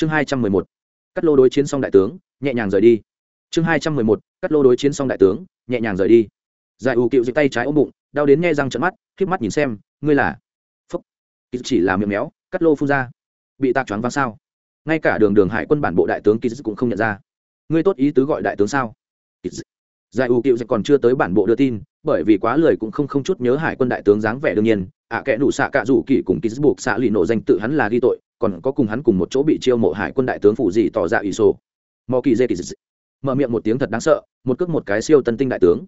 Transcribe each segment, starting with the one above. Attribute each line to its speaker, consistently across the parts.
Speaker 1: chương hai trăm mười một, cắt lô đối chiến xong đại tướng, nhẹ nhàng rời đi. Chương hai trăm mười một, cắt lô đối chiến xong đại tướng, nhẹ nhàng rời đi. Giải ủ cựu dịch tay trái ôm bụng, đau đến nghe răng trận mắt k mắt nhìn xem, ngươi là? Phúc. Chỉ là miệng méo, cắt lô phun ra. Bị tạc choáng vang sao? Ngay cả đường đường hải quân bản bộ đại tướng kỳ cũng không nhận ra. Ngươi tốt ý tứ gọi đại tướng sao? Giải ủ cựu dịch còn chưa tới bản bộ đưa tin, bởi vì quá lời cũng không không chút nhớ hải quân đại tướng dáng vẻ đương nhiên, ạ à kẽ đủ xạ cạ rủ kỳ cùng kỳ buộc xạ lì nổ danh tự hắn là ghi tội còn có cùng hắn cùng một chỗ bị chiêu mộ hải quân đại tướng phủ gì tỏ ra ủy sổ. Mò kỳ dê kỳ mở miệng một tiếng thật đáng sợ, một cước một cái siêu tân tinh đại tướng.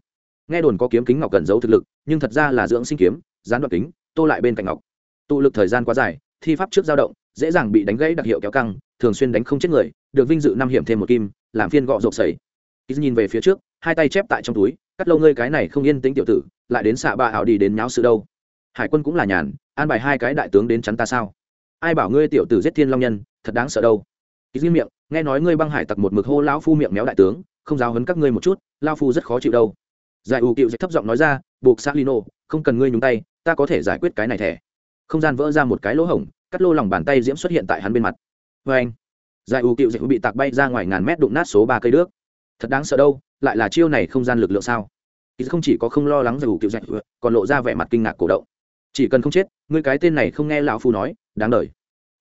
Speaker 1: Nghe đồn có kiếm kính ngọc cần giấu thực lực, nhưng thật ra là dưỡng sinh kiếm, gián đoạn kính, tô lại bên cạnh ngọc. Tụ lực thời gian quá dài, thi pháp trước dao động, dễ dàng bị đánh gãy đặc hiệu kéo căng, thường xuyên đánh không chết người, được vinh dự năm hiểm thêm một kim, làm phiên gọ rộp sẩy. Nhìn về phía trước, hai tay chép tại trong túi, cắt lâu ngươi cái này không yên tĩnh tiểu tử, lại đến xạ ba ảo đi đến nháo sự đâu. Hải quân cũng là nhàn, an bài hai cái đại tướng đến chắn ta sao? Ai bảo ngươi tiểu tử giết thiên long nhân thật đáng sợ đâu. Ít riêng miệng nghe nói ngươi băng hải tặc một mực hô lão phu miệng méo đại tướng không giáo hấn các ngươi một chút lao phu rất khó chịu đâu. Giải ủ cựu sẽ thấp giọng nói ra buộc xác lino không cần ngươi nhúng tay ta có thể giải quyết cái này thẻ. Không gian vỡ ra một cái lỗ hổng cắt lô lòng bàn tay diễm xuất hiện tại hắn bên mặt. Vê anh giải ủ cựu sẽ bị tạc bay ra ngoài ngàn mét đụng nát số ba cây đước, thật đáng sợ đâu lại là chiêu này không gian lực lượng sao? Ít không chỉ có không lo lắng giải ủ cựu dạy còn lộ ra vẻ mặt kinh ngạc cổ động. Chỉ cần không chết ngươi cái tên này không nghe lão phu nói đáng đời.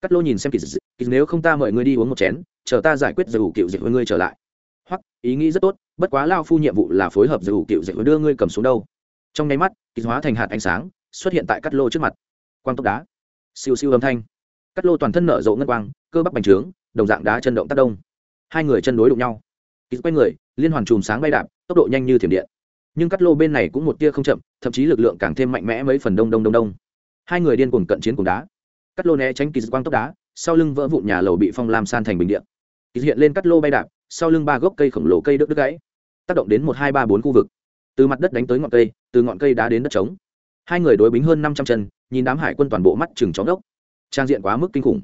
Speaker 1: Cắt lô nhìn xem kỳ dị nếu không ta mời ngươi đi uống một chén, chờ ta giải quyết giải ủ cựu dịch với ngươi trở lại. Hoặc, ý nghĩ rất tốt, bất quá lao phu nhiệm vụ là phối hợp giải ủ cựu với đưa ngươi cầm xuống đâu. Trong nháy mắt, kỳ hóa thành hạt ánh sáng, xuất hiện tại cắt lô trước mặt. Quang tốc đá. Siêu siêu âm thanh. Cắt lô toàn thân nở rộ ngân quang, cơ bắp bành trướng, đồng dạng đá chân động tác đông. Hai người chân đối đụng nhau. Kỳ quay người, liên hoàn chùm sáng bay đạp, tốc độ nhanh như thiểm điện. Nhưng cắt lô bên này cũng một tia không chậm, thậm chí lực lượng càng thêm mạnh mẽ mấy phần đông đông đông đông. Hai người điên cuồng cận chiến cùng đá cắt lô né tránh kỳ quang tốc đá, sau lưng vỡ vụn nhà lầu bị phong lam san thành bình điện kỳ hiện lên cắt lô bay đạp, sau lưng ba gốc cây khổng lồ cây đứt đứt gãy. Tác động đến một, hai, ba, bốn khu vực. Từ mặt đất đánh tới ngọn cây, từ ngọn cây đá đến đất trống. Hai người đối bính hơn năm trăm chân, nhìn đám hải quân toàn bộ mắt chừng chóng đốc trang diện quá mức kinh khủng.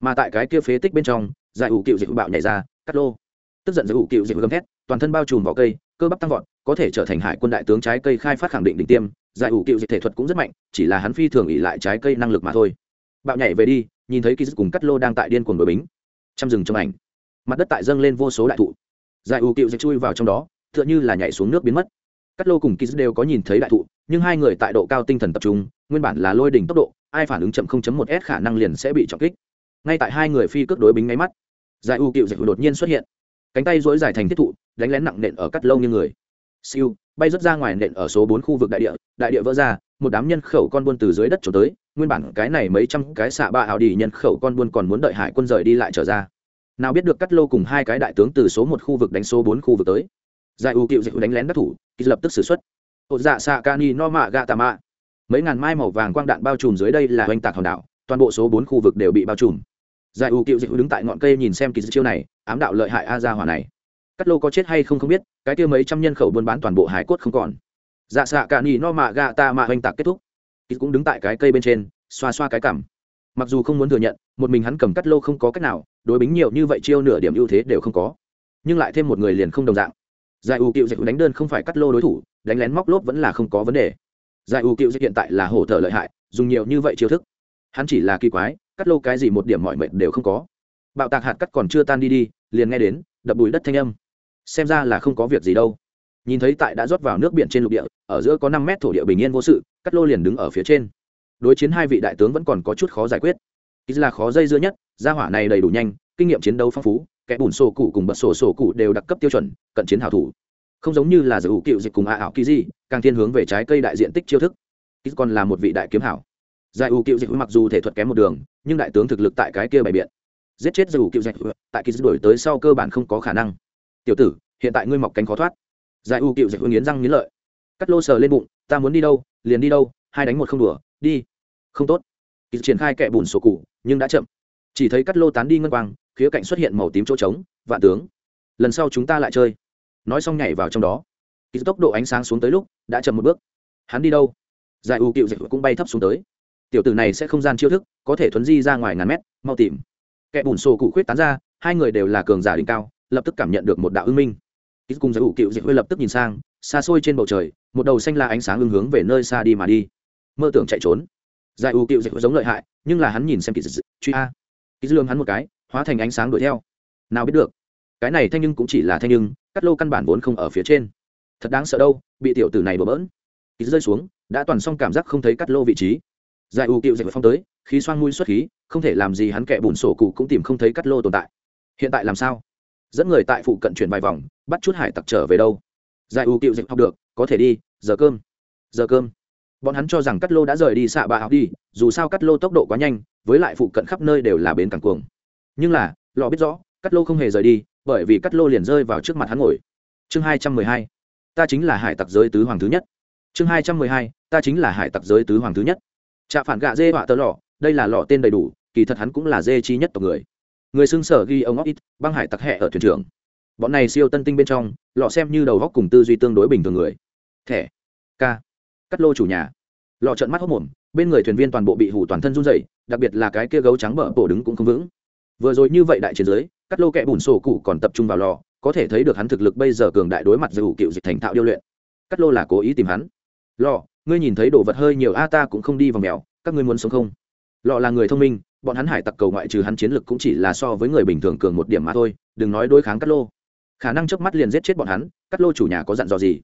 Speaker 1: Mà tại cái kia phế tích bên trong, giải ủ cựu dịch bạo nhảy ra, cắt lô. Tức giận giải ủ cựu dịch gầm thét, toàn thân bao trùm vào cây, cơ bắp tăng vọt, có thể trở thành hải quân đại tướng trái cây khai phát khẳng định đỉnh tiêm. Giải ủ cựu dịch thể thuật cũng rất mạnh, chỉ là hắn phi thường ỉ lại trái cây năng lực mà thôi bạo nhảy về đi, nhìn thấy kỳ dứt cùng cắt lô đang tại điên cuồng đội bính. Chăm rừng trong ảnh. Mặt đất tại dâng lên vô số đại thụ. Giải ưu cựu dịch chui vào trong đó, tựa như là nhảy xuống nước biến mất. Cắt lô cùng kỳ dứt đều có nhìn thấy đại thụ, nhưng hai người tại độ cao tinh thần tập trung, nguyên bản là lôi đỉnh tốc độ, ai phản ứng chậm không chấm một s khả năng liền sẽ bị trọng kích. Ngay tại hai người phi cước đối bính máy mắt, giải ưu cựu dịch đột nhiên xuất hiện. Cánh tay dối dài thành thiết thụ, đánh lén nặng nện ở cắt lâu như người. Siêu, bay rớt ra ngoài nện ở số bốn khu vực đại địa đại địa vỡ ra một đám nhân khẩu con buôn từ dưới đất trốn tới, nguyên bản cái này mấy trăm cái xạ ba ảo đi nhân khẩu con buôn còn muốn đợi hải quân rời đi lại trở ra. Nào biết được cắt lô cùng hai cái đại tướng từ số một khu vực đánh số bốn khu vực tới. Giải u cựu dịch đánh lén đắc thủ kỳ lập tức xử xuất hộ dạ xạ cani no mạ gạ tà mạ mấy ngàn mai màu vàng quang đạn bao trùm dưới đây là oanh tạc hòn đảo, toàn bộ số bốn khu vực đều bị bao trùm. Giải u cựu dịch đứng tại ngọn cây nhìn xem kỳ chiêu này, ám đạo lợi hại a gia hỏa này. Cắt lô có chết hay không không biết, cái kia mấy trăm nhân khẩu buôn bán toàn bộ hải cốt không còn dạ xạ cả nỉ no mạ gạ ta mạ oanh tạc kết thúc. Kỳ cũng đứng tại cái cây bên trên, xoa xoa cái cảm mặc dù không muốn thừa nhận, một mình hắn cầm cắt lô không có cách nào, đối bính nhiều như vậy chiêu nửa điểm ưu thế đều không có. Nhưng lại thêm một người liền không đồng dạng. Giải u cựu dịch đánh đơn không phải cắt lô đối thủ, đánh lén móc lốp vẫn là không có vấn đề. Giải u cựu dịch hiện tại là hổ thở lợi hại, dùng nhiều như vậy chiêu thức. Hắn chỉ là kỳ quái, cắt lô cái gì một điểm mọi mệnh đều không có. Bạo tạc hạt cắt còn chưa tan đi đi, liền nghe đến, đập bùi đất thanh âm. Xem ra là không có việc gì đâu nhìn thấy tại đã rót vào nước biển trên lục địa, ở giữa có năm mét thổ địa bình yên vô sự, cắt lô liền đứng ở phía trên. Đối chiến hai vị đại tướng vẫn còn có chút khó giải quyết. Ít là khó dây dưa nhất, gia hỏa này đầy đủ nhanh, kinh nghiệm chiến đấu phong phú, kẻ bùn sổ cụ cùng bật sổ sổ cụ đều đặc cấp tiêu chuẩn, cận chiến hảo thủ. Không giống như là giữ cựu dịch cùng a ảo kỳ di, càng thiên hướng về trái cây đại diện tích chiêu thức. Ít còn là một vị đại kiếm hảo. Giải ủ cựu dịch mặc dù thể thuật kém một đường, nhưng đại tướng thực lực tại cái kia bày biện. Giết chết giải ủ cựu dịch, tại kỳ đổi tới sau cơ bản không có khả năng. Tiểu tử, hiện tại ngươi mọc cánh khó thoát giải U cựu dịch nghiến răng nghiến lợi. Cắt lô sờ lên bụng, ta muốn đi đâu, liền đi đâu, hai đánh một không đùa, đi. Không tốt. Kỳ triển khai kẻ bùn sổ cụ nhưng đã chậm. Chỉ thấy cắt lô tán đi ngân quang, khía cạnh xuất hiện màu tím chỗ trống, vạn tướng, lần sau chúng ta lại chơi. Nói xong nhảy vào trong đó. Kỳ tốc độ ánh sáng xuống tới lúc, đã chậm một bước. Hắn đi đâu? Giải u cựu dịch cũng bay thấp xuống tới. Tiểu tử này sẽ không gian chiêu thức, có thể thuấn di ra ngoài ngàn mét, mau tìm. Kẻ bùn sổ cụ khuyết tán ra, hai người đều là cường giả đỉnh cao, lập tức cảm nhận được một đạo ưng minh ít cùng giải u cựu dịch hơi lập tức nhìn sang, xa xôi trên bầu trời, một đầu xanh la ánh sáng ưng hướng về nơi xa đi mà đi. Mơ tưởng chạy trốn. Giải u cựu dịch giống lợi hại, nhưng là hắn nhìn xem kỳ dịch truy a. Kỳ lương hắn một cái, hóa thành ánh sáng đuổi theo. Nào biết được, cái này thanh nhưng cũng chỉ là thanh nhưng, cắt lô căn bản vốn không ở phía trên. Thật đáng sợ đâu, bị tiểu tử này bỡ bỡn. Ít rơi xuống, đã toàn xong cảm giác không thấy cắt lô vị trí. Giải u cựu dịch phong tới, khí xoang mũi xuất khí, không thể làm gì hắn kẻ bùn sổ cụ cũng tìm không thấy cắt lô tồn tại. Hiện tại làm sao? Dẫn người tại phụ cận chuyển vài vòng bắt chút hải tặc trở về đâu. Giải u cựu dịch học được, có thể đi, giờ cơm. Giờ cơm. Bọn hắn cho rằng cắt lô đã rời đi xạ bạ học đi, dù sao cắt lô tốc độ quá nhanh, với lại phụ cận khắp nơi đều là bến cảng cuồng. Nhưng là, lò biết rõ, cắt lô không hề rời đi, bởi vì cắt lô liền rơi vào trước mặt hắn ngồi. Chương hai trăm mười hai. Ta chính là hải tặc giới tứ hoàng thứ nhất. Chương hai trăm mười hai. Ta chính là hải tặc giới tứ hoàng thứ nhất. Trạ phản gạ dê họa tờ lò, đây là lò tên đầy đủ, kỳ thật hắn cũng là dê chi nhất tộc người. Người xưng sở ghi ông óc ít băng hải tặc hẹ ở thuyền trưởng bọn này siêu tân tinh bên trong, lọ xem như đầu góc cùng tư duy tương đối bình thường người. Thẻ. K. Cắt lô chủ nhà. Lọ trận mắt hốc mồm, bên người thuyền viên toàn bộ bị hủ toàn thân run dày đặc biệt là cái kia gấu trắng bở bổ đứng cũng không vững. Vừa rồi như vậy đại chiến giới, cắt lô kẹ bùn sổ cụ còn tập trung vào lò, có thể thấy được hắn thực lực bây giờ cường đại đối mặt dù cựu dịch thành thạo điêu luyện. Cắt lô là cố ý tìm hắn. Lò ngươi nhìn thấy đồ vật hơi nhiều, a, ta cũng không đi vào mèo, các ngươi muốn sống không? Lò là người thông minh, bọn hắn hải tặc cầu ngoại trừ hắn chiến lực cũng chỉ là so với người bình thường cường một điểm mà thôi, đừng nói đối kháng cắt lô khả năng trước mắt liền giết chết bọn hắn, cắt lô chủ nhà có dặn dò gì?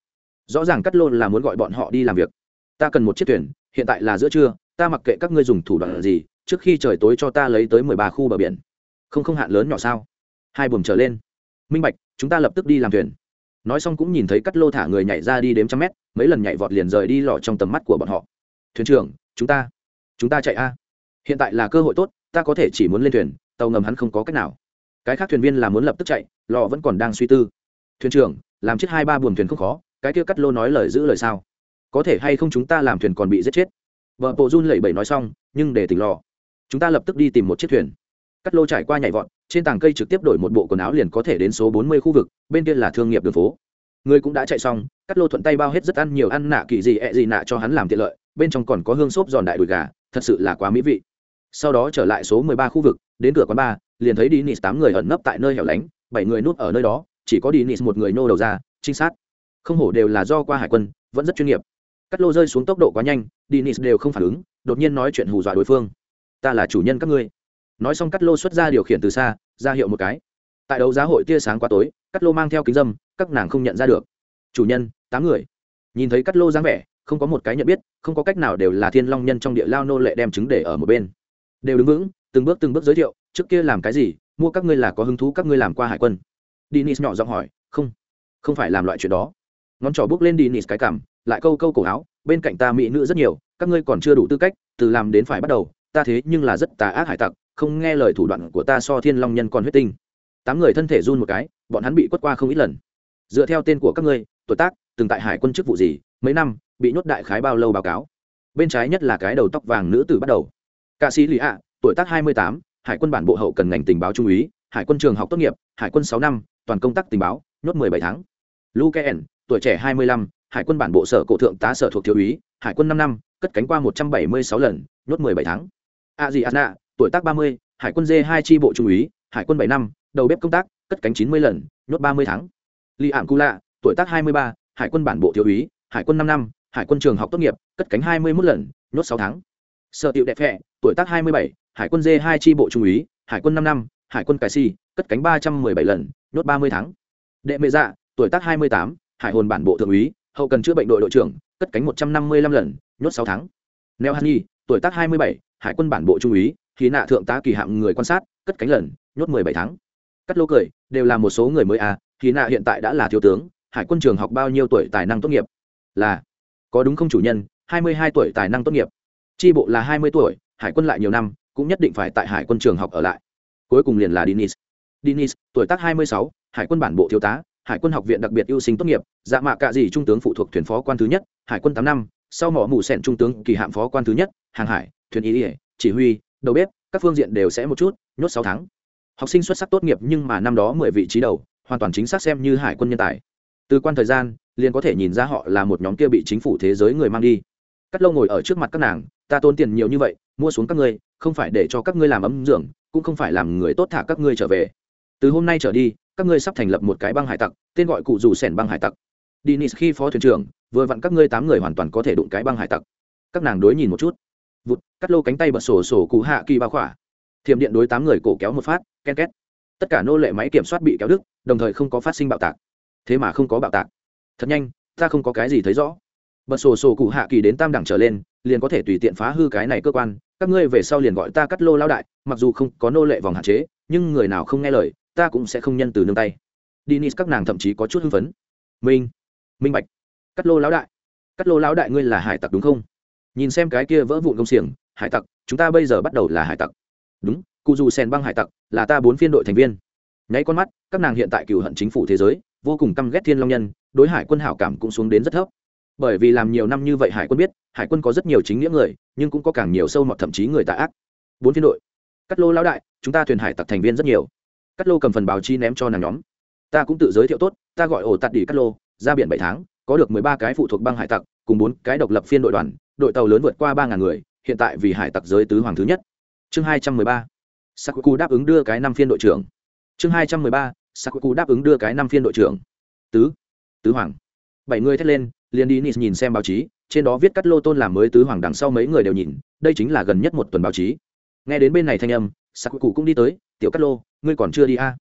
Speaker 1: Rõ ràng cắt lô là muốn gọi bọn họ đi làm việc. Ta cần một chiếc thuyền, hiện tại là giữa trưa, ta mặc kệ các ngươi dùng thủ đoạn gì, trước khi trời tối cho ta lấy tới mười ba khu bờ biển. Không không hạn lớn nhỏ sao? Hai buồm trở lên. Minh bạch, chúng ta lập tức đi làm thuyền. Nói xong cũng nhìn thấy cắt lô thả người nhảy ra đi đếm trăm mét, mấy lần nhảy vọt liền rời đi lò trong tầm mắt của bọn họ. Thuyền trưởng, chúng ta chúng ta chạy a. Hiện tại là cơ hội tốt, ta có thể chỉ muốn lên thuyền, tàu ngầm hắn không có cách nào. Cái khác thuyền viên là muốn lập tức chạy lò vẫn còn đang suy tư. Thuyền trưởng, làm chết hai ba buồng thuyền không khó, cái kia cắt lô nói lời giữ lời sao? Có thể hay không chúng ta làm thuyền còn bị giết chết? Vợ bộ run lẩy bẩy nói xong, nhưng để tỉnh lò. Chúng ta lập tức đi tìm một chiếc thuyền. Cắt lô trải qua nhảy vọt, trên tảng cây trực tiếp đổi một bộ quần áo liền có thể đến số bốn mươi khu vực, bên kia là thương nghiệp đường phố. Người cũng đã chạy xong, cắt lô thuận tay bao hết rất ăn nhiều ăn nạ kỳ gì, ẹ、e、gì gì nạ cho hắn làm tiện lợi, bên trong còn có hương xốp giòn đại đùi gà, thật sự là quá mỹ vị. Sau đó trở lại số mười ba khu vực, đến cửa quán ba, liền thấy đi nịt tám người ẩn nấp tại nơi hẻo lánh bảy người núp ở nơi đó, chỉ có đi nịt một người nô đầu ra, trinh sát. Không hổ đều là do qua hải quân, vẫn rất chuyên nghiệp. Cắt lô rơi xuống tốc độ quá nhanh đi nịt đều không phản ứng, đột nhiên nói chuyện hù dọa đối phương. Ta là chủ nhân các ngươi. Nói xong cắt lô xuất ra điều khiển từ xa, ra hiệu một cái. Tại đấu giá hội tia sáng quá tối, cắt lô mang theo kính dâm, các nàng không nhận ra được. Chủ nhân, tám người. Nhìn thấy cắt lô dáng vẻ, không có một cái nhận biết, không có cách nào đều là thiên long nhân trong địa lao nô lệ đem trứng để ở một bên. Đều đứng vững, từng bước từng bước giới thiệu, trước kia làm cái gì mua các ngươi là có hứng thú các ngươi làm qua hải quân. Dinis nhỏ giọng hỏi, không không phải làm loại chuyện đó. Ngón trỏ bước lên dinis cái cảm lại câu câu cổ áo, bên cạnh ta mỹ nữ rất nhiều, các ngươi còn chưa đủ tư cách, từ làm đến phải bắt đầu, ta thế nhưng là rất tà ác hải tặc, không nghe lời thủ đoạn của ta so thiên long nhân còn huyết tinh. Tám người thân thể run một cái, bọn hắn bị quất qua không ít lần. Dựa theo tên của các ngươi, tuổi tác, từng tại hải quân chức vụ gì, mấy năm, bị nhốt đại khái bao lâu báo cáo? Bên trái nhất là cái đầu tóc vàng nữ tử bắt đầu. Ca sĩ lý ạ, tuổi tác hai mươi tám hải quân bản bộ hậu cần ngành tình báo trung úy hải quân trường học tốt nghiệp hải quân sáu năm toàn công tác tình báo nhốt mười bảy tháng luken tuổi trẻ hai mươi lăm hải quân bản bộ sở cổ thượng tá sở thuộc thiếu úy hải quân năm năm cất cánh qua một trăm bảy mươi sáu lần nhốt mười bảy tháng a dị anna tuổi tác ba mươi hải quân d hai tri bộ trung úy hải quân bảy năm đầu bếp công tác cất cánh chín mươi lần nhốt ba mươi tháng li ảm cu lạ tuổi tác hai mươi ba hải quân bản bộ thiếu úy hải quân năm năm hải quân trường học tốt nghiệp cất cánh hai mươi một lần nhốt sáu tháng sợ tiệu đẹp phẹ tuổi tác hai mươi bảy hải quân dê hai tri bộ trung úy, hải quân năm năm, hải quân cài si, cất cánh ba trăm m ư ơ i bảy lần, nhốt ba mươi tháng đệ mệ dạ tuổi tác hai mươi tám, hải hồn bản bộ thượng úy, hậu cần chữa bệnh đội đội trưởng, cất cánh một trăm năm mươi lăm lần, nhốt sáu tháng neo hàn nhi, tuổi tác hai mươi bảy, hải quân bản bộ trung úy khí nạ thượng tá kỳ hạng người quan sát, cất cánh lần, nhốt mười bảy tháng cắt lô cười, đều là một số người mới à khí nạ hiện tại đã là thiếu tướng, hải quân trường học bao nhiêu tuổi tài năng tốt nghiệp? Là, có đúng không chủ nhân, hai mươi hai tuổi tài năng tốt nghiệp. Tri bộ là hai mươi tuổi, hải quân lại nhiều năm cũng nhất định phải tại hải quân trường học ở lại. Cuối cùng liền là dinis dinis tuổi tác hai mươi sáu, hải quân bản bộ thiếu tá, hải quân học viện đặc biệt ưu sinh tốt nghiệp dạ mạ cạ gì trung tướng phụ thuộc thuyền phó quan thứ nhất, hải quân tám năm, sau mỏ mù sẹn trung tướng kỳ hạm phó quan thứ nhất, hàng hải, thuyền ý ỉa chỉ huy, đầu bếp, các phương diện đều sẽ một chút, nhốt sáu tháng. Học sinh xuất sắc tốt nghiệp nhưng mà năm đó mười vị trí đầu, hoàn toàn chính xác xem như hải quân nhân tài. Từ quan thời gian, liền có thể nhìn ra họ là một nhóm kia bị chính phủ thế giới người mang đi. Cắt lâu ngồi ở trước mặt các nàng, ta tốn tiền nhiều như vậy, mua xuống các ngươi không phải để cho các ngươi làm ấm dưỡng cũng không phải làm người tốt thả các ngươi trở về. Từ hôm nay trở đi, các ngươi sắp thành lập một cái băng hải tặc, tên gọi cụ dù sẻn băng hải tặc. Dinis khi phó thuyền trưởng, vừa vặn các ngươi tám người hoàn toàn có thể đụng cái băng hải tặc. Các nàng đối nhìn một chút. Vụt, cắt lô cánh tay bật sổ sổ cụ hạ kỳ bao khỏa. Thiểm điện đối tám người cổ kéo một phát ken két. Tất cả nô lệ máy kiểm soát bị kéo đứt, đồng thời không có phát sinh bạo tạc. Thế mà không có bạo tạc. Thật nhanh, ta không có cái gì thấy rõ. Bật sổ sổ cụ hạ kỳ đến tam đẳng trở lên, liền có thể tùy tiện phá hư cái này cơ quan các ngươi về sau liền gọi ta cắt lô lao đại, mặc dù không có nô lệ vòng hạn chế, nhưng người nào không nghe lời, ta cũng sẽ không nhân từ nương tay. Dinis các nàng thậm chí có chút hưng phấn. Minh minh bạch. Cắt lô lão đại. Cắt lô lão đại ngươi là hải tặc đúng không? Nhìn xem cái kia vỡ vụn công xiềng, hải tặc, chúng ta bây giờ bắt đầu là hải tặc. Đúng cụ dù sen băng hải tặc, là ta bốn phiên đội thành viên. Nháy con mắt, các nàng hiện tại cựu hận chính phủ thế giới, vô cùng căm ghét thiên long nhân, đối hải quân hảo cảm cũng xuống đến rất thấp bởi vì làm nhiều năm như vậy hải quân biết, hải quân có rất nhiều chính nghĩa người, nhưng cũng có càng nhiều sâu mọt thậm chí người tạ ác. Bốn phiên đội. Cắt lô lão đại, chúng ta thuyền hải tặc thành viên rất nhiều. Cắt lô cầm phần báo chí ném cho nàng nhóm. Ta cũng tự giới thiệu tốt, ta gọi ổ tạt Đỉ cắt lô, ra biển bảy tháng, có được mười ba cái phụ thuộc băng hải tặc, cùng bốn cái độc lập phiên đội đoàn, đội tàu lớn vượt qua ba ngàn người, hiện tại vì hải tặc giới tứ hoàng thứ nhất. Chương hai trăm mười ba. Sakuku đáp ứng đưa cái năm phiên đội trưởng. Chương hai trăm mười ba, sakuku đáp ứng đưa cái năm phiên đội trưởng. Tứ. Tứ hoàng. Bảy người thét lên liền đi nhìn xem báo chí, trên đó viết cắt lô tôn làm mới tứ hoàng đằng sau mấy người đều nhìn, đây chính là gần nhất một tuần báo chí. Nghe đến bên này thanh âm, sakuku cũng đi tới, tiểu cắt lô, ngươi còn chưa đi a à?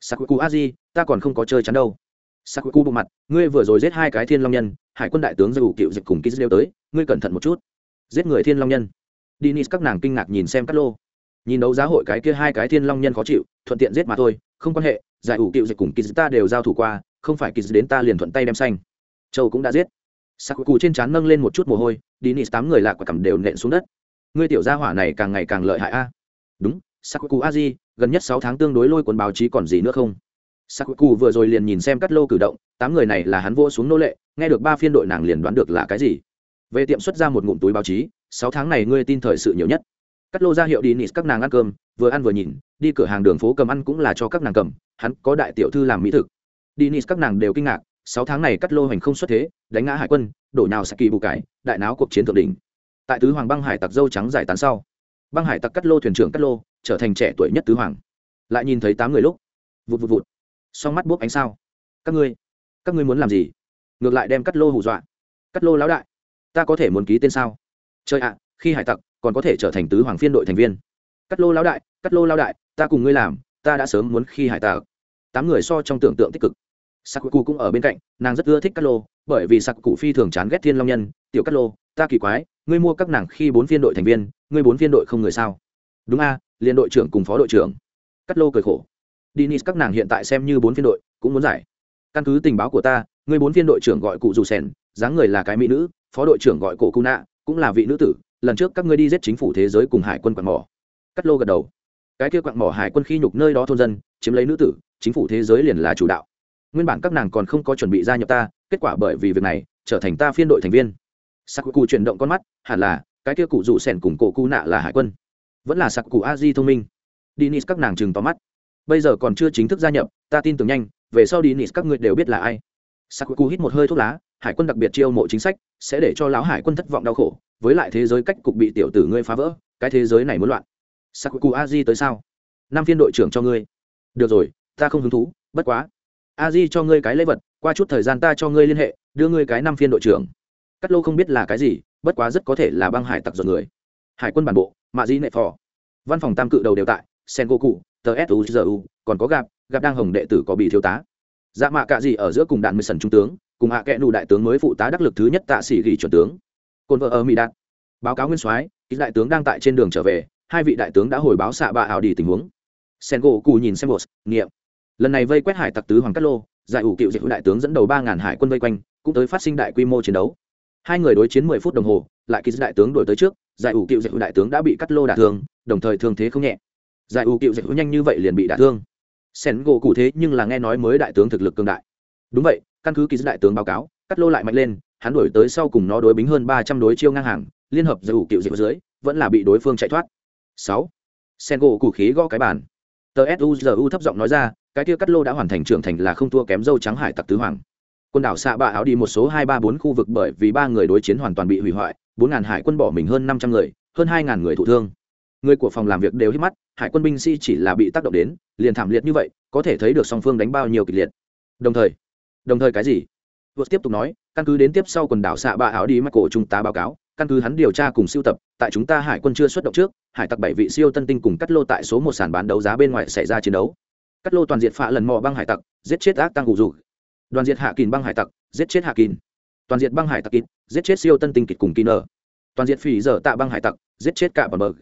Speaker 1: sakuku, a di, ta còn không có chơi chắn đâu. Sakuku bộ mặt, ngươi vừa rồi giết hai cái thiên long nhân, hải quân đại tướng dù cựu dịch cùng kýt đều tới, ngươi cẩn thận một chút. Giết người thiên long nhân. Dinis các nàng kinh ngạc nhìn xem cắt lô. Nhìn đấu giá hội cái kia hai cái thiên long nhân khó chịu, thuận tiện giết mà thôi, không quan hệ, giải ủ cựu dịch cùng kýt ta đều giao thủ qua, không phải kýt đến ta liền thuận tay đem xanh châu cũng đã giết. Sakuku trên trán nâng lên một chút mồ hôi dinis tám người lạ quả cầm đều nện xuống đất. Ngươi tiểu gia hỏa này càng ngày càng lợi hại a. Đúng, sakuku aji gần nhất sáu tháng tương đối lôi cuốn báo chí còn gì nữa không? Sakuku vừa rồi liền nhìn xem cắt lô cử động, tám người này là hắn vô xuống nô lệ, nghe được ba phiên đội nàng liền đoán được là cái gì. Về tiệm xuất ra một ngụm túi báo chí, sáu tháng này ngươi tin thời sự nhiều nhất. Cắt lô ra hiệu đi nị các nàng ăn cơm, vừa ăn vừa nhìn, đi cửa hàng đường phố cầm ăn cũng là cho các nàng cầm, hắn có đại tiểu thư làm mỹ thực. Đi nị các nàng đều kinh ngạc sáu tháng này cắt lô hành không xuất thế, đánh ngã hải quân, đổ nào saki bù cải, đại náo cuộc chiến thượng đỉnh. Tại tứ hoàng băng hải tặc dâu trắng giải tán sau, băng hải tặc cắt lô thuyền trưởng cắt lô, trở thành trẻ tuổi nhất tứ hoàng. Lại nhìn thấy tám người lúc, vụt vụt vụt, song mắt bốc ánh sao. Các ngươi các ngươi muốn làm gì? Ngược lại đem cắt lô hù dọa. Cắt lô lão đại, ta có thể muốn ký tên sao? Chơi ạ, khi hải tặc, còn có thể trở thành tứ hoàng phiên đội thành viên. Cắt lô lão đại, cắt lô lão đại, ta cùng ngươi làm, ta đã sớm muốn khi hải tặc. Tám người so trong tưởng tượng tích cực sakuku cũng ở bên cạnh nàng rất ưa thích Cát lô bởi vì sakuku phi thường chán ghét thiên long nhân tiểu Cát lô ta kỳ quái ngươi mua các nàng khi bốn phiên đội thành viên ngươi bốn phiên đội không người sao đúng a liền đội trưởng cùng phó đội trưởng Cát lô cười khổ Dinis các nàng hiện tại xem như bốn phiên đội, cũng muốn giải. Căn cứ tình báo của ta, ngươi bốn phiên đội trưởng gọi cụ dù sen, dáng người là cái mỹ nữ, phó đội trưởng gọi cổ nạ, cũng là vị nữ tử, lần trước các ngươi đi giết chính phủ thế giới cùng hải quân quặn mỏ. Cắt lô gật đầu. Cái kia quặn mỏ hải quân khi nhục nơi đó thôn dân, chiếm lấy nữ tử, chính phủ thế giới liền là chủ đạo. Nguyên bản các nàng còn không có chuẩn bị gia nhập ta, kết quả bởi vì việc này, trở thành ta phiên đội thành viên. Sakuku chuyển động con mắt, hẳn là cái kia cụ rủ sẻn cùng cổ Nạ là hải quân, vẫn là Sakuku di thông minh. Dinis các nàng chừng tóm mắt. Bây giờ còn chưa chính thức gia nhập ta tin tưởng nhanh về sau dinis các ngươi đều biết là ai. Sakuku hít một hơi thuốc lá hải quân đặc biệt chiêu mộ chính sách sẽ để cho lão hải quân thất vọng đau khổ với lại thế giới cách cục bị tiểu tử ngươi phá vỡ cái thế giới này muốn loạn. Sakuku di tới sao? Năm phiên đội trưởng cho ngươi. Được rồi ta không hứng thú bất quá aji cho ngươi cái lễ vật, qua chút thời gian ta cho ngươi liên hệ, đưa ngươi cái năm phiên đội trưởng. Cắt lô không biết là cái gì, bất quá rất có thể là băng hải tặc dọn người. Hải quân bản bộ, mạ di nệ phò. Văn phòng tam cự đầu đều tại, sen cụ tờ suzu còn có gặp gặp đang hồng đệ tử có bị thiếu tá. Dạ mạ cạ gì ở giữa cùng đạn mười sần trung tướng, cùng hạ kẽ nụ đại tướng mới phụ tá đắc lực thứ nhất tạ sĩ gỉ chuẩn tướng. Cồn vợ ở mỹ đạt. Báo cáo nguyên soái, ký đại tướng đang tại trên đường trở về, hai vị đại tướng đã hồi báo xạ bạ ảo đi tình huống. Sen gỗ cù nhìn xem bột, nghiệm lần này vây quét hải tặc tứ hoàng cát lô, giải ủ cựu dịch đại tướng dẫn đầu ba ngàn hải quân vây quanh, cũng tới phát sinh đại quy mô chiến đấu. Hai người đối chiến mười phút đồng hồ, lại ký đại tướng đổi tới trước, giải ủ cựu dịch đại tướng đã bị cắt lô đả thương, đồng thời thương thế không nhẹ. Giải ủ cựu dịch nhanh như vậy liền bị đả thương. Sen gỗ cụ thế nhưng là nghe nói mới đại tướng thực lực cương đại. Đúng vậy, căn cứ ký đại tướng báo cáo cắt lô lại mạnh lên, hắn đổi tới sau cùng nó đối bính hơn ba trăm đối chiêu ngang hàng, liên hợp giải ủ cựu dịch dưới, vẫn là bị đối phương chạy thoát. Sáu. Sen gỗ cụ khí gõ cái bàn tờ suzu thấp giọng nói ra, cái kia cắt lô đã hoàn thành trưởng thành là không thua kém dâu trắng hải tặc tứ hoàng. Quần đảo xạ bạ áo đi một số hai ba bốn khu vực bởi vì ba người đối chiến hoàn toàn bị hủy hoại, bốn ngàn hải quân bỏ mình hơn năm trăm người, hơn hai ngàn người thụ thương. Người của phòng làm việc đều hít mắt, hải quân binh sĩ chỉ là bị tác động đến, liền thảm liệt như vậy, có thể thấy được song phương đánh bao nhiêu kịch liệt. Đồng thời đồng thời cái gì? Vượt tiếp tục nói, căn cứ đến tiếp sau quần đảo xạ ba áo đi mắc cổ trung tá báo cáo căn cứ hắn điều tra cùng siêu tập tại chúng ta hải quân chưa xuất động trước hải tặc bảy vị siêu tân tinh cùng cắt lô tại số một sàn bán đấu giá bên ngoài xảy ra chiến đấu. Cắt lô toàn diện phá lần mò băng hải tặc giết chết ác tăng gù dù đoàn diệt hạ kín băng hải tặc giết chết hạ kín. toàn diệt băng hải tặc kín, giết chết siêu tân tinh kịch cùng kín ở. toàn diệt phỉ dở tạ băng hải tặc giết chết cả bờ bờ.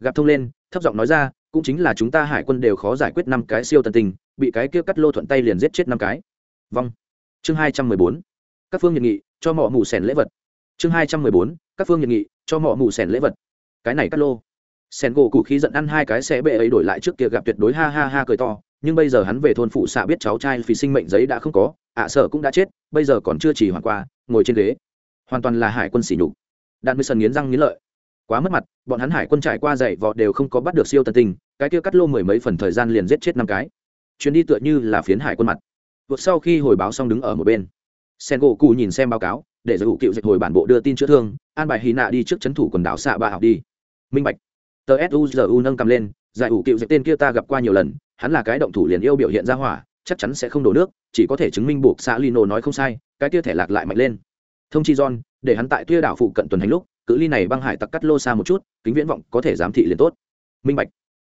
Speaker 1: Gặp thông lên thấp giọng nói ra cũng chính là chúng ta hải quân đều khó giải quyết năm cái siêu tân tinh bị cái kia cắt lô thuận tay liền giết chết năm cái. Vong chương hai trăm mười bốn. Các phương nhiệt nghị cho mỏ mù sèn lễ vật chương hai trăm mười bốn, các phương nhiệt nghị, cho mọ mù sèn lễ vật. Cái này cắt lô. Sèn gỗ cụ khí giận ăn hai cái xe bệ ấy đổi lại trước kia gặp tuyệt đối ha ha ha cười to, nhưng bây giờ hắn về thôn phụ xạ biết cháu trai vì sinh mệnh giấy đã không có, ạ sợ cũng đã chết, bây giờ còn chưa chỉ hoàn qua, ngồi trên ghế. Hoàn toàn là hải quân xỉ nhục. Đạn mới sần nghiến răng nghiến lợi. Quá mất mặt, bọn hắn hải quân trải qua dậy vọ đều không có bắt được siêu tân tình, cái kia cắt lô mười mấy phần thời gian liền giết chết năm cái. Chuyến đi tựa như là phiến hải quân mặt. Vượt sau khi hồi báo xong đứng ở một bên. Sen gỗ cụ nhìn xem báo cáo để giải hữu cựu dịch hồi bản bộ đưa tin chữa thương, an bài hy nạ đi trước c h ấ n thủ quần đảo xạ ba học đi. Minh bạch. Tờ suzu nâng cầm lên, giải hữu cựu dịch tên kia ta gặp qua nhiều lần, hắn là cái động thủ liền yêu biểu hiện ra hỏa, chắc chắn sẽ không đổ nước, chỉ có thể chứng minh buộc xã lino nói không sai, cái kia thẻ lạc lại mạnh lên. Thông chi john, để hắn tại tia đảo phụ cận tuần hành lúc, cự ly này băng hải tặc cắt lô xa một chút, kính viễn vọng có thể giám thị liền tốt. Minh bạch.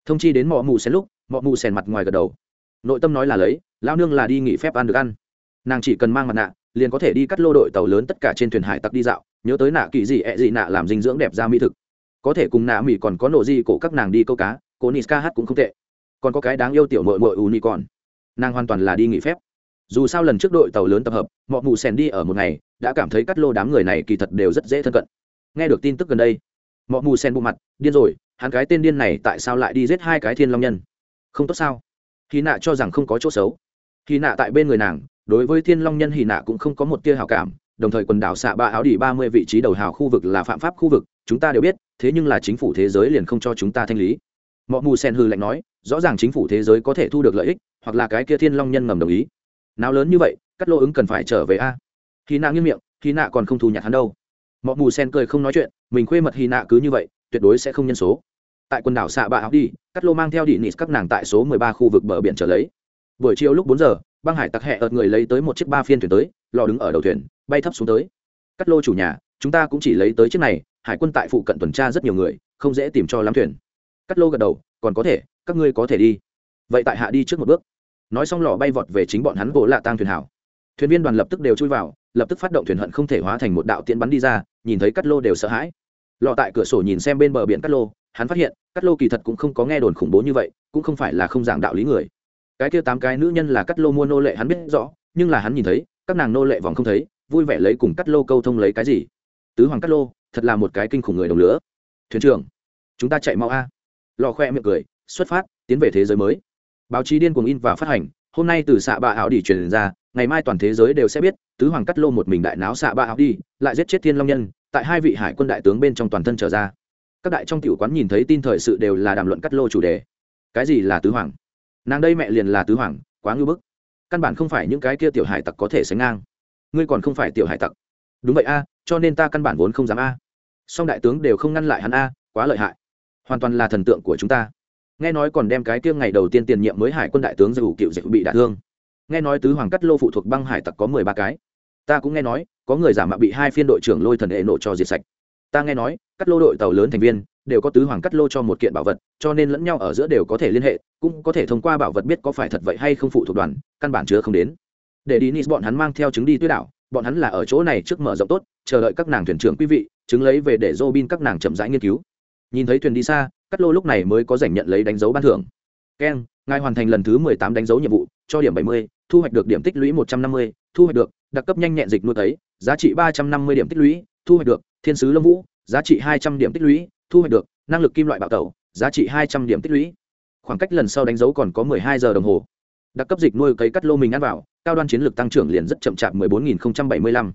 Speaker 1: Thông chi đến mọ mù sen lúc, mọ mù sen mặt ngoài gật đầu. Nội tâm nói là lấy lao nương là đi nghỉ phép ăn được ăn. Nàng chỉ cần mang mặt nạ liền có thể đi cắt lô đội tàu lớn tất cả trên thuyền hải tặc đi dạo, nhớ tới nạ kỳ gì ẹ gì nạ làm dinh dưỡng đẹp ra mỹ thực. Có thể cùng nạ mỹ còn có nộ gì cổ các nàng đi câu cá, cô niska hát cũng không tệ. Còn có cái đáng yêu tiểu mội mội uni còn. Nàng hoàn toàn là đi nghỉ phép. Dù sao lần trước đội tàu lớn tập hợp mọi mù sen đi ở một ngày, đã cảm thấy cắt lô đám người này kỳ thật đều rất dễ thân cận. Nghe được tin tức gần đây mọi mù sen bộ mặt, điên rồi, hắn cái tên điên này tại sao lại đi giết hai cái thiên long nhân? Không tốt sao? Khi nạ cho rằng không có chỗ xấu. Khi nạ tại bên người nàng đối với thiên long nhân hy nạ cũng không có một tia hào cảm, đồng thời quần đảo xạ ba áo đỉ ba mươi vị trí đầu hào khu vực là phạm pháp khu vực, chúng ta đều biết, thế nhưng là chính phủ thế giới liền không cho chúng ta thanh lý. Mọi mù sen hư lạnh nói, rõ ràng chính phủ thế giới có thể thu được lợi ích, hoặc là cái kia thiên long nhân ngầm đồng ý. Nào lớn như vậy, cắt lô ứng cần phải trở về a. Hy nạ nghiêm miệng hy nạ còn không thu nhặt hắn đâu. Mọi mù sen cười không nói chuyện, mình khuê mật hy nạ cứ như vậy, tuyệt đối sẽ không nhân số. Tại quần đảo xạ bạ áo đi cắt lô mang theo đi nịt các nàng tại số mười ba khu vực bờ biển trở lấy. Buổi chiều lúc bốn giờ băng hải tặc hẹ ợt người lấy tới một chiếc ba phiên thuyền tới, lò đứng ở đầu thuyền, bay thấp xuống tới. Cắt lô chủ nhà, chúng ta cũng chỉ lấy tới chiếc này, hải quân tại phụ cận tuần tra rất nhiều người, không dễ tìm cho lắm thuyền. Cắt lô gật đầu, còn có thể, các ngươi có thể đi. Vậy tại hạ đi trước một bước. Nói xong lò bay vọt về chính bọn hắn bộ lạ tang thuyền hảo. Thuyền viên đoàn lập tức đều chui vào, lập tức phát động thuyền hận không thể hóa thành một đạo tiễn bắn đi ra, nhìn thấy cắt lô đều sợ hãi. Lò tại cửa sổ nhìn xem bên bờ biển cắt lô, hắn phát hiện, cắt lô kỳ thật cũng không có nghe đồn khủng bố như vậy, cũng không phải là không giảng đạo lý người cái kia tám cái nữ nhân là cắt lô mua nô lệ hắn biết rõ, nhưng là hắn nhìn thấy, các nàng nô lệ vòng không thấy, vui vẻ lấy cùng cắt lô câu thông lấy cái gì? Tứ hoàng cắt lô, thật là một cái kinh khủng người đồng lửa. Thuyền trưởng, chúng ta chạy mau a. Lò khoe miệng cười, xuất phát, tiến về thế giới mới. Báo chí điên cuồng in và phát hành, hôm nay từ xạ bạ ảo đi truyền ra, ngày mai toàn thế giới đều sẽ biết, tứ hoàng cắt lô một mình đại náo xạ bạ ảo đi lại giết chết thiên long nhân, tại hai vị hải quân đại tướng bên trong toàn thân trở ra. Các đại trong tiểu quán nhìn thấy tin thời sự đều là đàm luận cắt lô chủ đề. Cái gì là tứ hoàng? Nàng đây mẹ liền là tứ hoàng, quá ngư bức. Căn bản không phải những cái kia tiểu hải tặc có thể sánh ngang. Ngươi còn không phải tiểu hải tặc. Đúng vậy a, cho nên ta căn bản vốn không dám a. Song đại tướng đều không ngăn lại hắn a, quá lợi hại. Hoàn toàn là thần tượng của chúng ta. Nghe nói còn đem cái kia ngày đầu tiên tiền nhiệm mới hải quân đại tướng dù cựu dịch bị đả thương. Nghe nói tứ hoàng cắt lô phụ thuộc băng hải tặc có mười ba cái. Ta cũng nghe nói, có người giả mạo bị hai phiên đội trưởng lôi thần hệ nộ cho diệt sạch. Ta nghe nói, cắt lô đội tàu lớn thành viên đều có tứ hoàng cắt lô cho một kiện bảo vật, cho nên lẫn nhau ở giữa đều có thể liên hệ, cũng có thể thông qua bảo vật biết có phải thật vậy hay không phụ thuộc đoàn, căn bản chứa không đến. Để đi nis bọn hắn mang theo chứng đi tuyết đảo, bọn hắn là ở chỗ này trước mở rộng tốt, chờ đợi các nàng thuyền trưởng quý vị chứng lấy về để dô bin các nàng chậm rãi nghiên cứu. Nhìn thấy thuyền đi xa, cắt lô lúc này mới có giành nhận lấy đánh dấu ban thưởng. Keng ngài hoàn thành lần thứ mười tám đánh dấu nhiệm vụ, cho điểm bảy mươi, thu hoạch được điểm tích lũy một trăm năm mươi, thu hoạch được, đặc cấp nhanh nhẹn dịch nuôi thấy giá trị ba trăm năm mươi điểm tích lũy, thu hoạch được, thiên sứ lâm vũ giá trị hai trăm điểm tích lũy, thu hoạch được năng lực kim loại bạo tẩu, giá trị hai trăm điểm tích lũy. Khoảng cách lần sau đánh dấu còn có mười hai giờ đồng hồ. Đặc cấp dịch nuôi cấy cắt lô mình ăn vào, cao đoan chiến lược tăng trưởng liền rất chậm chạp mười bốn nghìn bảy mươi lăm.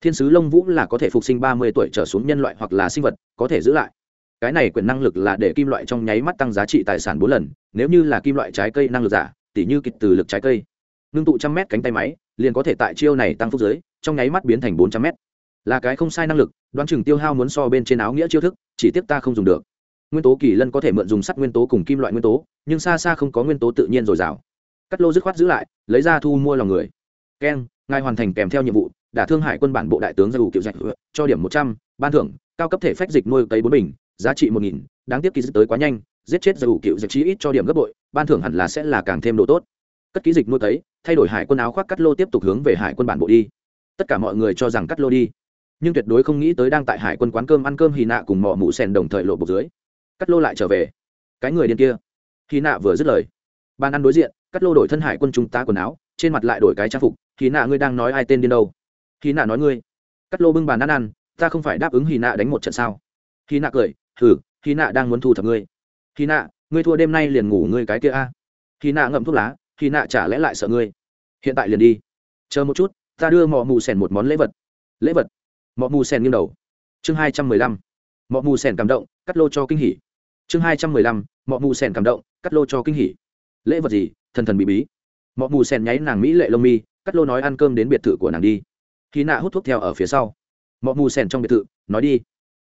Speaker 1: Thiên sứ lông vũ là có thể phục sinh ba mươi tuổi trở xuống nhân loại hoặc là sinh vật, có thể giữ lại. Cái này quyền năng lực là để kim loại trong nháy mắt tăng giá trị tài sản bốn lần, nếu như là kim loại trái cây năng lực giả, tỉ như kịch từ lực trái cây, ngưng tụ trăm mét cánh tay máy, liền có thể tại chiêu này tăng phúc giới, trong nháy mắt biến thành bốn trăm mét. Là cái không sai năng lực đoán chừng tiêu hao muốn so bên trên áo nghĩa chiêu thức, chỉ tiếp ta không dùng được. Nguyên tố kỳ lân có thể mượn dùng sắt nguyên tố cùng kim loại nguyên tố, nhưng xa xa không có nguyên tố tự nhiên dồi dào. Cắt lô dứt khoát giữ lại, lấy ra thu mua lòng người. Keng, ngài hoàn thành kèm theo nhiệm vụ, đả thương hải quân bản bộ đại tướng ra ủ kiệu dạch ừ, cho điểm một trăm, ban thưởng, cao cấp thể phách dịch nuôi cấy bốn bình, giá trị một nghìn, đáng tiếc kỳ dịch tới quá nhanh, giết chết ra ủ kiệu dạch chí ít cho điểm gấp bội, ban thưởng hẳn là sẽ là càng thêm độ tốt. Cất ký dịch nuôi cấy, thay đổi hải quân áo khoác cắt lô tiếp tục hướng về hải quân bản bộ đi. Tất cả mọi người cho rằng cắt lô đi nhưng tuyệt đối không nghĩ tới đang tại hải quân quán cơm ăn cơm hì nạ cùng mỏ mụ sen đồng thời lộ bục dưới. Cắt lô lại trở về. Cái người điên kia. Hì nạ vừa dứt lời. Ban ăn đối diện, cắt lô đổi thân hải quân chúng ta quần áo, trên mặt lại đổi cái trang phục. Hì nạ ngươi đang nói ai tên điên đâu? Hì nạ nói ngươi. Cắt lô bưng bàn ăn ăn, ta không phải đáp ứng hì nạ đánh một trận sao? Hì nạ cười thử hì nạ đang muốn thu thập ngươi. Hì nạ, ngươi thua đêm nay liền ngủ ngươi cái kia a. À. hì nạ ngậm thuốc lá, hì nạ chả lẽ lại sợ ngươi? Hiện tại liền đi. Chờ một chút, ta đưa mọ mù sèn một món lễ vật. Lễ vật? Mọ mù sèn nghiêng đầu. Chương hai trăm mười lăm. Mọ mù sèn cảm động, cắt lô cho kinh hỉ. Chương hai trăm mười lăm. Mọ mù sèn cảm động, cắt lô cho kinh hỉ. Lễ vật gì? Thần thần bị bí. Mọ mù sèn nháy nàng mỹ lệ lông mi, cắt lô nói ăn cơm đến biệt thự của nàng đi. Khi nạ hút thuốc theo ở phía sau. Mọ mù sèn trong biệt thự, nói đi.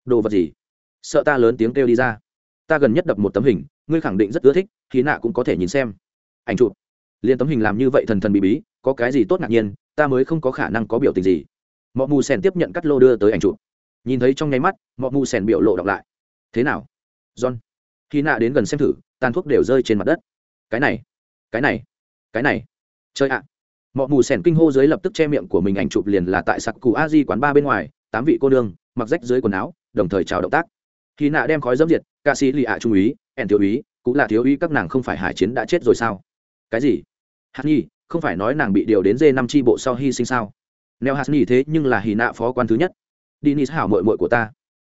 Speaker 1: Đồ vật gì? Sợ ta lớn tiếng kêu đi ra. Ta gần nhất đập một tấm hình, ngươi khẳng định rất ưa thích, khi nạ cũng có thể nhìn xem. Ảnh chụp. Liền tấm hình làm như vậy thần thần bị bí, có cái gì tốt ngạc nhiên, ta mới không có khả năng có biểu tình gì mọ mù sèn tiếp nhận cắt lô đưa tới ảnh chụp. Nhìn thấy trong nháy mắt, mọ mù sèn biểu lộ đọc lại. Thế nào? John, khi nạ đến gần xem thử, tàn thuốc đều rơi trên mặt đất. Cái này cái này cái này. Chơi ạ. À. mọ mù sèn kinh hô dưới lập tức che miệng của mình ảnh chụp liền là tại sặc cụ a di quán ba bên ngoài, tám vị cô nương, mặc rách dưới quần áo, đồng thời chào động tác. Khi nạ đem khói dấm diệt, ca sĩ lì ạ trung úy, ẻn thiếu úy cũng là thiếu úy các nàng không phải hải chiến đã chết rồi sao? Cái gì? Hạt nhi, không phải nói nàng bị điều đến dê năm tri bộ sau hy sinh sao? Neo hạt nhì thế nhưng là hì nạ phó quan thứ nhất. Đi nis hảo mội mội của ta.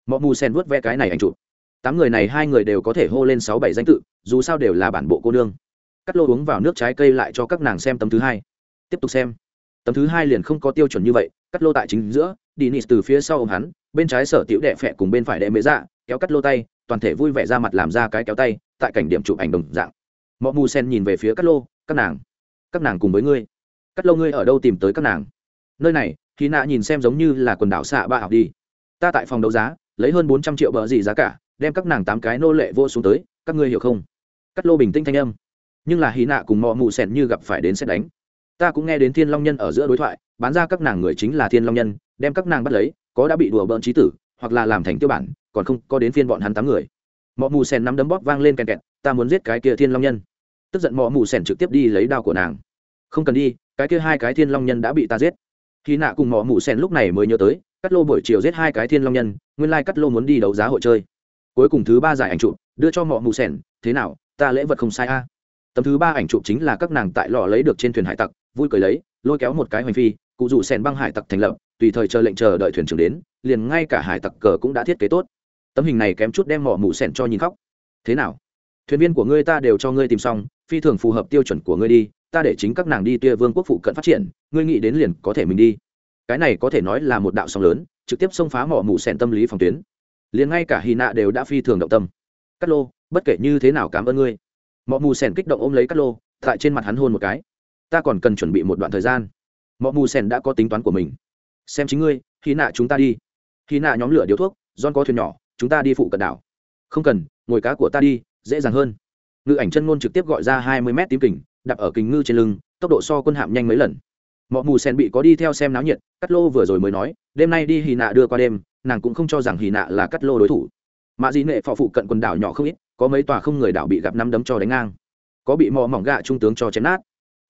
Speaker 1: Mọi mù sen vuốt ve cái này ảnh chụp. Tám người này, hai người đều có thể hô lên sáu bảy danh tự, dù sao đều là bản bộ cô nương. Cắt lô uống vào nước trái cây lại cho các nàng xem tấm thứ hai. Tiếp tục xem. Tấm thứ hai liền không có tiêu chuẩn như vậy, cắt lô tại chính giữa đi nis từ phía sau ô m hắn, bên trái sở tiểu đệ phẹ cùng bên phải đệ mễ dạ kéo cắt lô tay, toàn thể vui vẻ ra mặt làm ra cái kéo tay, tại cảnh điểm chụp ảnh đồng dạng. Mọi mù sen nhìn về phía cắt lô, các nàng các nàng cùng với ngươi. Cắt Lô ngươi ở đâu tìm tới các nàng? Nơi này, khi nạ nhìn xem giống như là quần đảo xạ ba học đi. Ta tại phòng đấu giá, lấy hơn bốn trăm triệu bờ gì giá cả, đem các nàng tám cái nô lệ vô xuống tới, các ngươi hiểu không? Cắt lô bình tĩnh thanh âm. Nhưng là hy nạ cùng mò mụ sẻn như gặp phải đến xét đánh. Ta cũng nghe đến thiên long nhân ở giữa đối thoại, bán ra các nàng người chính là thiên long nhân, đem các nàng bắt lấy, có đã bị đùa bỡn trí tử, hoặc là làm thành tiêu bản, còn không, có đến phiên bọn hắn tám người. Mọ mù sèn nắm đấm bóp vang lên kèn kẹt, ta muốn giết cái kia thiên long nhân. Tức giận mọ mù sèn trực tiếp đi lấy đao của nàng. Không cần đi, cái kia hai cái thiên long nhân đã bị ta giết khi nạ cùng mỏ mù sen lúc này mới nhớ tới, cắt lô buổi chiều giết hai cái thiên long nhân, nguyên lai cắt lô muốn đi đấu giá hội chơi. Cuối cùng thứ ba giải ảnh chụp, đưa cho mỏ mù sen thế nào, ta lễ vật không sai a. Tấm thứ ba ảnh chụp chính là các nàng tại lò lấy được trên thuyền hải tặc, vui cười lấy, lôi kéo một cái hoành phi, cụ rủ sen băng hải tặc thành lập, tùy thời chờ lệnh chờ đợi thuyền trưởng đến, liền ngay cả hải tặc cờ cũng đã thiết kế tốt. Tấm hình này kém chút đem mỏ mù sen cho nhìn khóc. Thế nào, thuyền viên của ngươi ta đều cho ngươi tìm xong, phi thường phù hợp tiêu chuẩn của ngươi đi ta để chính các nàng đi tia vương quốc phụ cận phát triển, ngươi nghĩ đến liền có thể mình đi. Cái này có thể nói là một đạo sóng lớn, trực tiếp xông phá mỏ mù sèn tâm lý phòng tuyến. Liền ngay cả hy nạ đều đã phi thường động tâm. Cát lô, bất kể như thế nào cảm ơn ngươi. Mỏ mù sèn kích động ôm lấy Cát lô, tại trên mặt hắn hôn một cái. Ta còn cần chuẩn bị một đoạn thời gian. Mỏ mù sèn đã có tính toán của mình. Xem chính ngươi hy nạ chúng ta đi. Hy nạ nhóm lửa điếu thuốc don có thuyền nhỏ, chúng ta đi phụ cận đảo. Không cần, ngồi cá của ta đi, dễ dàng hơn. Ngự ảnh chân ngôn trực tiếp gọi ra hai mươi mét tím kình đặt ở kình ngư trên lưng, tốc độ so quân hạm nhanh mấy lần. Mọi mù sen bị có đi theo xem náo nhiệt cắt lô vừa rồi mới nói, đêm nay đi hì nạ đưa qua đêm, nàng cũng không cho rằng hì nạ là cắt lô đối thủ. Mạ dị nệ phò phụ cận quần đảo nhỏ không ít, có mấy tòa không người đảo bị gặp năm đấm cho đánh ngang. Có bị mò mỏng gạ trung tướng cho chém nát.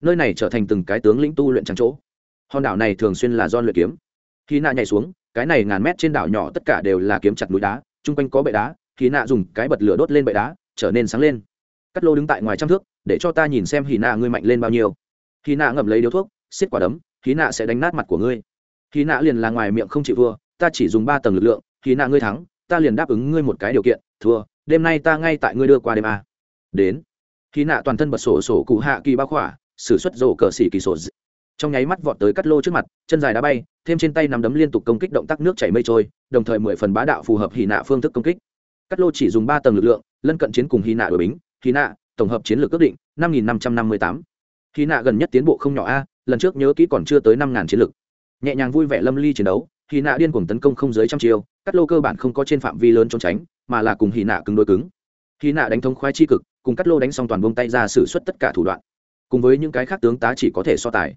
Speaker 1: Nơi này trở thành từng cái tướng lĩnh tu luyện trắng chỗ. Hòn đảo này thường xuyên là do luyện kiếm. Khi nạ nhảy xuống, cái này ngàn mét trên đảo nhỏ tất cả đều là kiếm chặt núi đá, chung quanh có bệ đá khi nạ dùng cái bật lửa đốt lên bệ đá, trở nên sáng lên cắt lô đứng tại ngoài trăm thước, để cho ta nhìn xem hì nạ ngươi mạnh lên bao nhiêu. Hì nạ ngậm lấy điếu thuốc xiết quả đấm hì nạ sẽ đánh nát mặt của ngươi. Hì nạ liền là ngoài miệng không chịu thua, ta chỉ dùng ba tầng lực lượng hì nạ ngươi thắng, ta liền đáp ứng ngươi một cái điều kiện, thua, đêm nay ta ngay tại ngươi đưa qua đêm a. Đến hì nạ toàn thân bật sổ sổ cụ hạ kỳ bao khỏa s ử suất rổ cờ xỉ kỳ sổ trong nháy mắt vọt tới cắt lô trước mặt, chân dài đá bay, thêm trên tay nắm đấm liên tục công kích động tác nước chảy mây trôi, đồng thời mười phần bá đạo phù hợp hì nạ phương thức công kích. Cắt lô chỉ dùng ba tầng lực lượng, lân cận chiến cùng hy nạ đổi bính hy nạ, tổng hợp chiến lược ước định, năm nghìn năm trăm năm mươi tám. Hy nạ gần nhất tiến bộ không nhỏ a, lần trước nhớ kỹ còn chưa tới năm ngàn chiến lược. Nhẹ nhàng vui vẻ lâm ly chiến đấu hy nạ điên cuồng tấn công không dưới trăm chiêu, cắt lô cơ bản không có trên phạm vi lớn trốn tránh, mà là cùng hy nạ cứng đôi cứng. Hy nạ đánh thông khoái chi cực, cùng cắt lô đánh xong toàn buông tay ra xử suất tất cả thủ đoạn. Cùng với những cái khác tướng tá chỉ có thể so tài.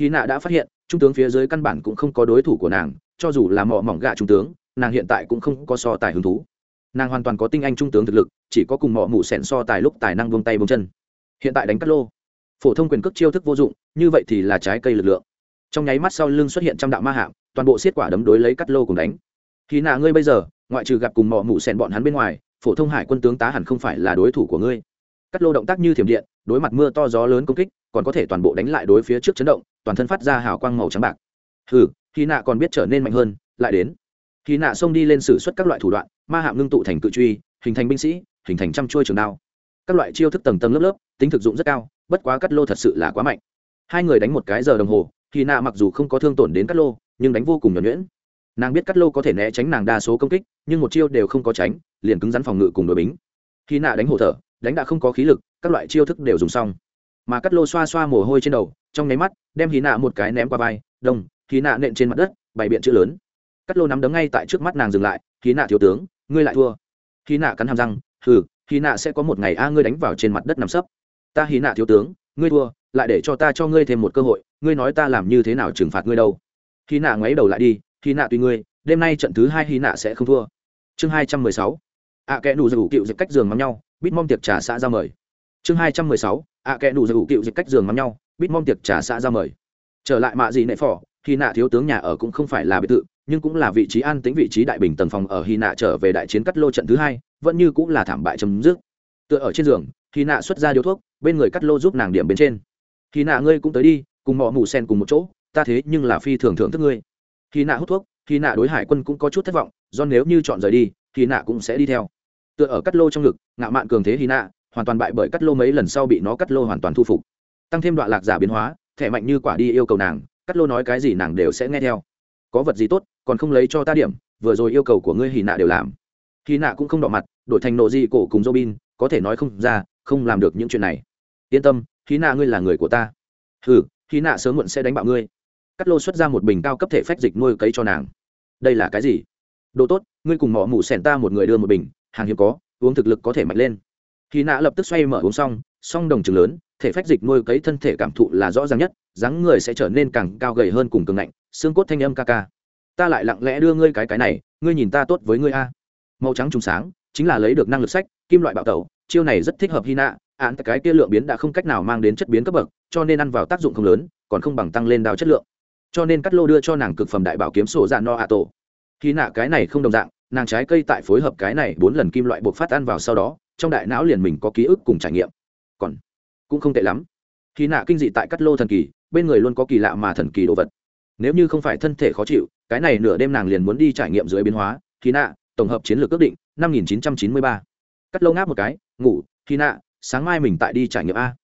Speaker 1: Hy nạ đã phát hiện, trung tướng phía dưới căn bản cũng không có đối thủ của nàng, cho dù là mỏ mỏng gạ trung tướng, nàng hiện tại cũng không có so tài hứng thú nàng hoàn toàn có tinh anh trung tướng thực lực, chỉ có cùng mọ mụ sẻn so tài lúc tài năng buông tay buông chân. Hiện tại đánh cắt lô. Phổ thông quyền cước chiêu thức vô dụng, như vậy thì là trái cây lực lượng. Trong nháy mắt sau lưng xuất hiện trăm đạo ma hạm, toàn bộ xiết quả đấm đối lấy cắt lô cùng đánh. Khi nạ ngươi bây giờ, ngoại trừ gặp cùng mọ mụ sẻn bọn hắn bên ngoài, phổ thông hải quân tướng tá hẳn không phải là đối thủ của ngươi. Cắt lô động tác như thiểm điện, đối mặt mưa to gió lớn công kích, còn có thể toàn bộ đánh lại đối phía trước chấn động, toàn thân phát ra hào quang màu trắng bạc. Hừ, khi nạ còn biết trở nên mạnh hơn, lại đến. Khi nạ xông đi lên xử suất các loại thủ đoạn ma hạm ngưng tụ thành cự truy, hình thành binh sĩ, hình thành trăm chuôi trường đao. Các loại chiêu thức tầng tầng lớp lớp, tính thực dụng rất cao, bất quá cắt lô thật sự là quá mạnh. Hai người đánh một cái giờ đồng hồ khi nạ mặc dù không có thương tổn đến cắt lô, nhưng đánh vô cùng nhuẩn nhuyễn. Nàng biết cắt lô có thể né tránh nàng đa số công kích, nhưng một chiêu đều không có tránh, liền cứng rắn phòng ngự cùng đội bính. Khi nạ đánh hổ thở, đánh đã không có khí lực, các loại chiêu thức đều dùng xong. Mà cắt lô xoa xoa mồ hôi trên đầu, trong nháy mắt, đem hí nạ một cái ném qua vai đông hí nạ nện trên mặt đất, bày biện chữ lớn. Cắt lô nắm đấm ngay tại trước mắt nàng dừng lại hí nạ thiếu tướng, ngươi lại thua. Hí nạ cắn hàm răng, hừ, hí nạ sẽ có một ngày a, ngươi đánh vào trên mặt đất nằm sấp. Ta hí nạ thiếu tướng, ngươi thua, lại để cho ta cho ngươi thêm một cơ hội, ngươi nói ta làm như thế nào trừng phạt ngươi đâu. Hí nạ ngoáy đầu lại đi, hí nạ tùy ngươi, đêm nay trận thứ hai hí nạ sẽ không thua. Chương hai trăm mười sáu. Ạ kẽ đủ dù cựu dịch cách giường mắm nhau, bít mong tiệc trà xã ra mời. Chương hai trăm mười sáu. Ạ kẽ đủ dù cựu dịch cách giường mắm nhau, bít mong tiệc trà xã ra mời. Trở lại mạ gì nệ phỏ khi nạ thiếu tướng nhà ở cũng không phải là biệt thự nhưng cũng là vị trí an tính vị trí đại bình tầng phòng ở hy nạ trở về đại chiến cắt lô trận thứ hai, vẫn như cũng là thảm bại chấm dứt. Tựa ở trên giường hy nạ xuất ra điếu thuốc, bên người cắt lô giúp nàng điểm bên trên. Hy nạ ngươi cũng tới đi, cùng mọ mù sen cùng một chỗ, ta thế nhưng là phi thường thưởng thức ngươi. Hy nạ hút thuốc hy nạ đối hải quân cũng có chút thất vọng, do nếu như chọn rời đi hy nạ cũng sẽ đi theo. Tựa ở cắt lô trong ngực, ngạo mạn cường thế hy nạ hoàn toàn bại bởi cắt lô mấy lần sau bị nó cắt lô hoàn toàn thu phục. Tăng thêm đoạn lạc giả biến hóa, thẻ mạnh như quả đi yêu cầu nàng, cắt lô nói cái gì nàng đều sẽ nghe theo. Có vật gì tốt còn không lấy cho ta điểm, vừa rồi yêu cầu của ngươi hì nạ đều làm. Hì nạ cũng không đỏ mặt, đổi thành nộ di cổ cùng robin, có thể nói không ra, không làm được những chuyện này. Yên tâm hì nạ ngươi là người của ta. Ừ hì nạ sớm muộn sẽ đánh bạo ngươi. Cắt lô xuất ra một bình cao cấp thể phách dịch nuôi cấy cho nàng. Đây là cái gì? Đồ tốt, ngươi cùng mỏ mủ sẻn ta một người đưa một bình, hàng hiếm có, uống thực lực có thể mạnh lên. Hì nạ lập tức xoay mở uống xong, song đồng trường lớn, thể phách dịch nuôi cấy thân thể cảm thụ là rõ ràng nhất, dáng người sẽ trở nên càng cao gầy hơn cùng cường ngạnh, xương cốt thanh âm ca ca ta lại lặng lẽ đưa ngươi cái cái này, ngươi nhìn ta tốt với ngươi a. Màu trắng trùng sáng, chính là lấy được năng lực sách, kim loại bạo tẩu, chiêu này rất thích hợp hy nạ án cái kia lượng biến đã không cách nào mang đến chất biến cấp bậc, cho nên ăn vào tác dụng không lớn, còn không bằng tăng lên đào chất lượng. Cho nên cắt lô đưa cho nàng cực phẩm đại bảo kiếm sổ dạ no hạ tổ. Khi nạ cái này không đồng dạng, nàng trái cây tại phối hợp cái này bốn lần kim loại buộc phát ăn vào sau đó, trong đại não liền mình có ký ức cùng trải nghiệm. Còn cũng không tệ lắm. Khi nạ kinh dị tại cắt lô thần kỳ, bên người luôn có kỳ lạ mà thần kỳ đồ vật nếu như không phải thân thể khó chịu, cái này nửa đêm nàng liền muốn đi trải nghiệm dưới biến hóa. Khi nạ, tổng hợp chiến lược ước định, năm nghìn chín trăm chín mươi ba. Cắt lô ngáp một cái, ngủ. Khi nạ, sáng mai mình tại đi trải nghiệm a.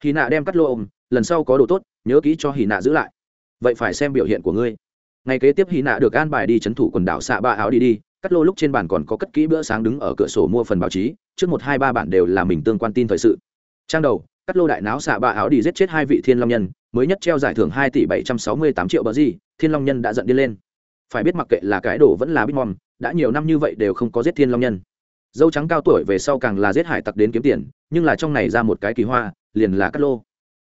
Speaker 1: Khi nạ đem cắt lô ôm, lần sau có đồ tốt, nhớ kỹ cho hì nạ giữ lại. Vậy phải xem biểu hiện của ngươi. Ngày kế tiếp hì nạ được an bài đi c h ấ n thủ quần đảo xạ ba áo đi đi, cắt lô lúc trên bàn còn có cất kỹ bữa sáng đứng ở cửa sổ mua phần báo chí, trước một hai ba bản đều là mình tương quan tin thời sự. Trang đầu, cắt lô đại náo xạ ba áo đi giết chết hai vị thiên long nhân mới nhất treo giải thưởng hai tỷ bảy trăm sáu mươi tám triệu bờ gì, thiên long nhân đã giận đi lên. Phải biết mặc kệ là cái đồ vẫn là bitmom đã nhiều năm như vậy đều không có giết thiên long nhân. Dâu trắng cao tuổi về sau càng là giết hải tặc đến kiếm tiền, nhưng là trong này ra một cái kỳ hoa, liền là cắt lô.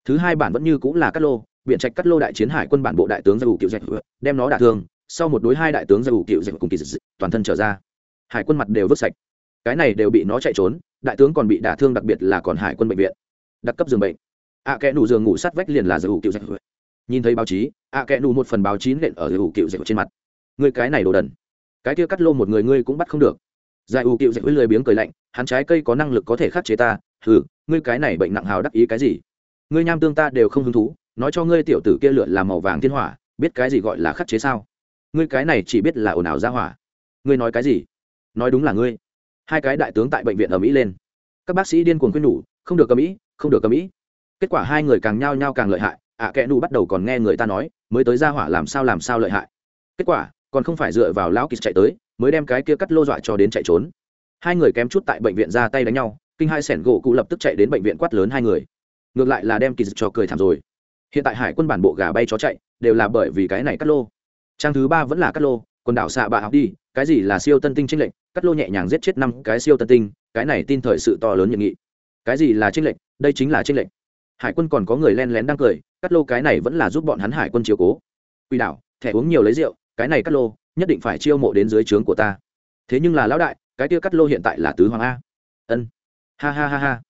Speaker 1: Thứ hai bản vẫn như cũng là cắt lô, biện trạch cắt lô đại chiến hải quân bản bộ đại tướng gia ủ cựu dạch, đem nó đả thương, sau một đối hai đại tướng gia ủ cựu dạch cùng kỳ dị toàn thân trở ra. Hải quân mặt đều vứt sạch. Cái này đều bị nó chạy trốn, đại tướng còn bị đả thương đặc biệt là còn hải quân bệnh viện. Đặc cấp giường bệnh ạ à, kẽ nụ giường ngủ sát vách liền là giờ ủ cựu dạy nhìn thấy báo chí ạ à, kẽ nụ một phần báo chí nện ở giờ ủ cựu dạy trên mặt. Người cái này đồ đần. Cái kia cắt lô một người ngươi cũng bắt không được. Giải ủ cựu dạy lười biếng cười lạnh hắn trái cây có năng lực có thể khắc chế ta. Hừ ngươi cái này bệnh nặng hào đắc ý cái gì? Ngươi nham tương ta đều không hứng thú nói cho ngươi tiểu tử kia lượn làm màu vàng thiên hỏa biết cái gì gọi là khắc chế sao? Ngươi cái này chỉ biết là ồn ào ra hỏa. Ngươi nói cái gì? Nói đúng là ngươi. Hai cái đại tướng tại bệnh viện ở mỹ lên. Các bác sĩ điên cuồng khuyên nhủ không được cầm mỹ không được cầm mỹ kết quả hai người càng nhao nhao càng lợi hại ạ à, kẽ nụ bắt đầu còn nghe người ta nói mới tới ra hỏa làm sao làm sao lợi hại. Kết quả còn không phải dựa vào lão kịch chạy tới mới đem cái kia cắt lô dọa cho đến chạy trốn. Hai người kém chút tại bệnh viện ra tay đánh nhau kinh hai sẻn gỗ cụ lập tức chạy đến bệnh viện quát lớn hai người. Ngược lại là đem kỳ cho cười thảm rồi. Hiện tại hải quân bản bộ gà bay chó chạy đều là bởi vì cái này cắt lô. Trang thứ ba vẫn là cắt lô quần đảo xạ bạ học đi cái gì là siêu tân tinh tranh lệnh cắt lô nhẹ nhàng giết chết năm cái siêu tân tinh cái này tin thời sự to lớn nhận nghị. Cái gì là tranh lệnh đây chính là tranh lệnh hải quân còn có người len lén đang cười, cắt lô cái này vẫn là giúp bọn hắn hải quân chiều cố. Quỷ đảo, thẻ uống nhiều lấy rượu, cái này cắt lô, nhất định phải chiêu mộ đến dưới trướng của ta. Thế nhưng là lão đại, cái kia cắt lô hiện tại là tứ hoàng a. Ân. Ha ha ha ha.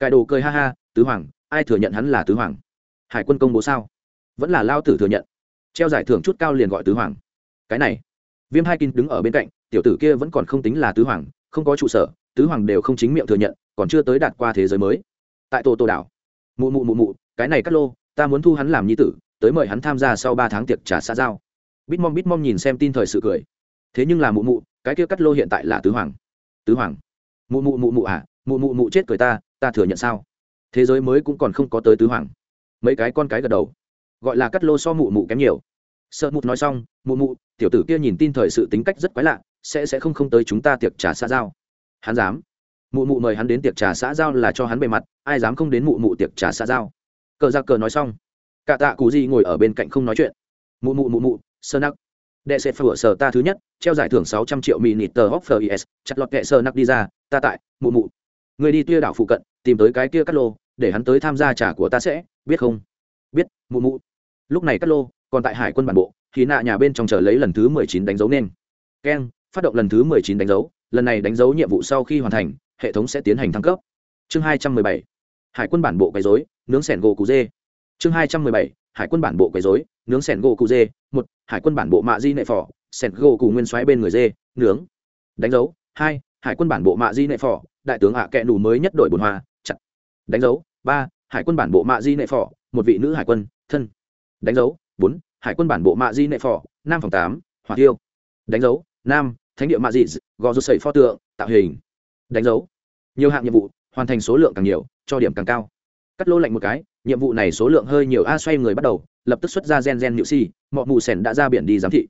Speaker 1: Cải đồ cười ha ha, tứ hoàng, ai thừa nhận hắn là tứ hoàng? Hải quân công bố sao? Vẫn là lao tử thừa nhận. Treo giải thưởng chút cao liền gọi tứ hoàng. Cái này, viêm hai kinh đứng ở bên cạnh, tiểu tử kia vẫn còn không tính là tứ hoàng, không có trụ sở, tứ hoàng đều không chính miệng thừa nhận, còn chưa tới đạt qua thế giới mới. Tại tổ tổ đảo mụ mụ mụ mụ, cái này cắt lô, ta muốn thu hắn làm nhi tử, tới mời hắn tham gia sau ba tháng tiệc trả xã giao. Bitmom bitmom nhìn xem tin thời sự cười. Thế nhưng là mụ mụ, cái kia cắt lô hiện tại là tứ hoàng. Tứ hoàng? Mụ mụ mụ mụ à mụ mụ mụ chết cười ta ta thừa nhận sao? Thế giới mới cũng còn không có tới tứ hoàng. Mấy cái con cái gật đầu. Gọi là cắt lô so mụ mụ kém nhiều. Sợ mụt nói xong, mụ mụ, tiểu tử kia nhìn tin thời sự tính cách rất quái lạ, sẽ sẽ không không tới chúng ta tiệc trà xã giao. Hắn dám mụ mụ mời hắn đến tiệc trà xã giao là cho hắn bề mặt, ai dám không đến mụ mụ tiệc trà xã giao. Cờ ra cờ nói xong, cả tạ cụ gì ngồi ở bên cạnh không nói chuyện. Mụ mụ mụ mụ, sơ nắc. Đệ sẽ phở sở ta thứ nhất, treo giải thưởng sáu trăm triệu mỹ nịt tờ hóc phở is chặt lọt kệ sơ nắc đi ra, ta tại, mụ mụ. Người đi tuya đảo phụ cận, tìm tới cái kia cắt lô, để hắn tới tham gia trả của ta sẽ, biết không? Biết, mụ mụ. Lúc này cắt lô còn tại hải quân bản bộ thì nạ nhà bên trong chờ lấy lần thứ mười chín đánh dấu nên. Keng, phát động lần thứ mười chín đánh dấu, lần này đánh dấu nhiệm vụ sau khi hoàn thành hệ thống sẽ tiến hành thăng cấp. Chương hai trăm mười bảy, hải quân bản bộ quấy dối nướng sẻn gỗ cụ dê. Chương hai trăm mười bảy, hải quân bản bộ quấy dối nướng sẻn gỗ cụ dê. Một, hải quân bản bộ mạ di nệ phỏ sẻn gỗ cụ nguyên xoáy bên người dê, nướng. Đánh dấu, hai, hải quân bản bộ mạ di nệ phỏ đại tướng hạ à kẹ nù mới nhất đội bồn hoa, chặt. Đánh dấu, ba, hải quân bản bộ mạ di nệ phỏ một vị nữ hải quân, thân. Đánh dấu, bốn, hải quân bản bộ mạ di nệ phỏ nam phòng tám, hỏa tiêu đánh dấu, nam, thánh địa mạ dị gò rút sẩy pho tượng, tạo hình. Đánh dấu nhiều hạng nhiệm vụ, hoàn thành số lượng càng nhiều, cho điểm càng cao. Cắt lô lạnh một cái, nhiệm vụ này số lượng hơi nhiều a xoay người bắt đầu, lập tức xuất ra gen gen nhự si mọi mù sèn đã ra biển đi giám thị.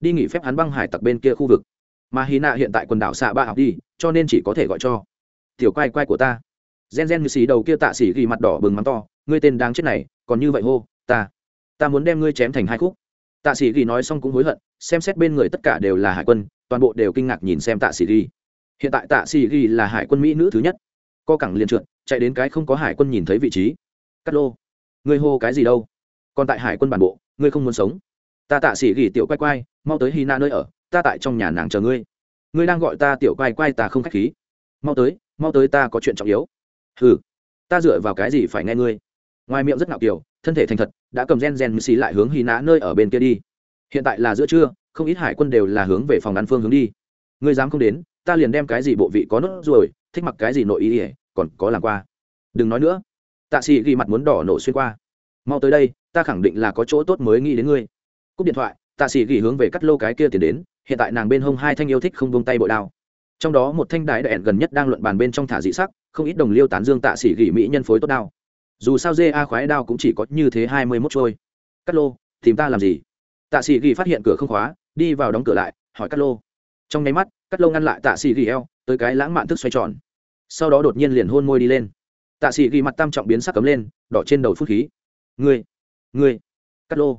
Speaker 1: Đi nghỉ phép hắn băng hải tặc bên kia khu vực. Mà hy nạ hiện tại quần đảo xạ ba học đi, cho nên chỉ có thể gọi cho. Tiểu quay quay của ta. Gen gen nhự xì đầu kia tạ xỉ ghi mặt đỏ bừng mắng to, ngươi tên đáng chết này, còn như vậy hô, ta. Ta muốn đem ngươi chém thành hai khúc. Tạ sĩ ghi nói xong cũng hối hận, xem xét bên người tất cả đều là hải quân, toàn bộ đều kinh ngạc nhìn xem tạ sĩ ghi hiện tại tạ sĩ ghi là hải quân mỹ nữ thứ nhất. Co cẳng liền trượt, chạy đến cái không có hải quân nhìn thấy vị trí. Cắt lô, ngươi hô cái gì đâu? Còn tại hải quân bản bộ, ngươi không muốn sống. Ta tạ sĩ ghi tiểu quay quay, mau tới hy na nơi ở, ta tại trong nhà nàng chờ ngươi. Ngươi đang gọi ta tiểu quay quay ta không k h á c h khí. Mau tới mau tới ta có chuyện trọng yếu. Ừ ta dựa vào cái gì phải nghe ngươi? Ngoài miệng rất ngạo kiều, thân thể thành thật, đã cầm gen gen xì lại hướng hy nã nơi ở bên kia đi. Hiện tại là giữa trưa, không ít hải quân đều là hướng về phòng đan phương hướng đi ngươi dám không đến ta liền đem cái gì bộ vị có nốt ruồi, thích mặc cái gì nội ý ỉa còn có làm qua. Đừng nói nữa. Tạ sĩ ghi mặt muốn đỏ nổ xuyên qua. Mau tới đây ta khẳng định là có chỗ tốt mới nghĩ đến ngươi. Cúp điện thoại tạ sĩ ghi hướng về cắt lô cái kia tiền đến hiện tại nàng bên hông hai thanh yêu thích không buông tay bội đao. Trong đó một thanh đại đẹn gần nhất đang luận bàn bên trong thả dị sắc không ít đồng liêu tán dương tạ sĩ ghi mỹ nhân phối tốt đao. Dù sao dê a khoái đao cũng chỉ có như thế hai mươi mốt trôi. Cắt lô tìm ta làm gì? Tạ sĩ ghi phát hiện cửa không khóa đi vào đóng cửa lại hỏi cắt lô trong nháy mắt, cắt lô ngăn lại tạ sĩ ghi eo, tới cái lãng mạn thức xoay tròn. Sau đó đột nhiên liền hôn môi đi lên. Tạ sĩ ghi mặt tam trọng biến sắc cấm lên, đỏ trên đầu phút khí. Ngươi ngươi, cắt lô.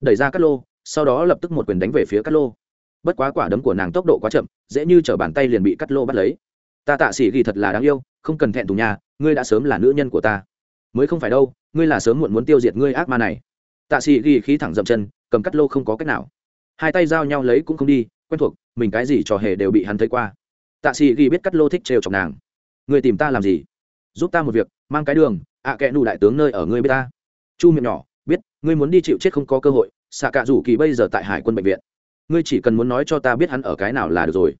Speaker 1: Đẩy ra cắt lô, sau đó lập tức một quyền đánh về phía cắt lô. Bất quá quả đấm của nàng tốc độ quá chậm, dễ như chở bàn tay liền bị cắt lô bắt lấy. Ta tạ sĩ ghi thật là đáng yêu, không cần thẹn thùng nhà, ngươi đã sớm là nữ nhân của ta. Mới không phải đâu, ngươi là sớm muộn muốn tiêu diệt ngươi ác ma này. Tạ sĩ ghi khí thẳng dậm chân, cầm cắt lô không có cách nào. Hai tay giao nhau lấy cũng không đi, quen thuộc mình cái gì trò hề đều bị hắn thấy qua. Tạ sĩ ghi biết cắt lô thích trêu chọc nàng. Người tìm ta làm gì? Giúp ta một việc, mang cái đường, ạ à kẽ nụ đại tướng nơi ở ngươi biết ta. Chu miệng nhỏ, biết, ngươi muốn đi chịu chết không có cơ hội xạ cạ rủ kỳ bây giờ tại hải quân bệnh viện. Ngươi chỉ cần muốn nói cho ta biết hắn ở cái nào là được rồi.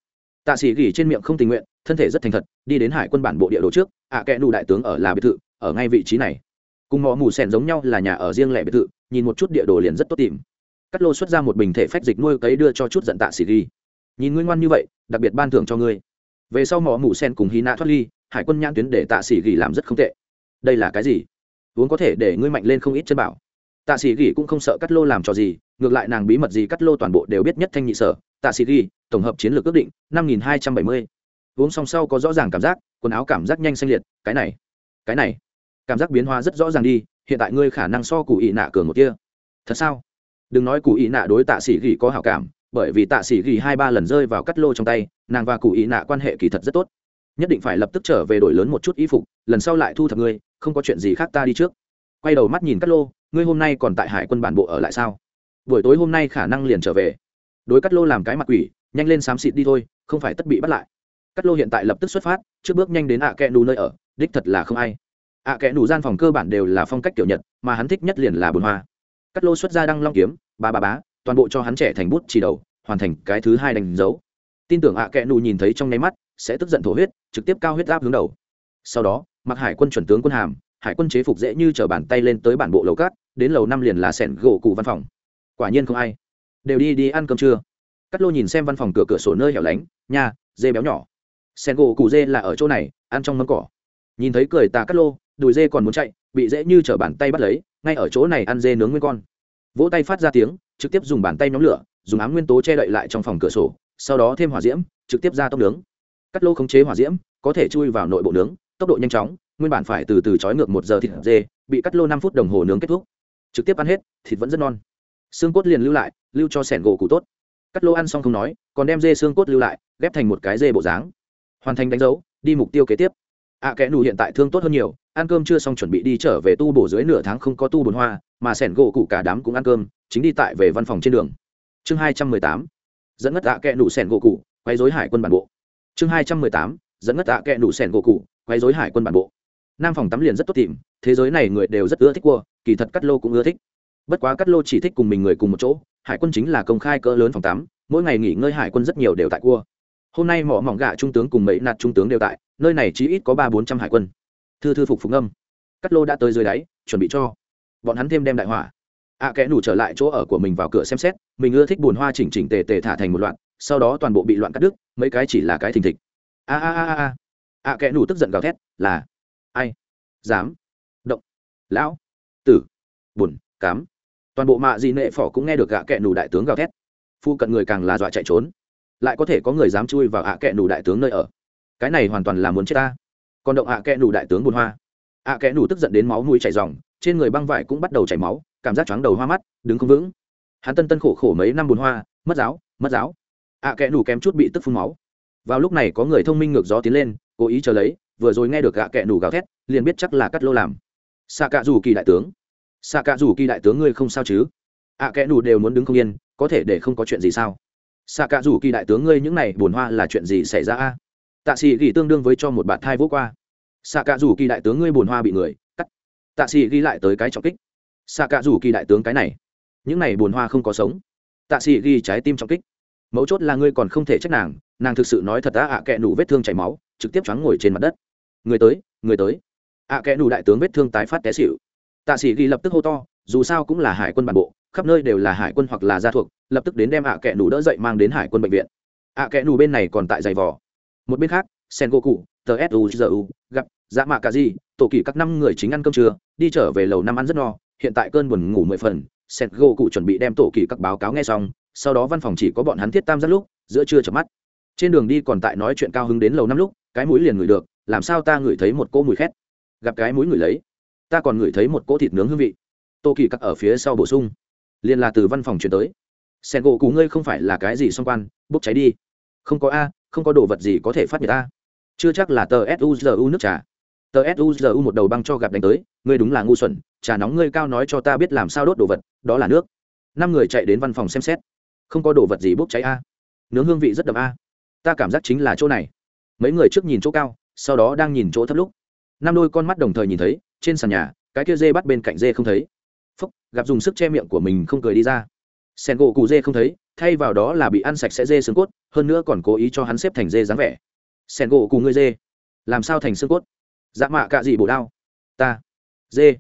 Speaker 1: Tạ sĩ gỉ trên miệng không tình nguyện, thân thể rất thành thật, đi đến hải quân bản bộ địa đồ trước, ạ à kẽ nụ đại tướng ở là biệt thự, ở ngay vị trí này. Cùng mỏ mù sèn giống nhau là nhà ở riêng lẻ biệt thự, nhìn một chút địa đồ liền rất tốt tìm. Cắt lô xuất ra một bình thể phách dịch nuôi cấy đưa cho chút giận tạ sĩ ghi nhìn ngươi ngoan như vậy, đặc biệt ban thưởng cho ngươi. Về sau mỏ mù sen cùng hy nạ thoát ly, hải quân nhãn tuyến để tạ sĩ gỉ làm rất không tệ. Đây là cái gì? Uống có thể để ngươi mạnh lên không ít chân bảo. Tạ sĩ gỉ cũng không sợ cắt lô làm trò gì, ngược lại nàng bí mật gì cắt lô toàn bộ đều biết nhất thanh nhị sở. Tạ sĩ gỉ, tổng hợp chiến lược ước định, năm nghìn hai trăm bảy mươi. Uống xong sau có rõ ràng cảm giác, quần áo cảm giác nhanh xanh liệt, cái này cái này, cảm giác biến hóa rất rõ ràng đi, hiện tại ngươi khả năng so cụ ị nạ cường một kia thật sao? Đừng nói cụ ị nạ đối tạ sĩ gỉ có hảo cảm bởi vì tạ sĩ ghi hai ba lần rơi vào cắt lô trong tay, nàng và cụ ý nạ quan hệ kỳ thật rất tốt. Nhất định phải lập tức trở về đổi lớn một chút y phục, lần sau lại thu thập ngươi, không có chuyện gì khác ta đi trước. Quay đầu mắt nhìn cắt lô, ngươi hôm nay còn tại hải quân bản bộ ở lại sao? Buổi tối hôm nay khả năng liền trở về. Đối cắt lô làm cái mặt quỷ, nhanh lên xám xịt đi thôi, không phải tất bị bắt lại. Cắt lô hiện tại lập tức xuất phát, trước bước nhanh đến ạ kẽ nù nơi ở, đích thật là không ai. Ạ kẽ nù gian phòng cơ bản đều là phong cách kiểu nhật, mà hắn thích nhất liền là bồn hoa. Cắt lô xuất ra đăng long kiếm, ba ba bá toàn bộ cho hắn trẻ thành bút chỉ đầu, hoàn thành cái thứ hai đánh dấu. Tin tưởng ạ kẽ nù nhìn thấy trong nháy mắt, sẽ tức giận thổ huyết, trực tiếp cao huyết áp hướng đầu. Sau đó, mặc hải quân chuẩn tướng quân hàm, hải quân chế phục dễ như chở bàn tay lên tới bản bộ lầu cát, đến lầu năm liền là sẻn gỗ cụ văn phòng. Quả nhiên không ai. Đều đi đi ăn cơm trưa. Cắt lô nhìn xem văn phòng cửa cửa sổ nơi hẻo lánh nhà dê béo nhỏ. Sẻn gỗ cụ dê là ở chỗ này, ăn trong mâm cỏ. Nhìn thấy cười tà cắt lô, đùi dê còn muốn chạy, bị dễ như chở bàn tay bắt lấy, ngay ở chỗ này ăn dê nướng nguyên con vỗ tay phát ra tiếng trực tiếp dùng bàn tay nhóm lửa dùng ám nguyên tố che đậy lại trong phòng cửa sổ sau đó thêm hỏa diễm trực tiếp ra tốc nướng. Cắt lô khống chế hỏa diễm có thể chui vào nội bộ nướng tốc độ nhanh chóng nguyên bản phải từ từ trói ngược một giờ thịt dê bị cắt lô năm phút đồng hồ nướng kết thúc. Trực tiếp ăn hết thịt vẫn rất non. Xương cốt liền lưu lại lưu cho sẻn gỗ cụ tốt. Cắt lô ăn xong không nói còn đem dê xương cốt lưu lại ghép thành một cái dê bộ dáng. Hoàn thành đánh dấu đi mục tiêu kế tiếp. Ạ à, kẽ nù hiện tại thương tốt hơn nhiều ăn cơm chưa xong chuẩn bị đi trở về tu bổ dưới nửa tháng không có tu bồn hoa, mà sẻn gỗ cụ cả đám cũng ăn cơm, chính đi tại về văn phòng trên đường. Chương hai trăm mười tám, dẫn ngất ạ kẹ nụ sẻn gỗ cụ quay dối hải quân bản bộ. Chương hai trăm mười tám, dẫn ngất ạ kẹ nụ sẻn gỗ cụ quay dối hải quân bản bộ. Nam phòng tắm liền rất tốt tìm, thế giới này người đều rất ưa thích cua, kỳ thật cắt lô cũng ưa thích. Bất quá cắt lô chỉ thích cùng mình người cùng một chỗ, hải quân chính là công khai cỡ lớn phòng tắm, mỗi ngày nghỉ ngơi hải quân rất nhiều đều tại cua. Hôm nay mỏ mỏng gạ trung tướng cùng mấy nạt trung tướng đều tại, nơi này chỉ ít có ba bốn trăm hải quân thư thư phục phục ngâm. Cắt lô đã tới dưới đáy chuẩn bị cho. Bọn hắn thêm đem đại hỏa. Ạ à, kẽ nủ trở lại chỗ ở của mình vào cửa xem xét mình ưa thích bùn hoa chỉnh chỉnh tề tề thả thành một loạt sau đó toàn bộ bị loạn cắt đứt mấy cái chỉ là cái thình thịch. A a a a a. Kẽ nủ tức giận gào thét là ai? Dám. Động. Lão. Tử. Bùn cám. Toàn bộ mạ dị nệ phỏ cũng nghe được gạ kẽ nủ đại tướng gào thét. Phu cận người càng là dọa chạy trốn. Lại có thể có người dám chui vào ạ kẽ nủ đại tướng nơi ở. Cái này hoàn toàn là muốn chết ta còn động ạ kẽ nủ đại tướng bùn hoa. ạ kẽ nủ tức giận đến máu mũi chảy dòng trên người băng vải cũng bắt đầu chảy máu, cảm giác chóng đầu hoa mắt, đứng không vững. Hắn tân tân khổ khổ mấy năm bùn hoa, mất giáo mất giáo. ạ kẽ nủ kém chút bị tức phun máu. Vào lúc này có người thông minh ngược gió tiến lên, cố ý chờ lấy, vừa rồi nghe được gạ kẽ nủ gào thét, liền biết chắc là cắt lô làm. Xạ cạ dù kỳ đại tướng. Xạ cạ dù kỳ đại tướng ngươi không sao chứ? ạ kẽ nủ đều muốn đứng không yên, có thể để không có chuyện gì sao? Xạ cạ dù kỳ đại tướng ngươi những này buồn hoa là chuyện gì xảy ra a? Tạ sĩ gỉ tương đương với cho một bạn thai vô qua xạ cạ rủ kỳ đại tướng ngươi buồn hoa bị người, cắt. Tạ sĩ ghi lại tới cái trọng kích. Xạ cạ rủ kỳ đại tướng cái này, những này buồn hoa không có sống. Tạ sĩ ghi trái tim trọng kích. Mấu chốt là ngươi còn không thể trách nàng nàng thực sự nói thật đã ạ à nủ vết thương chảy máu, trực tiếp choáng ngồi trên mặt đất. Người tới người tới. Ạ à kẽ nủ đại tướng vết thương tái phát té xịu tạ sĩ ghi lập tức hô to, dù sao cũng là hải quân bản bộ, khắp nơi đều là hải quân hoặc là gia thuộc, lập tức đến đem ạ à kẽ nủ đỡ dậy mang đến hải quân bệnh viện. Ạ à kẽ nủ bên này còn tại giày vò. Một bên khác sen go cụ tờ suzu gặp dạ mạ cả gì tổ kỳ các năm người chính ăn cơm trưa, đi trở về lầu năm ăn rất no, hiện tại cơn buồn ngủ mười phần, sẹt gỗ cụ chuẩn bị đem tổ kỳ các báo cáo nghe xong, sau đó văn phòng chỉ có bọn hắn thiết tam rất lúc, giữa trưa chợp mắt. Trên đường đi còn tại nói chuyện cao hứng đến lầu năm lúc, cái mũi liền ngửi được, làm sao ta ngửi thấy một cỗ mùi khét. Gặp cái mũi ngửi lấy, ta còn ngửi thấy một cỗ thịt nướng hương vị. Tô kỳ cắt ở phía sau bổ sung, liền là từ văn phòng chuyển tới. Sen gỗ cú ngươi không phải là cái gì xung quan bốc cháy đi. Không có a, không có đồ vật gì có thể phát nhiệt ta chưa chắc là tờ suzu nước trà. Tờ suzu một đầu băng cho gặp đánh tới, ngươi đúng là ngu xuẩn, trà nóng ngươi cao nói cho ta biết làm sao đốt đồ vật, đó là nước. Năm người chạy đến văn phòng xem xét. Không có đồ vật gì bốc cháy a. Nướng hương vị rất đậm a. Ta cảm giác chính là chỗ này. Mấy người trước nhìn chỗ cao, sau đó đang nhìn chỗ thấp lúc. Năm đôi con mắt đồng thời nhìn thấy, trên sàn nhà, cái kia dê bắt bên cạnh dê không thấy. Phúc, gặp dùng sức che miệng của mình không cười đi ra. Sen gỗ cụ dê không thấy, thay vào đó là bị ăn sạch sẽ dê xương cốt, hơn nữa còn cố ý cho hắn xếp thành dê dáng vẻ sen gỗ cùng ngươi dê. Làm sao thành xương cốt? Dạ mạ cạ gì bổ đao? Ta. Dê.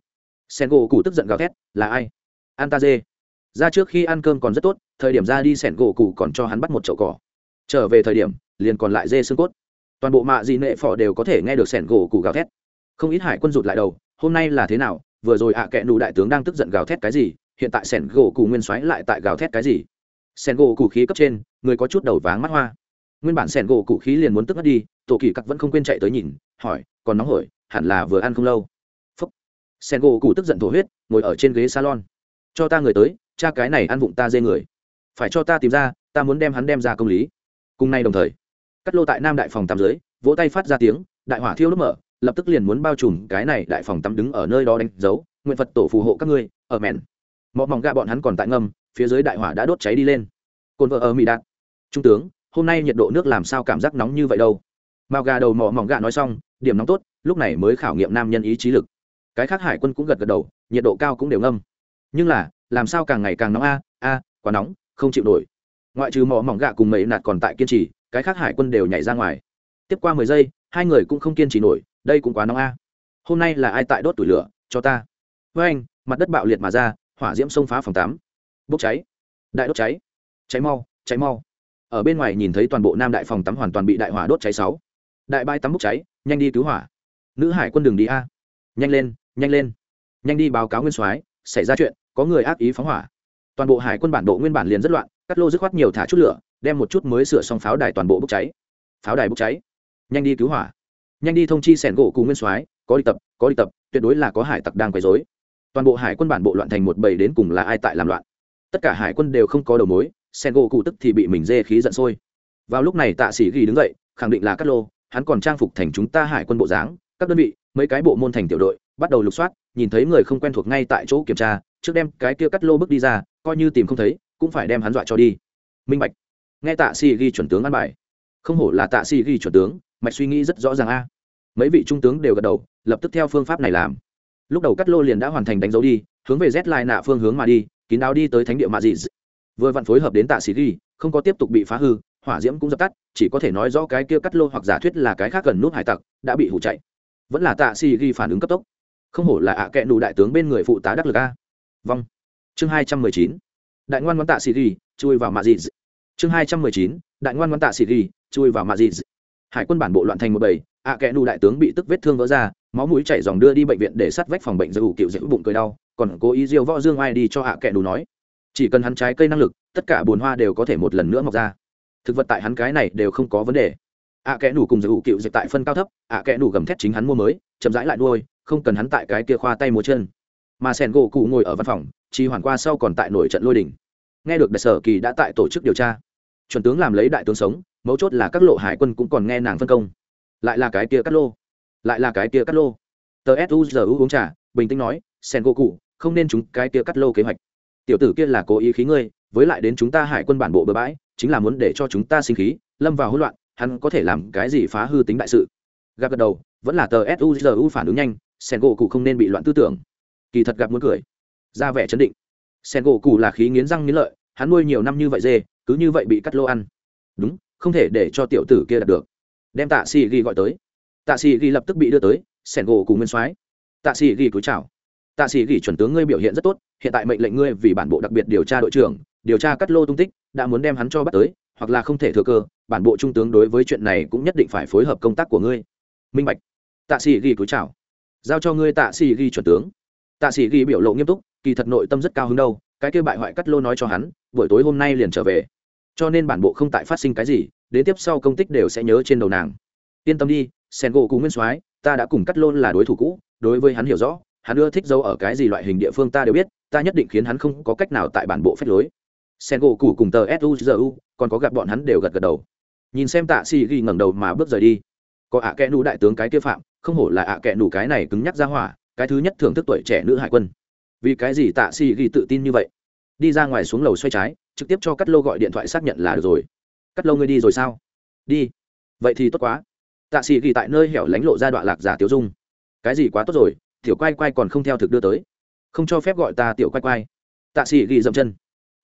Speaker 1: Sen gỗ cụ tức giận gào thét, là ai? Ăn ta dê. Ra trước khi ăn cơm còn rất tốt, thời điểm ra đi sẻn gỗ cụ còn cho hắn bắt một chậu cỏ. Trở về thời điểm, liền còn lại dê xương cốt. Toàn bộ mạ dị nệ phỏ đều có thể nghe được sẻn gỗ cụ gào thét. Không ít hải quân rụt lại đầu, hôm nay là thế nào? Vừa rồi ạ à kẽ nụ đại tướng đang tức giận gào thét cái gì? Hiện tại sẻn gỗ cụ nguyên xoáy lại tại gào thét cái gì? Sẻn gỗ cụ khí cấp trên, người có chút đầu váng mắt hoa nguyên bản sẻn gỗ cụ khí liền muốn tức ngất đi, tổ kỳ cặc vẫn không quên chạy tới nhìn, hỏi, còn nóng hổi, hẳn là vừa ăn không lâu. Phúc. Sẻn gỗ cụ tức giận thổ huyết, ngồi ở trên ghế salon. Cho ta người tới, cha cái này ăn vụng ta dê người. Phải cho ta tìm ra, ta muốn đem hắn đem ra công lý. Cùng nay đồng thời, cắt lô tại nam đại phòng tắm dưới, vỗ tay phát ra tiếng, đại hỏa thiêu lúc mở, lập tức liền muốn bao trùm cái này đại phòng tắm đứng ở nơi đó đánh dấu, nguyện phật tổ phù hộ các ngươi, ở mẹn. Mọ mỏng gạ bọn hắn còn tại ngâm, phía dưới đại hỏa đã đốt cháy đi lên. Cồn vợ ở mỹ đạt. Trung tướng hôm nay nhiệt độ nước làm sao cảm giác nóng như vậy đâu? Mao gà đầu mỏ mỏng gà nói xong, điểm nóng tốt, lúc này mới khảo nghiệm nam nhân ý chí lực. Cái khác hải quân cũng gật gật đầu, nhiệt độ cao cũng đều ngâm. Nhưng là, làm sao càng ngày càng nóng a? A, quá nóng, không chịu nổi. Ngoại trừ mỏ mỏng gạ cùng mấy nạt còn tại kiên trì, cái khác hải quân đều nhảy ra ngoài. Tiếp qua mười giây, hai người cũng không kiên trì nổi, đây cũng quá nóng a. Hôm nay là ai tại đốt tủi lửa, cho ta. Với anh, mặt đất bạo liệt mà ra, hỏa diễm xông phá phòng tám. Bốc cháy. Đại đốt cháy. Cháy mau cháy mau ở bên ngoài nhìn thấy toàn bộ nam đại phòng tắm hoàn toàn bị đại hỏa đốt cháy sáu. Đại bãi tắm bốc cháy, nhanh đi cứu hỏa. Nữ hải quân đường đi a. Nhanh lên nhanh lên. Nhanh đi báo cáo nguyên soái, xảy ra chuyện, có người ác ý phóng hỏa. Toàn bộ hải quân bản bộ nguyên bản liền rất loạn, cắt lô dứt khoát nhiều thả chút lửa, đem một chút mới sửa xong pháo đài toàn bộ bốc cháy. Pháo đài bốc cháy. Nhanh đi cứu hỏa. Nhanh đi thông chi sẻn gỗ cùng nguyên soái, có đi tập, có đi tập, tuyệt đối là có hải tặc đang quấy rối. Toàn bộ hải quân bản bộ loạn thành một bầy đến cùng là ai tại làm loạn. Tất cả hải quân đều không có đầu mối sen gỗ cụ tức thì bị mình dê khí giận sôi. Vào lúc này tạ sĩ ghi đứng dậy, khẳng định là Cát lô, hắn còn trang phục thành chúng ta hải quân bộ dáng. Các đơn vị, mấy cái bộ môn thành tiểu đội, bắt đầu lục soát, nhìn thấy người không quen thuộc ngay tại chỗ kiểm tra, trước đem cái kia cắt lô bước đi ra, coi như tìm không thấy, cũng phải đem hắn dọa cho đi. Minh bạch. Nghe tạ sĩ ghi chuẩn tướng ăn bài. Không hổ là tạ sĩ ghi chuẩn tướng, mạch suy nghĩ rất rõ ràng a. Mấy vị trung tướng đều gật đầu, lập tức theo phương pháp này làm. Lúc đầu cắt lô liền đã hoàn thành đánh dấu đi, hướng về z lai nạ phương hướng mà đi, kín đáo đi tới thánh địa mạ dị vừa vặn phối hợp đến tạ sĩ ghi, không có tiếp tục bị phá hư, hỏa diễm cũng dập tắt, chỉ có thể nói rõ cái kia cắt lô hoặc giả thuyết là cái khác gần nút hải tặc, đã bị hủ chạy. Vẫn là tạ sĩ ghi phản ứng cấp tốc. Không hổ là ạ à kẹ nụ đại tướng bên người phụ tá đắc lực a. Vâng. Chương hai trăm mười chín. Đại ngoan ngoan tạ sĩ ghi, chui vào mạ dị chương hai trăm mười chín. Đại ngoan ngoan tạ sĩ ghi, chui vào mạ dị hải quân bản bộ loạn thành một bầy, ạ à kẹ nụ đại tướng bị tức vết thương vỡ ra, máu mũi chảy dòng đưa đi bệnh viện để sát vách phòng bệnh giữ cựu dễ bụng cười đau, còn cố ý diêu võ dương ai đi cho ạ à kẹ nụ nói chỉ cần hắn trái cây năng lực, tất cả bồn hoa đều có thể một lần nữa mọc ra. Thực vật tại hắn cái này đều không có vấn đề. Ạ kẽ nủ cùng giữ cựu dịch tại phân cao thấp, ạ kẽ nủ gầm thét chính hắn mua mới, chậm rãi lại nuôi, không cần hắn tại cái kia khoa tay múa chân. Mà sẻn gỗ cụ ngồi ở văn phòng chỉ hoàn qua sau còn tại nổi trận lôi đình. Nghe được đại sở kỳ đã tại tổ chức điều tra, chuẩn tướng làm lấy đại tướng sống, mấu chốt là các lộ hải quân cũng còn nghe nàng phân công. Lại là cái kia cắt lô. Lại là cái kia cắt lô. Tờ suzu uống trà, bình tĩnh nói, sen gỗ cụ, không nên chúng cái kia cắt lô kế hoạch tiểu tử kia là cố ý khí ngươi, với lại đến chúng ta hải quân bản bộ bừa bãi, chính là muốn để cho chúng ta sinh khí, lâm vào hỗn loạn, hắn có thể làm cái gì phá hư tính đại sự. Gặp gật đầu, vẫn là tờ suzu phản ứng nhanh, sen gỗ cụ không nên bị loạn tư tưởng. Kỳ thật gặp muốn cười. Ra vẻ chấn định. Sen gỗ cụ là khí nghiến răng nghiến lợi, hắn nuôi nhiều năm như vậy dê, cứ như vậy bị cắt lô ăn. Đúng, không thể để cho tiểu tử kia đạt được. Đem tạ xì ghi gọi tới. Tạ xì ghi lập tức bị đưa tới sẻn gỗ cùng nguyên soái. Tạ xì ghi cúi chào tạ sĩ gỉ chuẩn tướng ngươi biểu hiện rất tốt, hiện tại mệnh lệnh ngươi vì bản bộ đặc biệt điều tra đội trưởng, điều tra cắt lô tung tích, đã muốn đem hắn cho bắt tới, hoặc là không thể thừa cơ, bản bộ trung tướng đối với chuyện này cũng nhất định phải phối hợp công tác của ngươi. Minh bạch. Tạ sĩ ghi cúi chào. Giao cho ngươi tạ sĩ ghi chuẩn tướng. Tạ sĩ ghi biểu lộ nghiêm túc, kỳ thật nội tâm rất cao hứng đâu, cái kêu bại hoại cắt lô nói cho hắn, buổi tối hôm nay liền trở về. Cho nên bản bộ không tại phát sinh cái gì, đến tiếp sau công tích đều sẽ nhớ trên đầu nàng. Yên tâm đi, sen gỗ cú nguyên soái, ta đã cùng cắt Lô là đối thủ cũ, đối với hắn hiểu rõ hắn ưa thích dâu ở cái gì loại hình địa phương ta đều biết, ta nhất định khiến hắn không có cách nào tại bản bộ phép lối. Sen gỗ cũ cùng tờ suzu còn có gặp bọn hắn đều gật gật đầu. Nhìn xem tạ xì ghi ngẩng đầu mà bước rời đi. Có ạ à kẽ nụ đại tướng cái kia phạm, không hổ là ạ à kẽ nụ cái này cứng nhắc ra hỏa, cái thứ nhất thưởng thức tuổi trẻ nữ hải quân. Vì cái gì tạ xì ghi tự tin như vậy? Đi ra ngoài xuống lầu xoay trái, trực tiếp cho cắt lô gọi điện thoại xác nhận là được rồi. Cắt lô ngươi đi rồi sao? Đi. Vậy thì tốt quá. Tạ xì ghi tại nơi hẻo lánh lộ ra đoạn lạc giả tiêu dung. Cái gì quá tốt rồi? Tiểu quay quay còn không theo thực đưa tới. Không cho phép gọi ta tiểu quay quay tạ sĩ ghi dậm chân.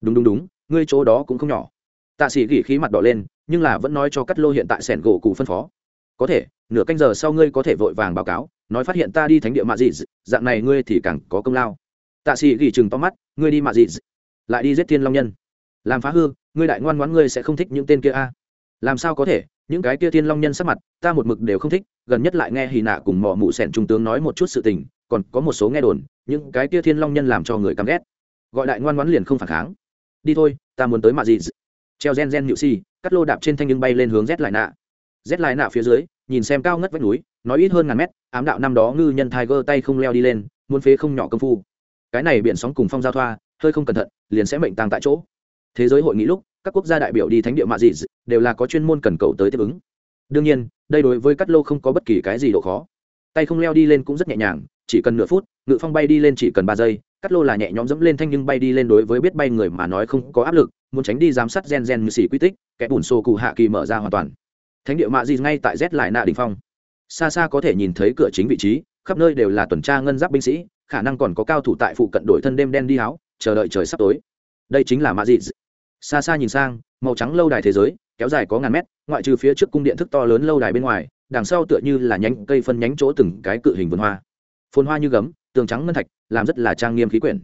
Speaker 1: Đúng đúng đúng, ngươi chỗ đó cũng không nhỏ. Tạ sĩ ghi khí mặt đỏ lên, nhưng là vẫn nói cho cắt lô hiện tại sẻn gỗ cụ phân phó. Có thể, nửa canh giờ sau ngươi có thể vội vàng báo cáo, nói phát hiện ta đi thánh địa mạ dị dạng này ngươi thì càng có công lao. Tạ sĩ ghi chừng to mắt, ngươi đi mạ dị lại đi giết thiên long nhân. Làm phá hư, ngươi đại ngoan ngoãn ngươi sẽ không thích những tên kia a. Làm sao có thể, những cái kia thiên long nhân sắc mặt, ta một mực đều không thích, gần nhất lại nghe hì nạ cùng mỏ mụ sẻn trung tướng nói một chút sự tình còn có một số nghe đồn, những cái kia thiên long nhân làm cho người căm ghét. Gọi đại ngoan ngoãn liền không phản kháng. Đi thôi, ta muốn tới mạ gì treo gen gen nhự si, cắt lô đạp trên thanh nhưng bay lên hướng rét lại nạ. Rét lại nạ phía dưới, nhìn xem cao ngất vách núi, nói ít hơn ngàn mét, ám đạo năm đó ngư nhân tiger tay không leo đi lên, muốn phế không nhỏ công phu. Cái này biển sóng cùng phong giao thoa, hơi không cẩn thận, liền sẽ mệnh tàng tại chỗ. Thế giới hội nghị lúc, các quốc gia đại biểu đi thánh địa mạ dị đều là có chuyên môn cần cầu tới tiếp ứng. Đương nhiên, đây đối với cắt lô không có bất kỳ cái gì độ khó. Tay không leo đi lên cũng rất nhẹ nhàng chỉ cần nửa phút, ngự phong bay đi lên chỉ cần ba giây, cắt lô là nhẹ nhõm dẫm lên thanh nhưng bay đi lên đối với biết bay người mà nói không có áp lực, muốn tránh đi giám sát gen gen như xỉ quy tích, kẻ bùn xô cụ hạ kỳ mở ra hoàn toàn. Thánh địa mạ di ngay tại z lại nạ đình phong. Xa xa có thể nhìn thấy cửa chính vị trí, khắp nơi đều là tuần tra ngân giáp binh sĩ, khả năng còn có cao thủ tại phụ cận đổi thân đêm đen đi áo chờ đợi trời sắp tối. Đây chính là mạ di xa xa nhìn sang, màu trắng lâu đài thế giới, kéo dài có ngàn mét, ngoại trừ phía trước cung điện thức to lớn lâu đài bên ngoài, đằng sau tựa như là nhánh cây phân nhánh chỗ từng cái cự hình vườn hoa phồn hoa như gấm, tường trắng ngân thạch, làm rất là trang nghiêm khí quyển.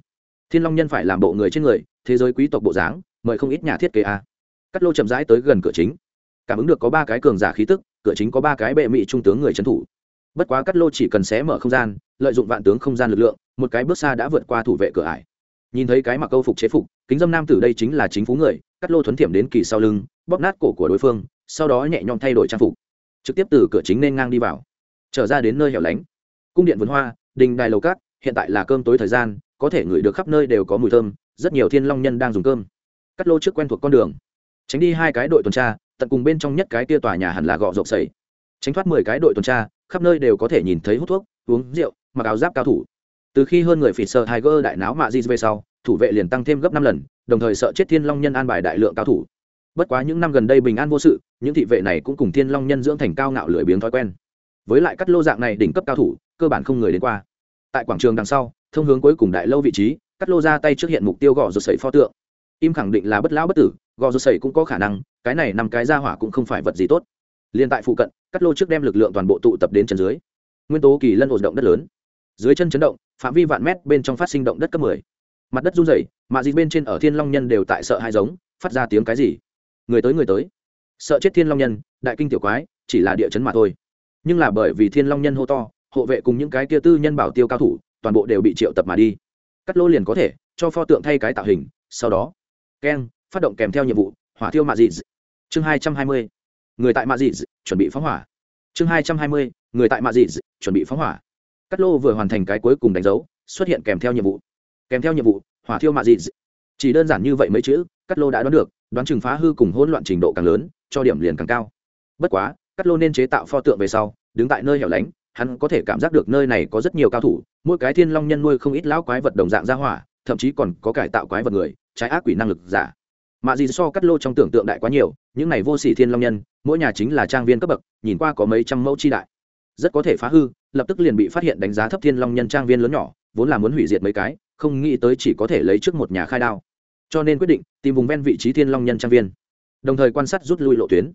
Speaker 1: Thiên long nhân phải làm bộ người trên người, thế giới quý tộc bộ dáng, mời không ít nhà thiết kế a. Cắt lô chậm rãi tới gần cửa chính. Cảm ứng được có ba cái cường giả khí tức, cửa chính có ba cái bệ mị trung tướng người trấn thủ. Bất quá cắt lô chỉ cần xé mở không gian, lợi dụng vạn tướng không gian lực lượng, một cái bước xa đã vượt qua thủ vệ cửa ải. Nhìn thấy cái mặc câu phục chế phục, kính dâm nam tử đây chính là chính phú người, cắt lô thuấn thiểm đến kỳ sau lưng, bóp nát cổ của đối phương, sau đó nhẹ nhõm thay đổi trang phục. Trực tiếp từ cửa chính nên ngang đi vào. Trở ra đến nơi hẻo lánh. Cung điện vườn hoa đình đài lầu cát, hiện tại là cơm tối thời gian, có thể ngửi được khắp nơi đều có mùi thơm, rất nhiều thiên long nhân đang dùng cơm. Cắt lô trước quen thuộc con đường. Tránh đi hai cái đội tuần tra, tận cùng bên trong nhất cái tia tòa nhà hẳn là gọ rộp sầy tránh thoát mười cái đội tuần tra, khắp nơi đều có thể nhìn thấy hút thuốc, uống rượu, mặc áo giáp cao thủ. Từ khi hơn người phỉ sợ tiger đại náo mạ di về sau, thủ vệ liền tăng thêm gấp năm lần, đồng thời sợ chết thiên long nhân an bài đại lượng cao thủ. Bất quá những năm gần đây bình an vô sự, những thị vệ này cũng cùng thiên long nhân dưỡng thành cao ngạo lười biếng thói quen. Với lại cắt lô dạng này đỉnh cấp cao thủ, cơ bản không người đến qua tại quảng trường đằng sau, thông hướng cuối cùng đại lâu vị trí, cắt lô ra tay trước hiện mục tiêu gò rột sẩy pho tượng. Im khẳng định là bất lão bất tử, gò rột sẩy cũng có khả năng, cái này nằm cái ra hỏa cũng không phải vật gì tốt. Liên tại phụ cận, cắt lô trước đem lực lượng toàn bộ tụ tập đến chân dưới. Nguyên tố kỳ lân ổn động đất lớn. Dưới chân chấn động, phạm vi vạn mét, bên trong phát sinh động đất cấp 10. mặt đất run rẩy, mà gì bên trên ở thiên long nhân đều tại sợ hai giống, phát ra tiếng cái gì? Người tới người tới. Sợ chết thiên long nhân, đại kinh tiểu quái, chỉ là địa chấn mà thôi. Nhưng là bởi vì thiên long nhân hô to hộ vệ cùng những cái kia tư nhân bảo tiêu cao thủ, toàn bộ đều bị triệu tập mà đi. Cắt lô liền có thể cho pho tượng thay cái tạo hình, sau đó, keng, phát động kèm theo nhiệm vụ, hỏa thiêu mạ dị chương hai trăm hai mươi, người tại mạ dị chuẩn bị phóng hỏa. Chương hai trăm hai mươi, người tại mạ dị chuẩn bị phóng hỏa. Cắt lô vừa hoàn thành cái cuối cùng đánh dấu, xuất hiện kèm theo nhiệm vụ. Kèm theo nhiệm vụ, hỏa thiêu mạ dị chỉ đơn giản như vậy mấy chữ, cắt lô đã đoán được, đoán chừng phá hư cùng hỗn loạn trình độ càng lớn, cho điểm liền càng cao. Bất quá, cắt lô nên chế tạo pho tượng về sau, đứng tại nơi hẻo lánh hắn có thể cảm giác được nơi này có rất nhiều cao thủ, mỗi cái thiên long nhân nuôi không ít lão quái vật đồng dạng ra hỏa, thậm chí còn có cải tạo quái vật người, trái ác quỷ năng lực giả. Mạ gì so cắt lô trong tưởng tượng đại quá nhiều, những này vô sỉ thiên long nhân, mỗi nhà chính là trang viên cấp bậc, nhìn qua có mấy trăm mẫu chi đại. Rất có thể phá hư, lập tức liền bị phát hiện đánh giá thấp thiên long nhân trang viên lớn nhỏ, vốn là muốn hủy diệt mấy cái, không nghĩ tới chỉ có thể lấy trước một nhà khai đao. Cho nên quyết định, tìm vùng ven vị trí thiên long nhân trang viên. Đồng thời quan sát rút lui lộ tuyến.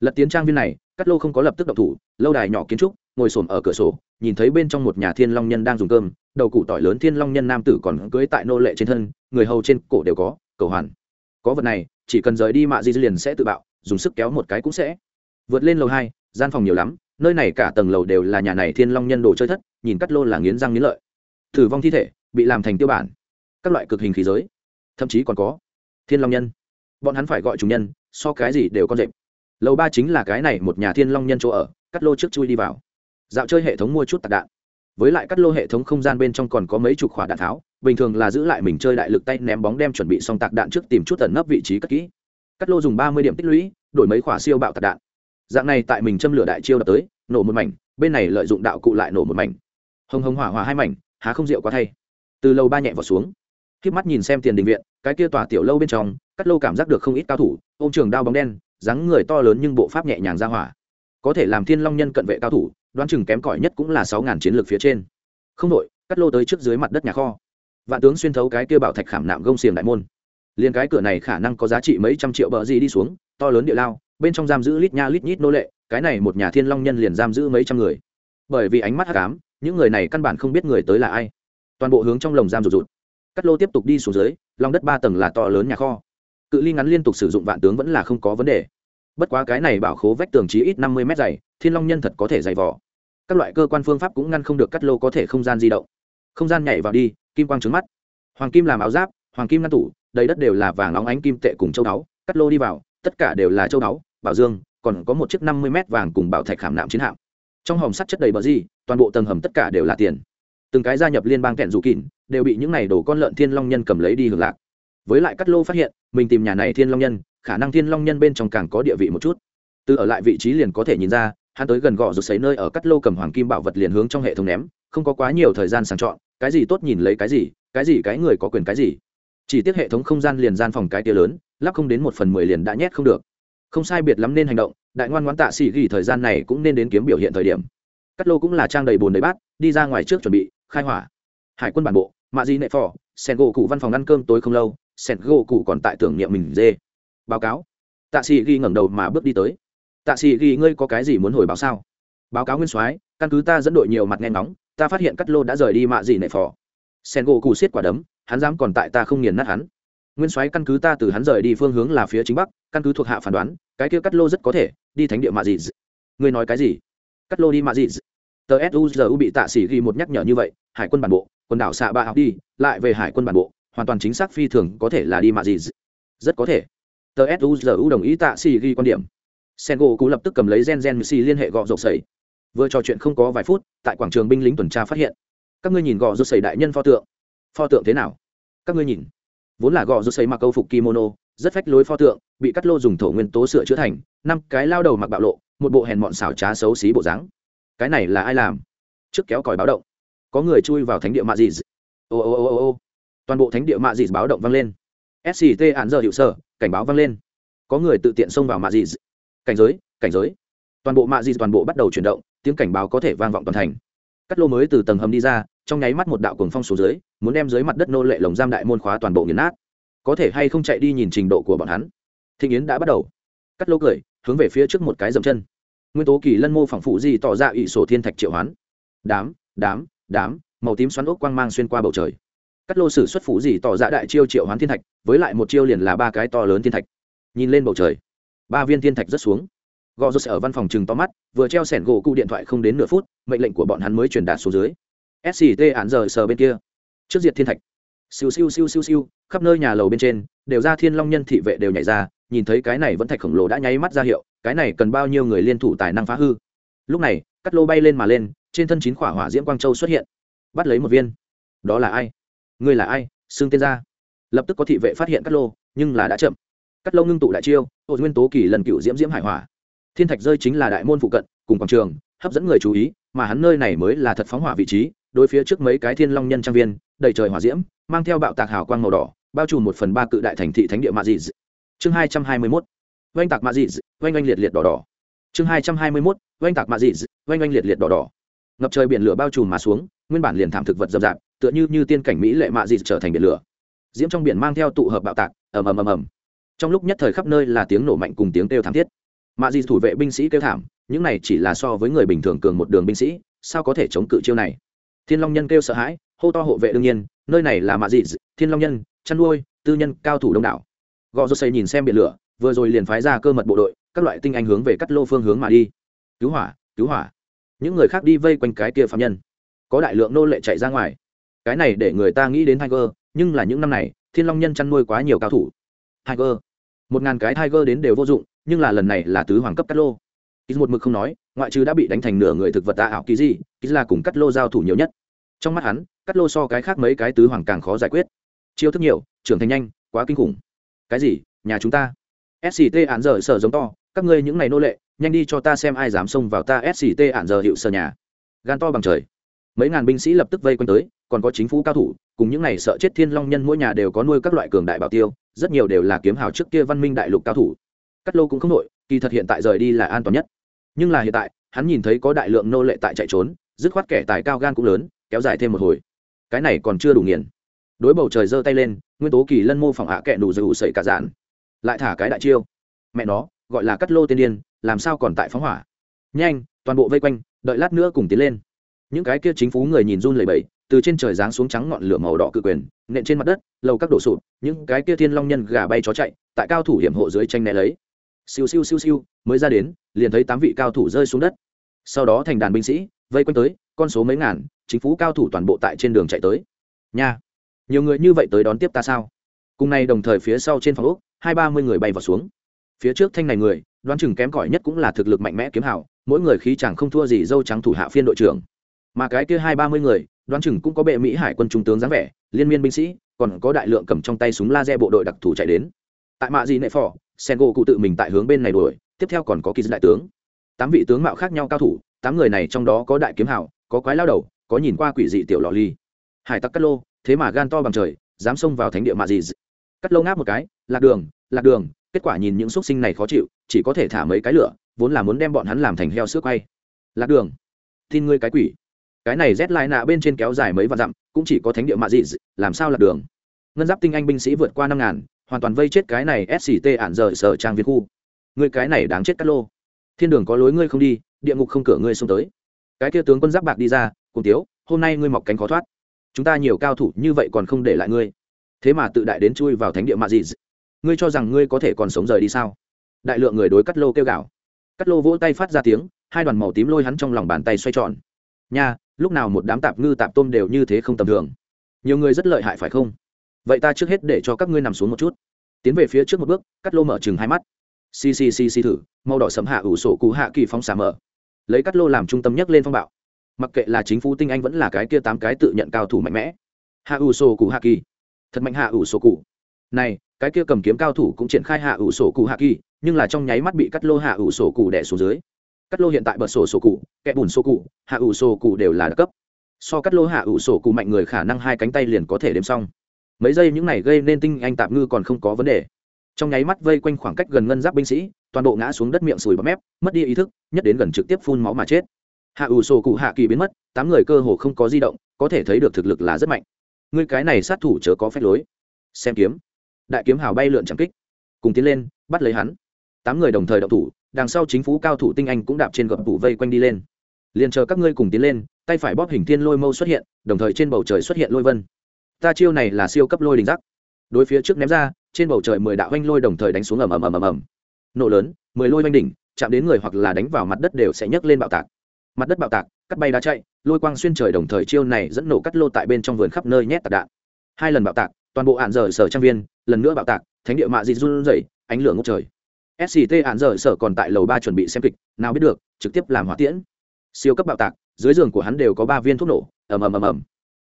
Speaker 1: Lật tiến trang viên này, cắt lô không có lập tức độc thủ, lâu đài nhỏ kiến trúc ngồi xổm ở cửa sổ, nhìn thấy bên trong một nhà thiên long nhân đang dùng cơm, đầu củ tỏi lớn thiên long nhân nam tử còn cưới tại nô lệ trên thân, người hầu trên cổ đều có, cầu hoàn. Có vật này, chỉ cần rời đi mạ di liền sẽ tự bạo, dùng sức kéo một cái cũng sẽ. Vượt lên lầu hai, gian phòng nhiều lắm, nơi này cả tầng lầu đều là nhà này thiên long nhân đồ chơi thất, nhìn cắt lô là nghiến răng nghiến lợi. Thử vong thi thể, bị làm thành tiêu bản. Các loại cực hình khí giới, thậm chí còn có thiên long nhân. Bọn hắn phải gọi chủ nhân, so cái gì đều con rệp. Lầu ba chính là cái này một nhà thiên long nhân chỗ ở, cắt lô trước chui đi vào dạo chơi hệ thống mua chút tạc đạn. Với lại cắt lô hệ thống không gian bên trong còn có mấy chục khỏa đạn tháo, bình thường là giữ lại mình chơi đại lực tay ném bóng đem chuẩn bị xong tạc đạn trước tìm chút tẩn nấp vị trí cất kỹ. Cắt lô dùng ba mươi điểm tích lũy, đổi mấy khỏa siêu bạo tạc đạn. Dạng này tại mình châm lửa đại chiêu đập tới, nổ một mảnh, bên này lợi dụng đạo cụ lại nổ một mảnh. Hồng hồng hỏa hỏa hai mảnh, há không rượu quá thay. Từ lâu ba nhẹ vào xuống. K mắt nhìn xem tiền đình viện, cái kia tòa tiểu lâu bên trong, cắt lô cảm giác được không ít cao thủ ô m trường đao bóng đen, dáng người to lớn nhưng bộ pháp nhẹ nhàng ra hỏa. Có thể làm thiên long nhân cận vệ cao thủ đoán chừng kém cỏi nhất cũng là sáu ngàn chiến lược phía trên. Không đội, cắt lô tới trước dưới mặt đất nhà kho. Vạn tướng xuyên thấu cái kia bảo thạch khảm nạm gông xiềng đại môn. Liền cái cửa này khả năng có giá trị mấy trăm triệu bờ gì đi xuống, to lớn địa lao, bên trong giam giữ lít nha lít nhít nô lệ, cái này một nhà thiên long nhân liền giam giữ mấy trăm người. Bởi vì ánh mắt hắc ám, những người này căn bản không biết người tới là ai. Toàn bộ hướng trong lồng giam rụt rụt. Cắt lô tiếp tục đi xuống dưới lòng đất ba tầng là to lớn nhà kho. Cự ly ngắn liên tục sử dụng vạn tướng vẫn là không có vấn đề. Bất quá cái này bảo khố vách tường chí ít năm mươi mét dày thiên long nhân thật có thể dày vỏ các loại cơ quan phương pháp cũng ngăn không được cắt lô có thể không gian di động. Không gian nhảy vào đi, kim quang trứng mắt. Hoàng kim làm áo giáp, hoàng kim ngăn tủ, đầy đất đều là vàng óng ánh kim tệ cùng châu đáo, cắt lô đi vào, tất cả đều là châu đáo, bảo dương, còn có một chiếc năm mươi mét vàng cùng bảo thạch khảm nạm chiến hạm. Trong hòm sắt chất đầy bờ di toàn bộ tầng hầm tất cả đều là tiền. Từng cái gia nhập liên bang kẹn dù kín đều bị những này đổ con lợn thiên long nhân cầm lấy đi hưởng lạc. Với lại cắt lô phát hiện, mình tìm nhà này thiên long nhân, khả năng thiên long nhân bên trong càng có địa vị một chút. Từ ở lại vị trí liền có thể nhìn ra hắn tới gần gò rụt xấy nơi ở cắt lô cầm hoàng kim bảo vật liền hướng trong hệ thống ném, không có quá nhiều thời gian sàng chọn, cái gì tốt nhìn lấy cái gì cái gì cái người có quyền cái gì. Chỉ tiếc hệ thống không gian liền gian phòng cái tia lớn, lắp không đến một phần mười liền đã nhét không được. Không sai biệt lắm nên hành động, đại ngoan ngoãn tạ xỉ ghi thời gian này cũng nên đến kiếm biểu hiện thời điểm. Cắt lô cũng là trang đầy bồn đầy bát, đi ra ngoài trước chuẩn bị, khai hỏa. Hải quân bản bộ, mạ di nệ phò, sen gỗ cụ văn phòng ăn cơm tối không lâu, sen gỗ cụ còn tại tưởng niệm mình dê. Báo cáo. Tạ sĩ ghi ngẩng đầu mà bước đi tới tạ sĩ ghi ngươi có cái gì muốn hồi báo sao? Báo cáo nguyên soái căn cứ ta dẫn đội nhiều mặt nghe ngóng, ta phát hiện cắt lô đã rời đi mạ gì nệ phò. Sen gỗ cù xiết quả đấm hắn dám còn tại ta không nghiền nát hắn. Nguyên soái căn cứ ta từ hắn rời đi phương hướng là phía chính bắc căn cứ thuộc hạ phán đoán cái kia cắt lô rất có thể đi thánh địa mạ gì. Ngươi nói cái gì? Cắt lô đi mạ gì? Tờ suzu bị tạ sĩ ghi một nhắc nhở như vậy hải quân bản bộ quần đảo xạ ba học đi lại về hải quân bản bộ hoàn toàn chính xác phi thường có thể là đi mạ gì. Rất có thể. Tờ suzu đồng ý tạ sĩ ghi quan điểm sen gỗ cú lập tức cầm lấy gen gen mc liên hệ gọ rột sẩy. Vừa trò chuyện không có vài phút, tại quảng trường binh lính tuần tra phát hiện. Các ngươi nhìn gọ rột sẩy đại nhân pho tượng. Pho tượng thế nào? Các ngươi nhìn. Vốn là gọ rột sẩy mặc câu phục kimono, rất phách lối pho tượng, bị cắt lô dùng thổ nguyên tố sửa chữa thành, năm cái lao đầu mặc bạo lộ, một bộ hèn mọn xảo trá xấu xí bộ dáng. Cái này là ai làm? Trước kéo còi báo động. Có người chui vào thánh địa mạ dị ô ô ô ô ô. Toàn bộ thánh địa mạ dị báo động vang lên. Sct án giờ hiệu sở, cảnh báo vang lên. Có người tự tiện xông vào mạ dị cảnh giới cảnh giới. Toàn bộ mạ di toàn bộ bắt đầu chuyển động, tiếng cảnh báo có thể vang vọng toàn thành. Cắt lô mới từ tầng hầm đi ra, trong nháy mắt một đạo cuồng phong xuống dưới, muốn đem dưới mặt đất nô lệ lồng giam đại môn khóa toàn bộ nghiền nát. Có thể hay không chạy đi nhìn trình độ của bọn hắn? Thịnh yến đã bắt đầu. Cắt lô cười, hướng về phía trước một cái dầm chân. Nguyên tố kỳ lân mô phẳng phụ gì tỏ ra ỵ sổ thiên thạch triệu hoán. Đám đám đám, màu tím xoắn ốc quang mang xuyên qua bầu trời. Cắt lô sử xuất phủ gì tỏ ra đại chiêu triệu hoán thiên thạch, với lại một chiêu liền là ba cái to lớn thiên thạch. Nhìn lên bầu trời ba viên thiên thạch rất xuống. Gò rột ở văn phòng chừng to mắt, vừa treo sẻn gỗ cụ điện thoại không đến nửa phút, mệnh lệnh của bọn hắn mới truyền đạt xuống dưới. Sct án giờ sờ bên kia. Trước diệt thiên thạch. Siêu siêu siêu siêu siêu, khắp nơi nhà lầu bên trên, đều ra thiên long nhân thị vệ đều nhảy ra, nhìn thấy cái này vẫn thạch khổng lồ đã nháy mắt ra hiệu, cái này cần bao nhiêu người liên thủ tài năng phá hư. Lúc này, cắt lô bay lên mà lên, trên thân chín khỏa hỏa diễm quang châu xuất hiện. Bắt lấy một viên. Đó là ai? Ngươi là ai? Xương tên ra lập tức có thị vệ phát hiện cắt lô, nhưng là đã chậm cắt lâu ngưng tụ đại chiêu ô nguyên tố kỳ lần cựu diễm diễm hải hỏa. Thiên thạch rơi chính là đại môn phụ cận, cùng quảng trường, hấp dẫn người chú ý, mà hắn nơi này mới là thật phóng hỏa vị trí, đối phía trước mấy cái thiên long nhân trang viên, đầy trời hỏa diễm, mang theo bạo tạc hào quang màu đỏ, bao trùm một phần ba cự đại thành thị thánh địa mạ dị chương hai trăm hai mươi mốt, oanh tạc mạ dị oanh oanh liệt liệt đỏ đỏ. Chương hai trăm hai mươi mốt, oanh tạc mạ dị oanh oanh liệt liệt đỏ đỏ. Ngập trời biển lửa bao trùm mà xuống, nguyên bản liền thảm thực vật dập rạp, tựa như như tiên cảnh mỹ lệ mạ dị trở thành biển lửa. Diễm trong biển mang theo tụ hợp bạo tạc, ầm ầm ầm ầm trong lúc nhất thời khắp nơi là tiếng nổ mạnh cùng tiếng kêu thảm thiết. Mạ dị thủ vệ binh sĩ kêu thảm, những này chỉ là so với người bình thường cường một đường binh sĩ, sao có thể chống cự chiêu này? Thiên long nhân kêu sợ hãi, hô to hộ vệ đương nhiên, nơi này là mạ dị thiên long nhân, chăn nuôi, tư nhân, cao thủ đông đảo. Gò rô xây nhìn xem biển lửa, vừa rồi liền phái ra cơ mật bộ đội, các loại tinh anh hướng về cắt lô phương hướng mà đi. Cứu hỏa cứu hỏa. Những người khác đi vây quanh cái kia phạm nhân. Có đại lượng nô lệ chạy ra ngoài. Cái này để người ta nghĩ đến tiger, nhưng là những năm này, thiên long nhân chăn nuôi quá nhiều cao thủ. Tiger một ngàn cái tiger đến đều vô dụng, nhưng là lần này là tứ hoàng cấp cắt lô. Ký một mực không nói, ngoại trừ đã bị đánh thành nửa người thực vật tạ ảo kỳ gì ký là cùng cắt lô giao thủ nhiều nhất. Trong mắt hắn, cắt lô so cái khác mấy cái tứ hoàng càng khó giải quyết. Chiêu thức nhiều, trưởng thành nhanh, quá kinh khủng. Cái gì? Nhà chúng ta. Sct ạn giờ sở giống to, các ngươi những ngày nô lệ, nhanh đi cho ta xem ai dám xông vào ta sct ạn giờ hiệu sở nhà. Gan to bằng trời. Mấy ngàn binh sĩ lập tức vây quanh tới, còn có chính phủ cao thủ, cùng những ngày sợ chết thiên long nhân mỗi nhà đều có nuôi các loại cường đại bảo tiêu rất nhiều đều là kiếm hào trước kia văn minh đại lục cao thủ. Cắt lô cũng không nội kỳ thật hiện tại rời đi là an toàn nhất. Nhưng là hiện tại, hắn nhìn thấy có đại lượng nô lệ tại chạy trốn, dứt khoát kẻ tài cao gan cũng lớn, kéo dài thêm một hồi. Cái này còn chưa đủ nghiền. Đối bầu trời giơ tay lên, nguyên tố kỳ lân mô phỏng hạ kẻ đủ dầu sậy cả dạn. Lại thả cái đại chiêu. Mẹ nó, gọi là cắt lô tiên điên, làm sao còn tại phóng hỏa? Nhanh, toàn bộ vây quanh, đợi lát nữa cùng tiến lên. Những cái kia chính phủ người nhìn run lẩy bẩy từ trên trời giáng xuống trắng ngọn lửa màu đỏ cự quyền, nện trên mặt đất, lầu các đổ sụp, những cái kia thiên long nhân gà bay chó chạy, tại cao thủ hiểm hộ dưới tranh né lấy. Siêu siêu siêu siêu, mới ra đến, liền thấy tám vị cao thủ rơi xuống đất. Sau đó thành đàn binh sĩ, vây quanh tới, con số mấy ngàn, chính phủ cao thủ toàn bộ tại trên đường chạy tới. Nha, nhiều người như vậy tới đón tiếp ta sao? Cùng nay đồng thời phía sau trên phòng úc hai ba mươi người bay vào xuống. Phía trước thanh này người, đoán chừng kém cỏi nhất cũng là thực lực mạnh mẽ kiếm hảo mỗi người khí chẳng không thua gì dâu trắng thủ hạ phiên đội trưởng. Mà cái kia hai ba mươi người đoán chừng cũng có bệ mỹ hải quân trung tướng dáng vẻ, liên miên binh sĩ, còn có đại lượng cầm trong tay súng laser bộ đội đặc thù chạy đến. Tại mạ gì nệ phò, sen gỗ cụ tự mình tại hướng bên này đuổi, tiếp theo còn có kỳ đại tướng. Tám vị tướng mạo khác nhau cao thủ, tám người này trong đó có đại kiếm hảo có quái lao đầu, có nhìn qua quỷ dị tiểu lò ly. Hải tặc cắt lô, thế mà gan to bằng trời, dám xông vào thánh địa mạ gì cắt Lô ngáp một cái, lạc đường lạc đường. Kết quả nhìn những x u ấ t sinh này khó chịu, chỉ có thể thả mấy cái lửa, vốn là muốn đem bọn hắn làm thành heo sữa quay. Lạc đường, tin ngươi cái quỷ cái này rét lại nạ bên trên kéo dài mấy vạn dặm, cũng chỉ có thánh địa mạ dị làm sao lạc đường? Ngân giáp tinh anh binh sĩ vượt qua năm ngàn, hoàn toàn vây chết cái này sct ản rời sở trang viên khu. Ngươi cái này đáng chết cắt lô. Thiên đường có lối ngươi không đi, địa ngục không cửa ngươi xông tới. Cái kia tướng quân giáp bạc đi ra, cùng tiếu, hôm nay ngươi mọc cánh khó thoát. Chúng ta nhiều cao thủ như vậy còn không để lại ngươi. Thế mà tự đại đến chui vào thánh địa mạ dị ngươi cho rằng ngươi có thể còn sống rời đi sao? Đại lượng người đối cắt lô kêu gào. Cắt lô vỗ tay phát ra tiếng, hai đoàn màu tím lôi hắn trong lòng bàn tay xoay tròn. Nha lúc nào một đám tạp ngư tạp tôm đều như thế không tầm thường. Nhiều người rất lợi hại phải không? Vậy ta trước hết để cho các ngươi nằm xuống một chút. Tiến về phía trước một bước, cắt lô mở chừng hai mắt. Xì xì xì xì thử, màu đỏ sấm hạ ủ sổ cụ hạ kỳ phóng xả mở. Lấy cắt lô làm trung tâm nhất lên phong bạo. Mặc kệ là chính phủ tinh anh vẫn là cái kia tám cái tự nhận cao thủ mạnh mẽ. Hạ ủ sổ cụ hạ kỳ. Thật mạnh hạ ủ sổ cụ này, cái kia cầm kiếm cao thủ cũng triển khai hạ ủ sổ cụ hạ kỳ, nhưng là trong nháy mắt bị cắt lô hạ ủ sổ cụ đẻ xuống dưới cắt lô hiện tại bật sổ sổ cụ kẻ bùn sổ cụ, hạ ủ sổ cụ đều là cấp. So cắt lô hạ ủ sổ cụ mạnh người khả năng hai cánh tay liền có thể đếm xong. Mấy giây những này gây nên tinh anh tạm ngư còn không có vấn đề. Trong nháy mắt vây quanh khoảng cách gần ngân giáp binh sĩ, toàn bộ ngã xuống đất miệng sùi bọt mép, mất đi ý thức, nhất đến gần trực tiếp phun máu mà chết. Hạ ủ sổ cụ hạ kỳ biến mất, tám người cơ hồ không có di động, có thể thấy được thực lực là rất mạnh. Ngươi cái này sát thủ chớ có phép lối. Xem kiếm. Đại kiếm hào bay lượn chẳng kích. Cùng tiến lên, bắt lấy hắn. Tám người đồng thời động thủ đằng sau chính phủ cao thủ tinh anh cũng đạp trên gập tủ vây quanh đi lên. Liền chờ các ngươi cùng tiến lên, tay phải bóp hình thiên lôi mâu xuất hiện, đồng thời trên bầu trời xuất hiện lôi vân. Ta chiêu này là siêu cấp lôi đình giác. Đối phía trước ném ra, trên bầu trời mười đạo oanh lôi đồng thời đánh xuống ầm ầm ầm ầm ầm. Nổ lớn, mười lôi oanh đỉnh, chạm đến người hoặc là đánh vào mặt đất đều sẽ nhấc lên bạo tạc. Mặt đất bạo tạc, cắt bay đá chạy, lôi quang xuyên trời đồng thời chiêu này dẫn nổ cắt lô tại bên trong vườn khắp nơi nhét tạc đạn. Hai lần bạo tạc, toàn bộ hạn dở sở trang viên, lần nữa bạo tạc, thánh địa mạ dị run rẩy, ánh lửa ngốc trời sct hạn dở sở còn tại lầu ba chuẩn bị xem kịch, nào biết được, trực tiếp làm hỏa tiễn. Siêu cấp bạo tạc, dưới giường của hắn đều có ba viên thuốc nổ, ầm ầm ầm ầm.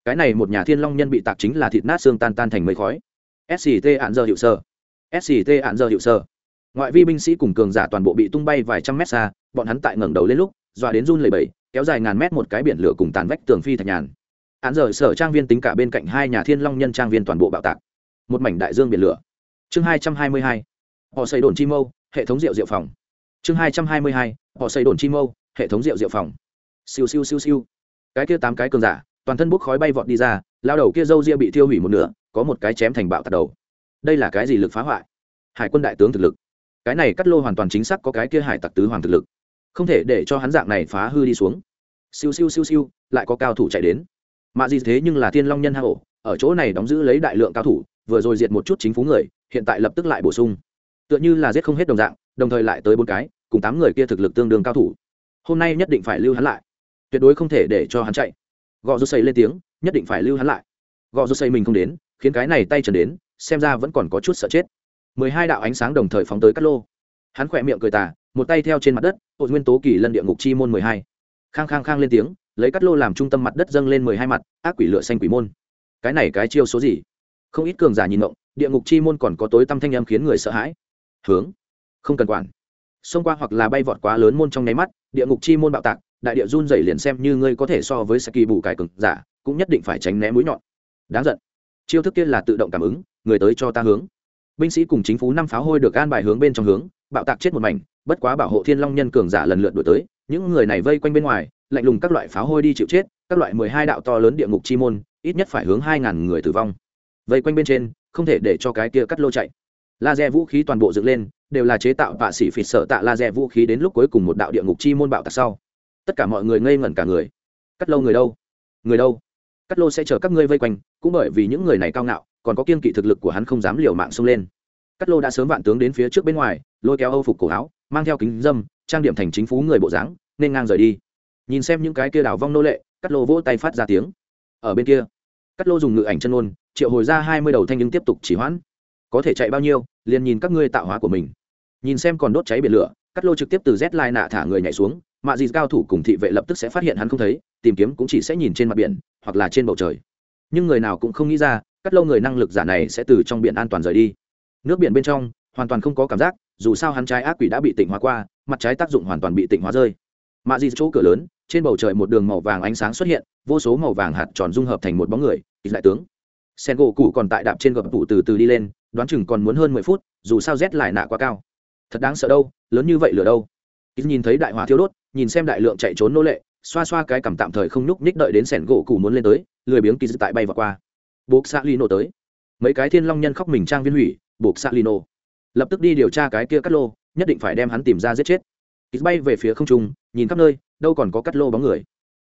Speaker 1: Cái này một nhà thiên long nhân bị tạc chính là thịt nát xương tan tan thành mây khói. Sct hạn dở hiệu sơ sct hạn dở hiệu sơ ngoại vi binh sĩ cùng cường giả toàn bộ bị tung bay vài trăm mét xa, bọn hắn tại ngẩng đầu lên lúc, dọa đến run lầy bầy kéo dài ngàn mét một cái biển lửa cùng tàn vách tường phi thạch nhàn. Án giờ sở trang viên tính cả bên cạnh hai nhà thiên long nhân trang viên toàn bộ bạo tạc. Một mảnh đại dương biển lửa. Chương hai trăm hai mươi hai họ xây đồn chi mâu, hệ thống rượu rượu phòng. Chương hai trăm hai mươi hai, họ xây đồn chi mâu, hệ thống rượu rượu phòng. Siêu siêu siêu siêu. Cái kia tám cái cường giả, toàn thân bốc khói bay vọt đi ra, lao đầu kia râu ria bị thiêu hủy một nửa, có một cái chém thành bạo tạt đầu. Đây là cái gì lực phá hoại? Hải quân đại tướng thực lực. Cái này cắt lô hoàn toàn chính xác có cái kia hải tặc tứ hoàng thực lực. Không thể để cho hắn dạng này phá hư đi xuống. Siêu siêu siêu siêu, lại có cao thủ chạy đến. Mạ gì thế nhưng là thiên long nhân hạ hổ, ở chỗ này đóng giữ lấy đại lượng cao thủ, vừa rồi diệt một chút chính phú người, hiện tại lập tức lại bổ sung tựa như là giết không hết đồng dạng, đồng thời lại tới bốn cái, cùng tám người kia thực lực tương đương cao thủ. Hôm nay nhất định phải lưu hắn lại. Tuyệt đối không thể để cho hắn chạy. Gò rút xây lên tiếng, nhất định phải lưu hắn lại. Gò rút xây mình không đến, khiến cái này tay trần đến, xem ra vẫn còn có chút sợ chết. Mười hai đạo ánh sáng đồng thời phóng tới cắt lô. Hắn khỏe miệng cười tà, một tay theo trên mặt đất, hột nguyên tố kỳ lân địa ngục chi môn mười hai. Khang khang khang lên tiếng, lấy cắt lô làm trung tâm mặt đất dâng lên mười hai mặt, ác quỷ lửa xanh quỷ môn. Cái này cái chiêu số gì? Không ít cường giả nhìn ngộng, địa ngục chi môn còn có tối tăm thanh âm khiến người sợ hãi hướng. Không cần quản. Xông qua hoặc là bay vọt quá lớn môn trong nháy mắt, địa ngục chi môn bạo tạc, đại địa run dày liền xem như ngươi có thể so với saki bù cải cực giả, cũng nhất định phải tránh né mũi nhọn. Đáng giận. Chiêu thức kia là tự động cảm ứng, người tới cho ta hướng. Binh sĩ cùng chính phủ năm pháo hôi được an bài hướng bên trong hướng, bạo tạc chết một mảnh, bất quá bảo hộ thiên long nhân cường giả lần lượt đổi tới, những người này vây quanh bên ngoài, lạnh lùng các loại pháo hôi đi chịu chết, các loại mười hai đạo to lớn địa ngục chi môn, ít nhất phải hướng hai ngàn người tử vong. Vây quanh bên trên, không thể để cho cái kia cắt lô chạy laser vũ khí toàn bộ dựng lên, đều là chế tạo vạ sĩ phỉ sợ tạ laser vũ khí đến lúc cuối cùng một đạo địa ngục chi môn bạo tạc sau. Tất cả mọi người ngây ngẩn cả người. Cắt lô người đâu? Người đâu? Cắt lô sẽ chờ các ngươi vây quanh, cũng bởi vì những người này cao ngạo, còn có kiên kỵ thực lực của hắn không dám liều mạng xông lên. Cắt lô đã sớm vạn tướng đến phía trước bên ngoài, lôi kéo âu phục cổ áo, mang theo kính dâm, trang điểm thành chính phú người bộ dáng, nên ngang rời đi. Nhìn xem những cái kia đảo vong nô lệ, cắt lô vỗ tay phát ra tiếng. Ở bên kia, cắt lô dùng ngự ảnh chân ôn triệu hồi ra hai mươi đầu thanh nhưng tiếp tục chỉ hoãn có thể chạy bao nhiêu, liền nhìn các ngươi tạo hóa của mình. Nhìn xem còn đốt cháy biển lửa cắt lô trực tiếp từ z lai nạ thả người nhảy xuống mạ dì cao thủ cùng thị vệ lập tức sẽ phát hiện hắn không thấy, tìm kiếm cũng chỉ sẽ nhìn trên mặt biển, hoặc là trên bầu trời. Nhưng người nào cũng không nghĩ ra cắt lâu người năng lực giả này sẽ từ trong biển an toàn rời đi. Nước biển bên trong, hoàn toàn không có cảm giác, dù sao hắn trái ác quỷ đã bị tỉnh hóa qua, mặt trái tác dụng hoàn toàn bị tỉnh hóa rơi. Mạ dì chỗ cửa lớn, trên bầu trời một đường màu vàng ánh sáng xuất hiện, vô số màu vàng hạt tròn dung hợp thành một bóng người ít đại tướng. Sen gỗ cụ còn tại đạp trên gập tủ từ từ đi lên đoán chừng còn muốn hơn mười phút, dù sao rét lại nạ quá cao. Thật đáng sợ đâu, lớn như vậy lửa đâu? Ít nhìn thấy đại hỏa thiêu đốt, nhìn xem đại lượng chạy trốn nô lệ, xoa xoa cái cảm tạm thời không nhúc nhích đợi đến sẻn gỗ củ muốn lên tới, lười biếng kỳ dự tại bay vào qua. Buộc xạ lino tới. Mấy cái thiên long nhân khóc mình trang viên hủy, buộc xạ lino lập tức đi điều tra cái kia cắt lô, nhất định phải đem hắn tìm ra giết chết. Ít bay về phía không trung, nhìn khắp nơi, đâu còn có cắt lô bóng người.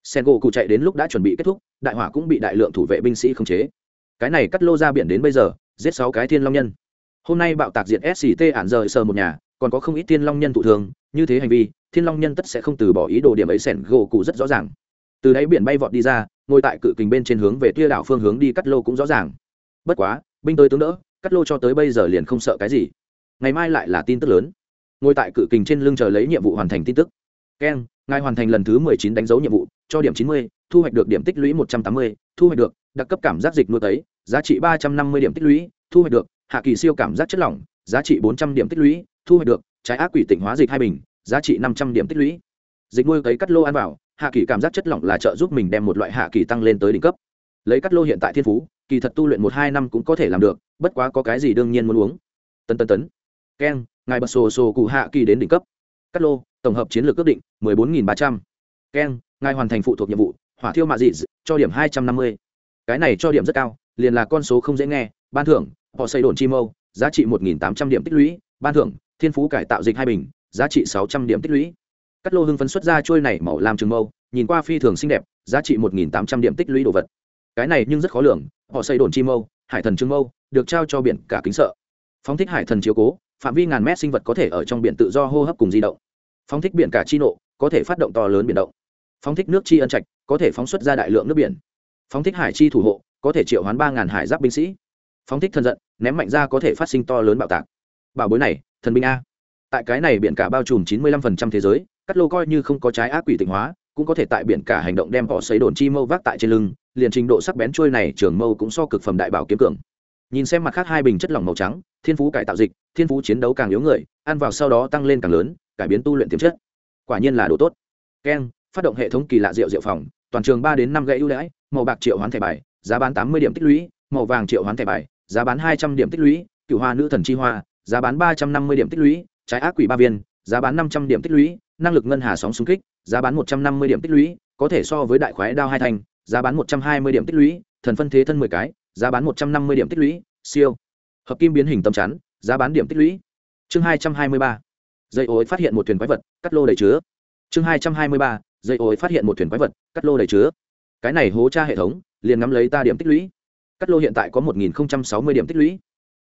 Speaker 1: Sen gỗ cụ chạy đến lúc đã chuẩn bị kết thúc, đại hỏa cũng bị đại lượng thủ vệ binh sĩ khống chế. Cái này cắt lô ra biển đến bây giờ giết sáu cái thiên long nhân. Hôm nay bạo tạc diện sct ản rời sờ một nhà, còn có không ít thiên long nhân thụ thường như thế hành vi, thiên long nhân tất sẽ không từ bỏ ý đồ điểm ấy sẻn gỗ cụ rất rõ ràng. Từ đáy biển bay vọt đi ra, ngồi tại cự kình bên trên hướng về tia đảo phương hướng đi cắt lô cũng rõ ràng. Bất quá, binh tới tướng đỡ, cắt lô cho tới bây giờ liền không sợ cái gì. Ngày mai lại là tin tức lớn. Ngồi tại cự kình trên lưng chờ lấy nhiệm vụ hoàn thành tin tức. Keng ngài hoàn thành lần thứ mười chín đánh dấu nhiệm vụ, cho điểm chín mươi, thu hoạch được điểm tích lũy một trăm tám mươi, thu hoạch được, đặc cấp cảm giác dịch nuôi tấy giá trị ba trăm năm mươi điểm tích lũy, thu hoạch được, hạ kỳ siêu cảm giác chất lỏng, giá trị bốn trăm điểm tích lũy, thu hoạch được, trái ác quỷ tỉnh hóa dịch hai bình, giá trị năm trăm điểm tích lũy. Dịch nuôi cấy cắt lô ăn vào, hạ kỳ cảm giác chất lỏng là trợ giúp mình đem một loại hạ kỳ tăng lên tới đỉnh cấp. Lấy cắt lô hiện tại thiên phú, kỳ thật tu luyện một hai năm cũng có thể làm được, bất quá có cái gì đương nhiên muốn uống. Tân tân tấn. Keng ngài bật sổ sổ cụ hạ kỳ đến đỉnh cấp. Cắt lô, tổng hợp chiến lược ước định, mười bốn nghìn ba trăm. Keng ngài hoàn thành phụ thuộc nhiệm vụ, hỏa thiêu mạ dị, cho điểm hai trăm năm mươi. Cái này cho điểm rất cao liền là con số không dễ nghe, ban thưởng, họ xây đồn chi mâu, giá trị một nghìn tám trăm điểm tích lũy, ban thưởng, thiên phú cải tạo dịch hai bình, giá trị sáu trăm điểm tích lũy. Cắt lô hưng phấn xuất ra trôi này màu làm trường mâu, nhìn qua phi thường xinh đẹp, giá trị một nghìn tám trăm điểm tích lũy đồ vật. Cái này nhưng rất khó lường, họ xây đồn chi mâu, hải thần trương mâu, được trao cho biển cả kính sợ. Phóng thích hải thần chiếu cố, phạm vi ngàn mét sinh vật có thể ở trong biển tự do hô hấp cùng di động. Phóng thích biển cả chi nộ, có thể phát động to lớn biển động. Phóng thích nước chi ân trạch, có thể phóng xuất ra đại lượng nước biển. Phóng thích hải chi thủ hộ có thể triệu hoán ba ngàn hải giáp binh sĩ. Phóng thích thân giận, ném mạnh ra có thể phát sinh to lớn bạo tạc. Bảo bối này, thần binh a. Tại cái này biển cả bao trùm chín mươi lăm phần trăm thế giới, cắt lô coi như không có trái ác quỷ tịnh hóa, cũng có thể tại biển cả hành động đem họ xấy đồn chi mâu vác tại trên lưng, liền trình độ sắc bén trôi này trường mâu cũng so cực phẩm đại bảo kiếm cường. Nhìn xem mặt khác hai bình chất lỏng màu trắng, thiên phú cải tạo dịch, thiên phú chiến đấu càng yếu người, ăn vào sau đó tăng lên càng lớn, cải biến tu luyện tiềm chất. Quả nhiên là đồ tốt. Keng, phát động hệ thống kỳ lạ rượu rượu phòng, toàn trường ba đến năm gãy ưu đãi, màu bạc triệu hoán thẻ bài giá bán tám mươi điểm tích lũy, màu vàng triệu hoán thẻ bài, giá bán hai trăm điểm tích lũy cựu hoa nữ thần chi hoa, giá bán ba trăm năm mươi điểm tích lũy, trái ác quỷ ba viên, giá bán năm trăm điểm tích lũy, năng lực ngân hà sóng xung kích, giá bán một trăm năm mươi điểm tích lũy, có thể so với đại khoái đao hai thành, giá bán một trăm hai mươi điểm tích lũy, thần phân thế thân mười cái, giá bán một trăm năm mươi điểm tích lũy, siêu. Hợp kim biến hình tâm chắn, giá bán điểm tích lũy. Chương hai trăm hai mươi ba. Dây ối phát hiện một thuyền quái vật, cắt lô đầy chứa. Chương hai trăm hai mươi ba. Dây ối phát hiện một thuyền quái vật, cắt lô đầy chứa cái này hố tra hệ thống, liền ngắm lấy ta điểm tích lũy. Cắt lô hiện tại có một nghìn sáu mươi điểm tích lũy.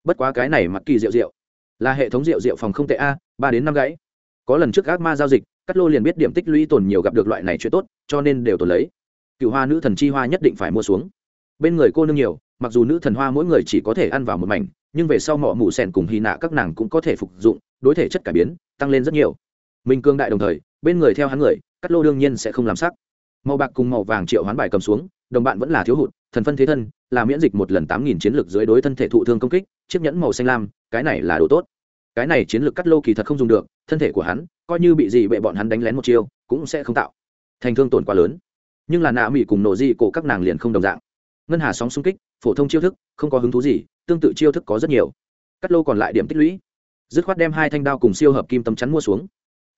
Speaker 1: Bất quá cái này mặc kỳ rượu rượu là hệ thống rượu rượu phòng không tệ a, ba đến năm gãy. Có lần trước ác ma giao dịch, cắt lô liền biết điểm tích lũy tồn nhiều gặp được loại này chuyện tốt, cho nên đều tồn lấy. Cựu hoa nữ thần chi hoa nhất định phải mua xuống. Bên người cô nương nhiều, mặc dù nữ thần hoa mỗi người chỉ có thể ăn vào một mảnh, nhưng về sau mỏ mù sèn cùng hy nạ các nàng cũng có thể phục dụng, đối thể chất cải biến, tăng lên rất nhiều. Minh cương đại đồng thời, bên người theo hắn người, cắt lô đương nhiên sẽ không làm sắc màu bạc cùng màu vàng triệu hoán bài cầm xuống, đồng bạn vẫn là thiếu hụt, thần phân thế thân, là miễn dịch một lần tám nghìn chiến lược dưới đối thân thể thụ thương công kích, chiếc nhẫn màu xanh lam, cái này là đồ tốt. Cái này chiến lược cắt lô kỳ thật không dùng được, thân thể của hắn, coi như bị gì bệ bọn hắn đánh lén một chiêu, cũng sẽ không tạo thành thương tổn quá lớn. Nhưng là nạ mỹ cùng nổ di cổ các nàng liền không đồng dạng. Ngân hà sóng xung kích, phổ thông chiêu thức, không có hứng thú gì, tương tự chiêu thức có rất nhiều. Cắt lô còn lại điểm tích lũy. Dứt khoát đem hai thanh đao cùng siêu hợp kim tấm chắn mua xuống.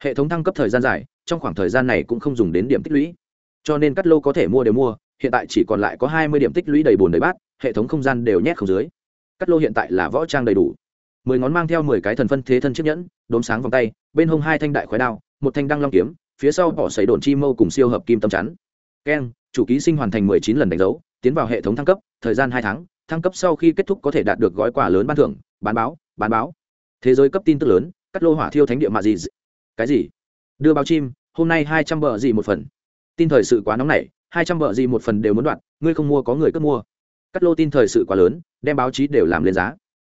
Speaker 1: Hệ thống thăng cấp thời gian dài, trong khoảng thời gian này cũng không dùng đến điểm tích lũy cho nên cắt lô có thể mua đều mua, hiện tại chỉ còn lại có hai mươi điểm tích lũy đầy bồn đầy bát, hệ thống không gian đều nhét không dưới. Cắt lô hiện tại là võ trang đầy đủ. Mười ngón mang theo mười cái thần phân thế thân chiếc nhẫn, đốm sáng vòng tay, bên hông hai thanh đại khói đao, một thanh đăng long kiếm, phía sau bỏ xảy đồn chi mâu cùng siêu hợp kim tâm chắn. Keng chủ ký sinh hoàn thành mười chín lần đánh dấu, tiến vào hệ thống thăng cấp, thời gian hai tháng, thăng cấp sau khi kết thúc có thể đạt được gói quà lớn ban thưởng, bán báo bán báo. Thế giới cấp tin tức lớn, cắt lô hỏa thiêu thánh địa mạ gì cái gì? Đưa báo chim, hôm nay hai trăm bờ gì một phần tin thời sự quá nóng nảy hai trăm bờ gì một phần đều muốn đoạn, ngươi không mua có người cất mua. Cắt lô tin thời sự quá lớn, đem báo chí đều làm lên giá.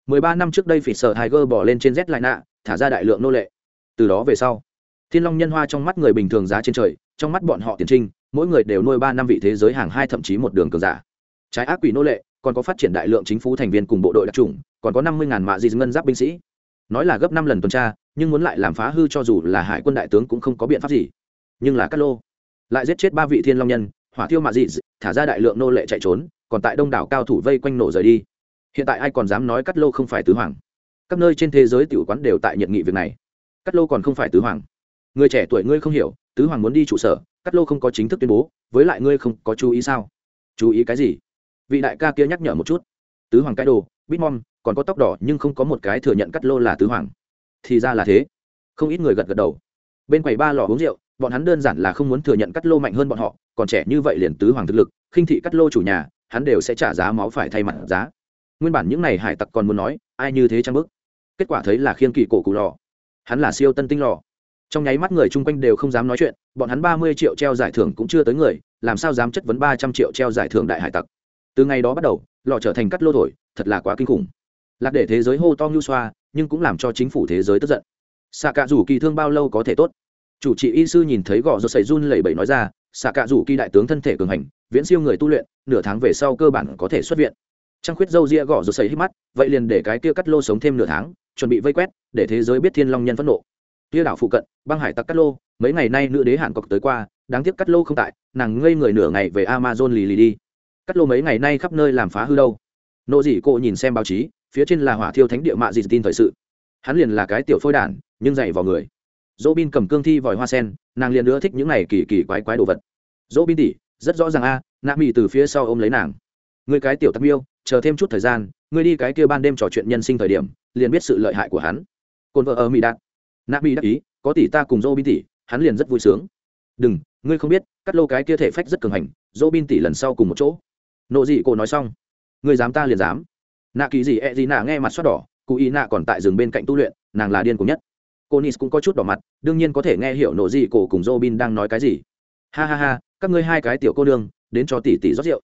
Speaker 1: Mười ba năm trước đây phỉ sợ Tiger bỏ lên trên Z lại nạ thả ra đại lượng nô lệ. Từ đó về sau, thiên long nhân hoa trong mắt người bình thường giá trên trời, trong mắt bọn họ tiền trinh, mỗi người đều nuôi ba năm vị thế giới hàng hai thậm chí một đường cường giả. Trái ác quỷ nô lệ, còn có phát triển đại lượng chính phủ thành viên cùng bộ đội đặc trùng còn có năm mươi ngàn mạ di ngân giáp binh sĩ. Nói là gấp năm lần tuần tra, nhưng muốn lại làm phá hư cho dù là hải quân đại tướng cũng không có biện pháp gì. Nhưng là cát lô lại giết chết ba vị thiên long nhân, hỏa thiêu mạ dị thả ra đại lượng nô lệ chạy trốn, còn tại đông đảo cao thủ vây quanh nổ rời đi. Hiện tại ai còn dám nói cắt lô không phải tứ hoàng? Các nơi trên thế giới tiểu quán đều tại nhận nghị việc này. Cắt lô còn không phải tứ hoàng. Người trẻ tuổi ngươi không hiểu, tứ hoàng muốn đi trụ sở, cắt lô không có chính thức tuyên bố, với lại ngươi không có chú ý sao? Chú ý cái gì? Vị đại ca kia nhắc nhở một chút. Tứ hoàng cái đồ bitmom còn có tóc đỏ nhưng không có một cái thừa nhận cắt lô là tứ hoàng. Thì ra là thế. Không ít người gật gật đầu. Bên quầy ba lò uống rượu bọn hắn đơn giản là không muốn thừa nhận cắt lô mạnh hơn bọn họ, còn trẻ như vậy liền tứ hoàng thực lực, khinh thị cắt lô chủ nhà, hắn đều sẽ trả giá máu phải thay mặt giá. Nguyên bản những n à y hải tặc còn muốn nói, ai như thế trang bức kết quả thấy là khiên kỳ cổ cụ lò. Hắn là siêu tân tinh lò. Trong nháy mắt người chung quanh đều không dám nói chuyện, bọn hắn ba mươi triệu treo giải thưởng cũng chưa tới người, làm sao dám chất vấn ba trăm triệu treo giải thưởng đại hải tặc? Từ ngày đó bắt đầu, lò trở thành cắt lô thổi, thật là quá kinh khủng. Lạc để thế giới hô to ngưu xoa, nhưng cũng làm cho chính phủ thế giới tức giận. Xạ cạ rủ kỳ thương bao lâu có thể tốt? Chủ trị y sư nhìn thấy gò rột sậy run lẩy bẩy nói ra xạ cạ rủ kỳ đại tướng thân thể cường hành, viễn siêu người tu luyện, nửa tháng về sau cơ bản có thể xuất viện. Trăng khuyết dâu ria gò rột sậy hít mắt, vậy liền để cái kia cắt lô sống thêm nửa tháng, chuẩn bị vây quét, để thế giới biết thiên long nhân phẫn nộ. Tia đảo phụ cận, băng hải tặc cắt lô, mấy ngày nay nữ đế hàn cọc tới qua, đáng tiếc cắt lô không tại, nàng ngây người nửa ngày về amazon lì lì đi. Cắt lô mấy ngày nay khắp nơi làm phá hư đâu. Nộ dị cô nhìn xem báo chí, phía trên là hỏa thiêu thánh địa mạ dị tin thời sự. Hắn liền là cái tiểu phôi đản nhưng dạy vào người dỗ bin cầm cương thi vòi hoa sen nàng liền nữa thích những này kỳ kỳ quái quái đồ vật. Dỗ bin tỉ rất rõ ràng a à, nạ mỹ từ phía sau ôm lấy nàng. Người cái tiểu tắc miêu chờ thêm chút thời gian ngươi đi cái kia ban đêm trò chuyện nhân sinh thời điểm liền biết sự lợi hại của hắn. Cồn vợ ở mỹ đạt. Nạ mỹ đắc ý có tỷ ta cùng dỗ bin tỷ hắn liền rất vui sướng. Đừng ngươi không biết cắt lô cái kia thể phách rất cường hành dỗ bin tỷ lần sau cùng một chỗ. Nộ dị cổ nói xong. Ngươi dám ta liền dám. Nạ kỳ gì e gì nạ nghe mặt xoát đỏ cụ ý nạ còn tại rừng bên cạnh tu luyện nàng là điên cùng nhất cô nis cũng có chút đỏ mặt đương nhiên có thể nghe hiểu nộ gì cổ cùng dô bin đang nói cái gì. Ha ha ha các ngươi hai cái tiểu cô nương đến cho tỷ tỷ rót rượu.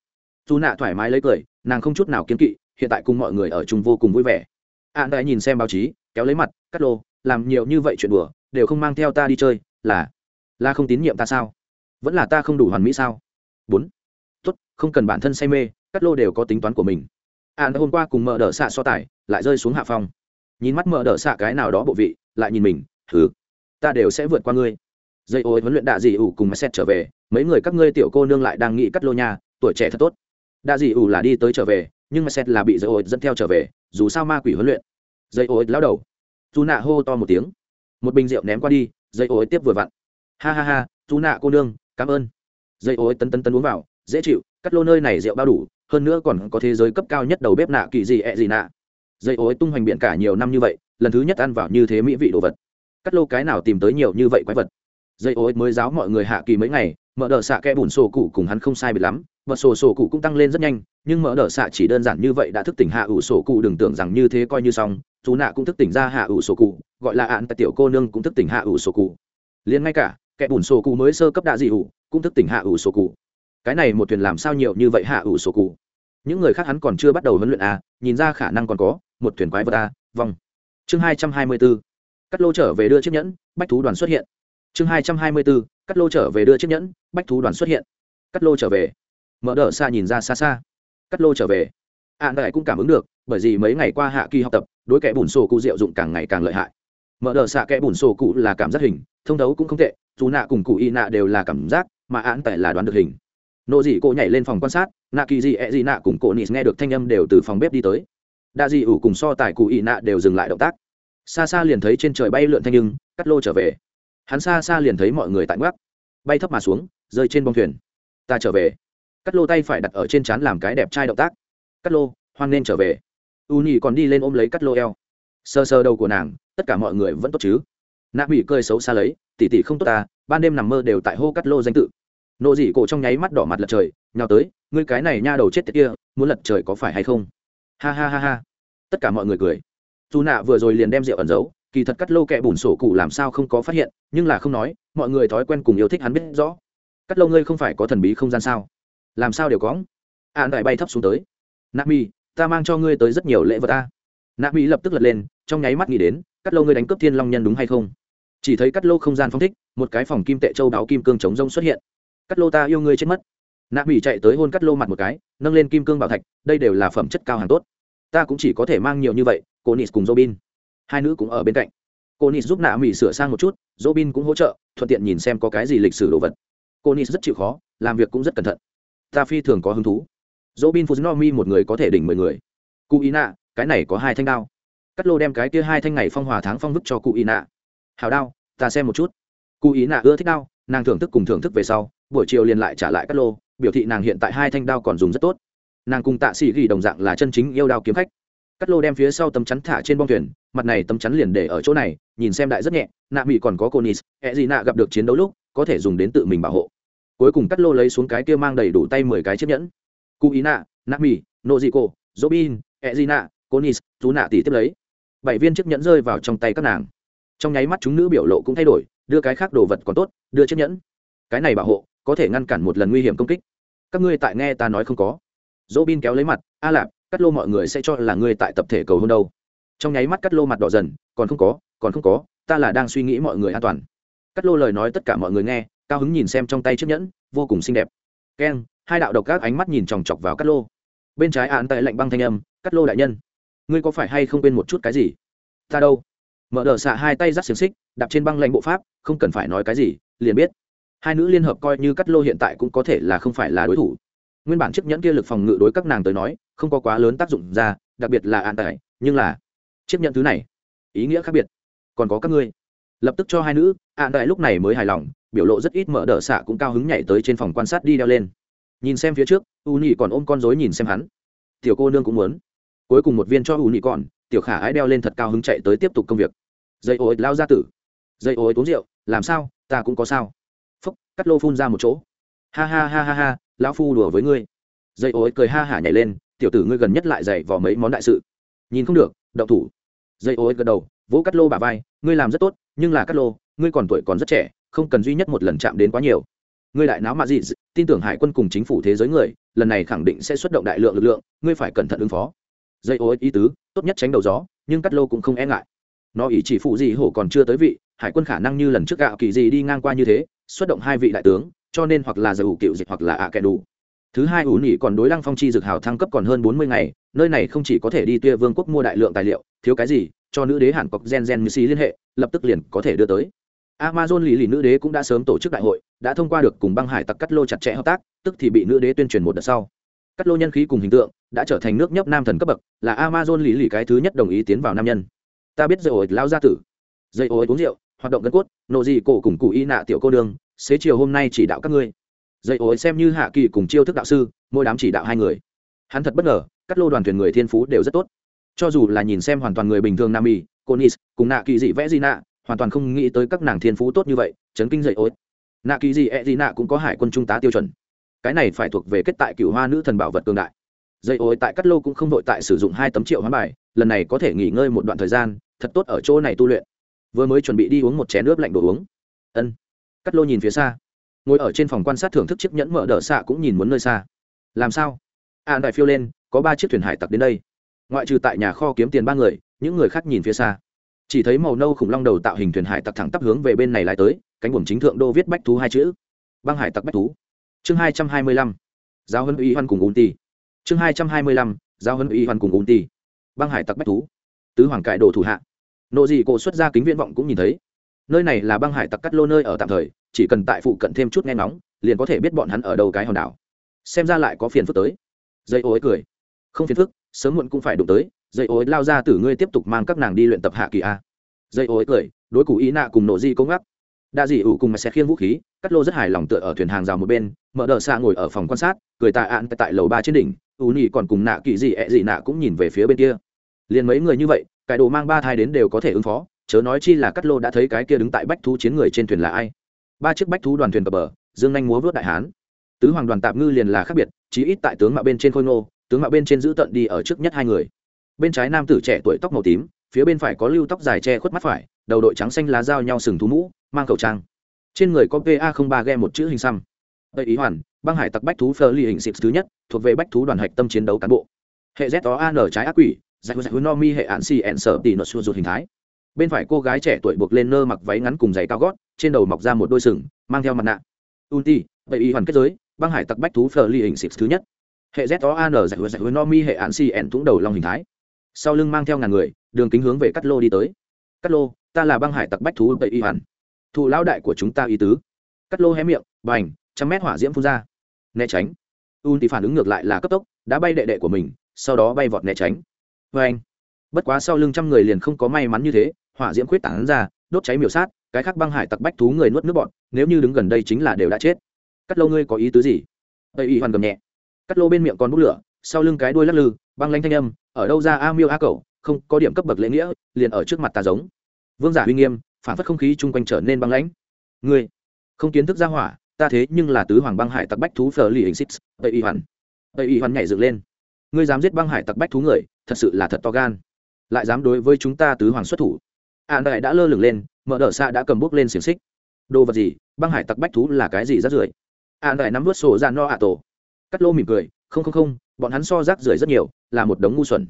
Speaker 1: Dù nạ thoải mái lấy cười nàng không chút nào kiên kỵ hiện tại cùng mọi người ở chung vô cùng vui vẻ. An à, đã nhìn xem báo chí kéo lấy mặt cắt lô làm nhiều như vậy chuyện đùa đều không mang theo ta đi chơi là là không tín nhiệm ta sao? Vẫn là ta không đủ hoàn mỹ sao? Bốn. Tốt không cần bản thân say mê cắt lô đều có tính toán của mình. An hôm qua cùng mở đỡ xạ so tài lại rơi xuống hạ phòng, nhìn mắt mở đỡ xạ cái nào đó bộ vị lại nhìn mình thử ta đều sẽ vượt qua ngươi. Dây ôi huấn luyện đạ dị ủ cùng mà xét trở về, mấy người các ngươi tiểu cô nương lại đang nghĩ cắt lô nhà tuổi trẻ thật tốt. Đạ dị ủ là đi tới trở về, nhưng mà xét là bị dây ôi dẫn theo trở về, dù sao ma quỷ huấn luyện. Dây ôi lao đầu. Dù nạ hô to một tiếng. Một bình rượu ném qua đi, dây ôi tiếp vừa vặn. Ha ha ha dù nạ cô nương, cảm ơn. Dây ôi tấn tấn tấn uống vào, dễ chịu, cắt lô nơi này rượu bao đủ, hơn nữa còn có thế giới cấp cao nhất đầu bếp nạ kỳ gì ẹ gì nạ. Dây ối tung hoành biển cả nhiều năm như vậy lần thứ nhất ăn vào như thế mỹ vị đồ vật. Cắt lô cái nào tìm tới nhiều như vậy quái vật. Dây ối mới giáo mọi người hạ kỳ mấy ngày, mở đờ xạ kẽ bùn sổ cụ cùng hắn không sai bị lắm, và sổ sổ cụ cũng tăng lên rất nhanh, nhưng mở đờ xạ chỉ đơn giản như vậy đã thức tỉnh hạ ủ sổ cụ, đừng tưởng rằng như thế coi như xong chú nạ cũng thức tỉnh ra hạ ủ sổ cụ, gọi là ạn tại tiểu cô nương cũng thức tỉnh hạ ủ sổ cụ. Liền ngay cả kẻ bùn sổ cụ mới sơ cấp đạ dị ủ, cũng thức tỉnh hạ ủ sổ cụ. Cái này một thuyền làm sao nhiều như vậy hạ ủ sổ cụ? Những người khác hắn còn chưa bắt đầu huấn luyện a nhìn ra khả năng còn có, một thuyền quái vật a vong chương hai trăm hai mươi bốn cắt lô trở về đưa chiếc nhẫn, bách thú đoàn xuất hiện. Chương hai trăm hai mươi bốn cắt lô trở về đưa chiếc nhẫn, bách thú đoàn xuất hiện. Cắt lô trở về. Mở đỡ xa nhìn ra xa xa. Cắt lô trở về. Ạn đại cũng cảm ứng được, bởi vì mấy ngày qua hạ kỳ học tập, đối kẻ bùn sổ cụ diệu dụng càng ngày càng lợi hại. Mở đỡ xạ kẻ bùn sổ cụ là cảm giác hình, thông đấu cũng không tệ, dù nạ cùng cụ y nạ đều là cảm giác, mà án tại là đoán được hình. Nộ dị cô nhảy lên phòng quan sát, nạ kỳ dị ẹ dị nạ cùng cổ nịt nghe được thanh âm đều từ phòng bếp đi tới đa dị ủ cùng so tài cụ ị nạ đều dừng lại động tác. Xa xa liền thấy trên trời bay lượn thanh nhưng, cắt lô trở về. Hắn xa xa liền thấy mọi người tại ngoắc. Bay thấp mà xuống, rơi trên bông thuyền. Ta trở về. Cắt lô tay phải đặt ở trên trán làm cái đẹp trai động tác. Cắt lô, hoan nên trở về. U nhị còn đi lên ôm lấy cắt lô eo. Sơ sơ đầu của nàng, tất cả mọi người vẫn tốt chứ? Nạ bị cơi xấu xa lấy tỉ tỉ không tốt ta, ban đêm nằm mơ đều tại hô cắt lô danh tự. Nộ dị cổ trong nháy mắt đỏ mặt lật trời, nhào tới, ngươi cái này nha đầu chết tiệt kia, muốn lật trời có phải hay không? Ha ha ha ha. Tất cả mọi người cười. Dù nạ vừa rồi liền đem rượu ẩn giấu, kỳ thật cắt lô kẹ bùn sổ cụ làm sao không có phát hiện, nhưng là không nói, mọi người thói quen cùng yêu thích hắn biết rõ. Cắt lô ngươi không phải có thần bí không gian sao? Làm sao đều có? Ạn đại bay thấp xuống tới. Nạ mi ta mang cho ngươi tới rất nhiều lễ vật ta nạ mi lập tức lật lên, trong nháy mắt nghĩ đến, cắt lô ngươi đánh cướp thiên long nhân đúng hay không? Chỉ thấy cắt lô không gian phong thích, một cái phòng kim tệ châu đáo kim cương chống rông xuất hiện. Cắt lô ta yêu ngươi chết mất. Nạ mi chạy tới hôn cắt lô mặt một cái, nâng lên kim cương bảo thạch, đây đều là phẩm chất cao hàng tốt ta cũng chỉ có thể mang nhiều như vậy, cô nis cùng robin. Hai nữ cũng ở bên cạnh. Cô nis giúp nạ mỹ sửa sang một chút, robin cũng hỗ trợ, thuận tiện nhìn xem có cái gì lịch sử đồ vật. Cô nis rất chịu khó, làm việc cũng rất cẩn thận. Ta phi thường có hứng thú. Robin bin fuznomi một người có thể đỉnh mười người. Cụ ý nạ cái này có hai thanh đao. Cắt lô đem cái kia hai thanh này phong hòa tháng phong vức cho cụ ý nạ hào đao, ta xem một chút. Cụ ý nạ ưa thích đao, nàng thưởng thức cùng thưởng thức về sau, buổi chiều liền lại trả lại cắt lô, biểu thị nàng hiện tại hai thanh đao còn dùng rất tốt nàng cùng tạ sĩ ghi đồng dạng là chân chính yêu đao kiếm khách. Cắt lô đem phía sau tấm chắn thả trên bong thuyền, mặt này tấm chắn liền để ở chỗ này, nhìn xem đại rất nhẹ, nạ mỹ còn có cô nis hẹ e gì nạ gặp được chiến đấu lúc, có thể dùng đến tự mình bảo hộ. Cuối cùng cắt lô lấy xuống cái kia mang đầy đủ tay mười cái chiếc nhẫn. Cụ ý nạ nạ mỹ nộ dị cô robin hẹ gì nạ, cô nis chú nạ tỷ tiếp lấy. Bảy viên chiếc nhẫn rơi vào trong tay các nàng. Trong nháy mắt chúng nữ biểu lộ cũng thay đổi, đưa cái khác đồ vật còn tốt, đưa chiếc nhẫn. Cái này bảo hộ, có thể ngăn cản một lần nguy hiểm công kích. Các ngươi tại nghe ta nói không có dỗ bin kéo lấy mặt, a lạp, cắt lô mọi người sẽ cho là ngươi tại tập thể cầu hôn đâu. Trong nháy mắt cắt lô mặt đỏ dần, còn không có, còn không có, ta là đang suy nghĩ mọi người an toàn. Cắt lô lời nói tất cả mọi người nghe, cao hứng nhìn xem trong tay chiếc nhẫn, vô cùng xinh đẹp. Keng, hai đạo độc các ánh mắt nhìn chòng chọc vào cắt lô. Bên trái án tại lạnh băng thanh âm, cắt lô đại nhân, ngươi có phải hay không quên một chút cái gì? Ta đâu? Mở đờ xạ hai tay dắt xiềng xích, đạp trên băng lạnh bộ pháp, không cần phải nói cái gì, liền biết. Hai nữ liên hợp coi như cắt lô hiện tại cũng có thể là không phải là đối thủ nguyên bản chiếc nhẫn kia lực phòng ngự đối các nàng tới nói, không có quá lớn tác dụng ra, đặc biệt là an tài nhưng là chiếc nhẫn thứ này, ý nghĩa khác biệt. Còn có các ngươi. Lập tức cho hai nữ, an tài lúc này mới hài lòng, biểu lộ rất ít mở đỡ xạ cũng cao hứng nhảy tới trên phòng quan sát đi đeo lên. Nhìn xem phía trước, u nhị còn ôm con dối nhìn xem hắn. Tiểu cô nương cũng muốn. Cuối cùng một viên cho u nhị còn, tiểu khả ái đeo lên thật cao hứng chạy tới tiếp tục công việc. Dây ô ích lao ra tử. Dây ô ích uống rượu, làm sao, ta cũng có sao. Phúc, cắt lô phun ra một chỗ. Ha ha ha ha ha lão phu đùa với ngươi. Dây ối cười ha hả nhảy lên, tiểu tử ngươi gần nhất lại dạy vào mấy món đại sự. Nhìn không được đậu thủ. Dây ối gật đầu, vỗ cắt lô bà vai, ngươi làm rất tốt, nhưng là cắt lô, ngươi còn tuổi còn rất trẻ, không cần duy nhất một lần chạm đến quá nhiều. Ngươi đại náo mạ gì, tin tưởng hải quân cùng chính phủ thế giới người, lần này khẳng định sẽ xuất động đại lượng lực lượng, ngươi phải cẩn thận ứng phó. Dây ô ý tứ, tốt nhất tránh đầu gió, nhưng cắt lô cũng không e ngại. Nó ý chỉ phụ gì hổ còn chưa tới vị, hải quân khả năng như lần trước gạo kỳ gì đi ngang qua như thế, xuất động hai vị đại tướng cho nên hoặc là giờ ủ cựu dịch hoặc là ạ kẻ đủ. Thứ hai, ủ nhị còn đối lăng phong chi dược hào thăng cấp còn hơn bốn mươi ngày, nơi này không chỉ có thể đi tuya vương quốc mua đại lượng tài liệu, thiếu cái gì, cho nữ đế hàn cọc gen gen missy liên hệ, lập tức liền có thể đưa tới. Amazon lì lì nữ đế cũng đã sớm tổ chức đại hội, đã thông qua được cùng băng hải tặc cắt lô chặt chẽ hợp tác, tức thì bị nữ đế tuyên truyền một đợt sau. Cắt lô nhân khí cùng hình tượng, đã trở thành nước nhấp nam thần cấp bậc, là amazon lì lì cái thứ nhất đồng ý tiến vào nam nhân. Ta biết dây ổi lao gia tử. Dây ổi uống rượu, hoạt động gân cốt nộ dị cổ cùng cụ y nạ tiểu cô đương xế chiều hôm nay chỉ đạo các ngươi. Dạy ổi xem như hạ kỳ cùng chiêu thức đạo sư, mỗi đám chỉ đạo hai người. Hắn thật bất ngờ, các lô đoàn thuyền người thiên phú đều rất tốt. Cho dù là nhìn xem hoàn toàn người bình thường nam y conis cùng nạ kỳ dị vẽ gì nạ, hoàn toàn không nghĩ tới các nàng thiên phú tốt như vậy, chấn kinh dạy ối nạ kỳ dị e gì nạ cũng có hải quân trung tá tiêu chuẩn. Cái này phải thuộc về kết tại cựu hoa nữ thần bảo vật cường đại. Dây ối tại Cát lô cũng không đội tại sử dụng hai tấm triệu hoán bài, lần này có thể nghỉ ngơi một đoạn thời gian, thật tốt ở chỗ này tu luyện. Vừa mới chuẩn bị đi uống một chén nước lạnh đồ uống. Ân cắt lô nhìn phía xa. Ngồi ở trên phòng quan sát thưởng thức chiếc nhẫn mở đỡ xạ cũng nhìn muốn nơi xa. Làm sao? An đại phiêu lên, có ba chiếc thuyền hải tặc đến đây. Ngoại trừ tại nhà kho kiếm tiền ba người, những người khác nhìn phía xa. Chỉ thấy màu nâu khủng long đầu tạo hình thuyền hải tặc thẳng tắp hướng về bên này lại tới, cánh buồm chính thượng đô viết bách thú hai chữ. Băng hải tặc bách thú. Chương hai trăm hai mươi lăm. Giáo huấn uy hoan cùng ún ti chương hai trăm hai mươi lăm. Giáo huấn uy hoan cùng ún ti băng hải tặc bách thú. Tứ hoàng cải đồ thủ hạ. Nộ dị cổ xuất ra kính viễn vọng cũng nhìn thấy nơi này là băng hải tặc cắt lô nơi ở tạm thời, chỉ cần tại phụ cận thêm chút nghe nóng liền có thể biết bọn hắn ở đâu cái hòn đảo. Xem ra lại có phiền phức tới. Dây ô ấy cười. Không phiền phức, sớm muộn cũng phải đụng tới, dây ô ấy lao ra tử ngươi tiếp tục mang các nàng đi luyện tập hạ kỳ a. Dây ô ấy cười, đối cụ ý nạ cùng nộ di công ngắc. Đa dị ủ cùng mà xe khiêng vũ khí, cắt lô rất hài lòng tựa ở thuyền hàng rào một bên, mở đờ xa ngồi ở phòng quan sát, cười tạ ạn tại lầu ba trên đỉnh, ủ nhị còn cùng nạ kỳ dị ẹ dị nạ cũng nhìn về phía bên kia. Liền mấy người như vậy cải đồ mang ba thai đến đều có thể ứng phó chớ nói chi là cắt lô đã thấy cái kia đứng tại bách thú chiến người trên thuyền là ai. Ba chiếc bách thú đoàn thuyền cập bờ, dương anh múa vớt đại hán. Tứ hoàng đoàn tạp ngư liền là khác biệt, chí ít tại tướng mạo bên trên khôi ngô, tướng mạo bên trên giữ tận đi ở trước nhất hai người. Bên trái nam tử trẻ tuổi tóc màu tím, phía bên phải có lưu tóc dài che khuất mắt phải, đầu đội trắng xanh lá dao nhau sừng thú mũ, mang khẩu trang. Trên người có pa ba ghe một chữ hình xăm. Tây ý hoàn, băng hải tặc bách thú phơ ly hình xịp thứ nhất, thuộc về bách thú đoàn hạch tâm chiến đấu cán bộ. Hệ z đó an trái ác quỷ giải giải no mi hệ ạn xì ẹn sở tỷ nốt xua ruột hình thái bên phải cô gái trẻ tuổi buộc lên nơ mặc váy ngắn cùng giày cao gót, trên đầu mọc ra một đôi sừng, mang theo mặt nạ. Unti, vậy y hoàn kết giới, băng hải tặc bách thú phờ ly hình xịt thứ nhất. Hệ z o an giải giải no mi hệ ạn si ẹn thúng đầu long hình thái. Sau lưng mang theo ngàn người, đường kính hướng về cắt lô đi tới. Cắt lô, ta là băng hải tặc bách thú vậy y hoàn. Thụ lão đại của chúng ta y tứ. Cắt lô hé miệng, bành, trăm mét hỏa diễm phun ra. Né tránh. Un phản ứng ngược lại là cấp tốc, đã bay đệ đệ của mình, sau đó bay vọt né tránh. Vê anh bất quá sau lưng trăm người liền không có may mắn như thế hỏa diễm khuyết tảng ra, đốt cháy miểu sát, cái khác băng hải tặc bách thú người nuốt nước bọn, nếu như đứng gần đây chính là đều đã chết. Cắt lô ngươi có ý tứ gì? Tây y hoàn gầm nhẹ. Cắt lô bên miệng còn bút lửa, sau lưng cái đuôi lắc lư, băng lanh thanh âm, ở đâu ra a miêu a cầu không, có điểm cấp bậc lễ nghĩa, liền ở trước mặt ta giống. Vương giả uy nghiêm, phản phất không khí chung quanh trở nên băng lãnh. Ngươi, không kiến thức ra hỏa, ta thế nhưng là tứ hoàng băng hải tặc bách thú phờ lì hình xích tây y hoàn. Tây y hoàn nhảy dựng lên. Ngươi dám giết băng hải tặc bách thú người, thật sự là thật to gan. Lại dám đối với chúng ta tứ hoàng xuất thủ an đại đã lơ lửng lên, mở đờ xạ đã cầm bút lên xiềng xích. Đồ vật gì? Băng hải tặc bách thú là cái gì rác rưởi? An đại nắm vớt sổ ra no ạ tổ. Cắt lô mỉm cười, không không không, bọn hắn so rác rưởi rất nhiều, là một đống ngu xuẩn.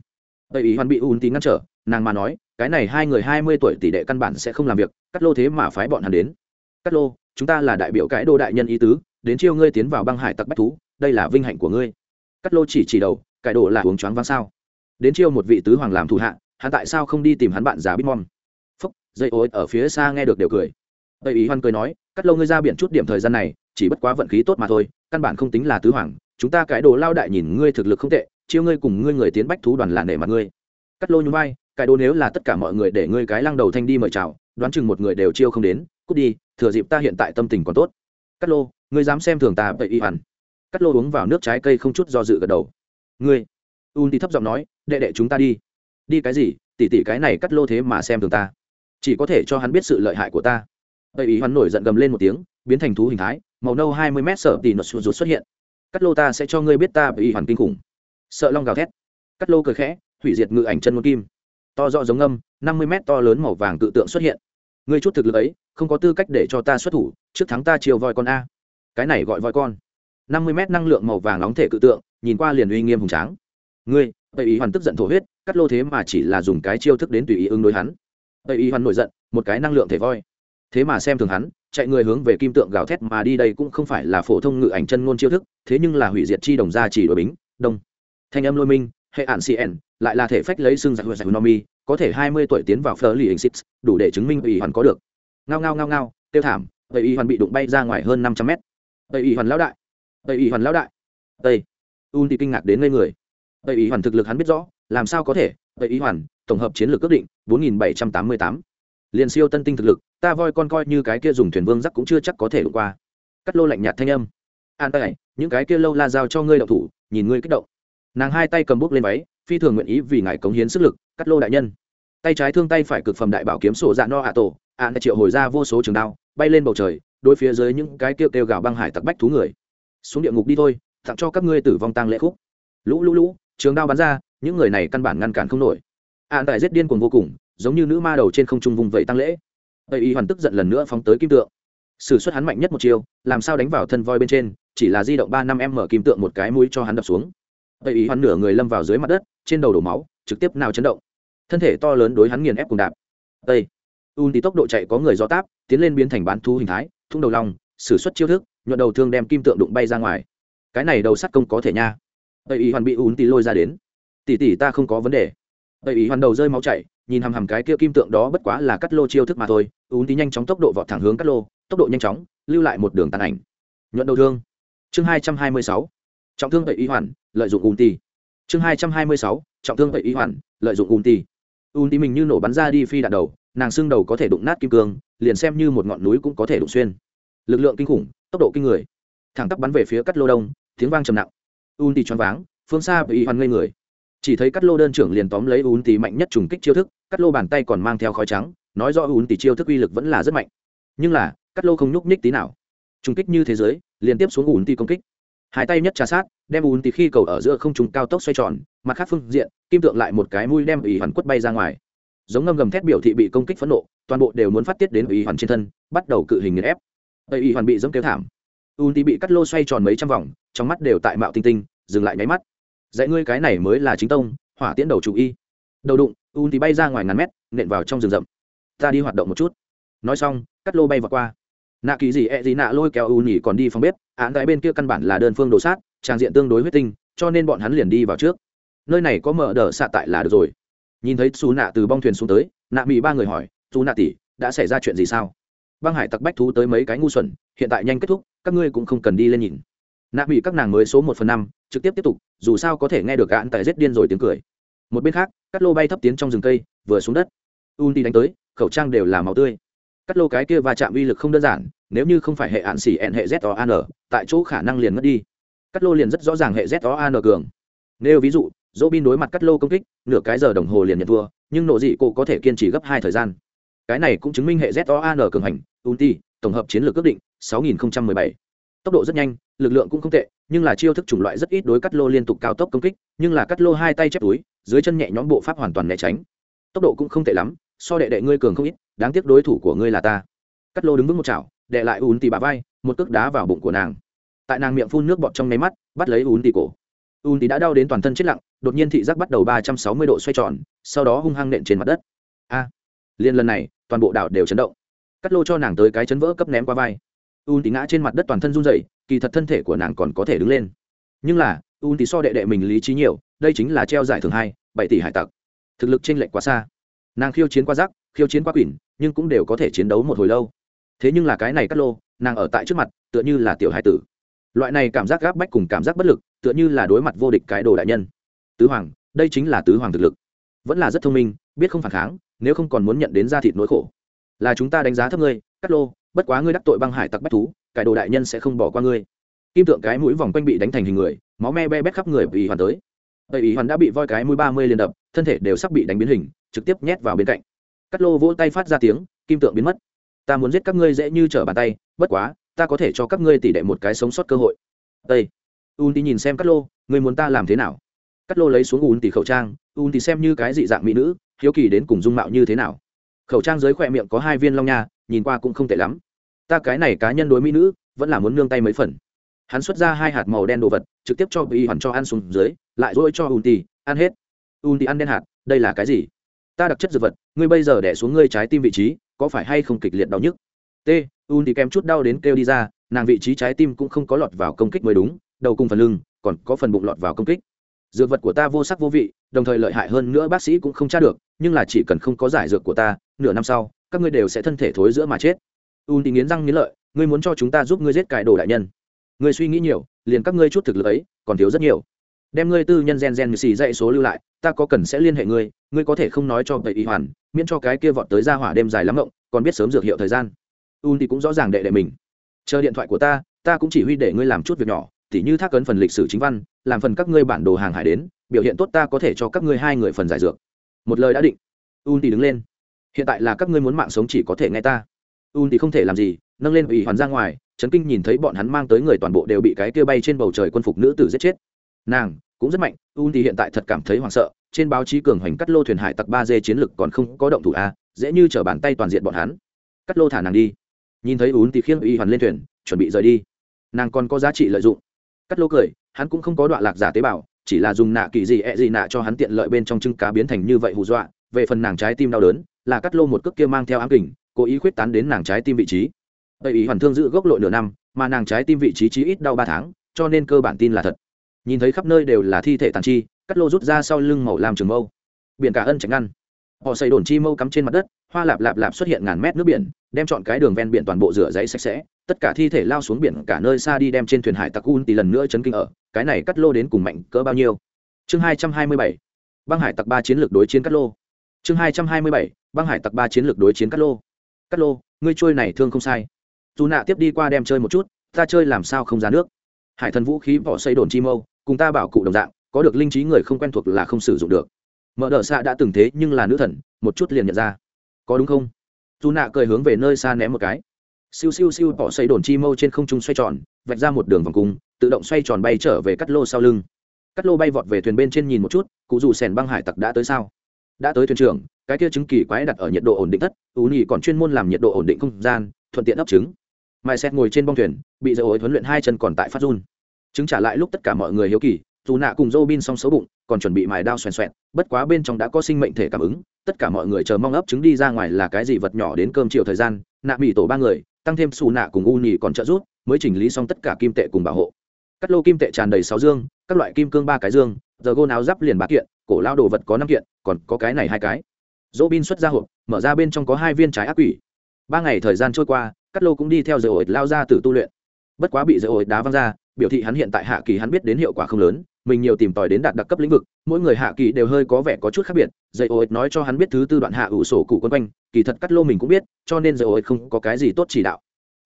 Speaker 1: Tây ý hoàn bị ùn tí ngăn trở, nàng mà nói, cái này hai người hai mươi tuổi tỷ đệ căn bản sẽ không làm việc, cắt lô thế mà phái bọn hắn đến. Cắt lô, chúng ta là đại biểu cái đô đại nhân ý tứ, đến chiêu ngươi tiến vào băng hải tặc bách thú, đây là vinh hạnh của ngươi. Cắt lô chỉ chỉ đầu cải đồ là uống choáng váng sao? Đến chiêu một vị tứ hoàng làm thủ hạ, hắn tại sao không đi tìm hắn bạn già bitmom phúc dây ối ở phía xa nghe được đều cười. Tây ý hoan cười nói, cắt lâu ngươi ra biển chút điểm thời gian này, chỉ bất quá vận khí tốt mà thôi, căn bản không tính là tứ hoàng, chúng ta cái đồ lao đại nhìn ngươi thực lực không tệ, chiêu ngươi cùng ngươi người tiến bách thú đoàn là nể mặt ngươi. Cắt lô nhún vai, cái đồ nếu là tất cả mọi người để ngươi cái lăng đầu thanh đi mời chào, đoán chừng một người đều chiêu không đến, cút đi, thừa dịp ta hiện tại tâm tình còn tốt. Cắt lô, ngươi dám xem thường ta vậy y hẳn cắt lô uống vào nước trái cây không chút do dự gật đầu. Ngươi? Un thì thấp giọng nói, đệ đệ chúng ta đi. Đi cái gì? Tỉ tỉ cái này cắt lô thế mà xem thường ta chỉ có thể cho hắn biết sự lợi hại của ta. Tây ý hắn nổi giận gầm lên một tiếng, biến thành thú hình thái, màu nâu hai mươi mét sợ tỉ nốt rụt xuất hiện. Cắt lô ta sẽ cho ngươi biết ta bị hoàn kinh khủng. Sợ long gào thét. Cắt lô cười khẽ, hủy diệt ngự ảnh chân môn kim. To rõ giống âm năm mươi mét to lớn màu vàng tự tượng xuất hiện. Ngươi chút thực lực ấy, không có tư cách để cho ta xuất thủ, trước thắng ta chiều voi con a. Cái này gọi voi con. năm mươi mét năng lượng màu vàng nóng thể cự tượng, nhìn qua liền uy nghiêm hùng tráng. Ngươi, tây ý hoàn tức giận thổ huyết, cắt lô thế mà chỉ là dùng cái chiêu thức đến tùy ý ứng đối hắn tây y hoan nổi giận, một cái năng lượng thể voi. Thế mà xem thường hắn, chạy người hướng về kim tượng gào thét mà đi đây cũng không phải là phổ thông ngự ảnh chân ngôn chiêu thức, thế nhưng là hủy diệt chi đồng gia chỉ đội bính, đông. Thanh âm lôi minh, hệ ạn cn lại là thể phách lấy xương giặc giặc nomi có thể hai mươi tuổi tiến vào phở lì hình six đủ để chứng minh ủy hoàn có được. Ngao ngao ngao ngao, tiêu thảm, tây y hoàn bị đụng bay ra ngoài hơn năm trăm mét. Tây y hoàn lão đại, tây y hoàn lão đại. Tây. Un thì kinh ngạc đến ngây người. Tây Y hoàn thực lực hắn biết rõ, làm sao có thể? Tây ý hoàn, tổng hợp chiến lược ước định, bốn nghìn bảy trăm tám mươi tám. Liền siêu tân tinh thực lực, ta voi con coi như cái kia dùng thuyền vương giắc cũng chưa chắc có thể đụng qua. Cắt lô lạnh nhạt thanh âm. An tay những cái kia lâu la giao cho ngươi đậu thủ, nhìn ngươi kích động. Nàng hai tay cầm bút lên váy, phi thường nguyện ý vì ngài cống hiến sức lực, cắt lô đại nhân. Tay trái thương tay phải cực phẩm đại bảo kiếm sổ dạ no hạ tổ ạn triệu hồi ra vô số trường đao, bay lên bầu trời, đối phía dưới những cái kêu kêu gào băng hải tặc bách thú người. Xuống địa ngục đi thôi, tặng cho các ngươi tử vong tăng lễ khúc. Lũ lũ lũ, trường đao bắn ra những người này căn bản ngăn cản không nổi. An tại giết điên cuồng vô cùng, giống như nữ ma đầu trên không trung vùng vẫy tăng lễ. Tây y hoàn tức giận lần nữa phóng tới kim tượng. Sử xuất hắn mạnh nhất một chiêu, làm sao đánh vào thân voi bên trên, chỉ là di động ba năm em mở kim tượng một cái mũi cho hắn đập xuống. Tây y hoàn nửa người lâm vào dưới mặt đất, trên đầu đổ máu, trực tiếp nào chấn động. Thân thể to lớn đối hắn nghiền ép cùng đạp. Tây un tí tốc độ chạy có người do táp, tiến lên biến thành bán thú hình thái, thung đầu lòng, sử xuất chiêu thức, nhuận đầu thương đem kim tượng đụng bay ra ngoài. Cái này đầu sắt công có thể nha. Tây ý hoàn bị un thì lôi ra đến. Tỷ tỷ ta không có vấn đề. Tây ý hoàn đầu rơi máu chảy, nhìn hằm hằm cái kia kim tượng đó bất quá là cắt lô chiêu thức mà thôi, ún tí nhanh chóng tốc độ vọt thẳng hướng cắt lô, tốc độ nhanh chóng, lưu lại một đường tàn ảnh. Nhuận đầu thương. Chương hai trăm hai mươi sáu. Trọng thương tây ý hoàn, lợi dụng ún tí. Chương hai trăm hai mươi sáu. Trọng thương tây ý hoàn, lợi dụng ún tí. Ún tí mình như nổ bắn ra đi phi đạn đầu, nàng xương đầu có thể đụng nát kim cương, liền xem như một ngọn núi cũng có thể đụng xuyên. Lực lượng kinh khủng, tốc độ kinh người. Thẳng tắp bắn về phía cắt lô đông, tiếng vang trầm nặng. Un tì choáng váng, phương xa bị hoàn ngây người chỉ thấy cắt lô đơn trưởng liền tóm lấy ún tì mạnh nhất trùng kích chiêu thức cắt lô bàn tay còn mang theo khói trắng, nói rõ ún tì chiêu thức uy lực vẫn là rất mạnh. Nhưng là cắt lô không nhúc nhích tí nào. Trùng kích như thế giới liên tiếp xuống ún tì công kích. Hai tay nhất trà sát, đem ún tì khi cầu ở giữa không trùng cao tốc xoay tròn, mặt khác phương diện, kim tượng lại một cái mũi đem ủy hoàn quất bay ra ngoài. Giống ngâm gầm thét biểu thị bị công kích phẫn nộ, toàn bộ đều muốn phát tiết đến ủy hoàn trên thân, bắt đầu cự hình nghiền ép. Tây ủy hoàn bị dẫm kéo thảm. Ún tì bị cắt lô xoay tròn mấy trăm vòng, trong mắt đều tại mạo tinh tinh, dừng lại nháy mắt dạy ngươi cái này mới là chính tông, hỏa tiễn đầu chủ y. Đầu đụng un thì bay ra ngoài ngàn mét, nện vào trong rừng rậm. Ta đi hoạt động một chút. Nói xong, cắt lô bay vào qua. Nạ kỳ gì e gì nạ lôi kéo u nhỉ còn đi phòng bếp, án tại bên kia căn bản là đơn phương đồ sát, trang diện tương đối huyết tinh, cho nên bọn hắn liền đi vào trước. Nơi này có mở đờ xạ tại là được rồi. Nhìn thấy xù nạ từ bong thuyền xuống tới, nạ mỹ ba người hỏi xù nạ tỷ, đã xảy ra chuyện gì sao? Băng hải tặc bách thú tới mấy cái ngu xuẩn, hiện tại nhanh kết thúc, các ngươi cũng không cần đi lên nhìn. Nạ bị các nàng mới số một phần năm trực tiếp tiếp tục, dù sao có thể nghe được gạn tại rết điên rồi tiếng cười. Một bên khác, cắt lô bay thấp tiến trong rừng cây, vừa xuống đất. Un đi đánh tới, khẩu trang đều là màu tươi. Cắt lô cái kia va chạm uy lực không đơn giản, nếu như không phải hệ hạn xỉ ẹn, hệ z o an tại chỗ khả năng liền mất đi. Cắt lô liền rất rõ ràng hệ z o an cường. Nếu ví dụ dỗ bin đối mặt cắt lô công kích, nửa cái giờ đồng hồ liền nhận thua, nhưng nộ dị cô có thể kiên trì gấp hai thời gian. Cái này cũng chứng minh hệ z o an cường hành. Unti tổng hợp chiến lược ước định 6017. tốc độ rất nhanh lực lượng cũng không tệ, nhưng là chiêu thức chủng loại rất ít đối cắt lô liên tục cao tốc công kích, nhưng là cắt lô hai tay chép túi, dưới chân nhẹ nhõm bộ pháp hoàn toàn né tránh. Tốc độ cũng không tệ lắm, so đệ đệ ngươi cường không ít, đáng tiếc đối thủ của ngươi là ta. Cắt lô đứng vững một chảo, đệ lại ùn tì bà vai, một cước đá vào bụng của nàng. Tại nàng miệng phun nước bọt trong nháy mắt, bắt lấy ùn tì cổ. Ùn tì đã đau đến toàn thân chết lặng, đột nhiên thị giác bắt đầu ba trăm sáu mươi độ xoay tròn, sau đó hung hăng nện trên mặt đất. A! Liên lần này, toàn bộ đảo đều chấn động. Cắt lô cho nàng tới cái chấn vỡ cấp ném qua vai ún tí ngã trên mặt đất toàn thân run rẩy, kỳ thật thân thể của nàng còn có thể đứng lên. Nhưng là ún tí so đệ đệ mình lý trí nhiều, đây chính là treo giải thưởng hai, bảy tỷ hải tặc. Thực lực chênh lệch quá xa. Nàng khiêu chiến qua rắc khiêu chiến qua quỷ, nhưng cũng đều có thể chiến đấu một hồi lâu. Thế nhưng là cái này cắt lô, nàng ở tại trước mặt, tựa như là tiểu hải tử. Loại này cảm giác gáp bách cùng cảm giác bất lực, tựa như là đối mặt vô địch cái đồ đại nhân. Tứ hoàng, đây chính là tứ hoàng thực lực. Vẫn là rất thông minh, biết không phản kháng, nếu không còn muốn nhận đến da thịt nỗi khổ. Là chúng ta đánh giá thấp ngươi, cắt lô bất quá ngươi đắc tội băng hải tặc bách thú, cải đồ đại nhân sẽ không bỏ qua ngươi. Kim tượng cái mũi vòng quanh bị đánh thành hình người, máu me be bét khắp người vì hoàn tới. Tây ý hoàn đã bị voi cái mũi ba mươi liên đập, thân thể đều sắp bị đánh biến hình, trực tiếp nhét vào bên cạnh. Cắt lô vỗ tay phát ra tiếng, kim tượng biến mất. Ta muốn giết các ngươi dễ như trở bàn tay, bất quá, ta có thể cho các ngươi tỷ đệ một cái sống sót cơ hội. Tây un tí nhìn xem cắt lô, ngươi muốn ta làm thế nào? Cắt lô lấy xuống un tỷ khẩu trang un tí xem như cái dị dạng mỹ nữ, hiếu kỳ đến cùng dung mạo như thế nào. Khẩu trang dưới khỏe miệng có hai viên long nha nhìn qua cũng không tệ lắm. Ta cái này cá nhân đối mỹ nữ, vẫn là muốn nương tay mấy phần. Hắn xuất ra hai hạt màu đen đồ vật, trực tiếp cho bị hoàn cho ăn xuống dưới, lại dỗi cho un tì ăn hết. Un tì ăn đen hạt, đây là cái gì? Ta đặc chất dược vật, ngươi bây giờ đẻ xuống ngươi trái tim vị trí, có phải hay không kịch liệt đau nhức? T un tì kèm chút đau đến kêu đi ra, nàng vị trí trái tim cũng không có lọt vào công kích mới đúng, đầu cùng phần lưng, còn có phần bụng lọt vào công kích. Dược vật của ta vô sắc vô vị, đồng thời lợi hại hơn nữa bác sĩ cũng không tra được, nhưng là chỉ cần không có giải dược của ta, nửa năm sau các ngươi đều sẽ thân thể thối giữa mà chết. Un thì nghiến răng nghiến lợi, ngươi muốn cho chúng ta giúp ngươi giết cải đồ đại nhân. Ngươi suy nghĩ nhiều, liền các ngươi chút thực lực ấy, còn thiếu rất nhiều. Đem ngươi tư nhân gen gen như xì dạy số lưu lại, ta có cần sẽ liên hệ ngươi ngươi có thể không nói cho vậy y hoàn, miễn cho cái kia vọt tới ra hỏa đêm dài lắm rộng còn biết sớm dược hiệu thời gian. Un thì cũng rõ ràng đệ đệ mình. Chờ điện thoại của ta ta cũng chỉ huy để ngươi làm chút việc nhỏ, tỉ như thác ấn phần lịch sử chính văn, làm phần các ngươi bản đồ hàng hải đến, biểu hiện tốt ta có thể cho các ngươi hai người phần giải dược. Một lời đã định. Un thì đứng lên hiện tại là các ngươi muốn mạng sống chỉ có thể nghe ta. Un thì không thể làm gì, nâng lên ủy hoàn ra ngoài trấn kinh nhìn thấy bọn hắn mang tới người toàn bộ đều bị cái kia bay trên bầu trời quân phục nữ tử giết chết. Nàng cũng rất mạnh un thì hiện tại thật cảm thấy hoảng sợ, trên báo chí cường hoành cắt lô thuyền hải tặc ba dê chiến lực còn không có động thủ a dễ như chở bàn tay toàn diện bọn hắn. Cắt lô thả nàng đi. Nhìn thấy un thì khiêng ủy hoàn lên thuyền, chuẩn bị rời đi. Nàng còn có giá trị lợi dụng. Cắt lô cười, hắn cũng không có đoạn lạc giả tế bào, chỉ là dùng nạ kỳ gì ẹ、e、gì gì nạ cho hắn tiện lợi bên trong trưng cá biến thành như vậy hù dọa về phần nàng trái tim đau đớn, là cắt lô một cước kia mang theo ám kình, cố ý khuyết tán đến nàng trái tim vị trí. Tây ý hoàn thương giữ gốc lội nửa năm, mà nàng trái tim vị trí chí ít đau ba tháng, cho nên cơ bản tin là thật. Nhìn thấy khắp nơi đều là thi thể tàn chi, cắt lô rút ra sau lưng màu làm trường mâu. Biển cả ân tránh ngăn. Họ xây đồn chi mâu cắm trên mặt đất, hoa lạp lạp lạp xuất hiện ngàn mét nước biển, đem chọn cái đường ven biển toàn bộ rửa giấy sạch sẽ. Tất cả thi thể lao xuống biển cả nơi xa đi đem trên thuyền hải tặc un tỷ lần nữa chấn kinh ở. Cái này cắt lô đến cùng mạnh cỡ bao nhiêu? Chương hai trăm hai mươi bảy. Băng hải tặc ba chiến lược đối chiến cắt lô chương hai trăm hai mươi bảy, băng hải tặc ba chiến lược đối chiến Cát lô. Cát lô, ngươi trôi này thương không sai. Dù nạ tiếp đi qua đem chơi một chút, ta chơi làm sao không ra nước? Hải thần vũ khí vỏ xây đồn chi mâu, cùng ta bảo cụ đồng dạng, có được linh trí người không quen thuộc là không sử dụng được. Mở đ ợ xạ đã từng thế nhưng là nữ thần, một chút liền nhận ra. Có đúng không? Dù nạ cười hướng về nơi xa ném một cái. Siêu siêu siêu bỏ xây đồn chi mâu trên không trung xoay tròn, vạch ra một đường vòng cung, tự động xoay tròn bay trở về cắt lô sau lưng. Cắt lô bay vọt về thuyền bên trên nhìn một chút, cụ dù sèn băng hải tặc đã tới sao? Đã tới thuyền trưởng, cái kia chứng kỳ quái đặt ở nhiệt độ ổn định thất ú nhì còn chuyên môn làm nhiệt độ ổn định không gian, thuận tiện ấp trứng. Mai xét ngồi trên bong thuyền, bị dầu ối huấn luyện hai chân còn tại phát run. Chứng trả lại lúc tất cả mọi người hiếu kỳ, dù nạ cùng dô bin xong xấu bụng, còn chuẩn bị mài đao xoèn xoẹn bất quá bên trong đã có sinh mệnh thể cảm ứng, tất cả mọi người chờ mong ấp trứng đi ra ngoài là cái gì vật nhỏ đến cơm chiều thời gian, nạ mỹ tổ ba người, tăng thêm xù nạ cùng u nhì còn trợ rút mới chỉnh lý xong tất cả kim tệ cùng bảo hộ. Cắt lô kim tệ tràn đầy sáu dương, các loại kim cương ba cái dương, giờ gôn áo giáp liền ba kiện, cổ lao đồ vật có năm kiện còn có cái này hai cái. Dỗ bin xuất ra hộp, mở ra bên trong có hai viên trái ác quỷ. Ba ngày thời gian trôi qua cắt lô cũng đi theo dầu ổi lao ra từ tu luyện. Bất quá bị dầu ổi đá văng ra, biểu thị hắn hiện tại hạ kỳ hắn biết đến hiệu quả không lớn, mình nhiều tìm tòi đến đạt đặc cấp lĩnh vực, mỗi người hạ kỳ đều hơi có vẻ có chút khác biệt. Dây ô nói cho hắn biết thứ tư đoạn hạ ủ sổ cụ quân quanh, kỳ thật cắt lô mình cũng biết, cho nên dây ô không có cái gì tốt chỉ đạo.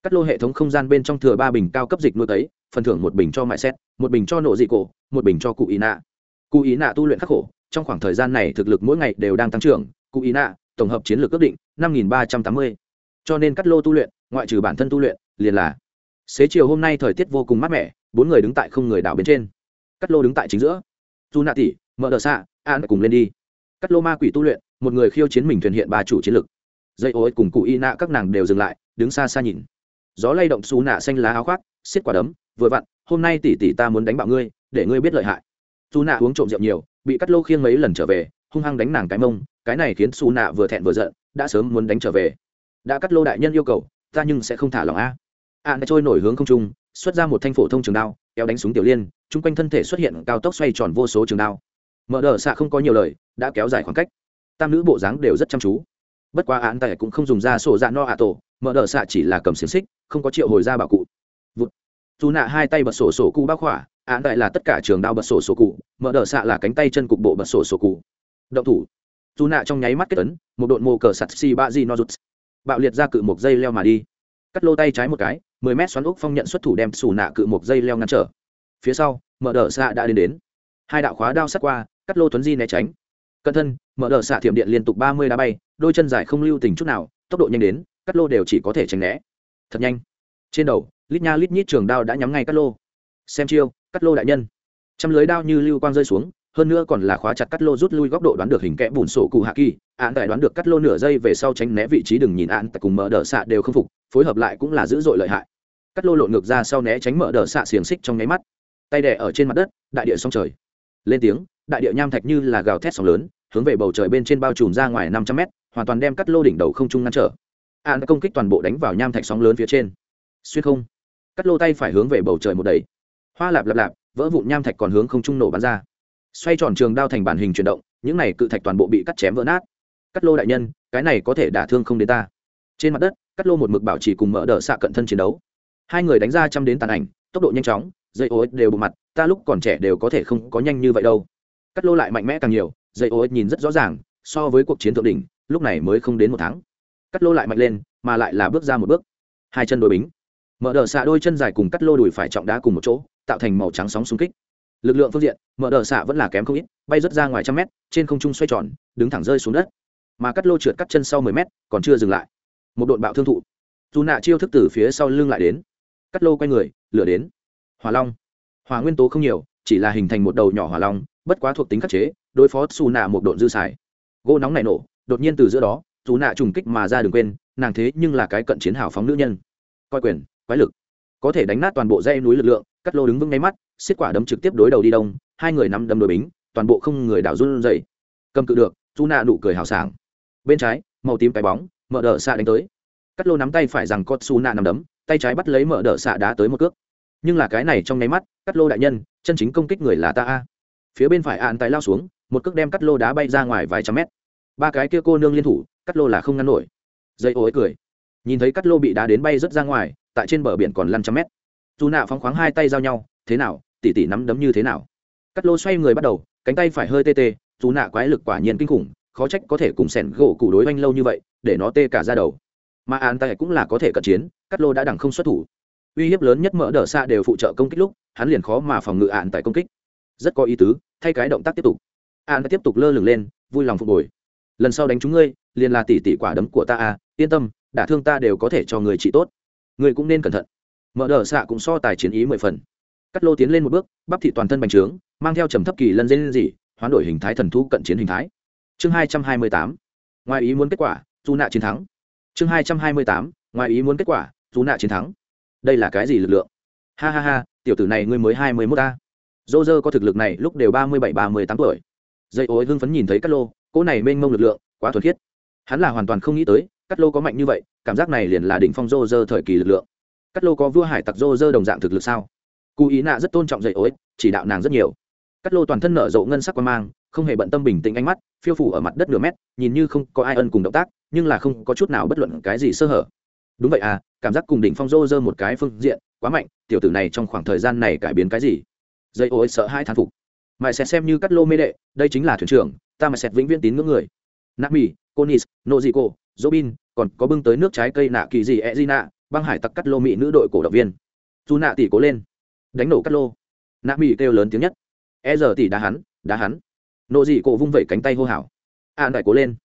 Speaker 1: Cắt lô hệ thống không gian bên trong thừa ba bình cao cấp dịch nuôi tấy, phần thưởng một bình cho mại xét, một bình cho nộ dị cổ, một bình cho cụ ý nạ. Cụ ý nạ tu luyện khắc khổ trong khoảng thời gian này thực lực mỗi ngày đều đang tăng trưởng, cụ ý nạ, tổng hợp chiến lược ước định năm nghìn ba trăm tám mươi. Cho nên cắt lô tu luyện, ngoại trừ bản thân tu luyện, liền là xế chiều hôm nay thời tiết vô cùng mát mẻ, bốn người đứng tại không người đảo bên trên. Cắt lô đứng tại chính giữa. Dù nạ tỉ mở đờ xạ an cùng lên đi. Cắt lô ma quỷ tu luyện, một người khiêu chiến mình thuyền hiện ba chủ chiến lực dây ô cùng cụ y nạ các nàng đều dừng lại, đứng xa xa nhìn. Gió lay động xù nạ xanh lá áo khoác, xiết quả đấm, vừa vặn, hôm nay tỷ tỷ ta muốn đánh bạo ngươi, để ngươi biết lợi hại xù nạ uống trộm rượu nhiều, bị cắt lô khiêng mấy lần trở về, hung hăng đánh nàng cái mông, cái này khiến xù nạ vừa thẹn vừa giận, đã sớm muốn đánh trở về. Đã cắt lô đại nhân yêu cầu, ta nhưng sẽ không thả lòng a. À, a đã trôi nổi hướng không trung, xuất ra một thanh phổ thông trường đao, kéo đánh súng tiểu liên, chung quanh thân thể xuất hiện cao tốc xoay tròn vô số trường đao. Mở đờ xạ không có nhiều lời, đã kéo dài khoảng cách. Tam nữ bộ dáng đều rất chăm chú. Bất quá án tài cũng không dùng ra sổ dạ no ạ tổ, mở đờ xạ chỉ là cầm xiềng xích, không có triệu hồi ra bảo cụ. Vụt dù nạ hai tay bật sổ sổ cụ bác khỏa án đại là tất cả trường đao bật sổ sổ cụ, mở đờ xạ là cánh tay chân cục bộ bật sổ sổ cụ. Động thủ. Dù nạ trong nháy mắt kết tấn một đội mô cờ sạt si ba di no rút bạo liệt ra cự một dây leo mà đi. Cắt lô tay trái một cái, mười mét xoắn úc phong nhận xuất thủ đem xù nạ cự một dây leo ngăn trở. Phía sau, mở đờ xạ đã đến đến. Hai đạo khóa đao sắt qua, cắt lô tuấn di né tránh. Cẩn thân, mở đờ xạ thiểm điện liên tục ba mươi đá bay, đôi chân dài không lưu tình chút nào, tốc độ nhanh đến, cắt lô đều chỉ có thể tránh né. Thật nhanh. Trên đầu lít nha lít nhít trường đao đã nhắm ngay cắt lô. Xem chiêu, cắt lô đại nhân. Trăm lưới đao như lưu quang rơi xuống, hơn nữa còn là khóa chặt cắt lô rút lui góc độ đoán được hình kẽ bùn sổ cụ hạ kỳ, án tại đoán được cắt lô nửa giây về sau tránh né vị trí đừng nhìn án tại cùng mở đờ xạ đều không phục, phối hợp lại cũng là dữ dội lợi hại. Cắt lô lộn ngược ra sau né tránh mở đờ xạ xiềng xích trong nháy mắt. Tay đẻ ở trên mặt đất, đại địa song trời. Lên tiếng, đại địa nham thạch như là gào thét sóng lớn, hướng về bầu trời bên trên bao trùm ra ngoài năm trăm mét, hoàn toàn đem cắt lô đỉnh đầu không trung ngăn trở. An công kích toàn bộ đánh vào nham thạch sóng lớn phía trên. Xuyên không cắt lô tay phải hướng về bầu trời một đầy. Hoa lạp lạp lạp, vỡ vụn nham thạch còn hướng không trung nổ bắn ra. Xoay tròn trường đao thành bản hình chuyển động, những này cự thạch toàn bộ bị cắt chém vỡ nát. Cắt lô đại nhân, cái này có thể đả thương không đến ta. Trên mặt đất, cắt lô một mực bảo trì cùng mở đỡ xạ cận thân chiến đấu. Hai người đánh ra chăm đến tàn ảnh, tốc độ nhanh chóng, dây ô đều bộ mặt, ta lúc còn trẻ đều có thể không có nhanh như vậy đâu. Cắt lô lại mạnh mẽ càng nhiều, dây ô nhìn rất rõ ràng, so với cuộc chiến thượng đỉnh, lúc này mới không đến một tháng. Cắt lô lại mạnh lên, mà lại là bước ra một bước. Hai chân đôi bính mở đờ xạ đôi chân dài cùng cắt lô đùi phải trọng đá cùng một chỗ, tạo thành màu trắng sóng xung kích. Lực lượng phương diện, mở đờ xạ vẫn là kém không ít, bay rớt ra ngoài trăm mét, trên không trung xoay tròn, đứng thẳng rơi xuống đất. Mà cắt lô trượt cắt chân sau mười mét, còn chưa dừng lại. Một đội bạo thương thụ. Dù nạ chiêu thức từ phía sau lưng lại đến. Cắt lô quay người, lửa đến. Hỏa long. Hỏa nguyên tố không nhiều, chỉ là hình thành một đầu nhỏ hỏa long, bất quá thuộc tính khắc chế, đối phó xù nạ một độn dư xài. Gỗ nóng này nổ, đột nhiên từ giữa đó dù nạ trùng kích mà ra đừng quên, nàng thế nhưng là cái cận chiến hào phóng nữ nhân. Coi quyền quái lực. Có thể đánh nát toàn bộ dây núi lực lượng, cắt lô đứng vững ngay mắt, xiết quả đấm trực tiếp đối đầu đi đông, hai người nắm đấm đối bính, toàn bộ không người đảo run dậy cầm cự được, chu nạ nụ cười hào sảng. Bên trái, màu tím cái bóng, mở đỡ xạ đánh tới. Cắt lô nắm tay phải rằng con su nạ nằm đấm, tay trái bắt lấy mở đỡ xạ đá tới một cước. Nhưng là cái này trong nháy mắt, cắt lô đại nhân, chân chính công kích người là ta a. Phía bên phải ạn tài lao xuống, một cước đem cắt lô đá bay ra ngoài vài trăm mét. Ba cái kia cô nương liên thủ, cắt lô là không ngăn nổi. Dây ô ấy cười. Nhìn thấy cắt lô bị đá đến bay rớt ra ngoài tại trên bờ biển còn lăn trăm mét. Dù nạ phóng khoáng hai tay giao nhau, thế nào, tỉ tỉ nắm đấm như thế nào? Cắt lô xoay người bắt đầu, cánh tay phải hơi tê tê, dù nạ quái lực quả nhiên kinh khủng, khó trách có thể cùng sẻn gỗ củ đối oanh lâu như vậy, để nó tê cả ra đầu. Mà an tay cũng là có thể cận chiến, cắt lô đã đẳng không xuất thủ. Uy hiếp lớn nhất mỡ đờ xa đều phụ trợ công kích lúc, hắn liền khó mà phòng ngự ạn tại công kích. Rất có ý tứ, thay cái động tác tiếp tục. Ạn tiếp tục lơ lửng lên, vui lòng phục hồi. Lần sau đánh chúng ngươi, liền là tỷ tỷ quả đấm của ta à yên tâm, đả thương ta đều có thể cho người trị tốt người cũng nên cẩn thận. Mở đờ xạ cũng so tài chiến ý mười phần. Cắt lô tiến lên một bước, bắp thị toàn thân bành trướng, mang theo trầm thấp kỳ lân dây lên gì hoán đổi hình thái thần thu cận chiến hình thái. Chương hai trăm hai mươi tám. Ngoài ý muốn kết quả, dù nạ chiến thắng. Chương hai trăm hai mươi tám. Ngoài ý muốn kết quả, dù nạ chiến thắng. Đây là cái gì lực lượng? Ha ha ha, tiểu tử này ngươi mới hai mươi mốt ta dô dơ có thực lực này lúc đều ba mươi bảy, ba mươi tám tuổi. Dây ối hưng phấn nhìn thấy cắt lô, cỗ này mênh mông lực lượng, quá thuần khiết. Hắn là hoàn toàn không nghĩ tới, cắt lô có mạnh như vậy cảm giác này liền là đỉnh phong rô rơ thời kỳ lực lượng. Cắt lô có vua hải tặc rô rơ đồng dạng thực lực sao? Cụ ý nạ rất tôn trọng dạy ối chỉ đạo nàng rất nhiều. Cắt lô toàn thân nở rộ ngân sắc quan mang không hề bận tâm bình tĩnh ánh mắt phiêu phủ ở mặt đất nửa mét nhìn như không có ai ân cùng động tác nhưng là không có chút nào bất luận cái gì sơ hở. Đúng vậy à cảm giác cùng đỉnh phong rô rơ một cái phương diện quá mạnh tiểu tử này trong khoảng thời gian này cải biến cái gì? Dây ô sợ hai thán phục. Mãi sẽ xem như cắt lô mê đệ đây chính là thuyền trưởng ta mà sẽ vĩnh viễn tín ngưỡng người. Nami, conis noziko robin còn có bưng tới nước trái cây nạ kỳ gì e di nạ, băng hải tặc cắt lô mỹ nữ đội cổ động viên. Dù nạ tỷ cố lên. Đánh nổ cắt lô. Nạ mỹ kêu lớn tiếng nhất. E giờ tỷ đá hắn đá hắn. Nộ dị cổ vung vẩy cánh tay hô hào. An đại cố lên.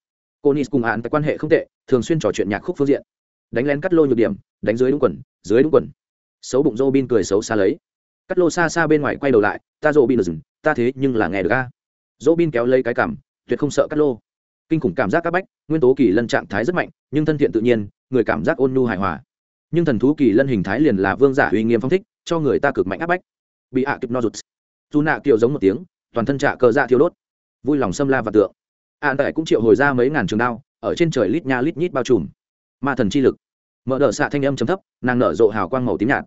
Speaker 1: Cô nis cùng an tại quan hệ không tệ, thường xuyên trò chuyện nhạc khúc phương diện. Đánh lén cắt lô nhược điểm, đánh dưới đúng quần, dưới đúng quần. Xấu bụng dô bin cười xấu xa lấy. Cắt lô xa xa bên ngoài quay đầu lại, ta dô bin được dừng, ta thế nhưng là nghe được a. Dô bin kéo lấy cái cảm, tuyệt không sợ cắt lô kinh khủng cảm giác các bách, nguyên tố kỳ lân trạng thái rất mạnh, nhưng thân thiện tự nhiên, người cảm giác ôn nhu hài hòa. Nhưng thần thú kỳ lân hình thái liền là vương giả uy nghiêm phong thích, cho người ta cực mạnh áp bách. Bị hạ kịp no rụt. Dù nạ kiệu giống một tiếng, toàn thân trạ cờ dạ thiêu đốt. Vui lòng xâm la và tượng. An tại cũng triệu hồi ra mấy ngàn trường đao, ở trên trời lít nha lít nhít bao trùm. Ma thần chi lực. Mở đ ợ xạ thanh âm chấm thấp, nàng nở rộ hào quang màu tím nhạt.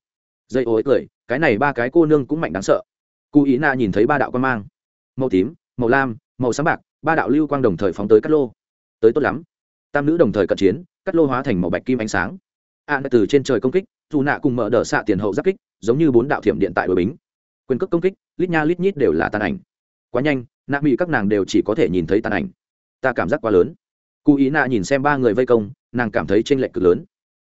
Speaker 1: Dây ối cười, cái này ba cái cô nương cũng mạnh đáng sợ. Cụ ý na nhìn thấy ba đạo quan mang. Màu tím, màu lam, màu sáng bạc ba đạo lưu quang đồng thời phóng tới cắt lô. Tới tốt lắm. Tam nữ đồng thời cận chiến cắt lô hóa thành màu bạch kim ánh sáng. An từ trên trời công kích, dù nạ cùng mở đ ợ xạ tiền hậu giáp kích, giống như bốn đạo thiểm điện tại đội bính. Quyền cước công kích, lít nha lít nhít đều là tàn ảnh. Quá nhanh, nạ mỹ các nàng đều chỉ có thể nhìn thấy tàn ảnh. Ta cảm giác quá lớn. Cụ ý nạ nhìn xem ba người vây công, nàng cảm thấy tranh lệch cực lớn.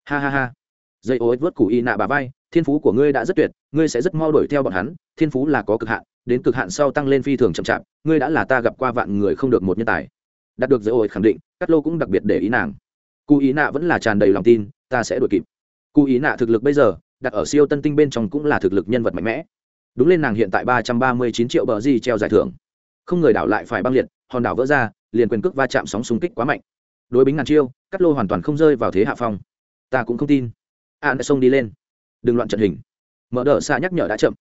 Speaker 1: Ha ha ha. Dây ô ích vớt cụ ý nạ bà vai, thiên phú của ngươi đã rất tuyệt, ngươi sẽ rất mau đuổi theo bọn hắn, thiên phú là có cực hạn đến cực hạn sau tăng lên phi thường chậm chạp, ngươi đã là ta gặp qua vạn người không được một nhân tài. Đạt được giới ổi khẳng định, Cát lô cũng đặc biệt để ý nàng. Cụ ý nạ vẫn là tràn đầy lòng tin, ta sẽ đuổi kịp. Cụ ý nạ thực lực bây giờ, đặt ở siêu tân tinh bên trong cũng là thực lực nhân vật mạnh mẽ. Đúng lên nàng hiện tại ba trăm ba mươi chín triệu bờ di treo giải thưởng. Không người đảo lại phải băng liệt, hòn đảo vỡ ra, liền quyền cước va chạm sóng xung kích quá mạnh. Đối bính ngàn chiêu cắt lô hoàn toàn không rơi vào thế hạ phong. Ta cũng không tin. An đã xông đi lên. Đừng loạn trận hình. Mở đỡ xa nhắc nhở đã chậm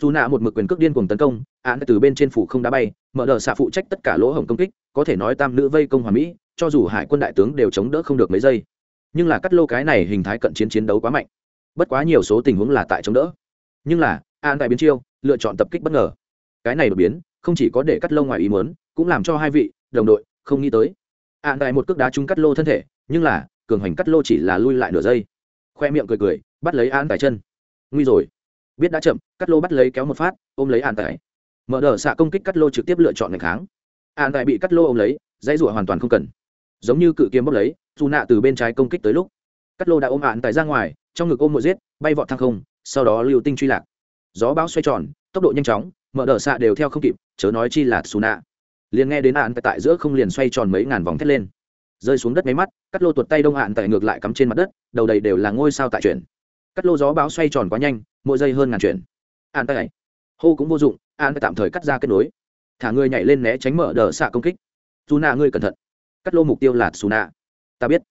Speaker 1: dù nạ một mực quyền cước điên cuồng tấn công an từ bên trên phủ không đá bay, mở đờ xạ phụ trách tất cả lỗ hổng công kích, có thể nói tam nữ vây công hòa mỹ, cho dù hải quân đại tướng đều chống đỡ không được mấy giây. Nhưng là cắt lô cái này hình thái cận chiến chiến đấu quá mạnh. Bất quá nhiều số tình huống là tại chống đỡ. Nhưng là an đại biến chiêu, lựa chọn tập kích bất ngờ. Cái này đột biến, không chỉ có để cắt lô ngoài ý muốn, cũng làm cho hai vị, đồng đội, không nghĩ tới. An đại một cước đá trúng cắt lô thân thể, nhưng là, cường hành cắt lô chỉ là lui lại nửa giây. Khoe miệng cười cười, bắt lấy an tại chân. Nguy rồi biết đã chậm, cắt lô bắt lấy kéo một phát, ôm lấy an tài. mở đờ xạ công kích cắt lô trực tiếp lựa chọn ngày kháng. An tài bị cắt lô ôm lấy, dãy rủa hoàn toàn không cần. Giống như cự kiếm bốc lấy, dù nạ từ bên trái công kích tới lúc, cắt lô đã ôm an tài ra ngoài, trong ngực ôm một giết, bay vọt thăng không, sau đó lưu tinh truy lạc. Gió bão xoay tròn, tốc độ nhanh chóng, mở đờ xạ đều theo không kịp, chớ nói chi là xù nạ. Liền nghe đến an tại giữa không liền xoay tròn mấy ngàn vòng thét lên. Rơi xuống đất máy mắt, cắt lô tuột tay đông hạn tại ngược lại cắm trên mặt đất, đầu đầy đều là ngôi sao tại chuyển. Cắt lô gió bão xoay tròn quá nhanh mỗi giây hơn ngàn chuyển an tay hô cũng vô dụng, an tạm thời cắt ra kết nối. Thả người nhảy lên né tránh mở đờ xạ công kích. Dù nạ ngươi cẩn thận. Cắt lô mục tiêu là xù nạ. Ta biết.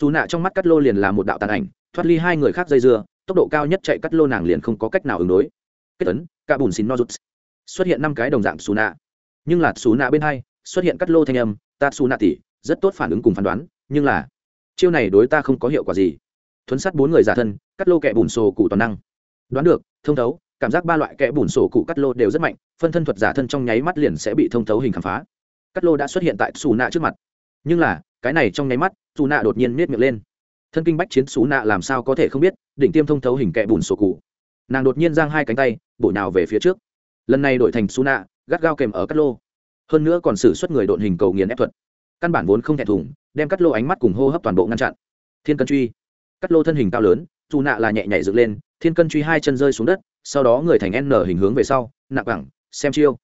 Speaker 1: Dù nạ trong mắt cắt lô liền là một đạo tàn ảnh, thoát ly hai người khác dây dưa, tốc độ cao nhất chạy cắt lô nàng liền không có cách nào ứng đối. Kết ấn, cả bùn xin nozuts. Xuất hiện năm cái đồng dạng xù nạ. Nhưng là xù nạ bên hai, xuất hiện cắt lô thanh âm, ta xù nạ tỉ rất tốt phản ứng cùng phán đoán, nhưng là, chiêu này đối ta không có hiệu quả gì. Thuấn sát bốn người giả thân, cắt lô kẹ bùn sổ cụ toàn năng đoán được, thông thấu, cảm giác ba loại kẽ bùn sổ cụ cắt lô đều rất mạnh, phân thân thuật giả thân trong nháy mắt liền sẽ bị thông thấu hình khám phá. Cắt lô đã xuất hiện tại xù nạ trước mặt. Nhưng là, cái này trong nháy mắt xù nạ đột nhiên miết miệng lên. Thân kinh bách chiến xù nạ làm sao có thể không biết, đỉnh tiêm thông thấu hình kẽ bùn sổ cụ. Nàng đột nhiên giang hai cánh tay, bổ nào về phía trước. Lần này đổi thành xù nạ gắt gao kèm ở cắt lô. Hơn nữa còn xử suất người đội hình cầu nghiền ép thuật. Căn bản vốn không thẹn thùng, đem cắt lô ánh mắt cùng hô hấp toàn bộ ngăn chặn. Thiên cân truy. Cắt lô thân hình cao lớn dù nạ là nhẹ nhảy dựng lên thiên cân truy hai chân rơi xuống đất, sau đó người thành n hình hướng về sau nặng bằng xem chiêu.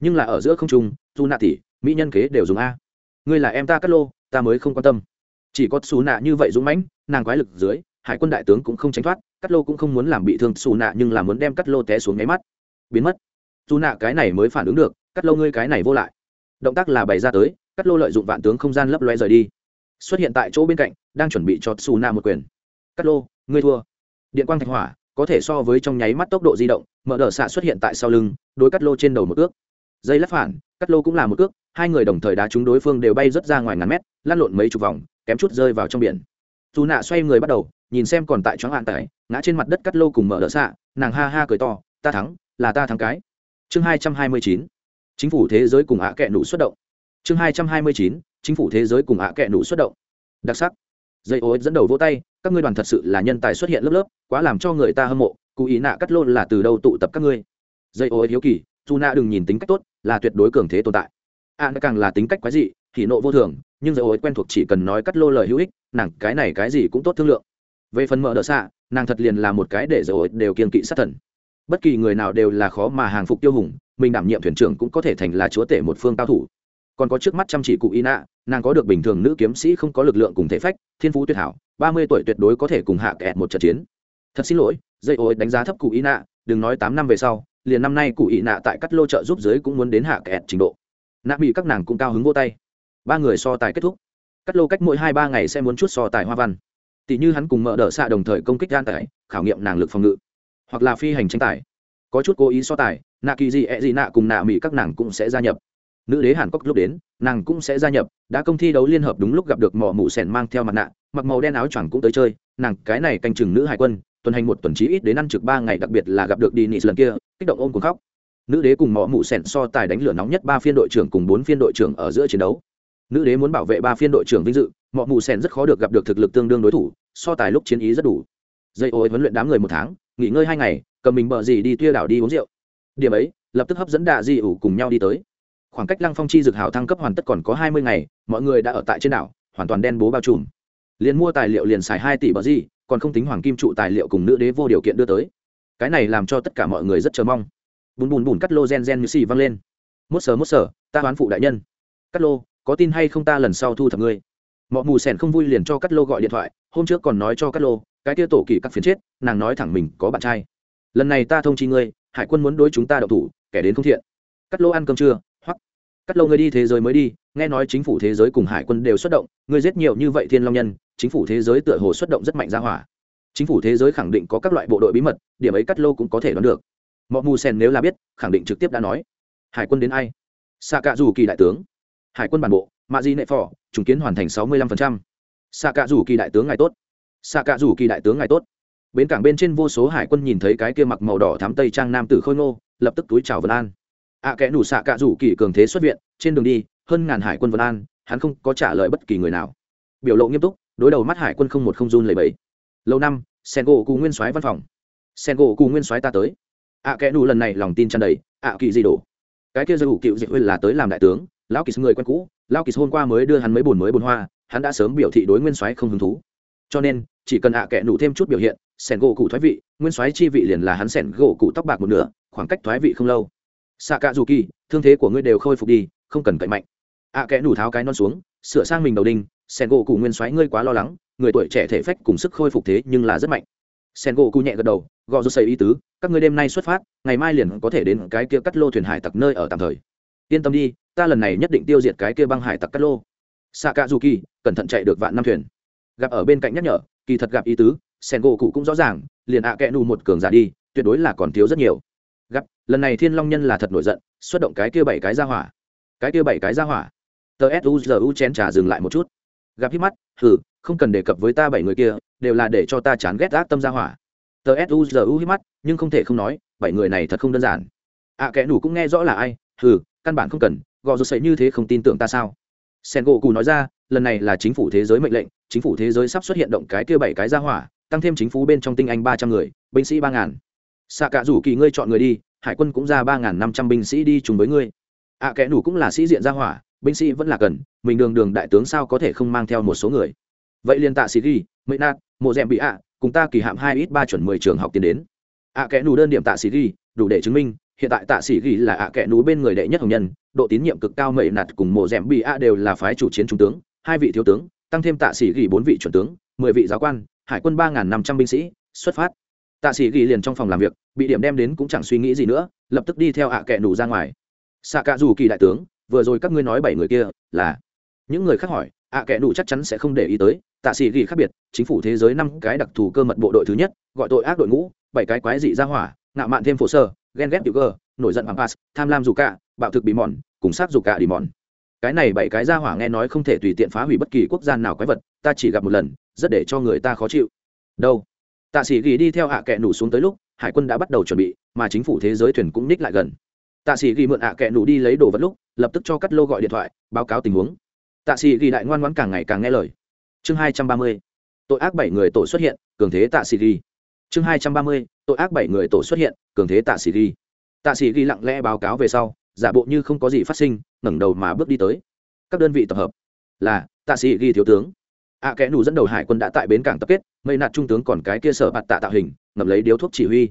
Speaker 1: Nhưng là ở giữa không trung dù nạ tỉ mỹ nhân kế đều dùng a. Ngươi là em ta cắt lô, ta mới không quan tâm. Chỉ có xù nạ như vậy dũng mãnh, nàng quái lực dưới, hải quân đại tướng cũng không tránh thoát cắt lô cũng không muốn làm bị thương xù nạ nhưng là muốn đem cắt lô té xuống nháy mắt. Biến mất. Dù nạ cái này mới phản ứng được cắt lô ngươi cái này vô lại. Động tác là bày ra tới cắt lô lợi dụng vạn tướng không gian lấp loe rời đi. Xuất hiện tại chỗ bên cạnh, đang chuẩn bị cho xù nạ một quyền. Cắt lô, ngươi thua. Điện quang thạch hỏa có thể so với trong nháy mắt tốc độ di động, mở đờ xạ xuất hiện tại sau lưng, đối cắt lô trên đầu một ước. Dây lắp phản, cắt lô cũng là một ước, hai người đồng thời đá trúng đối phương đều bay rớt ra ngoài ngàn mét, lăn lộn mấy chục vòng, kém chút rơi vào trong biển. Dù nạ xoay người bắt đầu, nhìn xem còn tại choáng hạn tải, ngã trên mặt đất cắt lô cùng mở đỡ xạ, nàng ha ha cười to, ta thắng, là ta thắng cái. Chương hai trăm hai mươi chín, chính phủ thế giới cùng hạ kệ nụ xuất động. Chương hai trăm hai mươi chín, chính phủ thế giới cùng hạ kệ nụ xuất động. Đặc sắc dây ô dẫn đầu vỗ tay, các ngươi đoàn thật sự là nhân tài xuất hiện lớp lớp, quá làm cho người ta hâm mộ cụ ý nạ cắt lô là từ đâu tụ tập các ngươi? Dây ô hiếu kỳ, dù nạ đừng nhìn tính cách tốt, là tuyệt đối cường thế tồn tại. A càng là tính cách quái dị thì nộ vô thường, nhưng dây ô quen thuộc chỉ cần nói cắt lô lời hữu ích, nàng cái này cái gì cũng tốt thương lượng. Về phần mở đỡ xạ, nàng thật liền là một cái để dây ô đều kiên kỵ sát thần. Bất kỳ người nào đều là khó mà hàng phục tiêu hùng, mình đảm nhiệm thuyền trưởng cũng có thể thành là chúa tể một phương cao thủ còn có trước mắt chăm chỉ cụ y nạ, nàng có được bình thường nữ kiếm sĩ không có lực lượng cùng thể phách, thiên phú tuyệt hảo, ba mươi tuổi tuyệt đối có thể cùng hạ kẹt một trận chiến. Thật xin lỗi, dây ô đánh giá thấp cụ y nạ, đừng nói tám năm về sau, liền năm nay cụ y nạ tại cắt lô trợ giúp giới cũng muốn đến hạ kẹt trình độ. Nạ bị các nàng cũng cao hứng vô tay. Ba người so tài kết thúc. Cắt lô cách mỗi hai ba ngày sẽ muốn chút so tài hoa văn. Tỷ như hắn cùng mở đỡ xạ đồng thời công kích gan tải, khảo nghiệm nàng lực phòng ngự. Hoặc là phi hành tranh tài. Có chút cố ý so tài, nạ kỳ gì, ẹ gì nạ cùng nạ mỹ các nàng cũng sẽ gia nhập nữ đế hàn quốc lúc đến, nàng cũng sẽ gia nhập. Đã công thi đấu liên hợp đúng lúc gặp được mỏ mụ sẻn mang theo mặt nạ, mặc màu đen áo choàng cũng tới chơi. Nàng, cái này canh chừng nữ hải quân, tuần hành một tuần trí ít đến ăn trực ba ngày, đặc biệt là gặp được đi nị lần kia, kích động ôm cuồng khóc. Nữ đế cùng mỏ mụ sẻn so tài đánh lửa nóng nhất ba phiên đội trưởng cùng bốn phiên đội trưởng ở giữa chiến đấu. Nữ đế muốn bảo vệ ba phiên đội trưởng vinh dự, mỏ mụ sẻn rất khó được gặp được thực lực tương đương đối thủ, so tài lúc chiến ý rất đủ. Dây ô huấn luyện đám người một tháng, nghỉ ngơi hai ngày, cầm mình bờ gì đi tuya đảo đi uống rượu. Điểm ấy, lập tức hấp dẫn đạ di ủ cùng nhau đi tới khoảng cách lăng phong chi dược hào thăng cấp hoàn tất còn có hai mươi ngày, mọi người đã ở tại trên đảo, hoàn toàn đen bố bao trùm. Liền mua tài liệu liền xài hai tỷ bờ gì, còn không tính hoàng kim trụ tài liệu cùng nữ đế vô điều kiện đưa tới. Cái này làm cho tất cả mọi người rất chờ mong. Bùn bùn bùn cắt lô gen gen như xì văng lên. Mốt sờ mốt sờ, ta hoán phụ đại nhân. Cắt lô, có tin hay không ta lần sau thu thập ngươi. Mọi mù sẻn không vui liền cho cắt lô gọi điện thoại, hôm trước còn nói cho cắt lô, cái tia tổ kỳ các phiến chết, nàng nói thẳng mình có bạn trai. Lần này ta thông chi ngươi, hải quân muốn đối chúng ta đậu thủ, kẻ đến không thiện. Cắt lô ăn cơm trưa cắt lâu ngươi đi thế giới mới đi, nghe nói chính phủ thế giới cùng hải quân đều xuất động, ngươi giết nhiều như vậy thiên long nhân, chính phủ thế giới tựa hồ xuất động rất mạnh ra hỏa. Chính phủ thế giới khẳng định có các loại bộ đội bí mật, điểm ấy cắt lô cũng có thể đoán được. Mọi mù sen nếu là biết, khẳng định trực tiếp đã nói. Hải quân đến ai? Xạ cạ dù kỳ đại tướng. Hải quân bản bộ mạ di nệ phò, trùng kiến hoàn thành sáu mươi lăm phần trăm. Xạ cạ dù kỳ đại tướng ngài tốt. Xạ cạ dù kỳ đại tướng ngài tốt. Bến cảng bên trên vô số hải quân nhìn thấy cái kia mặc màu đỏ thám tây trang nam tử khôi ngô, lập tức túi chào vân an ạ à, kẽ nủ xạ cạ rủ kỳ cường thế xuất viện trên đường đi hơn ngàn hải quân vân an hắn không có trả lời bất kỳ người nào. Biểu lộ nghiêm túc đối đầu mắt hải quân không một không run lầy bẫy lâu năm sen gỗ cù nguyên soái văn phòng. Sen gỗ cù nguyên soái ta tới. Ạ à, kẽ nủ lần này lòng tin tràn đầy ạ kỳ gì đổ. Cái kia dù cựu dị huyên là tới làm đại tướng lão kỳ người quen cũ lão kỳ hôm qua mới đưa hắn mấy bùn mới bùn hoa hắn đã sớm biểu thị đối nguyên soái không hứng thú. Cho nên chỉ cần ạ kẽ nủ thêm chút biểu hiện sen gỗ cụ thoái vị nguyên soái chi vị liền là hắn sen gỗ cụ tóc bạc một nửa khoảng cách thoái vị không lâu xạ cạ dù kỳ, thương thế của ngươi đều khôi phục đi, không cần cậy mạnh. Ạ kẽ nủ tháo cái non xuống, sửa sang mình đầu đinh, sen gỗ cụ nguyên soái ngươi quá lo lắng, người tuổi trẻ thể phách cùng sức khôi phục thế nhưng là rất mạnh. Sen gỗ cụ nhẹ gật đầu, gò rút xây ý tứ, các ngươi đêm nay xuất phát, ngày mai liền có thể đến cái kia cắt lô thuyền hải tặc nơi ở tạm thời. Yên tâm đi, ta lần này nhất định tiêu diệt cái kia băng hải tặc cắt lô. Xạ cạ dù kỳ, cẩn thận chạy được vạn năm thuyền. Gặp ở bên cạnh nhắc nhở, kỳ thật gặp ý tứ, sen gỗ cụ cũng rõ ràng, liền ạ à kẽ nù một cường giả đi, tuyệt đối là còn thiếu rất nhiều lần này thiên long nhân là thật nổi giận xuất động cái kia bảy cái ra hỏa. Cái kia bảy cái ra hỏa. Tờ suzu chén trà dừng lại một chút. Gặp hít mắt hừ không cần đề cập với ta bảy người kia đều là để cho ta chán ghét ác tâm ra hỏa. Tờ suzu hít mắt nhưng không thể không nói bảy người này thật không đơn giản. Ạ à, kẽ nù cũng nghe rõ là ai hừ căn bản không cần gò rột sậy như thế không tin tưởng ta sao? Sen gỗ cù nói ra lần này là chính phủ thế giới mệnh lệnh chính phủ thế giới sắp xuất hiện động cái kia bảy cái ra hỏa tăng thêm chính phủ bên trong tinh anh ba trăm người binh sĩ ba ngàn. Xạ cả rủ kỳ ngươi chọn người đi hải quân cũng ra ba ngàn năm trăm binh sĩ đi chung với ngươi. Ạ à, kẽ nủ cũng là sĩ diện ra hỏa binh sĩ vẫn là cần mình đường đường đại tướng sao có thể không mang theo một số người. Vậy liên tạ sĩ ghi mỹ nạt mộ rèm bị ạ cùng ta kỳ hạm hai ít ba chuẩn mười trường học tiến đến. Ạ à, kẽ nủ đơn điểm tạ sĩ ghi đủ để chứng minh hiện tại tạ sĩ ghi là ạ à kẽ nủ bên người đệ nhất hồng nhân độ tín nhiệm cực cao mỹ nạt cùng mộ rèm bị ạ đều là phái chủ chiến trung tướng hai vị thiếu tướng tăng thêm tạ sĩ ghi bốn vị chuẩn tướng mười vị giáo quan hải quân ba năm trăm binh sĩ xuất phát tạ sĩ ghi liền trong phòng làm việc, bị điểm đem đến cũng chẳng suy nghĩ gì nữa, lập tức đi theo ạ à kệ nủ ra ngoài. Xạ cạ dù kỳ đại tướng, vừa rồi các ngươi nói bảy người kia là? Những người khác hỏi, ạ à kệ nủ chắc chắn sẽ không để ý tới. Tạ sĩ ghi khác biệt, chính phủ thế giới năm cái đặc thù cơ mật bộ đội thứ nhất, gọi tội ác đội ngũ, bảy cái quái dị ra hỏa, ngạo mạn thêm phổ sơ, ghen ghét tiểu cơ nổi giận bằng pass, tham lam dù cả, bạo thực bị mòn, cùng sát dù cả đi mòn. Cái này bảy cái ra hỏa nghe nói không thể tùy tiện phá hủy bất kỳ quốc gia nào quái vật, ta chỉ gặp một lần, rất để cho người ta khó chịu. Đâu? Tạ sĩ ghi đi theo hạ kệ nủ xuống tới lúc, hải quân đã bắt đầu chuẩn bị, mà chính phủ thế giới thuyền cũng ních lại gần. Tạ sĩ ghi mượn hạ kệ nủ đi lấy đồ vật lúc, lập tức cho cắt lô gọi điện thoại, báo cáo tình huống. Tạ sĩ ghi đại ngoan ngoãn càng ngày càng nghe lời. Chương hai trăm ba mươi, tội ác bảy người tổ xuất hiện, cường thế tạ sĩ ghi. Chương hai trăm ba mươi, tội ác bảy người tổ xuất hiện, cường thế tạ sĩ ghi. Tạ sĩ ghi lặng lẽ báo cáo về sau, giả bộ như không có gì phát sinh, ngẩng đầu mà bước đi tới. Các đơn vị tập hợp là tạ sĩ ghi thiếu tướng ạ à, kẽ nù dẫn đầu hải quân đã tại bến cảng tập kết mây nạt trung tướng còn cái kia sở bạt tạ tạo hình ngập lấy điếu thuốc chỉ huy.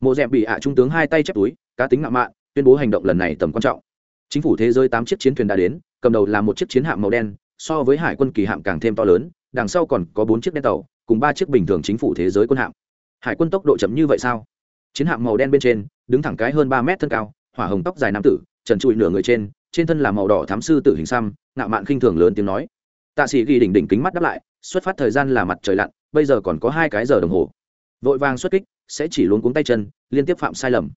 Speaker 1: Mộ dẹp bị ạ trung tướng hai tay chép túi cá tính ngạo mạn tuyên bố hành động lần này tầm quan trọng. Chính phủ thế giới tám chiếc chiến thuyền đã đến cầm đầu là một chiếc chiến hạm màu đen so với hải quân kỳ hạm càng thêm to lớn đằng sau còn có bốn chiếc đen tàu cùng ba chiếc bình thường chính phủ thế giới quân hạm. Hải quân tốc độ chậm như vậy sao? Chiến hạm màu đen bên trên đứng thẳng cái hơn ba mét thân cao hỏa hồng tóc dài nam tử trần trụi nửa người trên trên thân là màu đỏ thám sư tử hình xăm ngạo mạn khinh thường lớn tiếng nói tạ sĩ ghi đỉnh đỉnh kính mắt đáp lại, xuất phát thời gian là mặt trời lặn, bây giờ còn có hai cái giờ đồng hồ. Vội vàng xuất kích, sẽ chỉ luống cuống tay chân, liên tiếp phạm sai lầm.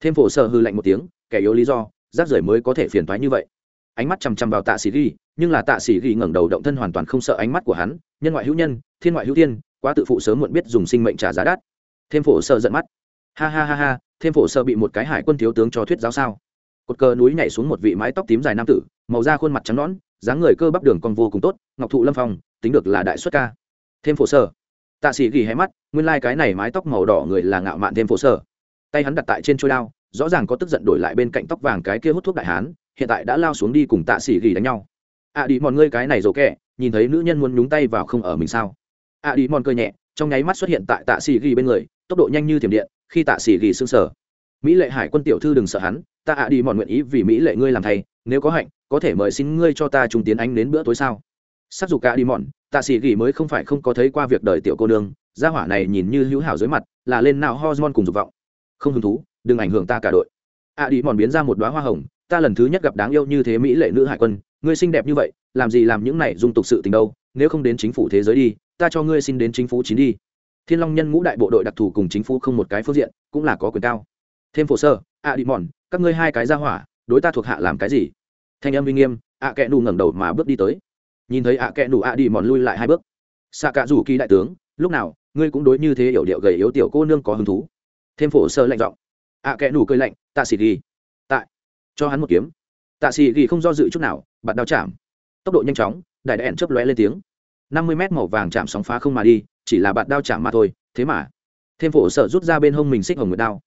Speaker 1: Thêm phổ sơ hư lạnh một tiếng, kẻ yếu lý do, rác rưởi mới có thể phiền thoái như vậy. Ánh mắt chằm chằm vào tạ sĩ ghi, nhưng là tạ sĩ ghi ngẩng đầu động thân hoàn toàn không sợ ánh mắt của hắn, nhân ngoại hữu nhân, thiên ngoại hữu thiên, quá tự phụ sớm muộn biết dùng sinh mệnh trả giá đắt. Thêm phổ sơ giận mắt. Ha ha ha ha, thêm phổ sơ bị một cái hải quân thiếu tướng cho thuyết giáo sao. Cột cờ núi nhảy xuống một vị mái tóc tím dài nam tử, màu da khuôn mặt trắng nõn dáng người cơ bắp đường còn vô cùng tốt, ngọc thụ lâm phong, tính được là đại xuất ca. Thêm phổ sơ. Tạ sĩ ghi hé mắt, nguyên lai、like、cái này mái tóc màu đỏ người là ngạo mạn thêm phổ sơ. Tay hắn đặt tại trên trôi đao, rõ ràng có tức giận đổi lại bên cạnh tóc vàng cái kia hút thuốc đại hán, hiện tại đã lao xuống đi cùng tạ sĩ ghi đánh nhau. Ạ à đi mòn, ngươi cái này rồ kẹ, nhìn thấy nữ nhân muốn nhúng tay vào không ở mình sao? Ạ à đi mòn cơ nhẹ, trong nháy mắt xuất hiện tại tạ sĩ ghi bên người, tốc độ nhanh như thiểm điện, khi tạ sĩ ghi xương sở mỹ lệ hải quân tiểu thư đừng sợ hắn, ta ạ đi mòn nguyện ý vì mỹ lệ ngươi làm thầy nếu có hạnh, có thể mời xin ngươi cho ta trung tiến ánh đến bữa tối sao? Sắc dục cả đi mòn tạ sĩ gỉ mới không phải không có thấy qua việc đời tiểu cô nương, gia hỏa này nhìn như hữu hảo dưới mặt, là lên nào hormone cùng dục vọng. Không hứng thú, đừng ảnh hưởng ta cả đội. Ạ đi mòn biến ra một đoá hoa hồng, ta lần thứ nhất gặp đáng yêu như thế mỹ lệ nữ hải quân, ngươi xinh đẹp như vậy, làm gì làm những này dung tục sự tình đâu, nếu không đến chính phủ thế giới đi, ta cho ngươi xin đến chính phủ chín đi. Thiên long nhân ngũ đại bộ đội đặc thù cùng chính phủ không một cái phương diện, cũng là có quyền cao thêm phổ sơ, ạ đi mòn, các ngươi hai cái ra hỏa, đối ta thuộc hạ làm cái gì? Thanh âm uy nghiêm, ạ kẽ nù ngẩng đầu mà bước đi tới. Nhìn thấy ạ kẽ nù, ạ đi mòn lui lại hai bước. Xạ cả rủ kỳ đại tướng, lúc nào, ngươi cũng đối như thế hiểu điệu gầy yếu tiểu cô nương có hứng thú. Thêm phổ sơ lạnh giọng. Ạ kẽ nù cười lạnh tạ xì ghi. Tại. Cho hắn một kiếm. Tạ xì ghi không do dự chút nào bạn đao chạm. Tốc độ nhanh chóng đại đèn chớp lóe lên tiếng. Năm mươi mét màu vàng chạm sóng phá không mà đi, chỉ là bạn đao chạm mà thôi, thế mà. Thêm phổ sở rút ra bên hông mình xích hồng nguyệt đao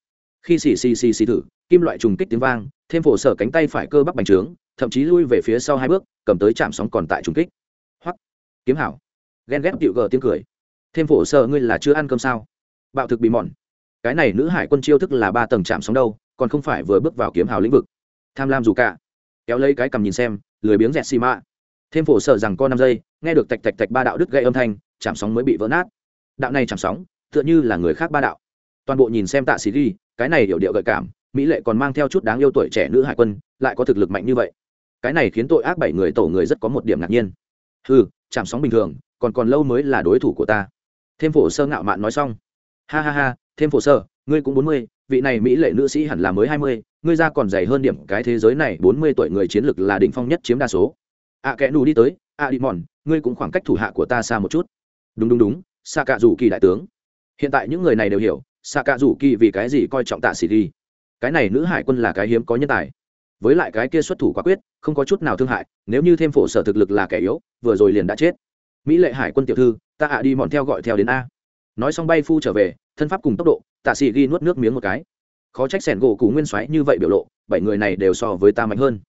Speaker 1: khi xì xì xì xì thử, kim loại trùng kích tiếng vang, thêm phổ sở cánh tay phải cơ bắp bành trướng, thậm chí lui về phía sau hai bước, cầm tới chạm sóng còn tại trùng kích. Hoặc kiếm hảo. Ghen ghét tiệu gờ tiếng cười. Thêm phổ sở ngươi là chưa ăn cơm sao? Bạo thực bị mòn. Cái này nữ hải quân chiêu thức là ba tầng chạm sóng đâu, còn không phải vừa bước vào kiếm hào lĩnh vực. Tham lam dù cả. Kéo lấy cái cầm nhìn xem, lười biếng dẹt xì mạ. Thêm phổ sở rằng con năm giây, nghe được tạch tạch tạch ba đạo đứt gây âm thanh, chạm sóng mới bị vỡ nát. Đạo này chạm sóng, tựa như là người khác ba đạo. Toàn bộ nhìn xem tạ xì đi cái này điều điệu gợi cảm mỹ lệ còn mang theo chút đáng yêu tuổi trẻ nữ hải quân lại có thực lực mạnh như vậy. Cái này khiến tội ác bảy người tổ người rất có một điểm ngạc nhiên. Ừ chạm sóng bình thường còn còn lâu mới là đối thủ của ta. Thêm phổ sơ ngạo mạn nói xong. Ha ha ha thêm phổ sơ ngươi cũng bốn mươi vị này mỹ lệ nữ sĩ hẳn là mới hai mươi ngươi ra còn dày hơn điểm cái thế giới này bốn mươi tuổi người chiến lược là đỉnh phong nhất chiếm đa số. Ạ à, kẽ nù đi tới ạ đi mòn ngươi cũng khoảng cách thủ hạ của ta xa một chút. Đúng đúng đúng xa cả dù kỳ đại tướng. Hiện tại những người này đều hiểu xa cạ rủ kỳ vì cái gì coi trọng tạ sĩ đi cái này nữ hải quân là cái hiếm có nhân tài. Với lại cái kia xuất thủ quả quyết, không có chút nào thương hại, nếu như thêm phổ sở thực lực là kẻ yếu, vừa rồi liền đã chết. Mỹ lệ hải quân tiểu thư, ta ạ đi mòn theo gọi theo đến a. Nói xong bay phu trở về, thân pháp cùng tốc độ, tạ sĩ ghi nuốt nước miếng một cái. Khó trách sẻn gỗ cú nguyên xoáy như vậy biểu lộ, bảy người này đều so với ta mạnh hơn.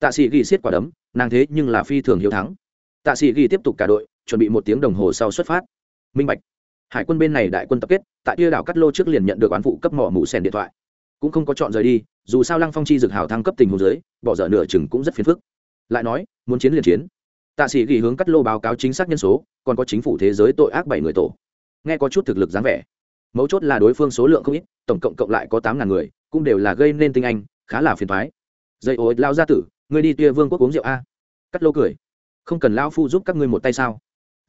Speaker 1: Tạ sĩ ghi xiết quả đấm, nàng thế nhưng là phi thường hiếu thắng. Tạ sĩ ghi tiếp tục cả đội, chuẩn bị một tiếng đồng hồ sau xuất phát. Minh bạch hải quân bên này đại quân tập kết, tại tia đảo cắt lô trước liền nhận được oán phụ cấp mỏ mũ sèn điện thoại. Cũng không có chọn rời đi, dù sao lăng phong chi dực hào thăng cấp tình hồ dưới, bỏ dở nửa chừng cũng rất phiền phức. Lại nói, muốn chiến liền chiến. Tạ sĩ ghi hướng cắt lô báo cáo chính xác nhân số, còn có chính phủ thế giới tội ác bảy người tổ. Nghe có chút thực lực dáng vẻ. Mấu chốt là đối phương số lượng không ít, tổng cộng cộng lại có tám ngàn người, cũng đều là gây nên tinh anh, khá là phiền thoái dây ô lao gia tử, ngươi đi tia vương quốc uống rượu a. Cắt lô cười. Không cần lao phu giúp các ngươi một tay sao?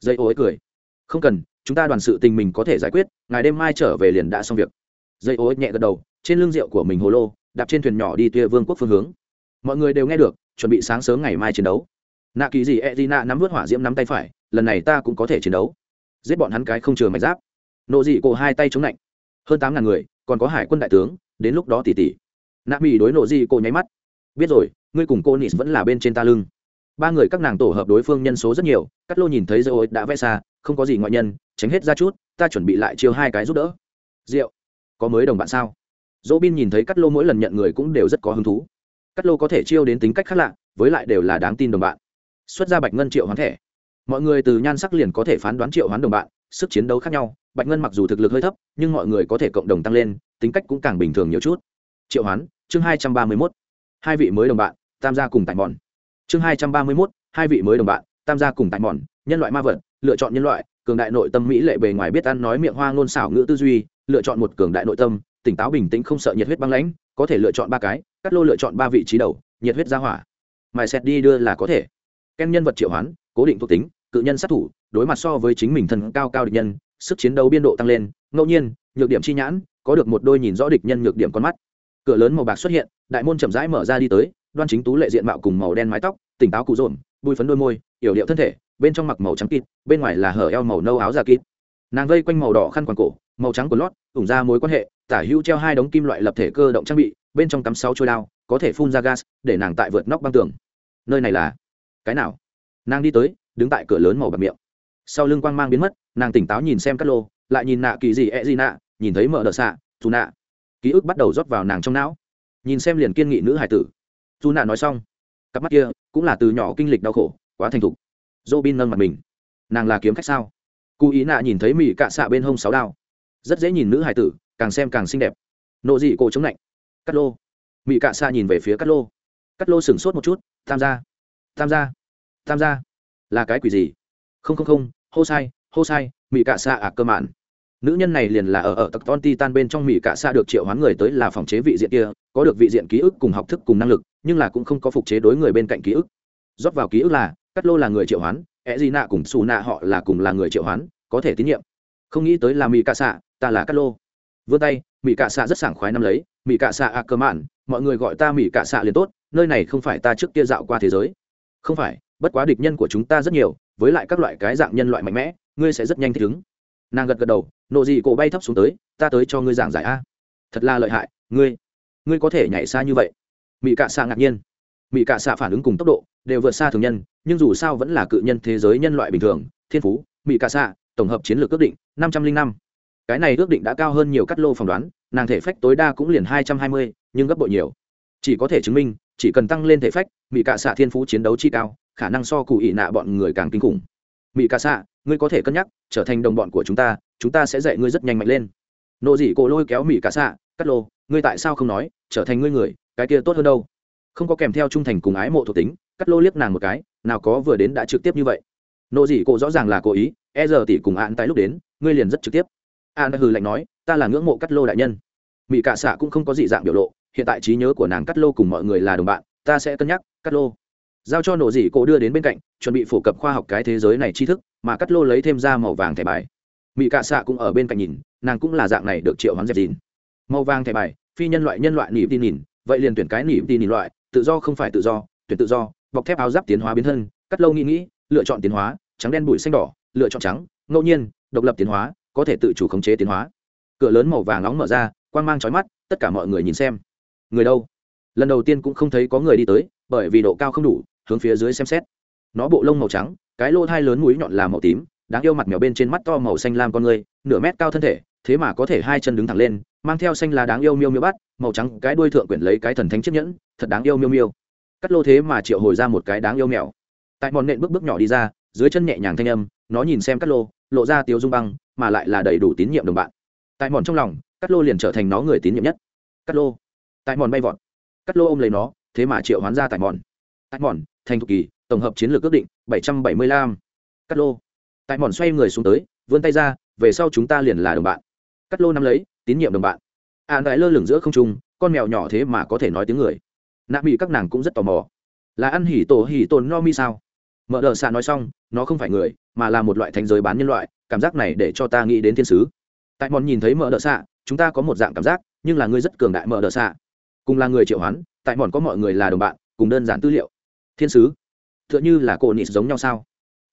Speaker 1: Dây ô cười. Không cần chúng ta đoàn sự tình mình có thể giải quyết, ngày đêm mai trở về liền đã xong việc. Dây ô nhẹ gật đầu, trên lưng rượu của mình hồ lô, đạp trên thuyền nhỏ đi tia vương quốc phương hướng. Mọi người đều nghe được, chuẩn bị sáng sớm ngày mai chiến đấu. Nạ kỳ gì e d i n a nắm vớt hỏa diễm nắm tay phải, lần này ta cũng có thể chiến đấu. Giết bọn hắn cái không chừa mạch giáp. Nộ dị cổ hai tay chống lạnh hơn tám ngàn người, còn có hải quân đại tướng, đến lúc đó tỉ tỉ. Nạ mỹ đối nộ dị cổ nháy mắt. Biết rồi, ngươi cùng cô nis vẫn là bên trên ta lưng. Ba người các nàng tổ hợp đối phương nhân số rất nhiều cắt lô nhìn thấy dây ối đã vẽ xa, không có gì ngoại nhân tránh hết ra chút, ta chuẩn bị lại chiêu hai cái giúp đỡ. Rượu, có mới đồng bạn sao? Dỗ bin nhìn thấy cắt lô mỗi lần nhận người cũng đều rất có hứng thú. Cắt lô có thể chiêu đến tính cách khác lạ, với lại đều là đáng tin đồng bạn. Xuất ra bạch ngân triệu hoán thẻ. Mọi người từ nhan sắc liền có thể phán đoán triệu hoán đồng bạn, sức chiến đấu khác nhau, bạch ngân mặc dù thực lực hơi thấp, nhưng mọi người có thể cộng đồng tăng lên, tính cách cũng càng bình thường nhiều chút. Triệu hoán, chương hai trăm ba mươi mốt. Hai vị mới đồng bạn tham gia cùng tại mòn. Chương hai trăm ba mươi mốt, hai vị mới đồng bạn tham gia cùng tại mòn, nhân loại ma vật, lựa chọn nhân loại cường đại nội tâm mỹ lệ bề ngoài biết ăn nói miệng hoa ngôn xảo ngữ tư duy, lựa chọn một cường đại nội tâm, tỉnh táo bình tĩnh không sợ nhiệt huyết băng lãnh, có thể lựa chọn ba cái, cắt lô lựa chọn ba vị trí đầu, nhiệt huyết ra hỏa. Mài xét đi đưa là có thể. Ken nhân vật triệu hoán, cố định thuộc tính, cự nhân sát thủ, đối mặt so với chính mình thân cao cao địch nhân, sức chiến đấu biên độ tăng lên, ngẫu nhiên, nhược điểm chi nhãn, có được một đôi nhìn rõ địch nhân nhược điểm con mắt. Cửa lớn màu bạc xuất hiện, đại môn chậm rãi mở ra đi tới, đoan chính tú lệ diện mạo cùng màu đen mái tóc, tỉnh táo cụ rộn bùi phấn đôi môi, yểu điệu thân thể, bên trong mặc màu trắng kịt, bên ngoài là hở eo màu nâu áo da kịt. Nàng vây quanh màu đỏ khăn quàng cổ, màu trắng của lót, ủng ra mối quan hệ, tả hữu treo hai đống kim loại lập thể cơ động trang bị, bên trong cắm sáu trôi đao, có thể phun ra gas, để nàng tại vượt nóc băng tường. Nơi này là cái nào? Nàng đi tới, đứng tại cửa lớn màu bạc miệng. Sau lưng quang mang biến mất, nàng tỉnh táo nhìn xem các lô, lại nhìn nạ kỳ gì e gì nạ, nhìn thấy mở đờ xạ, dù nạ. Ký ức bắt đầu rót vào nàng trong não. Nhìn xem liền kiên nghị nữ hải tử. Dù nạ nói xong cặp mắt kia cũng là từ nhỏ kinh lịch đau khổ, quá thành thục. Dô bin nâng mặt mình. Nàng là kiếm khách sao? Cụ ý nạ nhìn thấy mỹ cạ xạ bên hông sáu đao. Rất dễ nhìn nữ hải tử, càng xem càng xinh đẹp. Nộ dị cổ chống lạnh. Cắt lô. Mỹ cạ xạ nhìn về phía cắt lô. Cắt lô sửng sốt một chút. Tham gia. Tham gia. Tham gia. Là cái quỷ gì? Không không không. Hô sai hô sai. Mỹ cạ xạ à cơ mạn nữ nhân này liền là ở ở tập ton titan bên trong mỹ cạ xa được triệu hoán người tới là phòng chế vị diện kia, có được vị diện ký ức cùng học thức cùng năng lực, nhưng là cũng không có phục chế đối người bên cạnh ký ức. Rót vào ký ức là, cắt lô là người triệu hoán e gì nạ cùng xù nạ họ là cùng là người triệu hoán, có thể tín nhiệm. Không nghĩ tới là mỹ cạ xạ, ta là cắt lô. Vươn tay mỹ cạ xạ rất sảng khoái năm lấy mỹ cạ xạ a cơ mạn, mọi người gọi ta mỹ cạ xạ liền tốt, nơi này không phải ta trước kia dạo qua thế giới. Không phải, bất quá địch nhân của chúng ta rất nhiều, với lại các loại cái dạng nhân loại mạnh mẽ, ngươi sẽ rất nhanh thích ứng nàng gật gật đầu, nộ dị cổ bay thấp xuống tới, ta tới cho ngươi giảng giải a. Thật là lợi hại, ngươi ngươi có thể nhảy xa như vậy? Mỹ cạ xạ ngạc nhiên. Mỹ cạ xạ phản ứng cùng tốc độ đều vượt xa thường nhân, nhưng dù sao vẫn là cự nhân thế giới nhân loại bình thường, thiên phú mỹ cạ xạ tổng hợp chiến lược ước định, năm trăm linh năm. Cái này ước định đã cao hơn nhiều cắt lô phỏng đoán, nàng thể phách tối đa cũng liền hai trăm hai mươi, nhưng gấp bội nhiều. Chỉ có thể chứng minh, chỉ cần tăng lên thể phách mỹ cạ xạ thiên phú chiến đấu chi cao, khả năng so cụ ị nạ bọn người càng kinh khủng. Mỹ cạ xạ ngươi có thể cân nhắc, trở thành đồng bọn của chúng ta chúng ta sẽ dạy ngươi rất nhanh mạnh lên. Nộ dị cổ lôi kéo mỹ cả xạ cắt lô, ngươi tại sao không nói, trở thành ngươi người, cái kia tốt hơn đâu? Không có kèm theo trung thành cùng ái mộ thuộc tính, cắt lô liếc nàng một cái, nào có vừa đến đã trực tiếp như vậy. Nộ dị cổ rõ ràng là cố ý e giờ tỷ cùng ạn tại lúc đến, ngươi liền rất trực tiếp. An hừ lạnh nói, ta là ngưỡng mộ cắt lô đại nhân. Mỹ cả xạ cũng không có dị dạng biểu lộ, hiện tại trí nhớ của nàng cắt lô cùng mọi người là đồng bạn, ta sẽ cân nhắc, cắt lô giao cho nổ dị cổ đưa đến bên cạnh, chuẩn bị phổ cập khoa học cái thế giới này tri thức, mà cắt lô lấy thêm ra màu vàng thẻ bài. Mỹ cạ xạ cũng ở bên cạnh nhìn, nàng cũng là dạng này được triệu hắn dẹp dìn. Màu vàng thẻ bài, phi nhân loại nhân loại nỉ tin nhìn, vậy liền tuyển cái nỉ tin nhìn loại, tự do không phải tự do, tuyển tự do, bọc thép áo giáp tiến hóa biến thân, cắt lâu nghĩ nghĩ, lựa chọn tiến hóa, trắng đen bụi xanh đỏ, lựa chọn trắng, ngẫu nhiên, độc lập tiến hóa, có thể tự chủ khống chế tiến hóa. Cửa lớn màu vàng nóng mở ra, quang mang trói mắt, tất cả mọi người nhìn xem. Người đâu? Lần đầu tiên cũng không thấy có người đi tới, bởi vì độ cao không đủ hướng phía dưới xem xét. Nó bộ lông màu trắng, cái lô thai lớn mũi nhọn là màu tím, đáng yêu mặt mèo bên trên mắt to màu xanh lam con người, nửa mét cao thân thể, thế mà có thể hai chân đứng thẳng lên, mang theo xanh là đáng yêu miêu miêu bắt, màu trắng cái đuôi thượng quyển lấy cái thần thánh chiếc nhẫn, thật đáng yêu miêu miêu. Cắt lô thế mà triệu hồi ra một cái đáng yêu mèo. Tại mòn nện bước bước nhỏ đi ra, dưới chân nhẹ nhàng thanh âm, nó nhìn xem cắt lô, lộ ra tiếu dung băng, mà lại là đầy đủ tín nhiệm đồng bạn. Tại mòn trong lòng, cắt lô liền trở thành nó người tín nhiệm nhất. Cắt lô. Tại mòn bay vọt. Cắt lô ôm lấy nó, thế mà triệu hoán ra tại mòn tại mòn thành thục kỳ, tổng hợp chiến lược ước định, bảy trăm bảy mươi lăm. Cắt lô. Tại mòn xoay người xuống tới, vươn tay ra, về sau chúng ta liền là đồng bạn. Cắt lô nắm lấy, tín nhiệm đồng bạn. À đại lơ lửng giữa không trung, con mèo nhỏ thế mà có thể nói tiếng người. Nạ mỹ các nàng cũng rất tò mò. Là ăn hỉ tổ hỉ tồn no mi sao? Mở đờ xạ nói xong, nó không phải người, mà là một loại thành giới bán nhân loại, cảm giác này để cho ta nghĩ đến thiên sứ. Tại mòn nhìn thấy mở đờ xạ, chúng ta có một dạng cảm giác, nhưng là ngươi rất cường đại mở đờ xạ. Cùng là người triệu hoán, tại mòn có mọi người là đồng bạn, cùng đơn giản tư liệu thiên sứ. T h ư ợ n h ư là cô nít giống nhau sao?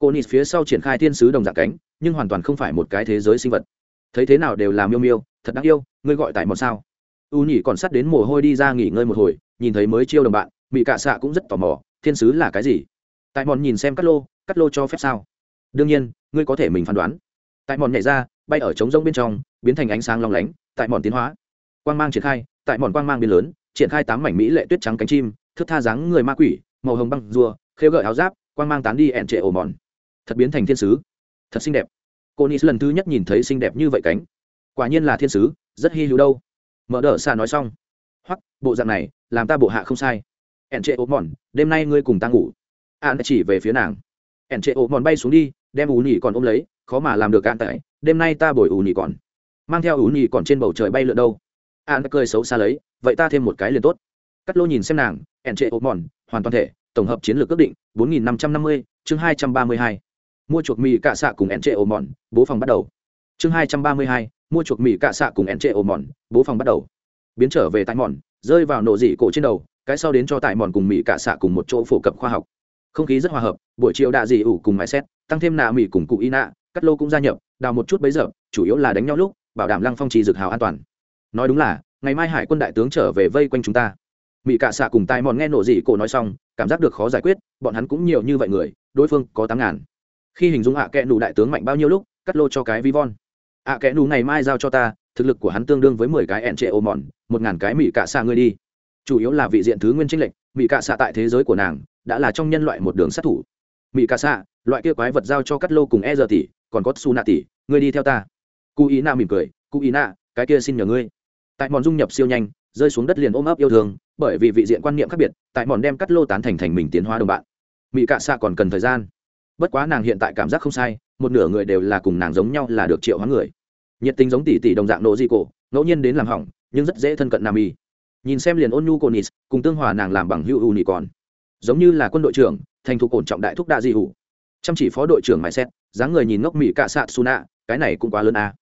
Speaker 1: Cô nít phía sau triển khai thiên sứ đồng dạng cánh, nhưng hoàn toàn không phải một cái thế giới sinh vật. Thấy thế nào đều là miêu miêu, thật đáng yêu, ngươi gọi tại một sao? U nhỉ còn sắt đến mồ hôi đi ra nghỉ ngơi một hồi, nhìn thấy mới chiêu đồng bạn mỹ cạ xạ cũng rất tò mò, thiên sứ là cái gì? Tại mòn nhìn xem cắt lô cắt lô cho phép sao? Đương nhiên, ngươi có thể mình phán đoán. Tại mòn nhảy ra, bay ở trống rông bên trong, biến thành ánh sáng long lánh tại mòn tiến hóa. Quang mang triển khai tại mòn quang mang biến lớn, triển khai tám mảnh mỹ lệ tuyết trắng cánh chim thức tha dáng người ma quỷ màu hồng băng rùa, khêu gợi áo giáp, quang mang tán đi ẹn trệ ổ mòn. Thật biến thành thiên sứ. Thật xinh đẹp. Cô nis lần thứ nhất nhìn thấy xinh đẹp như vậy cánh. Quả nhiên là thiên sứ, rất hy hữu đâu. Mở đỡ xa nói xong. Hoặc bộ dạng này, làm ta bộ hạ không sai. Ẹn trệ ổ mòn, đêm nay ngươi cùng ta ngủ. An chỉ về phía nàng. Ẹn trệ ổ mòn bay xuống đi, đem ủ nhỉ còn ôm lấy, khó mà làm được an tại đêm nay ta bồi ủ nhỉ còn. Mang theo ủ nhỉ còn trên bầu trời bay lượn đâu. An cười xấu xa lấy, vậy ta thêm một cái liền tốt cắt lô nhìn xem nàng ẹn trệ ổ mòn hoàn toàn thể tổng hợp chiến lược ước định 4.550, chương 232. mua chuộc mì cạ xạ cùng ẹn trệ ổ mòn bố phòng bắt đầu. Chương 232, mua chuộc mì cạ xạ cùng ẹn trệ ổ mòn bố phòng bắt đầu. Biến trở về tại mòn rơi vào nổ dị cổ trên đầu cái sau đến cho tại mòn cùng mì cạ xạ cùng một chỗ phổ cập khoa học. Không khí rất hòa hợp buổi chiều đạ dị ủ cùng mãi xét tăng thêm nạ mì cùng cụ y nạ cắt lô cũng gia nhập đào một chút bấy giờ chủ yếu là đánh nhau lúc bảo đảm lăng phong trì dực hào an toàn. Nói đúng là ngày mai hải quân đại tướng trở về vây quanh chúng ta mỹ cạ xạ cùng tai mòn nghe nổ dị cổ nói xong, cảm giác được khó giải quyết, bọn hắn cũng nhiều như vậy người, đối phương có tám ngàn. Khi hình dung ạ à kẽ nù đại tướng mạnh bao nhiêu lúc, cắt lô cho cái vi von. Ạ à kẽ nù ngày mai giao cho ta, thực lực của hắn tương đương với mười cái ẹn trệ ô mòn, một ngàn cái mỹ cạ xạ ngươi đi. Chủ yếu là vị diện thứ nguyên trinh lệnh mỹ cạ xạ tại thế giới của nàng, đã là trong nhân loại một đường sát thủ. Mỹ cạ xạ loại kia quái vật giao cho cắt lô cùng e giờ tỷ, còn có su nạ tỷ, ngươi đi theo ta. Cụ ý na mỉm cười cụ ý na, cái kia xin nhờ ngươi. Tại mòn dung nhập siêu nhanh, rơi xuống đất liền ôm ấp yêu thương bởi vì vị diện quan niệm khác biệt, tại mòn đem cắt lô tán thành thành mình tiến hóa đồng bạn. Mỹ cạ xạ còn cần thời gian. Bất quá nàng hiện tại cảm giác không sai, một nửa người đều là cùng nàng giống nhau là được triệu hóa người. Nhiệt tình giống tỷ tỷ đồng dạng nộ di cổ, ngẫu nhiên đến làm hỏng, nhưng rất dễ thân cận nam y. Nhìn xem liền ôn nhu cô nis cùng tương hòa nàng làm bằng hữu u nỉ còn. Giống như là quân đội trưởng, thành thục ổn trọng đại thúc đa di hủ. Chăm chỉ phó đội trưởng mãi xét, dáng người nhìn ngốc mỹ cạ xạ su nạ cái này cũng quá lớn à.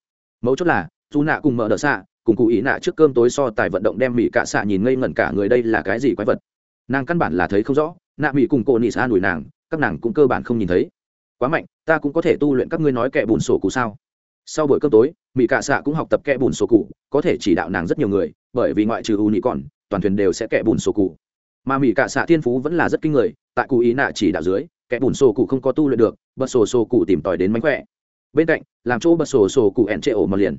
Speaker 1: mấu chốt là su nạ cùng mở đỡ xạ cùng cụ ý nạ trước cơm tối so tài vận động đem mỹ cạ xạ nhìn ngây ngẩn cả người đây là cái gì quái vật? Nàng căn bản là thấy không rõ, nạ mỹ cùng cô nị xa đuổi nàng, các nàng cũng cơ bản không nhìn thấy. Quá mạnh, ta cũng có thể tu luyện các ngươi nói kẻ bùn sổ cụ sao? Sau buổi cơm tối mỹ cạ xạ cũng học tập kẻ bùn sổ cụ, có thể chỉ đạo nàng rất nhiều người, bởi vì ngoại trừ u nị còn, toàn thuyền đều sẽ kẻ bùn sổ cụ. Mà mỹ cạ xạ thiên phú vẫn là rất kinh người, tại cụ ý nạ chỉ đạo dưới, kẻ bùn sổ cụ không có tu luyện được, bật sổ sổ cụ tìm tòi đến mánh khỏe. Bên cạnh, làm chỗ bật sổ sổ cụ ẹn trệ ổ mà liền.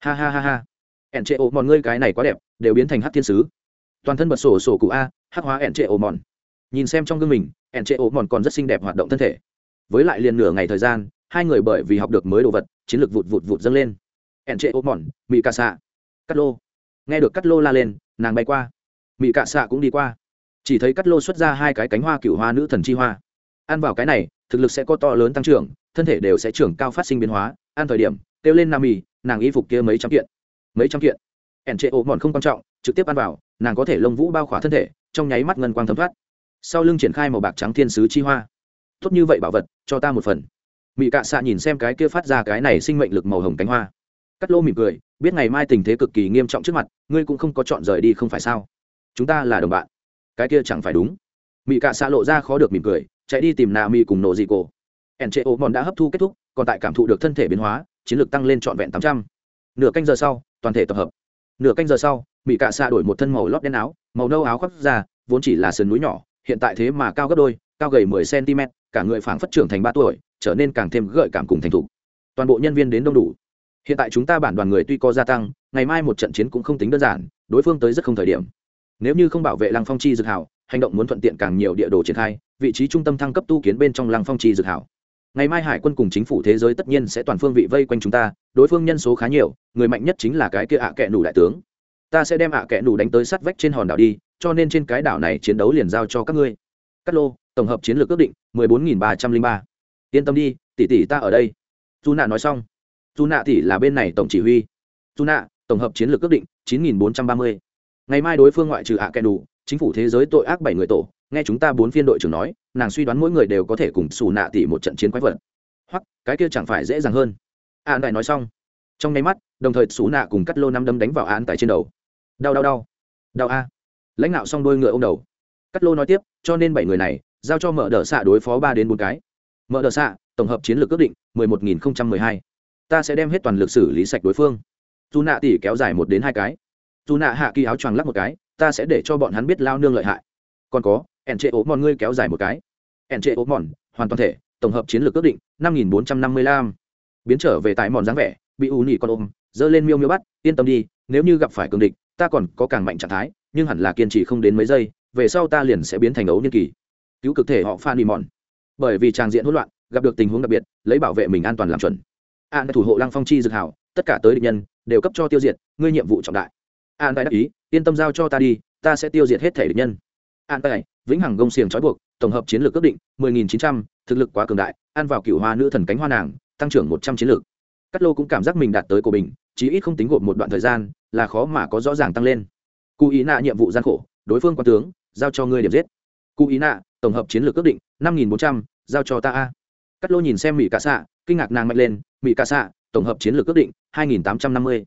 Speaker 1: Ha ha ha ha ẹn trệ ổ mòn, ngươi cái này quá đẹp, đều biến thành hát thiên sứ. Toàn thân bật sổ sổ cụ a hát hóa ẹn trệ ổ mòn. Nhìn xem trong gương mình ẹn trệ ổ mòn còn rất xinh đẹp hoạt động thân thể. Với lại liền nửa ngày thời gian, hai người bởi vì học được mới đồ vật, chiến lược vụt vụt vụt dâng lên. Ẹn trệ ổ mòn mỹ cà xạ cắt lô. Nghe được cắt lô la lên, nàng bay qua. Mỹ cà xạ cũng đi qua. Chỉ thấy cắt lô xuất ra hai cái cánh hoa cựu hoa nữ thần chi hoa. Ăn vào cái này, thực lực sẽ có to lớn tăng trưởng, thân thể đều sẽ trưởng cao phát sinh biến hóa. Ăn thời điểm, kêu lên nam mì nàng y phục kia mấy trăm kiện mấy trăm kiện. Ẻn trệ ổ mòn không quan trọng, trực tiếp ăn vào, nàng có thể lông vũ bao khỏa thân thể, trong nháy mắt ngân quang thấm thoát. Sau lưng triển khai màu bạc trắng thiên sứ chi hoa. Tốt như vậy bảo vật, cho ta một phần. Mỹ cạ xạ nhìn xem cái kia phát ra cái này sinh mệnh lực màu hồng cánh hoa. Cắt lô mỉm cười, biết ngày mai tình thế cực kỳ nghiêm trọng trước mặt, ngươi cũng không có chọn rời đi không phải sao? Chúng ta là đồng bạn. Cái kia chẳng phải đúng. Mỹ cạ xạ lộ ra khó được mỉm cười, chạy đi tìm nà mỹ cùng nổ dị cổ. Ẻn trệ ổ mòn đã hấp thu kết thúc, còn tại cảm thụ được thân thể biến hóa, chiến lược tăng lên trọn vẹn tám trăm nửa canh giờ sau, toàn thể tập hợp. Nửa canh giờ sau mỹ cạ xạ đổi một thân màu lót đen áo, màu nâu áo khoác ra, vốn chỉ là sườn núi nhỏ, hiện tại thế mà cao gấp đôi, cao gầy mười cm cả người phảng phất trưởng thành ba tuổi, trở nên càng thêm gợi cảm cùng thành thục. Toàn bộ nhân viên đến đông đủ. Hiện tại chúng ta bản đoàn người tuy có gia tăng, ngày mai một trận chiến cũng không tính đơn giản, đối phương tới rất không thời điểm. Nếu như không bảo vệ lăng phong chi dược hảo, hành động muốn thuận tiện càng nhiều địa đồ triển khai, vị trí trung tâm thăng cấp tu kiến bên trong lăng phong chi dược hảo. Ngày mai hải quân cùng chính phủ thế giới tất nhiên sẽ toàn phương vị vây quanh chúng ta đối phương nhân số khá nhiều, người mạnh nhất chính là cái kia ạ à kẹ nủ đại tướng. Ta sẽ đem ạ à kẹ nủ đánh tới sát vách trên hòn đảo đi, cho nên trên cái đảo này chiến đấu liền giao cho các ngươi. Cát lô, tổng hợp chiến lược ước định, mười bốn nghìn ba trăm linh ba. Yên tâm đi, tỷ tỷ ta ở đây. Dù nạ nói xong. Dù nạ tỷ là bên này tổng chỉ huy. Dù nạ tổng hợp chiến lược ước định, chín nghìn bốn trăm ba mươi. Ngày mai đối phương ngoại trừ ạ kẽ nủ chính phủ thế giới tội ác bảy người tổ, nghe chúng ta bốn phiên đội trưởng nói, nàng suy đoán mỗi người đều có thể cùng xù nạ tỷ một trận chiến quái vật. Hoặc, cái kia chẳng phải dễ dàng hơn an đại nói xong, trong nháy mắt, đồng thời xú nạ cùng cắt lô năm đấm đánh vào an tại trên đầu. Đau đau đau. Đau a. Lãnh đạo xong đôi ngựa ô m đầu. Cắt lô nói tiếp, cho nên bảy người này, giao cho mở đỡ xạ đối phó ba đến bốn cái. Mở đỡ xạ tổng hợp chiến lược ước định, mười một nghìn mười hai. Ta sẽ đem hết toàn lực xử lý sạch đối phương. Dù nạ tỷ kéo dài một đến hai cái. Dù nạ hạ kỳ áo choàng lắc một cái, ta sẽ để cho bọn hắn biết lao nương lợi hại. Còn có, ẻn trệ ố mòn ngươi kéo dài một cái. Ẻn trệ ố mòn, hoàn toàn thể, tổng hợp chiến lược ước định, năm nghìn bốn trăm năm mươi lăm biến trở về tại mòn dáng vẻ bị ủ nhị con ôm dơ lên miêu miêu bắt yên tâm đi nếu như gặp phải cường địch ta còn có càng mạnh trạng thái nhưng hẳn là kiên trì không đến mấy giây về sau ta liền sẽ biến thành ấu niên kỳ. Cứu cực thể họ phan đi mòn bởi vì tràng diện hỗn loạn gặp được tình huống đặc biệt lấy bảo vệ mình an toàn làm chuẩn. An thủ hộ lăng phong chi dực hảo tất cả tới địch nhân đều cấp cho tiêu diệt ngươi nhiệm vụ trọng đại. An đại đắc ý yên tâm giao cho ta đi ta sẽ tiêu diệt hết thể địch nhân. An tài vĩnh hằng gông xiềng trói buộc tổng hợp chiến lược ước định 10.900, thực lực quá cường đại ăn vào cựu hoa nữ thần cánh hoa nàng tăng trưởng một trăm chiến lược. Cát lô cũng cảm giác mình đạt tới cổ bình chí ít không tính gộp một đoạn thời gian là khó mà có rõ ràng tăng lên. Cụ ý nạ nhiệm vụ gian khổ, đối phương quan tướng, giao cho ngươi điểm giết. Cụ ý nạ, tổng hợp chiến lược ước định, năm nghìn bốn trăm, giao cho ta a. Cát lô nhìn xem mỹ Cả xạ kinh ngạc nàng mạnh lên mỹ Cả xạ tổng hợp chiến lược ước định, hai nghìn tám trăm năm mươi.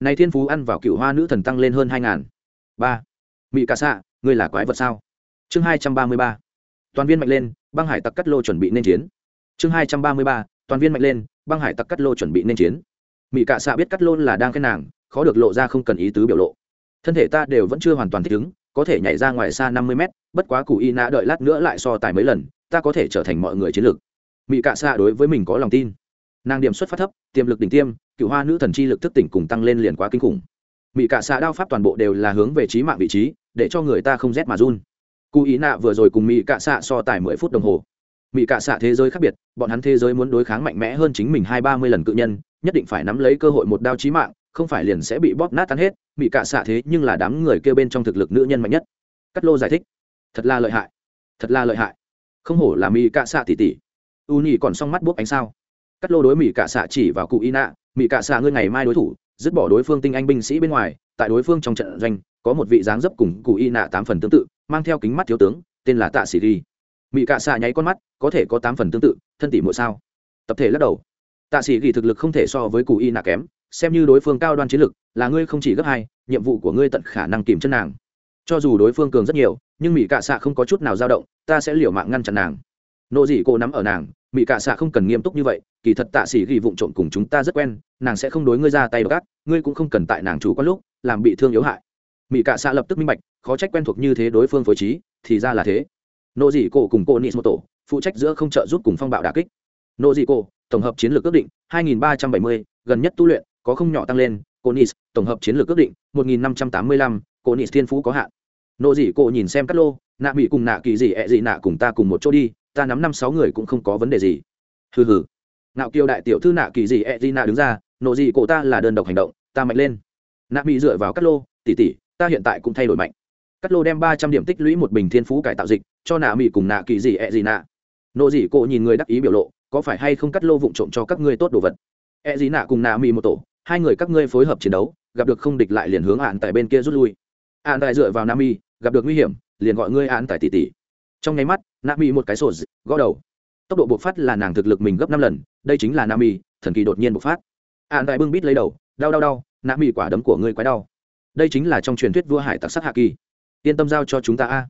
Speaker 1: Này thiên phú ăn vào cựu hoa nữ thần tăng lên hơn hai ngàn ba. Mỹ cà xạ ngươi là quái vật sao? Chương hai trăm ba mươi ba. Toàn viên mạnh lên, băng hải tặc Cát lô chuẩn bị nên chiến. Chương hai trăm ba mươi ba toàn viên mạnh lên, băng hải tặc cắt lô chuẩn bị nên chiến. Mỹ cạ xạ biết cắt lô là đang khen nàng, khó được lộ ra không cần ý tứ biểu lộ. Thân thể ta đều vẫn chưa hoàn toàn thích ứng, có thể nhảy ra ngoài xa năm mươi mét, bất quá cụ y nã đợi lát nữa lại so tài mấy lần, ta có thể trở thành mọi người chiến lược. Mỹ cạ xạ đối với mình có lòng tin. Nàng điểm xuất phát thấp, tiềm lực đỉnh tiêm, cựu hoa nữ thần chi lực thức tỉnh cùng tăng lên liền quá kinh khủng. Mỹ cạ xạ đao pháp toàn bộ đều là hướng về trí mạng vị trí, để cho người ta không rét mà run. Cụ ý nạ vừa rồi cùng mỹ cạ xạ so tài mười phút đồng hồ mỹ cạ xạ thế giới khác biệt, bọn hắn thế giới muốn đối kháng mạnh mẽ hơn chính mình hai ba mươi lần cự nhân, nhất định phải nắm lấy cơ hội một đao chí mạng, không phải liền sẽ bị bóp nát tan hết. Mỹ cạ xạ thế nhưng là đám người kêu bên trong thực lực nữ nhân mạnh nhất. Cắt lô giải thích. Thật là lợi hại. Thật là lợi hại. Không hổ là mỹ cạ xạ tỉ tỉ u nhì còn xong mắt bốc ánh sao. Cắt lô đối mỹ cạ xạ chỉ vào cụ y nạ. Mỹ cạ xạ ngươi ngày mai đối thủ, dứt bỏ đối phương tinh anh binh sĩ bên ngoài, tại đối phương trong trận doanh, có một vị dáng dấp cùng cụ y nạ tám phần tương tự, mang theo kính mắt thiếu tướng, tên là tạ sĩ ghi mỹ cạ xạ nháy con mắt, có thể có tám phần tương tự, thân tỷ mỗi sao? Tập thể lắc đầu. Tạ sĩ ghi thực lực không thể so với cụ y nạ kém, xem như đối phương cao đoan chiến lực, là ngươi không chỉ gấp hai, nhiệm vụ của ngươi tận khả năng kìm chân nàng. Cho dù đối phương cường rất nhiều, nhưng mỹ cạ xạ không có chút nào dao động, ta sẽ liều mạng ngăn chặn nàng. Nộ dị cô nắm ở nàng mỹ cạ xạ không cần nghiêm túc như vậy, kỳ thật tạ sĩ ghi vụng trộn cùng chúng ta rất quen, nàng sẽ không đối ngươi ra tay gác ngươi cũng không cần tại nàng chủ có lúc, làm bị thương yếu hại. Mỹ cạ xạ lập tức minh bạch, khó trách quen thuộc như thế đối phương phối trí, thì ra là thế nộ dị cổ cùng cô nis một tổ phụ trách giữa không trợ giúp cùng phong bạo đà kích. Nộ dị cổ tổng hợp chiến lược ước định 2370, gần nhất tu luyện có không nhỏ tăng lên. Cô nis tổng hợp chiến lược ước định 1585, cô nis thiên phú có hạn. Nộ dị cổ nhìn xem các lô nạ bị cùng nạ kỳ gì ẹ gì nạ cùng ta cùng một chỗ đi ta nắm năm sáu người cũng không có vấn đề gì. Hừ hừ. Nạo kiều đại tiểu thư nạ kỳ gì ẹ gì nạ đứng ra nộ dị cổ ta là đơn độc hành động ta mạnh lên. Nạ bị dựa vào các lô tỉ tỉ ta hiện tại cũng thay đổi mạnh cắt lô đem ba trăm điểm tích lũy một bình thiên phú cải tạo dịch, cho nạ mỹ cùng nạ kỳ gì ẹ gì nạ. Nộ dị cổ nhìn người đắc ý biểu lộ, có phải hay không cắt lô vụng trộm cho các ngươi tốt đồ vật? Ẹ gì nạ cùng nạ mỹ một tổ, hai người các ngươi phối hợp chiến đấu, gặp được không địch lại liền hướng hạn tại bên kia rút lui. Hạn tại dựa vào nam mỹ gặp được nguy hiểm, liền gọi ngươi hạn tại tỷ tỷ trong nháy mắt nam mỹ một cái sổ gõ đầu. Tốc độ bộc phát là nàng thực lực mình gấp năm lần, đây chính là nam mỹ thần kỳ đột nhiên bộc phát. Hạn tại bưng bít lấy đầu, đau đau đau nam mỹ quả đấm của ngươi quái đau. Đây chính là trong truyền thuyết vua hải tặc sắc hạ kỳ yên tâm giao cho chúng ta a.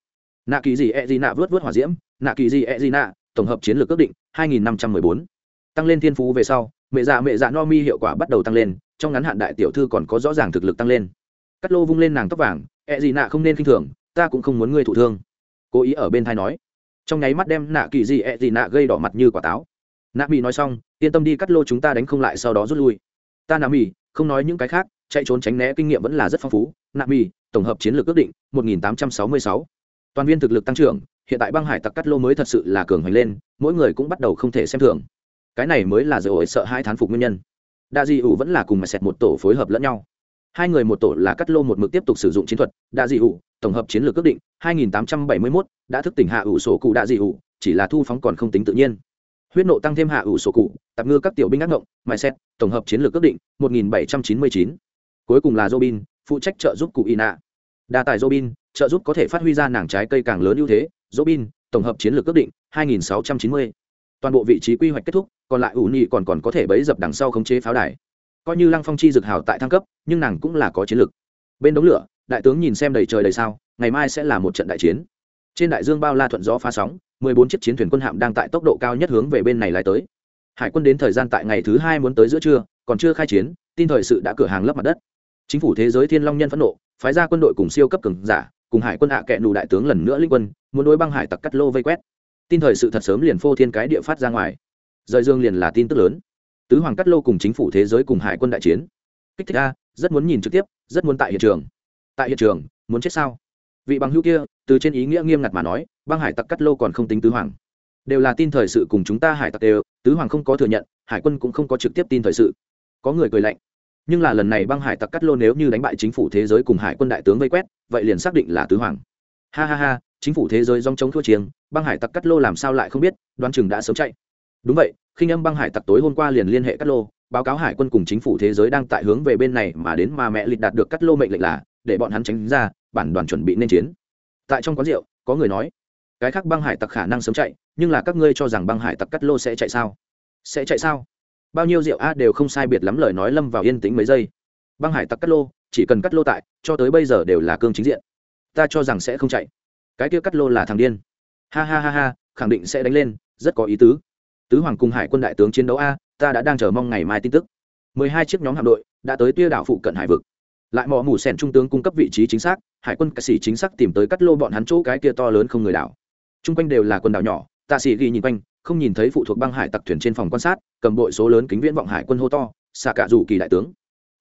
Speaker 1: Nạ kỳ gì e gì nạ vớt vớt hỏa diễm, nạ kỳ gì e gì nạ, tổng hợp chiến lược ước định 2514. tăng lên thiên phú về sau, mẹ dạ mẹ dạ no mi hiệu quả bắt đầu tăng lên, trong ngắn hạn đại tiểu thư còn có rõ ràng thực lực tăng lên. Cắt lô vung lên nàng tóc vàng e gì nạ không nên khinh thường, ta cũng không muốn ngươi thụ thương. Cố ý ở bên thai nói. Trong nháy mắt đem nạ kỳ gì e gì nạ gây đỏ mặt như quả táo. Nạ mỹ nói xong, yên tâm đi, cắt lô chúng ta đánh không lại sau đó rút lui. Ta nạ mỹ không nói những cái khác, chạy trốn tránh né kinh nghiệm vẫn là rất phong phú. Nạ mỹ tổng hợp chiến lược ước định 1866. toàn viên thực lực tăng trưởng hiện tại băng hải tặc cắt lô mới thật sự là cường hoành lên mỗi người cũng bắt đầu không thể xem thường cái này mới là dầu ổi sợ hai thán phục nguyên nhân đa di ủ vẫn là cùng mà xẹt một tổ phối hợp lẫn nhau hai người một tổ là cắt lô một mực tiếp tục sử dụng chiến thuật đa di ủ tổng hợp chiến lược ước định 2871, đã thức tỉnh hạ ủ sổ cụ đa di ủ chỉ là thu phóng còn không tính tự nhiên huyết nộ tăng thêm hạ ủ sổ cụ tạp ngư các tiểu binh ác ngộng mài xét tổng hợp chiến lược ước định 1799. cuối cùng là robin phụ trách trợ giúp cụ ina. Đa tài robin, trợ giúp có thể phát huy ra nàng trái cây càng lớn ưu thế. Robin, tổng hợp chiến lược ước định 2690. toàn bộ vị trí quy hoạch kết thúc, còn lại ủ nhị còn còn có thể bấy dập đằng sau khống chế pháo đài. Coi như lăng phong chi dực hào tại thăng cấp, nhưng nàng cũng là có chiến lược. Bên đống lửa, đại tướng nhìn xem đầy trời đầy sao, ngày mai sẽ là một trận đại chiến. Trên đại dương bao la thuận gió phá sóng 14 chiếc chiến thuyền quân hạm đang tại tốc độ cao nhất hướng về bên này lái tới. Hải quân đến thời gian tại ngày thứ hai muốn tới giữa trưa, còn chưa khai chiến, tin thời sự đã cửa hàng lấp mặt đất chính phủ thế giới thiên long nhân phẫn nộ, phái ra quân đội cùng siêu cấp cường giả, cùng hải quân hạ à đủ đại tướng lần nữa linh quân, muốn đối băng hải tặc cắt lô vây quét. Tin thời sự thật sớm liền phô thiên cái địa phát ra ngoài. Rời dương liền là tin tức lớn. Tứ hoàng cắt lô cùng chính phủ thế giới cùng hải quân đại chiến. Kích thích a, rất muốn nhìn trực tiếp, rất muốn tại hiện trường. Tại hiện trường, muốn chết sao? Vị bằng hữu kia, từ trên ý nghĩa nghiêm ngặt mà nói, băng hải tặc cắt lô còn không tính tứ hoàng. Đều là tin thời sự cùng chúng ta hải tặc đều, tứ hoàng không có thừa nhận, hải quân cũng không có trực tiếp tin thời sự. Có người cười lạnh nhưng là lần này băng hải tặc cắt lô nếu như đánh bại chính phủ thế giới cùng hải quân đại tướng vây quét, vậy liền xác định là tứ hoàng. Ha ha ha, chính phủ thế giới dòng chống thua chiêng, băng hải tặc cắt lô làm sao lại không biết đoan chừng đã sớm chạy. Đúng vậy, khinh âm băng hải tặc tối hôm qua liền liên hệ cắt lô, báo cáo hải quân cùng chính phủ thế giới đang tại hướng về bên này mà đến mà mẹ lịch đạt được cắt lô mệnh lệnh là, để bọn hắn tránh ra, bản đoàn chuẩn bị nên chiến. Tại trong quán rượu, có người nói, cái khác băng hải tặc khả năng sớm chạy, nhưng là các ngươi cho rằng băng hải tặc cắt lô sẽ chạy sao? Sẽ chạy sao? Bao nhiêu rượu a đều không sai biệt lắm lời nói lâm vào yên tĩnh mấy giây. Băng hải tặc cắt lô, chỉ cần cắt lô tại, cho tới bây giờ đều là cương chính diện. Ta cho rằng sẽ không chạy. Cái kia cắt lô là thằng điên. Ha ha ha ha, khẳng định sẽ đánh lên, rất có ý tứ. Tứ hoàng cùng hải quân đại tướng chiến đấu a, ta đã đang chờ mong ngày mai tin tức. Mười hai chiếc nhóm hạm đội đã tới tia đảo phụ cận hải vực. Lại mò mù sẻn trung tướng cung cấp vị trí chính xác, hải quân ca sĩ chính xác tìm tới cắt lô bọn hắn chỗ cái kia to lớn không người đảo. Chung quanh đều là quần đảo nhỏ tạ sĩ ghi nhìn quanh không nhìn thấy phụ thuộc băng hải tặc thuyền trên phòng quan sát, cầm bội số lớn kính viễn vọng hải quân hô to, xạ cả rủ kỳ đại tướng.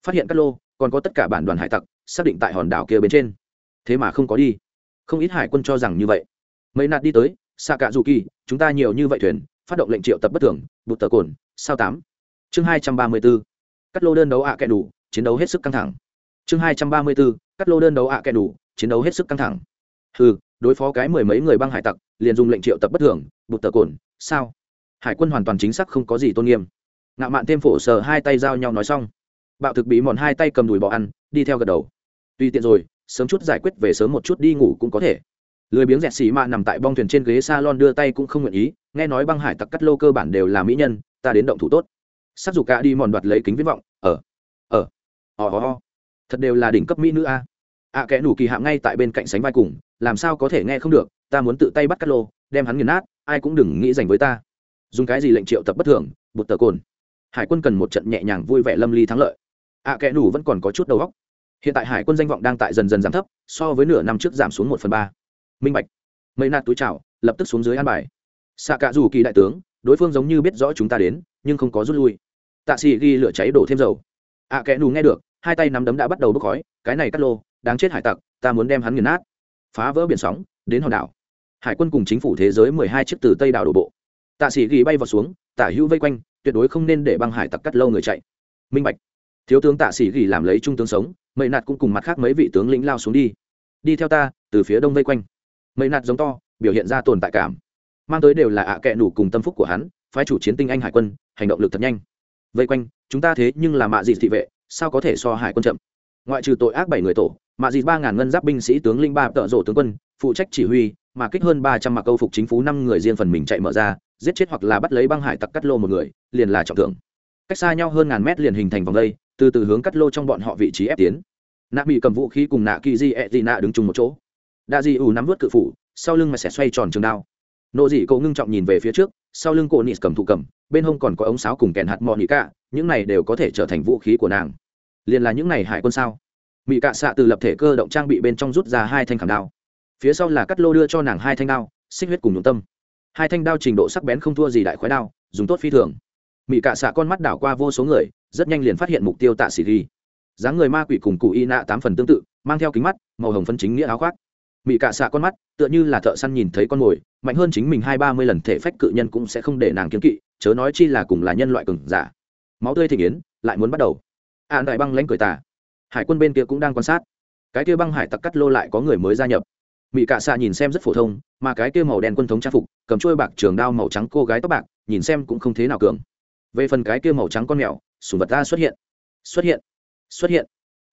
Speaker 1: Phát hiện cắt lô, còn có tất cả bản đoàn hải tặc, xác định tại hòn đảo kia bên trên. Thế mà không có đi. Không ít hải quân cho rằng như vậy. Mấy nạt đi tới, xạ cả rủ kỳ, chúng ta nhiều như vậy thuyền, phát động lệnh triệu tập bất thường, bụt tờ cồn, sao tám? Chương hai trăm ba mươi b ố cắt lô đơn đấu ạ à kẹ đủ, chiến đấu hết sức căng thẳng. Chương hai trăm ba mươi b ố cắt lô đơn đấu ạ à kẹ đủ, chiến đấu hết sức căng thẳng. Ừ đối phó cái mười mấy người băng hải tặc liền dùng lệnh triệu tập bất thường, bụt tờ cồn, sao? Hải quân hoàn toàn chính xác không có gì tôn nghiêm. Ngạo mạn thêm phổ sờ hai tay giao nhau nói xong. Bạo thực bị mòn hai tay cầm đùi bò ăn, đi theo gật đầu. Tuy tiện rồi, sớm chút giải quyết về sớm một chút đi ngủ cũng có thể. Lười biếng dẹt xì mạ nằm tại bong thuyền trên ghế s a lon đưa tay cũng không nguyện ý, nghe nói băng hải tặc cắt lô cơ bản đều là mỹ nhân, ta đến động thủ tốt. Sắc dù cả đi mòn đoạt lấy kính viết vọng ở ở ò ho ho thật đều là đỉnh cấp mỹ nữ a. à ạ kẽ nủ kỳ hạm ngay tại bên cạnh sánh vai cùng làm sao có thể nghe không được ta muốn tự tay bắt cắt lô đem hắn nghiền nát ai cũng đừng nghĩ dành với ta. Dùng cái gì lệnh triệu tập bất thường bột tờ cồn. Hải quân cần một trận nhẹ nhàng vui vẻ lâm ly thắng lợi. Ạ kẽ nủ vẫn còn có chút đầu óc. Hiện tại hải quân danh vọng đang tại dần dần giảm thấp so với nửa năm trước giảm xuống một phần ba. Minh bạch. Mây nạt túi trào lập tức xuống dưới an bài. Xạ cả dù kỳ đại tướng đối phương giống như biết rõ chúng ta đến nhưng không có rút lui. Tạ sĩ ghi lửa cháy đổ thêm dầu. Ạ à, kẽ nù nghe được hai tay nắm đấm đã bắt đầu bốc khói, cái này cắt lô, đáng chết hải tặc, ta muốn đem hắn nghiền nát. Phá vỡ biển sóng, đến hòn đảo. Hải quân cùng chính phủ thế giới mười hai chiếc từ tây đảo đổ bộ. Tạ sĩ ghi bay vào xuống, tả hữu vây quanh, tuyệt đối không nên để băng hải tặc cắt lâu người chạy. Minh bạch. Thiếu tướng tạ sĩ ghi làm lấy trung tướng sống mậy nạt cũng cùng mặt khác mấy vị tướng lĩnh lao xuống đi. Đi theo ta, từ phía đông vây quanh. Mậy nạt giống to, biểu hiện ra tồn tại cảm. Mang tới đều là ạ à kẹ nủ cùng tâm phúc của hắn, phái chủ chiến tinh anh hải quân, hành động lực thật nhanh vây quanh, chúng ta thế nhưng là mạ dị thị vệ, sao có thể so hải quân chậm? Ngoại trừ tội ác bảy người tổ, mạ dị ba ngàn ngân giáp binh sĩ tướng linh ba tợ rộ tướng quân, phụ trách chỉ huy, mà kích hơn ba trăm mặc câu phục chính phủ năm người riêng phần mình chạy mở ra, giết chết hoặc là bắt lấy băng hải tặc cắt lô một người, liền là trọng thưởng. Cách xa nhau hơn ngàn mét liền hình thành vòng đây, từ từ hướng cắt lô trong bọn họ vị trí ép tiến. Nạ bị cầm vũ khí cùng nạ kỳ di e ẹ dị nạ đứng chung một chỗ. Đa di ủ nắm vớt cự phủ, sau lưng mà sẽ xoay tròn trường đao. Nộ dị cậu ngưng trọng nhìn về phía trước, sau lưng cô nị cầm thụ cầm bên hông còn có ống sáo cùng kèn hạt mò nhị cả những này đều có thể trở thành vũ khí của nàng. Liền là những này hải quân sao? Mỹ cạ xạ từ lập thể cơ động trang bị bên trong rút ra hai thanh khảm đao. Phía sau là cắt lô đưa cho nàng hai thanh đao, xích huyết cùng nhúng tâm. Hai thanh đao trình độ sắc bén không thua gì đại khói đao, dùng tốt phi thường. Mỹ cạ xạ con mắt đảo qua vô số người, rất nhanh liền phát hiện mục tiêu tạ xỉ ghi. Dáng người ma quỷ cùng cụ y nạ tám phần tương tự, mang theo kính mắt, màu hồng phân chính nghĩa áo khoác. Mỹ cạ xạ con mắt, tựa như là thợ săn nhìn thấy con mồi, mạnh hơn chính mình hai ba mươi lần thể phách cự nhân cũng sẽ không để nàng kiếm kỵ chớ nói chi là cùng là nhân loại cường giả. Máu tươi thị yến, lại muốn bắt đầu. An đại băng lãnh cười tà. Hải quân bên kia cũng đang quan sát. Cái kia băng hải tặc cắt lô lại có người mới gia nhập. Mỹ cạ xạ nhìn xem rất phổ thông, mà cái kia màu đen quân thống trang phục, cầm trôi bạc trường đao màu trắng cô gái tóc bạc, nhìn xem cũng không thế nào cường. Về phần cái kia màu trắng con mèo, sùng vật ta xuất hiện. Xuất hiện. Xuất hiện.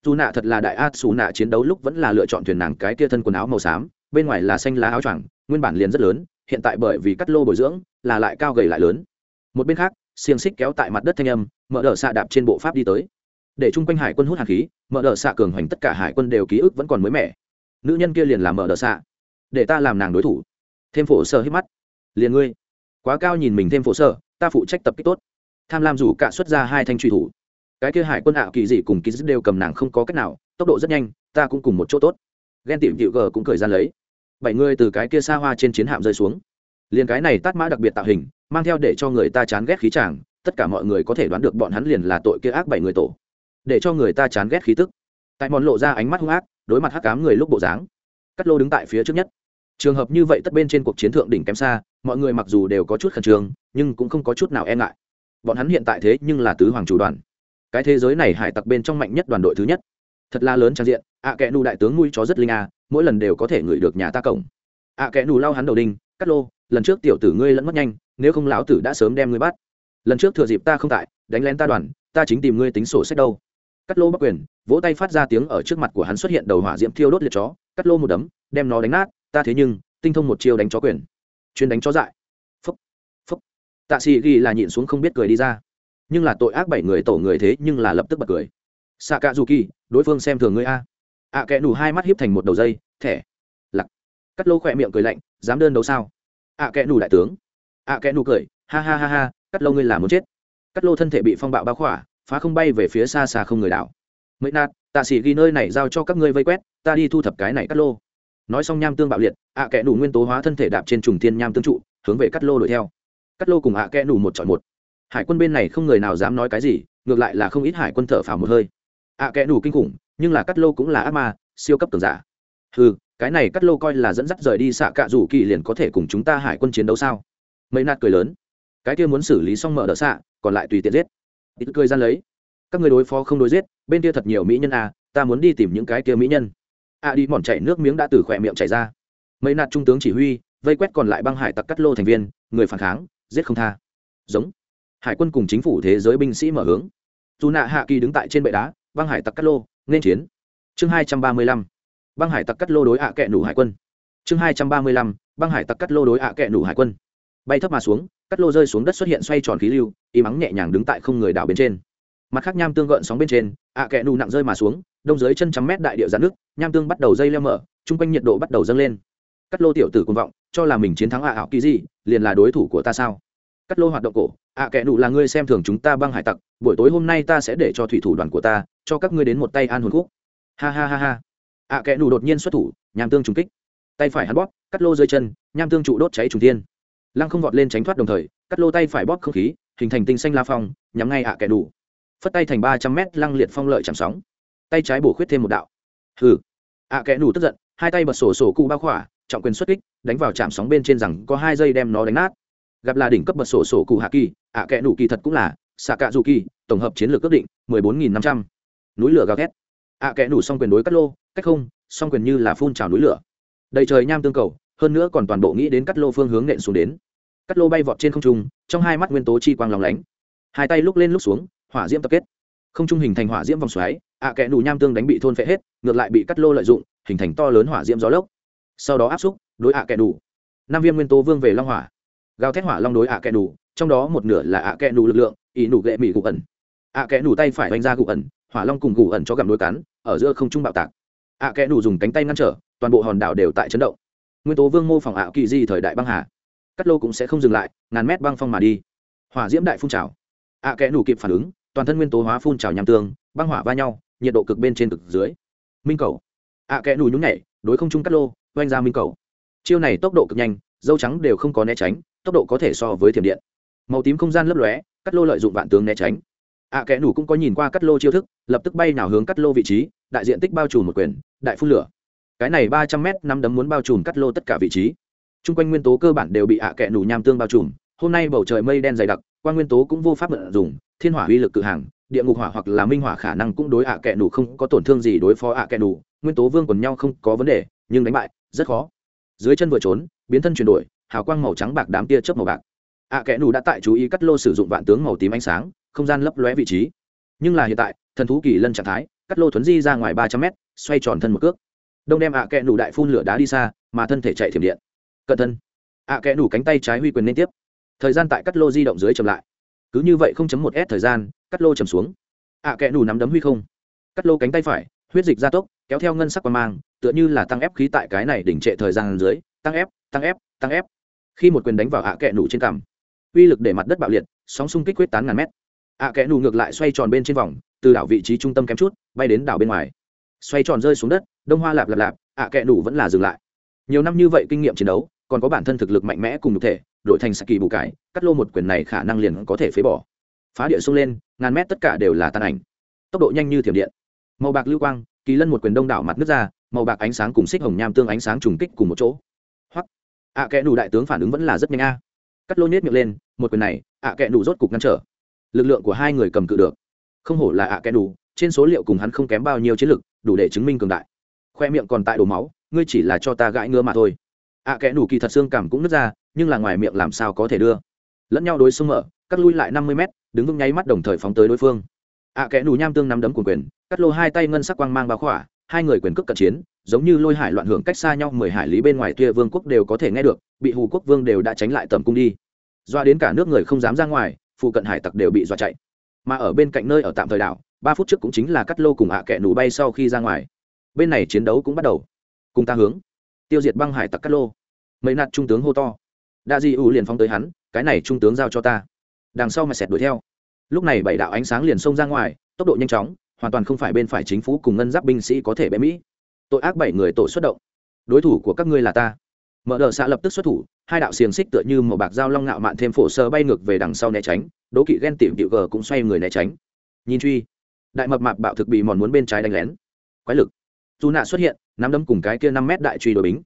Speaker 1: Dù nạ thật là đại át xù nạ chiến đấu lúc vẫn là lựa chọn thuyền nàng cái kia thân quần áo màu xám, bên ngoài là xanh lá áo choàng, nguyên bản liền rất lớn, hiện tại bởi vì cắt lô bồi dưỡng, là lại cao gầy lại lớn một bên khác, xiềng xích kéo tại mặt đất thanh âm, mở đờ xạ đạp trên bộ pháp đi tới. Để chung quanh hải quân hút hạt khí, mở đờ xạ cường hoành tất cả hải quân đều ký ức vẫn còn mới mẻ. Nữ nhân kia liền làm mở đờ xạ. Để ta làm nàng đối thủ. Thêm phổ sơ hết mắt. Liền ngươi. Quá cao nhìn mình thêm phổ sơ, ta phụ trách tập kích tốt. Tham lam rủ cả xuất ra hai thanh truy thủ. Cái kia hải quân ảo kỳ dị cùng ký dứt đều cầm nàng không có cách nào, tốc độ rất nhanh, ta cũng cùng một chỗ tốt. Ghen tịm dịu gờ cũng cười ra lấy. Bảy người từ cái kia xa hoa trên chiến hạm rơi xuống. Liền cái này tát mã đặc biệt tạo hình mang theo để cho người ta chán ghét khí chàng, tất cả mọi người có thể đoán được bọn hắn liền là tội kia ác bảy người tổ. Để cho người ta chán ghét khí tức. Tại mòn lộ ra ánh mắt hung ác đối mặt hắc cám người lúc bộ dáng cắt lô đứng tại phía trước nhất. Trường hợp như vậy tất bên trên cuộc chiến thượng đỉnh kém xa mọi người mặc dù đều có chút khẩn trương nhưng cũng không có chút nào e ngại. Bọn hắn hiện tại thế nhưng là tứ hoàng chủ đoàn. Cái thế giới này hải tặc bên trong mạnh nhất đoàn đội thứ nhất. Thật là lớn trang diện ạ à, kẽ nù đại tướng nuôi chó rất linh a mỗi lần đều có thể ngửi được nhà ta cổng. Ạ à, kẽ nù lau hắn đầu đinh cắt lô lần trước tiểu tử ngươi lẫn mất nhanh, nếu không lão tử đã sớm đem ngươi bắt. Lần trước thừa dịp ta không tại, đánh lén ta đoàn, ta chính tìm ngươi tính sổ sách đâu. Cắt lô bắc quyền, vỗ tay phát ra tiếng ở trước mặt của hắn xuất hiện đầu hỏa diễm thiêu đốt liệt chó, cắt lô một đấm, đem nó đánh nát, ta thế nhưng, tinh thông một chiêu đánh chó quyền. Chuyên đánh chó dại. Phúc phúc. Tạ sĩ ghi là nhịn xuống không biết cười đi ra. Nhưng là tội ác bảy người tổ người thế nhưng là lập tức bật cười. Xạ cạ dù kỳ, đối phương xem thường ngươi a. Ạ kẽ đủ hai mắt hiếp thành một đầu dây, thẻ. Lặc cắt lô khỏe miệng cười lạnh, dám đơn đấu sao? Ạ kẽ nù đại tướng. ạ kẽ nù cười, ha ha ha ha, cắt lô ngươi là muốn chết. cắt lô thân thể bị phong bạo bao khỏa, phá không bay về phía xa xa không người đảo. Mấy nạt, tạ sĩ ghi nơi này giao cho các ngươi vây quét, ta đi thu thập cái này cắt lô. Nói xong nham tương bạo liệt, ạ à kẽ nù nguyên tố hóa thân thể đạp trên trùng thiên nham tương trụ, hướng về cắt lô đuổi theo. Cắt lô cùng ạ à kẽ nù một chọn một. Hải quân bên này không người nào dám nói cái gì, ngược lại là không ít hải quân thở phào một hơi. ạ à kẽ nù kinh khủng, nhưng là cắt lô cũng là ác ma, siêu cấp tường giả ừ cái này cắt lô coi là dẫn dắt rời đi xạ cạ rủ kỳ liền có thể cùng chúng ta hải quân chiến đấu sao? Mấy nạt cười lớn. Cái kia muốn xử lý xong mở đỡ xạ, còn lại tùy tiện giết. Ít cười gian lấy. Các người đối phó không đối giết, bên kia thật nhiều mỹ nhân à ta muốn đi tìm những cái kia mỹ nhân. A đi, mòn chảy nước miếng đã từ khỏe miệng chảy ra. Mấy nạt trung tướng chỉ huy, vây quét còn lại băng hải tặc cắt lô thành viên, người phản kháng, giết không tha. Giống. Hải quân cùng chính phủ thế giới binh sĩ mở hướng. Dù nạ hạ kỳ đứng tại trên bệ đá, băng hải tặc cắt lô, nên chiến. Chương hai trăm ba mươi lăm băng hải tặc cắt lô đối ạ à kẹ nủ hải quân. Chương hai trăm ba mươi lăm, băng hải tặc cắt lô đối ạ à kẹ nủ hải quân. Bay thấp mà xuống, cắt lô rơi xuống đất xuất hiện xoay tròn khí lưu, y mắng nhẹ nhàng đứng tại không người đảo bên trên. Mặt khác nham tương gợn sóng bên trên, ạ à kẹ nủ nặng rơi mà xuống, đông dưới chân trăm mét đại địa giãn nước, nham tương bắt đầu dây leo mở, chung quanh nhiệt độ bắt đầu dâng lên. Cắt lô tiểu tử cuồng vọng, cho là mình chiến thắng ạ ảo kỳ gì, liền là đối thủ của ta sao? Cắt lô hoạt động cổ, ạ kẹ nụ là ngươi xem thường chúng ta băng hải tặc, buổi tối hôm nay ta sẽ để cho thủy thủ đoàn của ta, cho các ngươi đến một tay an hồn khúc. Ha ha ha ha ạ kẽ nù đột nhiên xuất thủ, nham tương trùng kích. Tay phải hắn bóp, cắt lô dưới chân, nham tương trụ đốt cháy trùng tiên lăng không vọt lên tránh thoát đồng thời, cắt lô tay phải bóp không khí, hình thành tinh xanh la phong, nhắm ngay ạ kẽ nù. Phất tay thành ba trăm mét, lăng liệt phong lợi chạm sóng. Tay trái bổ khuyết thêm một đạo. Hừ. Ạ kẽ nù tức giận, hai tay bật sổ sổ cụ bao khỏa, trọng quyền xuất kích, đánh vào chạm sóng bên trên rằng có hai giây đem nó đánh nát. Gặp là đỉnh cấp bật sổ sổ cụ hạ kỳ, ạ kẽ nù kỳ thật cũng là xạ cạ dù kỳ tổng hợp chiến lược ước định, mười bốn nghìn năm trăm. Núi lửa gào thét ạ kẽ nủ xong quyền đối cắt lô, cách không xong quyền như là phun trào núi lửa. Đầy trời nham tương cầu, hơn nữa còn toàn bộ nghĩ đến cắt lô phương hướng nện xuống đến. Cắt lô bay vọt trên không trung, trong hai mắt nguyên tố chi quang lòng lánh. Hai tay lúc lên lúc xuống, hỏa diễm tập kết. Không trung hình thành hỏa diễm vòng xoáy, ạ à kẽ nủ nham tương đánh bị thôn phệ hết, ngược lại bị cắt lô lợi dụng, hình thành to lớn hỏa diễm gió lốc. Sau đó áp xúc, đối ạ à kẽ nủ. Năm viên nguyên tố vương về long hỏa. Gào thét hỏa long đối ạ kẽ nủ, trong đó một nửa là ạ kẽ nủ lực lượng, ỷ nủ gệ mỹ gục ẩn. Ạ kẽ nủ tay phải đánh ra gục ẩn hỏa long cùng gù ẩn cho gặm đôi cắn ở giữa không trung bạo tạc. Ạ kẽ đủ dùng cánh tay ngăn trở toàn bộ hòn đảo đều tại chấn động. Nguyên tố vương mô phỏng ảo kỳ di thời đại băng hà. Cắt lô cũng sẽ không dừng lại ngàn mét băng phong mà đi. Hỏa diễm đại phun trào. Ạ kẽ đủ kịp phản ứng toàn thân nguyên tố hóa phun trào nham tương băng hỏa va nhau nhiệt độ cực bên trên cực dưới. Minh cầu. Ạ à, kẽ đủ nhún nhảy đối không trung cắt lô oanh ra minh cầu. Chiêu này tốc độ cực nhanh dâu trắng đều không có né tránh tốc độ có thể so với thiểm điện. Màu tím không gian lấp lóe cắt lô lợi dụng vạn tướng né tránh ạ à, kẽ nủ cũng có nhìn qua cắt lô chiêu thức lập tức bay nào hướng cắt lô vị trí đại diện tích bao trùm một quyền đại phun lửa. Cái này ba trăm m năm đấm muốn bao trùm cắt lô tất cả vị trí. T r u n g quanh nguyên tố cơ bản đều bị ạ à kẽ nủ nham tương bao trùm hôm nay bầu trời mây đen dày đặc quan nguyên tố cũng vô pháp vận dùng thiên hỏa uy lực cự hàng địa ngục hỏa hoặc là minh hỏa khả năng cũng đối ạ à kẹ nủ không có tổn thương gì đối phó ạ à nủ nguyên tố vương quần nhau không có vấn đề nhưng đánh bại rất khó. Dưới chân vừa trốn biến thân chuyển đổi hào quang màu trắng bạc đám tia chớp màu bạc. Ạ à kẽ nủ đã tại chú ý cắt lô sử dụng vạn tướng màu tím ánh sáng không gian lấp lóe vị trí. Nhưng là hiện tại thần thú kỳ lân trạng thái cắt lô thuấn di ra ngoài ba trăm mét xoay tròn thân một cước. Đông đem ạ kẽ nủ đại phun lửa đá đi xa mà thân thể chạy thiểm điện. Cận thân ạ kẽ nủ cánh tay trái huy quyền liên tiếp. Thời gian tại cắt lô di động dưới chậm lại. Cứ như vậy không chấm một s thời gian cắt lô chầm xuống. Ạ à, kẽ nủ nắm đấm huy không. Cắt lô cánh tay phải huyết dịch gia tốc kéo theo ngân sắc qua mang tựa như là tăng ép khí tại cái này đỉnh trệ thời gian dưới. Tăng ép tăng ép tăng ép. Khi một quyền đánh vào ạ kẽ nủ trên cằm uy lực để mặt đất bạo liệt sóng xung kích quyết tán ngàn mét ạ à kẽ nù ngược lại xoay tròn bên trên vòng, từ đảo vị trí trung tâm kém chút, bay đến đảo bên ngoài. Xoay tròn rơi xuống đất, đông hoa lạp lạp lạp, ạ kẽ nù vẫn là dừng lại. Nhiều năm như vậy kinh nghiệm chiến đấu, còn có bản thân thực lực mạnh mẽ cùng nhục thể, đổi thành saki bù cải, cắt lô một quyền này khả năng liền có thể phế bỏ. Phá địa sông lên, ngàn mét tất cả đều là tan ảnh. Tốc độ nhanh như thiểm điện. Màu bạc lưu quang, kỳ lân một quyền đông đảo mặt nước ra, màu bạc ánh sáng cùng xích hồng nham tương ánh sáng trùng kích cùng một chỗ. Hoặc ạ à kẽ nù đại tướng phản ứng vẫn là rất nhanh a. Cắt lô nhét miệng lên, một quyền này, ạ à kẽ nù rốt cục ngăn trở lực lượng của hai người cầm cự được. Không hổ là ạ à kẽ đủ, trên số liệu cùng hắn không kém bao nhiêu chiến lực, đủ để chứng minh cường đại. Khoe miệng còn tại đổ máu, ngươi chỉ là cho ta gãi ngứa mà thôi. Ạ kẽ đủ kỳ thật xương cảm cũng nứt ra, nhưng là ngoài miệng làm sao có thể đưa. Lẫn nhau đối xung mở, cắt lui lại năm mươi mét, đứng vững nháy mắt đồng thời phóng tới đối phương. Ạ kẽ đủ nham tương nắm đấm cuồng quyền, cắt lô hai tay ngân sắc quang mang bao khỏa, hai người quyền cước cận chiến, giống như lôi hải loạn hưởng cách xa nhau, mười hải lý bên ngoài tuya vương quốc đều có thể nghe được, bị hù quốc vương đều đã tránh lại tầm cung đi. Doa đến cả nước người không dám ra ngoài phụ cận hải tặc đều bị dọa chạy. Mà ở bên cạnh nơi ở tạm thời đảo, ba phút trước cũng chính là cắt lô cùng ạ kẹ nủ bay sau khi ra ngoài. Bên này chiến đấu cũng bắt đầu. Cùng ta hướng. Tiêu diệt băng hải tặc cắt lô. Mấy nạt trung tướng hô to. Đa di U liền phóng tới hắn, cái này trung tướng giao cho ta. Đằng sau mà xẹt đuổi theo. Lúc này bảy đạo ánh sáng liền xông ra ngoài, tốc độ nhanh chóng, hoàn toàn không phải bên phải chính phủ cùng ngân giáp binh sĩ có thể bẽ mỹ. Tội ác bảy người tổ xuất động. Đối thủ của các ngươi là ta mở đờ xạ lập tức xuất thủ hai đạo xiềng xích tựa như màu bạc dao long ngạo mạn thêm phổ sơ bay ngược về đằng sau né tránh đố kỵ ghen tịm tiểu gờ cũng xoay người né tránh. Nhìn truy đại mập mạp bạo thực bị mòn muốn bên trái đánh lén. Quái lực. Dù nạ xuất hiện nắm đấm cùng cái kia năm mét đại truy đội bính.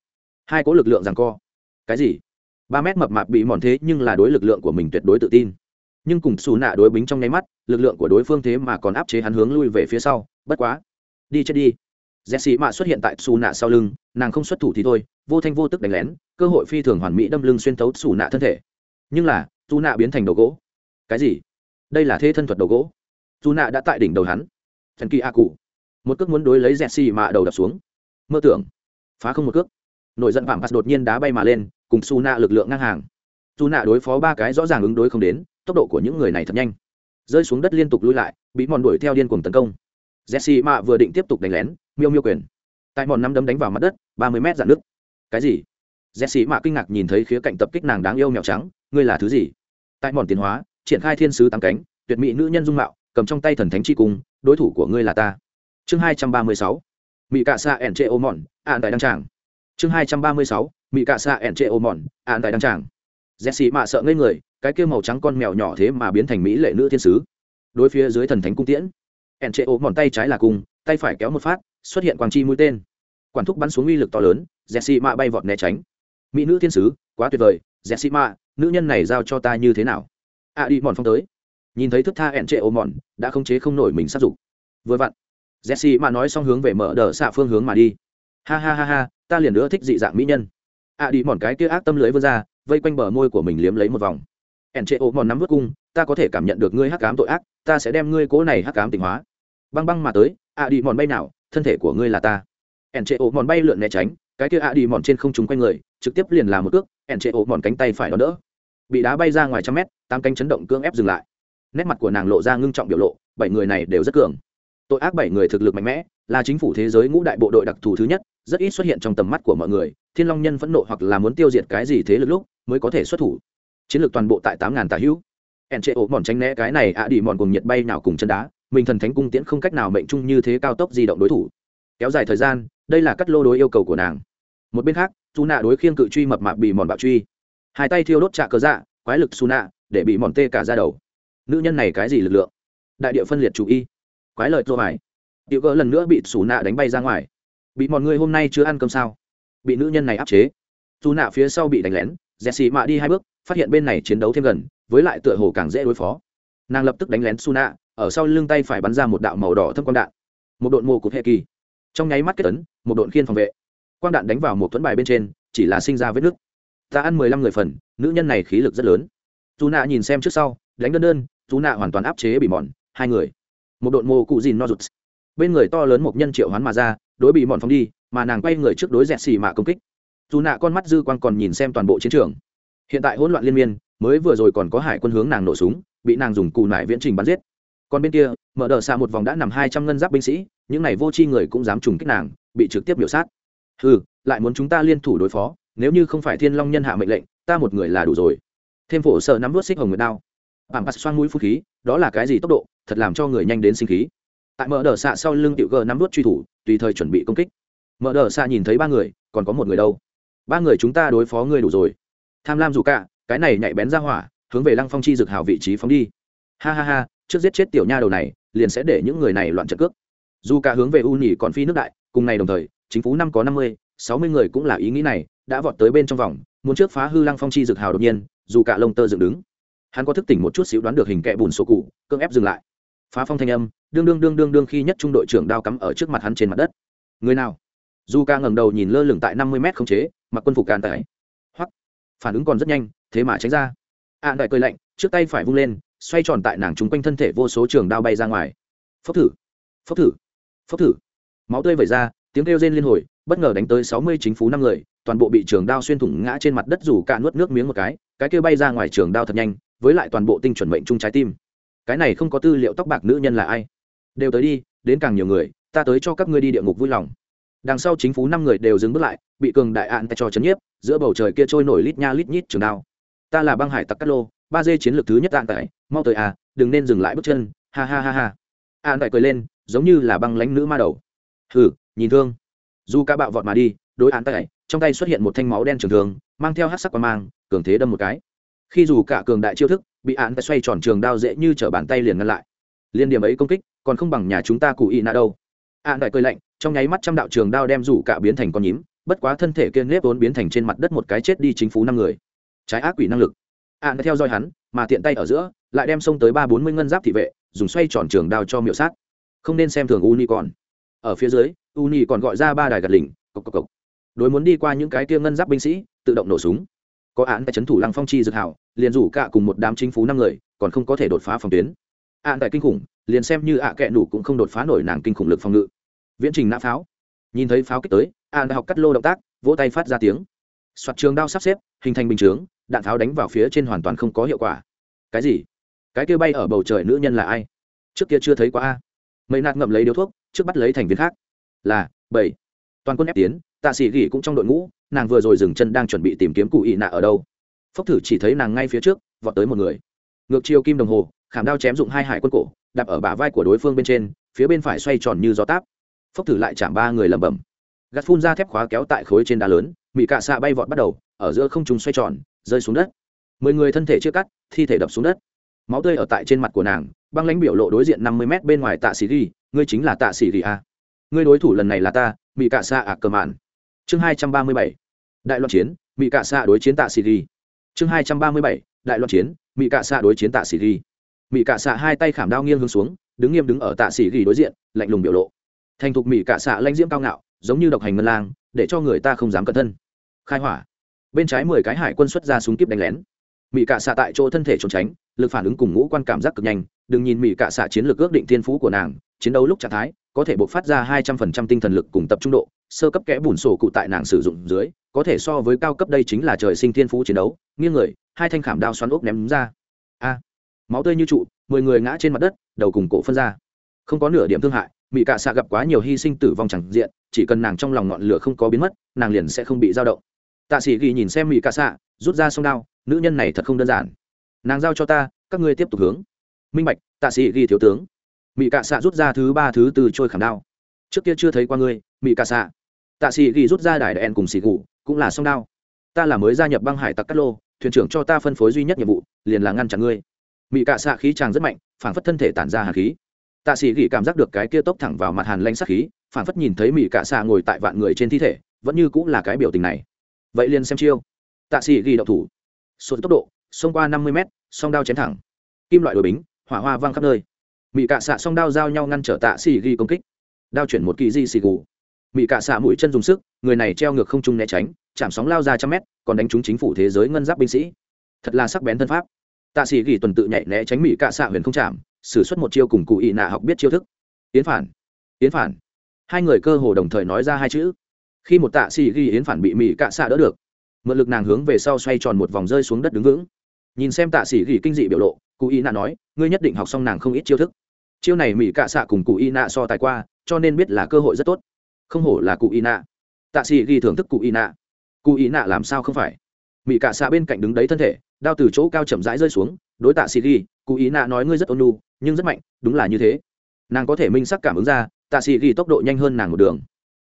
Speaker 1: Hai có lực lượng rằng co. Cái gì? Ba mét mập mạp bị mòn thế nhưng là đối lực lượng của mình tuyệt đối tự tin. Nhưng cùng xù nạ đối bính trong nháy mắt lực lượng của đối phương thế mà còn áp chế hắn hướng lui về phía sau. Bất quá. Đi chết đi. Jesse mạ xuất hiện tại xù nạ sau lưng, nàng không xuất thủ thì thôi, vô thanh vô tức đánh lén, cơ hội phi thường hoàn mỹ đâm lưng xuyên tấu xù nạ thân thể. Nhưng là, dù nạ biến thành đầu gỗ. Cái gì? Đây là thế thân thuật đầu gỗ. dù nạ đã tại đỉnh đầu hắn. Thần kỳ a cụ. Một cước muốn đối lấy Jesse mạ đầu đập xuống. Mơ tưởng, phá không một cước. Nội giận vạm phạt đột nhiên đá bay mà lên, cùng xù nạ lực lượng ngang hàng. dù nạ đối phó ba cái rõ ràng ứng đối không đến, tốc độ của những người này thật nhanh. Rơi xuống đất liên tục lùi lại, bị mòn đuổi theo điên cuồng tấn công. Jesse mạ vừa định tiếp tục đánh lén, miêu miêu quyền tại mòn năm đấm đánh vào mặt đất ba mươi mét dạn nước cái gì? Jesse mạ kinh ngạc nhìn thấy khía cạnh tập kích nàng đáng yêu mèo trắng, ngươi là thứ gì? Tại mòn tiến hóa, triển khai thiên sứ tám cánh, tuyệt mỹ nữ nhân dung mạo, cầm trong tay thần thánh chi cung, đối thủ của ngươi là ta. Chương hai trăm ba mươi sáu mỹ cạ xa ẻn trệ ô mòn, ạn đại đăng tràng. Chương hai trăm ba mươi sáu mỹ cạ xa ẻn trệ ô mòn, ạn đại đăng tràng. Jesse mạ sợ ngây người, cái kia màu trắng con mèo nhỏ thế mà biến thành mỹ lệ nữ thiên sứ. Đối phía dưới thần thánh cung tiễn, ẻn trệ ô mòn tay trái là cung, tay phải kéo một phát, xuất hiện quang chi mũi tên quản thúc bắn xuống uy lực to lớn jesse mạ bay vọt né tránh. Mỹ nữ thiên sứ, quá tuyệt vời jesse mạ nữ nhân này giao cho ta như thế nào? A à đi mòn phong tới. Nhìn thấy thức tha ẹn trệ ô mòn, đã không chế không nổi mình sát dục. Vừa vặn jesse mạ nói xong hướng về mở đờ xạ phương hướng mà đi. Ha ha ha ha, ta liền nữa thích dị dạng mỹ nhân. A à đi mòn cái kia ác tâm lưới vươn ra, vây quanh bờ môi của mình liếm lấy một vòng. Ẹn trệ ô mòn nắm vớt cung, ta có thể cảm nhận được ngươi hắc cám tội ác, ta sẽ đem ngươi cố này hắc cám tỉnh hóa. Băng băng mà tới, a đi mòn bay nào, thân thể của ngươi là ta ẻn trệ ổ mòn bay lượn né tránh, cái kia ạ đi mòn trên không trúng quanh người, trực tiếp liền làm một cước, ẻn trệ ổ mòn cánh tay phải đón đỡ. Bị đá bay ra ngoài trăm mét, tám cánh chấn động cưỡng ép dừng lại. Nét mặt của nàng lộ ra ngưng trọng biểu lộ, bảy người này đều rất cường. Tội ác bảy người thực lực mạnh mẽ, là chính phủ thế giới ngũ đại bộ đội đặc thù thứ nhất, rất ít xuất hiện trong tầm mắt của mọi người, thiên long nhân phẫn nộ hoặc là muốn tiêu diệt cái gì thế lực lúc, mới có thể xuất thủ. Chiến lược toàn bộ tại tám ngàn tà hữu. Ẻn trệ ổ mòn tránh né cái này a đi mòn cùng nhiệt bay nào cùng chân đá, mình thần thánh cung tiễn không cách nào mệnh chung như thế cao tốc di động đối thủ kéo dài thời gian, đây là cắt lô đối yêu cầu của nàng. Một bên khác dù nạ đối khiêng cự truy mập mạp bị mòn bạo truy. Hai tay thiêu đốt trạ cờ dạ quái lực xù nạ để bị mòn tê cả ra đầu. Nữ nhân này cái gì lực lượng? Đại địa phân liệt chủ y. Quái lợi thô mải tiểu gỡ lần nữa bị xù nạ đánh bay ra ngoài. Bị mọi người hôm nay chưa ăn cơm sao? Bị nữ nhân này áp chế. Dù nạ phía sau bị đánh lén, jesse mạ đi hai bước, phát hiện bên này chiến đấu thêm gần, với lại tựa hồ càng dễ đối phó. Nàng lập tức đánh lén su nạ ở sau lưng tay phải bắn ra một đạo màu đỏ thâm quang đạn. Một đội mô cụt hệ kỳ trong nháy mắt kết tấn một đội khiên phòng vệ. Quang đạn đánh vào một thuẫn bài bên trên, chỉ là sinh ra vết nứt. Ta ăn mười lăm người phần, nữ nhân này khí lực rất lớn. Dù nạ nhìn xem trước sau, đánh đơn đơn dù nạ hoàn toàn áp chế bị mòn, hai người. Một đội mô cụ dìn no rụt. Bên người to lớn một nhân triệu hoán mà ra, đối bị mòn phóng đi, mà nàng quay người trước đối dẹt xì mạ công kích. Dù nạ con mắt dư quang còn nhìn xem toàn bộ chiến trường. Hiện tại hỗn loạn liên miên, mới vừa rồi còn có hải quân hướng nàng nổ súng, bị nàng dùng cù nải viễn trình bắn giết. Còn bên kia, mở đờ xa một vòng đã nằm hai trăm ngân giáp binh sĩ những này vô tri người cũng dám trùng kích nàng, bị trực tiếp biểu sát. Ừ lại muốn chúng ta liên thủ đối phó, nếu như không phải thiên long nhân hạ mệnh lệnh, ta một người là đủ rồi. Thêm phổ sợ nắm vớt xích hồng nguyệt đao. Bảng bạt xoan mũi phu khí, đó là cái gì tốc độ, thật làm cho người nhanh đến sinh khí. Tại mở đờ xạ sau lưng tiểu gờ nắm vớt truy thủ, tùy thời chuẩn bị công kích. Mở đờ xạ nhìn thấy ba người, còn có một người đâu? Ba người chúng ta đối phó ngươi đủ rồi. Tham lam dù cả, cái này nhạy bén ra hỏa, hướng về lăng phong chi dược hào vị trí phóng đi. Ha ha ha, trước giết chết tiểu nha đầu này, liền sẽ để những người này loạn trận cước dù cả hướng về u nhì còn phi nước đại cùng ngày đồng thời chính phủ năm có năm mươi sáu mươi người cũng là ý nghĩ này đã vọt tới bên trong vòng muốn trước phá hư lăng phong chi dực hào đột nhiên dù cả lông tơ dựng đứng. Hắn có thức tỉnh một chút xíu đoán được hình kẽ bùn sổ cụ cưỡng ép dừng lại. Phá phong thanh âm đương đương đương đương đương khi nhất trung đội trưởng đao cắm ở trước mặt hắn trên mặt đất. Người nào? Dù ca ngẩng đầu nhìn lơ lửng tại năm mươi mét không chế mặc quân phục càn tải. Hoặc phản ứng còn rất nhanh thế mà tránh ra. Ạ à, đại cười lạnh trước tay phải vung lên xoay tròn tại nàng chúng quanh thân thể vô số trường đao bay ra ngoài. Phốc thử. Phốc thử phốc thử. Máu tươi vẩy ra, tiếng kêu rên liên hồi, bất ngờ đánh tới sáu mươi chính phú năm người, toàn bộ bị trường đao xuyên thủng ngã trên mặt đất dù cả nuốt nước miếng một cái cái kêu bay ra ngoài trường đao thật nhanh, với lại toàn bộ tinh chuẩn mệnh chung trái tim. Cái này không có tư liệu tóc bạc nữ nhân là ai. Đều tới đi, đến càng nhiều người, ta tới cho các ngươi đi địa ngục vui lòng. Đằng sau chính phủ năm người đều dừng bước lại, bị cường đại ạn cho chấn nhiếp, giữa bầu trời kia trôi nổi lít nha lít nhít trường đao. Ta là băng hải tặc cát lô, ba dê chiến lược thứ nhất ạn tại mau tới à đừng nên dừng lại bước chân, ha ha ha ha. Ạn tại cười lên giống như là băng lánh nữ ma đầu. Hừ, nhìn thương. Dù ca bạo vọt mà đi, đối án tại trong tay xuất hiện một thanh máu đen trường thường mang theo hát sắc qua mang, cường thế đâm một cái. Khi dù cả cường đại chiêu thức, bị án tay xoay tròn trường đao dễ như trở bàn tay liền ngăn lại. Liên điểm ấy công kích, còn không bằng nhà chúng ta cụ y nạ đâu. Án đại cười lạnh, trong nháy mắt trăm đạo trường đao đem rủ cả biến thành con nhím, bất quá thân thể kia nếp vốn biến thành trên mặt đất một cái chết đi chính phú năm người. Trái ác quỷ năng lực. Án theo dõi hắn, mà tiện tay ở giữa, lại đem xông tới ba bốn mươi ngân giáp thị vệ, dùng xoay tròn trường đao cho miệu sát không nên xem thường uni còn ở phía dưới uni còn gọi ra ba đài gạt lỉnh, cộc cộc cộc. Đối muốn đi qua những cái kia ngân giáp binh sĩ, tự động nổ súng. Có án tại trấn thủ lăng phong chi dược hảo, liền rủ cả cùng một đám chính phú năm người, còn không có thể đột phá phòng tuyến. Án tại kinh khủng, liền xem như ạ à kẹ nủ cũng không đột phá nổi nàng kinh khủng lực phòng ngự. Viễn trình nã pháo. Nhìn thấy pháo kích tới, án đại học cắt lô động tác, vỗ tay phát ra tiếng. Soạt trường đao sắp xếp, hình thành bình chướng, đạn pháo đánh vào phía trên hoàn toàn không có hiệu quả. Cái gì? Cái kia bay ở bầu trời nữ nhân là ai? Trước kia chưa thấy qua a mấy nạt ngậm lấy điếu thuốc, trước bắt lấy thành viên khác. Là, bảy. Toàn quân ép tiến, tạ sĩ gỉ cũng trong đội ngũ, nàng vừa rồi dừng chân đang chuẩn bị tìm kiếm cụ ị nạ ở đâu. Phốc thử chỉ thấy nàng ngay phía trước, vọt tới một người. Ngược chiều kim đồng hồ, khảm đao chém dụng hai hải quân cổ, đạp ở bả vai của đối phương bên trên, phía bên phải xoay tròn như gió táp. Phốc thử lại chạm ba người lẩm bẩm. Gạt phun ra thép khóa kéo tại khối trên đá lớn mỹ cạ xạ bay vọt bắt đầu, ở giữa không trung xoay tròn, rơi xuống đất. Mười người thân thể chưa cắt, thi thể đập xuống đất máu tươi ở tại trên mặt của nàng, băng lãnh biểu lộ đối diện năm mươi m bên ngoài tạ Sĩ ghi, ngươi chính là tạ Sĩ ghi a. Ngươi đối thủ lần này là ta mỹ cạ xạ ạc cờ mạn. Chương hai trăm ba mươi bảy, đại loạn chiến mỹ cạ xạ đối chiến tạ Sĩ ghi. Chương hai trăm ba mươi bảy, đại loạn chiến mỹ cạ xạ đối chiến tạ Sĩ ghi. Mỹ cạ xạ hai tay khảm đao nghiêng hướng xuống, đứng nghiêm đứng ở tạ Sĩ ghi đối diện, lạnh lùng biểu lộ. Thành thục mỹ cạ xạ lãnh diễm cao ngạo, giống như độc hành ngân lang, để cho người ta không dám cẩn thân. Khai hỏa. Bên trái mười cái hải quân xuất ra súng kíp đánh lén mỹ cạ xạ tại chỗ thân thể trốn tránh, lực phản ứng cùng ngũ quan cảm giác cực nhanh. Đừng nhìn mỹ cạ xạ chiến lược ước định thiên phú của nàng, chiến đấu lúc trạng thái, có thể buộc phát ra hai trăm phần trăm tinh thần lực cùng tập trung độ, sơ cấp kẽ bùn sổ cụ tại nàng sử dụng dưới, có thể so với cao cấp đây chính là trời sinh thiên phú chiến đấu. Nghiêng người, hai thanh khảm đao xoắn ốc ném ra. A, máu tươi như trụ, mười người ngã trên mặt đất, đầu cùng cổ phân ra. Không có nửa điểm thương hại mỹ cạ xạ gặp quá nhiều hy sinh tử vong chẳng diện, chỉ cần nàng trong lòng ngọn lửa không có biến mất, nàng liền sẽ không bị dao động. Tạ sĩ ghi nhìn xem mỹ cạ xạ rút ra sông đao nữ nhân này thật không đơn giản. Nàng giao cho ta, các ngươi tiếp tục hướng. Minh bạch, tạ sĩ ghi thiếu tướng. Mỹ cạ xạ rút ra thứ ba thứ tư trôi khảm đao. Trước kia chưa thấy qua ngươi mỹ cạ xạ tạ sĩ ghi rút ra đài đèn cùng xì gù, cũng là song đao. Ta là mới gia nhập băng hải tặc cát lô, thuyền trưởng cho ta phân phối duy nhất nhiệm vụ, liền là ngăn chặn ngươi. Mỹ cạ xạ khí tràng rất mạnh, phảng phất thân thể tản ra hàn khí. Tạ sĩ ghi cảm giác được cái kia tốc thẳng vào mặt hàn lanh sắc khí, phảng phất nhìn thấy mỹ cạ xạ ngồi tại vạn người trên thi thể, vẫn như cũng là cái biểu tình này. Vậy liền xem chiêu. Tạ sĩ ghi đậu thủ sụt tốc độ, xông qua năm mươi mét, song đao chém thẳng. Kim loại đổi bính, hỏa hoa văng khắp nơi. Mỹ cạ xạ song đao giao nhau ngăn trở tạ sĩ ghi công kích. Đao chuyển một kỳ di xì gù. Mỹ cạ xạ mũi chân dùng sức, người này treo ngược không trung né tránh, chạm sóng lao ra trăm mét, còn đánh trúng chính phủ thế giới ngân giáp binh sĩ. Thật là sắc bén thân pháp. Tạ sĩ ghi tuần tự nhảy né tránh mỹ cạ xạ huyền không chạm, sử xuất một chiêu cùng cụ ị nạ học biết chiêu thức. Yến phản yến phản. Hai người cơ hồ đồng thời nói ra hai chữ. Khi một tạ sĩ ghi yến phản bị mỹ cạ xạ đỡ được mượn lực nàng hướng về sau xoay tròn một vòng rơi xuống đất đứng vững. Nhìn xem tạ sĩ gỉ kinh dị biểu lộ, cụ y nạ nói, ngươi nhất định học xong nàng không ít chiêu thức. Chiêu này mỹ cạ xạ cùng cụ y nạ so tài qua, cho nên biết là cơ hội rất tốt. Không hổ là cụ y nạ. Tạ sĩ ghi thưởng thức cụ y nạ. Cụ y nạ làm sao không phải? Mỹ cạ xạ bên cạnh đứng đấy thân thể, đao từ chỗ cao chậm rãi rơi xuống, đối tạ sĩ ghi cụ Y nạ nói ngươi rất ôn nhu, nhưng rất mạnh, đúng là như thế. Nàng có thể minh sắc cảm ứng ra, tạ sĩ ghi tốc độ nhanh hơn nàng một đường.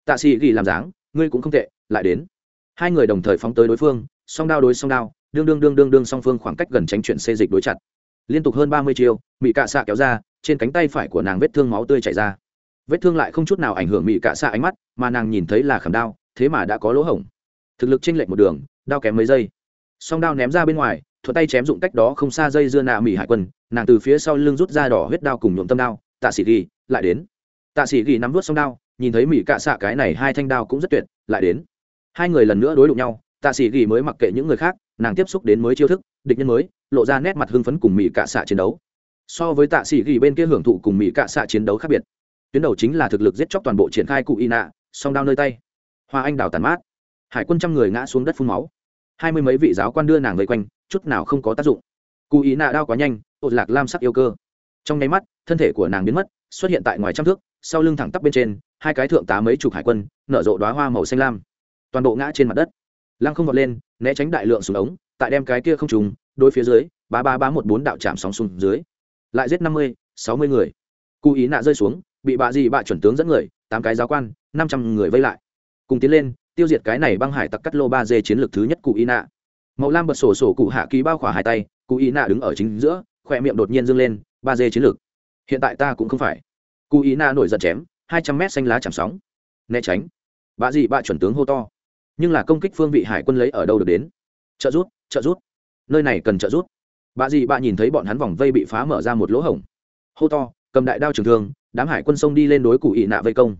Speaker 1: Tạ sĩ ghi làm dáng, ngươi cũng không tệ, lại đến hai người đồng thời phóng tới đối phương, song đao đối song đao, đương đương đương đương đương song phương khoảng cách gần tránh chuyện xê dịch đối chặt. Liên tục hơn ba mươi chiêu mỹ cạ xạ kéo ra, trên cánh tay phải của nàng vết thương máu tươi chảy ra. Vết thương lại không chút nào ảnh hưởng mỹ cạ xạ ánh mắt, mà nàng nhìn thấy là khảm đao, thế mà đã có lỗ hổng. Thực lực chênh lệch một đường, đao kém mấy giây. Song đao ném ra bên ngoài, thuận tay chém dụng cách đó không xa dây dưa nạ mỹ hải quân, nàng từ phía sau lưng rút ra đỏ huyết đao cùng nhuộm tâm đao, tạ sĩ ghi, lại đến. Tạ sĩ ghi nắm vút song đao, nhìn thấy mỹ cạ xạ cái này hai thanh đao cũng rất tuyệt, lại đến hai người lần nữa đối đụng nhau, tạ sĩ ghi mới mặc kệ những người khác, nàng tiếp xúc đến mới chiêu thức, địch nhân mới, lộ ra nét mặt hưng phấn cùng mỹ cạ xạ chiến đấu. So với tạ sĩ ghi bên kia hưởng thụ cùng mỹ cạ xạ chiến đấu khác biệt. Tuyến đầu chính là thực lực giết chóc toàn bộ triển khai cụ y nạ song đao nơi tay. Hoa anh đào tàn mát. Hải quân trăm người ngã xuống đất phun máu. Hai mươi mấy vị giáo quan đưa nàng vây quanh, chút nào không có tác dụng. Cụ ý nạ đao quá nhanh ột lạc lam sắc yêu cơ. Trong nháy mắt, thân thể của nàng biến mất, xuất hiện tại ngoài trăm thước, sau lưng thẳng tắp bên trên, hai cái thượng tá mấy chục hải quân, nở rộ đoá hoa màu xanh lam toàn bộ ngã trên mặt đất. Lăng không vọt lên, né tránh đại lượng xuống ống, tại đem cái kia không trùng đôi phía dưới, ba ba ba một bốn đạo chạm sóng xuống dưới. Lại giết năm mươi, sáu mươi người. Cụ ý nạ rơi xuống, bị bạ gì bạ chuẩn tướng dẫn người, tám cái giáo quan, năm trăm người vây lại. Cùng tiến lên, tiêu diệt cái này băng hải tặc cắt lô ba dê chiến lược thứ nhất cụ ý nạ. Màu lam bật sổ sổ cụ hạ ký bao khỏa hai tay, cụ ý nạ đứng ở chính giữa, khỏe miệng đột nhiên dâng lên, ba dê chiến lược. Hiện tại ta cũng không phải. Cụ ý nạ nổi giận chém, hai trăm mét xanh lá chạm sóng. Né tránh. Bạ gì bạ chuẩn tướng hô to nhưng là công kích phương vị hải quân lấy ở đâu được đến? Trợ rút trợ rút nơi này cần trợ rút bà gì bà nhìn thấy bọn hắn vòng vây bị phá mở ra một lỗ hổng. Hô to, cầm đại đao trường thương, đám hải quân sông đi lên đối cụ ý nạ vây công.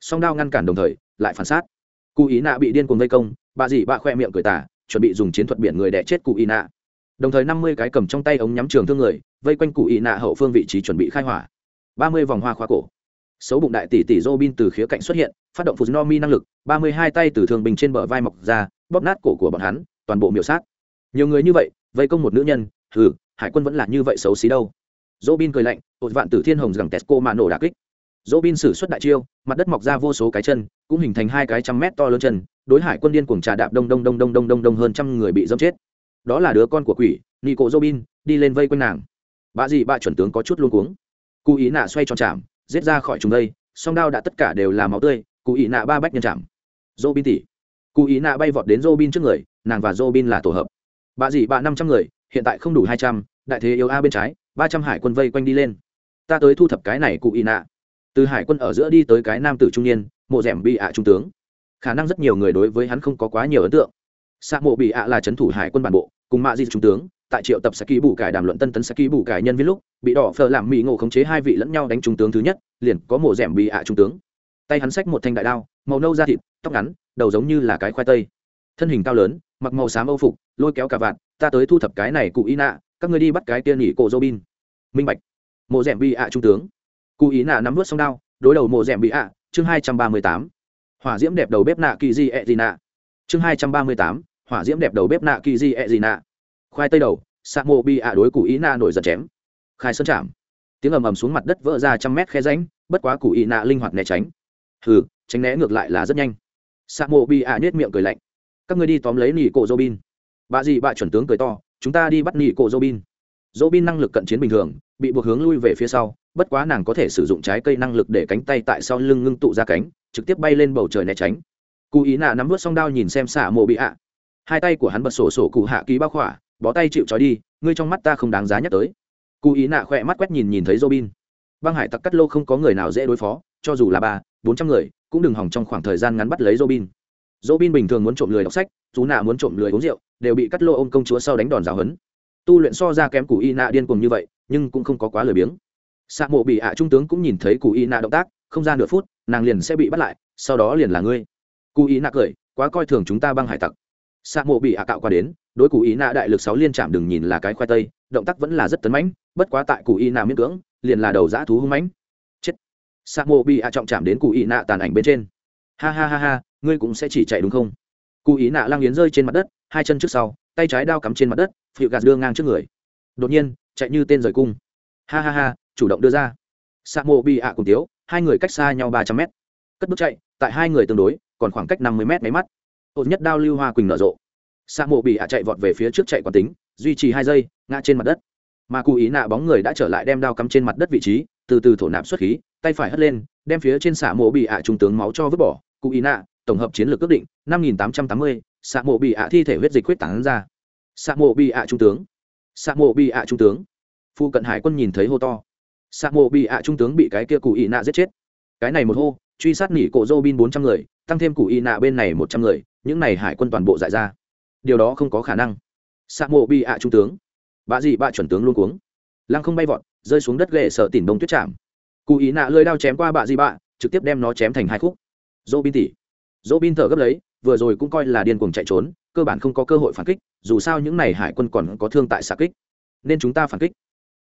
Speaker 1: Song đao ngăn cản đồng thời, lại phản sát. Cụ ý nạ bị điên cuồng vây công, bà dì bà khoe miệng cười tả chuẩn bị dùng chiến thuật biển người đẻ chết cụ ý nạ. Đồng thời năm mươi cái cầm trong tay ống nhắm trường thương người, vây quanh cụ ý nạ hậu phương vị trí chuẩn bị khai hỏa. ba mươi vòng hoa khóa cổ xấu bụng đại tỷ tỷ Robin từ khía cạnh xuất hiện, phát động Funomi năng lực, ba mươi hai tay từ thường bình trên bờ vai mọc ra, bóp nát cổ của bọn hắn, toàn bộ miểu sát. Nhiều người như vậy, vây công một nữ nhân, hừ, hải quân vẫn là như vậy xấu xí đâu. Robin cười lạnh, một vạn tử thiên hồng rằng Tesco mà nổ đả kích. Robin sử xuất đại chiêu, mặt đất mọc ra vô số cái chân, cũng hình thành hai cái trăm mét to lớn chân, đối hải quân điên cuồng trà đạp đông đông đông đông đông đông đông hơn trăm người bị dẫm chết. Đó là đứa con của quỷ, Nico Robin, đi lên vây quanh nàng. Bà gì bà chuẩn tướng có chút luống cuống. Cú ý nạ xoay tròn chạm, giết ra khỏi chúng đây, song đao đã tất cả đều là máu tươi cụ ý nạ ba bách nhân chạm. Dô bin tỉ cụ ý nạ bay vọt đến dô bin trước người, nàng và dô bin là tổ hợp. Bà dì bà năm trăm người, hiện tại không đủ hai trăm, đại thế yếu a bên trái, ba trăm hải quân vây quanh đi lên. Ta tới thu thập cái này cụ ý nạ. Từ hải quân ở giữa đi tới cái nam tử trung niên, mộ rẻm bị ạ trung tướng. Khả năng rất nhiều người đối với hắn không có quá nhiều ấn tượng. S mộ bị ạ là c h ấ n thủ hải quân bản bộ, cùng mạ di trung tướng tại triệu tập sẽ ký bù cải đàm luận tân tấn sẽ ký bù cải nhân viên lúc, bị đỏ phờ làm mỹ ngộ khống chế hai vị lẫn nhau đánh trung tướng thứ nhất, liền có mổ rẻm bị ạ trung tướng. Tay hắn xách một thanh đại đao, màu nâu da thịt, tóc ngắn, đầu giống như là cái khoai tây. Thân hình cao lớn, mặc màu xám âu phục, lôi kéo cả vạt, ta tới thu thập cái này cụ ý nạ các ngươi đi bắt cái tiên nghỉ cổ dô bin. Minh bạch. Mộ rẻm bị ạ trung tướng. Cụ ý nạ nắm vớt sông đao, đối đầu mộ rẻm bị ạ, chương hai trăm ba mươi tám. Hỏa diễm đẹp đầu bếp nạ kỳ di ẹ gì nạ chương hai trăm ba mươi tám, hỏa diễm đẹp đầu bếp nạ kỳ di ẹ gì nạ khoai tây đầu, sa mô bi ạ đối cụ ý na nổi giật chém. Khai sơn chạm. Tiếng ầm ầm xuống mặt đất vỡ ra trăm mét khe ránh bất quá cụ ý na linh hoạt né tránh. Hừ, tránh né ngược lại là rất nhanh. Sa mô bi ạ nết miệng cười lạnh. Các người đi tóm lấy nỉ cổ dô bin bà gì bà chuẩn tướng cười to, chúng ta đi bắt nỉ cổ dô bin dô bin năng lực cận chiến bình thường, bị buộc hướng lui về phía sau, bất quá nàng có thể sử dụng trái cây năng lực để cánh tay tại sau lưng ngưng tụ ra cánh, trực tiếp bay lên bầu trời né tránh. Cụ ý nạ nắm vớt song đao nhìn xem xả mộ bị ạ. Hai tay của hắn bật sổ sổ cụ hạ ký bao khỏa bó tay chịu trói đi, ngươi trong mắt ta không đáng giá nhắc tới. Cụ ý nạ khỏe mắt quét nhìn nhìn thấy robin. Băng hải tặc cắt lô không có người nào dễ đối phó, cho dù là ba, bốn trăm người, cũng đừng hỏng trong khoảng thời gian ngắn bắt lấy robin. Robin bình thường muốn trộm lười đọc sách, chú nạ muốn trộm lười uống rượu, đều bị cắt lô ôm công chúa sau đánh đòn giáo hấn tu luyện so ra kém cụ y nạ điên cuồng như vậy, nhưng cũng không có quá lười biếng. Sạc mộ bị ạ trung tướng cũng nhìn thấy cụ y nạ động tác, không ra nửa phút, nàng liền sẽ bị bắt lại, sau đó liền là ngươi. Cụ y nạ cười, quá coi thường chúng ta băng hải tặc sạc mộ bị ạ cạo qua đến, đối cụ ý nạ đại lực sáu liên chạm đừng nhìn là cái khoai tây, động tác vẫn là rất tấn mãnh, bất quá tại cụ ý nạ miễn cưỡng, liền là đầu dã thú hung mãnh. Chết. Sa mộ bị ạ trọng chạm đến cụ ý nạ tàn ảnh bên trên. Ha ha ha ha, ngươi cũng sẽ chỉ chạy đúng không? Cụ ý nạ lang yến rơi trên mặt đất, hai chân trước sau, tay trái đao cắm trên mặt đất phịu gạt đưa ngang trước người. Đột nhiên, chạy như tên rời cung. Ha ha ha, chủ động đưa ra. Sa mộ bị ạ cùng tiếu, hai người cách xa nhau ba trăm mét. Cất bước chạy, tại hai người tương đối, còn khoảng cách năm mươi mét máy mắt ột nhất đao lưu hoa quỳnh nở rộ. Sa mộ bị hạ chạy vọt về phía trước chạy quán tính, duy trì hai giây, ngã trên mặt đất. Mà cụ ý nạ bóng người đã trở lại đem đao cắm trên mặt đất vị trí, từ từ thổ nạp xuất khí, tay phải hất lên, đem phía trên xạ mộ bị ạ trung tướng máu cho vứt bỏ. Cụ ý nạ, tổng hợp chiến lược ước định, năm nghìn tám trăm tám mươi xạ mộ bị ạ thi thể huyết dịch huyết tảng ra. Xạ mộ bị ạ trung tướng. Xạ mộ bị ạ trung tướng. Phu cận hải quân nhìn thấy hô to. Sa mộ bị ạ trung tướng bị cái kia cụ ý nạ giết chết cái này một hô truy sát nỉ cổ dô bin bốn trăm người tăng thêm cụ Y nạ bên này một trăm người những này hải quân toàn bộ giải ra. Điều đó không có khả năng. Sa mộ bị ạ trung tướng. Bà gì bạ chuẩn tướng luôn cuống. Lăng không bay vọt rơi xuống đất ghệ sợ tìm đông tuyết chạm cụ ý nạ lơi đao chém qua bà gì bạ, trực tiếp đem nó chém thành hai khúc. Dô bin tỉ. Dô bin thở gấp lấy vừa rồi cũng coi là điên cuồng chạy trốn cơ bản không có cơ hội phản kích dù sao những n à y hải quân còn có thương tại xạ kích. Nên chúng ta phản kích.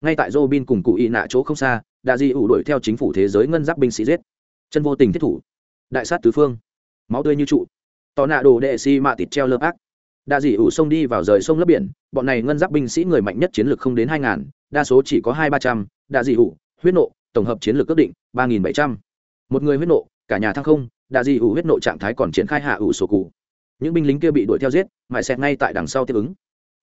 Speaker 1: Ngay tại dô bin cùng cụ ý nạ chỗ không xa Đa di ủ đuổi theo chính phủ thế giới ngân giáp binh sĩ giết. Chân vô tình thiết thủ. Đại sát tứ phương. Máu tươi như trụ. Tò nạ đồ đệ si mạ tịt treo lơ ác Đa dị ủ sông đi vào rời sông lấp biển, bọn này ngân giáp binh sĩ người mạnh nhất chiến lược không đến hai ngàn, đa số chỉ có hai ba trăm. Đa dị ủ, huyết nộ, tổng hợp chiến lược ước định, ba nghìn bảy trăm. Một người huyết nộ, cả nhà thăng không, Đa dị ủ huyết nộ trạng thái còn triển khai hạ ủ sổ cụ. Những binh lính kia bị đuổi theo giết mãi xẹt ngay tại đằng sau tiếp ứng.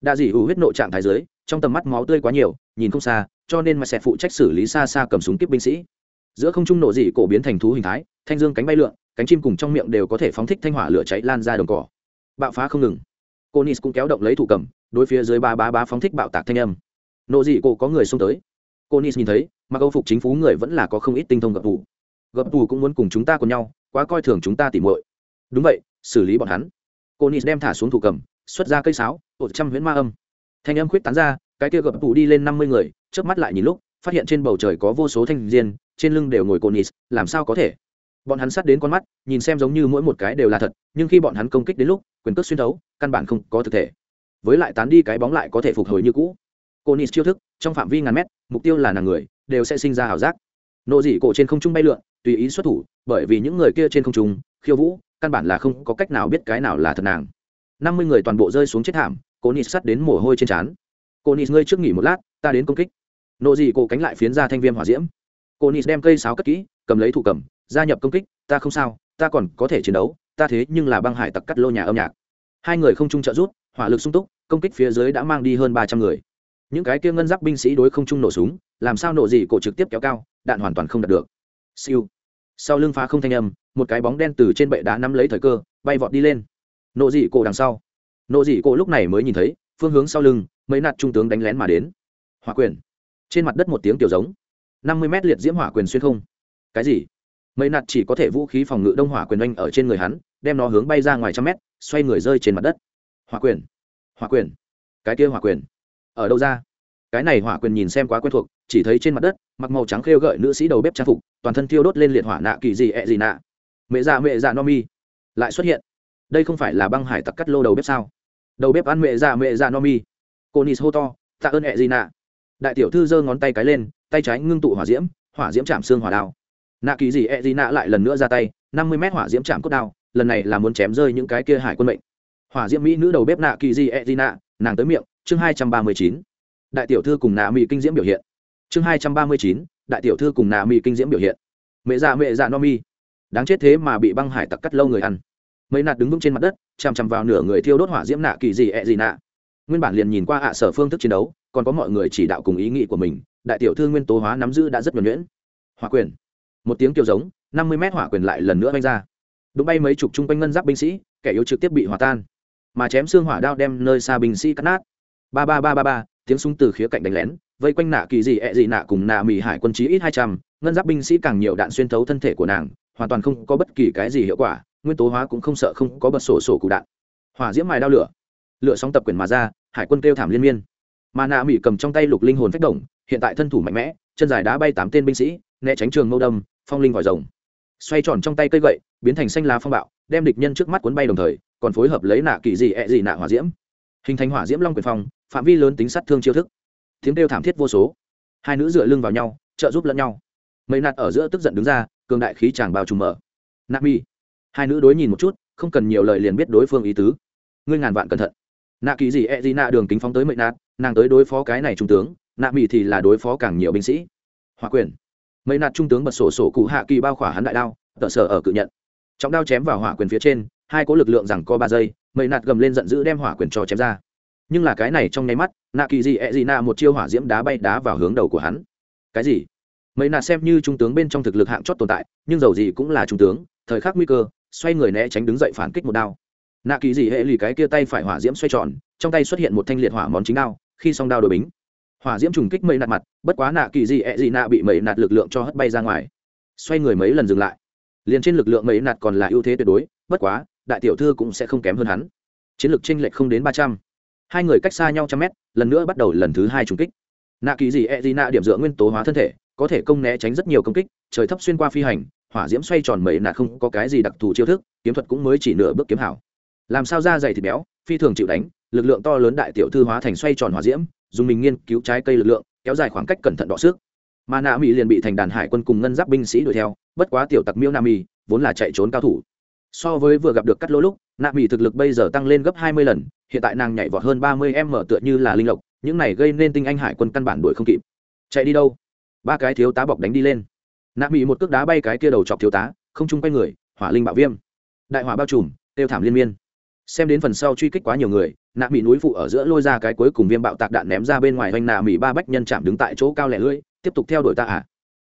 Speaker 1: Đa dị ủ huyết nộ trạng thái dưới trong tầm mắt máu tươi quá nhiều, nhìn không xa, cho nên mà sẽ phụ trách xử lý xa xa cầm súng kiếp binh sĩ. Giữa không trung nổ dị cổ biến thành thú hình thái, thanh dương cánh bay lượn, cánh chim cùng trong miệng đều có thể phóng thích thanh hỏa lửa cháy lan ra đồng cỏ. Bạo phá không ngừng. Cô nis cũng kéo động lấy thủ cầm, đối phía dưới ba ba ba phóng thích bạo tạc thanh âm. Nộ dị cổ có người xông tới. Cô nis nhìn thấy, mặc âu phục chính phú người vẫn là có không ít tinh thông gập tù. Gập tù cũng muốn cùng chúng ta cùng nhau, quá coi thường chúng ta tỉ muội. Đúng vậy, xử lý bọn hắn. Cô nis đem thả xuống thủ cầm, xuất ra cây sáo, một trăm huyễn ma âm thanh âm khuyết tán ra, cái kia gập tủ đi lên năm mươi người trước mắt lại nhìn lúc, phát hiện trên bầu trời có vô số thanh diên trên lưng đều ngồi cồn nis làm sao có thể? Bọn hắn sát đến con mắt, nhìn xem giống như mỗi một cái đều là thật, nhưng khi bọn hắn công kích đến lúc, quyền cước xuyên thấu, căn bản không có thực thể. Với lại tán đi cái bóng lại có thể phục hồi như cũ. Cô nis chiêu thức, trong phạm vi ngàn mét, mục tiêu là nàng người, đều sẽ sinh ra ảo giác. Nộ dị cổ trên không trung bay lượn, tùy ý xuất thủ, bởi vì những người kia trên không trung, khiêu vũ, căn bản là không có cách nào biết cái nào là thật nàng. Năm mươi người toàn bộ rơi xuống chết thảm cô nis sắt đến mồ hôi trên trán. Cô nis ngươi trước nghỉ một lát, ta đến công kích. Nộ dị cổ cánh lại phiến ra thanh viêm hỏa diễm. Cô nis đem cây sáo cất kỹ, cầm lấy thủ cầm, gia nhập công kích, ta không sao, ta còn có thể chiến đấu, ta thế nhưng là băng hải tặc cắt lô nhà âm nhạc. Hai người không trung trợ rút hỏa lực sung túc, công kích phía dưới đã mang đi hơn ba trăm người. Những cái kia ngân giáp binh sĩ đối không trung nổ súng, làm sao nổ gì cổ trực tiếp kéo cao, đạn hoàn toàn không đạt được. Siêu. Sau lưng phá không thanh âm, một cái bóng đen từ trên bệ đá nắm lấy thời cơ, bay vọt đi lên. Nộ dị cổ đằng sau nộ dị cổ lúc này mới nhìn thấy, phương hướng sau lưng, mấy nạt trung tướng đánh lén mà đến. Hỏa quyền. Trên mặt đất một tiếng tiểu giống. năm mươi mét liệt diễm hỏa quyền xuyên không. Cái gì? Mấy nạt chỉ có thể vũ khí phòng ngự đông hỏa quyền oanh ở trên người hắn, đem nó hướng bay ra ngoài trăm mét, xoay người rơi trên mặt đất. Hỏa quyền. Hỏa quyền. Cái kia hỏa quyền. Ở đâu ra? Cái này hỏa quyền nhìn xem quá quen thuộc, chỉ thấy trên mặt đất, mặc màu trắng khêu gợi nữ sĩ đầu bếp trang phục, toàn thân thiêu đốt lên liệt hỏa nạ kỳ gì ẹ gì nạ. Mẹ già mẹ già no mi. Lại xuất hiện. Đây không phải là băng hải tặc cắt lô đầu bếp sao? Đầu bếp ăn mẹ già mẹ già no mi cô nis hô to, tạ ơn ẹ gì nạ. Đại tiểu thư giơ ngón tay cái lên, tay trái ngưng tụ hỏa diễm hỏa diễm chạm xương hỏa đao. Nạ kỳ gì ẹ gì nạ lại lần nữa ra tay, năm mươi mét hỏa diễm chạm cốt đao, lần này là muốn chém rơi những cái kia hải quân mệnh. Hỏa diễm mỹ nữ đầu bếp nạ kỳ gì e gì nạ, nàng tới miệng, chương hai trăm ba mươi chín. Đại tiểu thư cùng nạ mỹ kinh diễm biểu hiện. Chương hai trăm ba mươi chín, đại tiểu thư cùng nạ mỹ kinh diễm biểu hiện. Mẹ già mẹ già no mi đáng chết thế mà bị băng hải tặc cắt lâu người ăn mấy nạt đứng vững trên mặt đất, chằm chằm vào nửa người thiêu đốt hỏa diễm nạ kỳ gì ẹ、e、gì nạ. Nguyên bản liền nhìn qua hạ sở phương thức chiến đấu, còn có mọi người chỉ đạo cùng ý nghĩ của mình, đại tiểu thư nguyên tố hóa nắm giữ đã rất nhuẩn nhuyễn. Hỏa quyền. Một tiếng kiều giống, năm mươi mét hỏa quyền lại lần nữa bay ra. Đụng bay mấy chục chung quanh ngân giáp binh sĩ, kẻ yếu trực tiếp bị hòa tan. Mà chém xương hỏa đao đem nơi xa binh sĩ cắt nát. Ba ba ba ba ba, tiếng súng từ khía cạnh đánh lén, vây quanh nạ kỳ gì ẹ gì nạ cùng nạ mỹ hải quân chí ít hai trăm, ngân giáp binh sĩ càng nhiều đạn xuyên thấu thân thể của nàng, hoàn toàn không có bất kỳ cái gì hiệu quả nguyên tố hóa cũng không sợ không có bật sổ sổ cụ đạn. Hỏa diễm mài đao lửa. Lửa sóng tập quyền mà ra, hải quân kêu thảm liên miên. Mà nạ mỹ cầm trong tay lục linh hồn phách đồng hiện tại thân thủ mạnh mẽ, chân dài đá bay tám tên binh sĩ, né tránh trường mâu đâm, phong linh vòi rồng. Xoay tròn trong tay cây gậy, biến thành xanh lá phong bạo, đem địch nhân trước mắt cuốn bay đồng thời, còn phối hợp lấy nạ kỳ dị ẹ dị nạ hỏa diễm. Hình thành hỏa diễm long quyền phong, phạm vi lớn tính sát thương chiêu thức. Tiếng kêu thảm thiết vô số. Hai nữ dựa lưng vào nhau, trợ giúp lẫn nhau. Mấy nạt ở giữa tức giận đứng ra, cường đại khí chàng bao trùm mở. Nạ mi hai nữ đối nhìn một chút, không cần nhiều lời liền biết đối phương ý tứ. Ngươi ngàn vạn cẩn thận. Nạ kỳ gì e gì nạ đường kính phóng tới mệnh nạt, nàng tới đối phó cái này trung tướng, nạ mỹ thì là đối phó càng nhiều binh sĩ. Hòa quyền. Mấy nạt trung tướng bật sổ sổ cụ hạ kỳ bao khỏa hắn đại đao, tợ sở ở cự nhận. Trọng đao chém vào hỏa quyền phía trên, hai có lực lượng rằng co ba giây mấy nạt gầm lên giận dữ đem hỏa quyền cho chém ra. Nhưng là cái này trong nháy mắt, nạ kỳ gì ẹ gì nạ một chiêu hỏa diễm đá bay đá vào hướng đầu của hắn. Cái gì? Mấy nạt xem như trung tướng bên trong thực lực hạng chót tồn tại, nhưng dầu gì cũng là trung tướng, thời khắc nguy cơ xoay người né tránh đứng dậy phản kích một đao. Nạ kỳ Dị hệ lì cái kia tay phải hỏa diễm xoay tròn, trong tay xuất hiện một thanh liệt hỏa món chính đao, khi song đao đổi bính. Hỏa diễm trùng kích mây nạt mặt, bất quá nạ kỳ dị ẹ dị nạ bị mây nạt lực lượng cho hất bay ra ngoài. Xoay người mấy lần dừng lại. Liền trên lực lượng mây nạt còn là ưu thế tuyệt đối, bất quá, đại tiểu thư cũng sẽ không kém hơn hắn. Chiến lược tranh lệch không đến ba trăm. Hai người cách xa nhau trăm mét, lần nữa bắt đầu lần thứ hai trùng kích. Nạ kỳ dị ẹ dị nạ điểm dựa nguyên tố hóa thân thể, có thể công né tránh rất nhiều công kích, trời thấp xuyên qua phi hành hỏa diễm xoay tròn mây nạt không có cái gì đặc thù chiêu thức, kiếm thuật cũng mới chỉ nửa bước kiếm hảo. Làm sao da dày thịt béo, phi thường chịu đánh, lực lượng to lớn đại tiểu thư hóa thành xoay tròn hỏa diễm, dùng mình nghiên cứu trái cây lực lượng, kéo dài khoảng cách cẩn thận đọ sức. Mà nạ mỹ liền bị thành đàn hải quân cùng ngân giáp binh sĩ đuổi theo, bất quá tiểu tặc miêu nam mỹ vốn là chạy trốn cao thủ. So với vừa gặp được cắt lỗ lúc, nạ mỹ thực lực bây giờ tăng lên gấp hai mươi lần, hiện tại nàng nhảy vọt hơn ba mươi m tựa như là linh lộc, những này gây nên tinh anh hải quân căn bản đuổi không kịp. Chạy đi đâu? Ba cái thiếu tá bọc đánh đi lên nạ mỹ một cước đá bay cái kia đầu chọc thiếu tá, không chung quay người, hỏa linh bạo viêm. Đại hỏa bao trùm, tiêu thảm liên miên. Xem đến phần sau truy kích quá nhiều người, nạ mỹ núi phụ ở giữa lôi ra cái cuối cùng viêm bạo tạc đạn ném ra bên ngoài hoành nạ mỹ ba bách nhân chạm đứng tại chỗ cao lẻ lưỡi, tiếp tục theo đuổi ta à.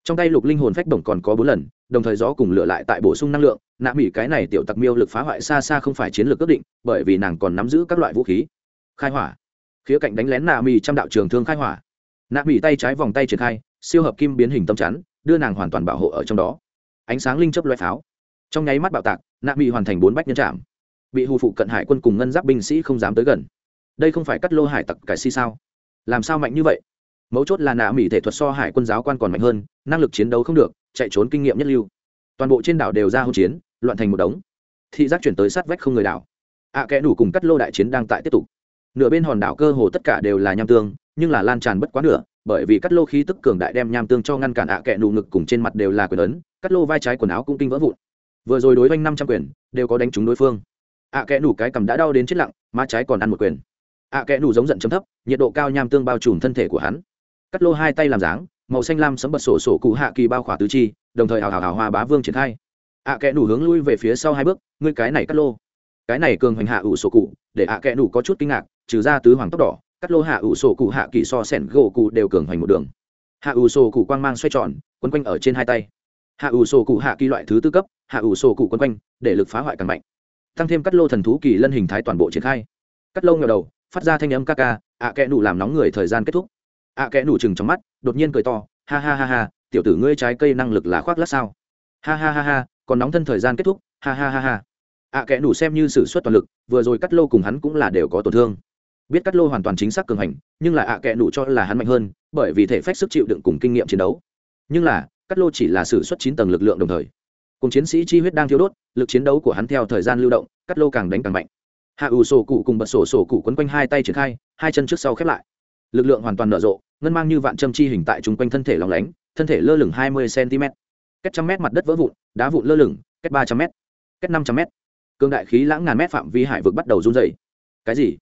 Speaker 1: Trong tay lục linh hồn phách bổng còn có bốn lần, đồng thời gió cùng lửa lại tại bổ sung năng lượng, nạ mỹ cái này tiểu tặc miêu lực phá hoại xa xa không phải chiến lược ước định, bởi vì nàng còn nắm giữ các loại vũ khí. Khai hỏa. Khía cạnh đánh lén nạ mỹ trăm đạo trường thương khai hỏa. Nạ mỹ tay trái vòng tay triển khai siêu hợp kim biến hình tâm chắn đưa nàng hoàn toàn bảo hộ ở trong đó. Ánh sáng linh chấp loại pháo. Trong nháy mắt bạo tạc nạ mỹ hoàn thành bốn bách nhân trạm bị hù phụ cận hải quân cùng ngân giáp binh sĩ không dám tới gần. Đây không phải cắt lô hải tặc cải si sao? Làm sao mạnh như vậy? Mấu chốt là nạ mỹ thể thuật so hải quân giáo quan còn mạnh hơn năng lực chiến đấu không được chạy trốn kinh nghiệm nhất lưu. Toàn bộ trên đảo đều ra hỗn chiến loạn thành một đống. Thị giác chuyển tới sát vách không người đảo. Ạ à, kẽ đủ cùng cắt lô đại chiến đang tại tiếp tục. Nửa bên hòn đảo cơ hồ tất cả đều là nham tương nhưng là lan tràn bất quá nửa bởi vì cắt lô khí tức cường đại đem nham tương cho ngăn cản ạ à kẽ đủ ngực cùng trên mặt đều là quyền ấn cắt lô vai trái quần áo cũng kinh vỡ vụn. Vừa rồi đối với năm trăm quyền đều có đánh trúng đối phương. Ạ à, kẽ nủ cái cầm đã đau đến chết lặng má trái còn ăn một quyền. Ạ à, kẽ nủ giống giận chấm thấp nhiệt độ cao nham tương bao trùm thân thể của hắn. Cắt lô hai tay làm dáng màu xanh lam sấm bật sổ sổ cụ hạ kỳ bao khỏa tứ chi đồng thời hào hào hào hoa bá vương triển khai. Ạ à, kẽ nủ hướng lui về phía sau hai bước ngươi cái này cắt lô. Cái này cường hoành hạ ủ sổ cụ để ạ kẽ nủ có chút kinh ngạc trừ ra tứ hoàng tóc đỏ cắt lô hạ ủ sổ cụ hạ kỳ so sẻn gỗ cụ đều cường hoành một đường. Hạ ủ sổ cụ quang mang xoay tròn, quấn quanh ở trên hai tay. Hạ ủ sổ cụ hạ kỳ loại thứ tư cấp, hạ ủ sổ cụ quấn quanh, để lực phá hoại càng mạnh. Tăng thêm cắt lô thần thú kỳ lân hình thái toàn bộ triển khai. Cắt lô ngờ đầu, phát ra thanh âm ca ca, ạ kẽ nụ làm nóng người thời gian kết thúc. Ạ kẽ nụ chừng trong mắt, đột nhiên cười to, ha ha ha ha, tiểu tử ngươi trái cây năng lực là khoác lát sao? Ha ha ha ha, còn nóng thân thời gian kết thúc, ha ha ha ha. Ạ kẽ nụ xem như s ử suất toàn lực, vừa rồi cắt lô cùng hắn cũng là đều có tổn thương biết cắt lô hoàn toàn chính xác cường hành, nhưng là ạ kệ đủ cho là hắn mạnh hơn, bởi vì thể phách sức chịu đựng cùng kinh nghiệm chiến đấu. Nhưng là, cắt lô chỉ là s ử suất chín tầng lực lượng đồng thời. Cùng chiến sĩ chi huyết đang thiếu đốt, lực chiến đấu của hắn theo thời gian lưu động, cắt lô càng đánh càng mạnh. Hạ ủ sổ cụ cùng bật sổ sổ cụ quấn quanh hai tay triển khai, hai chân trước sau khép lại. Lực lượng hoàn toàn nở rộ, ngân mang như vạn châm chi hình tại chung quanh thân thể lòng lánh, thân thể lơ lửng hai mươi cm cách trăm mét mặt đất vỡ vụn, đá vụn lơ lửng, cách ba trăm m cách năm trăm m cương đại khí lãng ngàn mét phạm vi hải vực bắt đầu run dày cái gì?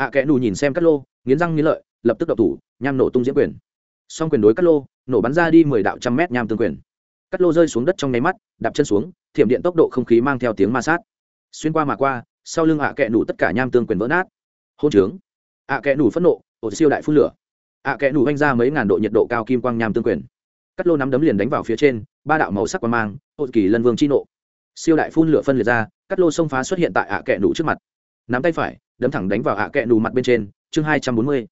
Speaker 1: Ạ à, kẽ nù nhìn xem Cát lô nghiến răng nghiến lợi lập tức đậu thủ nham nổ tung diễm quyền. Song quyền đối Cát lô nổ bắn ra đi mười đạo trăm mét nham tương quyền. Cát lô rơi xuống đất trong nháy mắt đạp chân xuống thiểm điện tốc độ không khí mang theo tiếng ma sát. Xuyên qua mà qua sau lưng ạ à kẹ nủ tất cả nham tương quyền vỡ nát. Hôn trướng. Ạ à kẹ nủ phẫn nộ ổ siêu đại phun lửa. Ạ kẹ nù vanh ra mấy ngàn độ nhiệt độ cao kim quang nham tương quyền. Cát lô nắm đấm liền đánh vào phía trên ba đạo màu sắc quang mang ổ kỳ lân vương chi nộ. Siêu đại phun lửa phân liệt ra Cát lô xông phá xuất hiện tại ạ kẹ nù trước mặt. Nắm tay phải đấm thẳng đánh vào ạ kẹ nủ mặt bên trên, chương hai trăm bốn mươi,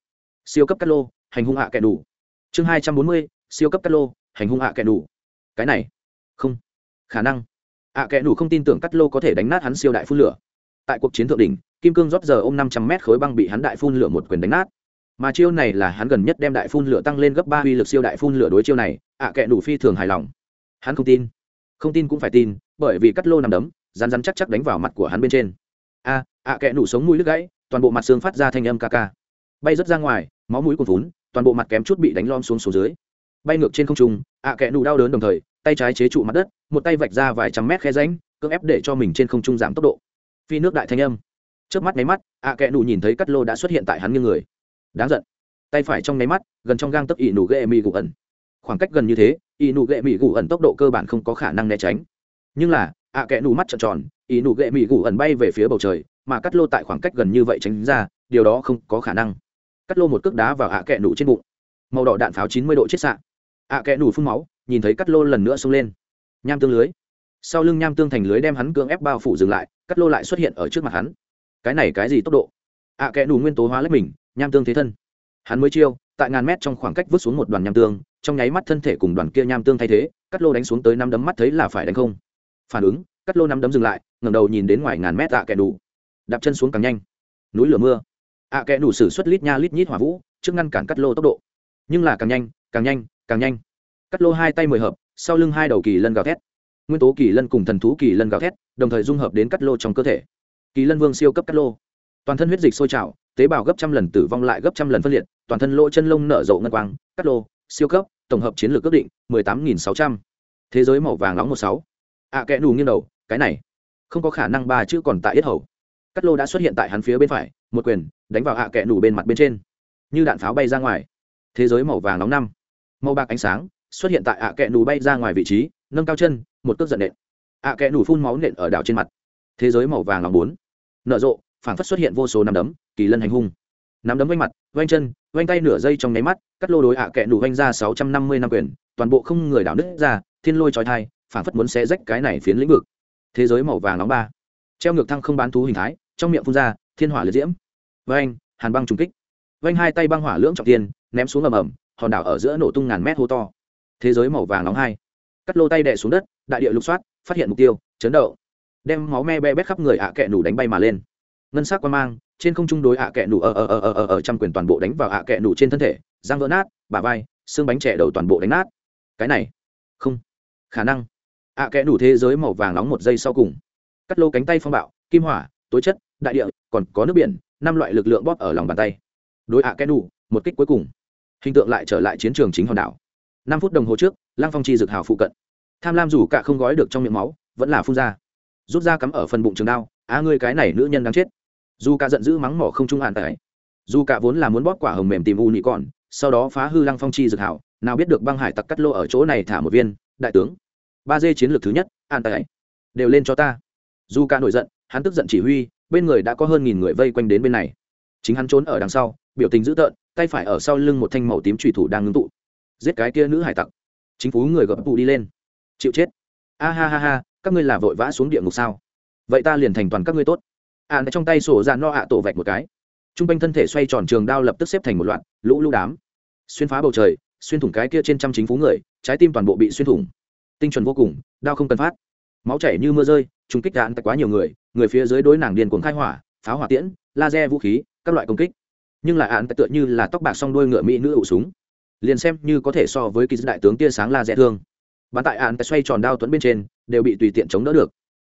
Speaker 1: siêu cấp cắt lô, hành hung ạ kẹ nủ chương hai trăm bốn mươi, siêu cấp cắt lô, hành hung ạ kẹ nủ cái này, không, khả năng. Ạ kẹ nủ không tin tưởng cắt lô có thể đánh nát hắn siêu đại phun lửa. Tại cuộc chiến thượng đỉnh, kim cương rót giờ ôm năm trăm mét khối băng bị hắn đại phun lửa một quyền đánh nát. Mà chiêu này là hắn gần nhất đem đại phun lửa tăng lên gấp ba uy lực siêu đại phun lửa đối chiêu này, ạ kẹ nủ phi thường hài lòng. Hắn không tin. Không tin cũng phải tin, bởi vì cắt lô nằm đấm rán rán chắc chắc đánh vào mặt của hắn bên trên. A ạ kẽ nủ sống mũi đứt gãy, toàn bộ mặt xương phát ra thanh âm ca ca. Bay rớt ra ngoài, máu mũi cuồn vún toàn bộ mặt kém chút bị đánh lom xuống xuống dưới. Bay ngược trên không trung, ạ kẽ nủ đau đớn đồng thời, tay trái chế trụ mặt đất, một tay vạch ra vài trăm mét khe ránh cưỡng ép để cho mình trên không trung giảm tốc độ. Phi nước đại thanh âm. Trước mắt nháy mắt, ạ kẽ nủ nhìn thấy cắt lô đã xuất hiện tại hắn như người. Đáng giận. Tay phải trong nháy mắt, gần trong gang tấc ỷ nụ ghệ mì gù ẩn. Khoảng cách gần như thế, ỷ nụ ghệ mì gù ẩn tốc độ cơ bản không có khả năng né tránh. Nhưng là, ạ kẽ nụ mắt trợn tròn, ỷ nụ ghệ mì gù ẩn bay về phía bầu trời mà cắt lô tại khoảng cách gần như vậy tránh ra điều đó không có khả năng. Cắt lô một cước đá vào ạ kẹ nủ trên bụng. Màu đỏ đạn pháo chín mươi độ chết xạ. Ạ kẹ nủ phun máu nhìn thấy cắt lô lần nữa xông lên. Nham tương lưới. Sau lưng nham tương thành lưới đem hắn cưỡng ép bao phủ dừng lại cắt lô lại xuất hiện ở trước mặt hắn. Cái này cái gì tốc độ? Ạ à, kẽ đủ nguyên tố hóa lấy mình nham tương thế thân. Hắn mới chiêu tại ngàn mét trong khoảng cách vứt xuống một đoàn nham tương trong nháy mắt thân thể cùng đoàn kia nham tương thay thế cắt lô đánh xuống tới năm đấm mắt thấy là phải đánh không. Phản ứng cắt lô năm đấm dừng lại ngẩng đầu nhìn đến ngoài ngàn mét ạ kẹ đủ đạp chân xuống càng nhanh. Núi lửa mưa. Ạ kẽ đủ sử xuất lít nha lít nhít hỏa vũ, trước ngăn cản cắt lô tốc độ. Nhưng là càng nhanh càng nhanh càng nhanh. Cắt lô hai tay mười hợp, sau lưng hai đầu kỳ lân gào thét. Nguyên tố kỳ lân cùng thần thú kỳ lân gào thét, đồng thời dung hợp đến cắt lô trong cơ thể. Kỳ lân vương siêu cấp cắt lô. Toàn thân huyết dịch sôi trào, tế bào gấp trăm lần tử vong lại gấp trăm lần phân liệt, toàn thân lỗ chân lông nở rộ ngân quang, cắt lô, siêu cấp, tổng hợp chiến lược ước định, mười tám nghìn sáu trăm. Thế giới màu vàng nóng một sáu. Ạ kẽ nù nghiêng đầu, cái này, không có khả năng ba chữ còn tại yết hầu cắt lô đã xuất hiện tại hắn phía bên phải, một quyền đánh vào hạ kẽ nủ bên mặt bên trên. Như đạn pháo bay ra ngoài. Thế giới màu vàng nóng năm. Màu bạc ánh sáng xuất hiện tại ạ kẽ nù bay ra ngoài vị trí, nâng cao chân, một cước giận nện. Ạ kẽ nù phun máu nện ở đảo trên mặt. Thế giới màu vàng nóng bốn. Nở rộ, phảng phất xuất hiện vô số nắm đấm, kỳ lân hành hung. Nắm đấm vanh mặt vanh chân vanh tay nửa giây trong nháy mắt, cắt lô đối ạ kẽ nù vanh ra sáu trăm năm mươi năm quyền, toàn bộ không người đảo nứt ra, thiên lôi trói thai phảng phất muốn xé rách cái này phiến lĩnh vực. Thế giới màu vàng nóng ba. Treo ngược thăng không bán thú hình thái trong miệng phun ra, thiên hỏa liệt diễm. Vanh hàn băng trùng kích. Vanh hai tay băng hỏa lưỡng trọng tiên ném xuống ầm ầm, hòn đảo ở giữa nổ tung ngàn mét hô to. Thế giới màu vàng nóng hai. Cắt lô tay đè xuống đất, đại địa lục soát, phát hiện mục tiêu, chấn động. Đem máu me be bét khắp người ạ kẹ nủ đánh bay mà lên. Ngân sắc quan mang, trên không trung đối ạ kẹ nủ ở ở ở ở ở ở trăm quyền toàn bộ đánh vào ạ kẹ nủ trên thân thể răng vỡ nát, bả vai, xương bánh trẻ đầu toàn bộ đánh nát. Cái này, không. Khả năng. ạ kẹ nủ thế giới màu vàng nóng một giây sau cùng. Cắt lô cánh tay phong bạo, kim hỏa, tối chất đại địa còn có nước biển năm loại lực lượng bóp ở lòng bàn tay. Đối ạ kẽ đủ, một kích cuối cùng. Hình tượng lại trở lại chiến trường chính hòn đảo. Năm phút đồng hồ trước lăng phong chi dược hào phụ cận. Tham lam dù cả không gói được trong miệng máu vẫn là phun ra. Rút ra cắm ở phần bụng trường đao á ngươi cái này nữ nhân đang chết. Dù cả giận dữ mắng mỏ không trung hạn tại dù cả vốn là muốn bóp quả hồng mềm tìm u nhị còn sau đó phá hư lăng phong chi dược hảo nào biết được băng hải tặc cắt lô ở chỗ này thả một viên đại tướng. Ba dê chiến lược thứ nhất an tại đều lên cho ta. Dù cả nổi giận hắn tức giận chỉ huy bên người đã có hơn nghìn người vây quanh đến bên này. Chính hắn trốn ở đằng sau biểu tình dữ tợn tay phải ở sau lưng một thanh màu tím trùy thủ đang ngưng tụ. Giết cái kia nữ hải tặc. Chính phú người gập tụ đi lên. Chịu chết. A ha ha ha các ngươi là vội vã xuống địa ngục sao? Vậy ta liền thành toàn các ngươi tốt. Ạn à, trong tay sổ ra no ạ tổ vạch một cái. T r u n g quanh thân thể xoay tròn trường đao lập tức xếp thành một loạt lũ lũ đám. Xuyên phá bầu trời xuyên thủng cái kia trên trăm chính phú người trái tim toàn bộ bị xuyên thủng. Tinh chuẩn vô cùng đao không cần phát. Máu chảy như mưa rơi trùng kích đạn tại quá nhiều người người phía dưới đối nàng điên cuồng khai hỏa, pháo hỏa tiễn, laser vũ khí, các loại công kích. Nhưng lại ạn tựa như là tóc bạc song đôi ngựa mỹ nữ ụ súng. Liền xem như có thể so với kỳ đại tướng tia sáng laser thương. Bắn tại ạn xoay tròn đao tuấn bên trên, đều bị tùy tiện chống đỡ được.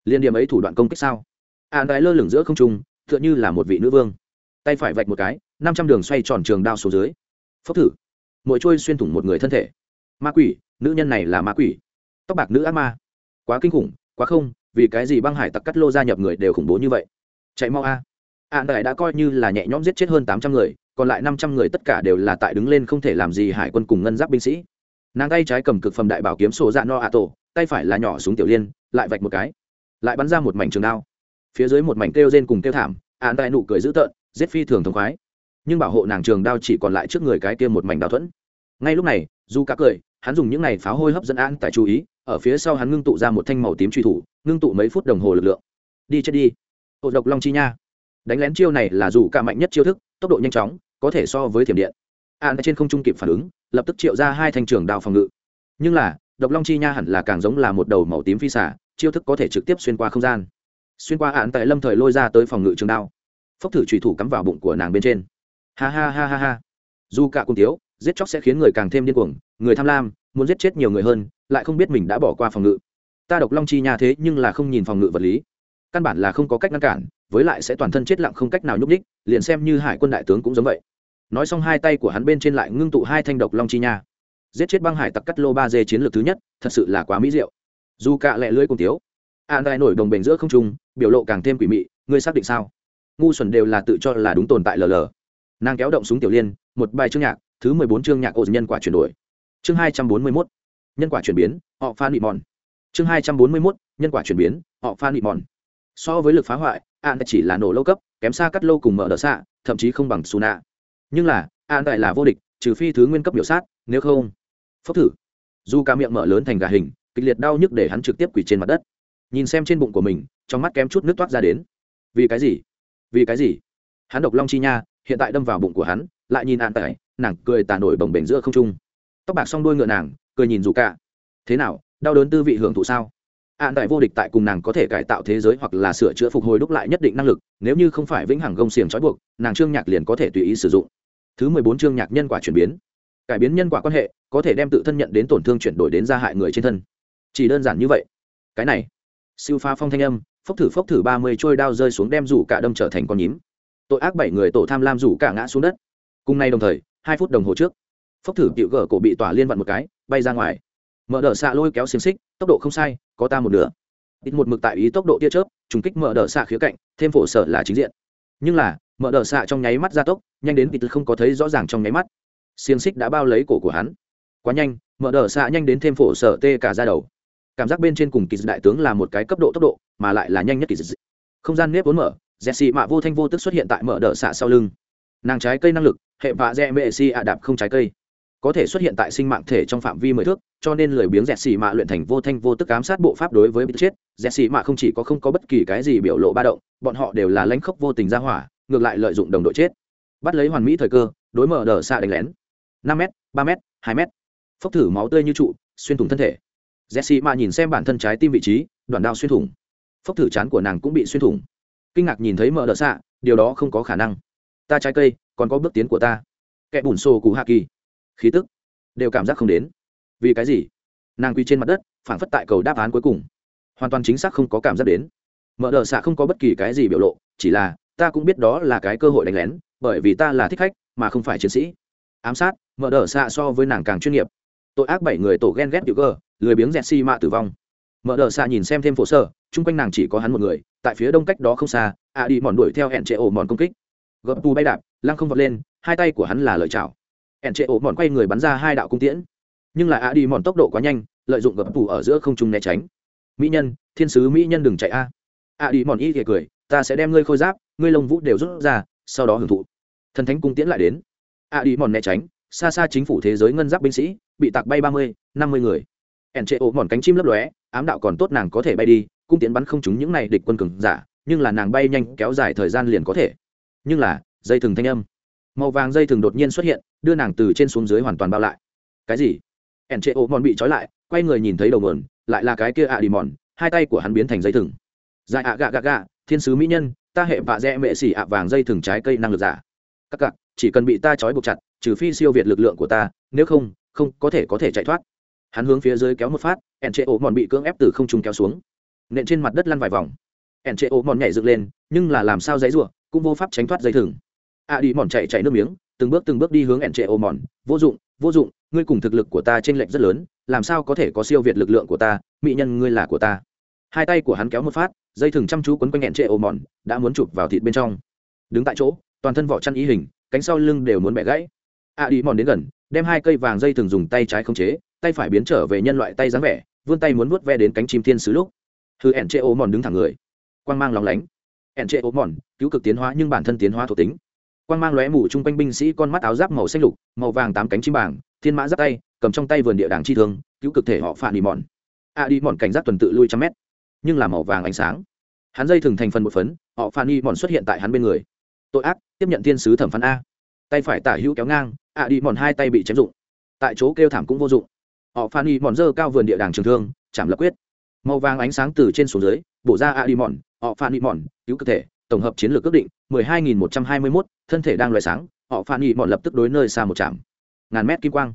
Speaker 1: Liên điểm ấy thủ đoạn công kích sao? Ạn tại lơ lửng giữa không trung, tựa như là một vị nữ vương. Tay phải vạch một cái, năm trăm đường xoay tròn trường đao xuống dưới. Phốc thử. Mỗi trôi xuyên thủng một người thân thể. Ma quỷ, nữ nhân này là ma quỷ. Tóc bạc nữ ác ma. Quá kinh khủng, quá không vì cái gì băng hải tặc cắt lô gia nhập người đều khủng bố như vậy? Chạy mau a. Ạn đại đã coi như là nhẹ nhõm giết chết hơn tám trăm người, còn lại năm trăm người tất cả đều là tại đứng lên không thể làm gì hải quân cùng ngân giáp binh sĩ. Nàng tay trái cầm cực phẩm đại bảo kiếm sổ dạ no a tổ tay phải là nhỏ xuống tiểu liên, lại vạch một cái. Lại bắn ra một mảnh trường đao. Phía dưới một mảnh kêu rên cùng kêu thảm ạn đại nụ cười dữ tợn, giết phi thường thống khoái. Nhưng bảo hộ nàng trường đao chỉ còn lại trước người cái kia một mảnh đao thuẫn. Ngay lúc này du cá cười hắn dùng những này pháo hôi hấp dẫn an tại chú ý, ở phía sau hắn ngưng tụ ra một thanh màu tím truy thủ, ngưng tụ mấy phút đồng hồ lực lượng. Đi chết đi. Hộ độc long chi nha. Đánh lén chiêu này là dù cả mạnh nhất chiêu thức, tốc độ nhanh chóng, có thể so với thiểm điện. An trên không trung kịp phản ứng, lập tức triệu ra hai thanh trường đào phòng ngự. Nhưng là, độc long chi nha hẳn là càng giống là một đầu màu tím phi xả chiêu thức có thể trực tiếp xuyên qua không gian. Xuyên qua hạn tại lâm thời lôi ra tới phòng ngự trường đao. Phốc thử trùy thủ cắm vào bụng của nàng bên trên. Ha ha ha ha ha. Dù cả cung tiếu giết chóc sẽ khiến người càng thêm điên cuồng người tham lam muốn giết chết nhiều người hơn lại không biết mình đã bỏ qua phòng ngự. Ta độc long chi nha thế nhưng là không nhìn phòng ngự vật lý. Căn bản là không có cách ngăn cản với lại sẽ toàn thân chết lặng không cách nào nhúc nhích, liền xem như hải quân đại tướng cũng giống vậy. Nói xong hai tay của hắn bên trên lại ngưng tụ hai thanh độc long chi nha. Giết chết băng hải tặc cắt lô ba dê chiến lược thứ nhất thật sự là quá mỹ diệu. Dù cạ lẹ lưỡi cùng tiếu an đại nổi đồng bền giữa không trung biểu lộ càng thêm quỷ mị ngươi xác định sao? Ngu xuẩn đều là tự cho là đúng tồn tại lờ lờ. Nàng kéo động súng tiểu liên một bài chương nhạc thứ mười bốn chương nhạc ô nhân quả chuyển đổi chương hai trăm bốn mươi mốt, nhân quả chuyển biến, họ phan bị mòn. Chương hai trăm bốn mươi mốt, nhân quả chuyển biến, họ phan bị mòn. So với lực phá hoại, an chỉ là nổ lâu cấp, kém xa cắt lâu cùng mở đỡ xạ, thậm chí không bằng suna nhưng là, an đại là vô địch, trừ phi thứ nguyên cấp biểu sát, nếu không. Phốc thử. Dù cả miệng mở lớn thành gà hình, kịch liệt đau nhức để hắn trực tiếp quỳ trên mặt đất. Nhìn xem trên bụng của mình, trong mắt kém chút nước toát ra đến. Vì cái gì? Vì cái gì? Hắn độc long chi nha, hiện tại đâm vào bụng của hắn, lại nhìn an tải nàng cười tà nổi bồng bềnh giữa không trung tóc bạc xong đuôi ngựa nàng, cười nhìn dù cả. Thế nào, đau đớn tư vị hưởng thụ sao? Ạn tại vô địch tại cùng nàng có thể cải tạo thế giới hoặc là sửa chữa phục hồi đúc lại nhất định năng lực, nếu như không phải vĩnh hằng gông xiềng trói buộc, nàng trương nhạc liền có thể tùy ý sử dụng. Thứ mười bốn trương nhạc nhân quả chuyển biến. Cải biến nhân quả quan hệ, có thể đem tự thân nhận đến tổn thương chuyển đổi đến gia hại người trên thân. Chỉ đơn giản như vậy. Cái này. Siêu pha phong thanh âm, phốc thử phốc thử ba mươi trôi đao rơi xuống đem rủ cả đâm trở thành con nhím. Tội ác bảy người tổ tham lam rủ cả ngã xuống đất. Cùng nay đồng thời, hai phút đồng hồ trước phốc thử cựu gở cổ bị tỏa liên vặn một cái, bay ra ngoài. Mở đờ xạ lôi kéo xiềng xích, tốc độ không sai, có ta một nửa. Ít một mực tại ý tốc độ tia chớp, trùng kích mở đờ xạ khía cạnh, thêm phổ sở là chính diện. Nhưng là, mở đờ xạ trong nháy mắt gia tốc, nhanh đến ít không có thấy rõ ràng trong nháy mắt. Xiềng xích đã bao lấy cổ của hắn. Quá nhanh, mở đờ xạ nhanh đến thêm phổ sở tê cả ra đầu. Cảm giác bên trên cùng kỳ đại tướng là một cái cấp độ tốc độ, mà lại là nhanh nhất kỳ không gian nếp vốn mở, jesse mạ vô thanh vô tức xuất hiện tại mở đờ xạ sau lưng. Nàng trái cây năng lực, hệ vạ dẹ mệ si ạ đạp không trái cây có thể xuất hiện tại sinh mạng thể trong phạm vi mười thước cho nên lười biếng dẹt xì mạ luyện thành vô thanh vô tức ám sát bộ pháp đối với bị chết dẹt xì mạ không chỉ có không có bất kỳ cái gì biểu lộ ba động bọn họ đều là lãnh khốc vô tình ra hỏa ngược lại lợi dụng đồng đội chết bắt lấy hoàn mỹ thời cơ đối mở đờ xạ đánh lén năm m ba m hai m phốc thử máu tươi như trụ xuyên thủng thân thể rẻ xì mạ nhìn xem bản thân trái tim vị trí, đoạn đao xuyên thủng. Phốc thử chán của nàng cũng bị xuyên thủng. Kinh ngạc nhìn thấy mở đờ xạ, điều đó không có khả năng. Ta trái cây, còn có bước tiến của ta. Kẻ bùn xô cú hạ kỳ. Khí tức đều cảm giác không đến. Vì cái gì? Nàng quy trên mặt đất, phản phất tại cầu đáp án cuối cùng. Hoàn toàn chính xác không có cảm giác đến. Mở đỡ xạ không có bất kỳ cái gì biểu lộ, chỉ là ta cũng biết đó là cái cơ hội đánh lén, bởi vì ta là thích khách, mà không phải chiến sĩ. Ám sát, mở đỡ xạ so với nàng càng chuyên nghiệp tội ác bảy người tổ ghen ghét tiểu cơ lười biếng dẹt xi mạ tử vong mở đờ xạ nhìn xem thêm phổ sơ chung quanh nàng chỉ có hắn một người tại phía đông cách đó không xa ạ đi mòn đuổi theo hẹn trệ ổ mòn công kích gập tu bay đạp lăng không vọt lên hai tay của hắn là lợi chảo ẻn trệ ổ mòn quay người bắn ra hai đạo cung tiễn. Nhưng là ạ đi mòn tốc độ quá nhanh, lợi dụng gập phủ ở giữa không trung né tránh. Mỹ nhân, thiên sứ mỹ nhân đừng chạy a. Ạ đi mòn y kìa cười, ta sẽ đem ngươi khôi giáp, ngươi lông vũ đều rút ra, sau đó hưởng thụ. Thần thánh cung tiễn lại đến. Ạ đi mòn né tránh, xa xa chính phủ thế giới ngân giáp binh sĩ, bị tạc bay ba mươi, năm mươi người. Ẻn trệ ổ mòn cánh chim lấp lóe, ám đạo còn tốt nàng có thể bay đi, cung tiễn bắn không trúng những này địch quân cường giả, nhưng là nàng bay nhanh kéo dài thời gian liền có thể. Nhưng là, dây thừng thanh âm màu vàng dây thừng đột nhiên xuất hiện, đưa nàng từ trên xuống dưới hoàn toàn bao lại. Cái gì? Ẻn trệ ổ mòn bị trói lại, quay người nhìn thấy đầu mườn lại là cái kia ạ đi mòn hai tay của hắn biến thành dây thừng dài dạ ạ gạ gạ gạ, thiên sứ mỹ nhân, ta hệ vạ rẽ mệ xỉ ạ vàng dây thừng trái cây năng lực giả. Các cặp chỉ cần bị ta trói buộc chặt, trừ phi siêu việt lực lượng của ta, nếu không không có thể có thể chạy thoát. Hắn hướng phía dưới kéo một phát, ẻn trệ ổ mòn bị cưỡng ép từ không trung kéo xuống. Nện trên mặt đất lăn vài vòng. Ẻn trệ ổ mòn nhảy dựng lên, nhưng là làm sao dãy rủa, cũng vô pháp tránh thoát dây thừng a đi mòn chạy chạy nước miếng, từng bước từng bước đi hướng ẻn trệ ô mòn. Vô dụng vô dụng, ngươi cùng thực lực của ta chênh lệch rất lớn, làm sao có thể có siêu việt lực lượng của ta? Mỹ nhân, ngươi là của ta. Hai tay của hắn kéo một phát, dây thừng chăm chú quấn quanh ẻn trệ ô mòn, đã muốn chụp vào thịt bên trong. Đứng tại chỗ, toàn thân vỏ chăn ý hình, cánh sau lưng đều muốn bẻ gãy. A đi mòn đến gần, đem hai cây vàng dây thừng dùng tay trái khống chế, tay phải biến trở về nhân loại tay dáng vẻ, vươn tay muốn vuốt ve đến cánh chim thiên sứ lúc. Hư ẻn trệ ô mòn đứng thẳng người. Quang mang lóng lánh. Ẻn trệ ô mòn, cứu cực tiến hóa nhưng bản thân tiến hóa thuộc tính quang mang lóe mù chung quanh binh sĩ con mắt áo giáp màu xanh lục, màu vàng tám cánh chim bảng thiên mã giáp tay, cầm trong tay vườn địa đàng chi thương, cứu cực thể họ phản đi mòn a đi mòn cảnh giác tuần tự lui trăm mét, nhưng là màu vàng ánh sáng. Hắn dây thường thành phần một phấn, họ phản đi mòn xuất hiện tại hắn bên người. Tội ác, tiếp nhận thiên sứ thẩm phán a. Tay phải tả hữu kéo ngang a đi mòn hai tay bị chém dụng tại chỗ kêu thảm cũng vô dụng. Họ phản đi mòn dơ cao vườn địa đàng trường thương, chạm lập quyết. Màu vàng ánh sáng từ trên xuống dưới, bổ ra a đi mòn họ phản đi mòn cứu cơ thể tổng hợp chiến lược ước định, mười hai nghìn một trăm hai mươi mốt, thân thể đang loại sáng, họ phản nghị bọn lập tức đối nơi xa một trạm. Ngàn mét kim quang,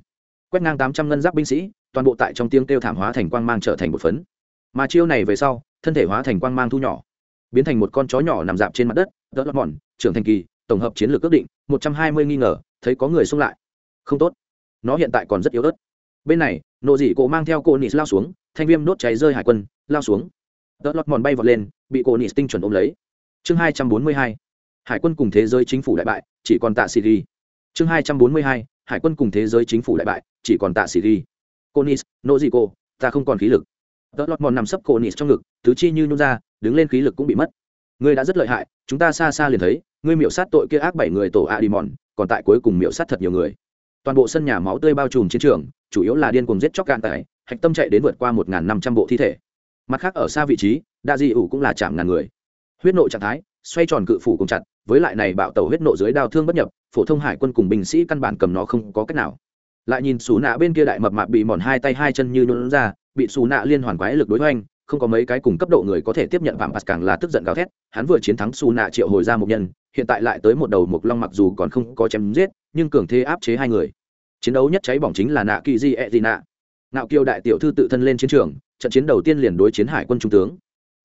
Speaker 1: quét ngang tám trăm ngân giáp binh sĩ, toàn bộ tại trong tiếng kêu thảm hóa thành quang mang trở thành một phấn. Mà chiêu này về sau, thân thể hóa thành quang mang thu nhỏ, biến thành một con chó nhỏ nằm dạp trên mặt đất, đỡ lọt mòn, trưởng thành kỳ, tổng hợp chiến lược ước định, một trăm hai mươi nghi ngờ, thấy có người xung lại. Không tốt. Nó hiện tại còn rất yếu ớt. Bên này, nộ dị cổ mang theo cô nis lao xuống, thanh viêm đốt cháy rơi hải quân, lao xuống. Đỡ lọt mòn bay vọt lên, bị cô nis tinh chuẩn ôm lấy chương hai trăm bốn mươi hai, hải quân cùng thế giới chính phủ đại bại, chỉ còn tạ syri chương hai trăm bốn mươi hai, hải quân cùng thế giới chính phủ đại bại, chỉ còn tạ syri conis nis gì cô ta không còn khí lực. Đỡ lọt mòn nằm sấp conis trong ngực, tứ chi như nhún ra, đứng lên khí lực cũng bị mất. Ngươi đã rất lợi hại, chúng ta xa xa liền thấy, ngươi miểu sát tội kia ác bảy người tổ a đi mòn còn tại cuối cùng miểu sát thật nhiều người. Toàn bộ sân nhà máu tươi bao trùm chiến trường, chủ yếu là điên cuồng giết chóc gan tại hạch tâm chạy đến vượt qua một năm trăm bộ thi thể. Mặt khác ở xa vị trí đa di ủ cũng là chạm ngàn người huyết nộ trạng thái, xoay tròn cự phủ cùng chặt, với lại này bạo tàu huyết nộ dưới đao thương bất nhập, phổ thông hải quân cùng binh sĩ căn bản cầm nó không có cách nào. Lại nhìn xù nạ bên kia đại mập mạp bị mòn hai tay hai chân như nhuận ra, bị xù nạ liên hoàn quái lực đối hoành, không có mấy cái cùng cấp độ người có thể tiếp nhận phạm bạt càng là tức giận gào thét, hắn vừa chiến thắng xù nạ triệu hồi ra một nhân, hiện tại lại tới một đầu mục long mặc dù còn không có chém giết, nhưng cường thế áp chế hai người. Chiến đấu nhất cháy bỏng chính là nạ kỳ di e di nạ. Nạo kiêu đại tiểu thư tự thân lên chiến trường, trận chiến đầu tiên liền đối chiến hải quân trung tướng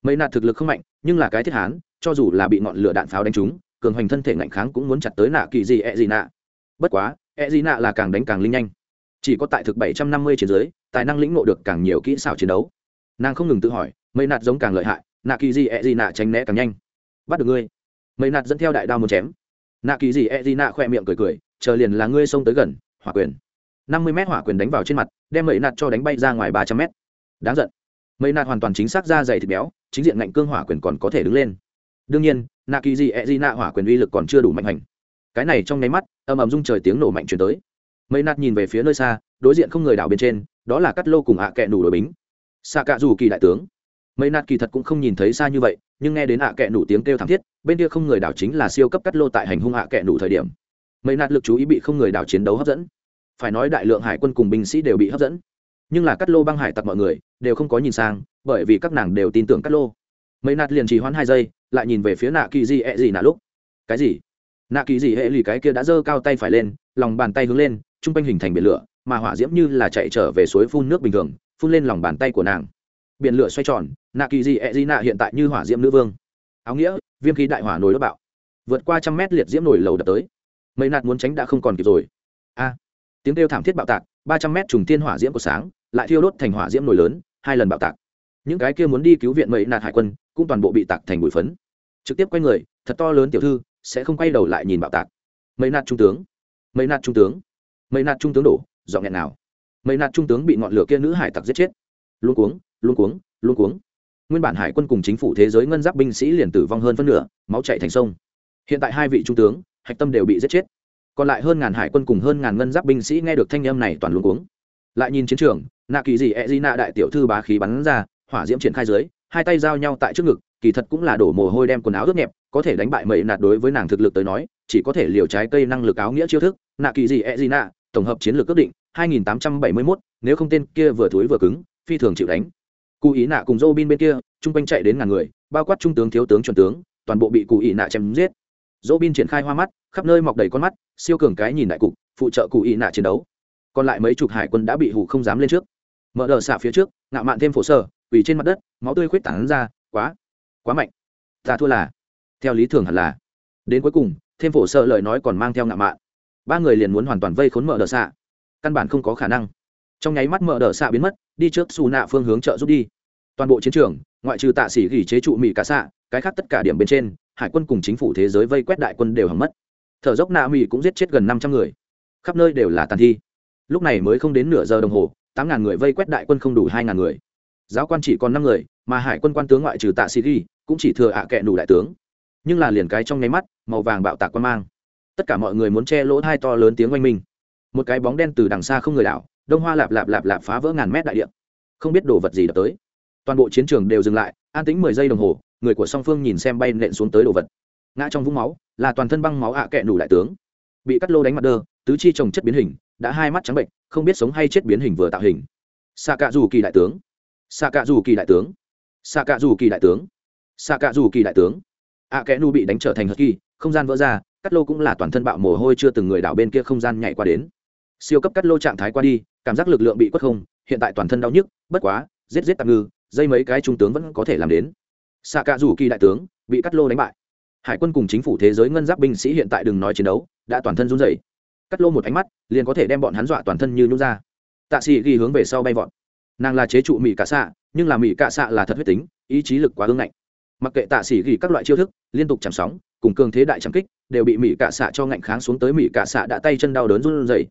Speaker 1: mấy nạt thực lực không mạnh, nhưng là cái thiết hán, cho dù là bị ngọn lửa đạn pháo đánh trúng, cường hoành thân thể ngạnh kháng cũng muốn chặt tới nạ kỳ gì e gì nạ. Bất quá e gì nạ là càng đánh càng linh nhanh. Chỉ có tại thực bảy trăm năm mươi chiến giới, tài năng lĩnh ngộ được càng nhiều kỹ xảo chiến đấu. Nàng không ngừng tự hỏi, mấy nạt giống càng lợi hại, nạ kỳ gì e gì nạ tránh né càng nhanh. Bắt được ngươi. Mấy nạt dẫn theo đại đao một chém. Nạ kỳ gì e gì nạ khỏe miệng cười cười, chờ liền là ngươi xông tới gần, hỏa quyền. năm mươi mét hỏa quyền đánh vào trên mặt, đem mấy nạt cho đánh bay ra ngoài ba trăm mét. Đáng giận. Mấy nạt hoàn toàn chính xác ra dày thịt béo chính diện ngạnh cương hỏa quyền còn có thể đứng lên. Đương nhiên nạ kỳ di e di nạ hỏa quyền uy lực còn chưa đủ mạnh hành. Cái này trong nháy mắt ầm ầm rung trời tiếng nổ mạnh chuyển tới. Mấy nạt nhìn về phía nơi xa, đối diện không người đảo bên trên, đó là cắt lô cùng ạ à kẹ nủ đội bính. Xạ cạ dù kỳ đại tướng. Mấy nạt kỳ thật cũng không nhìn thấy xa như vậy, nhưng nghe đến ạ à kẹ nủ tiếng kêu thảm thiết, bên kia không người đảo chính là siêu cấp cắt lô tại hành hung ạ à kẹ nủ thời điểm. Mấy nạt lực chú ý bị không người đảo chiến đấu hấp dẫn. Phải nói đại lượng hải quân cùng binh sĩ đều bị hấp dẫn nhưng là cắt lô băng hải tặc mọi người đều không có nhìn sang, bởi vì các nàng đều tin tưởng cắt lô. Mấy nạt liền trì hoãn hai giây, lại nhìn về phía nạ kỳ di ẹ gì nạ lúc. Cái gì? Nạ kỳ di hệ lì cái kia đã giơ cao tay phải lên, lòng bàn tay hướng lên t r u n g quanh hình thành biển lửa, mà hỏa diễm như là chạy trở về suối phun nước bình thường, phun lên lòng bàn tay của nàng. Biển lửa xoay tròn, nạ kỳ di ẹ di nạ hiện tại như hỏa diễm nữ vương. Áo nghĩa, viêm khí đại hỏa nổi đất bạo. Vượt qua trăm mét liệt diễm nổi lầu đập tới. Mấy nạt muốn tránh đã không còn kịp rồi. A. Tiếng kêu thảm thiết bạo tạc, ba trăm mét trùng tiên hỏa diễm của sáng lại thiêu đốt thành hỏa diễm nổi lớn, hai lần bạo tạc. Những cái kia muốn đi cứu viện mấy nạt hải quân, cũng toàn bộ bị tạc thành bụi phấn. Trực tiếp quay người, thật to lớn tiểu thư, sẽ không quay đầu lại nhìn bạo tạc. Mấy nạt trung tướng mấy nạt trung tướng mấy nạt trung tướng đổ dọn nghẹn nào. Mấy nạt trung tướng bị ngọn lửa kia nữ hải tặc giết chết. Luôn cuống luôn cuống luôn cuống. Nguyên bản hải quân cùng chính phủ thế giới ngân giáp binh sĩ liền tử vong hơn phân nửa, máu chạy thành sông. Hiện tại hai vị trung tướng, hạch tâm đều bị giết chết. Còn lại hơn ngàn hải quân cùng hơn ngàn ngân giáp binh sĩ nghe được thanh âm này toàn luôn cuống. Lại nhìn chiến trường nạ kỳ gì e di nạ đại tiểu thư bá khí bắn ra hỏa diễm triển khai dưới hai tay giao nhau tại trước ngực kỳ thật cũng là đổ mồ hôi đem quần áo ướt nhẹp có thể đánh bại mẩy nạt đối với nàng thực lực tới nói chỉ có thể liều trái cây năng lực áo nghĩa chiêu thức nạ kỳ gì e gì nạ tổng hợp chiến lược ước định 2871, nếu không tên kia vừa thối vừa cứng phi thường chịu đánh. Cụ ý nạ cùng dô bin bên kia chung quanh chạy đến ngàn người bao quát trung tướng thiếu tướng chuẩn tướng toàn bộ bị cụ ý nạ chém giết. Dô bin triển khai hoa mắt khắp nơi mọc đầy con mắt siêu cường cái nhìn đại cục phụ trợ cụ ý nạ chiến đấu. Còn lại mấy chục hải quân đã bị hủ không dám lên trước mở đờ xạ phía trước, ngạo mạn thêm phổ sơ, quỳ trên mặt đất, máu tươi khuyết tảng ra, quá quá mạnh. Ta thua là, theo lý thường hẳn là. Đến cuối cùng, thêm phổ sơ lời nói còn mang theo ngạo mạn. Ba người liền muốn hoàn toàn vây khốn mở đờ xạ. Căn bản không có khả năng. Trong nháy mắt mở đờ xạ biến mất, đi trước xù nạ phương hướng trợ giúp đi. Toàn bộ chiến trường, ngoại trừ tạ sĩ gỉ chế trụ mỹ cả xạ, cái khác tất cả điểm bên trên, hải quân cùng chính phủ thế giới vây quét đại quân đều hầm mất. Thở dốc nạ mỹ cũng giết chết gần năm trăm người. Khắp nơi đều là tàn thi. Lúc này mới không đến nửa giờ đồng hồ tám ngàn người vây quét đại quân không đủ hai ngàn người. Giáo quan chỉ còn năm người, mà hải quân quan tướng ngoại trừ tạ sĩ ghi, cũng chỉ thừa ạ à kệ đủ đại tướng. Nhưng là liền cái trong nháy mắt, màu vàng bạo tạc quan mang. Tất cả mọi người muốn che lỗ hai to lớn tiếng oanh minh. Một cái bóng đen từ đằng xa không người đảo, đông hoa lạp lạp lạp lạp phá vỡ ngàn mét đại điện không biết đồ vật gì đập tới. Toàn bộ chiến trường đều dừng lại, an tính mười giây đồng hồ, người của song phương nhìn xem bay nện xuống tới đồ vật. Ngã trong vũng máu, là toàn thân băng máu ạ à kệ đủ đại tướng. Bị cắt lô đánh mặt đơ, tứ chi trồng chất biến hình đã hai mắt trắng bệnh, không biết sống hay chết biến hình vừa tạo hình. Xạ cạ dù kỳ đại tướng. Xạ cạ dù kỳ đại tướng. Xạ cạ dù kỳ đại tướng. Xạ cạ dù kỳ đại tướng. Ạ kẽ nu bị đánh trở thành hờ kỳ không gian vỡ ra, cắt lô cũng là toàn thân bạo mồ hôi chưa từng người đảo bên kia không gian nhảy qua đến. Siêu cấp cắt lô trạng thái qua đi, cảm giác lực lượng bị quất không, hiện tại toàn thân đau nhức, bất quá, giết giết tạm ngư, dây mấy cái trung tướng vẫn có thể làm đến. Xạ cạ dù kỳ đại tướng, bị cắt lô đánh bại. Hải quân cùng chính phủ thế giới ngân giáp binh sĩ hiện tại đừng nói chiến đấu, đã toàn thân run rẩy cắt lô một ánh mắt, liền có thể đem bọn hắn dọa toàn thân như nhút ra. Tạ sĩ ghi hướng về sau bay vọt. Nàng là chế trụ mỹ cạ xạ, nhưng là mỹ cạ xạ là thật huyết tính, ý chí lực quá ương ngạnh. Mặc kệ tạ sĩ ghi các loại chiêu thức, liên tục chạm sóng, cùng cường thế đại chạm kích, đều bị mỹ cạ xạ cho ngạnh kháng xuống tới mỹ cạ xạ đã tay chân đau đớn run rẩy.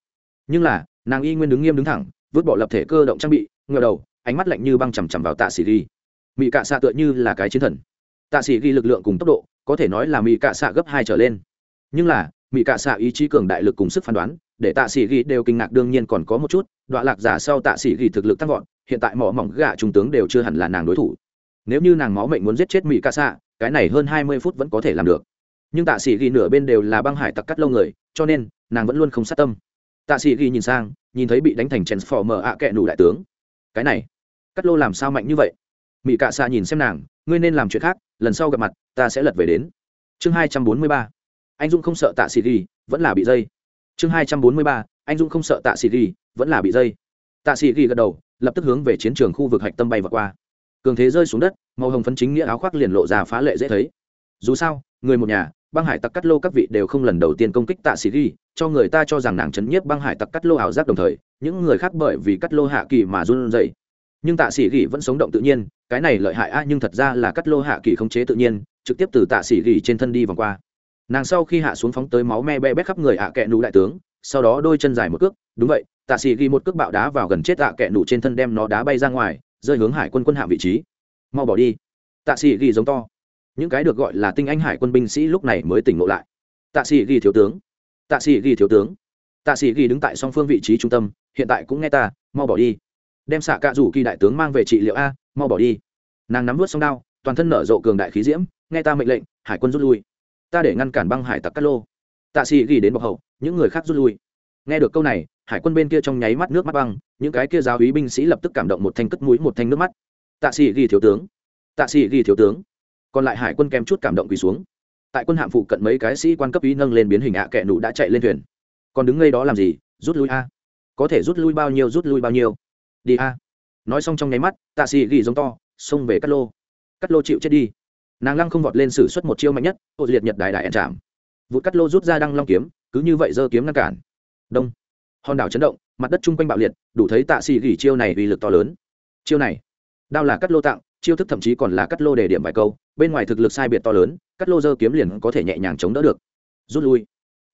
Speaker 1: Nhưng là, nàng y nguyên đứng nghiêm đứng thẳng, vứt bỏ lập thể cơ động trang bị ngờ đầu, ánh mắt lạnh như băng chằm chằm vào tạ sĩ ghi. Mỹ cạ xạ tựa như là cái chiến thần. Tạ sĩ ghi lực lượng cùng tốc độ, có thể nói là mỹ cạ xạ gấp hai trở lên. Nhưng là mỹ cạ xạ ý chí cường đại lực cùng sức phán đoán, để tạ sĩ ghi đều kinh ngạc đương nhiên còn có một chút, đọa lạc giả sau tạ sĩ ghi thực lực tăng vọt, hiện tại mỏ mỏng gạ trung tướng đều chưa hẳn là nàng đối thủ. Nếu như nàng máu mệnh muốn giết chết mỹ cạ xạ cái này hơn hai mươi phút vẫn có thể làm được. Nhưng tạ sĩ ghi nửa bên đều là băng hải tặc cắt lâu người, cho nên, nàng vẫn luôn không sát tâm. Tạ sĩ ghi nhìn sang, nhìn thấy bị đánh thành transformer ạ kẹ nủ đại tướng. Cái này, cắt lô làm sao mạnh như vậy? Mỹ cạ xạ nhìn xem nàng, ngươi nên làm chuyện khác, lần sau gặp mặt, ta sẽ lật về đến. Chương hai trăm bốn mươi ba anh dung không sợ tạ sĩ ghi, vẫn là bị dây. Chương hai trăm bốn mươi ba, anh dung không sợ tạ sĩ ghi, vẫn là bị dây. Tạ sĩ ghi gật đầu, lập tức hướng về chiến trường khu vực hạch tâm bay và qua. Cường thế rơi xuống đất, màu hồng phấn chính nghĩa áo khoác liền lộ ra phá lệ dễ thấy. Dù sao, người một nhà, băng hải tặc cắt lô các vị đều không lần đầu tiên công kích tạ sĩ ghi, cho người ta cho rằng nàng chấn nhiếp băng hải tặc cắt lô ảo giác đồng thời, những người khác bởi vì cắt lô hạ kỳ mà run rẩy. Nhưng tạ sĩ ghi vẫn sống động tự nhiên, cái này lợi hại a nhưng thật ra là cắt lô hạ kỳ không chế tự nhiên, trực tiếp từ tạ sĩ ghi trên thân đi vòng qua nàng sau khi hạ xuống phóng tới máu me be bét khắp người ạ kẹ nụ đại tướng, sau đó đôi chân dài một cước, đúng vậy, tạ sĩ ghi một cước bạo đá vào gần chết ạ kẹ nụ trên thân đem nó đá bay ra ngoài, rơi hướng hải quân quân hạm vị trí. Mau bỏ đi. Tạ sĩ ghi giống to. Những cái được gọi là tinh anh hải quân binh sĩ lúc này mới tỉnh ngộ lại. Tạ sĩ ghi thiếu tướng. Tạ sĩ ghi thiếu tướng. Tạ sĩ ghi đứng tại song phương vị trí trung tâm, hiện tại cũng nghe ta, mau bỏ đi. Đem xạ cạ rủ kỳ đại tướng mang về trị liệu a, mau bỏ đi. Nàng nắm vớt song đao, toàn thân nở rộ cường đại khí diễm, nghe ta mệnh lệnh, hải quân rút lui ta để ngăn cản băng hải tặc cát lô. Tạ sĩ ghi đến bọc hậu, những người khác rút lui. Nghe được câu này, hải quân bên kia trong nháy mắt nước mắt băng, những cái kia giáo hí binh sĩ lập tức cảm động một thanh cất mũi một thanh nước mắt. Tạ sĩ ghi thiếu tướng, tạ sĩ ghi thiếu tướng. Còn lại hải quân kèm chút cảm động quỳ xuống. Tại quân hạm phụ cận mấy cái sĩ quan cấp ý nâng lên biến hình ạ à nụ đã chạy lên thuyền. Còn đứng ngay đó làm gì? Rút lui a. Có thể rút lui bao nhiêu, rút lui bao nhiêu? Đi a. Nói xong trong nháy mắt, tạ sĩ ghi giống to, xông về cắt lô. Cắt lô chịu chết đi nàng lăng không vọt lên xử suất một chiêu mạnh nhất, ô liệt nhật đại đại ẩn chạm. Vụt cắt lô rút ra đăng long kiếm, cứ như vậy giơ kiếm ngăn cản. Đông. Hòn đảo chấn động, mặt đất chung quanh bạo liệt, đủ thấy tạ xì gỉ chiêu này uy lực to lớn. Chiêu này, đao là cắt lô tặng, chiêu thức thậm chí còn là cắt lô đề điểm vài câu, bên ngoài thực lực sai biệt to lớn, cắt lô giơ kiếm liền có thể nhẹ nhàng chống đỡ được. Rút lui.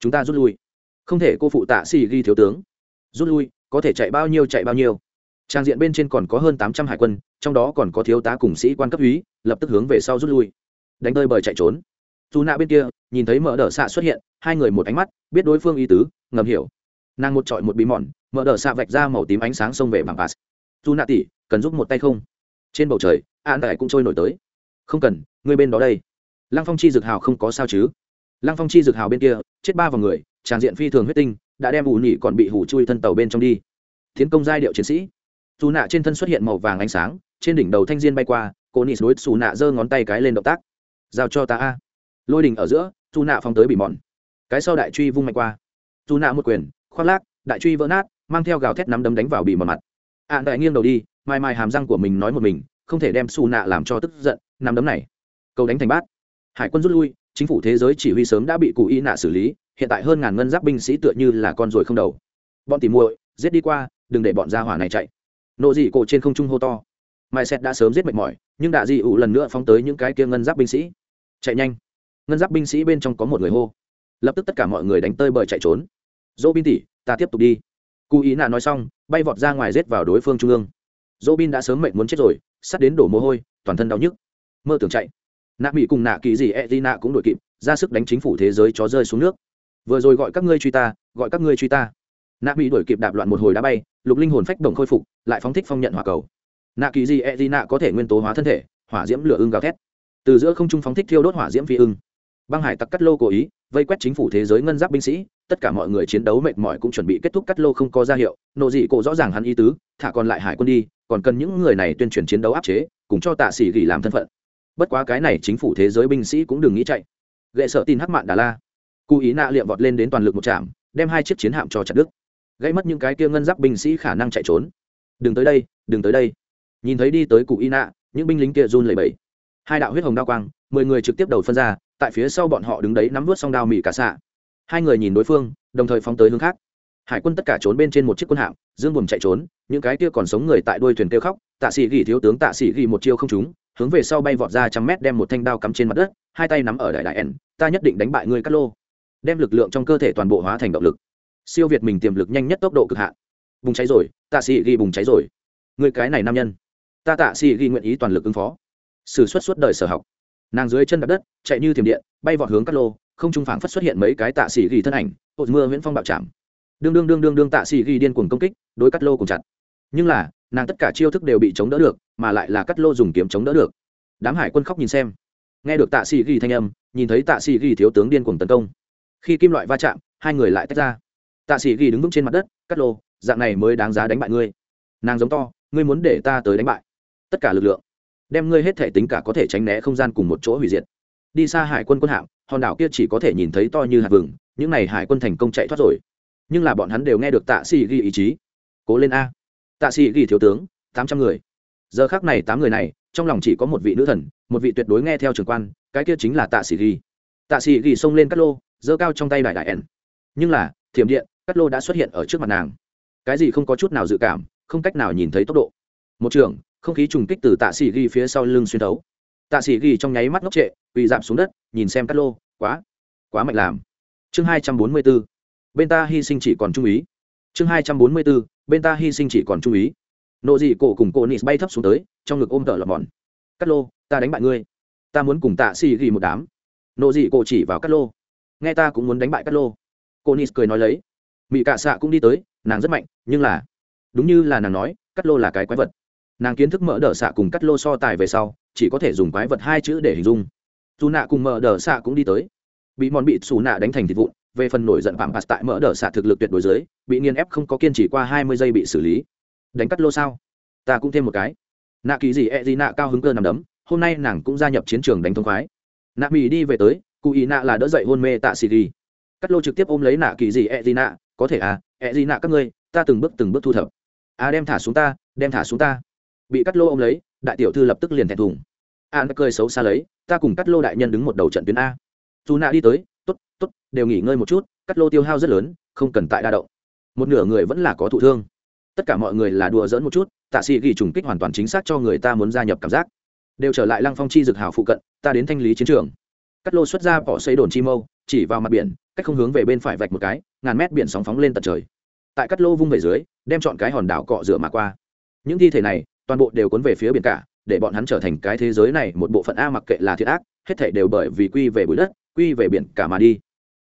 Speaker 1: Chúng ta rút lui. Không thể cô phụ tạ xì ghi thiếu tướng. Rút lui, có thể chạy bao nhiêu chạy bao nhiêu trang diện bên trên còn có hơn tám trăm hải quân, trong đó còn có thiếu tá cùng sĩ quan cấp úy, lập tức hướng về sau rút lui. Đánh tơi bời chạy trốn. Dù nạ bên kia, nhìn thấy mở đờ xạ xuất hiện, hai người một ánh mắt, biết đối phương ý tứ, ngầm hiểu. Nàng một trọi một bí mòn mở đờ xạ vạch ra màu tím ánh sáng xông về bằng pass. Dù nạ tỉ cần giúp một tay không? Trên bầu trời, an đại cũng trôi nổi tới. Không cần người bên đó đây. Lăng phong chi dược hào không có sao chứ? Lăng phong chi dược hào bên kia, chết ba vào người tràng diện phi thường huyết tinh, đã đem ủ nhị còn bị hủ chui thân tàu bên trong đi. Tiến công giai điệu chiến sĩ dù nạ trên thân xuất hiện màu vàng ánh sáng, trên đỉnh đầu thanh diên bay qua, cô nị đối xù nạ giơ ngón tay cái lên động tác. Giao cho ta a. Lôi đỉnh ở giữa dù nạ phóng tới bị mòn. Cái sau đại truy vung mạnh qua. Dù nạ một quyền, khoác lác, đại truy vỡ nát, mang theo gào thét nắm đấm đánh vào bị mòn mặt. Ạ đại nghiêng đầu đi, mai mai hàm răng của mình nói một mình, không thể đem xù nạ làm cho tức giận, nắm đấm này. Cầu đánh thành bát. Hải quân rút lui, chính phủ thế giới chỉ huy sớm đã bị cụ y nạ xử lý, hiện tại hơn ngàn ngân giáp binh sĩ tựa như là con ruồi không đầu. Bọn tỉ muội, giết đi qua, đừng để bọn gia hỏa này chạy nộ dị cổ trên không trung hô to. Mai xét đã sớm giết mệt mỏi, nhưng đạ dị ủ lần nữa phóng tới những cái kia ngân giáp binh sĩ. Chạy nhanh. Ngân giáp binh sĩ bên trong có một người hô. Lập tức tất cả mọi người đánh tơi bời chạy trốn. Dỗ bin tỉ ta tiếp tục đi. Cụ ý nạ nói xong, bay vọt ra ngoài rết vào đối phương trung ương. Dỗ bin đã sớm mệt muốn chết rồi sắt đến đổ mồ hôi, toàn thân đau nhức. Mơ tưởng chạy. Nạ mỹ cùng nạ kỳ gì e d nạ cũng đội kịp, ra sức đánh chính phủ thế giới chó rơi xuống nước. Vừa rồi gọi các ngươi truy ta, gọi các ngươi truy ta nạ mỹ đuổi kịp đạp loạn một hồi đá bay, lục linh hồn phách đồng khôi phục, lại phóng thích phong nhận hỏa cầu. Nạ kỳ Di e Di nạ có thể nguyên tố hóa thân thể, hỏa diễm lửa ưng gào thét. Từ giữa không trung phóng thích thiêu đốt hỏa diễm phi ưng. Băng hải tặc cắt lô cố ý, vây quét chính phủ thế giới ngân giáp binh sĩ, tất cả mọi người chiến đấu mệt mỏi cũng chuẩn bị kết thúc cắt lô không có ra hiệu. Nộ dị cổ rõ ràng hắn ý tứ, thả còn lại hải quân đi, còn cần những người này tuyên truyền chiến đấu áp chế, cùng cho tạ sĩ gỉ làm thân phận. Bất quá cái này chính phủ thế giới binh sĩ cũng đừng nghĩ chạy. Gậy sợ tin hắc mạn đà la. Cụ ý nạ liệm vọt lên đến toàn lực một trạm, đem hai chiếc chiến hạm cho chặt đứt gây mất những cái kia ngân giáp binh sĩ khả năng chạy trốn. Đừng tới đây, đừng tới đây. Nhìn thấy đi tới cụ y nạ, những binh lính kia run lẩy bẩy. Hai đạo huyết hồng đao quang, mười người trực tiếp đầu phân ra, tại phía sau bọn họ đứng đấy nắm vớt song đao mỉ cả xạ. Hai người nhìn đối phương, đồng thời phóng tới hướng khác. Hải quân tất cả trốn bên trên một chiếc quân hạm, dương buồm chạy trốn, những cái kia còn sống người tại đuôi thuyền kêu khóc, tạ sĩ ghi thiếu tướng tạ sĩ ghi một chiêu không trúng, hướng về sau bay vọt ra trăm mét đem một thanh đao cắm trên mặt đất, hai tay nắm ở đại đại ẻn, ta nhất định đánh bại ngươi cắt lô. Đem lực lượng trong cơ thể toàn bộ hóa thành động lực siêu việt mình tiềm lực nhanh nhất tốc độ cực hạn. Bùng cháy rồi, tạ sĩ ghi bùng cháy rồi. Người cái này nam nhân. Ta tạ sĩ ghi nguyện ý toàn lực ứng phó. Sử xuất suốt đời sở học. Nàng dưới chân đập đất, chạy như thiểm điện, bay vọt hướng Cát lô, không trung phảng phất xuất hiện mấy cái tạ sĩ ghi thân ảnh, hột mưa nguyễn phong bạo chạm. Đương đương đương đương đương tạ sĩ ghi điên cuồng công kích, đối Cát lô cùng chặt. Nhưng là, nàng tất cả chiêu thức đều bị chống đỡ được, mà lại là Cát lô dùng kiếm chống đỡ được. Đám hải quân khóc nhìn xem. Nghe được tạ sĩ ghi thanh âm, nhìn thấy tạ sĩ ghi thiếu tướng điên cuồng tấn công. Khi kim loại va chạm, hai người lại tách ra tạ sĩ ghi đứng vững trên mặt đất cắt lô, dạng này mới đáng giá đánh bại ngươi. Nàng giống to, ngươi muốn để ta tới đánh bại. Tất cả lực lượng, đem ngươi hết thể tính cả có thể tránh né không gian cùng một chỗ hủy diệt. Đi xa hải quân quân hạm, hòn đảo kia chỉ có thể nhìn thấy to như hạt vừng, những n à y hải quân thành công chạy thoát rồi. Nhưng là bọn hắn đều nghe được tạ sĩ ghi ý chí. Cố lên a. Tạ sĩ ghi thiếu tướng, tám trăm người. Giờ khác này tám người này, trong lòng chỉ có một vị nữ thần, một vị tuyệt đối nghe theo trường quan, cái kia chính là tạ sĩ ghi. Tạ sĩ ghi xông lên cắt lô, giơ cao trong tay đại đại ẻn. Nhưng là, thiểm điện cắt lô đã xuất hiện ở trước mặt nàng. Cái gì không có chút nào dự cảm, không cách nào nhìn thấy tốc độ. Một trường, không khí trùng kích từ tạ sĩ ghi phía sau lưng xuyên thấu. Tạ sĩ ghi trong nháy mắt ngốc trệ, quỳ giảm xuống đất, nhìn xem cắt lô, quá quá mạnh làm. Chương hai trăm bốn mươi b ố bên ta hy sinh chỉ còn trung ý chương hai trăm bốn mươi b ố bên ta hy sinh chỉ còn trung ý nộ dị cổ cùng cổ nis bay thấp xuống tới, trong ngực ôm tở lọt mòn. Cắt lô, ta đánh bại ngươi. Ta muốn cùng tạ xì ghi một đám. Nộ dị cổ chỉ vào cắt lô. Nghe ta cũng muốn đánh bại cắt lô. Cô nis cười nói lấy mỹ cạ xạ cũng đi tới, nàng rất mạnh, nhưng là, đúng như là nàng nói, cắt lô là cái quái vật. Nàng kiến thức mỡ đỡ xạ cùng cắt lô so tài về sau, chỉ có thể dùng quái vật hai chữ để hình dung. Dù nạ cùng mỡ đỡ xạ cũng đi tới. Bị mòn bị xù nạ đánh thành thịt vụn, về phần nổi giận phạm phạt tại mỡ đỡ xạ thực lực tuyệt đối dưới, bị nghiên ép không có kiên trì qua hai mươi giây bị xử lý. Đánh cắt lô sao? Ta cũng thêm một cái. Nạ kỳ gì e gì nạ cao hứng cơ nằm đấm, hôm nay nàng cũng gia nhập chiến trường đánh thông khoái. Nạ mỹ đi về tới, cụ ý nạ là đỡ dậy hôn mê tạ xì ghi cắt lô trực tiếp ôm lấy nạ kỳ gì e gì nạ có thể à ẹ gì nạ các ngươi, ta từng bước từng bước thu thập. À đem thả xuống ta, đem thả xuống ta. Bị cắt lô ôm lấy, đại tiểu thư lập tức liền thẹn thùng. À, a nó cười xấu xa lấy, ta cùng cắt lô đại nhân đứng một đầu trận tuyến a. Dù nạ đi tới t ố t t ố t đều nghỉ ngơi một chút, cắt lô tiêu hao rất lớn, không cần tại đa động. Một nửa người vẫn là có thụ thương. Tất cả mọi người là đùa dỡn một chút, tạ sĩ ghi trùng kích hoàn toàn chính xác cho người ta muốn gia nhập cảm giác. Đều trở lại lăng phong chi dực hào phụ cận, ta đến thanh lý chiến trường. Cắt lô xuất ra bỏ xây đồn chi mâu, chỉ vào mặt biển cách không hướng về bên phải vạch một cái, ngàn mét biển sóng phóng lên tận trời. Tại cắt lô vung về dưới, đem chọn cái hòn đảo cọ rửa mà qua. Những thi thể này, toàn bộ đều cuốn về phía biển cả, để bọn hắn trở thành cái thế giới này một bộ phận a mặc kệ là thiệt ác, hết thể đều bởi vì quy về bụi đất, quy về biển cả mà đi.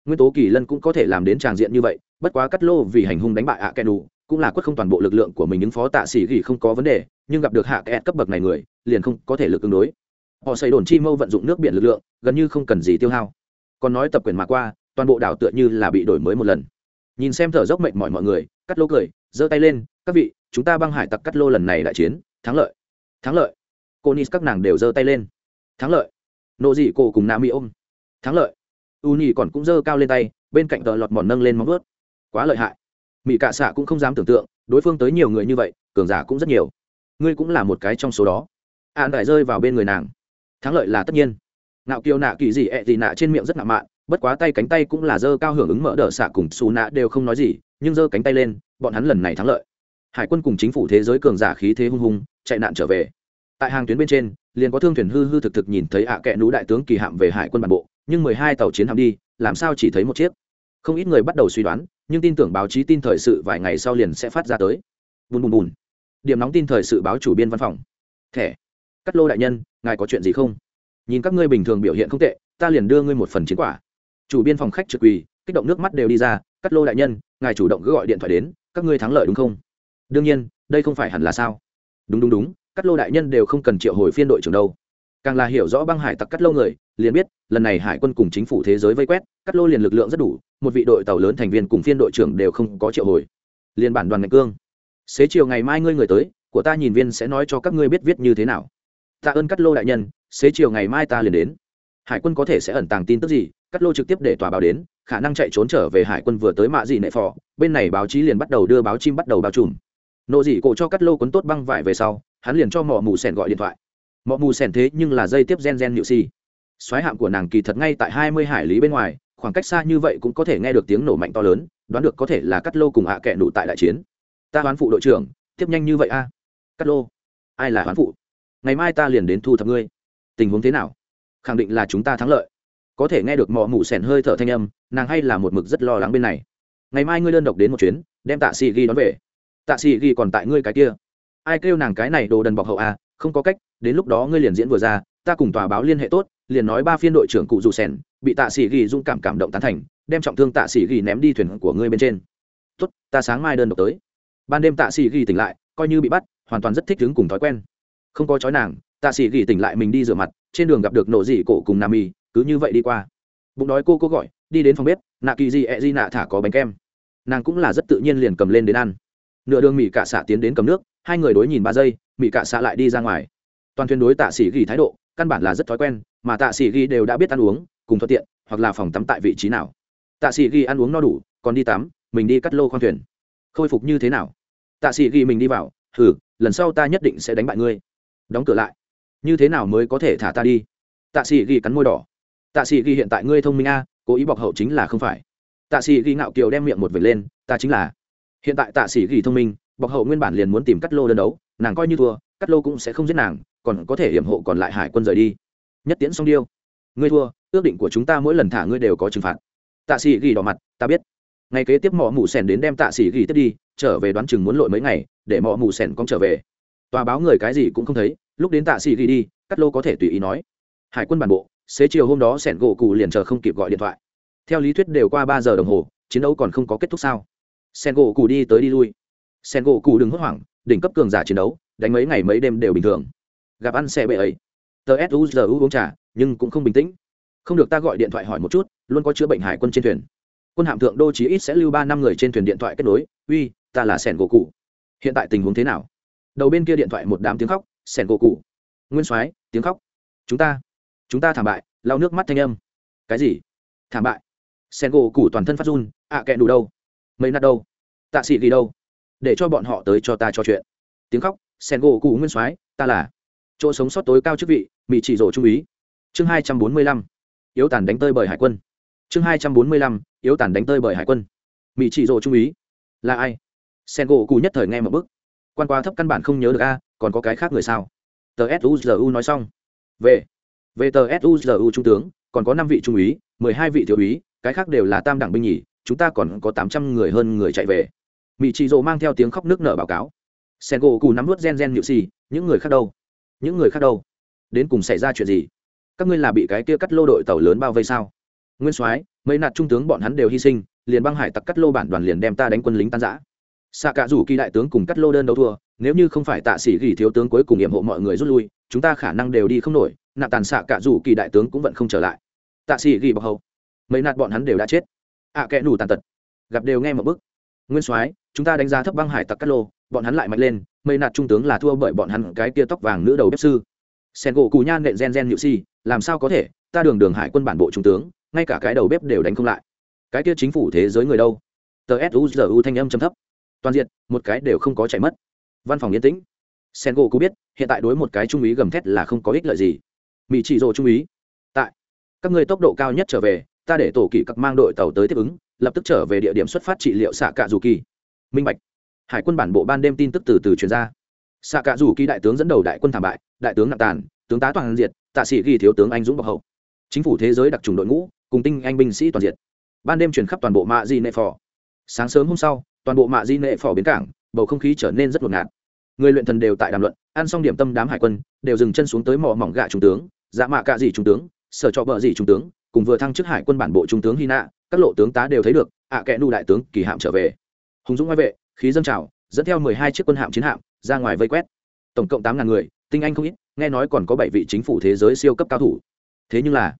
Speaker 1: Nguyên tố kỳ lân cũng có thể làm đến tràng diện như vậy, bất quá cắt lô vì hành hung đánh bại ạ kẻ đủ cũng là quất không toàn bộ lực lượng của mình những phó tạ sĩ gỉ không có vấn đề, nhưng gặp được hạ kẹt cấp bậc này người, liền không có thể lực tương đối. Họ xây đồn chi mâu vận dụng nước biển lực lượng, gần như không cần gì tiêu hao. Còn nói tập quyền mà qua toàn bộ đảo tựa như là bị đổi mới một lần. Nhìn xem thở dốc mệnh mọi mọi người, cắt lô cười, giơ tay lên, các vị, chúng ta băng hải tặc cắt lô lần này đại chiến, thắng lợi thắng lợi. Cô nis các nàng đều giơ tay lên, thắng lợi. Nộ dị cổ cùng nam mỹ ôm, thắng lợi. U nhì còn cũng giơ cao lên tay, bên cạnh tờ lọt mòn nâng lên móng ướt quá lợi hại. Mỹ cạ xạ cũng không dám tưởng tượng, đối phương tới nhiều người như vậy, cường giả cũng rất nhiều. Ngươi cũng là một cái trong số đó. An đại rơi vào bên người nàng. Thắng lợi là tất nhiên. Nạo kiều nạ kỳ gì ẹ gì nạ trên miệng rất nạ mạn bất quá tay cánh tay cũng là dơ cao hưởng ứng mở đỡ xạ cùng xù nạ đều không nói gì, nhưng dơ cánh tay lên, bọn hắn lần này thắng lợi. Hải quân cùng chính phủ thế giới cường giả khí thế hung hung, chạy nạn trở về. Tại hàng tuyến bên trên, liền có thương thuyền hư hư thực thực nhìn thấy ạ à kẽ nú đại tướng kỳ hạm về hải quân bản bộ, nhưng mười hai tàu chiến hạm đi, làm sao chỉ thấy một chiếc? Không ít người bắt đầu suy đoán, nhưng tin tưởng báo chí tin thời sự vài ngày sau liền sẽ phát ra tới. Bùn bùn bùn. Điểm nóng tin thời sự báo chủ biên văn phòng. Thẻ. Cắt lô đại nhân, ngài có chuyện gì không? Nhìn các ngươi bình thường biểu hiện không tệ, ta liền đưa ngươi một phần chiến quả chủ biên phòng khách trực quỳ, kích động nước mắt đều đi ra, cắt lô đại nhân, ngài chủ động cứ gọi điện thoại đến, các ngươi thắng lợi đúng không? Đương nhiên, đây không phải hẳn là sao? Đúng đúng đúng, cắt lô đại nhân đều không cần triệu hồi phiên đội trưởng đâu. Càng là hiểu rõ băng hải tặc cắt lô người, liền biết, lần này hải quân cùng chính phủ thế giới vây quét, cắt lô liền lực lượng rất đủ, một vị đội tàu lớn thành viên cùng phiên đội trưởng đều không có triệu hồi. Liền bản đoàn ngạch cương. Xế chiều ngày mai ngươi người tới, của ta nhìn viên sẽ nói cho các ngươi biết viết như thế nào. Tạ ơn cắt lô đại nhân, xế chiều ngày mai ta liền đến hải quân có thể sẽ ẩn tàng tin tức gì? Cắt lô trực tiếp để tòa báo đến, khả năng chạy trốn trở về hải quân vừa tới mạ dị nệ phò. Bên này báo chí liền bắt đầu đưa báo chim bắt đầu bao trùm. Nộ dị cổ cho cắt lô quấn tốt băng vải về sau, hắn liền cho mỏ mù Sẻn gọi điện thoại. Mỏ mù Sẻn thế nhưng là dây tiếp gen gen nhự si. Xoáy hạm của nàng kỳ thật ngay tại hai mươi hải lý bên ngoài, khoảng cách xa như vậy cũng có thể nghe được tiếng nổ mạnh to lớn, đoán được có thể là cắt lô cùng hạ à kẻ nụ tại đại chiến. Ta đoán phụ đội trưởng, tiếp nhanh như vậy a. Cắt lô, ai là hoán phụ? Ngày mai ta liền đến thu thập ngươi. Tình huống thế nào? Khẳng định là chúng ta thắng lợi. Có thể nghe được mọ mụ sẻn hơi thở thanh âm, nàng hay là một mực rất lo lắng bên này. Ngày mai ngươi đơn độc đến một chuyến, đem tạ xì ghi đón về. Tạ xì ghi còn tại ngươi cái kia. Ai kêu nàng cái này đồ đần bọc hậu à? không có cách, đến lúc đó ngươi liền diễn vừa ra, ta cùng tòa báo liên hệ tốt, liền nói ba phiên đội trưởng cụ dù sèn bị tạ sĩ ghi dung cảm cảm động tán thành, đem trọng thương tạ sĩ ghi ném đi thuyền của ngươi bên trên. Tốt, ta sáng mai đơn độc tới. Ban đêm tạ sĩ ghi tỉnh lại, coi như bị bắt, hoàn toàn rất thích đứng cùng thói quen. Không có chói nàng, tạ sĩ ghi tỉnh lại mình đi rửa mặt trên đường gặp được nổ dị cổ cùng nam y cứ như vậy đi qua. Bụng đói cô cô gọi, đi đến phòng bếp, nạ kỳ di ẹ di nạ thả có bánh kem. Nàng cũng là rất tự nhiên liền cầm lên đến ăn. Nửa đường mỹ cả xạ tiến đến cầm nước, hai người đối nhìn ba giây mỹ cả xạ lại đi ra ngoài. Toàn thuyền đối tạ sĩ ghi thái độ, căn bản là rất thói quen, mà tạ sĩ ghi đều đã biết ăn uống, cùng thuận tiện, hoặc là phòng tắm tại vị trí nào. Tạ sĩ ghi ăn uống no đủ, còn đi tắm, mình đi cắt lô khoang thuyền. Khôi phục như thế nào? Tạ sĩ ghi mình đi vào thử lần sau ta nhất định sẽ đánh bại ngươi. Đóng cửa lại như thế nào mới có thể thả ta đi? Tạ sĩ ghi cắn môi đỏ. Tạ sĩ ghi hiện tại ngươi thông minh a, cố ý bọc hậu chính là không phải. Tạ sĩ ghi ngạo kiều đem miệng một vệt lên, ta chính là. Hiện tại tạ sĩ ghi thông minh, bọc hậu nguyên bản liền muốn tìm cắt lô đơn đấu, nàng coi như thua, cắt lô cũng sẽ không giết nàng, còn có thể hiểm hộ còn lại hải quân rời đi. Nhất tiễn xong điêu. Ngươi thua, ước định của chúng ta mỗi lần thả ngươi đều có trừng phạt. Tạ sĩ ghi đỏ mặt, ta biết. Ngày kế tiếp mỏ mù sèn đến đem tạ sĩ ghi tiếp đi, trở về đoán chừng muốn lội mấy ngày, để mỏ mù sèn con trở về. Tòa báo người cái gì cũng không thấy lúc đến tạ sĩ ghi đi cắt lô có thể tùy ý nói. Hải quân bản bộ, xế chiều hôm đó sẻn gỗ cụ liền chờ không kịp gọi điện thoại. Theo lý thuyết đều qua ba giờ đồng hồ, chiến đấu còn không có kết thúc sao? Sẻn gỗ cụ đi tới đi lui. Sẻn gỗ cụ đừng hốt hoảng, đỉnh cấp cường giả chiến đấu, đánh mấy ngày mấy đêm đều bình thường. Gặp ăn xe bệ ấy. Tờ suzu uống trà, nhưng cũng không bình tĩnh. Không được ta gọi điện thoại hỏi một chút, luôn có chữa bệnh hải quân trên thuyền. Quân hạm thượng đô chí ít sẽ lưu ba năm người trên thuyền điện thoại kết nối. Uy, ta là sẻn gỗ cụ. Hiện tại tình huống thế nào? Đầu bên kia điện thoại một đám tiếng khóc sẻn gỗ cụ. Nguyên soái tiếng khóc. Chúng ta chúng ta thảm bại lau nước mắt thanh âm. Cái gì? Thảm bại. Sen gỗ củ toàn thân phát run ạ à, kẹn đủ đâu? Mấy nát đâu? Tạ sĩ đi đâu? Để cho bọn họ tới cho ta trò chuyện. Tiếng khóc sen gỗ cụ nguyên soái ta là. Chỗ sống sót tối cao chức vị mỹ chỉ rổ trung úy. Chương hai trăm bốn mươi lăm. Yếu tàn đánh tơi bởi hải quân. Chương hai trăm bốn mươi lăm. Yếu tàn đánh tơi bởi hải quân. Mỹ chỉ rổ trung úy. Là ai? Sen gỗ cụ nhất thời nghe một bức quan qua thấp căn bản không nhớ được a, còn có cái khác người sao? Tờ suzu nói xong. Về. Về tờ suzu trung tướng, còn có năm vị trung úy, mười hai vị thiếu úy, cái khác đều là tam đẳng binh nhì chúng ta còn có tám trăm người hơn người chạy về. Mỹ chị rộ mang theo tiếng khóc nước nở báo cáo. Sen gỗ cù nắm vớt gen gen nhự xì, những người khác đâu? Những người khác đâu? Đến cùng xảy ra chuyện gì? Các ngươi là bị cái kia cắt lô đội tàu lớn bao vây sao? Nguyên soái, mấy nạt trung tướng bọn hắn đều hy sinh, liền băng hải tặc cắt lô bản đoàn liền đem ta đánh quân lính tan giã xạ cả rủ kỳ đại tướng cùng cắt lô đơn đấu thua nếu như không phải tạ sĩ gỉ thiếu tướng cuối cùng hiểm hộ mọi người rút lui chúng ta khả năng đều đi không nổi nạ tàn xạ cả rủ kỳ đại tướng cũng vẫn không trở lại. Tạ sĩ gỉ bọc hậu mấy nạt bọn hắn đều đã chết. Ạ à, kẽ nủ tàn tật. Gặp đều nghe một bức. Nguyên soái chúng ta đánh giá thấp băng hải tặc cắt lô bọn hắn lại mạnh lên mấy nạt trung tướng là thua bởi bọn hắn cái tia tóc vàng nữ đầu bếp sư. Sen gỗ cù nhan nện gen gen nhự si làm sao có thể ta đường đường hải quân bản bộ trung tướng ngay cả cái đầu bếp đều đánh không lại. Cái tia chính phủ thế giới người đâu? Tờ suzu thanh âm chấm thấp toàn diện, một cái đều không có chạy mất. Văn phòng yên tĩnh. Sen gỗ cũng biết, hiện tại đối một cái trung úy gầm thét là không có ích lợi gì. Mỹ chỉ rồ trung úy. Tại, các ngươi tốc độ cao nhất trở về, ta để tổ kỷ các mang đội tàu tới tiếp ứng, lập tức trở về địa điểm xuất phát trị liệu xạ cạ dù kỳ minh bạch. Hải quân bản bộ ban đêm tin tức từ từ truyền ra. Xạ cạ dù kỳ đại tướng dẫn đầu đại quân thảm bại, đại tướng nặng tàn, tướng tá toàn diệt tạ sĩ ghi thiếu tướng anh dũng bọc hậu. Chính phủ thế giới đặc trùng đội ngũ, cùng tinh anh binh sĩ toàn diện. Ban đêm chuyển khắp toàn bộ mạ di nệ phò. Sáng sớm hôm sau toàn bộ mạ di nệ phò bến cảng, bầu không khí trở nên rất ngột ngạt. Người luyện thần đều tại đàm luận, ăn xong điểm tâm đám hải quân, đều dừng chân xuống tới mỏ mỏng gạ trung tướng dạ mạ cạ dị trung tướng, sở cho bờ dị trung tướng, cùng vừa thăng chức hải quân bản bộ trung tướng hy nạ các lộ tướng tá đều thấy được, ạ à kẽ nu đại tướng kỳ hạm trở về. Hùng dũng ngoại vệ, khí dâng trào, dẫn theo mười hai chiếc quân hạm chiến hạm, ra ngoài vây quét. Tổng cộng tám ngàn người, tinh anh không ít, nghe nói còn có bảy vị chính phủ thế giới siêu cấp cao thủ. Thế nhưng là,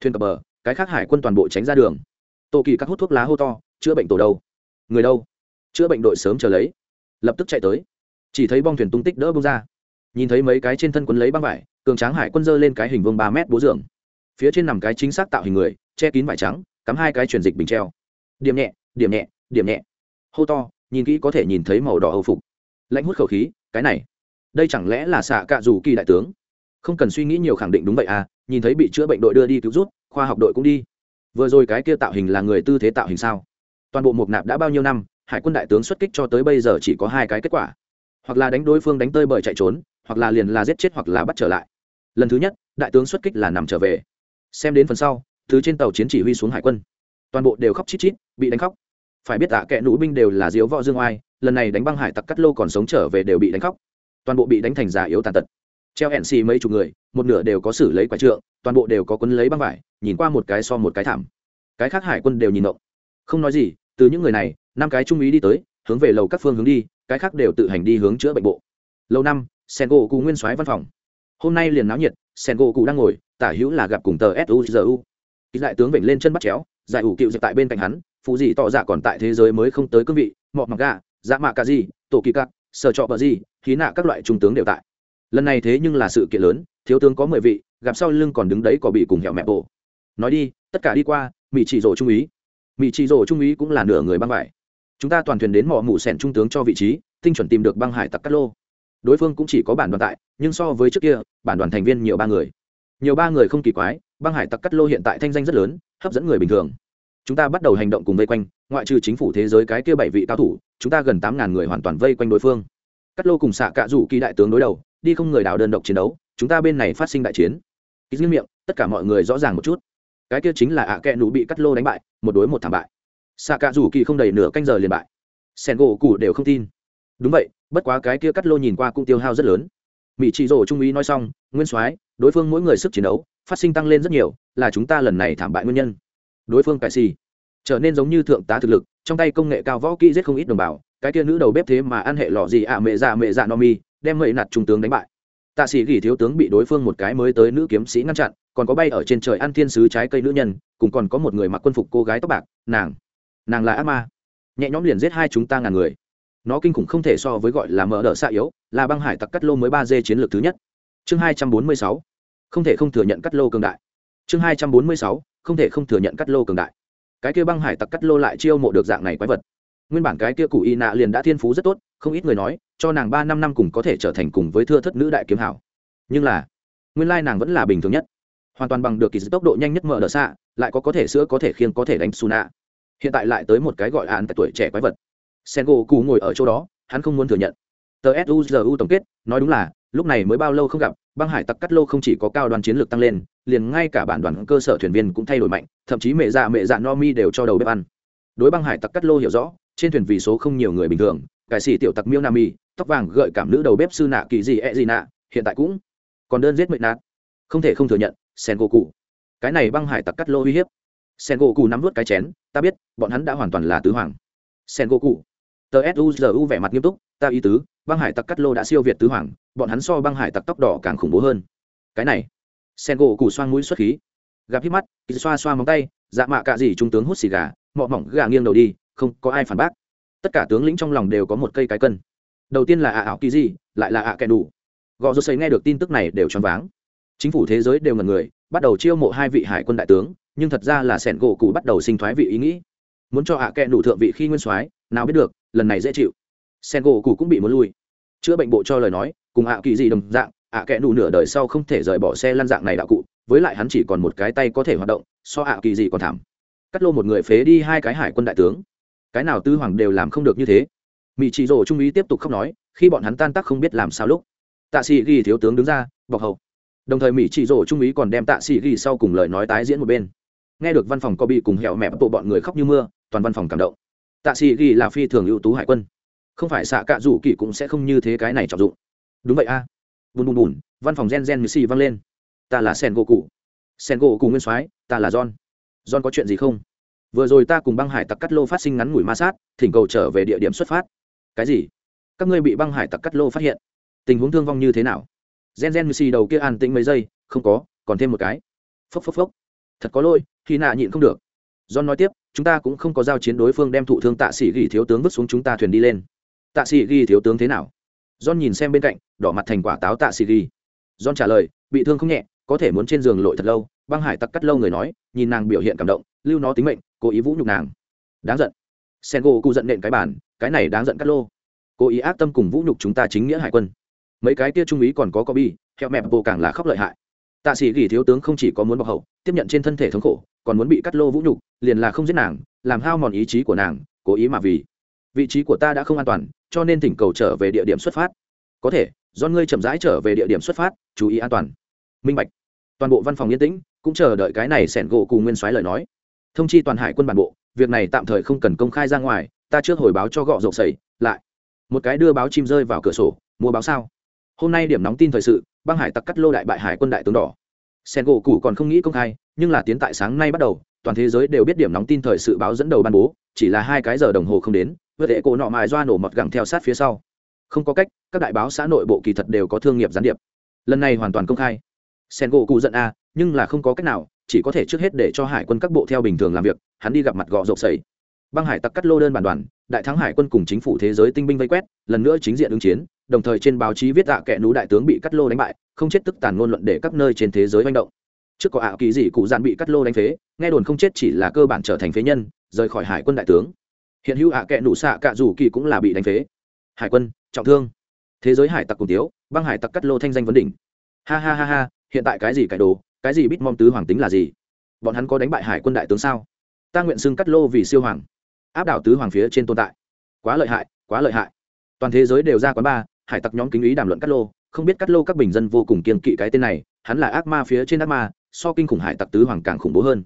Speaker 1: thuyền cập bờ, cái khác hải quân toàn bộ tránh ra đường. Tổ kỳ các hút thuốc lá hô to, chữa bệnh tổ đâu? Người đâu? Chữa bệnh đội sớm chờ lấy. Lập tức chạy tới. Chỉ thấy bong thuyền tung tích đỡ bông ra. Nhìn thấy mấy cái trên thân quấn lấy băng vải, cường tráng hải quân dơ lên cái hình vương ba mét bố giường. Phía trên nằm cái chính xác tạo hình người, che kín vải trắng, cắm hai cái truyền dịch bình treo. Điểm nhẹ điểm nhẹ điểm nhẹ. Hô to, nhìn kỹ có thể nhìn thấy màu đỏ hầu phục. Lãnh hút khẩu khí, cái này. Đây chẳng lẽ là xạ cạ dù kỳ đại tướng? Không cần suy nghĩ nhiều khẳng định đúng vậy à nhìn thấy bị chữa bệnh đội đưa đi cứu rút, khoa học đội cũng đi. Vừa rồi cái kia tạo hình là người tư thế tạo hình sao? Toàn bộ mục nạp đã bao nhiêu năm hải quân đại tướng xuất kích cho tới bây giờ chỉ có hai cái kết quả. Hoặc là đánh đối phương đánh tơi bởi chạy trốn, hoặc là liền là giết chết hoặc là bắt trở lại. Lần thứ nhất, đại tướng xuất kích là nằm trở về. Xem đến phần sau thứ trên tàu chiến chỉ huy xuống hải quân. Toàn bộ đều khóc chít chít, bị đánh khóc. Phải biết tạ kệ nũ binh đều là diếu võ dương oai, lần này đánh băng hải tặc cắt lô còn sống trở về đều bị đánh khóc. Toàn bộ bị đánh thành già yếu tàn tật. Treo hẹn xì mấy chục người, một nửa đều có xử lấy quả trượng, toàn bộ đều có quấn lấy băng vải, nhìn qua một cái so một cái thảm. Cái khác hải quân đều nhìn động không nói gì từ những người này, năm cái trung úy đi tới, hướng về lầu các phương hướng đi, cái khác đều tự hành đi hướng chữa bệnh bộ. Lâu năm sen gỗ cụ nguyên soái văn phòng. Hôm nay liền náo nhiệt sen gỗ cụ đang ngồi, tả hữu là gặp cùng tờ suzu ít đại tướng vểnh lên chân bắt chéo, giải ủ cựu dịch tại bên cạnh hắn, phụ dị tỏ dạ còn tại thế giới mới không tới cương vị, mọ mặc gà dạ mạ cà gì, tổ kỳ cắt sở trọ bờ gì, khí nạ các loại trung tướng đều tại. Lần này thế nhưng là sự kiện lớn, thiếu tướng có mười vị, gặp sau lưng còn đứng đấy có bị cùng hẹo mẹ bộ. Nói đi, tất cả đi qua mỹ chỉ rổ trung úy mỹ chỉ rổ trung úy cũng là nửa người băng vải. Chúng ta toàn thuyền đến mỏ mù sẻn trung tướng cho vị trí, tinh chuẩn tìm được băng hải tặc cắt lô. Đối phương cũng chỉ có bản đoàn tại, nhưng so với trước kia, bản đoàn thành viên nhiều ba người. Nhiều ba người không kỳ quái, băng hải tặc cắt lô hiện tại thanh danh rất lớn, hấp dẫn người bình thường. Chúng ta bắt đầu hành động cùng vây quanh, ngoại trừ chính phủ thế giới cái kia bảy vị cao thủ, chúng ta gần tám ngàn người hoàn toàn vây quanh đối phương. Cắt lô cùng xạ cạ rủ kỳ đại tướng đối đầu, đi không người đảo đơn độc chiến đấu, chúng ta bên này phát sinh đại chiến. Ký miệng, tất cả mọi người rõ ràng một chút cái kia chính là ạ à kẹ nụ bị cắt lô đánh bại, một đối một thảm bại. Xạ cạ rủ kỳ không đầy nửa canh giờ liền bại. Sen gỗ cụ đều không tin. Đúng vậy, bất quá cái kia cắt lô nhìn qua cũng tiêu hao rất lớn. Mỹ trị rổ trung úy nói xong, nguyên soái, đối phương mỗi người sức chiến đấu, phát sinh tăng lên rất nhiều, là chúng ta lần này thảm bại nguyên nhân. Đối phương cải xì. Trở nên giống như thượng tá thực lực, trong tay công nghệ cao võ kỹ giết không ít đồng bào, cái kia nữ đầu bếp thế mà ăn hệ lọ gì ạ à mẹ dạ mẹ dạ no mi, đem mậy nạt trung tướng đánh bại tạ sĩ gỉ thiếu tướng bị đối phương một cái mới tới nữ kiếm sĩ ngăn chặn, còn có bay ở trên trời ăn thiên sứ trái cây nữ nhân, cùng còn có một người mặc quân phục cô gái tóc bạc, nàng nàng là ác ma. Nhẹ nhõm liền giết hai chúng ta ngàn người. Nó kinh khủng không thể so với gọi là mở đỡ xạ yếu, là băng hải tặc cắt lô mới ba d chiến lược thứ nhất. Chương hai trăm bốn mươi sáu. Không thể không thừa nhận cắt lô cường đại. Chương hai trăm bốn mươi sáu. Không thể không thừa nhận cắt lô cường đại. Cái kia băng hải tặc cắt lô lại chiêu mộ được dạng này quái vật. Nguyên bản cái kia cụ y nạ liền đã thiên phú rất tốt không ít người nói, cho nàng ba năm năm cùng có thể trở thành cùng với thưa thất nữ đại kiếm hảo. Nhưng là, nguyên lai nàng vẫn là bình thường nhất. Hoàn toàn bằng được kỳ tốc độ nhanh nhất mở đ ợ xạ, lại có có thể sữa có thể khiêng có thể đánh su nạ hiện tại lại tới một cái gọi án tại tuổi trẻ quái vật. Sen gỗ cù ngồi ở chỗ đó, hắn không muốn thừa nhận. Tờ suzu tổng kết, nói đúng là, lúc này mới bao lâu không gặp, băng hải tặc cắt lô không chỉ có cao đoàn chiến lược tăng lên, liền ngay cả bản đoàn cơ sở thuyền viên cũng thay đổi mạnh, thậm chí mẹ dạ mẹ dạ no mi đều cho đầu bếp ăn. Đối băng hải tặc cắt lô hiểu rõ, trên thuyền vì số không nhiều người bình thường cải sĩ tiểu tặc miêu nam mi tóc vàng gợi cảm nữ đầu bếp sư nạ kỳ gì e gì nạ, hiện tại cũng còn đơn giết mệnh nạt. Không thể không thừa nhận, sen gỗ cụ cái này băng hải tặc cắt lô uy hiếp. Sen gỗ cụ nắm vút cái chén, ta biết, bọn hắn đã hoàn toàn là tứ hoàng. Sen gỗ cụ tờ suzu vẻ mặt nghiêm túc, ta ý tứ, băng hải tặc cắt lô đã siêu việt tứ hoàng, bọn hắn so băng hải tặc tóc đỏ càng khủng bố hơn. Cái này, sen gỗ cụ xoang mũi xuất khí. Gặp hít mắt xoa xoa móng tay dạ mạ cạ gì trung tướng hút xì gà, mọ mỏng gà nghiêng đầu đi, không có ai phản bác tất cả tướng lĩnh trong lòng đều có một cây cái cân. Đầu tiên là ạ ảo kỳ gì, lại là ạ kẻ đủ. Gò rô xây nghe được tin tức này đều choáng váng. Chính phủ thế giới đều ngần người, bắt đầu chiêu mộ hai vị hải quân đại tướng, nhưng thật ra là sẻn gỗ cụ bắt đầu sinh thoái vị ý nghĩ. Muốn cho ạ kẻ đủ thượng vị khi nguyên soái, nào biết được, lần này dễ chịu. Sen gỗ cụ cũng bị muốn lui. Chữa bệnh bộ cho lời nói, cùng ạ kỳ gì đồng dạng, ạ kẻ đủ nửa đời sau không thể rời bỏ xe lăn dạng này đạo cụ, với lại hắn chỉ còn một cái tay có thể hoạt động, so ạ kỳ gì còn thảm. Cắt lô một người phế đi hai cái hải quân đại tướng cái nào tư hoàng đều làm không được như thế. Mỹ chị rổ trung úy tiếp tục khóc nói, khi bọn hắn tan tác không biết làm sao lúc, tạ sĩ ghi thiếu tướng đứng ra bọc hậu đồng thời mỹ chị rổ trung úy còn đem tạ sĩ ghi sau cùng lời nói tái diễn một bên. Nghe được văn phòng có bị cùng hẹo mẹ bộ bọn người khóc như mưa, toàn văn phòng cảm động. Tạ sĩ ghi là phi thường ưu tú hải quân. Không phải xạ cạ rủ kỳ cũng sẽ không như thế cái này trọng dụng. Đúng vậy a. À. bùn bùn bùn, văn phòng gen gen như xì văng lên. Ta là sen gỗ cụ sen gỗ cụ nguyên soái, ta là john. John có chuyện gì không? Vừa rồi ta cùng băng hải tặc cắt lô phát sinh ngắn ngủi ma sát, thỉnh cầu trở về địa điểm xuất phát. Cái gì? Các ngươi bị băng hải tặc cắt lô phát hiện. Tình huống thương vong như thế nào? Gen gen như xì đầu kia an tĩnh mấy giây, không có, còn thêm một cái. Phốc phốc phốc. Thật có lỗi, khi nạ nhịn không được. John nói tiếp, chúng ta cũng không có giao chiến đối phương đem thụ thương tạ sĩ ghi thiếu tướng vứt xuống chúng ta thuyền đi lên. Tạ sĩ ghi thiếu tướng thế nào? John nhìn xem bên cạnh, đỏ mặt thành quả táo tạ sĩ ghi john trả lời, bị thương không nhẹ có thể muốn trên giường lội thật lâu, băng hải tặc cắt lâu người nói, nhìn nàng biểu hiện cảm động, lưu nó tính mệnh, cố ý vũ nhục nàng. Đáng giận. Sen gỗ cụ giận nện cái bản cái này đáng giận cắt lô. Cố ý ác tâm cùng vũ nhục chúng ta chính nghĩa hải quân. Mấy cái kia trung ý còn có có bi theo mẹp bộ càng là khóc lợi hại. Tạ sĩ gỉ thiếu tướng không chỉ có muốn bọc hậu, tiếp nhận trên thân thể thống khổ, còn muốn bị cắt lô vũ nhục, liền là không giết nàng, làm hao mòn ý chí của nàng, cố ý mà vì. Vị trí của ta đã không an toàn, cho nên thỉnh cầu trở về địa điểm xuất phát. Có thể, do ngươi chậm rãi trở về địa điểm xuất phát, chú ý an toàn. Minh bạch toàn bộ văn phòng yên tĩnh, cũng chờ đợi cái này sẻn gỗ cùng nguyên soái lời nói. Thông chi toàn hải quân bản bộ, việc này tạm thời không cần công khai ra ngoài, ta trước hồi báo cho gọ rộng sẩy. lại. Một cái đưa báo chim rơi vào cửa sổ, mua báo sao? Hôm nay điểm nóng tin thời sự, băng hải tặc cắt lô đại bại hải quân đại tướng đỏ. Sen gỗ cũ còn không nghĩ công khai, nhưng là tiến tại sáng nay bắt đầu, toàn thế giới đều biết điểm nóng tin thời sự báo dẫn đầu ban bố, chỉ là hai cái giờ đồng hồ không đến vượt hệ cổ nọ mài doa nổ mọt gẳng theo sát phía sau. Không có cách, các đại báo xã nội bộ kỳ thật đều có thương nghiệp gián điệp. Lần này hoàn toàn công khai sen gỗ cụ giận a, nhưng là không có cách nào, chỉ có thể trước hết để cho hải quân các bộ theo bình thường làm việc, hắn đi gặp mặt gọ rộp sầy băng hải tặc cắt lô đơn bản đoàn, đại thắng hải quân cùng chính phủ thế giới tinh binh vây quét, lần nữa chính diện ứng chiến, đồng thời trên báo chí viết tạ kẻ nú đại tướng bị cắt lô đánh bại, không chết tức tàn ngôn luận để các nơi trên thế giới manh động. Trước có ảo kỳ dị cụ dạn bị cắt lô đánh phế, nghe đồn không chết chỉ là cơ bản trở thành phế nhân, rời khỏi hải quân đại tướng. Hiện hữu ạ kệ nụ xạ cạ rủ kỳ cũng là bị đánh phế. Hải quân, trọng thương. Thế giới hải tặc cùng tiếu băng hải tặc cắt lô thanh danh vấn đỉnh. Ha ha ha ha hiện tại cái gì cải đồ, cái gì bít mong tứ hoàng tính là gì? Bọn hắn có đánh bại hải quân đại tướng sao? Ta nguyện xưng cắt lô vì siêu hoàng. Áp đảo tứ hoàng phía trên tồn tại. Quá lợi hại, quá lợi hại. Toàn thế giới đều ra quán ba, hải tặc nhóm kính ý đàm luận cắt lô. Không biết cắt lô các bình dân vô cùng kiên kỵ cái tên này, hắn là ác ma phía trên ác ma, so kinh khủng hải tặc tứ hoàng càng khủng bố hơn.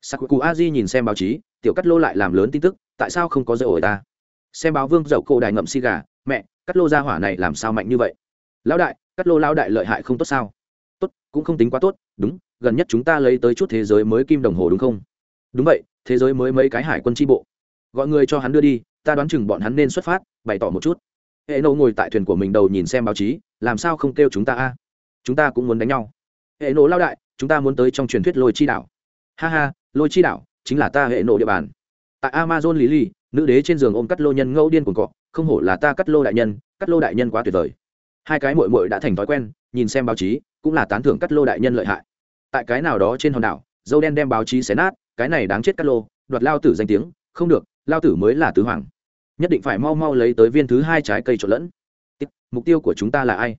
Speaker 1: Sakuku a di nhìn xem báo chí, tiểu cắt lô lại làm lớn tin tức, tại sao không có dây ổi ta? Xem báo vương dậu cổ đài ngậm xi gà, mẹ, cắt lô ra hỏa này làm sao mạnh như vậy? Lão đại, cắt lô lão đại lợi hại không tốt sao? Tốt, cũng không tính quá tốt, đúng, gần nhất chúng ta lấy tới chút thế giới mới kim đồng hồ đúng không? Đúng vậy, thế giới mới mấy cái hải quân tri bộ. Gọi người cho hắn đưa đi, ta đoán chừng bọn hắn nên xuất phát, bày tỏ một chút. Hệ nộ ngồi tại thuyền của mình đầu nhìn xem báo chí, làm sao không kêu chúng ta a? Chúng ta cũng muốn đánh nhau. Hệ nộ lao đại, chúng ta muốn tới trong truyền thuyết lôi chi đảo. Ha ha, lôi chi đảo, chính là ta hệ nộ địa bàn. Tại amazon lý lì nữ đế trên giường ôm cắt lô nhân ngẫu điên cuồng cọ, không hổ là ta cắt lô đại nhân, cắt lô đại nhân quá tuyệt vời. Hai cái mội mội đã thành thói quen, nhìn xem báo chí cũng là tán thưởng cắt lô đại nhân lợi hại. Tại cái nào đó trên hòn đảo, dâu đen đem báo chí xé nát, cái này đáng chết cắt lô, đoạt lao tử danh tiếng, không được, lao tử mới là tứ hoàng. Nhất định phải mau mau lấy tới viên thứ hai trái cây trộn lẫn. Mục tiêu của chúng ta là ai?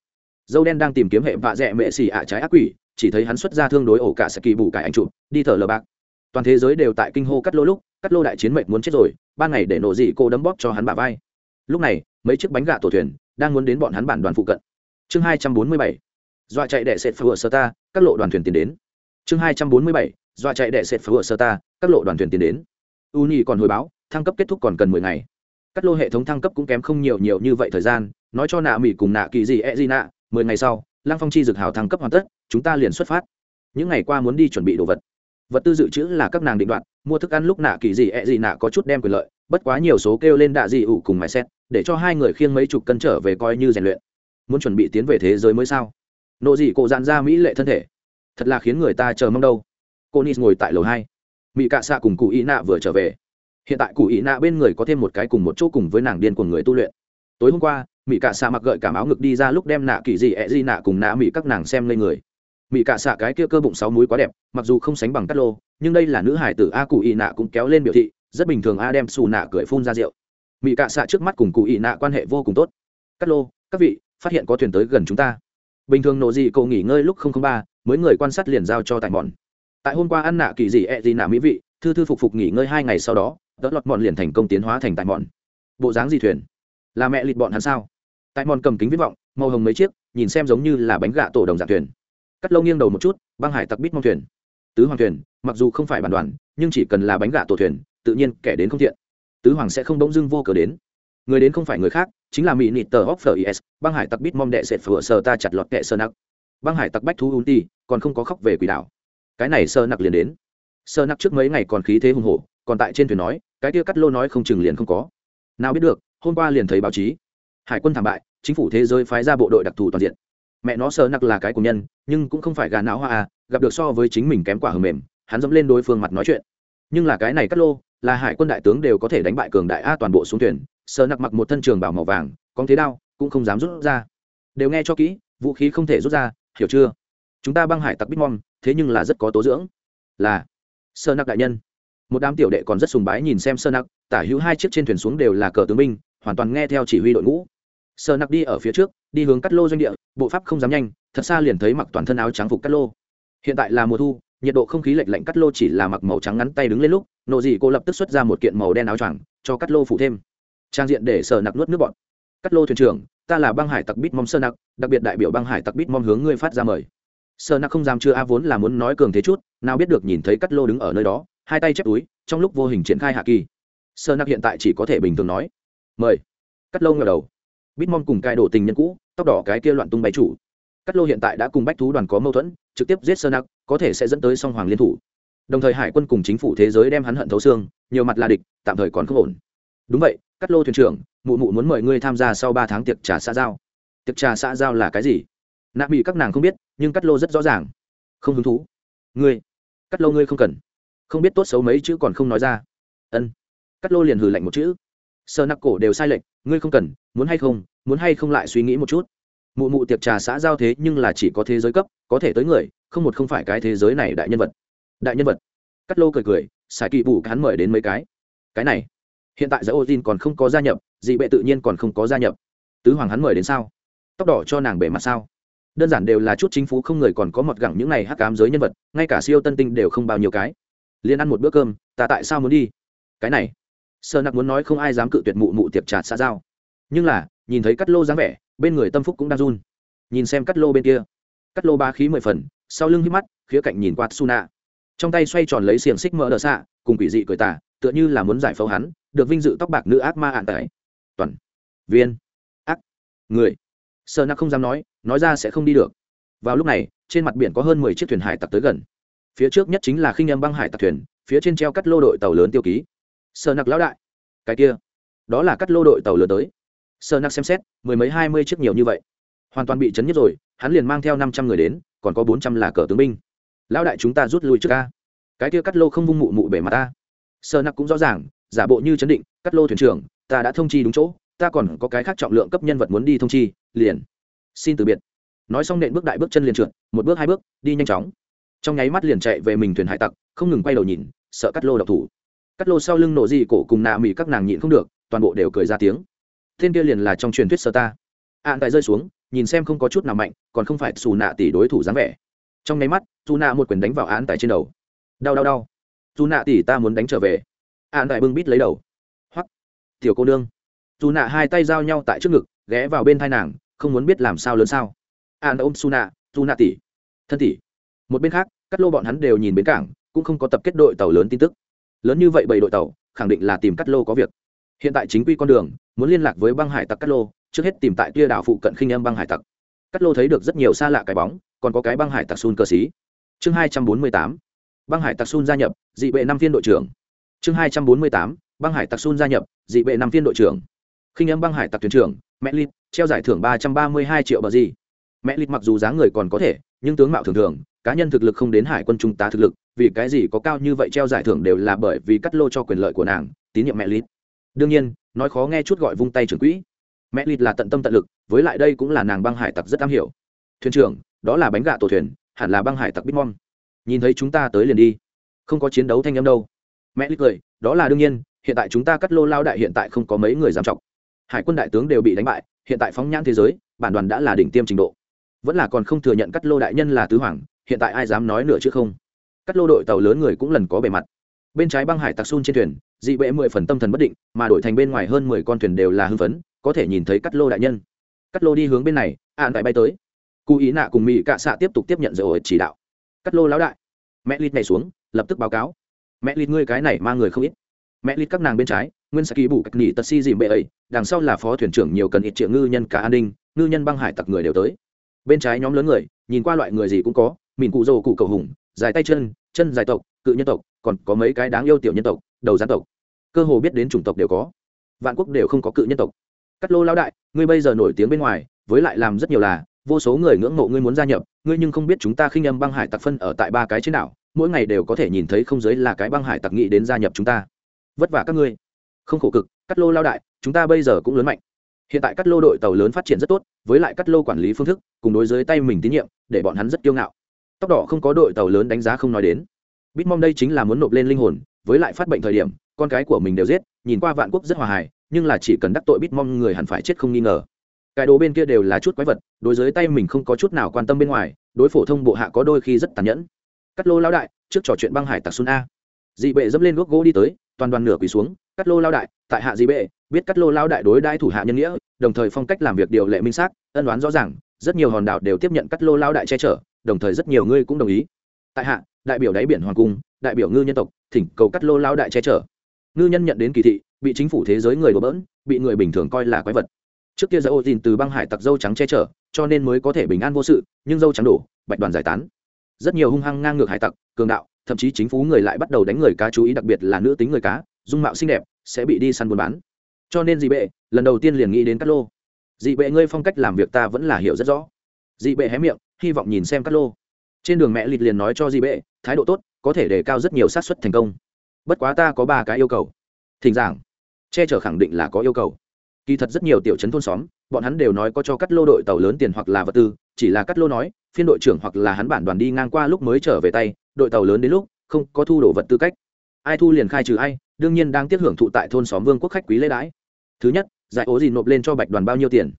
Speaker 1: Dâu đen đang tìm kiếm hệ vạ dẹ mệ xì ạ trái ác quỷ, chỉ thấy hắn xuất ra thương đối ổ cả sẽ kỳ bù cải anh chụp, đi thở lờ bạc. Toàn thế giới đều tại kinh hô cắt lô lúc, cắt lô đại chiến mệnh muốn chết rồi ban ngày để nổ dị cô đấm bóp cho hắn bà vai. Lúc này, mấy chiếc bánh gà tổ thuyền đang muốn đến bọn hắn bản đoàn phụ cận. Chương hai trăm bốn mươi bảy dọa chạy đệ sệt phở sơ ta, các lộ đoàn thuyền tiến đến. Chương hai trăm bốn mươi bảy, dọa chạy đệ sệt phở sơ ta, các lộ đoàn thuyền tiến đến. U nhi còn hồi báo, thăng cấp kết thúc còn cần mười ngày. Cắt lô hệ thống thăng cấp cũng kém không nhiều nhiều như vậy thời gian, nói cho nạ mỹ cùng nạ kỳ gì e gì nạ, mười ngày sau, lăng phong chi Dực hào thăng cấp hoàn tất, chúng ta liền xuất phát. Những ngày qua muốn đi chuẩn bị đồ vật. Vật tư dự trữ là các nàng định đoạt, mua thức ăn lúc nạ kỳ gì e gì nạ có chút đem quyền lợi, bất quá nhiều số kêu lên đạ dị ủ cùng mài xét, để cho hai người khiêng mấy chục cân trở về coi như rèn luyện. Muốn chuẩn bị tiến về thế giới mới sao? Nộ dị cổ dạn ra mỹ lệ thân thể. Thật là khiến người ta chờ mong đâu. Cô nis ngồi tại lầu hai. Mỹ cạ xạ cùng cụ ý nạ vừa trở về. Hiện tại cụ ý nạ bên người có thêm một cái cùng một chỗ cùng với nàng điên của người tu luyện. Tối hôm qua mỹ cạ xạ mặc gợi cảm áo ngực đi ra lúc đem nạ kỳ dị ẹ di nạ cùng nạ mỹ các nàng xem lên người. Mỹ cạ xạ cái kia cơ bụng sáu múi quá đẹp, mặc dù không sánh bằng cắt lô, nhưng đây là nữ hải tử a cụ ý nạ cũng kéo lên biểu thị, rất bình thường a đem xù nạ cười phun ra rượu. Mỹ cạ xạ trước mắt cùng cụ ý nạ quan hệ vô cùng tốt. Cắt lô, các vị, phát hiện có thuyền tới gần chúng ta bình thường nộ dị cậu nghỉ ngơi lúc không không ba, mới người quan sát liền giao cho tại mòn tại hôm qua ăn nạ kỳ dị ẹ e gì nạ mỹ vị, thư thư phục phục nghỉ ngơi hai ngày sau đó đỡ lọt mòn liền thành công tiến hóa thành tại mòn bộ dáng gì thuyền? Là mẹ lịt bọn hắn sao? Tại mòn cầm kính viết vọng, màu hồng mấy chiếc, nhìn xem giống như là bánh gạ tổ đồng dạng thuyền. Cắt lâu nghiêng đầu một chút, băng hải tặc bít mong thuyền. Tứ hoàng thuyền, mặc dù không phải bản đoàn, nhưng chỉ cần là bánh gạ tổ thuyền, tự nhiên kẻ đến không thiện. Tứ hoàng sẽ không bỗng dưng vô cớ đến người đến không phải người khác, chính là mỹ nịt tờ offer is băng hải tặc bít mong đệ sệt phở sờ ta chặt lọt kệ sơ nặc. Băng hải tặc bách thú unti, còn không có khóc về quỷ đảo. Cái này sơ nặc liền đến. Sơ nặc trước mấy ngày còn khí thế hùng hổ, còn tại trên thuyền nói, cái kia cắt lô nói không chừng liền không có. Nào biết được, hôm qua liền thấy báo chí. Hải quân thảm bại, chính phủ thế giới phái ra bộ đội đặc thù toàn diện. Mẹ nó sơ nặc là cái của nhân, nhưng cũng không phải gà não hoa à gặp được so với chính mình kém quả hờ mềm, hắn dẫm lên đối phương mặt nói chuyện. Nhưng là cái này cắt lô, là hải quân đại tướng đều có thể đánh bại cường đại a toàn bộ xuống thuyền sờ nặc mặc một thân trường bảo màu vàng con thế đao, cũng không dám rút ra. Đều nghe cho kỹ, vũ khí không thể rút ra, hiểu chưa? Chúng ta băng hải tặc bitmom thế nhưng là rất có tố dưỡng. Là sơ nặc đại nhân. Một đám tiểu đệ còn rất sùng bái nhìn xem sơ nặc, tả hữu hai chiếc trên thuyền xuống đều là cờ tướng binh, hoàn toàn nghe theo chỉ huy đội ngũ. Sơ nặc đi ở phía trước, đi hướng cắt lô doanh địa, bộ pháp không dám nhanh, thật xa liền thấy mặc toàn thân áo trắng phục cắt lô. Hiện tại là mùa thu, nhiệt độ không khí lạnh lạnh cắt lô chỉ là mặc màu trắng ngắn tay đứng lên lúc, nộ dị cô lập tức xuất ra một kiện màu đen áo choàng, cho cắt lô phụ thêm trang diện để sờ nặc nuốt nước bọn. Cắt lô thuyền trưởng, ta là băng hải tặc bít mong sơ nặc, đặc biệt đại biểu băng hải tặc bít mong hướng ngươi phát ra mời. Sơ nặc không dám chưa a vốn là muốn nói cường thế chút, nào biết được nhìn thấy cắt lô đứng ở nơi đó, hai tay chép túi, trong lúc vô hình triển khai hạ kỳ. Sơ nặc hiện tại chỉ có thể bình thường nói. Mời. Cắt lô ngờ đầu. Bít mong cùng cai đổ tình nhân cũ, tóc đỏ cái kia loạn tung bay chủ. Cắt lô hiện tại đã cùng bách thú đoàn có mâu thuẫn, trực tiếp giết sơ nặc, có thể sẽ dẫn tới song hoàng liên thủ. Đồng thời hải quân cùng chính phủ thế giới đem hắn hận thấu xương, nhiều mặt là địch, tạm thời còn không ổn. Đúng vậy cắt lô thuyền trưởng, mụ mụ muốn mời ngươi tham gia sau ba tháng tiệc trà xã giao. Tiệc trà xã giao là cái gì? Nạ bị các nàng không biết, nhưng cắt lô rất rõ ràng. Không hứng thú. Ngươi, cắt lô ngươi không cần. Không biết tốt xấu mấy chữ còn không nói ra. Ân. Cắt lô liền hừ lạnh một chữ. Sơ nặc cổ đều sai lệch, ngươi không cần, muốn hay không, muốn hay không lại suy nghĩ một chút. Mụ mụ tiệc trà xã giao thế nhưng là chỉ có thế giới cấp, có thể tới người, không một không phải cái thế giới này đại nhân vật. Đại nhân vật. Cắt lô cười cười, xài kỳ bù hắn mời đến mấy cái. Cái này hiện tại giới ô tin còn không có gia nhập, dị bệ tự nhiên còn không có gia nhập. Tứ hoàng hắn mời đến sao? Tóc đỏ cho nàng bề mặt sao? Đơn giản đều là chút chính phủ không người còn có mọt gẳng những này hắc cám giới nhân vật, ngay cả siêu tân tinh đều không bao nhiêu cái. Liên ăn một bữa cơm, ta tại sao muốn đi? Cái này sơ nặc muốn nói không ai dám cự tuyệt mụ mụ tiệp trạt xã giao. Nhưng là, nhìn thấy cắt lô dáng vẻ, bên người tâm phúc cũng đang run. Nhìn xem cắt lô bên kia. Cắt lô ba khí mười phần, sau lưng hít mắt, khía cạnh nhìn qua suna trong tay xoay tròn lấy xiềng xích mỡ đờ xạ, cùng quỷ dị cười tả tựa như là muốn giải phẫu hắn, được vinh dự tóc bạc nữ ác ma ạn tải. Toàn. Viên. Ác. Người. Sơ nặc không dám nói nói ra sẽ không đi được. Vào lúc này, trên mặt biển có hơn mười chiếc thuyền hải tặc tới gần. Phía trước nhất chính là khinh âm băng hải tặc thuyền, phía trên treo cắt lô đội tàu lớn tiêu ký. Sơ nặc lão đại. Cái kia. Đó là cắt lô đội tàu lớn tới. Sơ nặc xem xét, mười mấy hai mươi chiếc nhiều như vậy. Hoàn toàn bị chấn nhất rồi, hắn liền mang theo năm trăm người đến, còn có bốn trăm là cờ tướng binh. Lão đại chúng ta rút lui trước ca. Cái kia cắt lô không vung mụ mụ bể mặt ta sơ nặc cũng rõ ràng, giả bộ như chấn định, cắt lô thuyền trưởng, ta đã thông chi đúng chỗ, ta còn có cái khác trọng lượng cấp nhân vật muốn đi thông chi, liền. Xin từ biệt. Nói xong nện bước đại bước chân liền trượt, một bước hai bước, đi nhanh chóng. Trong nháy mắt liền chạy về mình thuyền hải tặc, không ngừng quay đầu nhìn, sợ cắt lô độc thủ. Cắt lô sau lưng nổ gì cổ cùng nạ mỹ các nàng nhịn không được, toàn bộ đều cười ra tiếng. Thiên kia liền là trong truyền thuyết sơ ta. Ạn tại rơi xuống, nhìn xem không có chút nào mạnh, còn không phải xù nạ tỷ đối thủ dáng vẻ. Trong nháy mắt, xù nạ một quyền đánh vào án tại trên đầu. Đau đau đau dù nạ tỷ ta muốn đánh trở về. An đại bưng bít lấy đầu. Hoắc. Tiểu cô nương. Dù nạ hai tay giao nhau tại trước ngực, ghé vào bên thai nàng, không muốn biết làm sao lớn sao. An ôm su nạ dù nạ tỷ. Thân tỷ. Một bên khác các lô bọn hắn đều nhìn bến cảng, cũng không có tập kết đội tàu lớn tin tức. Lớn như vậy bảy đội tàu, khẳng định là tìm cắt lô có việc. Hiện tại chính quy con đường, muốn liên lạc với băng hải tặc cắt lô, trước hết tìm tại tia đảo phụ cận khinh âm băng hải tặc. Cắt lô thấy được rất nhiều xa lạ cái bóng, còn có cái băng hải tặc xun cơ xí. Chương hai trăm bốn mươi tám băng hải tặc sun gia nhập, dị bệ năm phiên đội trưởng. Chương hai trăm bốn mươi tám, băng hải tặc sun gia nhập, dị bệ năm phiên đội trưởng. Khinh âm băng hải tặc thuyền trưởng, mẹ lít treo giải thưởng ba trăm ba mươi hai triệu bờ gì. Mẹ lít mặc dù dáng người còn có thể, nhưng tướng mạo thường thường, cá nhân thực lực không đến hải quân trung tá thực lực, vì cái gì có cao như vậy treo giải thưởng đều là bởi vì cắt lô cho quyền lợi của nàng, tín nhiệm mẹ lít đương nhiên, nói khó nghe chút gọi vung tay trưởng quỹ. Mẹ lít là tận tâm tận lực, với lại đây cũng là nàng băng hải tặc rất am hiểu. Thuyền trưởng, đó là bánh gà tổ thuyền, hẳn là băng hải tặc bitmom nhìn thấy chúng ta tới liền đi. Không có chiến đấu thanh âm đâu. Mẹ lít cười, đó là đương nhiên, hiện tại chúng ta cắt lô lao đại hiện tại không có mấy người dám trọng hải quân đại tướng đều bị đánh bại, hiện tại phóng nhãn thế giới, bản đoàn đã là đỉnh tiêm trình độ. Vẫn là còn không thừa nhận cắt lô đại nhân là tứ hoàng, hiện tại ai dám nói nữa chứ không? Cắt lô đội tàu lớn người cũng lần có bề mặt. Bên trái băng hải tặc sun trên thuyền, dị bệ mười phần tâm thần bất định, mà đổi thành bên ngoài hơn mười con thuyền đều là hưng phấn, có thể nhìn thấy cắt lô đại nhân. Cắt lô đi hướng bên này ạn tại bay tới. Cụ ý nạ cùng mỹ cạ xạ tiếp tục tiếp nhận dầu chỉ đạo cắt lô lão đại. Mẹ lít nhảy xuống, lập tức báo cáo. Mẹ lít ngươi cái này mang người không ít. Mẹ lít các nàng bên trái, nguyên saki bù cách nỉ tật si dìm bệ ấy, đằng sau là phó thuyền trưởng nhiều cần ít triệu ngư nhân cả an ninh, ngư nhân băng hải tặc người đều tới. Bên trái nhóm lớn người, nhìn qua loại người gì cũng có, mìn cụ dầu cụ cầu hùng, dài tay chân chân dài tộc, cự nhân tộc, còn có mấy cái đáng yêu tiểu nhân tộc, đầu gián tộc. Cơ hồ biết đến chủng tộc đều có. Vạn quốc đều không có cự nhân tộc. Cắt lô lão đại, ngươi bây giờ nổi tiếng bên ngoài, với lại làm rất nhiều là vô số người ngưỡng mộ ngươi muốn gia nhập, ngươi nhưng không biết chúng ta khinh âm băng hải tặc phân ở tại ba cái trên đảo, mỗi ngày đều có thể nhìn thấy không giới là cái băng hải tặc nghĩ đến gia nhập chúng ta. Vất vả các ngươi. Không khổ cực, cắt lô lao đại, chúng ta bây giờ cũng lớn mạnh. Hiện tại cắt lô đội tàu lớn phát triển rất tốt, với lại cắt lô quản lý phương thức, cùng đối dưới tay mình tín nhiệm, để bọn hắn rất kiêu ngạo. Tóc đỏ không có đội tàu lớn đánh giá không nói đến. Bitmom đây chính là muốn nộp lên linh hồn, với lại phát bệnh thời điểm, con cái của mình đều giết, nhìn qua vạn quốc rất hòa hài, nhưng là chỉ cần đắc tội bitmom người hẳn phải chết không nghi ngờ cái đồ bên kia đều là chút quái vật, đối với tay mình không có chút nào quan tâm bên ngoài, đối phổ thông bộ hạ có đôi khi rất tàn nhẫn. Cắt lô lao đại, trước trò chuyện băng hải tặc xuân a. Dị bệ dẫm lên gốc gỗ đi tới, toàn đoàn nửa quỳ xuống, cắt lô lao đại, tại hạ dị bệ, biết cắt lô lao đại đối đãi thủ hạ nhân nghĩa, đồng thời phong cách làm việc điều lệ minh xác, ân đoán rõ ràng, rất nhiều hòn đảo đều tiếp nhận cắt lô lao đại che chở, đồng thời rất nhiều ngươi cũng đồng ý. Tại hạ, đại biểu đáy biển hoàng cung, đại biểu ngư nhân tộc, thỉnh cầu cắt lô lao đại che chở. Ngư nhân nhận đến kỳ thị, bị chính phủ thế giới người đổ bỡn, bị người bình thường coi là quái vật trước kia dầu dìn từ băng hải tặc dâu trắng che chở, cho nên mới có thể bình an vô sự, nhưng dâu trắng đổ, bạch đoàn giải tán. Rất nhiều hung hăng ngang ngược hải tặc, cường đạo, thậm chí chính phủ người lại bắt đầu đánh người cá chú ý đặc biệt là nữ tính người cá, dung mạo xinh đẹp, sẽ bị đi săn buôn bán. Cho nên dị bệ, lần đầu tiên liền nghĩ đến cát lô. Dị bệ ngươi phong cách làm việc ta vẫn là hiểu rất rõ. Dị bệ hé miệng, hy vọng nhìn xem cát lô. Trên đường mẹ lịt liền nói cho dị bệ, thái độ tốt, có thể đề cao rất nhiều xác suất thành công. Bất quá ta có ba cái yêu cầu. Thỉnh giảng. Che chở khẳng định là có yêu cầu kỳ thật rất nhiều tiểu chấn thôn xóm, bọn hắn đều nói có cho cắt lô đội tàu lớn tiền hoặc là vật tư, chỉ là cắt lô nói, phiên đội trưởng hoặc là hắn bản đoàn đi ngang qua lúc mới trở về tay, đội tàu lớn đến lúc, không có thu đổ vật tư cách. Ai thu liền khai trừ ai, đương nhiên đang tiếp hưởng thụ tại thôn xóm vương quốc khách quý lễ đãi. Thứ nhất, giải ố gì nộp lên cho bạch đoàn bao nhiêu tiền?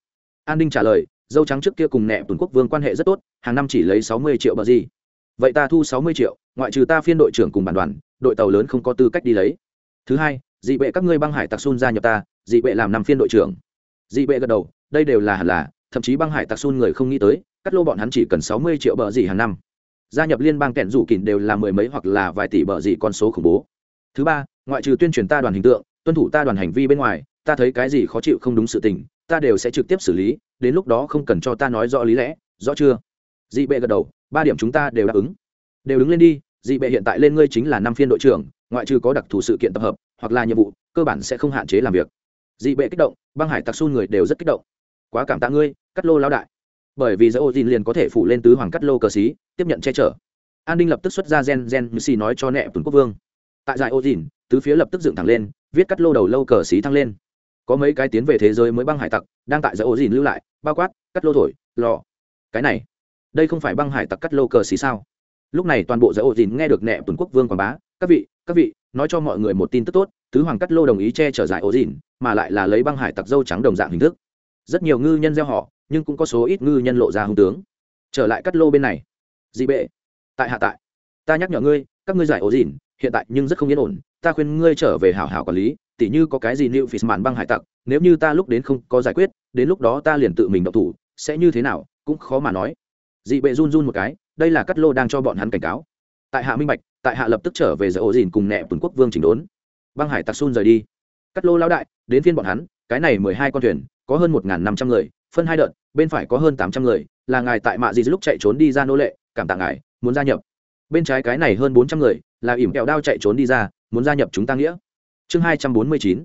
Speaker 1: An ninh trả lời, dâu trắng trước kia cùng nẹ tuần quốc vương quan hệ rất tốt, hàng năm chỉ lấy sáu mươi triệu bờ gì. Vậy ta thu sáu mươi triệu, ngoại trừ ta phiên đội trưởng cùng bản đoàn, đội tàu lớn không có tư cách đi lấy. Thứ hai, dị bệ các ngươi băng hải tặc xun gia nhập ta dị bệ làm năm phiên đội trưởng. Dị bệ gật đầu, đây đều là hẳn là, thậm chí băng hải tặc xun người không nghĩ tới, cắt lô bọn hắn chỉ cần sáu mươi triệu bờ gì hàng năm. Gia nhập liên bang kẹn rủ kỉn đều là mười mấy hoặc là vài tỷ bờ gì con số khủng bố. Thứ ba, ngoại trừ tuyên truyền ta đoàn hình tượng, tuân thủ ta đoàn hành vi bên ngoài, ta thấy cái gì khó chịu không đúng sự tình, ta đều sẽ trực tiếp xử lý, đến lúc đó không cần cho ta nói rõ lý lẽ, rõ chưa? Dị bệ gật đầu, ba điểm chúng ta đều đáp ứng. Đều đứng lên đi, dị bệ hiện tại lên ngươi chính là năm phiên đội trưởng, ngoại trừ có đặc thù sự kiện tập hợp, hoặc là nhiệm vụ, cơ bản sẽ không hạn chế làm việc dị bệ kích động, băng hải tặc xu người đều rất kích động. Quá cảm tạ ngươi, cắt lô lao đại. Bởi vì giới ô tin liền có thể phủ lên tứ hoàng cắt lô cờ xí, tiếp nhận che chở. An ninh lập tức xuất ra gen gen như xì nói cho nẹ tuần quốc vương. Tại giải ô tin tứ phía lập tức dựng thẳng lên, viết cắt lô đầu lâu cờ xí thăng lên. Có mấy cái tiến về thế giới mới băng hải tặc, đang tại giải ô tin lưu lại, bao quát cắt lô thổi, lò. Cái này, đây không phải băng hải tặc cắt lô cờ xí sao? Lúc này toàn bộ giải ô tin nghe được nẹ tuần quốc vương quảng bá, các vị các vị, nói cho mọi người một tin tức tốt tứ hoàng cắt lô đồng ý che chở giải ố dìn mà lại là lấy băng hải tặc dâu trắng đồng dạng hình thức. Rất nhiều ngư nhân gieo họ, nhưng cũng có số ít ngư nhân lộ ra hung tướng. Trở lại cắt lô bên này. Dị bệ. Tại hạ tại. Ta nhắc nhở ngươi, các ngươi giải ố dìn hiện tại nhưng rất không yên ổn. Ta khuyên ngươi trở về hảo hảo quản lý, tỉ như có cái gì nịu phì màn băng hải tặc, nếu như ta lúc đến không có giải quyết, đến lúc đó ta liền tự mình động thủ, sẽ như thế nào, cũng khó mà nói. Dị bệ run run một cái, đây là cắt lô đang cho bọn hắn cảnh cáo. Tại hạ minh bạch, tại hạ lập tức trở về giải ổ dìn cùng nẹ tuần quốc vương chỉnh đốn băng hải tặc xun rời đi. Cắt lô lao đại, đến phiên bọn hắn, cái này mười hai con thuyền, có hơn một n g h n năm trăm người, phân hai đợt, bên phải có hơn tám trăm người, là ngài tại mạ gì lúc chạy trốn đi ra nô lệ, cảm tạ ngài, muốn gia nhập. Bên trái cái này hơn bốn trăm người, là ỉm kẹo đao chạy trốn đi ra, muốn gia nhập chúng ta nghĩa. Chương hai trăm bốn mươi chín,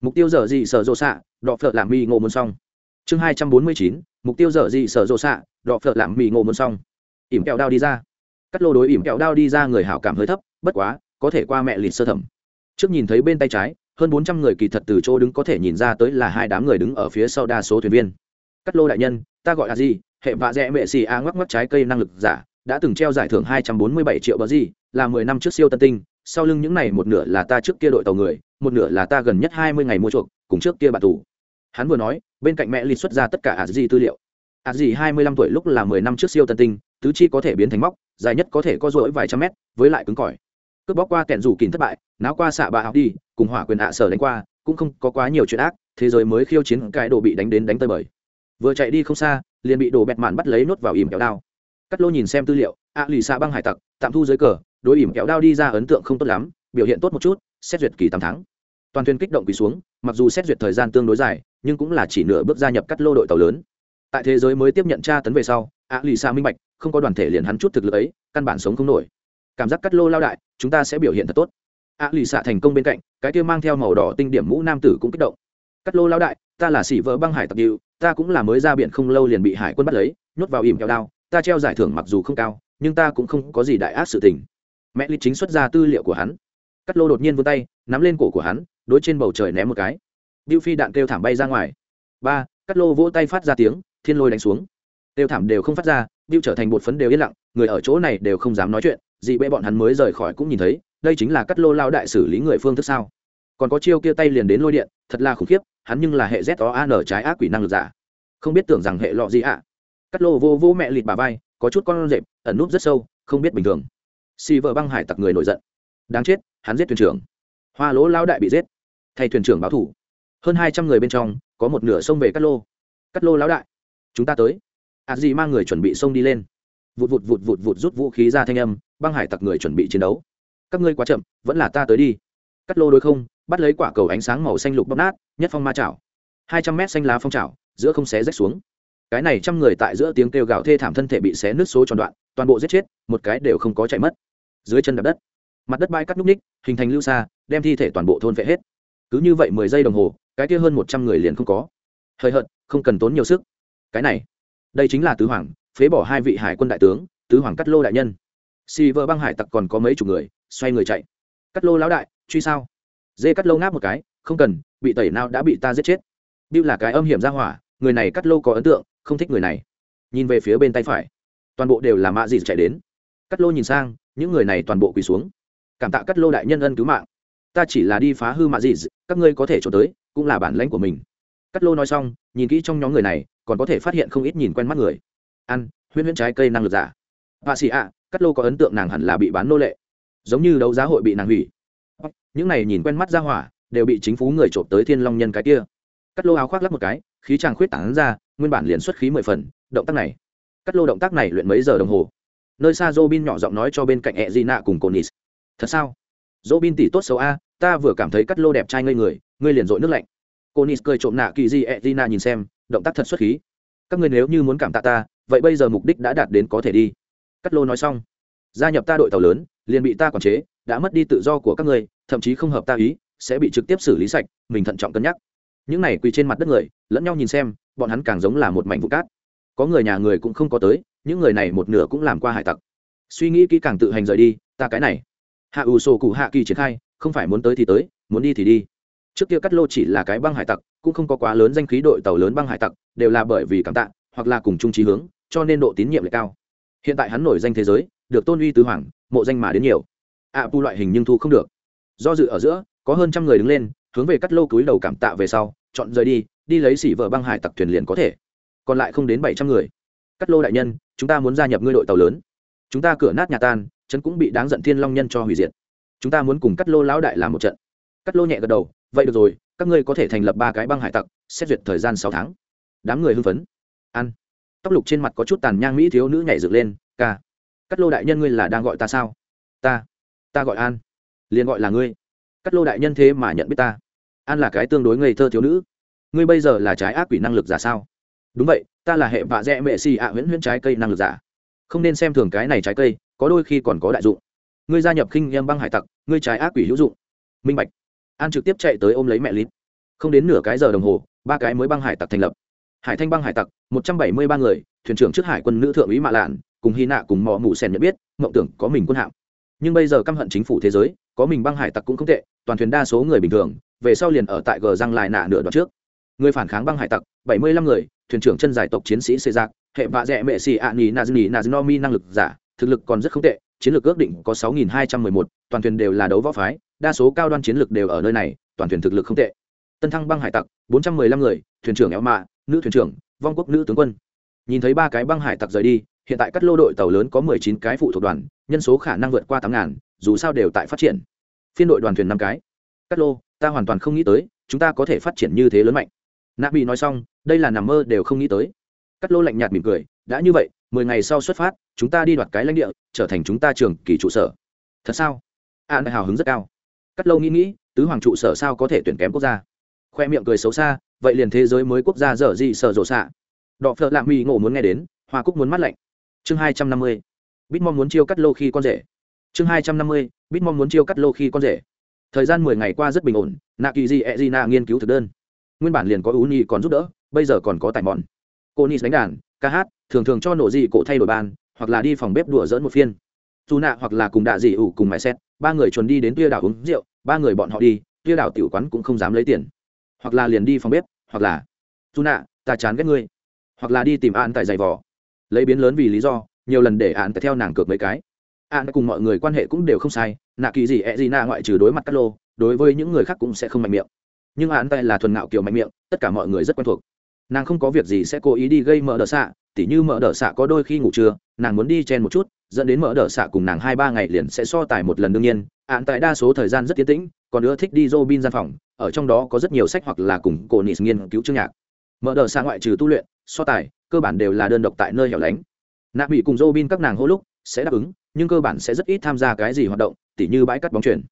Speaker 1: mục tiêu dở gì sở rộ xạ, đọ phợ làm mì ngộ muốn xong. Chương hai trăm bốn mươi chín, mục tiêu dở gì sở rộ xạ, đọ phợ làm mì ngộ muốn xong. Ỉm kẹo đao đi ra. Cắt lô đối ỉm kẹo đao đi ra người hảo cảm hơi thấp, bất quá, có thể qua mẹ lịt sơ thẩm trước nhìn thấy bên tay trái, hơn bốn trăm người kỳ thật từ chỗ đứng có thể nhìn ra tới là hai đám người đứng ở phía sau đa số thuyền viên. Cắt lô đại nhân, ta gọi là gì? Hệ vạ rẽ mệ xì a ngoắc ngoắc trái cây năng lực giả, đã từng treo giải thưởng hai trăm bốn mươi bảy triệu bờ gì, là mười năm trước siêu tân tinh. Sau lưng những này một nửa là ta trước kia đội tàu người, một nửa là ta gần nhất hai mươi ngày mua chuộc, cùng trước kia bạn tù. Hắn vừa nói, bên cạnh mẹ lịch xuất ra tất cả a di tư liệu. A di hai mươi lăm tuổi lúc là mười năm trước siêu tân tinh, tứ chi có thể biến thành móc, dài nhất có thể có rỗi vài trăm mét, với lại cứng cỏi cướp bóc qua kẹn rủ kín thất bại, náo qua xạ bà học đi, cùng hỏa quyền ạ sở đánh qua, cũng không có quá nhiều chuyện ác, thế giới mới khiêu chiến cái đồ bị đánh đến đánh tơi bời. Vừa chạy đi không xa, liền bị đồ bẹt mạn bắt lấy nốt vào ỉm kéo đao. Cắt lô nhìn xem tư liệu, ạ lì xạ băng hải tặc, tạm thu dưới cờ, đối ỉm kéo đao đi ra ấn tượng không tốt lắm, biểu hiện tốt một chút, xét duyệt kỳ tám tháng. Toàn thuyền kích động quỳ xuống, mặc dù xét duyệt thời gian tương đối dài, nhưng cũng là chỉ nửa bước gia nhập cắt lô đội tàu lớn. Tại thế giới mới tiếp nhận tra tấn về sau, ạ lì xạ minh bạch, không có đoàn thể liền hắn chút thực lực ấy, căn bản sống không nổi cảm giác cắt lô lao đại, chúng ta sẽ biểu hiện thật tốt. Ạ lì xạ thành công bên cạnh, cái kia mang theo màu đỏ tinh điểm mũ nam tử cũng kích động. Cắt lô lao đại, ta là sĩ vợ băng hải tặc điệu, ta cũng là mới ra biển không lâu liền bị hải quân bắt lấy, nhốt vào ìm kẹo đao, ta treo giải thưởng mặc dù không cao, nhưng ta cũng không có gì đại ác sự tình. Mẹ lịch chính xuất ra tư liệu của hắn. Cắt lô đột nhiên vươn tay, nắm lên cổ của hắn, đối trên bầu trời ném một cái. Điệu phi đạn kêu thảm bay ra ngoài. Ba, cắt lô vỗ tay phát ra tiếng, thiên lôi đánh xuống. Đều thảm đều không phát ra điệu trở thành bột phấn đều yên lặng, người ở chỗ này đều không dám nói chuyện dị bệ bọn hắn mới rời khỏi cũng nhìn thấy, đây chính là cắt lô lao đại xử lý người phương thức sao? Còn có chiêu kia tay liền đến lôi điện, thật là khủng khiếp, hắn nhưng là hệ z o an trái ác quỷ năng lực giả. Không biết tưởng rằng hệ lọ gì ạ? À. cắt lô vô vô mẹ lịt bà vai, có chút con rệp, ẩn núp rất sâu, không biết bình thường. Xì vợ băng hải tặc người nổi giận. Đáng chết, hắn giết thuyền trưởng. Hoa lỗ lao đại bị giết. Thay thuyền trưởng báo thủ. Hơn hai trăm người bên trong, có một nửa sông về cắt lô. Cắt lô lao đại, chúng ta tới. A gì mang người chuẩn bị xông đi lên. Vụt vụt vụt vụt vụt rút vũ khí ra thanh âm băng hải tặc người chuẩn bị chiến đấu. Các ngươi quá chậm, vẫn là ta tới đi. Cắt lô đối không, bắt lấy quả cầu ánh sáng màu xanh lục bóc nát, nhất phong ma chảo. Hai trăm mét xanh lá phong chảo, giữa không xé rách xuống. Cái này trăm người tại giữa tiếng kêu gào thê thảm thân thể bị xé nứt số tròn đoạn, toàn bộ giết chết, một cái đều không có chạy mất. Dưới chân đập đất, mặt đất bãi cắt núc ních, hình thành lưu xa, đem thi thể toàn bộ thôn vệ hết. Cứ như vậy mười giây đồng hồ, cái kia hơn một trăm người liền không có. Hơi hợt, không cần tốn nhiều sức. Cái này, đây chính là tứ hoàng, phế bỏ hai vị hải quân đại tướng, tứ hoàng cắt lô đại nhân si vợ băng hải tặc còn có mấy chục người, xoay người chạy. Cắt lô lão đại, truy sao? Dê cắt lô ngáp một cái, không cần, bị tẩy nào đã bị ta giết chết. Bill là cái âm hiểm ra hỏa, người này cắt lô có ấn tượng, không thích người này. Nhìn về phía bên tay phải, toàn bộ đều là mạ gì chạy đến. Cắt lô nhìn sang, những người này toàn bộ quỳ xuống. Cảm tạ cắt lô đại nhân ân cứu mạng. Ta chỉ là đi phá hư mạ gì các ngươi có thể trốn tới, cũng là bản lãnh của mình. Cắt lô nói xong, nhìn kỹ trong nhóm người này, còn có thể phát hiện không ít nhìn quen mắt người. Ăn, huyễn huyễn trái cây năng lực giả. Vạ xì ạ cắt lô có ấn tượng nàng hẳn là bị bán nô lệ, giống như đấu giá hội bị nàng hủy. Những này nhìn quen mắt ra hỏa, đều bị chính phủ người trộm tới thiên long nhân cái kia. Cắt lô áo khoác lắp một cái, khí tràng khuyết tảng ra, nguyên bản liền xuất khí mười phần, động tác này. Cắt lô động tác này luyện mấy giờ đồng hồ? Nơi xa dô bin nhỏ giọng nói cho bên cạnh e d nạ cùng conis thật sao? Dô bin tỉ tốt xấu a, ta vừa cảm thấy cắt lô đẹp trai ngây người, ngươi liền dội nước lạnh. Conis cười trộm nạ kỳ di e d nạ nhìn xem, động tác thật xuất khí. Các ngươi nếu như muốn cảm tạ ta, vậy bây giờ mục đích đã đạt đến có thể đi cắt lô nói xong. Gia nhập ta đội tàu lớn, liền bị ta quản chế, đã mất đi tự do của các ngươi thậm chí không hợp ta ý, sẽ bị trực tiếp xử lý sạch, mình thận trọng cân nhắc. Những này quỳ trên mặt đất người, lẫn nhau nhìn xem, bọn hắn càng giống là một mảnh vụ cát. Có người nhà người cũng không có tới, những người này một nửa cũng làm qua hải tặc. Suy nghĩ kỹ càng tự hành rời đi, ta cái này. Hạ ủ sổ cụ hạ kỳ triển khai, không phải muốn tới thì tới, muốn đi thì đi. Trước kia cắt lô chỉ là cái băng hải tặc, cũng không có quá lớn danh khí đội tàu lớn băng hải tặc, đều là bởi vì cảm tạ, hoặc là cùng chung trí hướng, cho nên độ tín nhiệm lại cao hiện tại hắn nổi danh thế giới được tôn uy tứ hoàng mộ danh mà đến nhiều. Ạ à, pu loại hình nhưng thu không được. Do dự ở giữa có hơn trăm người đứng lên hướng về cắt lô cúi đầu cảm tạ về sau chọn rời đi đi lấy xỉ vợ băng hải tặc thuyền liền có thể. Còn lại không đến bảy trăm người. Cắt lô đại nhân chúng ta muốn gia nhập ngươi đội tàu lớn. Chúng ta cửa nát nhà tan trấn cũng bị đáng giận thiên long nhân cho hủy diệt. Chúng ta muốn cùng cắt lô lão đại làm một trận. Cắt lô nhẹ gật đầu vậy được rồi các ngươi có thể thành lập ba cái băng hải tặc xét duyệt thời gian sáu tháng. Đám người hưng phấn tóc lục trên mặt có chút tàn nhang mỹ thiếu nữ nhảy dựng lên, ca cắt lô đại nhân ngươi là đang gọi ta sao? Ta ta gọi an, liền gọi là ngươi. Cắt lô đại nhân thế mà nhận biết ta. An là cái tương đối ngây thơ thiếu nữ. Ngươi bây giờ là trái ác quỷ năng lực giả sao? Đúng vậy, ta là hệ vạ dẹ mệ xì ạ huyễn huyễn trái cây năng lực giả. Không nên xem thường cái này trái cây, có đôi khi còn có đại dụng. Ngươi gia nhập khinh em băng hải tặc, ngươi trái ác quỷ hữu dụng. Minh bạch. An trực tiếp chạy tới ôm lấy mẹ lít. Không đến nửa cái giờ đồng hồ, ba cái mới băng hải tặc thành lập hải thanh băng hải tặc, một trăm bảy mươi ba người, thuyền trưởng trước hải quân nữ thượng úy mạ lạn, cùng hy nạ cùng mò mù sen nhận biết, mộng tưởng có mình quân hạm. Nhưng bây giờ căm hận chính phủ thế giới, có mình băng hải tặc cũng không tệ, toàn thuyền đa số người bình thường, về sau liền ở tại gờ răng lại nạ nửa đoạn trước. Người phản kháng băng hải tặc, bảy mươi lăm người, thuyền trưởng chân giải tộc chiến sĩ xê giặc hệ vạ dẹ mệ xì ạ nỉ nazni nazinomi năng lực giả, thực lực còn rất không tệ, chiến lược ước định có sáu nghìn hai trăm mười một, toàn thuyền đều là đấu võ phái, đa số cao đoan chiến lược đều ở nơi này, toàn thuyền thực lực không tệ tân thăng băng hải tặc, bốn trăm mười lăm người, thuyền trưởng éo mạ, nữ thuyền trưởng, vong quốc nữ tướng quân. Nhìn thấy ba cái băng hải tặc rời đi, hiện tại các lô đội tàu lớn có mười chín cái phụ thuộc đoàn, nhân số khả năng vượt qua tám ngàn, dù sao đều tại phát triển. Phiên đội đoàn thuyền năm cái. Các lô, ta hoàn toàn không nghĩ tới, chúng ta có thể phát triển như thế lớn mạnh. Nạ bị nói xong, đây là nằm mơ đều không nghĩ tới. Cắt lô lạnh nhạt mỉm cười, đã như vậy, mười ngày sau xuất phát, chúng ta đi đoạt cái lãnh địa, trở thành chúng ta trường kỳ trụ sở. Thật sao? An hào hứng rất cao. Cắt Lô nghĩ nghĩ, tứ hoàng trụ sở sao có thể tuyển kém quốc gia? Khoe miệng cười xấu xa, vậy liền thế giới mới quốc gia dở dị sợ rộ xạ. Đọ phợ lạ mỹ ngộ muốn nghe đến, hoa cúc muốn mắt lạnh. Chương hai trăm năm mươi bitmom muốn chiêu cắt lô khi con rể. Chương hai trăm năm mươi bitmom muốn chiêu cắt lô khi con rể. Thời gian mười ngày qua rất bình ổn, nạ kỳ di e di na nghiên cứu thực đơn. Nguyên bản liền có ú nhi còn giúp đỡ, bây giờ còn có tài mòn. Cô nis đánh đàn, ca hát, thường thường cho nổ dị cổ thay đổi ban, hoặc là đi phòng bếp đùa dỡn một phiên. Dù nạ hoặc là cùng đạ dị ủ cùng mãi xét, ba người chuẩn đi đến tia đảo uống rượu, ba người bọn họ đi, tia đảo tiểu quán cũng không dám lấy tiền hoặc là liền đi phòng bếp, hoặc là dù nạ, ta chán ghét ngươi. Hoặc là đi tìm an tại giày vò. Lấy biến lớn vì lý do, nhiều lần để an tại theo nàng cược mấy cái. An cùng mọi người quan hệ cũng đều không sai, nạ kỳ gì ẹ gì nạ ngoại trừ đối mặt cát lô, đối với những người khác cũng sẽ không mạnh miệng. Nhưng an tại là thuần ngạo kiểu mạnh miệng, tất cả mọi người rất quen thuộc. Nàng không có việc gì sẽ cố ý đi gây mở đỡ xạ, tỉ như mở đỡ xạ có đôi khi ngủ trưa, nàng muốn đi chen một chút dẫn đến mở đỡ xạ cùng nàng hai ba ngày liền sẽ so tài một lần đương nhiên ạn tại đa số thời gian rất tiến tĩnh còn nữa thích đi Robin gian phòng, ở trong đó có rất nhiều sách hoặc là cùng cổ Nis nghiên cứu chương nhạc. Mở đờ xạ ngoại trừ tu luyện, so tài, cơ bản đều là đơn độc tại nơi hẻo lánh. Nạp bị cùng Robin các nàng hô lúc sẽ đáp ứng, nhưng cơ bản sẽ rất ít tham gia cái gì hoạt động, tỉ như bãi cắt bóng chuyển.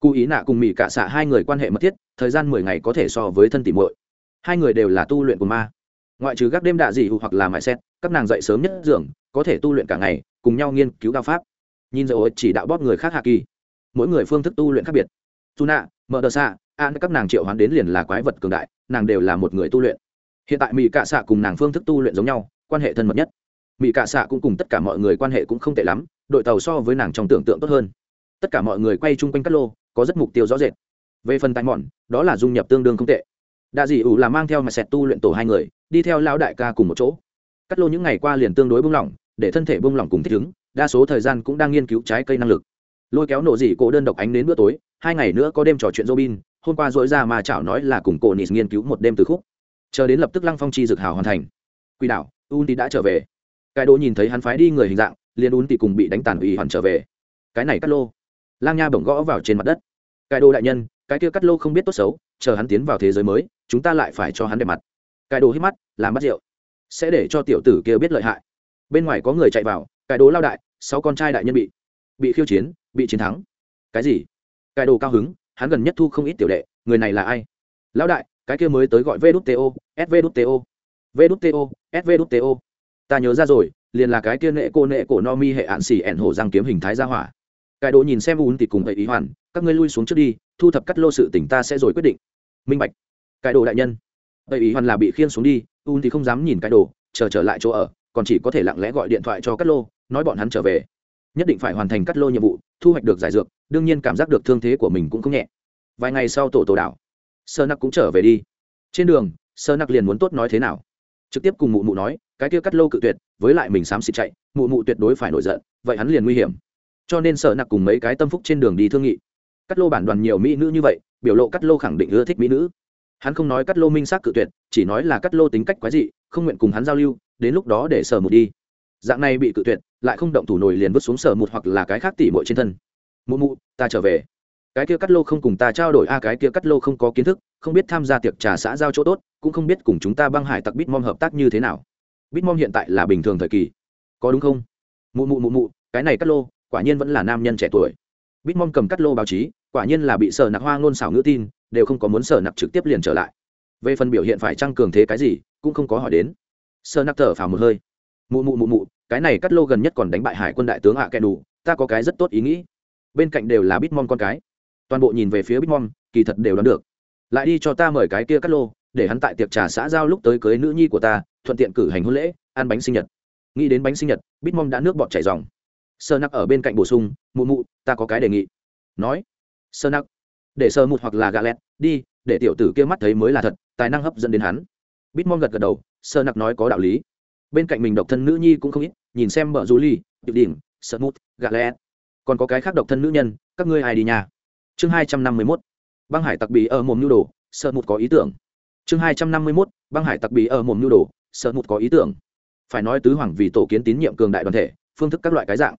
Speaker 1: cụ ý nạ cùng Mỹ cả xạ hai người quan hệ mật thiết, thời gian mười ngày có thể so với thân tỉ muội. Hai người đều là tu luyện của ma. Ngoại trừ các đêm đạ dị hoặc là mại xét, các nàng dậy sớm nhất giường, có thể tu luyện cả ngày, cùng nhau nghiên cứu đao pháp. Nhìn rồi chỉ đạo bóp người khác hạ kỳ. Mỗi người phương thức tu luyện khác biệt. Dù nạ mở đờ xạ an các nàng triệu hoán đến liền là quái vật cường đại nàng đều là một người tu luyện. Hiện tại mỹ cạ xạ cùng nàng phương thức tu luyện giống nhau quan hệ thân mật nhất. Mỹ cạ xạ cũng cùng tất cả mọi người quan hệ cũng không tệ lắm đội tàu so với nàng trong tưởng tượng tốt hơn. Tất cả mọi người quay chung quanh cắt lô có rất mục tiêu rõ rệt. Về phần tài mòn đó là dung nhập tương đương không tệ. Đa dị ủ là mang theo mà sẹt tu luyện tổ hai người đi theo lão đại ca cùng một chỗ. Cắt lô những ngày qua liền tương đối bung lỏng để thân thể bông lỏng cùng thích ứng, đa số thời gian cũng đang nghiên cứu trái cây năng lực. Lôi kéo nổ dị cổ đơn độc ánh đến bữa tối, hai ngày nữa có đêm trò chuyện robin, hôm qua dỗi ra mà chảo nói là cùng cổ nịt nghiên cứu một đêm từ khúc. Chờ đến lập tức lăng phong chi dực hào hoàn thành. Quỷ đảo un đã trở về. Cái đỗ nhìn thấy hắn phái đi người hình dạng, liền un cùng bị đánh tàn ủy hoàn trở về. Cái này cắt lô. Lang nha bổng gõ vào trên mặt đất. Cái đồ đại nhân, cái kia cắt lô không biết tốt xấu, chờ hắn tiến vào thế giới mới, chúng ta lại phải cho hắn đẹp mặt. Cái đồ hít mắt, làm bắt rượu. Sẽ để cho tiểu tử kia biết lợi hại bên ngoài có người chạy vào, cái đồ lao đại, sáu con trai đại nhân bị bị khiêu chiến, bị chiến thắng. Cái gì? Cái đồ cao hứng, hắn gần nhất thu không ít tiểu đệ, người này là ai? Lão đại, cái kia mới tới gọi vđto svđto vđto svđto ta nhớ ra rồi, liền là cái kia nệ cô nệ cổ no mi hệ ạn xỉ ẻn hổ răng kiếm hình thái ra hỏa. Cải đồ nhìn xem ún thì cùng hệ ý hoàn, các ngươi lui xuống trước đi, thu thập cắt lô sự tỉnh ta sẽ rồi quyết định. Minh bạch. Cải đồ đại nhân. Hệ ý hoàn là bị khiên xuống đi ún thì không dám nhìn cải đồ, chờ trở lại chỗ ở còn chỉ có thể lặng lẽ gọi điện thoại cho Cát lô, nói bọn hắn trở về. Nhất định phải hoàn thành cắt lô nhiệm vụ, thu hoạch được giải dược, đương nhiên cảm giác được thương thế của mình cũng không nhẹ. Vài ngày sau tổ tổ đảo, sơ nặc cũng trở về đi. Trên đường, sơ nặc liền muốn tốt nói thế nào. Trực tiếp cùng mụ mụ nói, cái kia cắt lô cự tuyệt, với lại mình xám xịt chạy, mụ mụ tuyệt đối phải nổi giận, vậy hắn liền nguy hiểm. Cho nên sợ nặc cùng mấy cái tâm phúc trên đường đi thương nghị. Cắt lô bản đoàn nhiều mỹ nữ như vậy, biểu lộ cắt lô khẳng định ưa thích mỹ nữ. Hắn không nói cắt lô minh xác cự tuyệt, chỉ nói là cắt lô tính cách quái dị, không nguyện cùng hắn giao lưu đến lúc đó để sở một đi. Dạng này bị cự tuyệt, lại không động thủ nổi liền vứt xuống sở một hoặc là cái khác tỉ mội trên thân. Mụ mụ, ta trở về. Cái kia cắt lô không cùng ta trao đổi, a, cái kia cắt lô không có kiến thức, không biết tham gia tiệc trà xã giao chỗ tốt, cũng không biết cùng chúng ta băng hải tặc bitmom hợp tác như thế nào. Bitmom hiện tại là bình thường thời kỳ. Có đúng không? Mụ mụ mụ mụ, cái này cắt lô, quả nhiên vẫn là nam nhân trẻ tuổi. Bitmom cầm cắt lô báo chí, quả nhiên là bị sở nặc hoa ngôn xảo ngữ tin, đều không có muốn sở nặc trực tiếp liền trở lại. Về phần biểu hiện phải tăng cường thế cái gì, cũng không có hỏi đến sơ nặc thở phào một hơi. Mụ mụ mụ mụ, cái này cắt lô gần nhất còn đánh bại hải quân đại tướng hạ kẻ đủ, ta có cái rất tốt ý nghĩ. Bên cạnh đều là bitmom con cái. Toàn bộ nhìn về phía bitmom kỳ thật đều đoán được. Lại đi cho ta mời cái kia cắt lô, để hắn tại tiệc trà xã giao lúc tới cưới nữ nhi của ta, thuận tiện cử hành hôn lễ, ăn bánh sinh nhật. Nghĩ đến bánh sinh nhật bitmom đã nước bọt chảy dòng sơ nặc ở bên cạnh bổ sung, mụ mụ, ta có cái đề nghị. Nói, sơ nặc để sơ mụt hoặc là gà lẹt, đi, để tiểu tử kia mắt thấy mới là thật, tài năng hấp dẫn đến hắn bitmom gật gật đầu, sơ nặc nói có đạo lý. Bên cạnh mình độc thân nữ nhi cũng không ít, nhìn xem mở du ly điệu đỉnh sợ mút gà lẹ. còn có cái khác độc thân nữ nhân, các ngươi ai đi nhà chương hai trăm năm mươi mốt, băng hải tặc bì ở mồm nhu đồ sợ mút có ý tưởng. Chương hai trăm năm mươi mốt, băng hải tặc bì ở mồm nhu đồ sợ mút có ý tưởng. Phải nói tứ hoàng vì tổ kiến tín nhiệm cường đại đoàn thể, phương thức các loại cái dạng.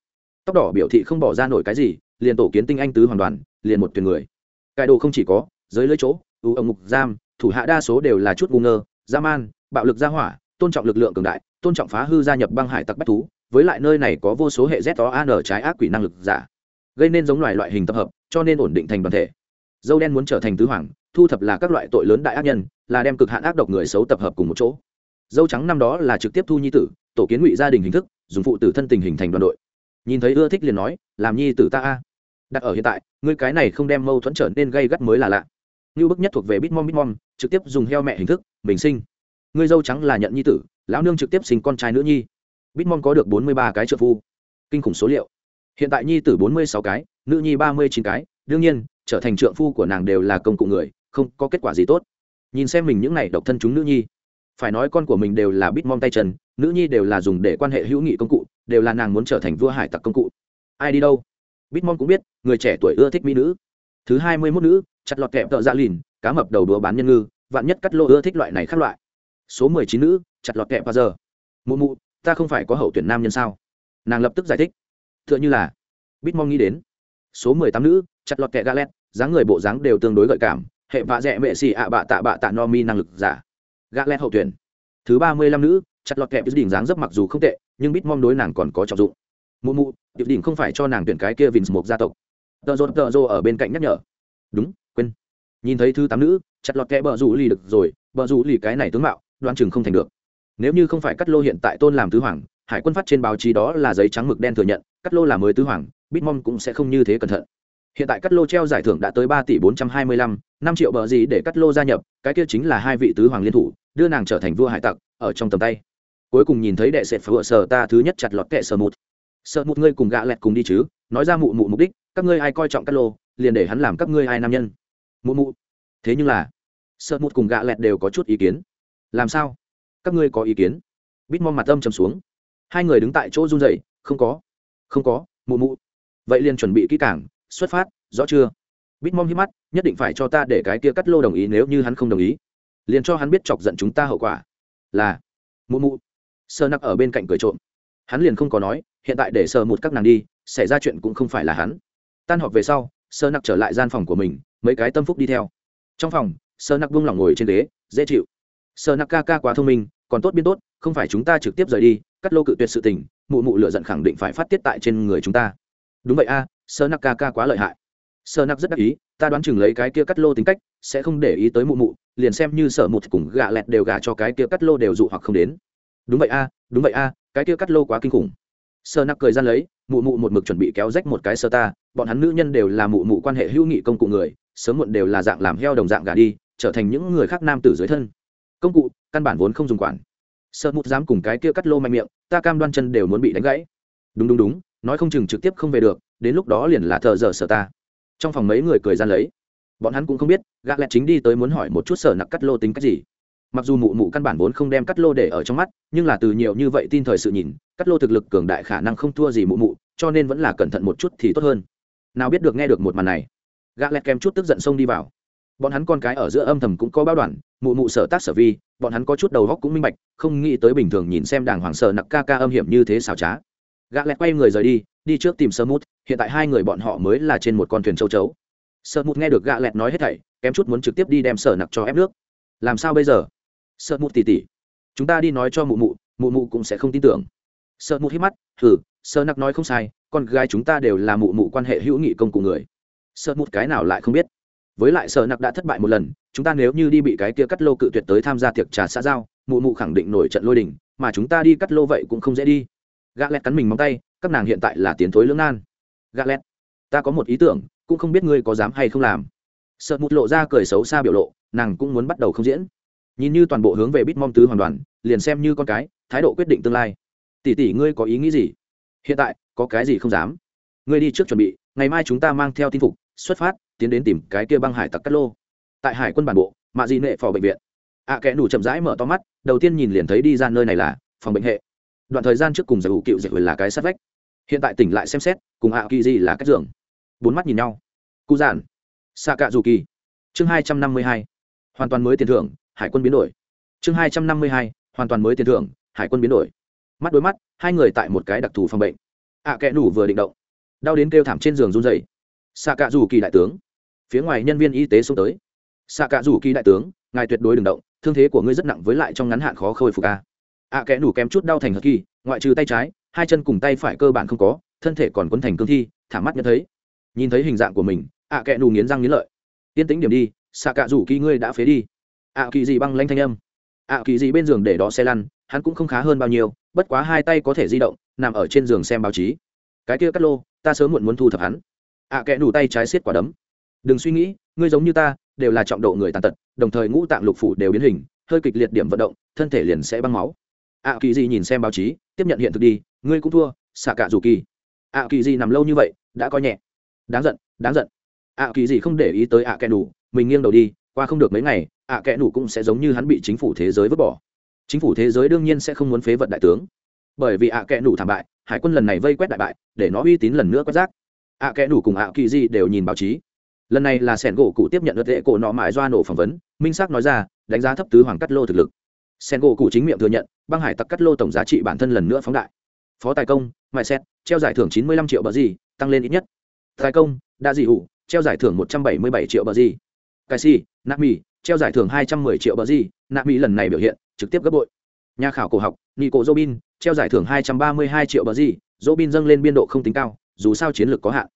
Speaker 1: Tóc đỏ biểu thị không bỏ ra nổi cái gì, liền tổ kiến tinh anh tứ hoàn đoàn, liền một tuyển người. Cải đồ không chỉ có, giới lưỡi chỗ ưu ông ngục giam, thủ hạ đa số đều là chút ngu ngơ gia man, bạo lực gia hỏa, tôn trọng lực lượng cường đại, tôn trọng phá hư gia nhập băng hải tặc bách thú, với lại nơi này có vô số hệ z o an trái ác quỷ năng lực giả, gây nên giống loài loại hình tập hợp, cho nên ổn định thành đoàn thể. Dâu đen muốn trở thành tứ hoàng, thu thập là các loại tội lớn đại ác nhân, là đem cực hạn ác độc người xấu tập hợp cùng một chỗ. Dâu trắng năm đó là trực tiếp thu nhi tử, tổ kiến ngụy gia đình hình thức, dùng phụ tử thân tình hình thành đoàn đội. Nhìn thấy ưa thích liền nói, làm nhi tử ta a. Đặt ở hiện tại, ngươi cái này không đem mâu thuẫn trở nên gây gắt mới là lạ như bức nhất thuộc về bitmom bitmom, trực tiếp dùng heo mẹ hình thức bình sinh. Người dâu trắng là nhận nhi tử, lão nương trực tiếp sinh con trai nữ nhi. Bitmom có được bốn mươi ba cái trợ phu. Kinh khủng số liệu. Hiện tại nhi tử bốn mươi sáu cái, nữ nhi ba mươi chín cái. Đương nhiên, trở thành trượng phu của nàng đều là công cụ người, không có kết quả gì tốt. Nhìn xem mình những n à y độc thân chúng nữ nhi. Phải nói con của mình đều là bitmom tay chân, nữ nhi đều là dùng để quan hệ hữu nghị công cụ, đều là nàng muốn trở thành vua hải tặc công cụ. Ai đi đâu? Bitmon cũng biết, người trẻ tuổi ưa thích mỹ nữ thứ hai mươi mốt nữ, chặt lọt kẹp tợ dạ lìn, cá mập đầu đúa bán nhân ngư, vạn nhất cắt lô ưa thích loại này khác loại. Số mười chín nữ, chặt lọt kẹp bao giờ mụ mụ, ta không phải có hậu tuyển nam nhân sao? Nàng lập tức giải thích. T h ư ợ n h ư là bitmon nghĩ đến. Số mười tám nữ, chặt lọt kẹ galet, dáng người bộ dáng đều tương đối gợi cảm, hệ vạ dẹ mệ xì ạ bạ tạ bạ tạ no mi năng lực giả. Galet hậu tuyển. Thứ ba mươi lăm nữ, chặt lọt kẹp đỉnh dáng dấp mặc dù không tệ, nhưng bitmom đối nàng còn có trọng dụng. Mụ mụ điệp đỉnh không phải cho nàng tuyển cái kia vinh gia tộc tợ rột tợ rô ở bên cạnh nhắc nhở. Đúng, quên. Nhìn thấy thứ tám nữ, chặt lọt kẽ bờ rủ lì được rồi, bờ rủ lì cái này tướng mạo, đoan chừng không thành được. Nếu như không phải cắt lô hiện tại tôn làm tứ hoàng, hải quân phát trên báo chí đó là giấy trắng mực đen thừa nhận, cắt lô là mới tứ hoàng bitmom cũng sẽ không như thế cẩn thận. Hiện tại cắt lô treo giải thưởng đã tới ba tỷ bốn trăm hai mươi lăm, năm triệu bờ gì để cắt lô gia nhập, cái kia chính là hai vị tứ hoàng liên thủ, đưa nàng trở thành vua hải tặc, ở trong tầm tay. Cuối cùng nhìn thấy đệ sệt phở sở ta thứ nhất chặt lọt kệ sở một. Sợ một ngươi cùng gạ lẹt cùng đi chứ, nói ra mụ mụ mục đích các ngươi ai coi trọng cắt lô, liền để hắn làm các ngươi ai nam nhân. Mụ mụ. Thế nhưng là, sợ mụt cùng gạ lẹt đều có chút ý kiến. Làm sao? Các ngươi có ý kiến? Bít mong mặt âm trầm xuống. Hai người đứng tại chỗ run rẩy, không có. Không có, mụ mụ. Vậy liền chuẩn bị kỹ cảng xuất phát, rõ chưa? Bít mong hít mắt, nhất định phải cho ta để cái kia cắt lô đồng ý nếu như hắn không đồng ý. Liền cho hắn biết chọc giận chúng ta hậu quả. Là, mụ mụ. Sơ nặc ở bên cạnh cười trộm. Hắn liền không có nói, hiện tại để sờ một các nàng đi, xảy ra chuyện cũng không phải là hắn tan họp về sau sơ nặc trở lại gian phòng của mình mấy cái tâm phúc đi theo. Trong phòng sơ nặc buông lỏng ngồi trên ghế dễ chịu. Sơ nặc ca ca quá thông minh còn tốt biên tốt không phải chúng ta trực tiếp rời đi cắt lô cự tuyệt sự tình mụ mụ lựa giận khẳng định phải phát tiết tại trên người chúng ta. Đúng vậy a à, sơ nặc ca ca quá lợi hại. Sơ nặc rất đắc ý ta đoán chừng lấy cái kia cắt lô tính cách sẽ không để ý tới mụ mụ liền xem như sở một cùng gạ lẹt đều gà cho cái kia cắt lô đều dụ hoặc không đến. Đúng vậy a đúng vậy a cái kia cắt lô quá kinh khủng. Sơ nặc cười gian lấy mụ mụ một mực chuẩn bị kéo rách một cái sơ ta bọn hắn nữ nhân đều là mụ mụ quan hệ hữu nghị công cụ người, sớm muộn đều là dạng làm heo đồng dạng gà đi, trở thành những người khác nam tử dưới thân. Công cụ, căn bản vốn không dùng quản. Sợ mụt dám cùng cái kia cắt lô mạnh miệng, ta cam đoan chân đều muốn bị đánh gãy. Đúng đúng đúng, nói không chừng trực tiếp không về được, đến lúc đó liền là thợ giờ sợ ta. Trong phòng mấy người cười gian lấy. Bọn hắn cũng không biết, gã lẹt chính đi tới muốn hỏi một chút sở nặc cắt lô tính cách gì. Mặc dù mụ mụ căn bản vốn không đem cắt lô để ở trong mắt, nhưng là từ nhiều như vậy tin thời sự nhìn, cắt lô thực lực cường đại khả năng không thua gì mụ mụ, cho nên vẫn là cẩn thận một chút thì tốt hơn nào biết được nghe được một màn này. Gã lẹt kèm chút tức giận xông đi vào. Bọn hắn con cái ở giữa âm thầm cũng có báo đoàn, mụ mụ sở tác sở vi, bọn hắn có chút đầu góc cũng minh bạch, không nghĩ tới bình thường nhìn xem đàng hoàng sợ nặc ca ca âm hiểm như thế xảo trá. Gã lẹt quay người rời đi đi trước tìm sơ mút, hiện tại hai người bọn họ mới là trên một con thuyền châu chấu. Sơ mút nghe được gã lẹt nói hết thảy, kém chút muốn trực tiếp đi đem sở nặc cho ép nước. Làm sao bây giờ? Sợ mút tỉ tỉ, chúng ta đi nói cho mụ mụ mụ mụ cũng sẽ không tin tưởng. Sợ mụ hít mắt thử sợ nặc nói không sai con gái chúng ta đều là mụ mụ quan hệ hữu nghị công cụ người. Sợ một cái nào lại không biết. Với lại sợ nặc đã thất bại một lần, chúng ta nếu như đi bị cái kia cắt lô cự tuyệt tới tham gia tiệc trà xã giao, mụ mụ khẳng định nổi trận lôi đình, mà chúng ta đi cắt lô vậy cũng không dễ đi. Gã lẹt cắn mình móng tay, các nàng hiện tại là tiến thối lưỡng nan. Gã lẹt, ta có một ý tưởng, cũng không biết ngươi có dám hay không làm. Sợ mụt lộ ra cười xấu xa biểu lộ, nàng cũng muốn bắt đầu không diễn. Nhìn như toàn bộ hướng về bít mong tứ hoàn toàn liền xem như con cái, thái độ quyết định tương lai. Tỷ tỷ ngươi có ý nghĩ gì? Hiện tại có cái gì không dám? Ngươi đi trước chuẩn bị ngày mai chúng ta mang theo tin phục xuất phát tiến đến tìm cái kia băng hải tặc cắt lô. Tại hải quân bản bộ mạ di nệ phò bệnh viện. Ạ à, kẽ đủ chậm rãi mở to mắt đầu tiên nhìn liền thấy đi ra nơi này là phòng bệnh hệ. Đoạn thời gian trước cùng giải hữu cựu dạy là cái sát vách. Hiện tại tỉnh lại xem xét cùng ạ kỳ gì là cách giường. Bốn mắt nhìn nhau. Cụ giản xạ cạ dù kỳ chương hai trăm năm mươi hai hoàn toàn mới tiền thưởng hải quân biến đổi. Chương hai trăm năm mươi hai hoàn toàn mới tiền thưởng hải quân biến đổi mắt đối mắt hai người tại một cái đặc thù phòng bệnh. Ạ à, kẽ đủ vừa định động đau đến kêu thảm trên giường run dày xạ cạ dù kỳ đại tướng phía ngoài nhân viên y tế xuống tới. Xạ cạ dù kỳ đại tướng ngài tuyệt đối đừng động thương thế của ngươi rất nặng với lại trong ngắn hạn khó khôi phục ca ạ kẽ đủ kém chút đau thành hờ kỳ ngoại trừ tay trái hai chân cùng tay phải cơ bản không có thân thể còn quấn thành cương thi thả mắt nhận thấy. Nhìn thấy hình dạng của mình ạ kẽ đủ nghiến răng nghiến lợi. Yên tĩnh điểm đi xạ cạ rủ kỳ ngươi đã phế đi. Ạ kỳ gì băng lanh thanh âm. Ạ kỳ gì bên giường để đó xe lăn hắn cũng không khá hơn bao nhiêu bất quá hai tay có thể di động, nằm ở trên giường xem báo chí. Cái kia cắt lô, ta sớm muộn muốn thu thập hắn. À, ạ kẽ đủ tay trái xiết quả đấm. Đừng suy nghĩ, ngươi giống như ta, đều là trọng độ người tàn tật, đồng thời ngũ tạng lục phủ đều biến hình, hơi kịch liệt điểm vận động, thân thể liền sẽ băng máu. Ạ kỳ gì nhìn xem báo chí, tiếp nhận hiện thực đi, ngươi cũng thua, xạ cả dù kỳ. Ạ kỳ gì nằm lâu như vậy, đã coi nhẹ. Đáng giận đáng giận. Ạ kỳ gì không để ý tới ạ kẽ đủ, mình nghiêng đầu đi, qua không được mấy ngày ạ kẽ đủ cũng sẽ giống như hắn bị chính phủ thế giới vứt bỏ chính phủ thế giới đương nhiên sẽ không muốn phế vật đại tướng. Bởi vì ạ kẽ đủ thảm bại, hải quân lần này vây quét đại bại, để nó uy tín lần nữa quét rác. Ạ kẽ đủ cùng ạ kỳ di đều nhìn báo chí. Lần này là sẻn gỗ cụ tiếp nhận ớt lệ cổ nọ mãi doa nổ phỏng vấn, minh xác nói ra, đánh giá thấp tứ hoàng cắt lô thực lực. Sẻn gỗ cụ chính miệng thừa nhận, băng hải tặc cắt lô tổng giá trị bản thân lần nữa phóng đại. Phó tài công mãi xét treo giải thưởng chín mươi lăm triệu bờ gì, tăng lên ít nhất. Tài công, đa dị hủ, treo giải thưởng một trăm bảy mươi bảy triệu bờ gì. Cai si nạp mỹ treo giải thưởng hai trăm mười triệu bờ gì. Nạp mỹ lần này biểu hiện trực tiếp gấp bội. Nhà khảo cổ học, nico robin treo giải thưởng hai trăm ba mươi hai triệu bờ gì robin dâng lên biên độ không tính cao, dù sao chiến lược có hạn.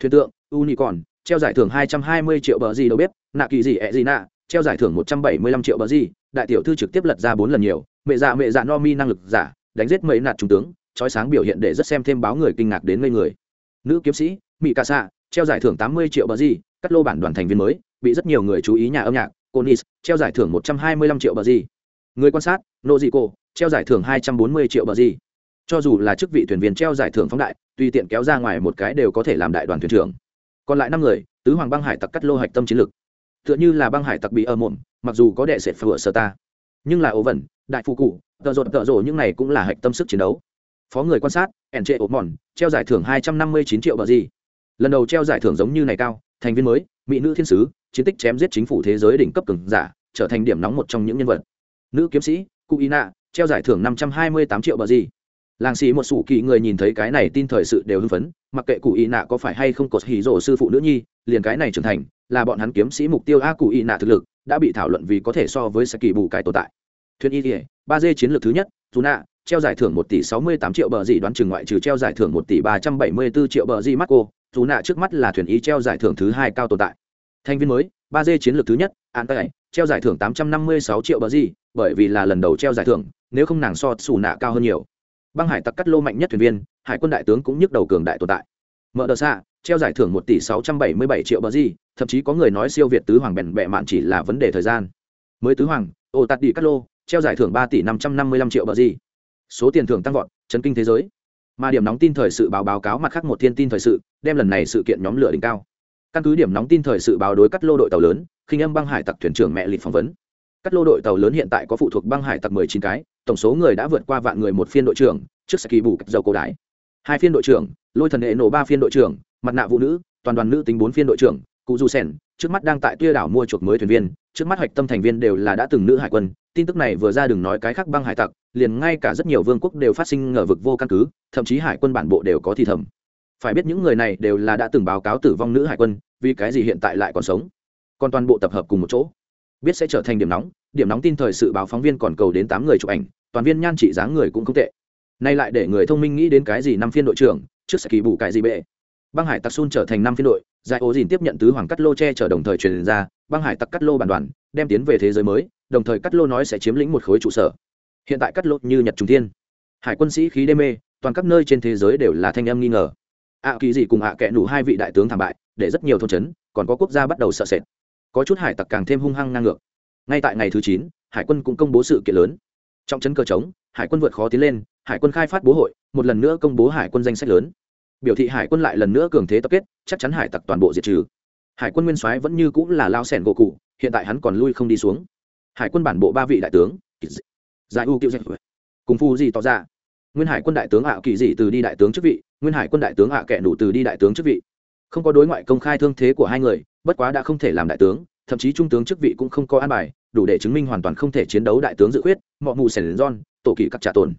Speaker 1: Thuyền tượng, unicorn, treo giải thưởng hai trăm hai mươi triệu bờ gì đâu biết nạ kỳ gì ẹ gì nạ, treo giải thưởng một trăm bảy mươi lăm triệu bờ gì, đại tiểu thư trực tiếp lật ra bốn lần nhiều, mẹ dạ mẹ dạ no mi năng lực giả, đánh giết mấy nạt trung tướng, trói sáng biểu hiện để rất xem thêm báo người kinh ngạc đến ngây người. Nữ kiếm sĩ mỹ ca xạ treo giải thưởng tám mươi triệu bờ gì, cắt lô bản đoàn thành viên mới, bị rất nhiều người chú ý nhà âm nhạc conis treo giải thưởng một trăm hai mươi lăm triệu bờ gì người quan sát nô dị cô treo giải thưởng hai trăm bốn mươi triệu bờ gì. Cho dù là chức vị thuyền viên treo giải thưởng phóng đại, tùy tiện kéo ra ngoài một cái đều có thể làm đại đoàn thuyền trưởng. Còn lại năm người, tứ hoàng băng hải tặc cắt lô hạch tâm chiến lược tựa như là băng hải tặc bị ở mộm mặc dù có đệ sệt phở sơ ta. Nhưng là ố vẩn, đại phụ cụ tợ rột tợ rộ những này cũng là hạch tâm sức chiến đấu. Phó người quan sát ẻn trệ ốp mòn, treo giải thưởng hai trăm năm mươi chín triệu bờ gì. Lần đầu treo giải thưởng giống như này cao, thành viên mới, mỹ nữ thiên sứ, chiến tích chém giết chính phủ thế giới đỉnh cấp cường giả, trở thành điểm nóng một trong những nhân vật nữ kiếm sĩ, cụ ina treo giải thưởng năm trăm hai mươi tám triệu bờ gì làng xì một sủ kỳ người nhìn thấy cái này tin thời sự đều hưng phấn, mặc kệ cụ y nạ có phải hay không cột hỉ rổ sư phụ nữ nhi, liền cái này trưởng thành, là bọn hắn kiếm sĩ mục tiêu a cụ y nạ thực lực, đã bị thảo luận vì có thể so với saki bù cái tồn tại thuyền y thể ba d chiến lược thứ nhất, dù nạ, treo giải thưởng một tỷ sáu mươi tám triệu bờ gì đoán chừng ngoại trừ treo giải thưởng một tỷ ba trăm bảy mươi bốn triệu bờ gì mắt cô dù nạ trước mắt là thuyền y treo giải thưởng thứ hai cao tồn tại thành viên mới, ba d chiến lược thứ nhất, an tay treo giải thưởng tám trăm năm mươi sáu triệu bờ gì bởi vì là lần đầu treo giải thưởng, nếu không nàng so xù nạ cao hơn nhiều. Băng hải tặc cắt lô mạnh nhất thuyền viên, hải quân đại tướng cũng nhức đầu cường đại tồn tại. Mở đờ xạ, treo giải thưởng một tỷ sáu trăm bảy mươi bảy triệu bờ di, thậm chí có người nói siêu việt tứ hoàng bèn bẹ mạn chỉ là vấn đề thời gian. Mới tứ hoàng, ô tạt đi cắt lô, treo giải thưởng ba tỷ năm trăm năm mươi lăm triệu bờ di. Số tiền thưởng tăng vọt, chấn kinh thế giới. Mà điểm nóng tin thời sự báo báo cáo mặt khác một thiên tin thời sự, đem lần này sự kiện nhóm lửa đỉnh cao. Căn cứ điểm nóng tin thời sự báo đối cắt lô đội tàu lớn, khinh âm băng hải tặc thuyền trưởng mẹ lịch phỏng vấn cắt lô đội tàu lớn hiện tại có phụ thuộc băng hải tặc mười chín cái, tổng số người đã vượt qua vạn người một phiên đội trưởng, trước saki bù dầu cổ đái hai phiên đội trưởng, lôi thần hệ nổ ba phiên đội trưởng, mặt nạ vũ nữ, toàn đoàn nữ tính bốn phiên đội trưởng, cụ du sen trước mắt đang tại tuya đảo mua chuộc mới thuyền viên, trước mắt hoạch tâm thành viên đều là đã từng nữ hải quân. Tin tức này vừa ra đừng nói cái khác băng hải tặc, liền ngay cả rất nhiều vương quốc đều phát sinh ngờ vực vô căn cứ, thậm chí hải quân bản bộ đều có thì thầm. Phải biết những người này đều là đã từng báo cáo tử vong nữ hải quân, vì cái gì hiện tại lại còn sống? Còn toàn bộ tập hợp cùng một chỗ biết sẽ trở thành điểm nóng điểm nóng tin thời sự báo phóng viên còn cầu đến tám người chụp ảnh, toàn viên nhan trị dáng người cũng không tệ. Nay lại để người thông minh nghĩ đến cái gì năm phiên đội trưởng, trước sẽ kỳ bù cái gì bệ. Băng hải tặc sun trở thành năm phiên đội, giải ố dìn tiếp nhận tứ hoàng cắt lô che chở đồng thời truyền ra, băng hải tặc cắt lô bản đoàn, đem tiến về thế giới mới, đồng thời cắt lô nói sẽ chiếm lĩnh một khối trụ sở. Hiện tại cắt lô như nhật trung thiên. Hải quân sĩ khí đê mê, toàn các nơi trên thế giới đều là thanh em nghi ngờ. Ạ kỳ gì cùng ạ kẽ nủ hai vị đại tướng thảm bại, để rất nhiều thôn trấn, còn có quốc gia bắt đầu sợ sệt có chút hải tặc càng thêm hung hăng ngang ngược. Ngay tại ngày thứ chín, hải quân cũng công bố sự kiện lớn. Trong chấn cơ trống, hải quân vượt khó tiến lên, hải quân khai phát bố hội, một lần nữa công bố hải quân danh sách lớn. Biểu thị hải quân lại lần nữa cường thế tập kết, chắc chắn hải tặc toàn bộ diệt trừ. Hải quân nguyên soái vẫn như cũng là lao sẻn gỗ cụ, hiện tại hắn còn lui không đi xuống. Hải quân bản bộ ba vị đại tướng giải u kiệu cùng phu gì tỏ ra nguyên hải quân đại tướng ạ kỳ dị từ đi đại tướng chức vị, nguyên hải quân đại tướng ạ kẻ đủ từ đi đại tướng chức vị. Không có đối ngoại công khai thương thế của hai người bất quá đã không thể làm đại tướng, thậm chí trung tướng chức vị cũng không có an bài, đủ để chứng minh hoàn toàn không thể chiến đấu đại tướng dự khuyết mọi mù sẻn john tổ kỷ các trả tồn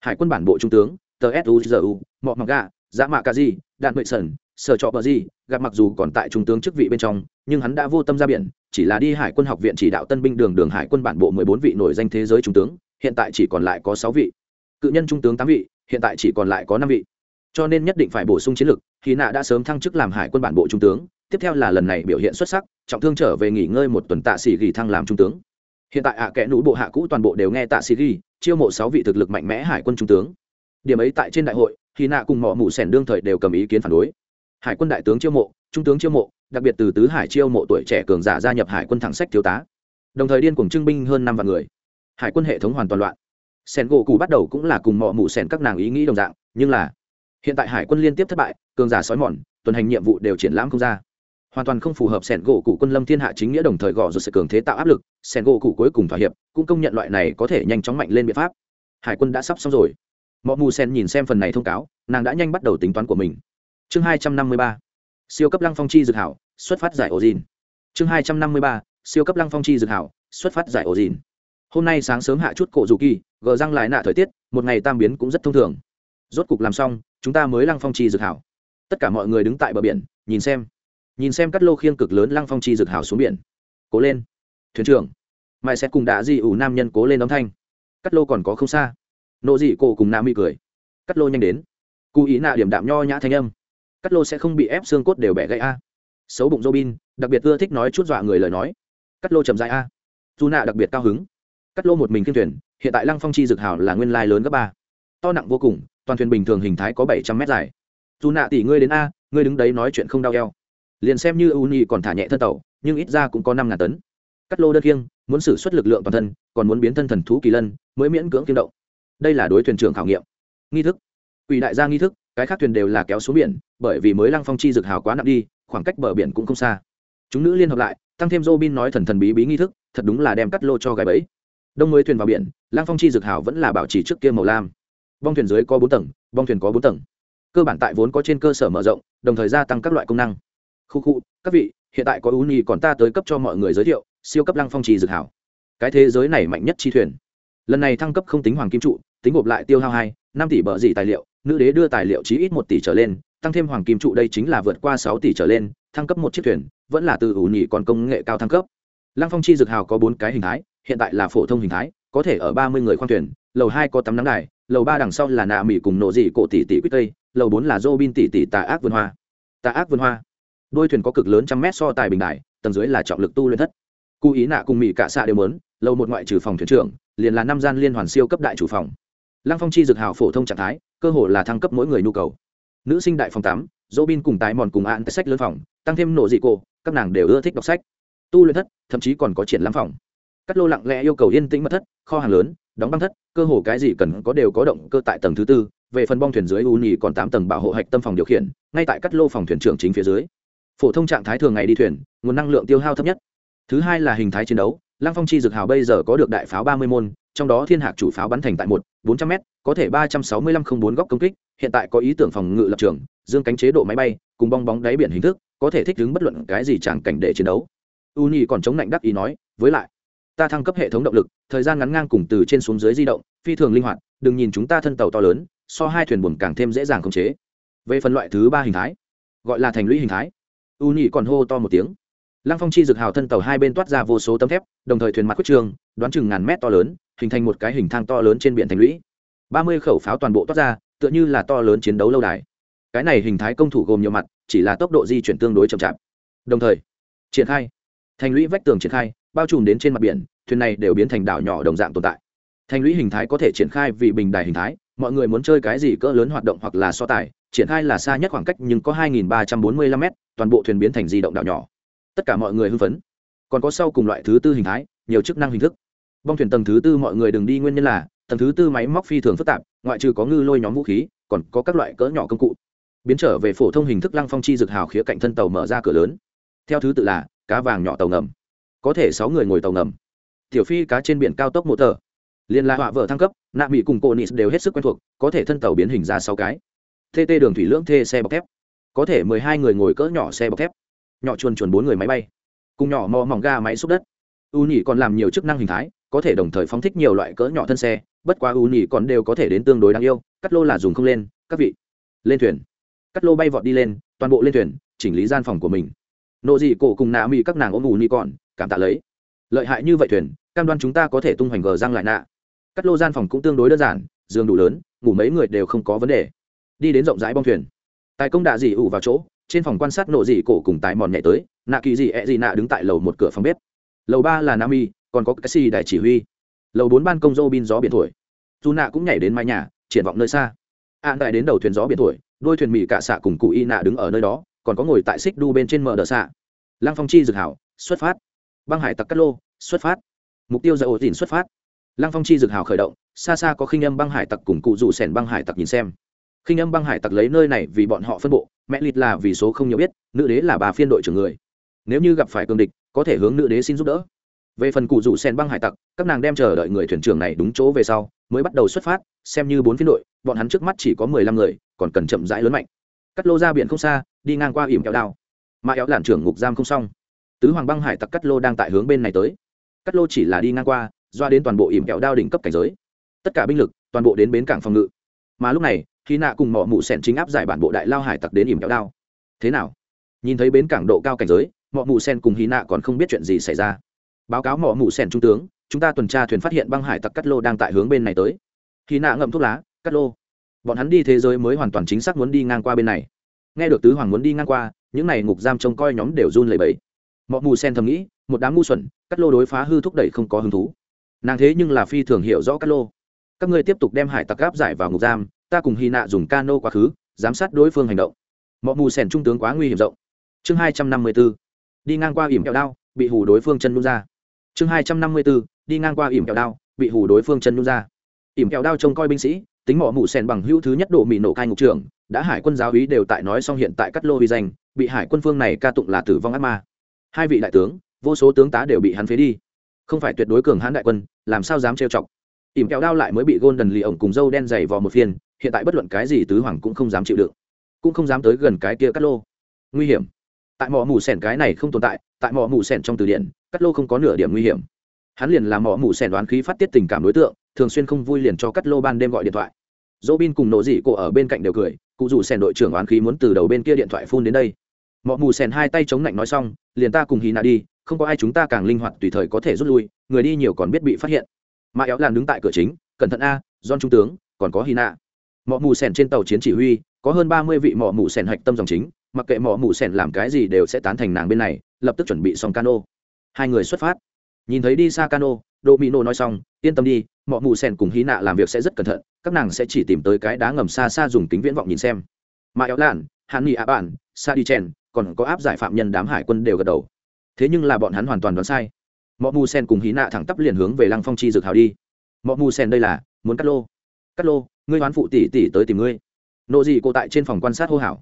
Speaker 1: hải quân bản bộ trung tướng, tờ suzu mọi mặc gà, dã mạ ca di, đạn mệ sần sở trọ bờ di, gặp mặc dù còn tại trung tướng chức vị bên trong, nhưng hắn đã vô tâm ra biển, chỉ là đi hải quân học viện chỉ đạo tân binh đường đường hải quân bản bộ mười bốn vị nổi danh thế giới trung tướng, hiện tại chỉ còn lại có sáu vị. Cự nhân trung tướng tám vị, hiện tại chỉ còn lại có năm vị. Cho nên nhất định phải bổ sung chiến lược khi nạ đã sớm thăng chức làm hải quân bản bộ trung tướng tiếp theo là lần này biểu hiện xuất sắc, trọng thương trở về nghỉ ngơi một tuần tạ sĩ ghi thăng làm trung tướng. Hiện tại ạ à kẽ nũ bộ hạ cũ toàn bộ đều nghe tạ sĩ ghi, chiêu mộ sáu vị thực lực mạnh mẽ hải quân trung tướng. Điểm ấy tại trên đại hội, khi nạ cùng mỏ mụ sẻn đương thời đều cầm ý kiến phản đối. Hải quân đại tướng chiêu mộ, trung tướng chiêu mộ, đặc biệt từ tứ hải chiêu mộ tuổi trẻ cường giả gia nhập hải quân thẳng sách thiếu tá. Đồng thời điên cùng trưng binh hơn năm vạn người. Hải quân hệ thống hoàn toàn loạn. Sẻn gỗ cụ bắt đầu cũng là cùng mỏ mụ sẻn các nàng ý nghĩ đồng dạng, nhưng là hiện tại hải quân liên tiếp thất bại, cường giả sói mòn, tuần hành nhiệm vụ đều triển lãm không ra hoàn toàn không phù hợp sẻn gỗ cụ quân lâm thiên hạ chính nghĩa đồng thời gõ rồi sự cường thế tạo áp lực, sẻn gỗ cụ cuối cùng thỏa hiệp, cũng công nhận loại này có thể nhanh chóng mạnh lên biện pháp. Hải quân đã sắp xong rồi. Mọi mù sen nhìn xem phần này thông cáo, nàng đã nhanh bắt đầu tính toán của mình. Chương hai trăm năm mươi ba. Siêu cấp lăng phong chi dược hảo, xuất phát giải ổ dìn chương hai trăm năm mươi ba. Siêu cấp lăng phong chi dược hảo, xuất phát giải ổ dìn hôm nay sáng sớm hạ chút cổ dù kỳ, gờ răng lại nạ thời tiết, một ngày tam biến cũng rất thông thường. Rốt cục làm xong, chúng ta mới lăng phong chi dược hảo. Tất cả mọi người đứng tại bờ biển, nhìn xem nhìn xem cắt lô khiêng cực lớn lăng phong chi dực hảo xuống biển. Cố lên. Thuyền trưởng. Mãi sẽ cùng đã di ủ nam nhân cố lên âm thanh. Cắt lô còn có không xa. Nộ dị cổ cùng nam mỹ cười. Cắt lô nhanh đến. Cụ ý nạ điểm đạm nho nhã thanh âm. Cắt lô sẽ không bị ép xương cốt đều bẻ gãy a. Xấu bụng robin, đặc biệt ưa thích nói chút dọa người lời nói. Cắt lô chậm dài a. Dù nạ đặc biệt cao hứng. Cắt lô một mình kiên thuyền, hiện tại lăng phong chi dực hảo là nguyên lai lớn gấp ba. To nặng vô cùng, toàn thuyền bình thường hình thái có bảy trăm mét dài. Dù nạ tỷ ngươi đến a, ngươi đứng đấy nói chuyện không đau eo liền xem như uni còn thả nhẹ thân tàu, nhưng ít ra cũng có năm ngàn tấn. Cắt lô đơn kiêng muốn xử suất lực lượng toàn thân, còn muốn biến thân thần thú kỳ lân, mới miễn cưỡng kiên động. Đây là đối thuyền trưởng khảo nghiệm. Nghi thức. Quỷ đại gia nghi thức, cái khác thuyền đều là kéo xuống biển, bởi vì mới lăng phong chi dực hào quá nặng đi, khoảng cách bờ biển cũng không xa. Chúng nữ liên hợp lại, tăng thêm robin nói thần thần bí bí nghi thức, thật đúng là đem cắt lô cho gái bẫy. Đông mới thuyền vào biển, lăng phong chi dực hào vẫn là bảo trì trước kia màu lam. Bong thuyền dưới có bốn tầng, bong thuyền có bốn tầng. Cơ bản tại vốn có trên cơ sở mở rộng, đồng thời gia tăng các loại công năng khu khu, các vị, hiện tại có ưu nhi còn ta tới cấp cho mọi người giới thiệu, siêu cấp lăng phong trì dược hảo. Cái thế giới này mạnh nhất chi thuyền. Lần này thăng cấp không tính hoàng kim trụ, tính gộp lại tiêu hao hai, năm tỷ bờ dị tài liệu, nữ đế đưa tài liệu chí ít một tỷ trở lên, tăng thêm hoàng kim trụ đây chính là vượt qua sáu tỷ trở lên, thăng cấp một chiếc thuyền, vẫn là từ ủ nhị còn công nghệ cao thăng cấp. Lăng phong chi dược hào có bốn cái hình thái, hiện tại là phổ thông hình thái, có thể ở ba mươi người khoang thuyền, lầu hai có tắm nắng đài, lầu ba đằng sau là nạ mỹ cùng nộ dị cổ tỷ tỷ quýt tây, lầu bốn là dô bin tỷ tỷ tà ác vườn hoa. Tà ác vườn hoa đôi thuyền có cực lớn trăm mét so tài bình đài, tầng dưới là trọng lực tu luyện thất. Cụ ý nạ cùng mỹ cả xạ đều mớn lầu một ngoại trừ phòng thuyền trưởng, liền là năm gian liên hoàn siêu cấp đại chủ phòng. Lăng phong chi dược hào phổ thông trạng thái, cơ hội là thăng cấp mỗi người nhu cầu. Nữ sinh đại phòng tám dỗ bin cùng tái mòn cùng án sách lớn phòng, tăng thêm nổ dị cô, các nàng đều ưa thích đọc sách. Tu luyện thất, thậm chí còn có triển lãm phòng. Cắt lô lặng lẽ yêu cầu yên tĩnh mật thất, kho hàng lớn, đóng băng thất, cơ hồ cái gì cần có đều có động cơ tại tầng thứ tư, về phần bong thuyền dưới u nhì còn tám tầng bảo hộ hạch tâm phòng điều khiển, ngay tại cắt lô phòng thuyền trưởng chính phía dưới phổ thông trạng thái thường ngày đi thuyền, nguồn năng lượng tiêu hao thấp nhất. Thứ hai là hình thái chiến đấu, lăng phong chi dược hào bây giờ có được đại pháo ba mươi môn, trong đó thiên hạc chủ pháo bắn thành tại một, bốn trăm m có thể ba trăm sáu mươi lăm không bốn góc công kích, hiện tại có ý tưởng phòng ngự lập trường, dương cánh chế độ máy bay, cùng bong bóng đáy biển hình thức, có thể thích ứng bất luận cái gì chẳng cảnh để chiến đấu. U nhi còn chống lạnh đắc ý nói, với lại, ta thăng cấp hệ thống động lực, thời gian ngắn ngang cùng từ trên xuống dưới di động, phi thường linh hoạt, đừng nhìn chúng ta thân tàu to lớn, so hai thuyền buồn càng thêm dễ dàng khống chế. Về phần loại thứ ba hình thái, gọi là thành lũy hình thái u nhị còn hô to một tiếng. Lăng phong chi dược hào thân tàu hai bên toát ra vô số tấm thép, đồng thời thuyền mặt quyết trường, đoán chừng ngàn mét to lớn, hình thành một cái hình thang to lớn trên biển thành lũy. Ba mươi khẩu pháo toàn bộ toát ra, tựa như là to lớn chiến đấu lâu đài. Cái này hình thái công thủ gồm nhiều mặt, chỉ là tốc độ di chuyển tương đối chậm chạp. Đồng thời, triển khai. Thành lũy vách tường triển khai, bao trùm đến trên mặt biển, thuyền này đều biến thành đảo nhỏ đồng dạng tồn tại. Thành lũy hình thái có thể triển khai vì bình đài hình thái, mọi người muốn chơi cái gì cỡ lớn hoạt động hoặc là so tài, triển khai là xa nhất khoảng cách nhưng có 2.345 m toàn bộ thuyền biến thành di động đảo nhỏ. Tất cả mọi người hưng phấn. Còn có sau cùng loại thứ tư hình thái, nhiều chức năng hình thức. Bong thuyền tầng thứ tư mọi người đừng đi nguyên nhân là, tầng thứ tư máy móc phi thường phức tạp, ngoại trừ có ngư lôi nhóm vũ khí, còn có các loại cỡ nhỏ công cụ. Biến trở về phổ thông hình thức lăng phong chi dực hào khía cạnh thân tàu mở ra cửa lớn. Theo thứ tự là, cá vàng nhỏ tàu ngầm. Có thể sáu người ngồi tàu ngầm. Tiểu phi cá trên biển cao tốc mô tờ. Liên la họa vợ thăng cấp, nạ mỹ cùng cô nis đều hết sức quen thuộc, có thể thân tàu biến hình ra sáu cái. Tt đường thủy lưỡng thê xe bọc thép có thể mười hai người ngồi cỡ nhỏ xe bọc thép, nhỏ chuồn chuồn bốn người máy bay, cùng nhỏ mò mỏng ga máy xúc đất. U nhì còn làm nhiều chức năng hình thái, có thể đồng thời phóng thích nhiều loại cỡ nhỏ thân xe, bất quá u nhì còn đều có thể đến tương đối đáng yêu, cắt lô là dùng không lên, các vị. Lên thuyền. Cắt lô bay vọt đi lên, toàn bộ lên thuyền, chỉnh lý gian phòng của mình. Nộ dị cổ cùng nạ mỹ các nàng ôm u nhì còn, cảm tạ lấy. Lợi hại như vậy thuyền, cam đoan chúng ta có thể tung hoành gờ răng lại nạ. Cắt lô gian phòng cũng tương đối đơn giản, giường đủ lớn, ngủ mấy người đều không có vấn đề. Đi đến rộng rãi bong thuyền tài công đạ dị ủ vào chỗ, trên phòng quan sát nộ dị cổ cùng tài mòn nhảy tới, nạ kỳ dị ẹ dị nạ đứng tại lầu một cửa phòng bếp. Lầu ba là nam y còn có cái xì đại chỉ huy. Lầu bốn ban công dô bin gió biển thổi. Dù nạ cũng nhảy đến mái nhà, triển vọng nơi xa. An đại đến đầu thuyền gió biển thổi đôi thuyền mỹ cả xạ cùng cụ y nạ đứng ở nơi đó, còn có ngồi tại xích đu bên trên mở đờ xạ. Lăng phong chi dực hảo, xuất phát. Băng hải tặc cát lô, xuất phát. Mục tiêu giải ổ dìn xuất phát. Lăng phong chi dực hào khởi động, xa xa có khinh âm băng hải tặc cùng cụ rủ sẻn băng hải tặc nhìn xem khinh âm băng hải tặc lấy nơi này vì bọn họ phân bộ, mẹ lịt là vì số không nhiều biết, nữ đế là bà phiên đội trưởng người. Nếu như gặp phải cương địch, có thể hướng nữ đế xin giúp đỡ. Về phần cụ rủ sen băng hải tặc, các nàng đem chờ đợi người thuyền trưởng này đúng chỗ về sau, mới bắt đầu xuất phát, xem như bốn phiên đội, bọn hắn trước mắt chỉ có mười lăm người, còn cần chậm rãi lớn mạnh. Cắt lô ra biển không xa, đi ngang qua ỉm kéo đao mà éo lản trưởng ngục giam không xong. Tứ hoàng băng hải tặc cắt lô đang tại hướng bên này tới. Cắt lô chỉ là đi ngang qua, doa đến toàn bộ ỉm kẹo đao đỉnh cấp cảnh giới. Tất cả binh lực toàn bộ đến bến cảng phòng ngự. Mà lúc này khi nạ cùng mỏ mụ sẻn chính áp giải bản bộ đại lao hải tặc đến ỉm kéo đao. Thế nào? Nhìn thấy bến cảng độ cao cảnh giới, mỏ mụ sen cùng hy nạ còn không biết chuyện gì xảy ra. Báo cáo mỏ mụ sen trung tướng, chúng ta tuần tra thuyền phát hiện băng hải tặc cắt lô đang tại hướng bên này tới. Hy nạ ngậm thuốc lá cắt lô, bọn hắn đi thế giới mới hoàn toàn chính xác muốn đi ngang qua bên này. Nghe được tứ hoàng muốn đi ngang qua, những n à y ngục giam trông coi nhóm đều run lẩy bẩy. Mọ mù sen thầm nghĩ, một đám ngu xuẩn cắt lô đối phá hư thúc đẩy không có hứng thú. Nàng thế nhưng là phi thường hiểu rõ cắt lô. Các ngươi tiếp tục đem hải tặc gáp giải vào ngục giam ta cùng hy nạ dùng cano quá khứ, giám sát đối phương hành động. Mọi mù sèn trung tướng quá nguy hiểm rộng. Chương hai trăm năm mươi b ố đi ngang qua ỉm kẹo đao, bị hủ đối phương chân nhún ra. Chương hai trăm năm mươi b ố đi ngang qua ỉm kẹo đao, bị hủ đối phương chân nhún ra. Ỉm kẹo đao trông coi binh sĩ, tính mỏ mù sen bằng hữu thứ nhất độ mỹ nổ cai ngục trưởng, đã hải quân giáo úy đều tại nói xong hiện tại cắt lô vi danh, bị hải quân phương này ca tụng là tử vong ác ma. Hai vị đại tướng, vô số tướng tá đều bị hắn phế đi. Không phải tuyệt đối cường hãn đại quân, làm sao dám trêu chọc. Ỉm kẹo đao lại mới bị gôn đần lì ổng cùng dâu đen dày vò một phiên hiện tại bất luận cái gì tứ hoàng cũng không dám chịu đựng, cũng không dám tới gần cái kia cắt lô. Nguy hiểm. Tại mỏ mù sẻn cái này không tồn tại tại mỏ mù sẻn trong từ điển cắt lô không có nửa điểm nguy hiểm. Hắn liền làm mỏ mù sẻn đoán khí phát tiết tình cảm đối tượng, thường xuyên không vui liền cho cắt lô ban đêm gọi điện thoại. Dỗ bin cùng nổ dị cổ ở bên cạnh đều cười, cụ dù sẻn đội trưởng đoán khí muốn từ đầu bên kia điện thoại phun đến đây. Mỏ mù sẻn hai tay chống lạnh nói xong, liền ta cùng hì nạ đi, không có ai chúng ta càng linh hoạt tùy thời có thể rút lui, người đi nhiều còn biết bị phát hiện. Mà éo làn đứng tại cửa chính, cẩn thận a don trung tướng, còn có hì nạ mỏ mù sèn trên tàu chiến chỉ huy, có hơn ba mươi vị mỏ mù sèn hạch tâm dòng chính, mặc kệ mỏ mù sèn làm cái gì đều sẽ tán thành nàng bên này, lập tức chuẩn bị xong cano. Hai người xuất phát. Nhìn thấy đi xa cano, đỗ mỹ nô nói xong, yên tâm đi, mỏ mù sèn cùng hy nạ làm việc sẽ rất cẩn thận, các nàng sẽ chỉ tìm tới cái đá ngầm xa xa dùng kính viễn vọng nhìn xem. Mà éo lạn hàn nghị ạ bản, sa đi chen còn có áp giải phạm nhân đám hải quân đều gật đầu. Thế nhưng là bọn hắn hoàn toàn đoán sai. Mọ mù sen cùng hí nạ thẳng tắp liền hướng về lăng phong chi dược hào đi. Mọ mù sen đây là muốn cắt lô. Cắt lô? Ngươi đoán phụ tỷ tỷ tới tìm ngươi. Nộ gì cô tại trên phòng quan sát hô hảo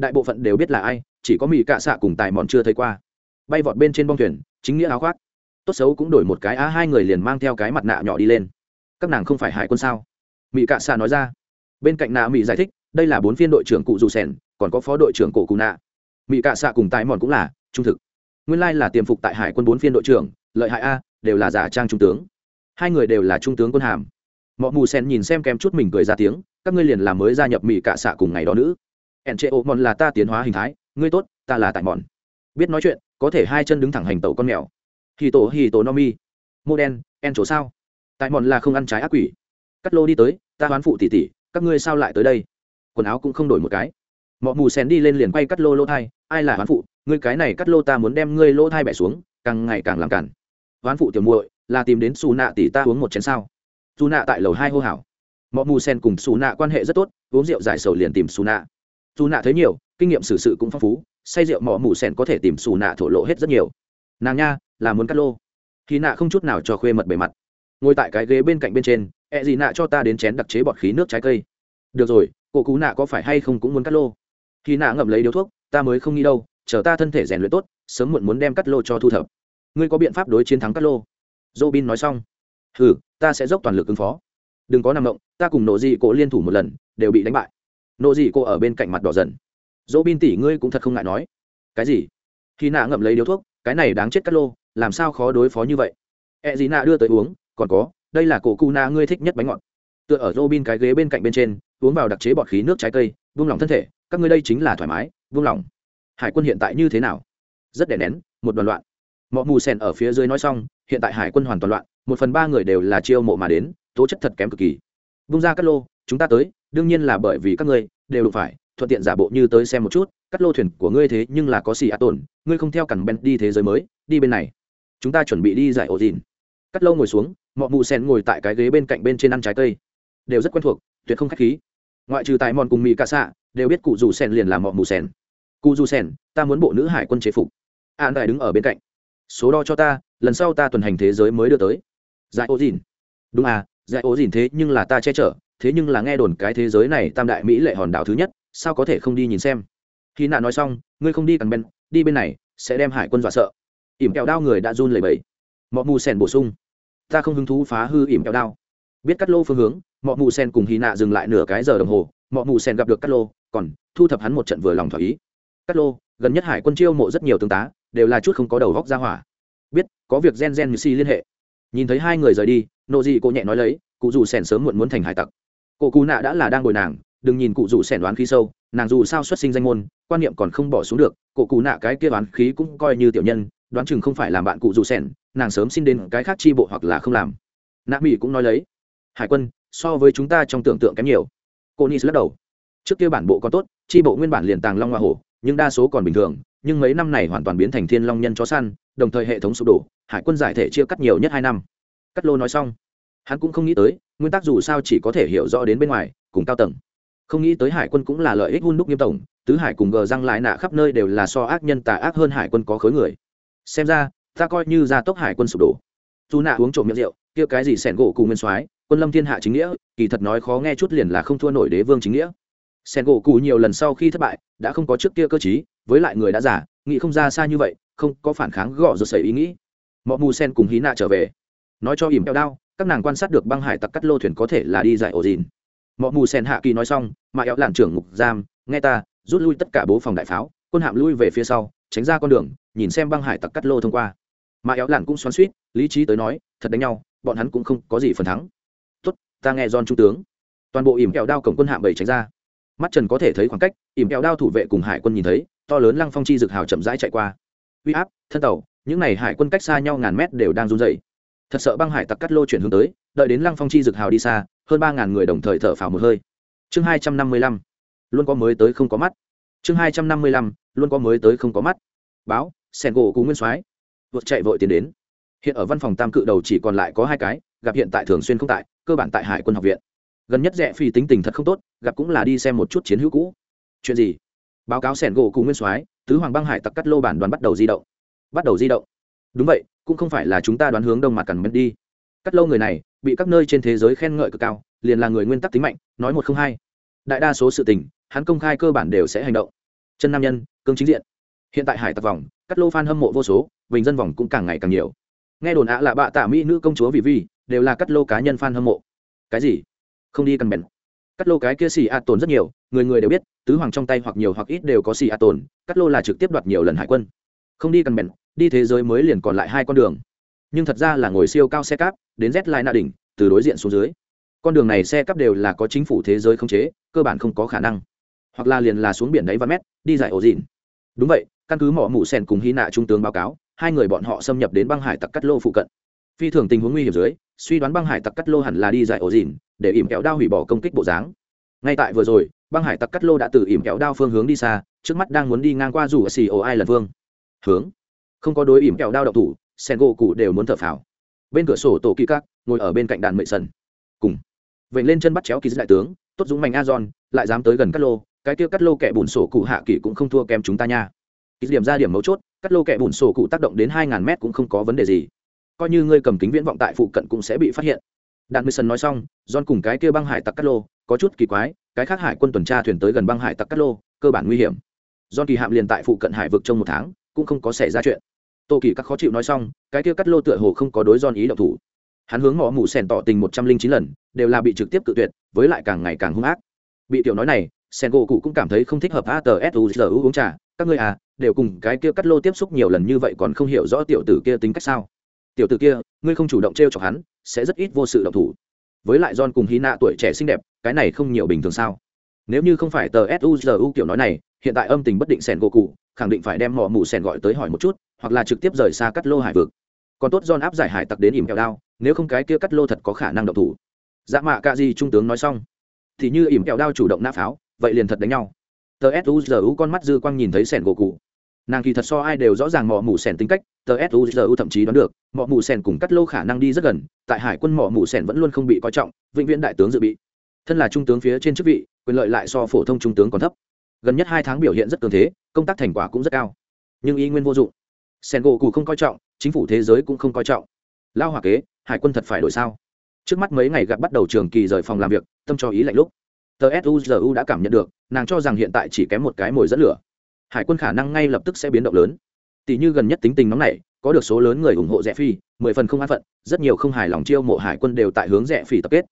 Speaker 1: đại bộ phận đều biết là ai chỉ có mỹ cạ xạ cùng tài mọn chưa thấy qua. Bay vọt bên trên bong thuyền chính nghĩa áo khoác. Tốt xấu cũng đổi một cái á hai người liền mang theo cái mặt nạ nhỏ đi lên. Các nàng không phải hải quân sao? Mỹ cạ xạ nói ra. Bên cạnh nạ mỹ giải thích đây là bốn phiên đội trưởng cụ dù sẻn, còn có phó đội trưởng cổ cụ nạ. Mỹ cạ xạ cùng tài mọn cũng là trung thực. Nguyên lai là tiềm phục tại hải quân bốn phiên đội trưởng lợi hại a đều là giả trang trung tướng. Hai người đều là trung tướng quân hàm mọ mù sen nhìn xem kém chút mình cười ra tiếng, các ngươi liền làm mới gia nhập mỹ cạ xạ cùng ngày đó nữ. Ẹn trệ ô mòn là ta tiến hóa hình thái, ngươi tốt, ta là tại mòn. Biết nói chuyện, có thể hai chân đứng thẳng hành tẩu con mèo. Hì tổ hì tổ no mi. Mô đen, en chỗ sao? Tại mòn là không ăn trái ác quỷ. Cắt lô đi tới, ta hoán phụ tỉ tỉ các ngươi sao lại tới đây? Quần áo cũng không đổi một cái. Mọ mù sen đi lên liền quay cắt lô lô thai, ai là hoán phụ? Ngươi cái này cắt lô ta muốn đem ngươi lô thai bẻ xuống, càng ngày càng làm cản. Hoán phụ tiểu muội, là tìm đến xù nạ tỷ ta uống một chén sao? Xù nạ tại lầu hai hô hào, mọi mù sen cùng xù nạ quan hệ rất tốt uống rượu giải sầu liền tìm xù nạ xù nạ thấy nhiều kinh nghiệm xử sự cũng phong phú say rượu mỏ mù sen có thể tìm xù nạ thổ lộ hết rất nhiều. Nàng nha là muốn cắt lô. Khi nạ không chút nào cho khuê mật bề mặt. Ngồi tại cái ghế bên cạnh bên trên ẹ gì nạ cho ta đến chén đặc chế bọt khí nước trái cây. Được rồi cô cú nạ có phải hay không cũng muốn cắt lô? Khi nạ ngậm lấy điếu thuốc ta mới không nghĩ đâu chờ ta thân thể rèn luyện tốt sớm muộn muốn đem cắt lô cho thu thập. Ngươi có biện pháp đối chiến thắng cắt lô? Dô bin nói xong ừ ta sẽ dốc toàn lực ứng phó. Đừng có nằm động, ta cùng nộ dị cổ liên thủ một lần, đều bị đánh bại. Nộ dị cổ ở bên cạnh mặt đỏ dần. Dỗ bin tỷ ngươi cũng thật không ngại nói. Cái gì? Khi nạ ngậm lấy điếu thuốc, cái này đáng chết cắt lô, làm sao khó đối phó như vậy? E gì nạ đưa tới uống, còn có, đây là cổ cu na ngươi thích nhất bánh ngọt. Tựa ở dỗ bin cái ghế bên cạnh bên trên, uống vào đặc chế bọt khí nước trái cây, vung lòng thân thể, các ngươi đây chính là thoải mái, vung lòng. Hải quân hiện tại như thế nào? Rất đè nén, một đoàn loạn. Mọi mù sen ở phía dưới nói xong, hiện tại hải quân hoàn toàn loạn một phần ba người đều là chiêu mộ mà đến, tố chất thật kém cực kỳ. Vung ra cắt lô, chúng ta tới, đương nhiên là bởi vì các ngươi, đều đụng phải, thuận tiện giả bộ như tới xem một chút, cắt lô thuyền của ngươi thế nhưng là có xì a tổn ngươi không theo cẳng ben đi thế giới mới, đi bên này. Chúng ta chuẩn bị đi giải ổ dìn. Cắt lô ngồi xuống, mọ mù sen ngồi tại cái ghế bên cạnh bên trên ăn trái cây. Đều rất quen thuộc, tuyệt không k h á c h khí. Ngoại trừ tài mòn cùng mỹ ca xạ đều biết cụ dù sen liền làm mọ mù sen cụ dù sen ta muốn bộ nữ hải quân chế phục. An đại đứng ở bên cạnh. Số đo cho ta, lần sau ta tuần hành thế giới mới đưa tới giải ô dìn. Đúng à giải ô dìn thế nhưng là ta che chở, thế nhưng là nghe đồn cái thế giới này tam đại mỹ lệ hòn đảo thứ nhất, sao có thể không đi nhìn xem? Khi nạ nói xong, ngươi không đi cần bên, đi bên này, sẽ đem hải quân dọa sợ. Ỉm kẹo đao người đã run lẩy bẩy. Mọi mù sen bổ sung. Ta không hứng thú phá hư ỉm kẹo đao. Biết cắt lô phương hướng mọi mù sen cùng hy nạ dừng lại nửa cái giờ đồng hồ mọi mù sen gặp được cắt lô, còn thu thập hắn một trận vừa lòng thỏa ý. Cắt lô, gần nhất hải quân chiêu mộ rất nhiều tướng tá, đều là chút không có đầu góc ra hỏa. Biết, có việc gen gen như si liên hệ nhìn thấy hai người rời đi, nộ dị cô nhẹ nói lấy, cụ dù sẻn sớm muộn muốn thành hải tặc. Cô cù nạ đã là đang ngồi nàng, đừng nhìn cụ dù sẻn đoán khí sâu, nàng dù sao xuất sinh danh môn, quan niệm còn không bỏ xuống được cô cù nạ cái kia đoán khí cũng coi như tiểu nhân, đoán chừng không phải làm bạn cụ dù sẻn, nàng sớm xin đến cái khác chi bộ hoặc là không làm. Nạ mỹ cũng nói lấy, hải quân, so với chúng ta trong tưởng tượng kém nhiều. Cô nis lắc đầu, trước kia bản bộ có tốt, chi bộ nguyên bản liền tàng long hoa hổ, nhưng đa số còn bình thường, nhưng mấy năm này hoàn toàn biến thành thiên long nhân chó săn, đồng thời hệ thống sụp đổ hải quân giải thể chia cắt nhiều nhất hai năm. Cắt lô nói xong, hắn cũng không nghĩ tới, nguyên tắc dù sao chỉ có thể hiểu rõ đến bên ngoài, cùng cao tầng. Không nghĩ tới hải quân cũng là lợi ích hôn đúc nghiêm tổng, tứ hải cùng gờ răng lại nạ khắp nơi đều là so ác nhân tà ác hơn hải quân có khối người. Xem ra, ta coi như gia tốc hải quân sụp đổ. Dù nạ uống trộm miệng rượu, kia cái gì sẻn gỗ cùng nguyên soái, quân lâm thiên hạ chính nghĩa, kỳ thật nói khó nghe chút liền là không thua nổi đế vương chính nghĩa. Sen gỗ cụ nhiều lần sau khi thất bại, đã không có trước kia cơ chí với lại người đã giả nghĩ không ra xa như vậy, không có phản kháng gõ rồi xảy ý nghĩ mọi mù sen cùng hí nạ trở về. Nói cho ỉm kẹo đao, các nàng quan sát được băng hải tặc cắt lô thuyền có thể là đi giải ổ dìn. Mọi mù sen hạ kỳ nói xong, mà éo làn trưởng ngục giam, nghe ta, rút lui tất cả bố phòng đại pháo, quân hạm lui về phía sau, tránh ra con đường, nhìn xem băng hải tặc cắt lô thông qua. Mà éo làn cũng xoắn suýt lý trí tới nói, thật đánh nhau, bọn hắn cũng không có gì phần thắng. Tốt, ta nghe don trung tướng. Toàn bộ ỉm kẹo đao cổng quân hạm bảy tránh ra. Mắt trần có thể thấy khoảng cách, ỉm kẹo đao thủ vệ cùng hải quân nhìn thấy, to lớn lăng phong chi dực hào chậm rãi chạy qua. Uy áp, thân tàu những n à y hải quân cách xa nhau ngàn mét đều đang run dày thật sợ băng hải tặc cắt lô chuyển hướng tới, đợi đến lăng phong chi dực hào đi xa, hơn ba ngàn người đồng thời thở phào một hơi. Chương hai trăm năm mươi lăm, luôn có mới tới không có mắt. Chương hai trăm năm mươi lăm, luôn có mới tới không có mắt. Báo sen gỗ cú nguyên soái. Vượt chạy vội tiến đến. Hiện ở văn phòng tam cự đầu chỉ còn lại có hai cái, gặp hiện tại thường xuyên không tại, cơ bản tại hải quân học viện. Gần nhất rẽ phi tính tình thật không tốt, gặp cũng là đi xem một chút chiến hữu cũ. Chuyện gì? Báo cáo sẻn gỗ cùng nguyên soái, tứ hoàng băng hải tặc cắt lô bản đoàn bắt đầu di động bắt đầu di động. Đúng vậy, cũng không phải là chúng ta đoán hướng đông mặt cằn mất đi. Cắt lâu người này, bị các nơi trên thế giới khen ngợi cực cao, liền là người nguyên tắc tính mạnh, nói một không hai. Đại đa số sự tình, hắn công khai cơ bản đều sẽ hành động. Chân nam nhân, cương chính diện. Hiện tại hải tặc vòng, cắt lô f hâm mộ vô số, bình dân vòng cũng càng ngày càng nhiều. Nghe đồn ạ là bạ tạ mỹ nữ công chúa vì vi đều là cắt lô cá nhân f a n hâm mộ. Cái gì? Không đi cần bèn. Cắt lô cái kia xì a tồn rất nhiều, người người đều biết, tứ hoàng trong tay hoặc nhiều hoặc ít đều có xì a tồn, cắt lô là trực tiếp đoạt nhiều lần hải quân không đi cần bèn đi thế giới mới liền còn lại hai con đường. Nhưng thật ra là ngồi siêu cao xe cáp, đến z lại nạ đỉnh, từ đối diện xuống dưới. Con đường này xe cắp đều là có chính phủ thế giới không chế, cơ bản không có khả năng. Hoặc là liền là xuống biển đáy văn mét, đi giải ổ dìn đúng vậy, căn cứ mỏ mụ sen cùng hy nạ trung tướng báo cáo, hai người bọn họ xâm nhập đến băng hải tặc cắt lô phụ cận. Phi thường tình huống nguy hiểm dưới, suy đoán băng hải tặc cắt lô hẳn là đi giải ổ dìn để ỉm kéo đao hủy bỏ công kích bộ dáng. Ngay tại vừa rồi, băng hải tặc cắt lô đã từ ỉm kéo đao phương hướng đi xa, trước mắt đang muốn đi ngang qua rủ xì ổ ai lần phương hướng. Không có đối ỉm kẹo đao độc thủ sen gỗ cụ đều muốn thở phào. Bên cửa sổ tổ kỳ các ngồi ở bên cạnh đàn mệ sần. Cùng. Vậy lên chân bắt chéo kỳ đại tướng, tốt dũng mạnh a giòn lại dám tới gần cắt lô, cái kia cắt lô kẻ bùn sổ cụ hạ kỳ cũng không thua kém chúng ta nha. Kỳ điểm ra điểm mấu chốt cắt lô kẻ bùn sổ cụ tác động đến hai ngàn mét cũng không có vấn đề gì. Coi như ngươi cầm kính viễn vọng tại phụ cận cũng sẽ bị phát hiện. Đạn mười sân nói xong giòn cùng cái kia băng hải tặc cắt lô, có chút kỳ quái, cái khác hải quân tuần tra thuyền tới gần băng hải tặc cắt lô, cơ bản nguy hiểm. Giòn kỳ hạm liền tại phụ cận hải vực trong một tháng cũng không có xảy ra chuyện. Tô kỳ các khó chịu nói xong, cái kia cắt lô tựa hồ không có đối giòn ý động thủ. Hắn hướng mỏ mù sèn tỏ tình một trăm linh chín lần, đều là bị trực tiếp cự tuyệt, với lại càng ngày càng hung ác. Bị tiểu nói này, sen gỗ cụ cũng cảm thấy không thích hợp a tờ suzu uống trà. Các ngươi à đều cùng cái kia cắt lô tiếp xúc nhiều lần như vậy còn không hiểu rõ tiểu tử kia tính cách sao? Tiểu tử kia, ngươi không chủ động t r e o chọc hắn, sẽ rất ít vô sự động thủ. Với lại john cùng hy nạ tuổi trẻ xinh đẹp, cái này không nhiều bình thường sao? Nếu như không phải tờ suzu kiểu nói này hiện tại âm tình bất định sẻn gỗ cụ, khẳng định phải đem mỏ mù sẻn gọi tới hỏi một chút, hoặc là trực tiếp rời xa cắt lô hải vực. Còn tốt don áp giải hải tặc đến ỉm kẹo đao, nếu không cái kia cắt lô thật có khả năng độc thủ. Dạ mạ ca di trung tướng nói xong, thì như ỉm kẹo đao chủ động nã pháo, vậy liền thật đánh nhau. Tờ suzu con mắt dư quang nhìn thấy sẻn gỗ cụ. Nàng kỳ thật so ai đều rõ ràng mỏ mù sẻn tính cách, tờ suzu thậm chí đoán được mỏ mù sẻn cùng cắt lô khả năng đi rất gần, tại hải quân mỏ mù sẻn vẫn luôn không bị coi trọng, vĩnh viễn đại tướng dự bị. Thân là trung tướng phía trên chức vị, quyền lợi lại so phổ thông trung tướng còn thấp gần nhất hai tháng biểu hiện rất cường thế, công tác thành quả cũng rất cao. Nhưng y nguyên vô dụng. Sen gỗ cụ không coi trọng, chính phủ thế giới cũng không coi trọng. Lao hòa kế, hải quân thật phải đổi sao? Trước mắt mấy ngày gặp bắt đầu trường kỳ rời phòng làm việc, tâm cho ý lạnh lúc. Tờ suzu đã cảm nhận được, nàng cho rằng hiện tại chỉ kém một cái mồi dẫn lửa. Hải quân khả năng ngay lập tức sẽ biến động lớn. Tỷ như gần nhất tính tình nóng này có được số lớn người ủng hộ rẻ phi, mười phần không an phận, rất nhiều không hài lòng chiêu mộ hải quân đều tại hướng rẻ phi tập kết.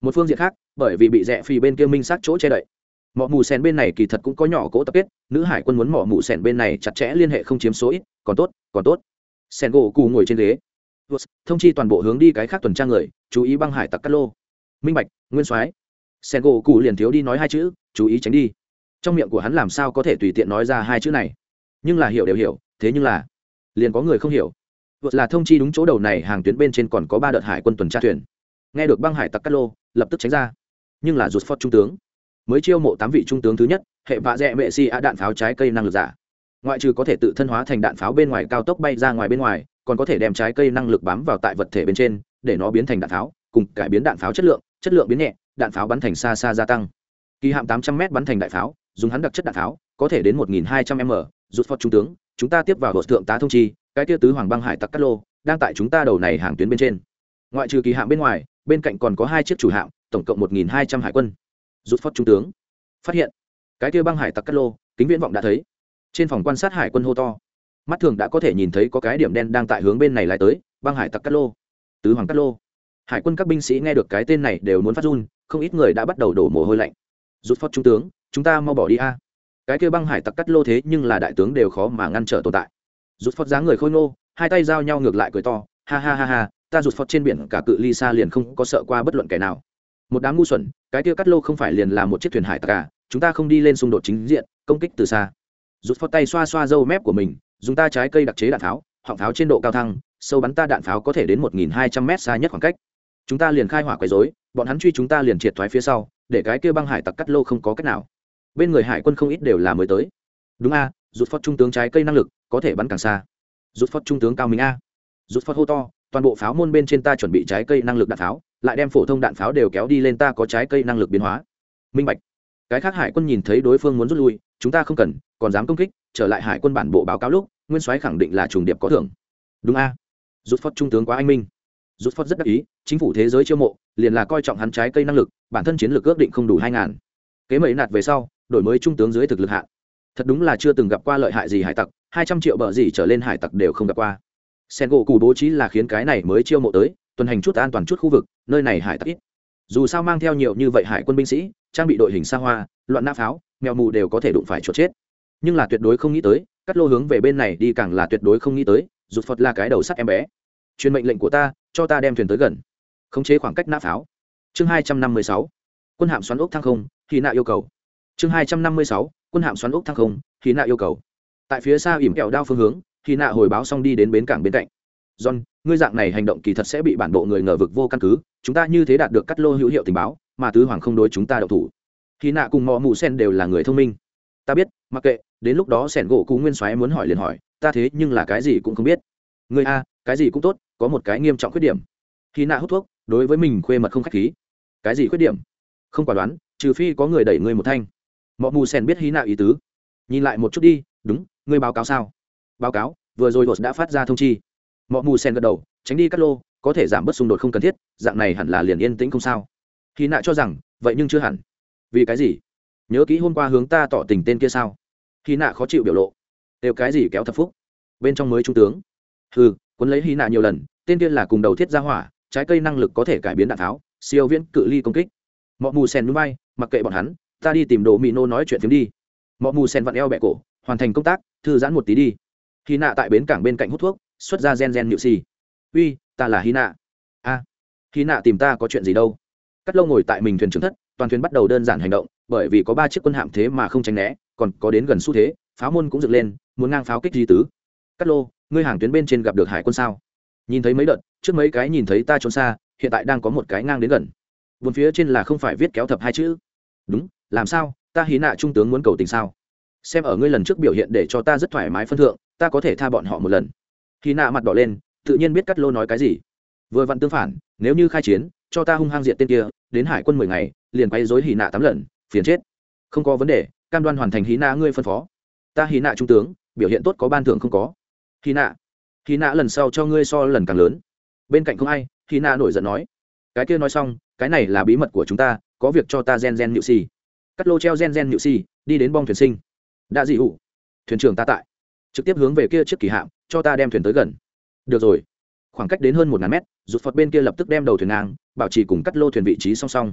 Speaker 1: Một phương diện khác, bởi vì bị rẻ phi bên kia minh sát chỗ che đậy mỏ mù sen bên này kỳ thật cũng có nhỏ cỗ tập kết, nữ hải quân muốn mỏ mù sen bên này chặt chẽ liên hệ không chiếm số ít, còn tốt còn tốt. Sen gỗ cù ngồi trên ghế. Thông chi toàn bộ hướng đi cái khác tuần tra người, chú ý băng hải tặc cát lô. Minh bạch, nguyên soái. Sen gỗ cù liền thiếu đi nói hai chữ, chú ý tránh đi. Trong miệng của hắn làm sao có thể tùy tiện nói ra hai chữ này? Nhưng là hiểu đều hiểu, thế nhưng là liền có người không hiểu. Vượt là thông chi đúng chỗ đầu này hàng tuyến bên trên còn có ba đợt hải quân tuần tra thuyền. Nghe được băng hải tặc cát lô, lập tức tránh ra. Nhưng là rụt phót trung tướng mới chiêu mộ tám vị trung tướng thứ nhất, hệ vạ dẹ mệ si a đạn pháo trái cây năng lực giả. Ngoại trừ có thể tự thân hóa thành đạn pháo bên ngoài cao tốc bay ra ngoài bên ngoài, còn có thể đem trái cây năng lực bám vào tại vật thể bên trên, để nó biến thành đạn pháo, cùng cải biến đạn pháo chất lượng chất lượng biến nhẹ, đạn pháo bắn thành xa xa gia tăng. Kỳ hạm tám trăm m bắn thành đại pháo, dùng hắn đặc chất đạn pháo, có thể đến một nghìn hai trăm m, rút phót trung tướng, chúng ta tiếp vào đột thượng tá thông chi, cái tia tứ hoàng băng hải tặc cát lô, đang tại chúng ta đầu này hàng tuyến bên trên. Ngoại trừ kỳ hạm bên ngoài, bên cạnh còn có hai chiếc chủ hạm, tổng cộng một nghìn hai trăm hải quân rút phót trung tướng. Phát hiện, cái kia băng hải tặc cát lô, kính viễn vọng đã thấy. Trên phòng quan sát hải quân hô to. Mắt thường đã có thể nhìn thấy có cái điểm đen đang tại hướng bên này lại tới, băng hải tặc cát lô. Tứ hoàng cát lô. Hải quân các binh sĩ nghe được cái tên này đều muốn phát run, không ít người đã bắt đầu đổ mồ hôi lạnh. Rút phót trung tướng, chúng ta mau bỏ đi a. Cái kia băng hải tặc cắt lô thế nhưng là đại tướng đều khó mà ngăn trở tồn tại. Rút phót dáng người khôi ngô, hai tay giao nhau ngược lại cười to, ha ha ha ha, ta rút phót trên biển cả cự ly xa liền không có sợ qua bất luận kẻ nào một đám ngu xuẩn, cái kia cắt lô không phải liền là một chiếc thuyền hải tặc cả chúng ta không đi lên xung đột chính diện, công kích từ xa. Rút phót tay xoa xoa râu mép của mình, dùng ta trái cây đặc chế đạn pháo, họng pháo trên độ cao thăng, sâu bắn ta đạn pháo có thể đến một nghìn hai trăm m xa nhất khoảng cách. Chúng ta liền khai hỏa quấy dối bọn hắn truy chúng ta liền triệt thoái phía sau, để cái kia băng hải tặc cắt lô không có cách nào. Bên người hải quân không ít đều là mới tới. Đúng a, rút phót trung tướng trái cây năng lực, có thể bắn càng xa. Rút phót trung tướng cao minh a. Rút phót hô to, toàn bộ pháo môn bên trên ta chuẩn bị trái cây năng lực đạn pháo lại đem phổ thông đạn pháo đều kéo đi lên ta có trái cây năng lực biến hóa. Minh bạch. Cái khác hải quân nhìn thấy đối phương muốn rút lui, chúng ta không cần, còn dám công kích, trở lại hải quân bản bộ báo cáo lúc, nguyên soái khẳng định là trùng điệp có thưởng. Đúng a. Rút phót trung tướng quá anh minh. Rút phót rất đắc ý, chính phủ thế giới chiêu mộ, liền là coi trọng hắn trái cây năng lực, bản thân chiến lược ước định không đủ hai ngàn. Kế mấy nạt về sau, đổi mới trung tướng dưới thực lực hạ thật đúng là chưa từng gặp qua lợi hại gì hải tặc, hai trăm triệu bờ gì trở lên hải tặc đều không gặp qua. Sen gỗ cù bố trí là khiến cái này mới chiêu mộ tới tuần hành chút an toàn chút khu vực, nơi này hải tặc ít. Dù sao mang theo nhiều như vậy hải quân binh sĩ, trang bị đội hình xa hoa, loạn nã pháo, mèo mù đều có thể đụng phải chuột chết. Nhưng là tuyệt đối không nghĩ tới, cắt lô hướng về bên này đi càng là tuyệt đối không nghĩ tới, rụt phật là cái đầu sắt em bé. Truyền mệnh lệnh của ta, cho ta đem thuyền tới gần. Khống chế khoảng cách nã pháo. Chương hai trăm năm mươi sáu. Quân hạm xoắn ốc thăng không khi nạ yêu cầu. Chương hai trăm năm mươi sáu. Quân hạm xoắn ốc thăng không khi nạ yêu cầu. Tại phía xa ỉm kẹo đao phương hướng khi nạ hồi báo xong đi đến bến cảng bên cạnh john, ngươi dạng này hành động kỳ thật sẽ bị bản bộ người ngờ vực vô căn cứ, chúng ta như thế đạt được cắt lô hữu hiệu tình báo, mà tứ hoàng không đối chúng ta đậu thủ. Khi nạ cùng mò mù sen đều là người thông minh. Ta biết, mặc kệ, đến lúc đó sẻn gỗ cú nguyên soái muốn hỏi liền hỏi, ta thế nhưng là cái gì cũng không biết. Người a, cái gì cũng tốt, có một cái nghiêm trọng khuyết điểm. Khi nạ hút thuốc, đối với mình khuê mật không k h á c h khí. Cái gì khuyết điểm? Không quả đoán, trừ phi có người đẩy ngươi một thanh. Mọi mù sen biết hí nạ ý tứ. Nhìn lại một chút đi, đúng, ngươi báo cáo sao? Báo cáo, vừa rồi bột đã phát ra thông chi mọi mù sen gật đầu, tránh đi cắt lô, có thể giảm bớt xung đột không cần thiết, dạng này hẳn là liền yên tĩnh không sao. Hí nạ cho rằng, vậy nhưng chưa hẳn. Vì cái gì? Nhớ kỹ hôm qua hướng ta tỏ tình tên kia sao? Hí nạ khó chịu biểu lộ. Đều cái gì kéo thập phúc? Bên trong mới trung tướng. Ừ quân lấy hy nạ nhiều lần, tên kia là cùng đầu thiết ra hỏa, trái cây năng lực có thể cải biến đạn tháo, siêu viễn cự ly công kích. Mọi mù sen núi bay, mặc kệ bọn hắn, ta đi tìm đồ mỹ nô nói chuyện phiếm đi. Mọi mù sen vặn eo bẹ cổ, hoàn thành công tác, thư giãn một tí đi. Khi nạ tại bến cảng bên cạnh hút thuốc xuất ra gen gen nhự xì uy ta là hy nạ a à, hy nạ tìm ta có chuyện gì đâu? Cắt lâu ngồi tại mình thuyền trưởng thất toàn thuyền bắt đầu đơn giản hành động bởi vì có ba chiếc quân hạm thế mà không tránh né còn có đến gần xu thế pháo môn cũng dựng lên muốn ngang pháo kích di tứ. Cắt lô ngươi hàng tuyến bên trên gặp được hải quân sao? Nhìn thấy mấy đợt trước mấy cái nhìn thấy ta trốn xa hiện tại đang có một cái ngang đến gần. Vốn phía trên là không phải viết kéo thập hai chữ. Đúng làm sao? Ta hí nạ trung tướng muốn cầu tình sao? Xem ở ngươi lần trước biểu hiện để cho ta rất thoải mái phân thượng ta có thể tha bọn họ một lần hí nạ mặt đỏ lên, tự nhiên biết cắt lô nói cái gì. Vừa vặn tương phản, nếu như khai chiến, cho ta hung hăng diện tên kia, đến hải quân mười ngày, liền quay dối hí nạ tám lần, phiền chết. Không có vấn đề, cam đoan hoàn thành hí nạ ngươi phân phó. Ta hí nạ trung tướng, biểu hiện tốt có ban thưởng không có. Hí nạ hí nạ lần sau cho ngươi so lần càng lớn. Bên cạnh không ai hí nạ nổi giận nói. Cái kia nói xong, cái này là bí mật của chúng ta, có việc cho ta gen gen nhự xì. Cắt lô treo gen gen nhự xì, đi đến bong thuyền sinh. Đã dị hụ thuyền trưởng ta tại. Trực tiếp hướng về kia trước kỳ hạm cho ta đem thuyền tới gần. Được rồi. Khoảng cách đến hơn một ngàn mét rụt phật bên kia lập tức đem đầu thuyền ngang, bảo trì cùng cắt lô thuyền vị trí song song.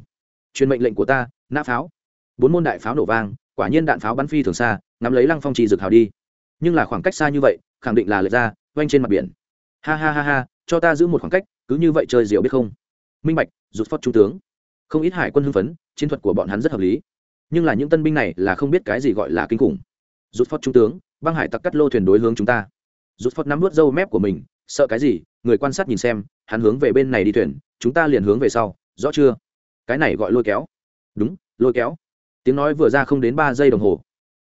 Speaker 1: Truyền mệnh lệnh của ta, nã pháo. Bốn môn đại pháo nổ vang, quả nhiên đạn pháo bắn phi thường xa, ngắm lấy lăng phong trì rực hào đi. Nhưng là khoảng cách xa như vậy, khẳng định là lệch ra oanh trên mặt biển. Ha ha ha ha, cho ta giữ một khoảng cách, cứ như vậy chơi diệu biết không? Minh bạch rụt phót trung tướng. Không ít hải quân hưng phấn, chiến thuật của bọn hắn rất hợp lý. Nhưng là những tân binh này là không biết cái gì gọi là kinh khủng. Rút phót trung tướng, băng hải tặc cắt lô thuyền đối hướng chúng ta rút phật nắm nuốt dâu mép của mình, sợ cái gì? Người quan sát nhìn xem, hắn hướng về bên này đi thuyền, chúng ta liền hướng về sau, rõ chưa? Cái này gọi lôi kéo. Đúng, lôi kéo. Tiếng nói vừa ra không đến ba giây đồng hồ,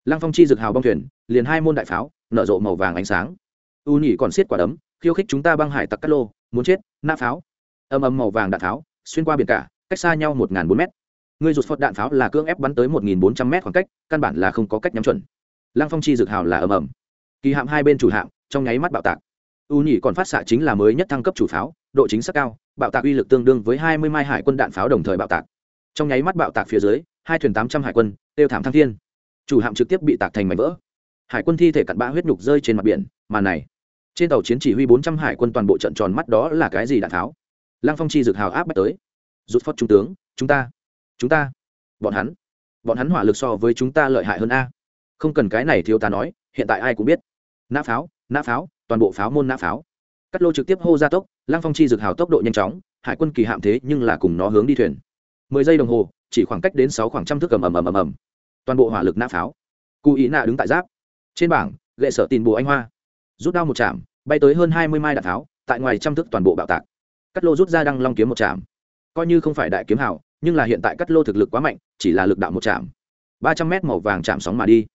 Speaker 1: lăng phong chi rực hào bong thuyền, liền hai môn đại pháo, nở rộ màu vàng ánh sáng. U nhị còn xiết quả đấm, khiêu khích chúng ta băng hải tặc cát lô, muốn chết, nã pháo. Âm âm màu vàng đạn pháo, xuyên qua biển cả, cách xa nhau một bốn mét. Người rụt phật đạn pháo là cưỡng ép bắn tới một bốn trăm mét khoảng cách, căn bản là không có cách nhắm chuẩn. Lăng phong chi Dực hào là ầm ầm. Kỳ hạm hai bên chủ hạm trong nháy mắt bạo tạc. U nhỉ còn phát xạ chính là mới nhất thăng cấp chủ pháo, độ chính xác cao, bạo tạc uy lực tương đương với hai mươi mai hải quân đạn pháo đồng thời bạo tạc. Trong nháy mắt bạo tạc phía dưới, hai thuyền tám trăm hải quân, tiêu thảm thăng thiên. Chủ hạm trực tiếp bị tạc thành mảnh vỡ. Hải quân thi thể cặn bã huyết nhục rơi trên mặt biển màn này, trên tàu chiến chỉ huy bốn trăm hải quân toàn bộ trận tròn mắt đó là cái gì đạn tháo lăng phong chi dược hào áp bách tới. Rút phót trung tướng, chúng ta chúng ta, bọn hắn bọn hắn hỏa lực so với chúng ta lợi hại hơn a. Không cần cái này thiếu ta nói, hiện tại ai cũng biết. Nã pháo nã pháo, toàn bộ pháo môn nã pháo. Cắt lô trực tiếp hô ra tốc, lăng phong chi dực hào tốc độ nhanh chóng, hải quân kỳ hạm thế nhưng là cùng nó hướng đi thuyền. Mười giây đồng hồ, chỉ khoảng cách đến sáu khoảng trăm thước ầm ầm ầm ầm ầm. Toàn bộ hỏa lực nã pháo. Cụ ý nạ đứng tại giáp. Trên bảng, gậy sở tin bù anh hoa. Rút đao một chạm, bay tới hơn hai mươi mai đạn tháo, tại ngoài trăm thước toàn bộ bạo tạc. Cắt lô rút ra đăng long kiếm một chạm. Coi như không phải đại kiếm hào, nhưng là hiện tại cắt lô thực lực quá mạnh, chỉ là lực đạo một chạm. Ba trăm mét màu vàng chạm sóng mà đi.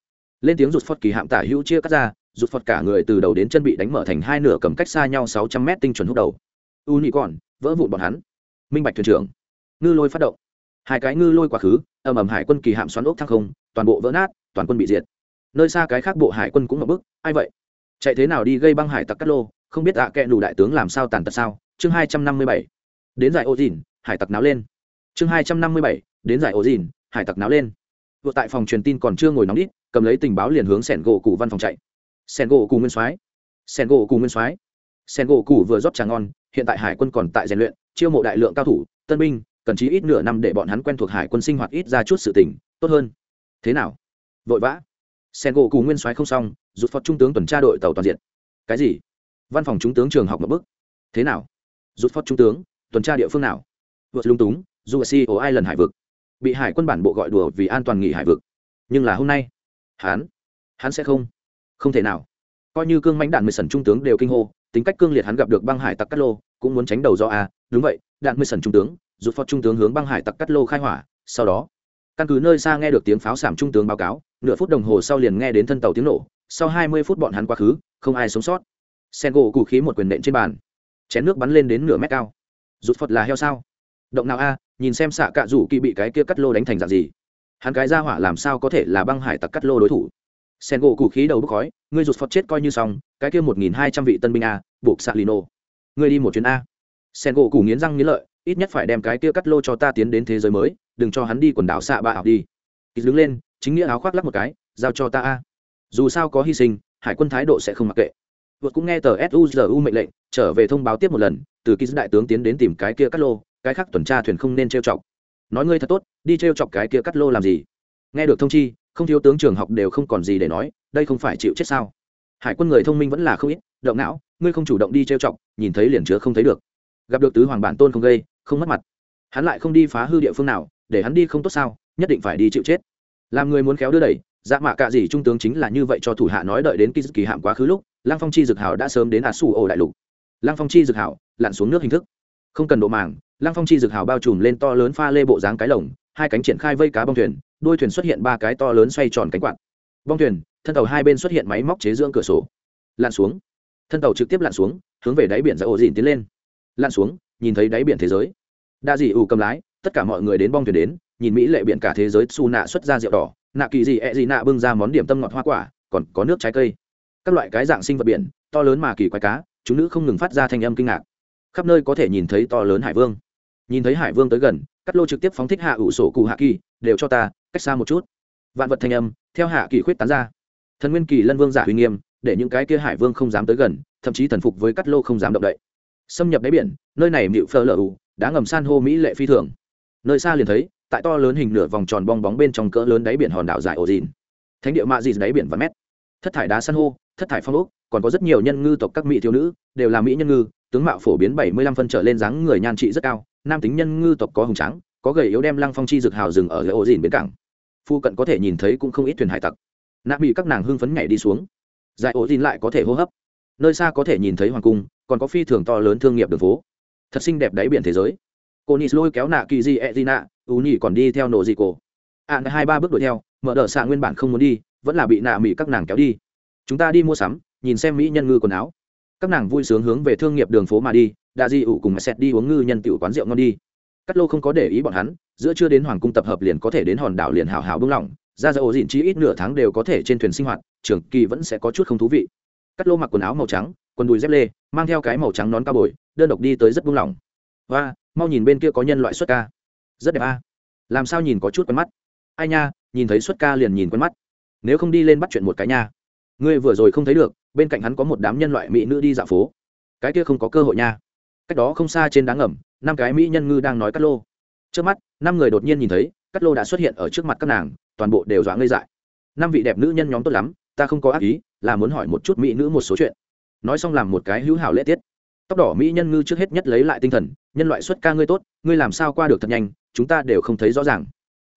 Speaker 1: Lên tiếng rụt phót kỳ hạm tả hữu chia cắt ra rụt phật cả người từ đầu đến chân bị đánh mở thành hai nửa cầm cách xa nhau sáu trăm mét tinh chuẩn hút đầu. U nhị còn, vỡ vụn bọn hắn. Minh bạch thuyền trưởng, ngư lôi phát động. Hai cái ngư lôi quá khứ, ầm ầm hải quân kỳ hạm xoắn ốc thăng không, toàn bộ vỡ nát, toàn quân bị diệt. Nơi xa cái khác bộ hải quân cũng ngập bức, ai vậy? Chạy thế nào đi gây băng hải tặc cắt lô, không biết ạ à đủ đại tướng làm sao tàn tật sao? Chương hai trăm năm mươi bảy. Đến giải ô dìn hải tặc náo lên. Chương hai trăm năm mươi bảy. Đến giải ô dìn hải tặc náo lên. Vừa tại phòng truyền tin còn chưa ngồi nóng đít, cầm lấy tình báo liền hướng sẻn gỗ cụ văn phòng chạy sen gỗ cù nguyên soái. Sen gỗ cù nguyên soái. Sen gỗ cù vừa rót trà ngon, hiện tại hải quân còn tại rèn luyện, chiêu mộ đại lượng cao thủ, tân binh, cần chí ít nửa năm để bọn hắn quen thuộc hải quân sinh hoạt ít ra chút sự tình, tốt hơn. Thế nào? Vội vã. Sen gỗ cù nguyên soái không xong, rút phó trung tướng tuần tra đội tàu toàn diện. Cái gì? Văn phòng trung tướng trường học một bức thế nào? Rút phó trung tướng, tuần tra địa phương nào? Vượt lung túng dù si ở ai lần hải vực. Bị hải quân bản bộ gọi đùa vì an toàn nghỉ hải vực. Nhưng là hôm nay, hắn hắn sẽ không không thể nào. Coi như cương mãnh đạn mười sần trung tướng đều kinh hô, tính cách cương liệt hắn gặp được băng hải tặc cắt lô, cũng muốn tránh đầu do a, đúng vậy, đạn mười sần trung tướng, rút phó trung tướng hướng băng hải tặc cắt lô khai hỏa, sau đó, căn cứ nơi xa nghe được tiếng pháo sảm trung tướng báo cáo, nửa phút đồng hồ sau liền nghe đến thân tàu tiếng nổ, sau hai mươi phút bọn hắn quá khứ, không ai sống sót. Sen gỗ cụ khí một quyền nện trên bàn, chén nước bắn lên đến nửa mét cao. Rút phật là heo sao? Động nào a, nhìn xem xạ cạ rủ kỳ bị cái kia cắt lô đánh thành dạng gì. Hắn cái ra hỏa làm sao có thể là băng hải tặc cắt lô đối thủ? Sen gỗ cụ khí đầu bốc khói, ngươi rụt phật chết coi như xong, cái kia một nghìn hai trăm vị tân binh a, buộc xạ lino ngươi đi một chuyến a. Sen gỗ cụ nghiến răng nghiến lợi, ít nhất phải đem cái kia cắt lô cho ta tiến đến thế giới mới, đừng cho hắn đi quần đảo xạ ba học đi. Kýt đứng lên, chính nghĩa áo khoác lắp một cái, giao cho ta a. Dù sao có hy sinh, hải quân thái độ sẽ không mặc kệ. Vượt cũng nghe tờ suzu mệnh lệnh, trở về thông báo tiếp một lần, từ ký đại tướng tiến đến tìm cái kia cắt lô, cái khác tuần tra thuyền không nên trêu chọc. Nói ngươi thật tốt, đi trêu chọc cái kia cắt lô làm gì? Nghe được thông chi, không thiếu tướng trường học đều không còn gì để nói, đây không phải chịu chết sao? Hải quân người thông minh vẫn là không ít, động não, ngươi không chủ động đi trêu chọc, nhìn thấy liền chứa không thấy được. Gặp được tứ hoàng bản tôn không gây, không mất mặt. Hắn lại không đi phá hư địa phương nào, để hắn đi không tốt sao, nhất định phải đi chịu chết. Làm người muốn khéo đưa đẩy dạ mạ cạ gì trung tướng chính là như vậy cho thủ hạ nói đợi đến kỳ kỳ hạm quá khứ lúc, lăng phong chi dực hảo đã sớm đến ả xù ổ đại lục. Lăng phong chi dực hảo, lặn xuống nước hình thức. Không cần độ màng, lăng phong chi dực hảo bao trùm lên to lớn pha lê bộ dáng cái lồng, hai cánh triển khai vây cá bong thuyền đôi thuyền xuất hiện ba cái to lớn xoay tròn cánh quạt. Bong thuyền, thân tàu hai bên xuất hiện máy móc chế dưỡng cửa sổ. Lặn xuống. Thân tàu trực tiếp lặn xuống, hướng về đáy biển ra ổ dìn tiến lên. Lặn xuống, nhìn thấy đáy biển thế giới. Đa dị ủ cầm lái, tất cả mọi người đến bong thuyền đến, nhìn mỹ lệ biển cả thế giới su nạ xuất ra rượu đỏ, nạ kỳ gì ẹ gì nạ bưng ra món điểm tâm ngọt hoa quả, còn có nước trái cây. Các loại cái dạng sinh vật biển, to lớn mà kỳ quái cá, chúng nữ không ngừng phát ra thanh âm kinh ngạc. Khắp nơi có thể nhìn thấy to lớn hải vương. Nhìn thấy hải vương tới gần, cắt lô trực tiếp phóng thích hạ ủ sổ cụ hạ kỳ, đều cho ta cách xa một chút. Vạn vật thanh âm, theo hạ kỳ khuyết tán ra. Thần nguyên kỳ lân vương giả uy nghiêm, để những cái kia hải vương không dám tới gần, thậm chí thần phục với cắt lô không dám động đậy. Xâm nhập đáy biển, nơi này mịu phơ lở ủ, đã ngầm san hô mỹ lệ phi thường. Nơi xa liền thấy, tại to lớn hình nửa vòng tròn bong bóng bên trong cỡ lớn đáy biển hòn đảo dài ổ dìn. Thánh địa mạ dìn đáy biển và mét. Thất thải đá san hô, thất thải phong ốc, còn có rất nhiều nhân ngư tộc các mỹ thiếu nữ, đều là mỹ nhân ngư, tướng mạo phổ biến bảy mươi lăm phân trở lên dáng người nhan trị rất cao, nam tính nhân ngư tộc có hùng trắng có gầy yếu đem lăng phong chi dực hào rừng ở ổ dìn bến cảng phu cận có thể nhìn thấy cũng không ít thuyền hải tặc. Nạ bị các nàng hưng phấn nhảy đi xuống. Giải ổ tin lại có thể hô hấp. Nơi xa có thể nhìn thấy hoàng cung, còn có phi thường to lớn thương nghiệp đường phố. Thật xinh đẹp đáy biển thế giới. Cô nis lôi kéo nạ kỳ di e di nạ, u nhì còn đi theo nổ gì cổ. Ạn hai, ba bước đuổi theo, mở đờ xạ nguyên bản không muốn đi, vẫn là bị nạ mỹ các nàng kéo đi. Chúng ta đi mua sắm, nhìn xem mỹ nhân ngư quần áo. Các nàng vui sướng hướng về thương nghiệp đường phố mà đi, đa di ủ cùng xét đi uống ngư nhân tiểu quán rượu ngon đi. Cắt lô không có để ý bọn hắn giữa chưa đến hoàng cung tập hợp liền có thể đến hòn đảo liền hào hào bưng lỏng, ra ra ổ dịn chi ít nửa tháng đều có thể trên thuyền sinh hoạt, trường kỳ vẫn sẽ có chút không thú vị. Cắt lô mặc quần áo màu trắng, quần đùi dép lê, mang theo cái màu trắng nón cao bồi, đơn độc đi tới rất buông lỏng. Và mau nhìn bên kia có nhân loại xuất ca. Rất đẹp a. Làm sao nhìn có chút quen mắt? Ai nha, nhìn thấy xuất ca liền nhìn quen mắt. Nếu không đi lên bắt chuyện một cái nha. Ngươi vừa rồi không thấy được, bên cạnh hắn có một đám nhân loại mỹ nữ đi dạo phố. Cái kia không có cơ hội nha. Cách đó không xa trên đá ngầm, năm cái mỹ nhân ngư đang nói cắt lô. Trước mắt năm người đột nhiên nhìn thấy cắt lô đã xuất hiện ở trước mặt các nàng toàn bộ đều dọa ngây dại. Năm vị đẹp nữ nhân nhóm tốt lắm ta không có ác ý là muốn hỏi một chút mỹ nữ một số chuyện. Nói xong làm một cái hữu hảo lễ tiết. Tóc đỏ mỹ nhân ngư trước hết nhất lấy lại tinh thần nhân loại xuất ca ngươi tốt ngươi làm sao qua được thật nhanh chúng ta đều không thấy rõ ràng.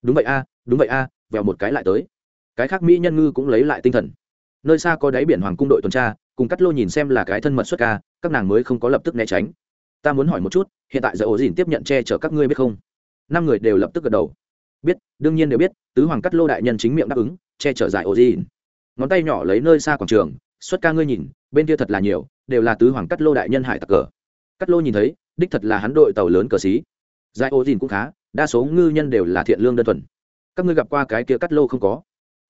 Speaker 1: Đúng vậy a đúng vậy a à, vèo một cái lại tới. Cái khác mỹ nhân ngư cũng lấy lại tinh thần. Nơi xa có đáy biển hoàng cung đội tuần tra cùng cắt lô nhìn xem là cái thân mật xuất ca các nàng mới không có lập tức né tránh. Ta muốn hỏi một chút hiện tại giờ ổ dìn tiếp nhận che chở các ngươi biết không? Năm người đều lập tức gật đầu. Biết, đương nhiên đều biết, tứ hoàng cắt lô đại nhân chính miệng đáp ứng, che chở giải ổ dìn ngón tay nhỏ lấy nơi xa quảng trường, xuất ca ngươi nhìn, bên kia thật là nhiều, đều là tứ hoàng cắt lô đại nhân hải tặc cờ. Cắt lô nhìn thấy, đích thật là hắn đội tàu lớn cờ xí. Giải ổ dìn cũng khá, đa số ngư nhân đều là thiện lương đơn thuần. Các ngươi gặp qua cái kia cắt lô không có?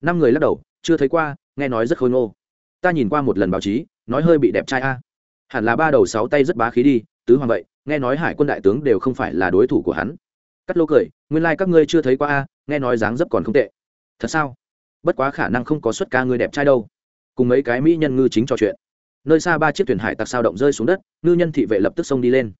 Speaker 1: Năm người lắc đầu, chưa thấy qua, nghe nói rất khôi ngô. Ta nhìn qua một lần báo chí, nói hơi bị đẹp trai a. Hẳn là ba đầu sáu tay rất bá khí đi, tứ hoàng vậy, nghe nói hải quân đại tướng đều không phải là đối thủ của hắn cắt lô cười, nguyên lai、like、các ngươi chưa thấy qua a, nghe nói dáng dấp còn không tệ. Thật sao? Bất quá khả năng không có xuất ca ngươi đẹp trai đâu. Cùng mấy cái mỹ nhân ngư chính trò chuyện. Nơi xa ba chiếc thuyền hải tặc sao động rơi xuống đất, ngư nhân thị vệ lập tức xông đi lên.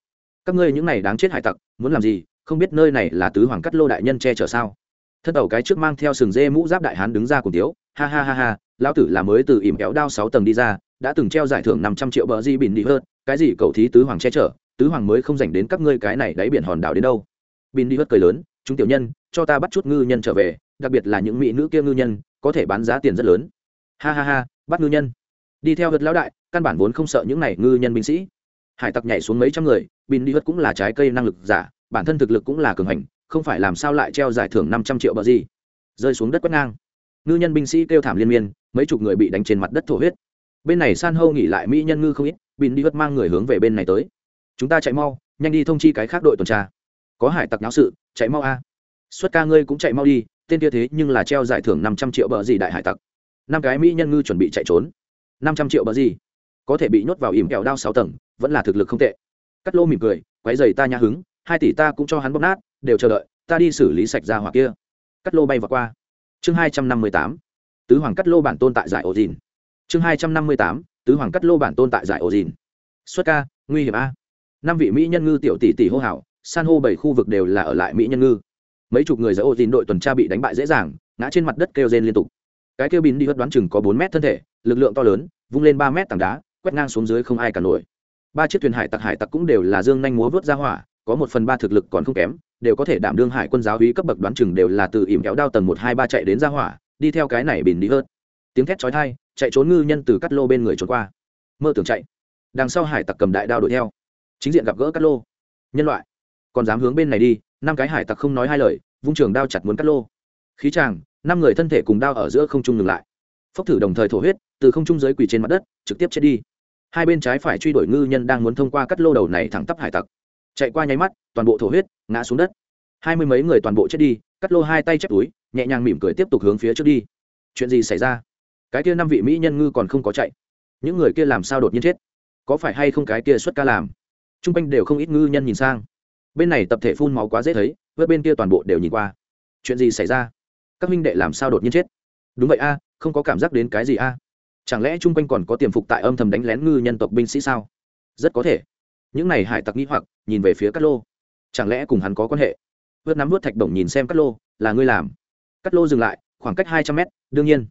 Speaker 1: Các ngươi những này đáng chết hải tặc, muốn làm gì? Không biết nơi này là tứ hoàng cắt lô đại nhân che chở sao? Thân tàu cái trước mang theo sừng dê mũ giáp đại hán đứng ra cùng tiếu, ha ha ha ha, lão tử là mới từ ỉm kéo đao sáu tầng đi ra, đã từng treo giải thưởng năm trăm triệu bờ di bỉn đi hơn, cái gì cầu thí tứ hoàng che chở, tứ hoàng mới không dành đến các ngươi cái này đáy biển hòn đảo đến đâu bin đi hất cười lớn, chúng tiểu nhân, cho ta bắt chút ngư nhân trở về, đặc biệt là những mỹ nữ kia ngư nhân, có thể bán giá tiền rất lớn. Ha ha ha, bắt ngư nhân. Đi theo hất lão đại, căn bản vốn không sợ những này ngư nhân binh sĩ. Hải tặc nhảy xuống mấy trăm người, bin đi hất cũng là trái cây năng lực giả, bản thân thực lực cũng là cường hành, không phải làm sao lại treo giải thưởng năm trăm triệu bờ gì. Rơi xuống đất quét ngang. Ngư nhân binh sĩ kêu thảm liên miên, mấy chục người bị đánh trên mặt đất thổ huyết. Bên này san hô nghỉ lại mỹ nhân ngư không ít, bin đi hất mang người hướng về bên này tới. Chúng ta chạy mau, nhanh đi thông chi cái khác đội tuần tra có hải tặc náo sự, chạy mau a. Xuất ca ngươi cũng chạy mau đi, tên kia thế nhưng là treo giải thưởng năm trăm triệu bờ gì đại hải tặc. Năm cái mỹ nhân ngư chuẩn bị chạy trốn. Năm trăm triệu bờ gì? Có thể bị nhốt vào ỉm kẹo đao sáu tầng, vẫn là thực lực không tệ. Cắt lô mỉm cười quáy dày ta nhã hứng, hai tỷ ta cũng cho hắn bóp nát, đều chờ đợi, ta đi xử lý sạch ra hoặc kia. Cắt lô bay vào qua. Chương hai trăm năm mươi tám. Tứ hoàng cắt lô bản tôn tại giải ổ dìn chương hai trăm năm mươi tám. Tứ hoàng cắt lô bản tôn tại giải ổ dìn xuất ca, nguy hiểm a. Năm vị mỹ nhân ngư tiểu tỷ tỷ hô hào san hô bảy khu vực đều là ở lại mỹ nhân ngư. Mấy chục người giữa ô dìn đội tuần tra bị đánh bại dễ dàng, ngã trên mặt đất kêu rên liên tục. Cái kêu bín đi hất đoán chừng có bốn mét thân thể, lực lượng to lớn, vung lên ba mét tảng đá, quét ngang xuống dưới không ai cả nổi. Ba chiếc thuyền hải tặc hải tặc cũng đều là dương nhanh múa vớt ra hỏa, có một phần ba thực lực còn không kém, đều có thể đảm đương hải quân giáo hí cấp bậc đoán chừng đều là từ ỉm kéo đao tầng một hai ba chạy đến ra hỏa, đi theo cái này bìn đi hớt tiếng thét chói thai chạy trốn ngư nhân từ cắt lô bên người trốn qua. Mơ tưởng chạy. Đằng sau hải tặc cầm đại đao đuổi theo. Chính diện gặp gỡ cắt lô. Nhân loại còn dám hướng bên này đi, năm cái hải tặc không nói hai lời, vung trường đao chặt muốn cắt lô. Khí tràng năm người thân thể cùng đao ở giữa không trung ngừng lại. Phốc thử đồng thời thổ huyết, từ không trung giới quỳ trên mặt đất, trực tiếp chết đi. Hai bên trái phải truy đuổi ngư nhân đang muốn thông qua cắt lô đầu này thẳng tắp hải tặc. Chạy qua nháy mắt, toàn bộ thổ huyết, ngã xuống đất. Hai mươi mấy người toàn bộ chết đi, cắt lô hai tay chép túi, nhẹ nhàng mỉm cười tiếp tục hướng phía trước đi. Chuyện gì xảy ra? Cái kia năm vị mỹ nhân ngư còn không có chạy. Những người kia làm sao đột nhiên chết? Có phải hay không cái kia xuất ca làm? T r u n g quanh đều không ít ngư nhân nhìn sang bên này tập thể phun máu quá dễ thấy, vớt bên kia toàn bộ đều nhìn qua. Chuyện gì xảy ra? Các minh đệ làm sao đột nhiên chết? Đúng vậy a, không có cảm giác đến cái gì a? Chẳng lẽ chung quanh còn có tiềm phục tại âm thầm đánh lén ngư nhân tộc binh sĩ sao? Rất có thể. Những này hải tặc nghĩ hoặc, nhìn về phía cát lô. Chẳng lẽ cùng hắn có quan hệ? Vớt nắm vớt thạch đồng nhìn xem cát lô, là ngươi làm. Cát lô dừng lại, khoảng cách hai trăm mét, đương nhiên.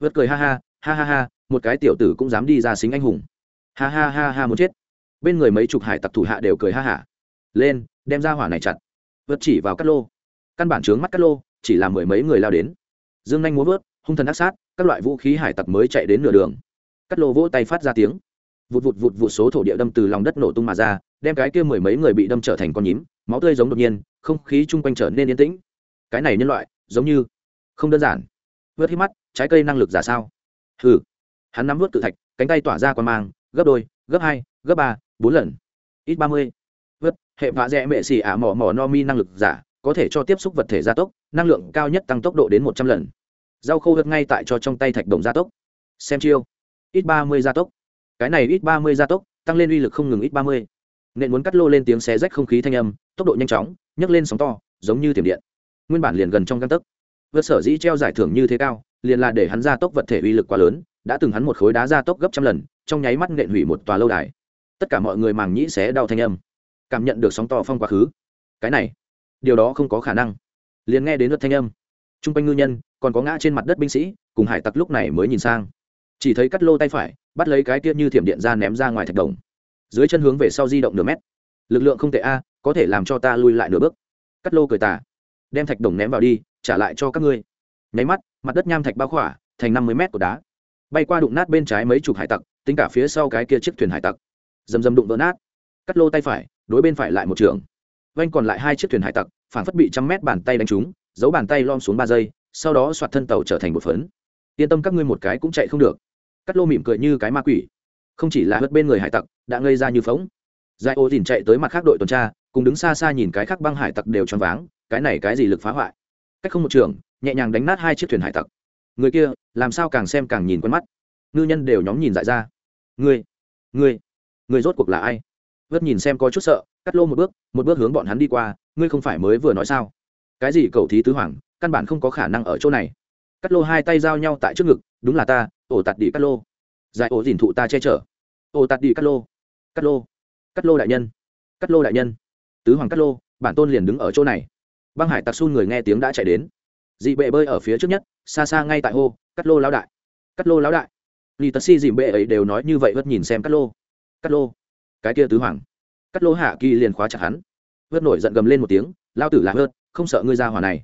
Speaker 1: Vớt cười ha ha ha ha ha, một cái tiểu tử cũng dám đi ra xính anh hùng. Ha ha ha ha muốn chết. Bên người mấy chục hải tặc thủ hạ đều cười ha hả. Lên đem ra hỏa này chặt. Vượt chỉ vào cắt lô. Căn bản trướng mắt cắt lô, chỉ là mười mấy người lao đến. Dương nhanh muốn vớt, hung thần ác sát, các loại vũ khí hải tặc mới chạy đến nửa đường. Cắt lô vỗ tay phát ra tiếng. Vụt vụt vụt vụt số thổ địa đâm từ lòng đất nổ tung mà ra, đem cái kia mười mấy người bị đâm trở thành con nhím, máu tươi giống đột nhiên, không khí chung quanh trở nên yên tĩnh. Cái này nhân loại, giống như không đơn giản. Vớt hít mắt, trái cây năng lực giả sao? Hừ. Hắn nắm vớt cự thạch, cánh tay tỏa ra quan mang, gấp đôi, gấp hai, gấp ba, bốn lần. Ít ba mươi hệ vạ rẽ mệ xì ả mỏ mỏ no mi năng lực giả, có thể cho tiếp xúc vật thể gia tốc, năng lượng cao nhất tăng tốc độ đến một trăm lần. Rau khô hớt ngay tại cho trong tay thạch đồng gia tốc. Xem chiêu. Ít ba mươi gia tốc. Cái này ít ba mươi gia tốc, tăng lên uy lực không ngừng ít ba mươi. Nên muốn cắt lô lên tiếng xé rách không khí thanh âm, tốc độ nhanh chóng, nhấc lên sóng to, giống như tiềm điện. Nguyên bản liền gần trong găng tấc. Vượt sở dĩ treo giải thưởng như thế cao, liền là để hắn gia tốc vật thể uy lực quá lớn, đã từng hắn một khối đá gia tốc gấp trăm lần, trong nháy mắt nện hủy một tòa lâu đài. Tất cả mọi người màng nhĩ xé đau thanh âm cảm nhận được sóng to phong quá khứ. Cái này, điều đó không có khả năng. Liền nghe đến luật thanh âm. T r u n g quanh ngư nhân còn có ngã trên mặt đất binh sĩ, cùng hải tặc lúc này mới nhìn sang. Chỉ thấy cắt lô tay phải, bắt lấy cái kia như thiểm điện ra ném ra ngoài thạch đồng. Dưới chân hướng về sau di động nửa mét. Lực lượng không tệ a, có thể làm cho ta lui lại nửa bước. Cắt lô cười tả đem thạch đồng ném vào đi, trả lại cho các ngươi. Nháy mắt, mặt đất nham thạch bao khỏa, thành năm mươi mét của đá. Bay qua đụng nát bên trái mấy chục hải tặc, tính cả phía sau cái kia chiếc thuyền hải tặc. Dầm dầm đụng vỡ nát. Cắt lô tay phải đối bên phải lại một trường. Vanh còn lại hai chiếc thuyền hải tặc phản phất bị trăm mét bàn tay đánh trúng giấu bàn tay lom xuống ba giây sau đó soạt thân tàu trở thành một phấn. Yên tâm các ngươi một cái cũng chạy không được. Cắt lô mỉm cười như cái ma quỷ. Không chỉ là hất bên người hải tặc đã ngây ra như phóng giải ô dìn chạy tới mặt khác đội tuần tra cùng đứng xa xa nhìn cái khác băng hải tặc đều choáng váng cái này cái gì lực phá hoại. Cách không một trường nhẹ nhàng đánh nát hai chiếc thuyền hải tặc. Người kia làm sao càng xem càng nhìn quen mắt. Ngư nhân đều nhóm nhìn dại ra. Người, người, người rốt cuộc là ai? Vớt nhìn xem có chút sợ, cắt lô một bước một bước hướng bọn hắn đi qua, ngươi không phải mới vừa nói sao? Cái gì cầu thí tứ hoàng, căn bản không có khả năng ở chỗ này. Cắt lô hai tay giao nhau tại trước ngực, đúng là ta, ổ tạt đi cắt lô. Giải ổ dìn thụ ta che chở. Ổ tạt đi cắt lô. Cắt lô. Cắt lô đại nhân. Cắt lô đại nhân. Tứ hoàng cắt lô, bản tôn liền đứng ở chỗ này. Băng hải tặc xun người nghe tiếng đã chạy đến. Dị bệ bơi ở phía trước nhất, xa xa ngay tại hô, cắt lô lão đại! Cắt lô lão đại! Lì tật si dìm bệ ấy đều nói như vậy vất nhìn xem cắt lô. Cắt lô cái kia tứ hoàng. Cắt lô hạ kỳ liền khóa chặt hắn. Vớt nổi giận gầm lên một tiếng, lao tử là vớt, không sợ ngươi ra hỏa này.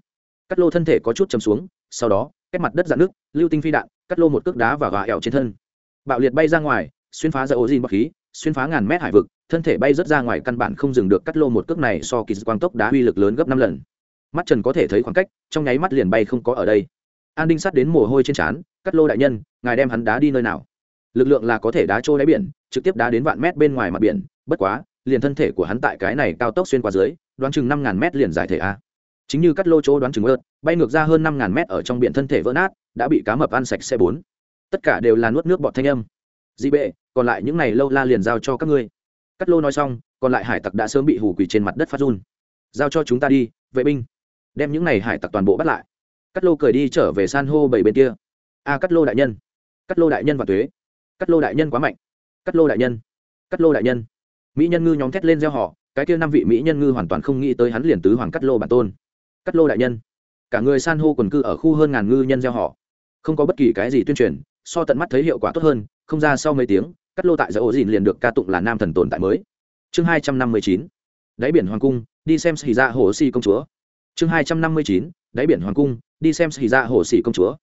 Speaker 1: Cắt lô thân thể có chút chầm xuống, sau đó cách mặt đất dạn nước, lưu tinh phi đạn, cắt lô một cước đá và gà ẻo trên thân. Bạo liệt bay ra ngoài, xuyên phá ra ô dìn bọc khí, xuyên phá ngàn mét hải vực, thân thể bay rớt ra ngoài căn bản không dừng được cắt lô một cước này so kỳ quang tốc đá uy lực lớn gấp năm lần. Mắt trần có thể thấy khoảng cách, trong nháy mắt liền bay không có ở đây. An đinh sắt đến mồ hôi trên trán, cắt lô đại nhân, ngài đem hắn đá đi nơi nào? Lực lượng là có thể đá trôi đáy biển, trực tiếp đá đến vạn mét bên ngoài mặt biển, bất quá, liền thân thể của hắn tại cái này cao tốc xuyên qua dưới, đoán chừng năm ngàn mét liền giải thể a. Chính như cắt lô chỗ đoán chừng ớt, bay ngược ra hơn năm ngàn mét ở trong biển thân thể vỡ nát, đã bị cá mập ăn sạch xe bốn. Tất cả đều là nuốt nước bọt thanh âm. Dị bệ, còn lại những này lâu la liền giao cho các ngươi. Cắt lô nói xong, còn lại hải tặc đã sớm bị hủ quỳ trên mặt đất phát run. Giao cho chúng ta đi, vệ binh. Đem những này hải tặc toàn bộ bắt lại. Cắt lô cười đi trở về san hô bảy bên kia. A, cắt lô đại nhân. Cắt lô đại nhân và thuế cắt lô đại nhân quá mạnh. Cắt lô đại nhân. Cắt lô đại nhân. Mỹ nhân ngư nhóm thét lên gieo họ cái kia năm vị mỹ nhân ngư hoàn toàn không nghĩ tới hắn liền tứ hoàng cắt lô bản tôn. Cắt lô đại nhân. Cả người san hô quần cư ở khu hơn ngàn ngư nhân gieo họ không có bất kỳ cái gì tuyên truyền, so tận mắt thấy hiệu quả tốt hơn, không ra sau mấy tiếng, cắt lô tại giữa ổ dìn liền được ca tụng là nam thần tồn tại mới. Chương hai trăm năm mươi chín. Đáy biển hoàng cung, đi xem xì ra hồ xì công chúa. Chương hai trăm năm mươi chín. Đáy biển hoàng cung, đi xem xì ra hồ xì công chúa.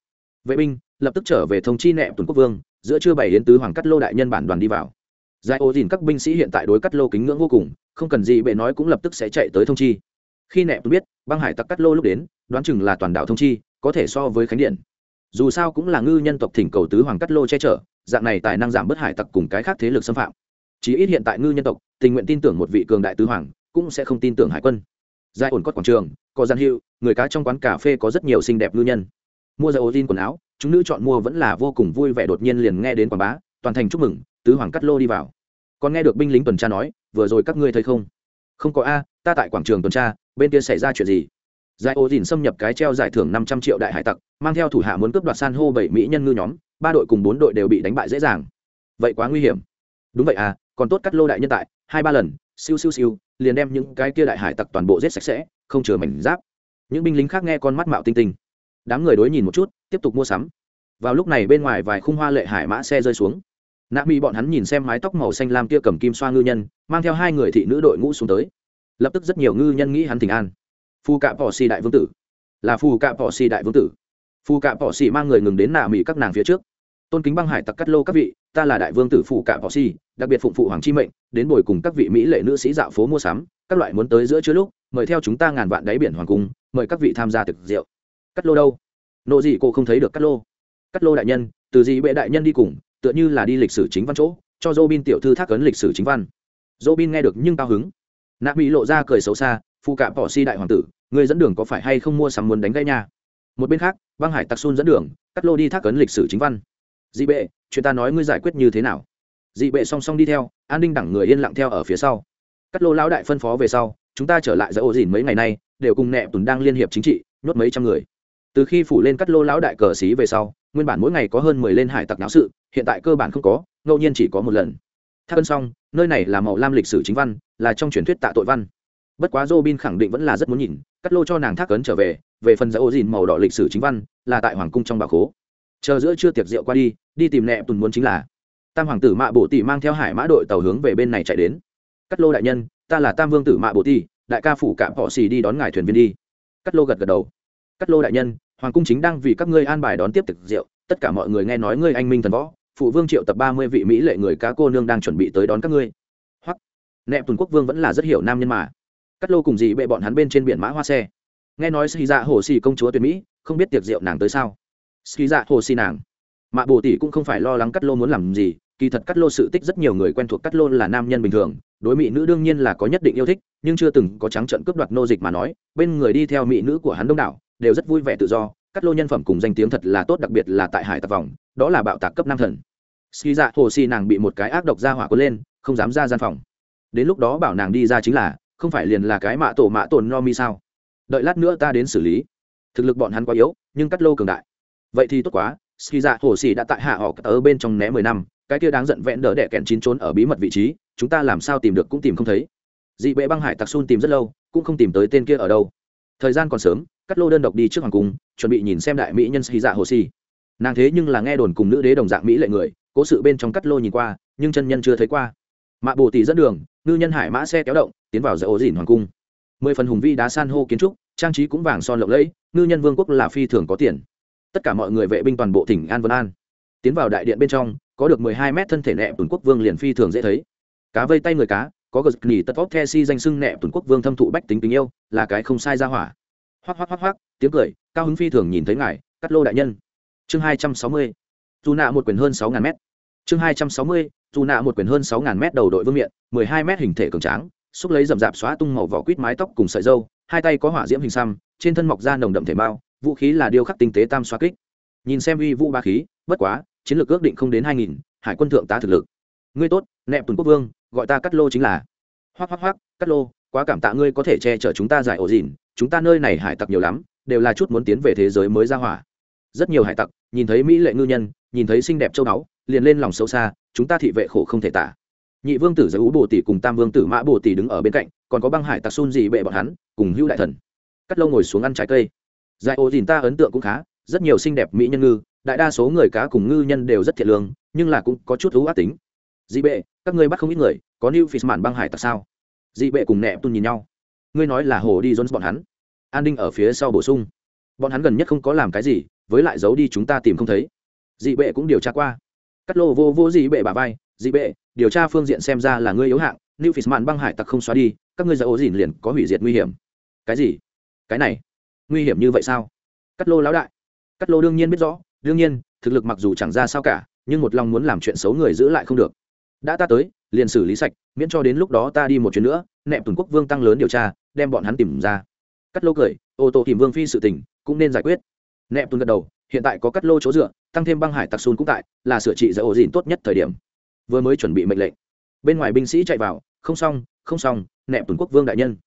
Speaker 1: Vệ binh, lập tức trở về thông chi nẹ tuần quốc vương giữa trưa bảy yến tứ hoàng cắt lô đại nhân bản đoàn đi vào. Giải ô dìn các binh sĩ hiện tại đối cắt lô kính ngưỡng vô cùng, không cần gì bệ nói cũng lập tức sẽ chạy tới thông chi. Khi nẹ biết, băng hải tặc cắt lô lúc đến, đoán chừng là toàn đảo thông chi, có thể so với khánh điện. Dù sao cũng là ngư nhân tộc thỉnh cầu tứ hoàng cắt lô che chở, dạng này tài năng giảm bớt hải tặc cùng cái khác thế lực xâm phạm. Chỉ ít hiện tại ngư nhân tộc, tình nguyện tin tưởng một vị cường đại tứ hoàng, cũng sẽ không tin tưởng hải quân. Giải ổn cốt quảng trường, có gian hiệu, người cá trong quán cà phê có rất nhiều xinh đẹp ngư nhân. Mua giải ô tin quần áo chúng nữ chọn mua vẫn là vô cùng vui vẻ đột nhiên liền nghe đến quảng bá, toàn thành chúc mừng, tứ hoàng cắt lô đi vào. Còn nghe được binh lính tuần tra nói, vừa rồi các ngươi thấy không? Không có a, ta tại quảng trường tuần tra, bên kia xảy ra chuyện gì? Giải ô dìn xâm nhập cái treo giải thưởng năm trăm triệu đại hải tặc, mang theo thủ hạ muốn cướp đoạt san hô bảy mỹ nhân ngư nhóm, ba đội cùng bốn đội đều bị đánh bại dễ dàng. Vậy quá nguy hiểm. Đúng vậy à còn tốt cắt lô đại nhân tại, hai ba lần, siêu siêu siêu, liền đem những cái kia đại hải tặc toàn bộ giết sạch sẽ, không chừa mảnh giáp. Những binh lính khác nghe con mắt mạo tinh tinh đám người đối nhìn một chút, tiếp tục mua sắm. Vào lúc này bên ngoài vài khung hoa lệ hải mã xe rơi xuống. Nạ mỹ bọn hắn nhìn xem mái tóc màu xanh lam kia cầm kim xoa ngư nhân, mang theo hai người thị nữ đội ngũ xuống tới. Lập tức rất nhiều ngư nhân nghĩ hắn thỉnh an. Phu cạ bỏ xì đại vương tử. Là phu cạ bỏ xì đại vương tử. Phu cạ bỏ xì mang người ngừng đến nạ mỹ các nàng phía trước. Tôn kính băng hải tặc cắt lô các vị, ta là đại vương tử phu cạ bỏ xì, đặc biệt phụng phụ hoàng chi mệnh, đến bồi cùng các vị mỹ lệ nữ sĩ dạo phố mua sắm, các loại muốn tới giữa chứa lúc, mời theo chúng ta ngàn vạn đáy biển hoàng cung, mời các vị tham gia thực rượu cắt lô đâu? Nộ gì cô không thấy được cắt lô. Cắt lô đại nhân, từ gì bệ đại nhân đi cùng, tựa như là đi lịch sử chính văn chỗ, cho dô bin tiểu thư thác ấn lịch sử chính văn. Dô bin nghe được nhưng cao hứng. Nạp bị lộ ra cười xấu xa phụ cạm bỏ si đại hoàng tử người dẫn đường có phải hay không mua sắm muốn đánh gãy nhà? một bên khác, băng hải tặc xun dẫn đường, cắt lô đi thác ấn lịch sử chính văn. Dị bệ, chuyện ta nói ngươi giải quyết như thế nào? Dị bệ song song đi theo, an ninh đẳng người yên lặng theo ở phía sau. Cắt lô lão đại phân phó về sau, chúng ta trở lại giải ô dìn mấy ngày nay, đều cùng nẹ tùn đang liên hiệp chính trị, nhốt mấy trăm người từ khi phủ lên cắt lô lão đại cờ xí về sau, nguyên bản mỗi ngày có hơn mười lên hải tặc náo sự, hiện tại cơ bản không có, ngẫu nhiên chỉ có một lần. Thác ân xong nơi này là màu lam lịch sử chính văn, là trong truyền thuyết tạ tội văn. Bất quá robin khẳng định vẫn là rất muốn nhìn, cắt lô cho nàng thác ấn trở về về phần giải ô dìn màu đỏ lịch sử chính văn, là tại hoàng cung trong bà khố. Chờ giữa chưa tiệc rượu qua đi đi tìm nẹ tùn muốn chính là. Tam hoàng tử mạ bổ tỷ mang theo hải mã đội tàu hướng về bên này chạy đến. Cắt lô đại nhân, ta là tam vương tử mạ bổ tỷ đại ca phủ cạm họ xì đi đón ngài thuyền viên đi. Cắt lô gật gật đầu cắt lô đại nhân, hoàng cung chính đang vì các ngươi an bài đón tiếp thực rượu, tất cả mọi người nghe nói ngươi anh minh thần võ, phụ vương triệu tập ba mươi vị mỹ lệ người cá cô nương đang chuẩn bị tới đón các ngươi. Hoặc nẹp tuần quốc vương vẫn là rất hiểu nam nhân mà. Cắt lô cùng dị bệ bọn hắn bên trên biển mã hoa xe. Nghe nói xì dạ hồ xì công chúa tuyệt mỹ, không biết tiệc rượu nàng tới sao? Xì dạ hồ xì nàng. Mạ bồ tỷ cũng không phải lo lắng cắt lô muốn làm gì, kỳ thật cắt lô sự tích rất nhiều người quen thuộc cắt lô là nam nhân bình thường, đối mỹ nữ đương nhiên là có nhất định yêu thích, nhưng chưa từng có trắng trận cướp đoạt nô dịch mà nói, bên người đi theo mỹ nữ của hắn đông đảo đều rất vui vẻ tự do. Cắt lô nhân phẩm cùng danh tiếng thật là tốt, đặc biệt là tại hải tặc vòng, đó là bạo tạc cấp năm thần. Ski dạ hồ si nàng bị một cái ác độc ra hỏa cuốn lên, không dám ra gian phòng. Đến lúc đó bảo nàng đi ra chính là, không phải liền là cái mạ tổ mạ tồn no mi sao? Đợi lát nữa ta đến xử lý. Thực lực bọn hắn quá yếu, nhưng cắt lô cường đại. Vậy thì tốt quá ski dạ hồ si đã tại hạ họ ở bên trong né mười năm, cái kia đáng giận vẹn đỡ đẻ kẹn chín trốn ở bí mật vị trí, chúng ta làm sao tìm được cũng tìm không thấy. Dị bệ băng hải tặc xun tìm rất lâu, cũng không tìm tới tên kia ở đâu thời gian còn sớm, cắt lô đơn độc đi trước hoàng cung, chuẩn bị nhìn xem đại mỹ nhân xì dạ hồ si nàng thế nhưng là nghe đồn cùng nữ đế đồng dạng mỹ lệ người, cố sự bên trong cắt lô nhìn qua, nhưng chân nhân chưa thấy qua. Mạ bồ tỷ dẫn đường, ngư nhân hải mã xe kéo động, tiến vào giải ổ dỉn hoàng cung. Mười phần hùng vi đá san hô kiến trúc, trang trí cũng vàng son lộng lẫy, ngư nhân vương quốc là phi thường có tiền. Tất cả mọi người vệ binh toàn bộ tỉnh an vân an. Tiến vào đại điện bên trong, có được mười hai mét thân thể nẹ tuần quốc vương liền phi thường dễ thấy. Cá vây tay người cá có gật nghỉ tất vóc the si danh sưng nẹ tuần quốc vương thâm thụ bách tính tình yêu, là cái không sai ra hỏa. Hoắc hoắc hoắc hoắc, tiếng cười, cao hứng phi thường nhìn thấy ngài, cắt lô đại nhân. Chương hai trăm sáu mươi, dù nạ một quyền hơn sáu ngàn mét. Chương hai trăm sáu mươi, dù nạ một quyền hơn sáu ngàn mét đầu đội vương miện, mười hai mét hình thể cường tráng, xúc lấy rậm rạp xóa tung màu vỏ quýt mái tóc cùng sợi dâu, hai tay có hỏa diễm hình xăm, trên thân mọc da nồng đậm thể bao. vũ khí là điêu khắc tinh tế tam xoa kích. Nhìn xem uy vũ ba khí, bất quá, chiến lược ước định không đến hai nghìn, hải quân thượng tá thực lực. Ngươi tốt nẹp tuần quốc vương gọi ta cắt lô chính là. Hoắc hoắc hoắc, cắt lô, quá cảm tạ ngươi có thể che chở chúng ta giải ổ dìn, chúng ta nơi này hải tặc nhiều lắm, đều là chút muốn tiến về thế giới mới ra hỏa. Rất nhiều hải tặc, nhìn thấy mỹ lệ ngư nhân, nhìn thấy xinh đẹp châu báu, liền lên lòng sâu xa, chúng ta thị vệ khổ không thể tả. Nhị vương tử giới ú bồ tỷ cùng tam vương tử mã bồ tỷ đứng ở bên cạnh, còn có băng hải tặc xun dị bệ bọn hắn, cùng hữu đại thần. Cắt lâu ngồi xuống ăn trái cây. Giải ổ dìn ta ấn tượng cũng khá, rất nhiều xinh đẹp mỹ nhân ngư, đại đa số người cá cùng ngư nhân đều rất thiệt lương, nhưng là cũng có chút thú ác tính dị bệ, các ngươi bắt không ít người, có new mạn băng hải tặc sao? Dị bệ cùng nẹ Tun nhìn nhau. Ngươi nói là hồ đi jones bọn hắn. An Ninh ở phía sau bổ sung. Bọn hắn gần nhất không có làm cái gì, với lại giấu đi chúng ta tìm không thấy. Dị bệ cũng điều tra qua. Cắt lô vô vô dị bệ bà vai. Dị bệ, điều tra phương diện xem ra là ngươi yếu hạng, new mạn băng hải tặc không xóa đi, các ngươi ra ố dìn liền có hủy diệt nguy hiểm. Cái gì? Cái này, nguy hiểm như vậy sao? Cắt lô lão đại. Cắt lô đương nhiên biết rõ, đương nhiên, thực lực mặc dù chẳng ra sao cả, nhưng một lòng muốn làm chuyện xấu người giữ lại không được đã ta tới, liền xử lý sạch, miễn cho đến lúc đó ta đi một chuyến nữa, nẹp tuần quốc vương tăng lớn điều tra, đem bọn hắn tìm ra. Cắt lô cười, ô tô tìm vương phi sự tình, cũng nên giải quyết. Nẹp tuần gật đầu, hiện tại có cắt lô chỗ dựa, tăng thêm băng hải tặc xun cũng tại, là sửa trị giải ổ dịn tốt nhất thời điểm. Vừa mới chuẩn bị mệnh lệnh. Bên ngoài binh sĩ chạy vào, không xong không xong, nẹp tuần quốc vương đại nhân.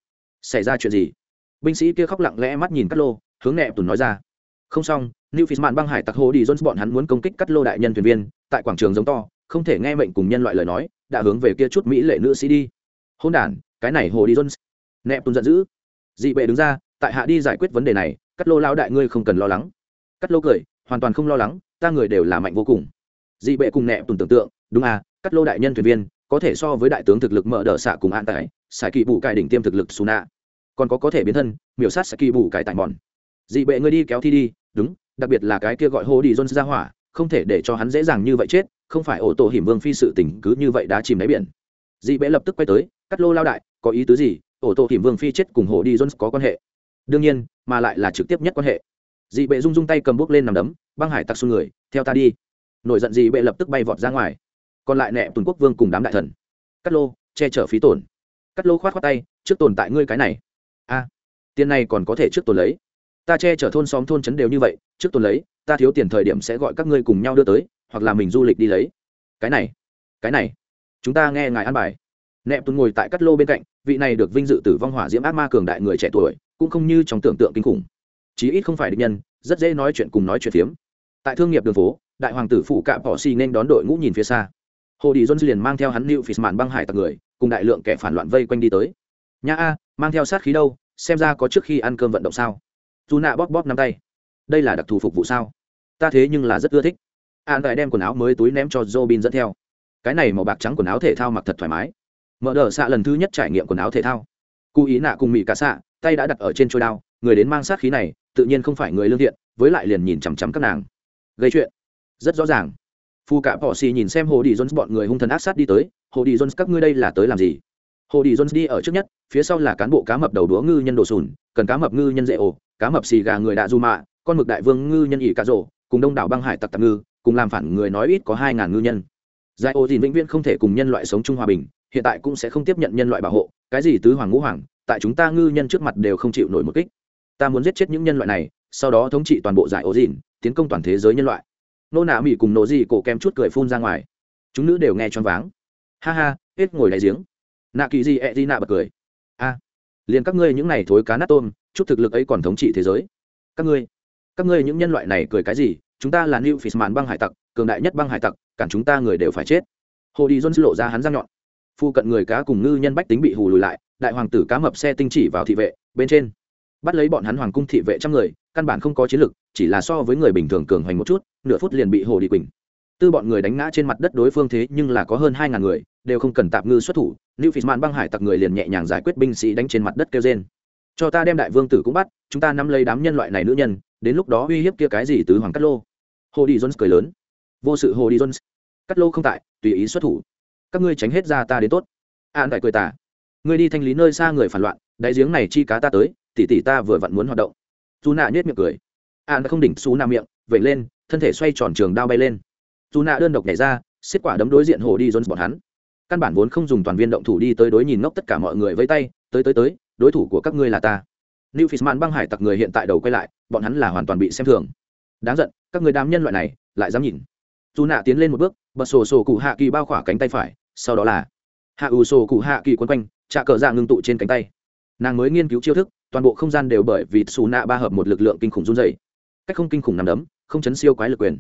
Speaker 1: Xảy ra chuyện gì? Binh sĩ kia khóc lặng lẽ mắt nhìn cắt lô, hướng nẹp tuần nói ra. Không xong, new fisman băng hải tặc hồ đi jones bọn hắn muốn công kích cắt lô đại nhân thuyền viên, tại quảng trường giống to không thể nghe mệnh cùng nhân loại lời nói, đã hướng về kia chút mỹ lệ nữ sĩ đi. Hôn đản cái này hồ đi jones. Nẹp tùng giận dữ. Dị bệ đứng ra, tại hạ đi giải quyết vấn đề này, cắt lô lao đại ngươi không cần lo lắng. Cắt lô cười, hoàn toàn không lo lắng, ta người đều là mạnh vô cùng. Dị bệ cùng nẹp tùng tưởng tượng, đúng à cắt lô đại nhân thuyền viên, có thể so với đại tướng thực lực mở đờ xạ cùng an tải, xài kỳ bù cải đỉnh tiêm thực lực xù nạ. Còn có có thể biến thân, miểu sát xài kỳ bù cải tại mòn. Dị bệ ngươi đi kéo thi đi, đúng, đặc biệt là cái kia gọi hô đi jones ra hỏa, không thể để cho hắn dễ dàng như vậy chết không phải ổ tổ hiểm vương phi sự tình cứ như vậy đã chìm đáy biển. Dị bệ lập tức quay tới, cắt lô lao đại, có ý tứ gì? Ổ tổ hiểm vương phi chết cùng hồ đi jones có quan hệ? Đương nhiên, mà lại là trực tiếp nhất quan hệ. Dị bệ rung rung tay cầm bước lên nằm đấm, băng hải tặc xuống người, theo ta đi. Nổi giận dị bệ lập tức bay vọt ra ngoài. Còn lại nẹ tuần quốc vương cùng đám đại thần. Cắt lô, che chở phí tổn. Cắt lô khoát khoát tay, trước tồn tại ngươi cái này. A, tiền này còn có thể trước tồn lấy. Ta che chở thôn xóm thôn trấn đều như vậy, trước tồn lấy, ta thiếu tiền thời điểm sẽ gọi các ngươi cùng nhau đưa tới hoặc là mình du lịch đi lấy. Cái này cái này, chúng ta nghe ngài an bài. Nẹp tuấn ngồi tại cắt lô bên cạnh, vị này được vinh dự tử vong hỏa diễm ác ma cường đại người trẻ tuổi, cũng không như trong tưởng tượng kinh khủng. Chí ít không phải địch nhân, rất dễ nói chuyện cùng nói chuyện phiếm. Tại thương nghiệp đường phố, đại hoàng tử phụ cạm bỏ xì nên đón đội ngũ nhìn phía xa. Hồ đi jones liền mang theo hắn lưu phì màn băng hải tặc người, cùng đại lượng kẻ phản loạn vây quanh đi tới. Nhà a, mang theo sát khí đâu, xem ra có trước khi ăn cơm vận động sao? Dù nạ bóp bóp nắm tay. Đây là đặc thù phục vụ sao? Ta thế nhưng là rất ưa thích an tài đem quần áo mới túi ném cho robin dẫn theo. Cái này màu bạc trắng quần áo thể thao mặc thật thoải mái. Mở đờ xạ lần thứ nhất trải nghiệm quần áo thể thao. Cụ ý nạ cùng mỹ cả xạ, tay đã đặt ở trên trôi đao, người đến mang sát khí này, tự nhiên không phải người lương thiện, với lại liền nhìn chằm chằm các nàng. Gây chuyện. Rất rõ ràng. Phu cả bỏ xì nhìn xem hồ đi jones bọn người hung thần ác sát đi tới, hồ đi jones, các ngươi đây là tới làm gì? Hồ đi jones đi ở trước nhất, phía sau là cán bộ cá mập đầu đúa ngư nhân đồ sùn, cần cá mập ngư nhân dễ ổ, cá mập xì gà người đạ du mạ, con mực đại vương ngư nhân ỉ cà rổ, cùng đông đảo băng hải tặc tặc ngư cùng làm phản người nói ít có hai ngàn ngư nhân. Giải ô dìn vĩnh viễn không thể cùng nhân loại sống chung hòa bình, hiện tại cũng sẽ không tiếp nhận nhân loại bảo hộ, cái gì tứ hoàng ngũ hoàng, tại chúng ta ngư nhân trước mặt đều không chịu nổi một kích. Ta muốn giết chết những nhân loại này, sau đó thống trị toàn bộ giải ô dìn, tiến công toàn thế giới nhân loại. Nô nạ mỹ cùng nổ gì cổ kem chút cười phun ra ngoài. Chúng nữ đều nghe choáng váng. Ha ha, hết ngồi đại giếng. Nạ kỳ gì ẹ e di nạ bật cười. A, liền các ngươi những này thối cá nát tôm, chút thực lực ấy còn thống trị thế giới. Các ngươi các ngươi những nhân loại này cười cái gì? Chúng ta là new fishman băng hải tặc, cường đại nhất băng hải tặc, cản chúng ta người đều phải chết. Hồ đi jones lộ ra hắn răng nhọn. Phu cận người cá cùng ngư nhân bách tính bị hù lùi lại, đại hoàng tử cá mập xe tinh chỉ vào thị vệ, bên trên. Bắt lấy bọn hắn hoàng cung thị vệ trăm người, căn bản không có chiến lực, chỉ là so với người bình thường cường hoành một chút, nửa phút liền bị hồ đi quỳnh. Tư bọn người đánh ngã trên mặt đất đối phương thế nhưng là có hơn hai ngàn người, đều không cần tạm ngư xuất thủ, new fishman băng hải tặc người liền nhẹ nhàng giải quyết binh sĩ đánh trên mặt đất kêu trên cho ta đem đại vương tử cũng bắt, chúng ta nắm lấy đám nhân loại này nữ nhân, đến lúc đó uy hiếp kia cái gì tứ hoàng cắt lô. Hồ đi jones cười lớn. Vô sự hồ đi jones. Cắt lô không tại, tùy ý xuất thủ. Các ngươi tránh hết ra ta đến tốt. An tại cười tả ngươi đi thanh lý nơi xa người phản loạn đại giếng này chi cá ta tới, tỉ tỉ ta vừa vặn muốn hoạt động. Dù nạ nhếch miệng cười. An không đỉnh xú nạ miệng vậy lên, thân thể xoay tròn trường đao bay lên. Dù nạ đơn độc nhảy ra, xiết quả đấm đối diện hồ đi jones bọn hắn. Căn bản vốn không dùng toàn viên động thủ đi tới đối nhìn ngốc tất cả mọi người với tay, tới tới tới đối thủ của các ngươi là ta New fisman băng hải tặc người hiện tại đầu quay lại, bọn hắn là hoàn toàn bị xem thường. Đáng giận, các người đám nhân loại này, lại dám nhìn. dù nạ tiến lên một bước, bật sổ sổ cụ hạ kỳ bao khỏa cánh tay phải, sau đó là hạ ù sổ cụ hạ kỳ quấn quanh, trà cờ dạ ngưng tụ trên cánh tay. Nàng mới nghiên cứu chiêu thức, toàn bộ không gian đều bởi vì xù nạ ba hợp một lực lượng kinh khủng run dày Cách không kinh khủng nằm đấm, không chấn siêu quái lực quyền.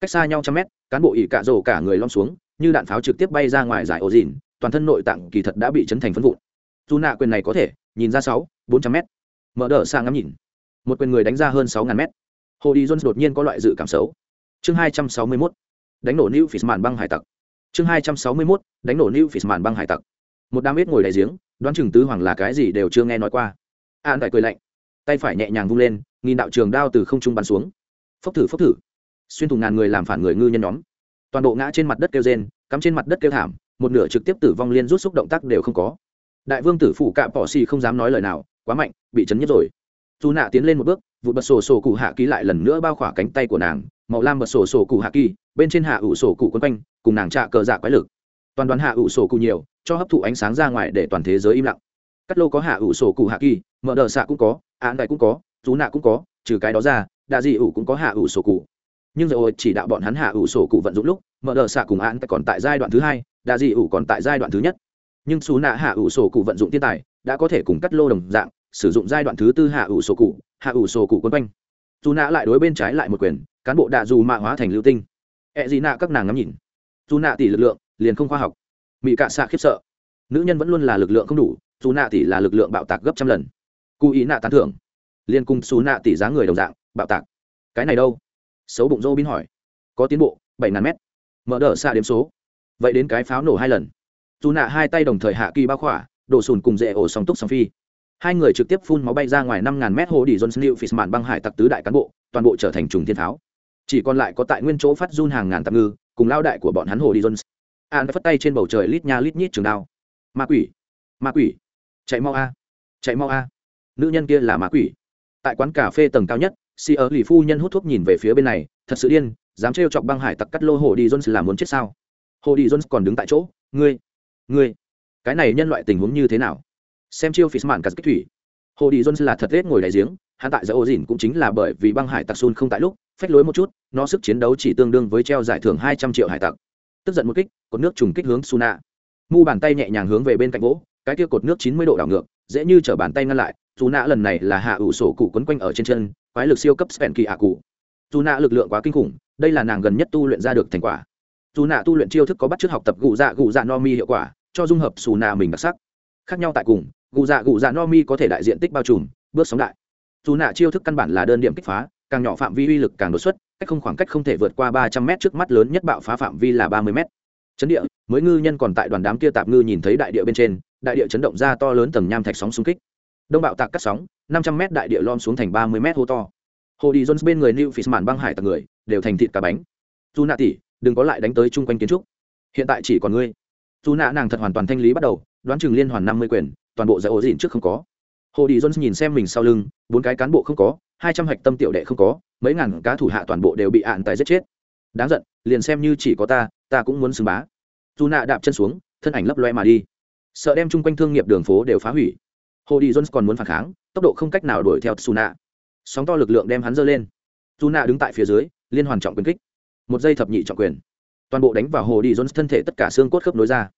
Speaker 1: Cách xa nhau trăm mét, cán bộ ỉ cả rổ cả người lom xuống, như đạn pháo trực tiếp bay ra ngoài giải ổ dìn, toàn thân nội tạng kỳ thật đã bị chấn thành phân vụn. dù nạ quyền này có thể, nhìn ra sáu, bốn trăm mét. Mở đỡ sang ngắm nhìn. Một quyền người đánh ra hơn sáu ngàn mét. Hồ đi jones đột nhiên có loại dự cảm xấu. Chương hai trăm sáu mươi mốt đánh nổ new phỉ màn băng hải tặc. Chương hai trăm sáu mươi mốt đánh nổ new phỉ màn băng hải tặc. Một đám ít ngồi đại giếng đoán chừng tứ hoàng là cái gì đều chưa nghe nói qua. An đại cười lạnh tay phải nhẹ nhàng vung lên nghìn đạo trường đao từ không trung bắn xuống. Phốc thử phốc thử. Xuyên thủng ngàn người làm phản người ngư nhân nhóm. Toàn bộ ngã trên mặt đất kêu rên cắm trên mặt đất kêu thảm một nửa trực tiếp tử vong liên rút xúc động tác đều không có đại vương tử phụ cạm bỏ xì không dám nói lời nào, quá mạnh, bị chấn nhất rồi. Dù nạ tiến lên một bước vụ bật sổ sổ cụ hạ ký lại lần nữa bao khỏa cánh tay của nàng, màu lam bật sổ sổ cụ hạ kỳ, bên trên hạ ủ sổ cụ quân quanh, cùng nàng trạ cờ dạ quái lực. Toàn đoàn hạ ủ sổ cụ nhiều, cho hấp thụ ánh sáng ra ngoài để toàn thế giới im lặng. Cắt lô có hạ ủ sổ cụ hạ kỳ, mở đờ xạ cũng có, án đại cũng có, dù nạ cũng có, trừ cái đó ra, đạ dị ủ cũng có hạ ủ sổ cụ. Nhưng rồi chỉ đạo bọn hắn hạ ủ sổ cụ vận dụng lúc, mở đờ xạ cùng án còn tại giai đoạn thứ hai, đạ dị ủ còn tại giai đoạn thứ nhất nhưng xú nạ hạ ủ sổ cụ vận dụng thiên tài đã có thể cùng cắt lô đồng dạng sử dụng giai đoạn thứ tư hạ ủ sổ cụ, hạ ủ sổ cụ quân quanh. Dù nạ lại đối bên trái lại một quyền, cán bộ đạ dù mạ hóa thành lưu tinh. E Ẹ gì nạ các nàng ngắm nhìn. Dù nạ tỷ lực lượng liền không khoa học. Mỹ cạ xạ khiếp sợ. Nữ nhân vẫn luôn là lực lượng không đủ, dù nạ tỷ là lực lượng bạo tạc gấp trăm lần. Cụ ý nạ tán thưởng. Liên cung xú nạ tỷ giá người đồng dạng, bạo tạc. Cái này đâu? Xấu bụng dô bin hỏi. Có tiến bộ, bảy ngàn mét. Mở đỡ xa đếm số. Vậy đến cái pháo nổ hai lần dù nạ hai tay đồng thời hạ kỳ bao khỏa, đổ sùn cùng dễ ổ song túc song phi. Hai người trực tiếp phun máu bay ra ngoài năm ngàn mét hồ đi johnson new fisman băng hải tặc tứ đại cán bộ, toàn bộ trở thành trùng thiên tháo chỉ còn lại có tại nguyên chỗ phát run hàng ngàn tạm ngư, cùng lao đại của bọn hắn hồ đi jones an phất tay trên bầu trời lít nha lít nhít trường đao. Ma quỷ ma quỷ, chạy mau a, chạy mau a. Nữ nhân kia là ma quỷ. Tại quán cà phê tầng cao nhất si ở lì phu nhân hút thuốc nhìn về phía bên này, thật sự điên, dám trêu chọc băng hải tặc cắt lô hồ đi jones là muốn chết sao? Hồ đi jones còn đứng tại chỗ, ngươi ngươi, cái này nhân loại tình huống như thế nào? Xem chiêu phí mạn cắt kích thủy. Hồ đi jones là thật tết ngồi đại giếng, hắn tại giải ô dìn cũng chính là bởi vì băng hải tặc xun không tại lúc, phách lối một chút, nó sức chiến đấu chỉ tương đương với treo giải thưởng hai trăm triệu hải tặc. Tức giận một kích có nước trùng kích hướng suna. Mu bàn tay nhẹ nhàng hướng về bên cạnh gỗ cái kia cột nước chín mươi độ đảo ngược, dễ như chở bàn tay ngăn lại dù nạ lần này là hạ ủ sổ cụ quấn quanh ở trên chân, quái lực siêu cấp spen kỳ hạ cụ dù nạ lực lượng quá kinh khủng, đây là nàng gần nhất tu luyện ra được thành quả dù nạ tu luyện chiêu thức có bắt chước học tập gù dạ gù dạ no mi hiệu quả, cho dung hợp xù nạ mình đặc sắc. Khác nhau tại cùng, gù dạ gù dạ no mi có thể đại diện tích bao trùm, bước sóng đại. Dù nạ chiêu thức căn bản là đơn điểm kích phá, càng nhỏ phạm vi uy lực càng đột xuất, cách không khoảng cách không thể vượt qua ba trăm m trước mắt lớn nhất bạo phá phạm vi là ba mươi m chấn địa, mới ngư nhân còn tại đoàn đám kia tạp ngư nhìn thấy đại địa bên trên, đại địa chấn động ra to lớn tầng nham thạch sóng xung kích. Đông bạo tạc cắt sóng, năm trăm m đại địa lom xuống thành ba mươi m hô to. Hồ đi jones bên người new fisman băng hải tặc người, đều thành thịt cá bánh. Dù nạ tỉ đừng có lại đánh tới chung quanh kiến trúc. Hiện tại chỉ còn ngươi. Dù nạ nàng thật hoàn toàn thanh lý bắt đầu, đoán chừng liên hoàn năm mươi quyền, toàn bộ giải ổ dịn trước không có. Hồ đi jones nhìn xem mình sau lưng, bốn cái cán bộ không có, hai trăm hạch tâm tiểu đệ không có, mấy ngàn cá thủ hạ toàn bộ đều bị ạn tài giết chết. Đáng giận, liền xem như chỉ có ta ta cũng muốn xưng bá. Dù nạ đạp chân xuống, thân ảnh lấp loe mà đi. Sợ đem chung quanh thương nghiệp đường phố đều phá hủy. Hồ đi jones còn muốn phản kháng, tốc độ không cách nào đuổi theo su nạ. Sóng to lực lượng đem hắn dơ lên. Su nạ đứng tại phía dưới, liên hoàn trọng quyền kích một giây thập nhị trọng quyền. Toàn bộ đánh vào hồ đi jones thân thể tất cả xương cốt khớp nối ra.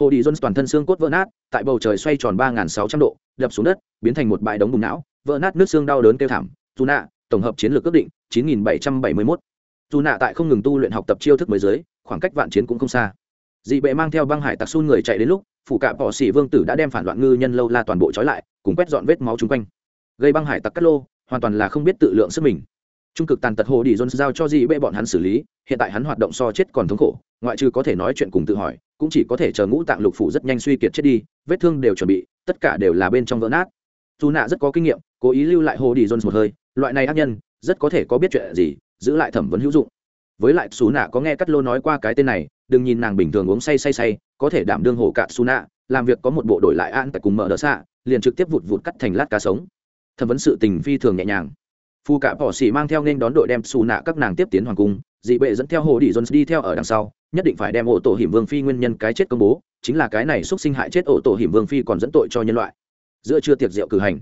Speaker 1: Hồ đi jones toàn thân xương cốt vỡ nát, tại bầu trời xoay tròn ba sáu trăm độ, đập xuống đất, biến thành một bãi đống bùng não, vỡ nát nước xương đau đớn kêu thảm. Dù nạ, tổng hợp chiến lược ước định, chín nghìn bảy trăm bảy mươi mốt. Dù nạ tại không ngừng tu luyện học tập chiêu thức mới giới, khoảng cách vạn chiến cũng không xa. Dị bệ mang theo băng hải tặc xun người chạy đến lúc, phủ cạ bỏ xỉ vương tử đã đem phản loạn ngư nhân lâu la toàn bộ trói lại, cùng quét dọn vết máu chung quanh. Gây băng hải tặc cắt lô, hoàn toàn là không biết tự lượng sức mình trung cực tàn tật hồ đi dôn giao cho dị bệ bọn hắn xử lý, hiện tại hắn hoạt động so chết còn thống khổ, ngoại trừ có thể nói chuyện cùng tự hỏi, cũng chỉ có thể chờ ngũ tạng lục phủ rất nhanh suy kiệt chết đi, vết thương đều chuẩn bị, tất cả đều là bên trong vỡ nát. Dù nạ rất có kinh nghiệm, cố ý lưu lại hồ đi dôn một hơi, loại này ác nhân, rất có thể có biết chuyện gì, giữ lại thẩm vấn hữu dụng. Với lại xú nạ có nghe cắt lô nói qua cái tên này, đừng nhìn nàng bình thường uống say say say, có thể đảm đương hồ cạn xú nạ, làm việc có một bộ đổi lại an tại cùng mở đỡ xạ, liền trực tiếp vụt vụt cắt thành lát cá sống. Thẩm vấn sự tình phi thường nhẹ nhàng phu cạ bỏ xỉ mang theo nên đón đội đem xù nạ các nàng tiếp tiến hoàng cung, dị bệ dẫn theo hồ đi jones đi theo ở đằng sau, nhất định phải đem ổ tổ hiểm vương phi nguyên nhân cái chết công bố, chính là cái này xúc sinh hại chết ổ tổ hiểm vương phi còn dẫn tội cho nhân loại. Giữa chưa tiệc rượu cử hành.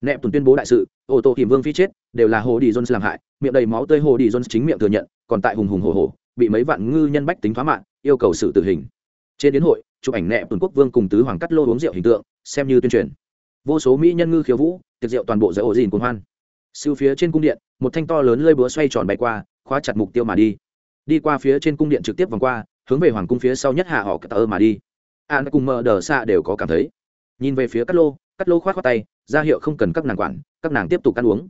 Speaker 1: Nẹp tuần tuyên bố đại sự, ổ tổ hiểm vương phi chết, đều là hồ đi jones làm hại, miệng đầy máu tơi hồ đi jones chính miệng thừa nhận, còn tại hùng hùng hồ hồ bị mấy vạn ngư nhân bách tính thoá mạng, yêu cầu xử tử hình. Trên đến hội, chụp ảnh nẹp tuần quốc vương cùng tứ hoàng cắt lô uống rượu hình tượng, xem như tuyên truyền. Vô số mỹ nhân ngư khiếu vũ, tiệc rượu toàn bộ giới ổ dìn cuồng hoan siêu phía trên cung điện, một thanh to lớn lơi búa xoay tròn bay qua, khóa chặt mục tiêu mà đi. Đi qua phía trên cung điện trực tiếp vòng qua, hướng về hoàng cung phía sau nhất hạ họ cắt tờ mà đi. An cùng mờ đờ xa đều có cảm thấy. Nhìn về phía cắt lô cắt lô khoát khoát tay, ra hiệu không cần các nàng quản, các nàng tiếp tục ăn uống.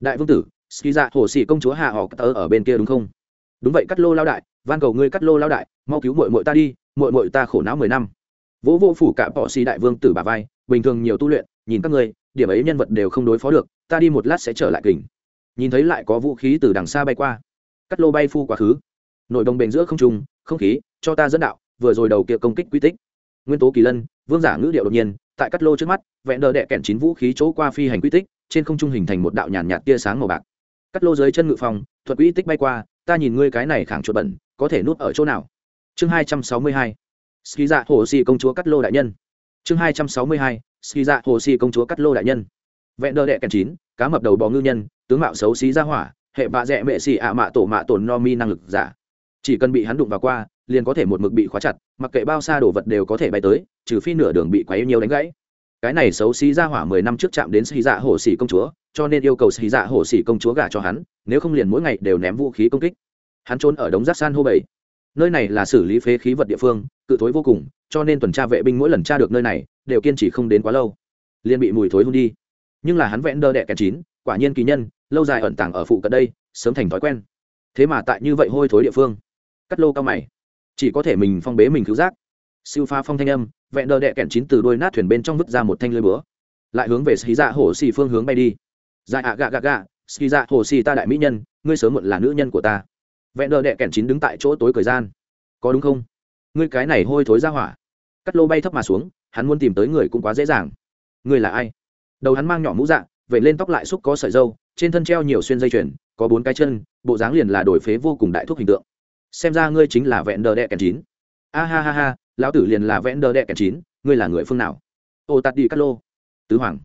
Speaker 1: Đại vương tử, ski dạ hồ sĩ công chúa hạ họ cắt tờ ở bên kia đúng không? Đúng vậy cắt lô lao đại, van cầu ngươi cắt lô lao đại, mau cứu mội mội ta đi mội mội ta khổ não mười năm. Vỗ vô phủ cả bỏ xì đại vương tử bà vai, bình thường nhiều tu luyện, nhìn các ngươi điểm ấy nhân vật đều không đối phó được, ta đi một lát sẽ trở lại kình. Nhìn thấy lại có vũ khí từ đằng xa bay qua. Cắt lô bay phu quá khứ. Nội đồng bền giữa không trung, không khí, cho ta dẫn đạo, vừa rồi đầu kia công kích quy tích. Nguyên tố kỳ lân, vương giả ngữ điệu đột nhiên, tại cắt lô trước mắt, vẹn đờ đẹ kẹn chín vũ khí chỗ qua phi hành quy tích, trên không trung hình thành một đạo nhàn nhạt tia sáng màu bạc. Cắt lô dưới chân ngự phòng, thuật quy tích bay qua, ta nhìn ngươi cái này khẳng chuột bẩn, có thể nút ở chỗ nào? Chương hai trăm sáu mươi hai. Ski dạ hồ xì công chúa cắt lô đại nhân. Chương hai trăm sáu mươi hai xì dạ hồ xì công chúa cắt lô đại nhân. Vẹn đơ đệ kèn chín, cá mập đầu bò ngư nhân, tướng mạo xấu xí ra hỏa, hệ bạ rẽ mệ xì ạ mạ tổ mạ tổn no mi năng lực giả. Chỉ cần bị hắn đụng vào qua, liền có thể một mực bị khóa chặt, mặc kệ bao xa đồ vật đều có thể bay tới, trừ phi nửa đường bị quấy nhiều đánh gãy. Cái này xấu xí ra hỏa mười năm trước chạm đến xì dạ hồ xỉ công chúa, cho nên yêu cầu xì dạ hồ xỉ công chúa gả cho hắn, nếu không liền mỗi ngày đều ném vũ khí công kích. Hắn trốn ở đống rác san hô bảy nơi này là xử lý phế khí vật địa phương, cự thối vô cùng, cho nên tuần tra vệ binh mỗi lần tra được nơi này, đều kiên trì không đến quá lâu. Liền bị mùi thối hôn đi. Nhưng là hắn vẽn đơ đẻ kèn chín, quả nhiên kỳ nhân, lâu dài ẩn tàng ở phụ cận đây, sớm thành thói quen. Thế mà tại như vậy hôi thối địa phương. Cắt lô cao mày. Chỉ có thể mình phong bế mình cứu giác. Siêu pha phong thanh âm vẹn đơ đẻ kèn chín từ đôi nát thuyền bên trong vứt ra một thanh lưới búa. Lại hướng về xí dạ hồ xì phương hướng bay đi. Dạ ạ gạ gạ gạ xì dạ hồ xì ta đại mỹ nhân, ngươi sớm muộn là nữ nhân của ta vẹn đờ đệ kèn chín đứng tại chỗ tối thời gian. Có đúng không? Ngươi cái này hôi thối ra hỏa. Cắt lô bay thấp mà xuống, hắn muốn tìm tới người cũng quá dễ dàng. Ngươi là ai? Đầu hắn mang nhỏ mũ dạ vậy lên tóc lại xúc có sợi dâu trên thân treo nhiều xuyên dây chuyền, có bốn cái chân, bộ dáng liền là đổi phế vô cùng đại thuốc hình tượng. Xem ra ngươi chính là vẹn đờ đệ kèn chín. A ha ha ha, lão tử liền là vẹn đờ đệ kèn chín, ngươi là người phương nào? Ô, tạt đi cắt lô. Tứ hoàng.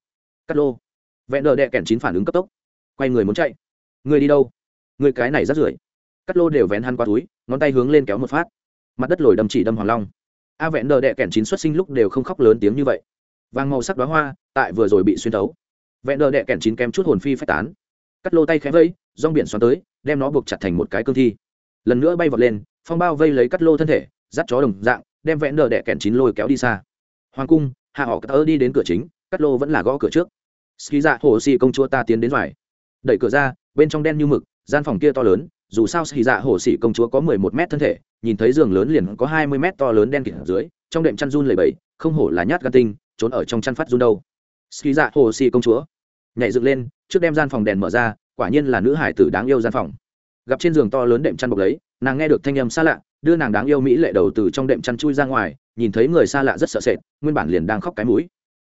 Speaker 1: Cắt lô. Vẹn đờ đệ kèn chín phản ứng cấp tốc. Quay người muốn chạy. Ngươi đi đâu? Ngươi cái này rất rưởi cắt lô đều vén hắn qua túi, ngón tay hướng lên kéo một phát. Mặt đất lồi đâm chỉ đâm hoàng long. A vẹn đờ đệ kèn chín xuất sinh lúc đều không khóc lớn tiếng như vậy. Vàng màu sắc đoá hoa, tại vừa rồi bị xuyên thấu. Vẹn đờ đệ kèn chín kém chút hồn phi phách tán. Cắt lô tay khẽ vây, rong biển xoắn tới, đem nó buộc chặt thành một cái cương thi. Lần nữa bay vọt lên, phong bao vây lấy cắt lô thân thể, dắt chó đồng dạng, đem vẹn đờ đệ kèn chín lôi kéo đi xa. Hoàng cung, hạ họ cắt đi đến cửa chính, cắt lô vẫn là gõ cửa trước. Ski dạ hồ xì công chúa ta tiến đến ngoài. Đẩy cửa ra, bên trong đen như mực, gian phòng kia to lớn dù sao xì dạ hồ sĩ công chúa có mười một mét thân thể, nhìn thấy giường lớn liền có hai mươi mét to lớn đen kịt ở dưới, trong đệm chăn run lầy bẫy không hổ là nhát gan tinh, trốn ở trong chăn phát run đâu. Xì dạ hồ sĩ công chúa. Nhảy dựng lên, trước đem gian phòng đèn mở ra, quả nhiên là nữ hải tử đáng yêu gian phòng. Gặp trên giường to lớn đệm chăn bọc lấy, nàng nghe được thanh âm xa lạ, đưa nàng đáng yêu mỹ lệ đầu từ trong đệm chăn chui ra ngoài, nhìn thấy người xa lạ rất sợ sệt, nguyên bản liền đang khóc cái mũi.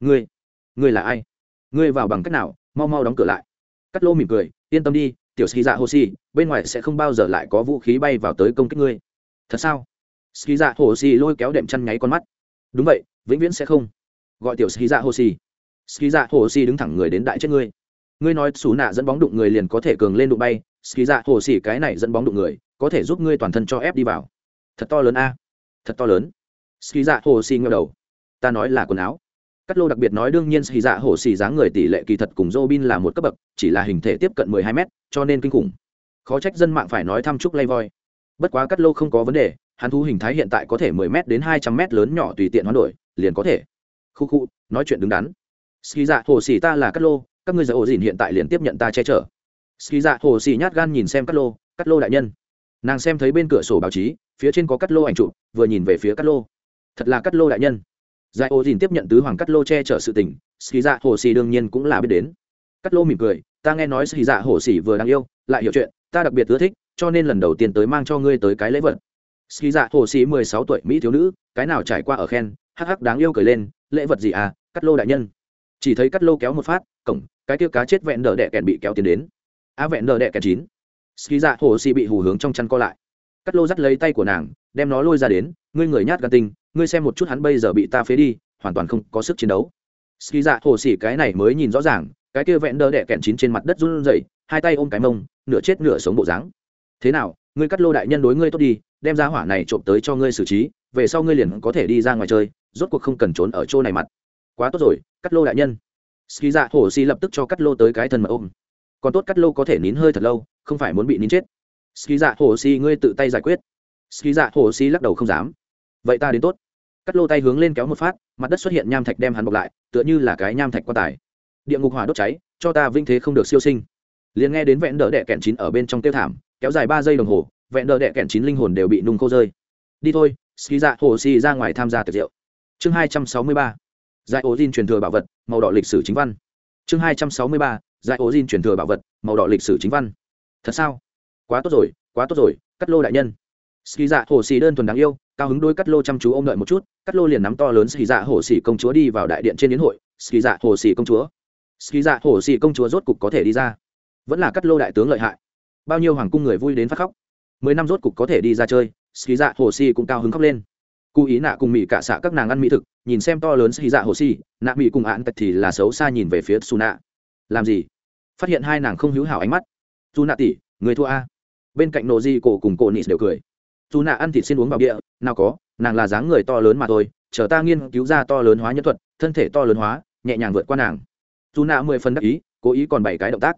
Speaker 1: Ngươi ngươi là ai? Ngươi vào bằng cách nào? Mau mau đóng cửa lại. Cắt lô mỉm cười, yên tâm đi tiểu ski dạ hồ si bên ngoài sẽ không bao giờ lại có vũ khí bay vào tới công kích ngươi. Thật sao? Ski dạ hồ si lôi kéo đệm chăn nháy con mắt. Đúng vậy, vĩnh viễn sẽ không. Gọi tiểu ski dạ hồ si ski dạ hồ si đứng thẳng người đến đại chết ngươi. Ngươi nói xù nạ dẫn bóng đụng người liền có thể cường lên đụng bay. Ski dạ hồ si cái này dẫn bóng đụng người, có thể giúp ngươi toàn thân cho ép đi vào. Thật to lớn a. Thật to lớn. Ski dạ hồ si ngơ đầu. Ta nói là quần áo cắt lô đặc biệt nói đương nhiên xì dạ hổ xì dáng người tỷ lệ kỳ thật cùng robin là một cấp bậc, chỉ là hình thể tiếp cận 12 m cho nên kinh khủng. Khó trách dân mạng phải nói thăm chúc lay voi. Bất quá cắt lô không có vấn đề, hắn thu hình thái hiện tại có thể 10 m đến 200 m lớn nhỏ tùy tiện hoán đổi, liền có thể. Khu khu, nói chuyện đứng đắn. Xì dạ hồ xì ta là cắt lô, các ngươi giờ ổ dìn hiện tại liền tiếp nhận ta che chở. Xì dạ hồ xì nhát gan nhìn xem cắt lô cắt lô đại nhân. Nàng xem thấy bên cửa sổ báo chí, phía trên có cắt lô ảnh chụp, vừa nhìn về phía cắt lô. Thật là cắt lô đại nhân giải ô dìn tiếp nhận tứ hoàng cắt lô che chở sự tình ski dạ hồ xì đương nhiên cũng là biết đến. Cắt lô mỉm cười, ta nghe nói ski dạ hồ xì vừa đáng yêu, lại hiểu chuyện, ta đặc biệt ưa thích, cho nên lần đầu tiên tới mang cho ngươi tới cái lễ vật. Ski dạ hồ xì mười sáu tuổi, mỹ thiếu nữ, cái nào trải qua ở khen, hắc hắc đáng yêu cười lên, lễ vật gì à cắt lô đại nhân? Chỉ thấy cắt lô kéo một phát, cổng, cái tiêu cá chết vẹn đờ đẹ kèn bị kéo tiến đến. Á vẹn đờ đẹ kèn chín. Ski dạ hồ xì bị hù hướng trong chăn co lại. Cắt lô dắt lấy tay của nàng, đem nó lôi ra đến, ngươi người nhát gan tinh ngươi xem một chút hắn bây giờ bị ta phế đi, hoàn toàn không có sức chiến đấu. Ski dạ hồ xỉ cái này mới nhìn rõ ràng, cái kia vẹn đơ đẻ kẹn chín trên mặt đất run rẩy, hai tay ôm cái mông, nửa chết nửa sống bộ dáng. Thế nào, ngươi cắt lô đại nhân đối ngươi tốt đi, đem ra hỏa này trộm tới cho ngươi xử trí, về sau ngươi liền có thể đi ra ngoài chơi, rốt cuộc không cần trốn ở chỗ này mặt. Quá tốt rồi, cắt lô đại nhân. Ski dạ hồ xỉ lập tức cho cắt lô tới cái thân mật ôm. Còn tốt cắt lô có thể nín hơi thật lâu, không phải muốn bị nín chết. Ski dạ hồ xỉ ngươi tự tay giải quyết. Ski dạ hồ xỉ lắc đầu không dám. Vậy ta đến tốt cắt lô tay hướng lên kéo một phát, mặt đất xuất hiện nham thạch đem hắn bọc lại, tựa như là cái nham thạch quan tài. Địa ngục hỏa đốt cháy, cho ta vinh thế không được siêu sinh. Liền nghe đến vẹn đỡ đẻ kẹn chín ở bên trong tiêu thảm, kéo dài ba giây đồng hồ, vẹn đỡ đẻ kẹn chín linh hồn đều bị nung khô rơi. Đi thôi, ski dạ hồ si ra ngoài tham gia tiệc rượu. Chương hai trăm sáu mươi ba, giải ố diên truyền thừa bảo vật, màu đỏ lịch sử chính văn. Chương hai trăm sáu mươi ba, giải ố diên truyền thừa bảo vật, màu đỏ lịch sử chính văn. Thật sao? Quá tốt rồi, quá tốt rồi, cắt lô đại nhân. Ski dạ hồ xì đơn thuần đáng yêu, cao hứng đôi cắt lô chăm chú ô m đợi một chút cắt lô liền nắm to lớn xì dạ hồ xì công chúa đi vào đại điện trên yến hội. Xì dạ hồ xì công chúa. Xì dạ hồ xì công chúa rốt cục có thể đi ra. Vẫn là cắt lô đại tướng lợi hại. Bao nhiêu hoàng cung người vui đến phát khóc. Mười năm rốt cục có thể đi ra chơi xì dạ hồ xì cũng cao hứng khóc lên. Cụ ý nạ cùng mỹ cả xạ các nàng ăn mỹ thực, nhìn xem to lớn xì dạ hồ xì nạ mỹ cùng án tật thì là xấu xa nhìn về phía su nạ. Làm gì? Phát hiện hai nàng không hữu hảo ánh mắt. Dù nạ tỉ người thua a. Bên cạnh nộ di cổ cùng cổ nị đều cười dù nạ ăn thịt xin uống vào địa nào có, nàng là dáng người to lớn mà thôi, chờ ta nghiên cứu ra to lớn hóa nhân thuật, thân thể to lớn hóa, nhẹ nhàng vượt qua nàng. Dù nạ mười phần đắc ý, cố ý còn bảy cái động tác.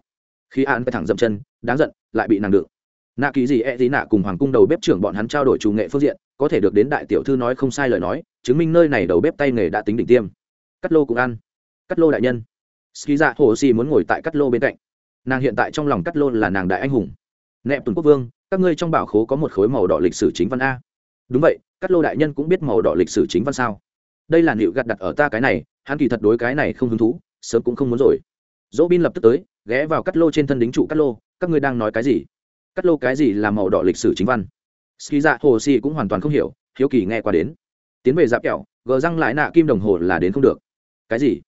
Speaker 1: Khi an phải thẳng dậm chân, đáng giận, lại bị nàng đựng nạ ký gì e gì nạ cùng hoàng cung đầu bếp trưởng bọn hắn trao đổi chủ nghệ phương diện, có thể được đến đại tiểu thư nói không sai lời nói, chứng minh nơi này đầu bếp tay nghề đã tính đỉnh tiêm. Cắt lô cũng ăn. Cắt lô đại nhân. Ski dạ hồ xì muốn ngồi tại cắt lô bên cạnh. Nàng hiện tại trong lòng cắt lô là nàng đại anh hùng. Nẹp tuần quốc vương các ngươi trong bảo khố có một khối màu đỏ lịch sử chính văn a. Đúng vậy cắt lô đại nhân cũng biết màu đỏ lịch sử chính văn sao? Đây là nịu gặt đặt ở ta cái này, hắn kỳ thật đối cái này không hứng thú, sớm cũng không muốn rồi. Dỗ bin lập tức tới, ghé vào cắt lô trên thân đính trụ cắt lô, các ngươi đang nói cái gì? Cắt lô cái gì là màu đỏ lịch sử chính văn? Ski dạ hồ si cũng hoàn toàn không hiểu, hiếu kỳ nghe qua đến. Tiến về dạp kẹo, gờ răng lại nạ kim đồng hồ là đến không được. Cái gì?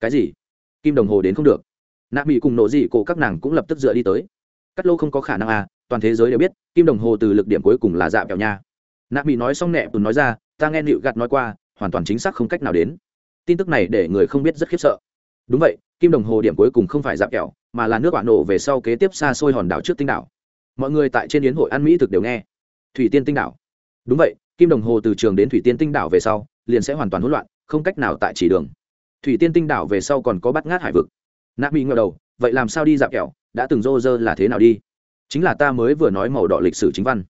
Speaker 1: Cái gì? Kim đồng hồ đến không được. Nạ mỹ cùng nổ dị cổ các nàng cũng lập tức dựa đi tới. Cắt lô không có khả năng à toàn thế giới đều biết, kim đồng hồ từ lực điểm cuối cùng là dạ kẹo nha. Nạp bị nói xong nẹ tùn nói ra, ta nghe nịu gạt nói qua, hoàn toàn chính xác không cách nào đến. Tin tức này để người không biết rất khiếp sợ. Đúng vậy, kim đồng hồ điểm cuối cùng không phải dạ kẹo, mà là nước bạn nổ về sau kế tiếp xa xôi hòn đảo trước tinh đảo. Mọi người tại trên yến hội ăn mỹ thực đều nghe. Thủy tiên tinh đảo. Đúng vậy, kim đồng hồ từ trường đến thủy tiên tinh đảo về sau, liền sẽ hoàn toàn hỗn loạn, không cách nào tại chỉ đường. Thủy tiên tinh đảo về sau còn có bắt ngát hải vực. Nạp bị ngờ đầu, vậy làm sao đi dạp kẹo? Đã từng rô rơ là thế nào đi? Chính là ta mới vừa nói màu đỏ lịch sử chính văn.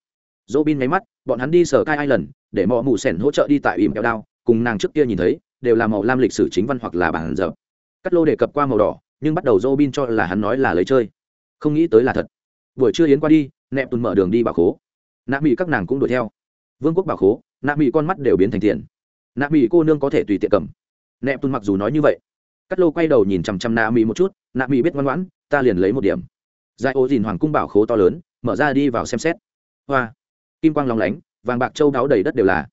Speaker 1: Dỗ bin nháy mắt, bọn hắn đi sở cai lần để mọi mù sẻn hỗ trợ đi tại ìm kẹo đao, cùng nàng trước kia nhìn thấy, đều là màu lam lịch sử chính văn hoặc là bản dở. Cắt lô đề cập qua màu đỏ, nhưng bắt đầu dỗ bin cho là hắn nói là lấy chơi. Không nghĩ tới là thật. Buổi trưa yến qua đi, nẹp tuần mở đường đi bảo khố. Nạ mỹ các nàng cũng đuổi theo. Vương quốc bảo khố, nạ mỹ con mắt đều biến thành tiền nạ mỹ cô nương có thể tùy tiện cầm. Nẹp tuần mặc dù nói như vậy. Cắt lô quay đầu nhìn chằm chằm nạ mỹ một chút, nạ mỹ biết ngoan ngoãn, ta liền lấy một điểm giải ô dìn hoàng cung bảo khố to lớn, mở ra đi vào xem xét. Hoa. Kim quang lóng lánh, vàng bạc châu đáo đầy đất đều là.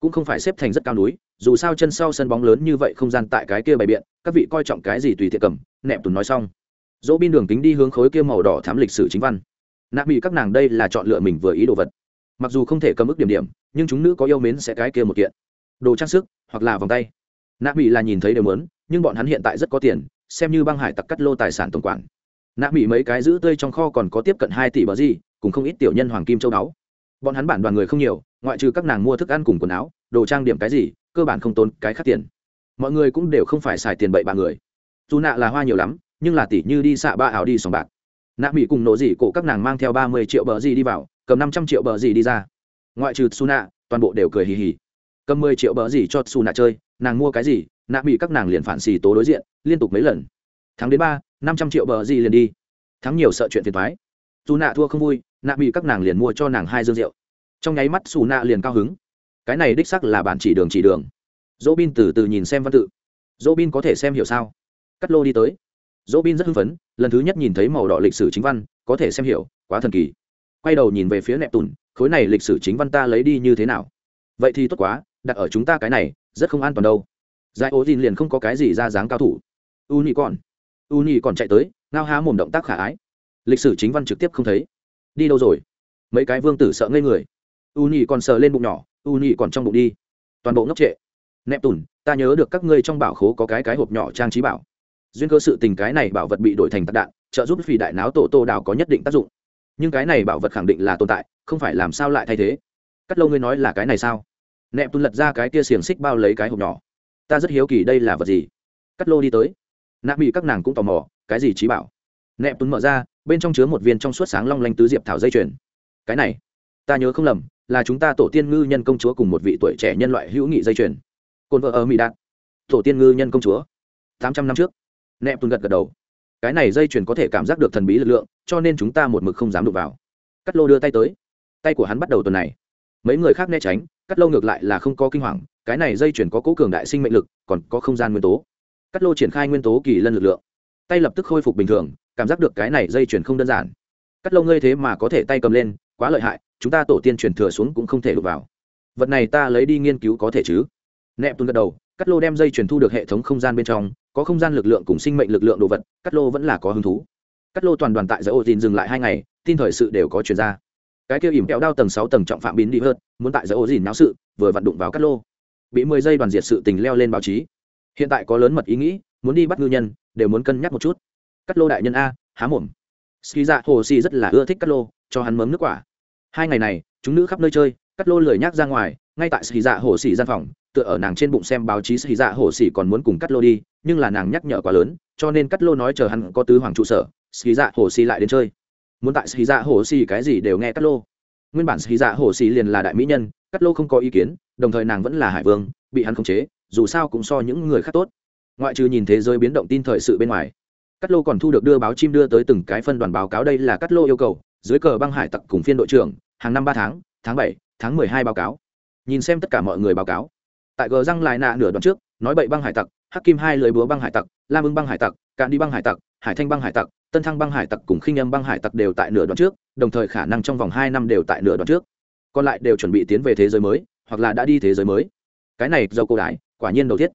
Speaker 1: Cũng không phải xếp thành rất cao núi, dù sao chân sau sân bóng lớn như vậy không gian tại cái kia bày biện, các vị coi trọng cái gì tùy thiện cầm, nẹp tùn nói xong. Dỗ bin đường kính đi hướng khối kia màu đỏ thám lịch sử chính văn. Nạp bị các nàng đây là chọn lựa mình vừa ý đồ vật. Mặc dù không thể cầm ức điểm điểm, nhưng chúng nữ có yêu mến sẽ cái kia một kiện. Đồ trang sức, hoặc là vòng tay. Nạp bị là nhìn thấy đều mớn nhưng bọn hắn hiện tại rất có tiền, xem như băng hải tặc cắt lô tài sản tổng quản nạ mỹ mấy cái giữ tươi trong kho còn có tiếp cận hai tỷ bờ gì, cùng không ít tiểu nhân hoàng kim châu đáo bọn hắn bản đoàn người không nhiều, ngoại trừ các nàng mua thức ăn cùng quần áo, đồ trang điểm cái gì, cơ bản không tốn cái khác tiền. Mọi người cũng đều không phải xài tiền bậy ba người. Dù nạ là hoa nhiều lắm, nhưng là tỷ như đi xạ ba ảo đi sòng bạc. Nạ mỹ cùng nổ dị cổ các nàng mang theo ba mươi triệu bờ gì đi vào, cầm năm trăm triệu bờ gì đi ra. Ngoại trừ su nạ toàn bộ đều cười hì hì. Cầm mười triệu bờ gì cho su nạ chơi, nàng mua cái gì nạ mỹ các nàng liền phản xì tố đối diện, liên tục mấy lần. Tháng đến ba năm trăm triệu bờ gì liền đi. Thắng nhiều sợ chuyện phiền thoái dù nạ thua không vui, nạ bị các nàng liền mua cho nàng hai dương rượu. Trong nháy mắt xù nạ liền cao hứng. Cái này đích sắc là bản chỉ đường chỉ đường. Dỗ bin từ từ nhìn xem văn tự. Dỗ bin có thể xem hiểu sao? Cắt lô đi tới. Dỗ bin rất hưng phấn, lần thứ nhất nhìn thấy màu đỏ lịch sử chính văn, có thể xem hiểu, quá thần kỳ. Quay đầu nhìn về phía nẹp tùn khối này lịch sử chính văn ta lấy đi như thế nào? Vậy thì tốt quá, đặt ở chúng ta cái này, rất không an toàn đâu. Giải ô tin liền không có cái gì ra dáng cao thủ. U nhị còn u Nhi còn chạy tới, ngao há mồm động tác khả ái. Lịch sử chính văn trực tiếp không thấy. Đi đâu rồi? Mấy cái vương tử sợ ngây người. U Nhi còn sờ lên bụng nhỏ, u Nhi còn trong bụng đi. Toàn bộ ngốc trệ. Nẹp tùn ta nhớ được các ngươi trong bảo khố có cái cái hộp nhỏ trang trí bảo. Duyên cơ sự tình cái này bảo vật bị đổi thành tạc đạn, trợ giúp phi đại náo tổ tô đào có nhất định tác dụng. Nhưng cái này bảo vật khẳng định là tồn tại, không phải làm sao lại thay thế. Cắt lâu ngươi nói là cái này sao? Nẹp tùn lật ra cái kia xiềng xích bao lấy cái hộp nhỏ. Ta rất hiếu kỳ đây là vật gì. Cắt lô đi tới nạp bị các nàng cũng tò mò, cái gì trí bảo? Nẹp tuấn mở ra, bên trong chứa một viên trong suốt sáng long lanh tứ diệp thảo dây chuyền. Cái này, ta nhớ không lầm, là chúng ta tổ tiên ngư nhân công chúa cùng một vị tuổi trẻ nhân loại hữu nghị dây chuyền. Cồn vợ ở mỹ đạt. Tổ tiên ngư nhân công chúa. Tám trăm năm trước nẹp tuấn gật gật đầu. Cái này dây chuyền có thể cảm giác được thần bí lực lượng, cho nên chúng ta một mực không dám đụng vào. Cắt lô đưa tay tới. Tay của hắn bắt đầu tuần này. Mấy người khác né tránh, cắt lô ngược lại là không có kinh hoàng, cái này dây chuyền có cố cường đại sinh mệnh lực, còn có không gian nguyên tố cắt lô triển khai nguyên tố kỳ lân lực lượng. Tay lập tức khôi phục bình thường, cảm giác được cái này dây chuyển không đơn giản. Cắt lô ngơi thế mà có thể tay cầm lên, quá lợi hại, chúng ta tổ tiên truyền thừa xuống cũng không thể đụng vào. Vật này ta lấy đi nghiên cứu có thể chứ? Nẹp tuôn gật đầu, cắt lô đem dây chuyển thu được hệ thống không gian bên trong, có không gian lực lượng cùng sinh mệnh lực lượng đồ vật, cắt lô vẫn là có hứng thú. Cắt lô toàn đoàn tại giải ô tin dừng lại hai ngày, tin thời sự đều có chuyển ra. Cái kia ỉm kẹo đao tầng sáu tầng trọng phạm biến đi hơn muốn tại giải ô dìn náo sự, vừa vặn đụng vào cắt lô. Bị mười giây đoàn diệt sự tình leo lên báo chí hiện tại có lớn mật ý nghĩ, muốn đi bắt ngư nhân, đều muốn cân nhắc một chút. Cắt lô đại nhân a, há mồm. Ski dạ hồ si rất là ưa thích cắt lô, cho hắn mấm nước quả. Hai ngày này, chúng nữ khắp nơi chơi, cắt lô lười nhác ra ngoài, ngay tại ski dạ hồ si gian phòng, tựa ở nàng trên bụng xem báo chí ski dạ hồ si còn muốn cùng cắt lô đi, nhưng là nàng nhắc nhở quá lớn, cho nên cắt lô nói chờ hắn có tứ hoàng trụ sở ski dạ hồ si lại đến chơi. Muốn tại ski dạ hồ si cái gì đều nghe cắt lô. Nguyên bản ski dạ hồ si liền là đại mỹ nhân, cắt lô không có ý kiến, đồng thời nàng vẫn là hải vương, bị hắn khống chế dù sao cũng so những người khác tốt. Ngoại trừ nhìn thế giới biến động tin thời sự bên ngoài cắt lô còn thu được đưa báo chim đưa tới từng cái phân đoàn báo cáo đây là cắt lô yêu cầu, dưới cờ băng hải tặc cùng phiên đội trưởng, hàng năm ba tháng tháng bảy, tháng mười hai báo cáo. Nhìn xem tất cả mọi người báo cáo. Tại gờ răng lại nạ nửa đoạn trước, nói bậy băng hải tặc, hắc kim hai lưới búa băng hải tặc, lam ưng băng hải tặc, cạn đi băng hải tặc, hải thanh băng hải tặc, tân thăng băng hải tặc cùng khinh âm băng hải tặc đều tại nửa đoạn trước, đồng thời khả năng trong vòng hai năm đều tại nửa đoạn trước. Còn lại đều chuẩn bị tiến về thế giới mới, hoặc là đã đi thế giới mới. Cái này do cổ đái quả nhiên đầu thiết.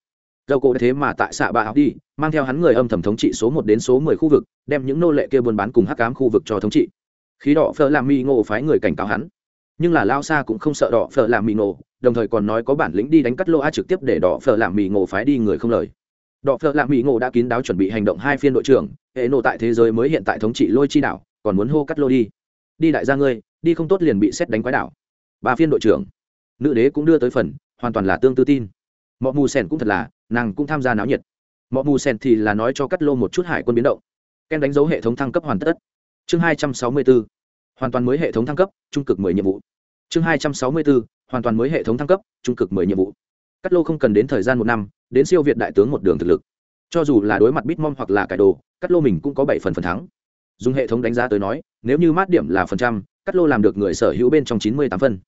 Speaker 1: Dầu cổ thế mà tại xạ bạ học đi, mang theo hắn người âm thầm thống trị số một đến số mười khu vực, đem những nô lệ kia buôn bán cùng hắc cám khu vực cho thống trị. Khí đỏ phở làm mi ngộ phái người cảnh cáo hắn. Nhưng là lao xa cũng không sợ đỏ phở làm mi ngộ, đồng thời còn nói có bản lĩnh đi đánh cắt lô a trực tiếp để đỏ phở làm mi ngộ phái đi người không lời. Đỏ phở làm mi ngộ đã kín đáo chuẩn bị hành động hai phiên đội trưởng, hệ nộ tại thế giới mới hiện tại thống trị lôi chi đảo, còn muốn hô cắt lô đi. Đi đại gia ngươi, đi không tốt liền bị xét đánh quái đảo. Ba phiên đội trưởng. Nữ đế cũng đưa tới phần, hoàn toàn là tương tư tin mọi mù sen cũng thật là, nàng cũng tham gia náo nhiệt. Mọi mù sen thì là nói cho cắt lô một chút hải quân biến động. Ken đánh dấu hệ thống thăng cấp hoàn tất. Chương hai trăm sáu mươi bốn hoàn toàn mới hệ thống thăng cấp, trung cực mười nhiệm vụ. Chương hai trăm sáu mươi bốn hoàn toàn mới hệ thống thăng cấp, trung cực mười nhiệm vụ. Cắt lô không cần đến thời gian một năm, đến siêu việt đại tướng một đường thực lực. Cho dù là đối mặt bitmom hoặc là cải đồ, cắt lô mình cũng có bảy phần phần thắng. Dùng hệ thống đánh giá tới nói, nếu như mát điểm là phần trăm, cắt lô làm được người sở hữu bên trong chín mươi tám phân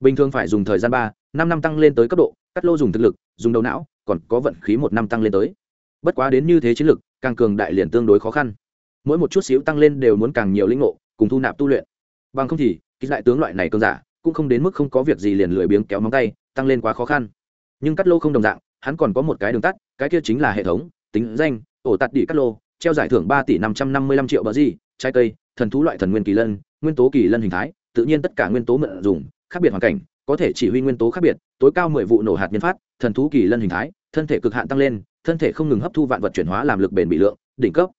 Speaker 1: bình thường phải dùng thời gian ba, năm năm tăng lên tới cấp độ, cắt lô dùng thực lực, dùng đầu não, còn có vận khí một năm tăng lên tới. Bất quá đến như thế chiến lực, càng cường đại liền tương đối khó khăn. Mỗi một chút xíu tăng lên đều muốn càng nhiều linh ngộ, cùng thu nạp tu luyện. Bằng không thì ký đại tướng loại này cường giả, cũng không đến mức không có việc gì liền lười biếng kéo móng tay, tăng lên quá khó khăn. Nhưng cắt lô không đồng dạng, hắn còn có một cái đường tắt, cái kia chính là hệ thống, tính danh, ổ tạt đỉ cắt lô, treo giải thưởng ba tỷ năm trăm năm mươi lăm triệu bờ gì, trái cây, thần thú loại thần nguyên kỳ lân, nguyên tố kỳ lân hình thái, tự nhiên tất cả nguyên tố mượn dùng khác biệt hoàn cảnh có thể chỉ huy nguyên tố khác biệt tối cao mười vụ nổ hạt nhân phát thần thú kỳ lân hình thái thân thể cực hạn tăng lên thân thể không ngừng hấp thu vạn vật chuyển hóa làm lực bền bị lượng đỉnh cấp.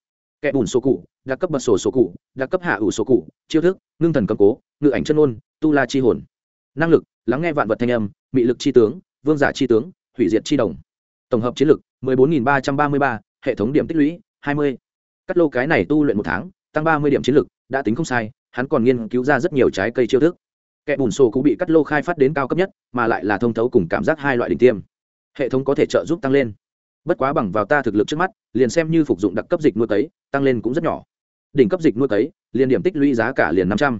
Speaker 1: Kẻ bùn số cụ đặc cấp bật sổ số cụ đặc cấp hạ ủ số cụ chiêu thức ngưng thần cầm cố ngự ảnh chân ôn tu la chi hồn. Năng lực lắng nghe vạn vật thanh âm mị lực chi tướng vương giả chi tướng hủy diệt chi đồng. Tổng hợp chiến lực 14.333, hệ thống điểm tích lũy 20. cắt lô cái này tu luyện một tháng tăng 30 điểm chiến lực đã tính không sai hắn còn nghiên cứu ra rất nhiều trái cây chiêu thức kẻ bùn sổ cũng bị cắt lô khai phát đến cao cấp nhất, mà lại là thông thấu cùng cảm giác hai loại đỉnh tiêm. Hệ thống có thể trợ giúp tăng lên. Bất quá bằng vào ta thực lực trước mắt, liền xem như phục dụng đặc cấp dịch nuôi cấy tăng lên cũng rất nhỏ. Đỉnh cấp dịch nuôi cấy liền điểm tích lũy giá cả liền năm trăm.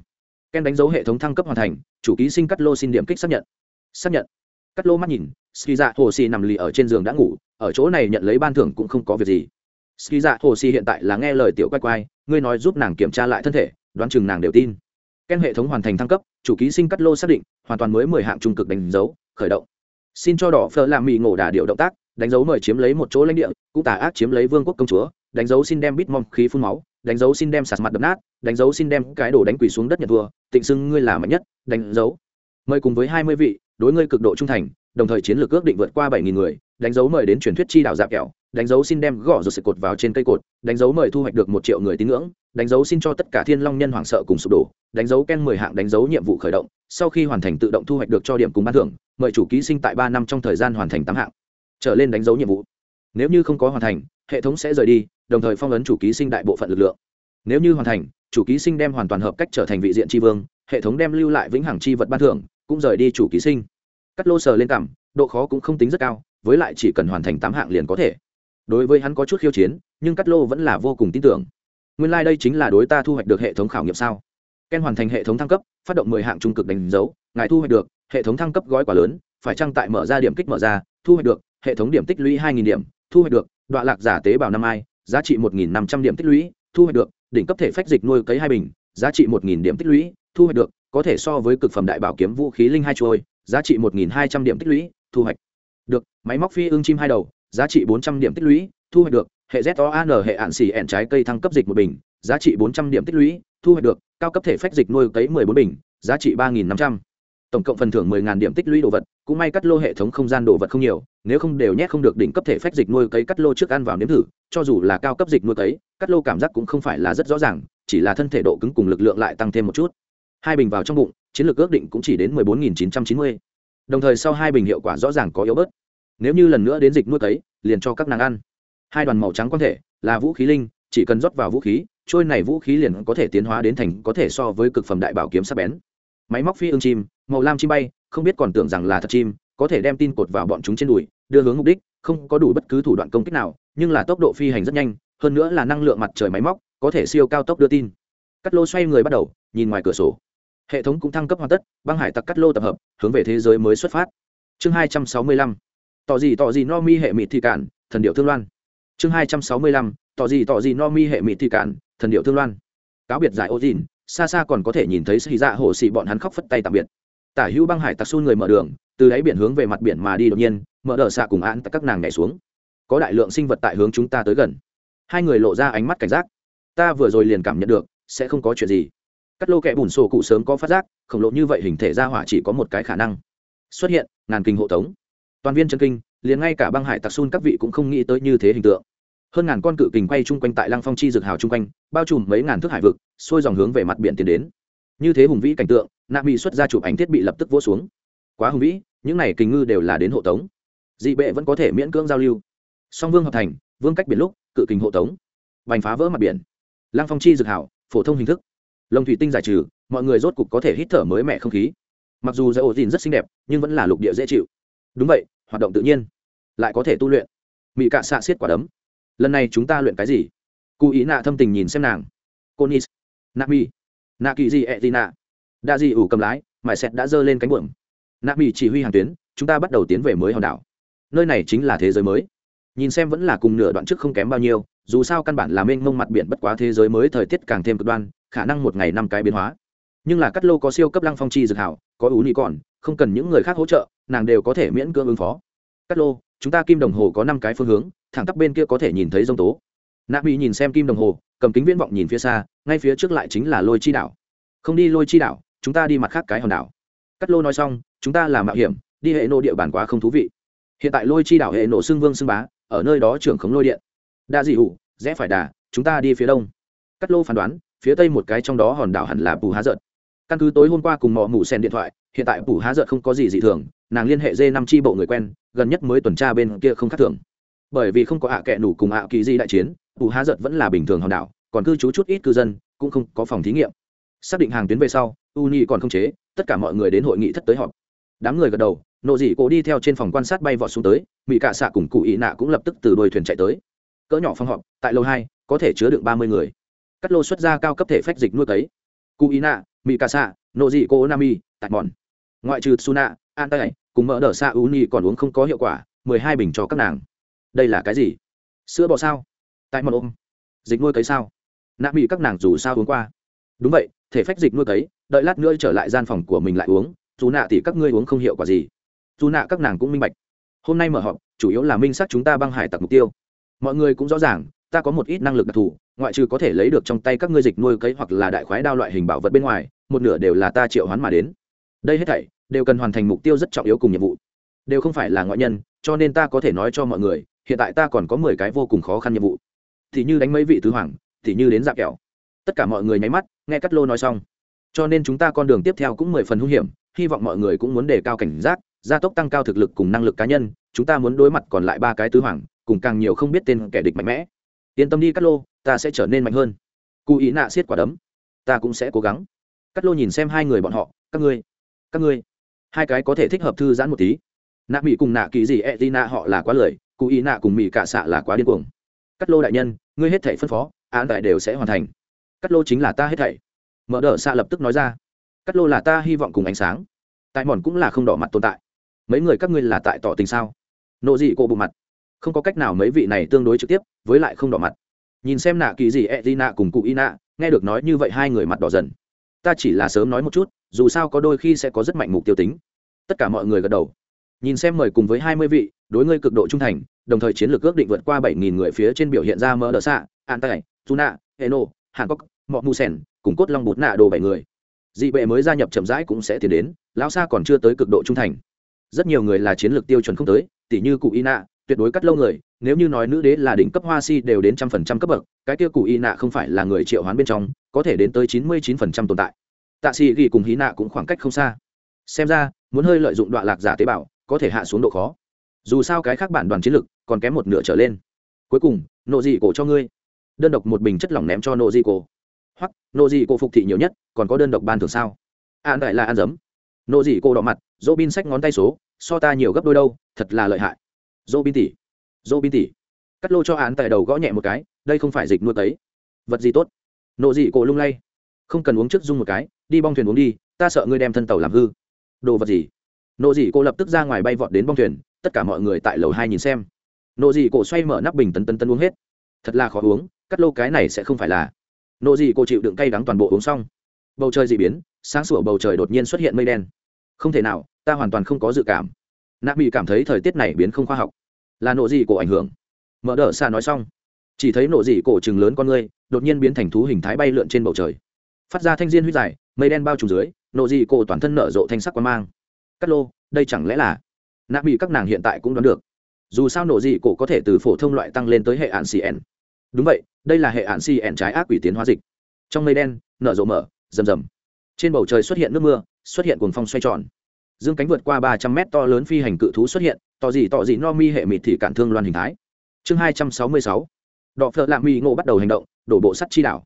Speaker 1: Ken đánh dấu hệ thống thăng cấp hoàn thành, chủ ký sinh cắt lô xin điểm kích xác nhận. Xác nhận. Cắt lô mắt nhìn ski dạ hồ xì nằm lì ở trên giường đã ngủ, ở chỗ này nhận lấy ban thưởng cũng không có việc gì. Ski dạ hồ xì hiện tại là nghe lời tiểu quay quay ngươi nói giúp nàng kiểm tra lại thân thể, đoán chừng nàng đều tin ken hệ thống hoàn thành thăng cấp, chủ ký sinh cắt lô xác định, hoàn toàn mới mười hạng trung cực đánh dấu, khởi động. Xin cho đỏ phở làm mì ngộ đà điệu động tác, đánh dấu mời chiếm lấy một chỗ lãnh địa, cũng tà ác chiếm lấy vương quốc công chúa, đánh dấu xin đem bít khí phun máu, đánh dấu xin đem sạt mặt đập nát, đánh dấu xin đem cái đồ đánh quỳ xuống đất nhận thua tịnh xưng ngươi là mạnh nhất, đánh dấu. Mời cùng với hai mươi vị, đối ngươi cực độ trung thành đồng thời chiến lược ước định vượt qua bảy nghìn người, đánh dấu mời đến truyền thuyết chi đảo dạp kẹo, đánh dấu xin đem gõ rồi sự cột vào trên cây cột, đánh dấu mời thu hoạch được một triệu người tín ngưỡng, đánh dấu xin cho tất cả thiên long nhân hoảng sợ cùng sụp đổ, đánh dấu ken mười hạng đánh dấu nhiệm vụ khởi động, sau khi hoàn thành tự động thu hoạch được cho điểm cùng ban thưởng, mời chủ ký sinh tại ba năm trong thời gian hoàn thành tám hạng, trở lên đánh dấu nhiệm vụ. Nếu như không có hoàn thành, hệ thống sẽ rời đi, đồng thời phong ấn chủ ký sinh đại bộ phận lực lượng. Nếu như hoàn thành, chủ ký sinh đem hoàn toàn hợp cách trở thành vị diện tri vương, hệ thống đem lưu lại vĩnh hằng chi vật ban thưởng, cũng rời đi chủ ký sinh cắt lô sờ lên cảm độ khó cũng không tính rất cao, với lại chỉ cần hoàn thành tám hạng liền có thể. Đối với hắn có chút khiêu chiến, nhưng cắt lô vẫn là vô cùng tin tưởng. Nguyên lai、like、đây chính là đối ta thu hoạch được hệ thống khảo nghiệm sao? Ken hoàn thành hệ thống thăng cấp, phát động mười hạng trung cực đánh dấu, ngài thu hoạch được, hệ thống thăng cấp gói quá lớn, phải trăng tại mở ra điểm kích mở ra, thu hoạch được, hệ thống điểm tích lũy hai nghìn điểm, thu hoạch được đoạn lạc giả tế bào năm ai, giá trị một nghìn năm trăm điểm tích lũy, thu hoạch được, đỉnh cấp thể phách dịch nuôi cấy hai bình, giá trị một nghìn điểm tích lũy, thu hoạch được, có thể so với cực phẩm đại bảo kiếm vũ khí linh hai trôi giá trị một nghìn hai trăm điểm tích lũy, thu hoạch được. Máy móc phi ưng chim hai đầu, giá trị bốn trăm điểm tích lũy, thu hoạch được. Hệ z o an hệ ạn xỉ ẻn trái cây thăng cấp dịch một bình, giá trị bốn trăm điểm tích lũy, thu hoạch được. Cao cấp thể phách dịch nuôi cấy mười bốn bình, giá trị ba nghìn năm trăm. Tổng cộng phần thưởng mười ngàn điểm tích lũy đồ vật, cũng may cắt lô hệ thống không gian đồ vật không nhiều, nếu không đều nhét không được đỉnh cấp thể phách dịch nuôi cấy cắt lô trước ăn vào nếm thử, cho dù là cao cấp dịch nuôi cấy, cắt lô cảm giác cũng không phải là rất rõ ràng, chỉ là thân thể độ cứng cùng lực lượng lại tăng thêm một chút hai bình vào trong bụng, chiến lược ước định cũng chỉ đến mười bốn nghìn chín trăm chín mươi. Đồng thời sau hai bình hiệu quả rõ ràng có yếu bớt. Nếu như lần nữa đến dịch nuôi cấy liền cho các nàng ăn. Hai đoàn màu trắng quan thể, là vũ khí linh, chỉ cần rót vào vũ khí, trôi này vũ khí liền có thể tiến hóa đến thành có thể so với cực phẩm đại bảo kiếm sắc bén. Máy móc phi ương chim, màu lam chim bay, không biết còn tưởng rằng là thật chim, có thể đem tin cột vào bọn chúng trên đùi, đưa hướng mục đích, không có đủ bất cứ thủ đoạn công kích nào, nhưng là tốc độ phi hành rất nhanh, hơn nữa là năng lượng mặt trời máy móc, có thể siêu cao tốc đưa tin. Cắt lô xoay người bắt đầu, nhìn ngoài cửa sổ hệ thống cũng thăng cấp hoàn tất, băng hải tặc cắt lô tập hợp, hướng về thế giới mới xuất phát. Chương hai trăm sáu mươi lăm, tỏ gì tỏ gì no mi hệ mịt thị cản thần điệu thương loan. Chương hai trăm sáu mươi lăm, tỏ gì tỏ gì no mi hệ mịt thị cản thần điệu thương loan. Cáo biệt giải ô dìn xa xa còn có thể nhìn thấy xì dạ hồ xì bọn hắn khóc phất tay tạm biệt. Tả hữu băng hải tặc xu người mở đường, từ đáy biển hướng về mặt biển mà đi đột nhiên, mở đờ xạ cùng án tại các nàng nhảy xuống. Có đại lượng sinh vật tại hướng chúng ta tới gần. Hai người lộ ra ánh mắt cảnh giác. Ta vừa rồi liền cảm nhận được, sẽ không có chuyện gì cắt lô kẹ bùn sổ cụ sớm có phát giác, khổng lồ như vậy hình thể ra hỏa chỉ có một cái khả năng. Xuất hiện, ngàn kinh hộ tống. Toàn viên chân kinh, liền ngay cả băng hải tặc xun các vị cũng không nghĩ tới như thế hình tượng. Hơn ngàn con cự kình quay chung quanh tại lăng phong chi dược hào chung quanh, bao trùm mấy ngàn thước hải vực, xuôi dòng hướng về mặt biển tiến đến. Như thế hùng vĩ cảnh tượng, nạ mỹ xuất ra chụp ảnh thiết bị lập tức vỗ xuống. Quá hùng vĩ, những này kình ngư đều là đến hộ tống. Dị bệ vẫn có thể miễn cưỡng giao lưu. Song vương hợp thành, vương cách biển lúc, cự kình hộ tống. Bành phá vỡ mặt biển. Lăng phong chi dược hảo phổ thông hình thức lồng thủy tinh giải trừ, mọi người rốt cục có thể hít thở mới mẻ không khí. Mặc dù dây ổ dìn rất xinh đẹp, nhưng vẫn là lục địa dễ chịu. Đúng vậy, hoạt động tự nhiên. Lại có thể tu luyện. Mỹ cạ xạ xiết quả đấm. Lần này chúng ta luyện cái gì? Cụ ý nạ thâm tình nhìn xem nàng. Conis nạ mi. Nạ kỳ gì ẹ tì nạ. Đa di ủ cầm lái mải sẹt đã giơ lên cánh buồm. Nạ mi chỉ huy hàng tuyến, chúng ta bắt đầu tiến về mới hòn đảo. Nơi này chính là thế giới mới. Nhìn xem vẫn là cùng nửa đoạn trước không kém bao nhiêu, dù sao căn bản là mênh mông mặt biển bất quá thế giới mới thời tiết càng thêm cực đoan khả năng một ngày năm cái biến hóa. Nhưng là cắt lô có siêu cấp lăng phong chi dược hảo, có ú ni còn, không cần những người khác hỗ trợ, nàng đều có thể miễn cưỡng ứng phó. Cắt lô, chúng ta kim đồng hồ có năm cái phương hướng, thẳng tắp bên kia có thể nhìn thấy dông tố. Nạp bị nhìn xem kim đồng hồ, cầm kính viễn vọng nhìn phía xa, ngay phía trước lại chính là lôi chi đảo. Không đi lôi chi đảo, chúng ta đi mặt khác cái hòn đảo. Cắt lô nói xong, chúng ta là mạo hiểm, đi hệ nộ địa bàn quá không thú vị. Hiện tại lôi chi đảo hệ nộ xương vương xưng bá, ở nơi đó trưởng khống lôi điện. Đa dị hủ, rẽ phải đà, chúng ta đi phía đông. Cắt lô phán đoán phía tây một cái trong đó hòn đảo hẳn là bù há giận căn cứ tối hôm qua cùng mò mù sen điện thoại, hiện tại bù há giận không có gì dị thường, nàng liên hệ dê năm tri bộ người quen, gần nhất mới tuần tra bên kia không khác thường. Bởi vì không có ạ kệ nủ cùng ạ kỳ di đại chiến, bù há giận vẫn là bình thường hòn đảo, còn cư trú chút ít cư dân, cũng không có phòng thí nghiệm. Xác định hàng tuyến về sau uni còn không chế, tất cả mọi người đến hội nghị thất tới họp. Đám người gật đầu, nộ dị cố đi theo trên phòng quan sát bay vọt xuống tới mỹ cạ xạ cùng cụ ý nạ cũng lập tức từ đôi thuyền chạy tới. Cỡ nhỏ phòng họp, tại lâu hai, có thể chứa được ba mươi người cắt lô xuất ra cao cấp thể phách dịch nuôi cấy. Cụ ý nạ mỹ cạ xạ nộ dị cố nami tại mòn ngoại trừ suna an tay cùng mỡ đờ u ni còn uống không có hiệu quả, mười hai bình cho các nàng. Đây là cái gì? Sữa bò sao? Tại mòn ôm. Dịch nuôi cấy sao? Nạ mỹ các nàng dù sao uống qua. Đúng vậy, thể phách dịch nuôi cấy, đợi lát nữa trở lại gian phòng của mình lại uống. Dù nạ thì các ngươi uống không hiệu quả gì. Dù nạ các nàng cũng minh bạch. Hôm nay mở họp, chủ yếu là minh xác chúng ta băng hải tặc mục tiêu. Mọi người cũng rõ ràng ta có một ít năng lực đặc thù, ngoại trừ có thể lấy được trong tay các ngươi dịch nuôi cấy hoặc là đại khoái đao loại hình bảo vật bên ngoài, một nửa đều là ta triệu hoán mà đến. Đây hết thảy đều cần hoàn thành mục tiêu rất trọng yếu cùng nhiệm vụ. Đều không phải là ngoại nhân, cho nên ta có thể nói cho mọi người, hiện tại ta còn có mười cái vô cùng khó khăn nhiệm vụ. Thì như đánh mấy vị tứ hoàng, thì như đến dạp kẹo. Tất cả mọi người nháy mắt, nghe cắt lô nói xong. Cho nên chúng ta con đường tiếp theo cũng mười phần hung hiểm, hy vọng mọi người cũng muốn đề cao cảnh giác, gia tốc tăng cao thực lực cùng năng lực cá nhân, chúng ta muốn đối mặt còn lại ba cái tứ hoàng, cùng càng nhiều không biết tên kẻ địch mạnh mẽ yên tâm đi cắt lô, ta sẽ trở nên mạnh hơn. Cụ ý nạ xiết quả đấm. Ta cũng sẽ cố gắng. Cắt lô nhìn xem hai người bọn họ, các ngươi các ngươi. Hai cái có thể thích hợp thư giãn một tí. Nạ mỹ cùng nạ kỳ gì e t nạ họ là quá lời cụ ý nạ cùng mỹ cả xạ là quá điên cuồng. Cắt lô đại nhân, ngươi hết thể phân phó, án đại đều sẽ hoàn thành. Cắt lô chính là ta hết thảy. Mở đờ xạ lập tức nói ra. Cắt lô là ta hy vọng cùng ánh sáng. Tại mòn cũng là không đỏ mặt tồn tại. Mấy người các ngươi là tại tỏ tình sao? Nộ dị cô bộ mặt không có cách nào mấy vị này tương đối trực tiếp, với lại không đỏ mặt. Nhìn xem nạ kỳ gì e d nạ cùng cụ y nạ, nghe được nói như vậy hai người mặt đỏ dần. Ta chỉ là sớm nói một chút, dù sao có đôi khi sẽ có rất mạnh mục tiêu tính. Tất cả mọi người gật đầu. Nhìn xem mời cùng với hai mươi vị, đối ngươi cực độ trung thành, đồng thời chiến lược ước định vượt qua bảy nghìn người phía trên biểu hiện ra mơ đỡ xạ an tài juna eno hàn cốc mọ mù sen cùng cốt long Bụt nạ đồ bảy người. Dị bệ mới gia nhập chậm rãi cũng sẽ tiến đến, lão xa còn chưa tới cực độ trung thành. Rất nhiều người là chiến lược tiêu chuẩn không tới tỷ như cụ y nạ tuyệt đối cắt lâu người, nếu như nói nữ đế là đỉnh cấp hoa si đều đến trăm phần trăm cấp bậc, cái kia cụ y nạ không phải là người triệu hoán bên trong, có thể đến tới chín mươi chín phần trăm tồn tại. Tạ sĩ ghi cùng hí nạ cũng khoảng cách không xa. Xem ra, muốn hơi lợi dụng đoạn lạc giả tế bào, có thể hạ xuống độ khó. Dù sao cái khác bản đoàn chiến lực, còn kém một nửa trở lên. Cuối cùng, nộ dị cổ cho ngươi. Đơn độc một bình chất lỏng ném cho nộ dị cổ. Hoặc, nộ dị cổ phục thị nhiều nhất, còn có đơn độc ban thường sao? An đại là ăn dấm. Nộ dị cổ đỏ mặt dỗ bin sách ngón tay số, so ta nhiều gấp đôi đâu, thật là lợi hại dô bin tỉ. Dô bin tỉ. Cắt lô cho án tại đầu gõ nhẹ một cái, đây không phải dịch nuôi tấy. Vật gì tốt? Nộ dị cổ lung lay. Không cần uống trước dung một cái, đi bong thuyền uống đi, ta sợ ngươi đem thân tàu làm hư. Đồ vật gì? Nộ dị cổ lập tức ra ngoài bay vọt đến bong thuyền, tất cả mọi người tại lầu hai nhìn xem. Nộ dị cổ xoay mở nắp bình tấn tấn tấn uống hết. Thật là khó uống, cắt lô cái này sẽ không phải là. Nộ dị cổ chịu đựng cay đắng toàn bộ uống xong. Bầu trời dị biến, sáng sủa bầu trời đột nhiên xuất hiện mây đen. Không thể nào, ta hoàn toàn không có dự cảm nạ mỹ cảm thấy thời tiết này biến không khoa học là nộ gì cổ ảnh hưởng mở đỡ xa nói xong chỉ thấy nộ dị cổ chừng lớn con ngươi đột nhiên biến thành thú hình thái bay lượn trên bầu trời phát ra thanh diên huyết dài mây đen bao trùm dưới nộ dị cổ toàn thân nở rộ thanh sắc quan mang cắt lô đây chẳng lẽ là nạ bị các nàng hiện tại cũng đoán được dù sao nộ dị cổ có thể từ phổ thông loại tăng lên tới hệ ạn cn đúng vậy đây là hệ ạn cn trái ác quỷ tiến hóa dịch trong mây đen nở rộ mở rầm rầm trên bầu trời xuất hiện nước mưa xuất hiện cuồng phong xoay tròn dương cánh vượt qua ba trăm mét to lớn phi hành cự thú xuất hiện tỏ gì tỏ gì no mi hệ mịt thì cản thương loan hình thái. Chương hai trăm sáu mươi sáu, đọ phợ lạ mỹ ngộ bắt đầu hành động, đổ bộ sắt chi đảo.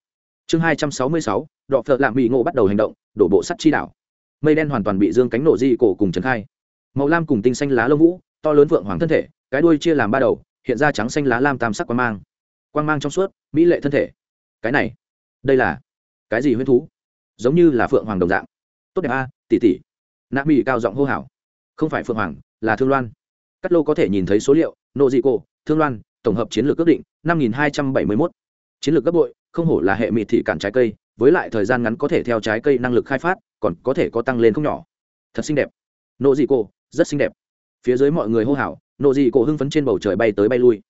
Speaker 1: Chương hai trăm sáu mươi sáu, đọ phợ lạ mỹ ngộ bắt đầu hành động, đổ bộ sắt chi đảo. Mây đen hoàn toàn bị dương cánh nổ di cổ cùng trần khai. Màu lam cùng tinh xanh lá lông vũ, to lớn vượng hoàng thân thể, cái đuôi chia làm ba đầu, hiện ra trắng xanh lá lam tam sắc quang mang. Quang mang trong suốt, mỹ lệ thân thể. Cái này, đây là cái gì huyết thú? Giống như là phượng hoàng đồng dạng. Tốt đẹp a, tỷ tỷ nạ mỹ cao giọng hô hào. Không phải phượng hoàng, là thương loan. Cắt lô có thể nhìn thấy số liệu nộ dị cổ thương loan, tổng hợp chiến lược ước định, năm nghìn hai trăm bảy mươi mốt. Chiến lược gấp bội, không hổ là hệ mịt thị cản trái cây, với lại thời gian ngắn có thể theo trái cây năng lực khai phát, còn có thể có tăng lên không nhỏ. Thật xinh đẹp. Nộ dị cổ rất xinh đẹp. Phía dưới mọi người hô hào nộ dị cổ hưng phấn trên bầu trời bay tới bay lui.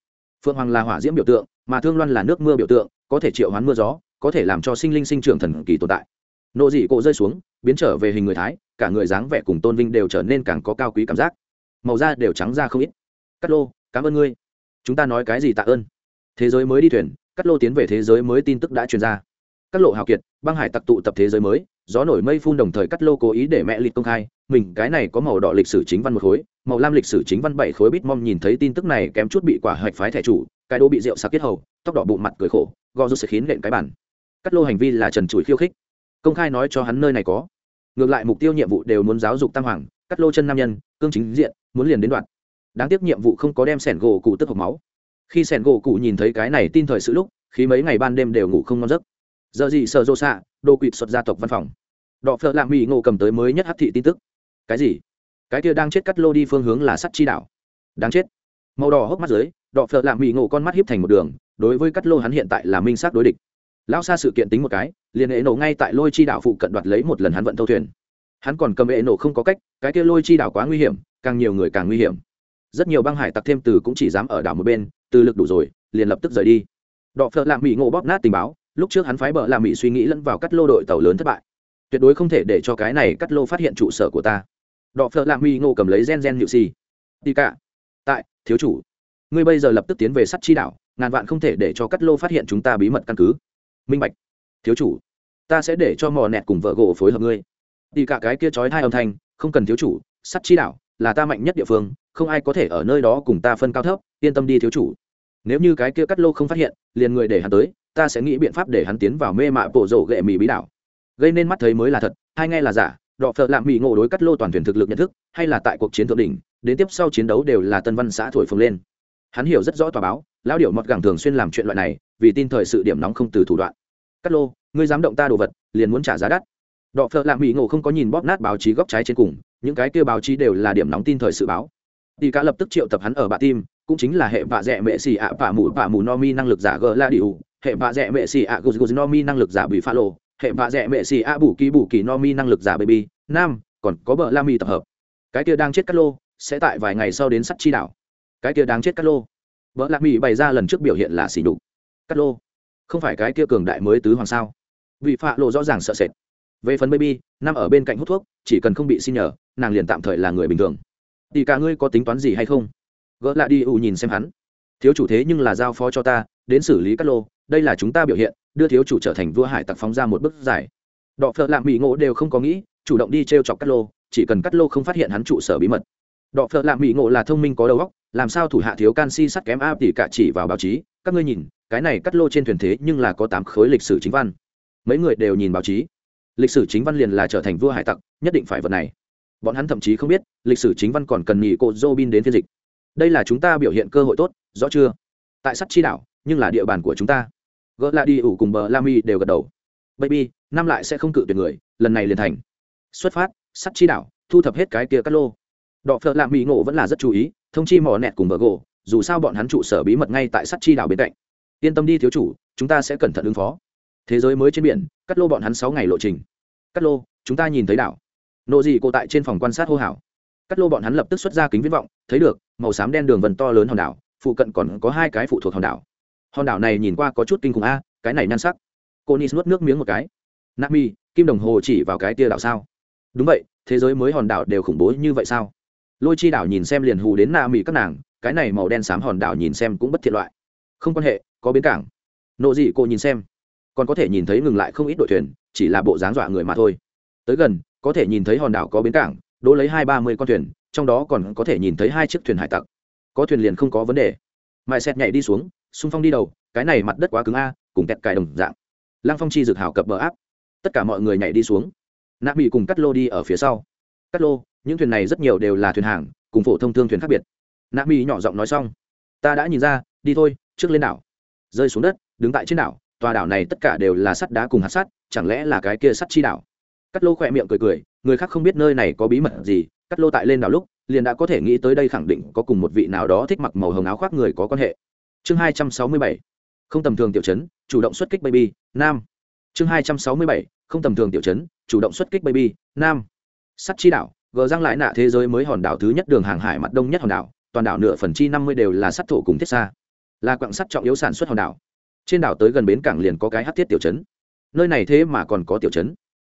Speaker 1: Phượng hoàng là hỏa diễm biểu tượng, mà thương loan là nước mưa biểu tượng, có thể triệu hoán mưa gió, có thể làm cho sinh linh sinh trưởng thần kỳ tồn tại. Nộ dị cổ rơi xuống biến trở về hình người thái, cả người dáng vẻ cùng tôn vinh đều trở nên càng có cao quý cảm giác. Màu da đều trắng ra không ít. Cắt lô, cảm ơn ngươi. Chúng ta nói cái gì tạ ơn? Thế giới mới đi thuyền cắt lô tiến về thế giới mới tin tức đã truyền ra. Các lộ hào kiệt, băng hải tặc tụ tập thế giới mới, gió nổi mây phun đồng thời cắt lô cố ý để mẹ lịch công khai, mình, cái này có màu đỏ lịch sử chính văn một khối, màu lam lịch sử chính văn bảy khối bít mong nhìn thấy tin tức này kém chút bị quả hạch phái thẻ chủ, cái đô bị rượu sạc kết hầu, tóc đỏ bụng mặt cười khổ, gò rút sẽ khiến nện cái bản. Cắt lô hành vi là trần chùi khiêu khích công khai nói cho hắn nơi này có. Ngược lại mục tiêu nhiệm vụ đều muốn giáo dục tam hoàng, cắt lô chân nam nhân, cương chính diện, muốn liền đến đoạn. Đáng tiếc nhiệm vụ không có đem sẻn gỗ cụ tức hộc máu. Khi sẻn gỗ cụ nhìn thấy cái này tin thời sự lúc khi mấy ngày ban đêm đều ngủ không ngon giấc. Giờ gì sợ rô xạ đô quỵt xuất gia tộc văn phòng. Đọ phợ lạ mỹ ngộ cầm tới mới nhất hát thị tin tức. Cái gì? Cái kia đang chết cắt lô đi phương hướng là sắt chi đảo. Đáng chết. Màu đỏ hốc mắt dưới, đọ phợ lạ mỹ ngộ con mắt hiếp thành một đường, đối với cắt lô hắn hiện tại là minh xác đối địch lão xa sự kiện tính một cái, liền hệ nổ ngay tại lôi chi đảo phụ cận đoạt lấy một lần hắn vận thâu thuyền. Hắn còn cầm hệ nổ không có cách, cái kia lôi chi đảo quá nguy hiểm, càng nhiều người càng nguy hiểm. Rất nhiều băng hải tặc thêm từ cũng chỉ dám ở đảo một bên, từ lực đủ rồi, liền lập tức rời đi. Đọ phợ lạ mỹ ngộ bóp nát tình báo, lúc trước hắn phái bờ lạ mỹ suy nghĩ lẫn vào cắt lô đội tàu lớn thất bại. Tuyệt đối không thể để cho cái này cắt lô phát hiện trụ sở của ta. Đọ phợ lạ mỹ ngộ cầm lấy gen gen nhự xì. Đi cả. Tại, thiếu chủ. Ngươi bây giờ lập tức tiến về sắt chi đảo, ngàn vạn không thể để cho cắt lô phát hiện chúng ta bí mật căn cứ minh bạch. Thiếu chủ, ta sẽ để cho mò nẹt cùng vợ gỗ phối hợp ngươi. Đi cả cái kia trói hai âm thanh, không cần thiếu chủ, sắt chi đảo, là ta mạnh nhất địa phương, không ai có thể ở nơi đó cùng ta phân cao thấp, yên tâm đi thiếu chủ. Nếu như cái kia cắt lô không phát hiện, liền người để hắn tới, ta sẽ nghĩ biện pháp để hắn tiến vào mê mạ bộ rổ ghệ mì bí đảo. Gây nên mắt thấy mới là thật hai nghe là giả, đọ phợ lạm mỹ ngộ đối cắt lô toàn thuyền thực lực nhận thức, hay là tại cuộc chiến thượng đỉnh, đến tiếp sau chiến đấu đều là tân văn xã thổi phồng lên hắn hiểu rất rõ tòa báo lao điệu mọt gẳng thường xuyên làm chuyện loại này, vì tin thời sự điểm nóng không từ thủ đoạn. Cắt lô, ngươi dám động ta đồ vật, liền muốn trả giá đắt. Đọ phợ lạ mỹ ngộ không có nhìn bóp nát báo chí góc trái trên cùng, những cái kia báo chí đều là điểm nóng tin thời sự báo. Tỷ cá lập tức triệu tập hắn ở bạ tim, cũng chính là hệ bạ dẹ mệ xì ạ bạ mù bạ mù no mi năng lực giả g la điệu hệ bạ dẹ mệ xì ạ gù gù no mi năng lực giả bị pha lộ hệ bạ dẹ mệ xì ạ bù kỳ bù kỳ no mi năng lực giả baby, nam, còn có bờ la mi tập hợp. Cái kia đang chết cắt lô, sẽ tại vài ngày sau đến sắt chi đảo cái kia đáng chết cát lô. Vợ lạc mỹ bày ra lần trước biểu hiện là xỉ đục cát lô? Không phải cái kia cường đại mới tứ hoàng sao? Vị phạ lộ rõ ràng sợ sệt. Về phần baby, nằm ở bên cạnh hút thuốc, chỉ cần không bị xin nhờ, nàng liền tạm thời là người bình thường. Thì cả ngươi có tính toán gì hay không? Gỡ lại đi ù nhìn xem hắn. Thiếu chủ thế nhưng là giao phó cho ta, đến xử lý cát lô, đây là chúng ta biểu hiện, đưa thiếu chủ trở thành vua hải tặc phóng ra một bức giải đọ phợ lạm mỹ ngộ đều không có nghĩ, chủ động đi t r e o chọc cát lô, chỉ cần cát lô không phát hiện hắn trụ sở bí mật. Đọ phợ lạm mỹ ngộ là thông minh có đầu óc làm sao thủ hạ thiếu canxi sắt kém áp tỷ cả chỉ vào báo chí? Các ngươi nhìn, cái này cắt lô trên thuyền thế nhưng là có tám khối lịch sử chính văn. Mấy người đều nhìn báo chí. Lịch sử chính văn liền là trở thành vua hải tặc, nhất định phải vật này. Bọn hắn thậm chí không biết, lịch sử chính văn còn cần nghỉ cô Robin đến phiên dịch. Đây là chúng ta biểu hiện cơ hội tốt, rõ chưa? Tại sắt chi đảo, nhưng là địa bàn của chúng ta. Gỡ lại đi ủ cùng bờ la mi đều gật đầu. Baby, năm lại sẽ không cự tuyệt người, lần này liền thành. Xuất phát, sắt chi đảo, thu thập hết cái kia cắt lô. Đọ phợ lạ mỹ ngộ vẫn là rất chú ý thông chi mò nẹt cùng vợ gỗ, dù sao bọn hắn trụ sở bí mật ngay tại sắt chi đảo bên cạnh. Yên tâm đi thiếu chủ, chúng ta sẽ cẩn thận ứng phó. Thế giới mới trên biển, cắt lô bọn hắn sáu ngày lộ trình. Cắt lô, chúng ta nhìn thấy đảo. Nộ dị cô tại trên phòng quan sát hô hào. Cắt lô bọn hắn lập tức xuất ra kính viễn vọng, thấy được, màu xám đen đường vần to lớn hòn đảo, phụ cận còn có hai cái phụ thuộc hòn đảo. Hòn đảo này nhìn qua có chút kinh khủng a à, cái này nhan sắc. Cô nis nuốt nước miếng một cái. Nami kim đồng hồ chỉ vào cái tia đảo sao? Đúng vậy, thế giới mới hòn đảo đều khủng bố như vậy sao? Lôi chi đảo nhìn xem liền hù đến na mỹ các nàng, cái này màu đen xám hòn đảo nhìn xem cũng bất thiện loại. Không quan hệ, có bến cảng. Nộ dị cô nhìn xem, còn có thể nhìn thấy ngừng lại không ít đội thuyền, chỉ là bộ dáng dọa người mà thôi. Tới gần, có thể nhìn thấy hòn đảo có bến cảng, đỗ lấy hai ba mươi con thuyền, trong đó còn có thể nhìn thấy hai chiếc thuyền hải tặc. Có thuyền liền không có vấn đề. Mại xẹt nhảy đi xuống, xung phong đi đầu, cái này mặt đất quá cứng a, cùng kẹt cài đồng dạng. Lăng phong chi dực hào cập bờ áp. Tất cả mọi người nhảy đi xuống. Nạp bị cùng cắt lô đi ở phía sau. Cắt lô những thuyền này rất nhiều đều là thuyền hàng, cùng phổ thông thương thuyền khác biệt. Nạ mỹ nhỏ giọng nói xong, ta đã nhìn ra, đi thôi, trước lên đảo. Rơi xuống đất, đứng tại trên đảo, tòa đảo này tất cả đều là sắt đá cùng hạt sắt, chẳng lẽ là cái kia sắt chi đảo? Cắt lô khỏe miệng cười cười, người khác không biết nơi này có bí mật gì, cắt lô tại lên đảo lúc, liền đã có thể nghĩ tới đây khẳng định có cùng một vị nào đó thích mặc màu hồng áo khoác người có quan hệ. Chương hai trăm sáu mươi bảy, không tầm thường tiểu chấn, chủ động xuất kích baby, nam. Chương hai trăm sáu mươi bảy, không tầm thường tiểu chấn, chủ động xuất kích baby, nam. Sắt chi đảo gờ răng lại nạ thế giới mới hòn đảo thứ nhất đường hàng hải mặt đông nhất hòn đảo, toàn đảo nửa phần chi năm mươi đều là sắt thổ cùng thiết xa là quặng sắt trọng yếu sản xuất hòn đảo. Trên đảo tới gần bến cảng liền có cái hát thiết tiểu chấn nơi này thế mà còn có tiểu chấn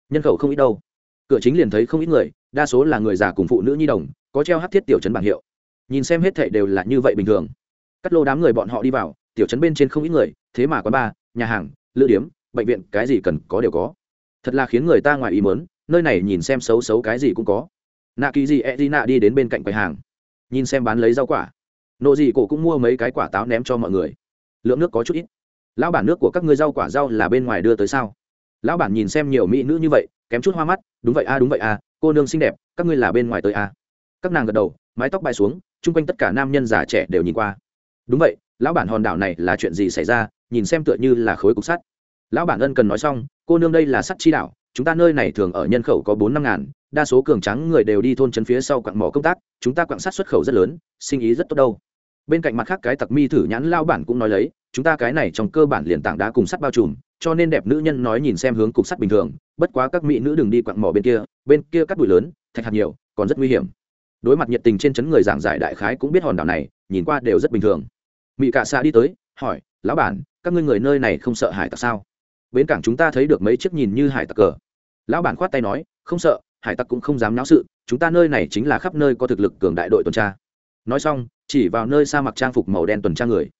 Speaker 1: nhân khẩu không ít đâu. Cửa chính liền thấy không ít người, đa số là người già cùng phụ nữ nhi đồng, có treo hát thiết tiểu chấn bảng hiệu. Nhìn xem hết thệ đều là như vậy bình thường. Cắt lô đám người bọn họ đi vào, tiểu chấn bên trên không ít người, thế mà quán bar nhà hàng, lữ điếm, bệnh viện, cái gì cần có đều có. Thật là khiến người ta ngoài ý mớn nơi này nhìn xem xấu xấu cái gì cũng có nạ kỳ gì e d nạ đi đến bên cạnh quầy hàng, nhìn xem bán lấy rau quả. Nộ gì cổ cũng mua mấy cái quả táo ném cho mọi người. Lượng nước có chút ít. Lão bản nước của các ngươi rau quả rau là bên ngoài đưa tới sao? Lão bản nhìn xem nhiều mỹ nữ như vậy, kém chút hoa mắt. Đúng vậy a, đúng vậy a, cô nương xinh đẹp, các ngươi là bên ngoài tới a. Các nàng gật đầu, mái tóc bay xuống, chung quanh tất cả nam nhân già trẻ đều nhìn qua. Đúng vậy, lão bản hòn đảo này là chuyện gì xảy ra? Nhìn xem tựa như là khối cục sắt. Lão bản ân cần nói xong, cô nương đây là sắt chi đảo chúng ta nơi này thường ở nhân khẩu có bốn năm ngàn, đa số cường trắng người đều đi thôn trấn phía sau quặng mỏ công tác, chúng ta quặng sắt xuất khẩu rất lớn, sinh ý rất tốt đâu. Bên cạnh mặt khác cái tặc mi thử nhãn lao bản cũng nói lấy, chúng ta cái này trong cơ bản liền tảng đá cùng sắt bao trùm, cho nên đẹp nữ nhân nói nhìn xem hướng cục sắt bình thường, bất quá các mỹ nữ đừng đi quặng mỏ bên kia bên kia cắt bụi lớn, thạch hạt nhiều, còn rất nguy hiểm. Đối mặt nhiệt tình trên chấn người giảng giải đại khái cũng biết hòn đảo này, nhìn qua đều rất bình thường. Mỹ cạ xạ đi tới, hỏi, lão bản, các ngươi người nơi này không sợ hải tặc sao? Bến cảng chúng ta thấy được mấy chiếc nhìn như hải tặc cờ lão bản khoát tay nói, không sợ, hải tặc cũng không dám náo sự, chúng ta nơi này chính là khắp nơi có thực lực cường đại đội tuần tra. Nói xong, chỉ vào nơi sa mặc trang phục màu đen tuần tra người.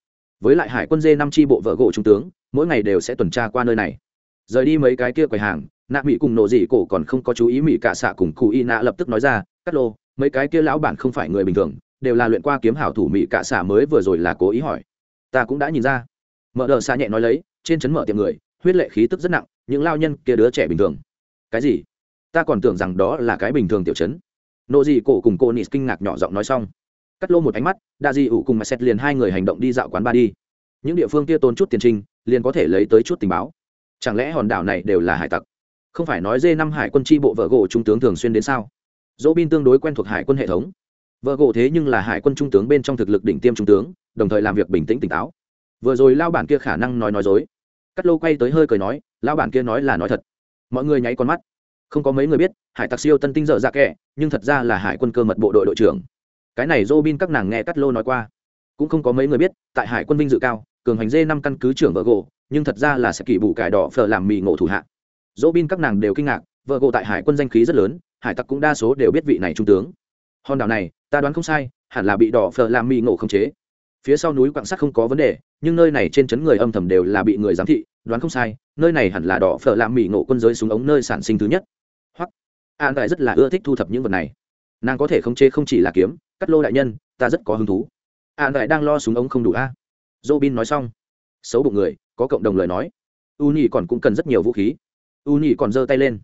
Speaker 1: Với lại hải quân dê năm tri bộ vợ gỗ trung tướng, mỗi ngày đều sẽ tuần tra qua nơi này. Rời đi mấy cái kia quầy hàng, nạ mỹ cùng nộ dị cổ còn không có chú ý mỹ cả xạ cùng cụ y nạ lập tức nói ra cắt lô, mấy cái kia lão bản không phải người bình thường, đều là luyện qua kiếm hảo thủ mỹ cả xạ mới vừa rồi là cố ý hỏi. Ta cũng đã nhìn ra. Mở đờ xa nhẹ nói lấy, trên chấn mở tiệm người, huyết lệ khí tức rất nặng, những lao nhân kia đứa trẻ bình thường cái gì? Ta còn tưởng rằng đó là cái bình thường tiểu chấn nộ dị cổ cùng cô nịt kinh ngạc nhỏ giọng nói xong. Cắt lô một ánh mắt, đa dị ủ cùng mà xét liền hai người hành động đi dạo quán ba đi. Những địa phương kia tốn chút tiền trinh, liền có thể lấy tới chút tình báo. Chẳng lẽ hòn đảo này đều là hải tặc? Không phải nói dê năm hải quân tri bộ vợ gỗ trung tướng thường xuyên đến sao? Dỗ bin tương đối quen thuộc hải quân hệ thống. Vợ gỗ thế nhưng là hải quân trung tướng bên trong thực lực đỉnh tiêm trung tướng, đồng thời làm việc bình tĩnh tỉnh táo. Vừa rồi lao bản kia khả năng nói nói dối. Cắt lô quay tới hơi cười nói, lao bản kia nói là nói thật mọi người nháy con mắt. Không có mấy người biết, hải tặc siêu tân tinh dở dạ kệ nhưng thật ra là hải quân cơ mật bộ đội đội trưởng. Cái này dô bin các nàng nghe cắt lô nói qua. Cũng không có mấy người biết, tại hải quân vinh dự cao, cường hành dê năm căn cứ trưởng vợ gỗ nhưng thật ra là sẽ kỳ bù cải đỏ phở làm mì ngộ thủ hạ. Dô bin các nàng đều kinh ngạc vợ gỗ tại hải quân danh khí rất lớn, hải tặc cũng đa số đều biết vị này trung tướng. Hòn đảo này, ta đoán không sai, hẳn là bị đỏ phở làm mì ngộ không chế. Phía sau núi quạng sắt không có vấn đề, nhưng nơi này trên chấn người âm thầm đều là bị người giám thị đoán không sai, nơi này hẳn là đỏ phở làm mì ngộ quân giới súng ống nơi sản sinh thứ nhất. Hoặc, an đại rất là ưa thích thu thập những vật này. Nàng có thể không chế không chỉ là kiếm, cắt lô đại nhân, ta rất có hứng thú. An đại đang lo súng ống không đủ a. Dô bin nói xong. Xấu bụng người, có cộng đồng lời nói. U nhị còn cũng cần rất nhiều vũ khí. U nhị còn giơ tay lên.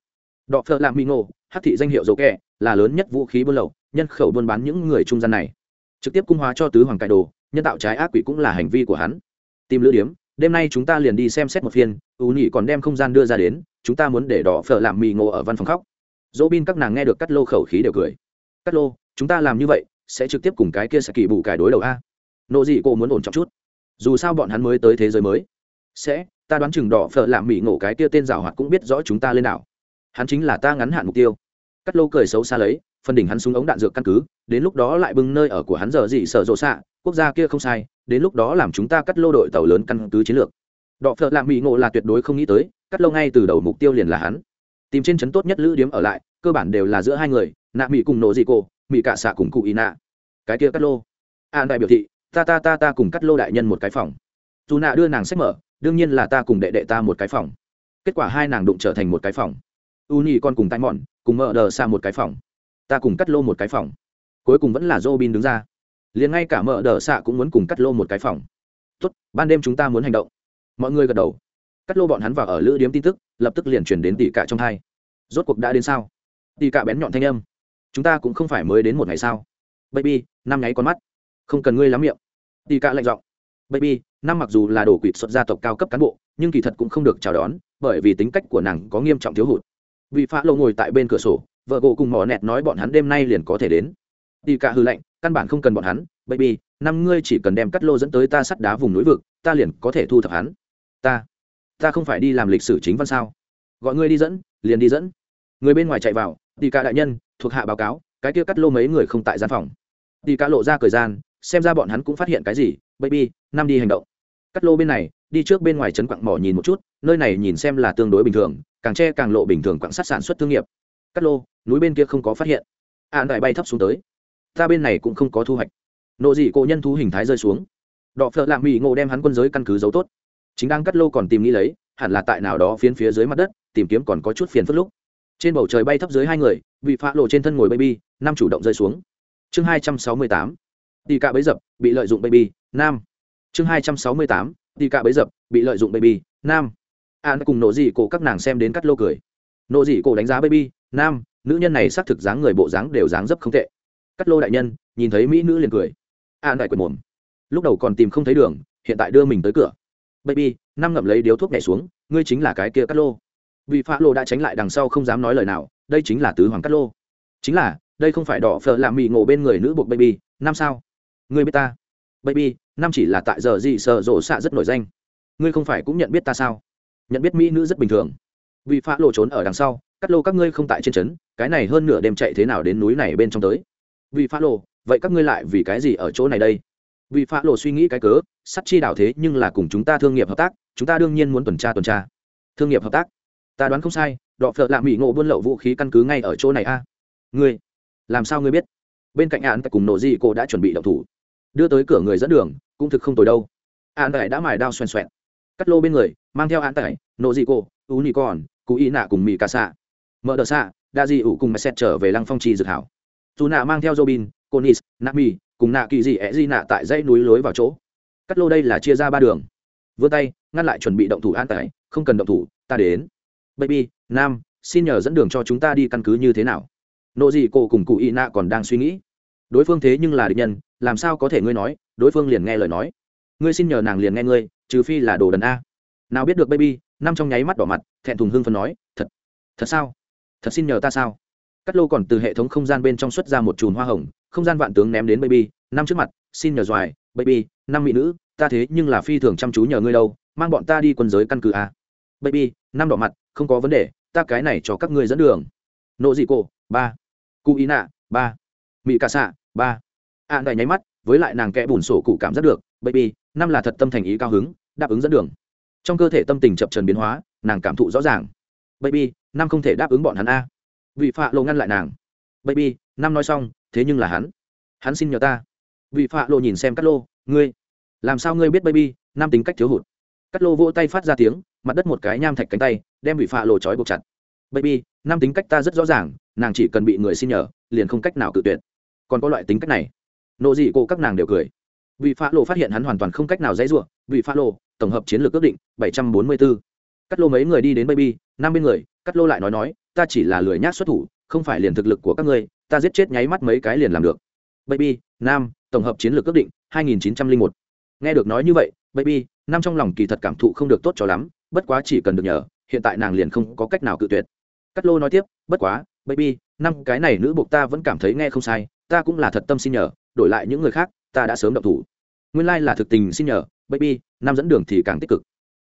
Speaker 1: Đọ phợ làm mỹ ngộ, hát thị danh hiệu dầu kẹ, là lớn nhất vũ khí buôn lậu, nhân khẩu buôn bán những người trung gian này. Trực tiếp cung hóa cho tứ hoàng cải đồ, nhân tạo trái ác quỷ cũng là hành vi của hắn. Tìm lữ điếm đêm nay chúng ta liền đi xem xét một phiên u nhị còn đem không gian đưa ra đến, chúng ta muốn để đỏ phở làm mì ngộ ở văn phòng khóc. Dỗ bin các nàng nghe được cắt lô khẩu khí đều cười. Cắt lô, chúng ta làm như vậy, sẽ trực tiếp cùng cái kia sẽ kỳ bù cải đối đầu a? Nộ dị cô muốn ổn trọng chút. Dù sao bọn hắn mới tới thế giới mới. Sẽ, ta đoán chừng đỏ phở làm mì ngộ cái kia tên rào hoạt cũng biết rõ chúng ta lên nào hắn chính là ta ngắn hạn mục tiêu. Cắt lô cười xấu xa lấy phân đỉnh hắn súng ống đạn dược căn cứ, đến lúc đó lại bưng nơi ở của hắn giờ gì sở rộ xạ, quốc gia kia không sai đến lúc đó làm chúng ta cắt lô đội tàu lớn căn cứ chiến lược. Đọ phợ lạ mỹ ngộ là tuyệt đối không nghĩ tới, cắt lô ngay từ đầu mục tiêu liền là hắn. Tìm trên trấn tốt nhất lữ điếm ở lại, cơ bản đều là giữa hai người, nạ mỹ cùng nổ dị cô mỹ cạ xạ cùng cụ ý nạ. Cái kia cắt lô. An đại biểu thị, ta ta ta ta cùng cắt lô đại nhân một cái phòng. Dù nạ đưa nàng sách mở, đương nhiên là ta cùng đệ đệ ta một cái phòng. Kết quả hai nàng đụng trở thành một cái phòng. U nhi con cùng tay mòn cùng mợ đờ xa một cái phòng. Ta cùng cắt lô một cái phòng. Cuối cùng vẫn là dô bin đứng ra liền ngay cả mợ đờ xạ cũng muốn cùng cắt lô một cái phòng. Tốt, ban đêm chúng ta muốn hành động. Mọi người gật đầu. Cắt lô bọn hắn vào ở lữ điếm tin tức, lập tức liền chuyển đến tỷ cả trong hai. Rốt cuộc đã đến sao? Tỷ cả bén nhọn thanh âm. Chúng ta cũng không phải mới đến một ngày sao? Baby, năm nháy con mắt. Không cần ngươi lắm miệng. Tỷ cả lạnh giọng. Baby, năm mặc dù là đổ quỵt xuất gia tộc cao cấp cán bộ, nhưng kỳ thật cũng không được chào đón, bởi vì tính cách của nàng có nghiêm trọng thiếu hụt. Vị phá lô ngồi tại bên cửa sổ, vợ gỗ cùng mỏ nẹt nói bọn hắn đêm nay liền có thể đến. Tỷ cả hư lạnh căn bản không cần bọn hắn, baby, năm ngươi chỉ cần đem cắt lô dẫn tới ta sắt đá vùng núi vực, ta liền có thể thu thập hắn. Ta ta không phải đi làm lịch sử chính văn sao? Gọi ngươi đi dẫn, liền đi dẫn. Người bên ngoài chạy vào, tỷ cả đại nhân, thuộc hạ báo cáo, cái kia cắt lô mấy người không tại gian phòng. Tỷ cả lộ ra thời gian, xem ra bọn hắn cũng phát hiện cái gì, baby, năm đi hành động. Cắt lô bên này, đi trước bên ngoài trấn quặng mỏ nhìn một chút, nơi này nhìn xem là tương đối bình thường, càng tre càng lộ bình thường quặng sắt sản xuất thương nghiệp. Cắt lô, núi bên kia không có phát hiện. An đại bay thấp xuống tới ta bên này cũng không có thu hoạch. Nộ dị cổ nhân thú hình thái rơi xuống. Đọ phợ lạ mỹ ngộ đem hắn quân giới căn cứ giấu tốt. Chính đang cắt lô còn tìm nghĩ lấy, hẳn là tại nào đó phiến phía dưới mặt đất, tìm kiếm còn có chút phiền phức lúc. Trên bầu trời bay thấp dưới hai người, bị phá lộ trên thân ngồi baby, nam chủ động rơi xuống. Chương hai trăm sáu mươi tám đi cạ bấy dập, bị lợi dụng baby, nam. Chương hai trăm sáu mươi tám đi cạ bấy dập, bị lợi dụng baby, nam. An cùng nộ dị cổ các nàng xem đến cắt lô cười. Nộ dị cổ đánh giá baby, nam. Nữ nhân này xác thực dáng người bộ dáng đều dáng dấp không tệ cắt lô đại nhân, nhìn thấy mỹ nữ liền cười. An đại quyền mồm. Lúc đầu còn tìm không thấy đường, hiện tại đưa mình tới cửa. Baby, năm ngậm lấy điếu thuốc nhảy xuống, ngươi chính là cái kia cắt lô. Vị pha lô đã tránh lại đằng sau không dám nói lời nào, đây chính là tứ hoàng cắt lô. Chính là, đây không phải đỏ phở làm mì ngộ bên người nữ buộc baby, năm sao? Ngươi biết ta? Baby, năm chỉ là tại giờ gì sợ rộ xạ rất nổi danh. Ngươi không phải cũng nhận biết ta sao? Nhận biết mỹ nữ rất bình thường. Vị pha lộ trốn ở đằng sau, cắt lô các ngươi không tại trên trấn, cái này hơn nửa đêm chạy thế nào đến núi này bên trong tới? Vì phá lộ, vậy các ngươi lại vì cái gì ở chỗ này đây? Vì phá lộ suy nghĩ cái cớ, sắt chi đảo thế nhưng là cùng chúng ta thương nghiệp hợp tác, chúng ta đương nhiên muốn tuần tra tuần tra. Thương nghiệp hợp tác? Ta đoán không sai, đọ phợ lạ mỹ ngộ buôn lậu vũ khí căn cứ ngay ở chỗ này a. Ngươi, làm sao ngươi biết? Bên cạnh án tại cùng nộ di cô đã chuẩn bị đậu thủ. Đưa tới cửa người dẫn đường, cũng thực không tồi đâu. Án tại đã mài đao xoèn xoẹn. Cắt lô bên người, mang theo án tại nộ di cô u ni còn cụ y nạ cùng mỹ ca xạ mở đờ xạ đa di ủ cùng mẹ xét trở về lăng phong trì dược hảo dù nạ mang theo robin conis nami, cùng nạ kỳ dị ẹ di nạ tại dãy núi lối vào chỗ. Cắt lô đây là chia ra ba đường. Vươn tay, ngăn lại chuẩn bị động thủ an tải. Không cần động thủ, ta đến. Baby, nam, xin nhờ dẫn đường cho chúng ta đi căn cứ như thế nào? Nộ dị cô cùng cụ y nạ còn đang suy nghĩ. Đối phương thế nhưng là địch nhân, làm sao có thể ngươi nói? Đối phương liền nghe lời nói. Ngươi xin nhờ nàng liền nghe ngươi, trừ phi là đồ đần a. Nào biết được baby năm trong nháy mắt đỏ mặt, thẹn thùng hương phân nói, thật thật sao? Thật xin nhờ ta sao? Cắt lô còn từ hệ thống không gian bên trong xuất ra một chùm hoa hồng, không gian vạn tướng ném đến baby, năm trước mặt, xin nhờ doài, baby, năm mỹ nữ, ta thế nhưng là phi thường chăm chú nhờ ngươi đâu, mang bọn ta đi quân giới căn cứ a baby, năm đỏ mặt, không có vấn đề, ta cái này cho các ngươi dẫn đường. Nộ dị cổ, ba. Cụ ý nạ, ba. Mỹ cà xạ ba. A đại nháy mắt, với lại nàng kẽ bùn sổ cụ cảm giác được, baby, năm là thật tâm thành ý cao hứng, đáp ứng dẫn đường. Trong cơ thể tâm tình chập trần biến hóa, nàng cảm thụ rõ ràng. Baby, năm không thể đáp ứng bọn hắn a vị phạ lộ ngăn lại nàng. Baby, năm nói xong, thế nhưng là hắn. Hắn xin nhờ ta. Vị phạ lộ nhìn xem cắt lô, ngươi, làm sao ngươi biết baby, năm tính cách thiếu hụt? Cắt lô vỗ tay phát ra tiếng, mặt đất một cái nham thạch cánh tay, đem vị phạ lộ trói buộc chặt. Baby, năm tính cách ta rất rõ ràng, nàng chỉ cần bị người xin nhờ, liền không cách nào cự tuyệt. Còn có loại tính cách này. Nộ dị cô các nàng đều cười. Vị phạ lộ phát hiện hắn hoàn toàn không cách nào dãy ruộng vị phạ lộ, tổng hợp chiến lược ước định, bảy trăm bốn mươi 744. cắt lô mấy người đi đến baby, năm bên người cắt lô lại nói nói ta chỉ là lười nhác xuất thủ, không phải liền thực lực của các ngươi, ta giết chết nháy mắt mấy cái liền làm được. Baby, nam, tổng hợp chiến lược ước định 2901. nghe được nói như vậy, baby, nam trong lòng kỳ thật cảm thụ không được tốt cho lắm, bất quá chỉ cần được nhờ, hiện tại nàng liền không có cách nào cự tuyệt. Cắt lô nói tiếp, bất quá, baby năm cái này nữ buộc ta vẫn cảm thấy nghe không sai, ta cũng là thật tâm xin nhờ, đổi lại những người khác, ta đã sớm động thủ. Nguyên lai là thực tình xin nhờ, baby, Nam dẫn đường thì càng tích cực.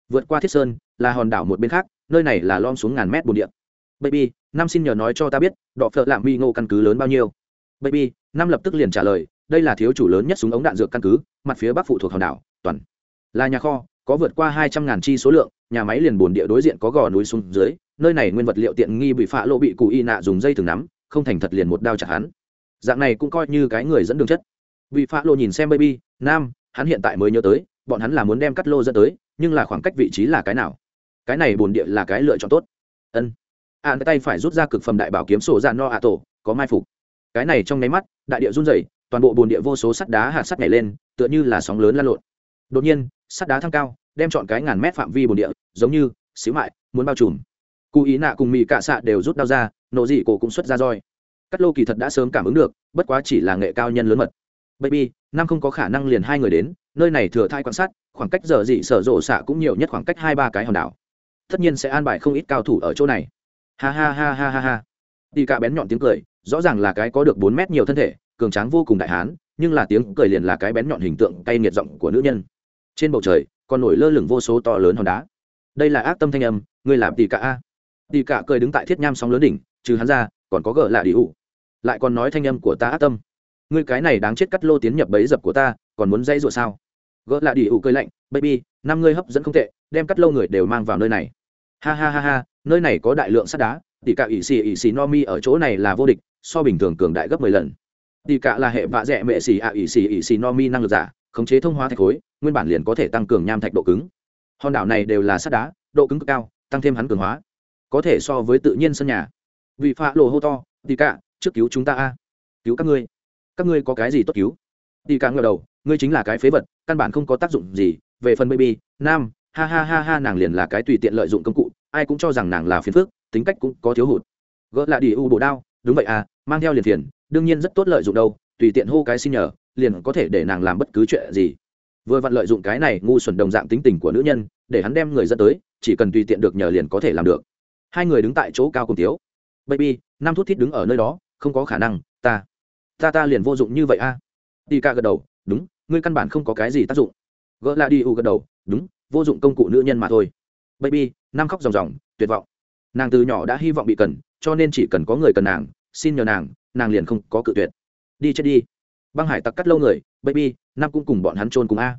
Speaker 1: Vượt qua thiết sơn, là hòn đảo một bên khác, nơi này là lom xuống ngàn mét bồn điện baby, năm xin nhờ nói cho ta biết, đọ phợ lạm mi ngô căn cứ lớn bao nhiêu. Baby, năm lập tức liền trả lời, đây là thiếu chủ lớn nhất súng ống đạn dược căn cứ, mặt phía bắc phụ thuộc hòn đảo, toàn là nhà kho, có vượt qua hai trăm ngàn chi số lượng, nhà máy liền bồn địa đối diện có gò núi xuống dưới, nơi này nguyên vật liệu tiện nghi bị phạ lộ bị cụ y nạ dùng dây thừng nắm, không thành thật liền một đao chặt hắn. Dạng này cũng coi như cái người dẫn đường chất. Vị phạ lộ nhìn xem baby, nam, hắn hiện tại mới nhớ tới, bọn hắn là muốn đem cắt lô dẫn tới, nhưng là khoảng cách vị trí là cái nào? Cái này bồn địa là cái lựa chọn tốt. Ân an tay phải rút ra cực phẩm đại bảo kiếm sổ ra no ạ tổ, có mai phục. Cái này trong nháy mắt, đại địa run rẩy, toàn bộ bồn địa vô số sắt đá hạt sắt nhảy lên, tựa như là sóng lớn lan lộn. Đột nhiên, sắt đá thăng cao, đem chọn cái ngàn mét phạm vi bồn địa, giống như xíu mại, muốn bao trùm. Cụ ý nạ cùng mì cạ xạ đều rút đao ra nộ dị cổ cũng xuất ra roi. Cắt lô kỳ thật đã sớm cảm ứng được, bất quá chỉ là nghệ cao nhân lớn mật. Baby, năm không có khả năng liền hai người đến, nơi này thừa thai quan sát, khoảng cách giờ dị sở rộ xạ cũng nhiều nhất khoảng cách hai ba cái hòn đảo. Tất nhiên sẽ an bài không ít cao thủ ở chỗ này ha ha ha ha ha ha. Tì cả bén nhọn tiếng cười, rõ ràng là cái có được bốn mét nhiều thân thể, cường tráng vô cùng đại hán, nhưng là tiếng cười liền là cái bén nhọn hình tượng cay nghiệt giọng của nữ nhân. Trên bầu trời, còn nổi lơ lửng vô số to lớn hòn đá. Đây là ác tâm thanh âm, ngươi làm tỷ cả a. Tỷ cả cười đứng tại thiết nham sóng lớn đỉnh, trừ hắn ra, còn có gỡ lạ đi ủ. Lại còn nói thanh âm của ta ác tâm. Ngươi cái này đáng chết cắt lô tiến nhập bẫy dập của ta, còn muốn dây dụa sao? Gỡ lạ đi ủ cười lạnh, baby, năm ngươi hấp dẫn không tệ, đem cắt lô người đều mang vào nơi này ha ha ha ha, nơi này có đại lượng sắt đá, tỷ cả ỷ xì ỷ xì no mi ở chỗ này là vô địch, so bình thường cường đại gấp mười lần. Tỷ cả là hệ vạ dẹ mệ xì ạ ỷ xì ỷ xì no mi năng lực giả, khống chế thông hóa thạch khối, nguyên bản liền có thể tăng cường nham thạch độ cứng. Hòn đảo này đều là sắt đá, độ cứng cực cao, tăng thêm hắn cường hóa. Có thể so với tự nhiên sân nhà. Vị phạ lộ hô to, tỷ cả, trước cứu chúng ta a. Cứu các ngươi. Các ngươi có cái gì tốt cứu? Tỷ cả ngờ đầu, ngươi chính là cái phế vật, căn bản không có tác dụng gì. Về phần baby, nam ha ha ha ha nàng liền là cái tùy tiện lợi dụng công cụ, ai cũng cho rằng nàng là phiền phước tính cách cũng có thiếu hụt. Gỡ lại đi u bộ đao, đúng vậy à mang theo liền phiền, đương nhiên rất tốt lợi dụng đâu, tùy tiện hô cái xin nhờ, liền có thể để nàng làm bất cứ chuyện gì. Vừa vặn lợi dụng cái này, ngu xuẩn đồng dạng tính tình của nữ nhân, để hắn đem người dẫn tới, chỉ cần tùy tiện được nhờ liền có thể làm được. Hai người đứng tại chỗ cao cùng tiếu baby nam thút thít đứng ở nơi đó, không có khả năng, ta ta ta liền vô dụng như vậy a à? đi ca gật đầu, đúng, ngươi căn bản không có cái gì tác dụng. Gỡ lại đi u gật đầu, đúng vô dụng công cụ nữ nhân mà thôi. Baby nam khóc ròng ròng, tuyệt vọng. Nàng từ nhỏ đã hy vọng bị cần, cho nên chỉ cần có người cần nàng, xin nhờ nàng nàng liền không có cự tuyệt. Đi chết đi. Băng hải tặc cắt lâu người, baby nam cũng cùng bọn hắn trôn cùng a.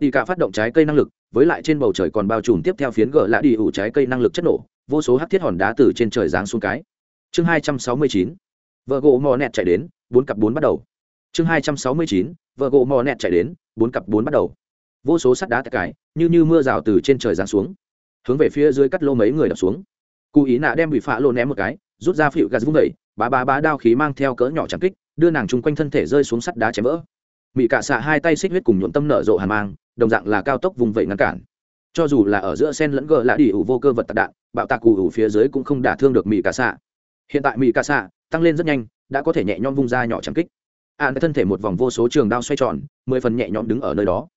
Speaker 1: Tỷ cả phát động trái cây năng lực, với lại trên bầu trời còn bao trùm tiếp theo phiến gỡ lạ đi ủ trái cây năng lực chất nổ, vô số hát thiết hòn đá từ trên trời giáng xuống cái. Chương hai trăm sáu mươi chín vợ gỗ mò nẹt chạy đến, bốn cặp bốn bắt đầu. Chương hai trăm sáu mươi chín vợ gỗ mò nẹt chạy đến, bốn cặp bốn bắt đầu vô số sắt đá tất cải như như mưa rào từ trên trời giáng xuống hướng về phía dưới cắt lô mấy người đập xuống. Cụ ý nạ đem bị phá lô ném một cái rút ra phịu gạt vung đẩy, bá bá bá đao khí mang theo cỡ nhỏ chẳng kích đưa nàng chung quanh thân thể rơi xuống sắt đá chém vỡ. Mỹ cạ xạ hai tay xích huyết cùng nhuộm tâm nở rộ hàn mang đồng dạng là cao tốc vùng vẫy ngăn cản. Cho dù là ở giữa sen lẫn gờ lạ đi ủ vô cơ vật tạc đạn bạo tạc cụ ủ phía dưới cũng không đả thương được mỹ cạ xạ hiện tại mỹ cạ xạ tăng lên rất nhanh đã có thể nhẹ nhõm vung ra nhỏ chẳng kích. An thân thể một vòng vô số trường đao xoay tròn mười phần nhẹ nhõm đứng ở nơi đó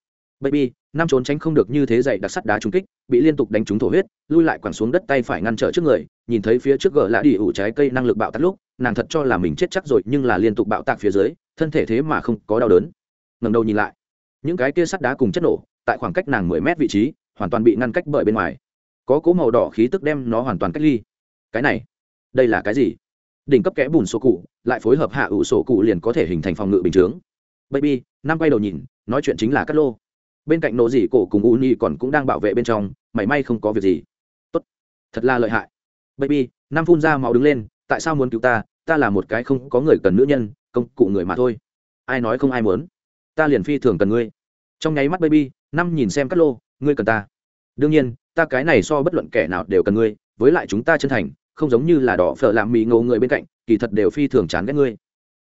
Speaker 1: baby nam trốn tránh không được như thế dậy đặc sắt đá trúng kích, bị liên tục đánh trúng thổ huyết, lui lại quẳng xuống đất tay phải ngăn trở trước người, nhìn thấy phía trước gờ lạ đi ủ trái cây năng lực bạo tắt lúc, nàng thật cho là mình chết chắc rồi nhưng là liên tục bạo tạc phía dưới, thân thể thế mà không có đau đớn. Ngầm đầu nhìn lại, những cái kia sắt đá cùng chất nổ, tại khoảng cách nàng mười mét vị trí, hoàn toàn bị ngăn cách bởi bên ngoài. Có cố màu đỏ khí tức đem nó hoàn toàn cách ly. Cái này, đây là cái gì? Đỉnh cấp kẽ bùn sổ cụ, lại phối hợp hạ ủ sổ cụ liền có thể hình thành phòng ngự bình chướng. Baby nam quay đầu nhìn, nói chuyện chính là Cát lô bên cạnh nổ dị cổ cùng u nhi còn cũng đang bảo vệ bên trong, mảy may không có việc gì. Tốt. Thật là lợi hại. Baby nam phun ra máu đứng lên, tại sao muốn cứu ta? Ta là một cái không có người cần nữ nhân, công cụ người mà thôi. Ai nói không ai muốn? Ta liền phi thường cần ngươi. Trong nháy mắt baby, năm nhìn xem các lô, ngươi cần ta. Đương nhiên, ta cái này so bất luận kẻ nào đều cần ngươi, với lại chúng ta chân thành, không giống như là đỏ phở làm mì ngầu người bên cạnh, kỳ thật đều phi thường chán ghét ngươi.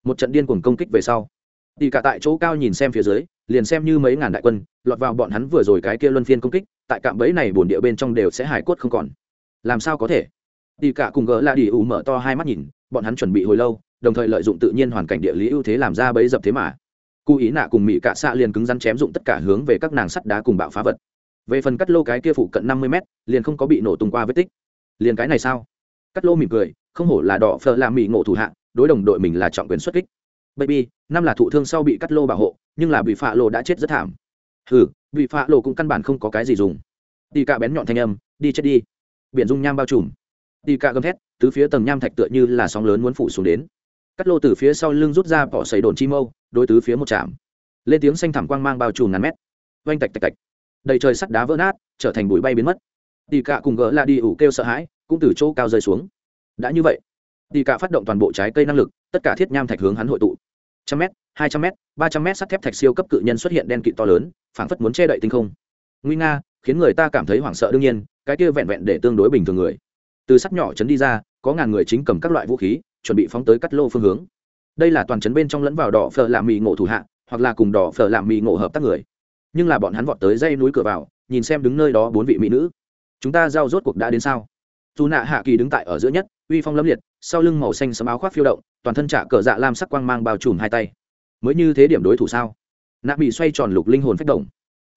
Speaker 1: Một trận điên cuồng công kích về sau thì cả tại chỗ cao nhìn xem phía dưới liền xem như mấy ngàn đại quân, lọt vào bọn hắn vừa rồi cái kia luân phiên công kích, tại cạm bẫy này bồn địa bên trong đều sẽ hải quất không còn. Làm sao có thể? Đi cả cùng gỡ là đi ủ mở to hai mắt nhìn, bọn hắn chuẩn bị hồi lâu, đồng thời lợi dụng tự nhiên hoàn cảnh địa lý ưu thế làm ra bẫy dập thế mà. Cụ ý nạ cùng mỹ cạ xạ liền cứng rắn chém dụng tất cả hướng về các nàng sắt đá cùng bạo phá vật. Về phần cắt lô cái kia phụ cận năm mươi mét, liền không có bị nổ tung qua vết tích. Liền cái này sao? Cắt lô mỉm cười, không hổ là đỏ phờ làm mỹ ngộ thủ hạ đối đồng đội mình là trọng quyền xuất kích. Baby, năm là thụ thương sau bị cắt lô bảo hộ nhưng là bị phạ lộ đã chết rất thảm. Ừ bị phạ lộ cũng căn bản không có cái gì dùng. Đi cạ bén nhọn thanh âm, đi chết đi. Biển dung nham bao trùm. Đi cạ gầm thét, tứ phía tầng nham thạch tựa như là sóng lớn muốn phủ xuống đến. Cắt lô từ phía sau lưng rút ra bỏ xầy đồn chi mâu, đối tứ phía một chạm. Lên tiếng xanh thảm quang mang bao trùm ngàn mét. Oanh tạch tạch tạch. Đầy trời sắt đá vỡ nát, trở thành bụi bay biến mất. Đi cạ cùng gỡ là đi ủ kêu sợ hãi, cũng từ chỗ cao rơi xuống. Đã như vậy đi cạ phát động toàn bộ trái cây năng lực, tất cả thiết nham thạch hướng hắn hội tụ trăm m hai trăm m ba trăm m sắt thép thạch siêu cấp cự nhân xuất hiện đen kịt to lớn, phảng phất muốn che đậy tinh không. Nguy nga, khiến người ta cảm thấy hoảng sợ đương nhiên, cái kia vẹn vẹn để tương đối bình thường người. Từ sắt nhỏ chấn đi ra, có ngàn người chính cầm các loại vũ khí, chuẩn bị phóng tới cắt lô phương hướng. Đây là toàn trấn bên trong lẫn vào đỏ phở làm mì ngộ thủ hạ, hoặc là cùng đỏ phở làm mì ngộ hợp tác người. Nhưng là bọn hắn vọt tới dây núi cửa vào, nhìn xem đứng nơi đó bốn vị mỹ nữ. Chúng ta giao rốt cuộc đã đến sao? Dù nạ hạ kỳ đứng tại ở giữa nhất uy phong lâm liệt, sau lưng màu xanh sấm áo khoác phiêu động, toàn thân trả cờ dạ lam sắc quang mang bao trùm hai tay. Mới như thế điểm đối thủ sao? Nạ bị xoay tròn lục linh hồn phách động.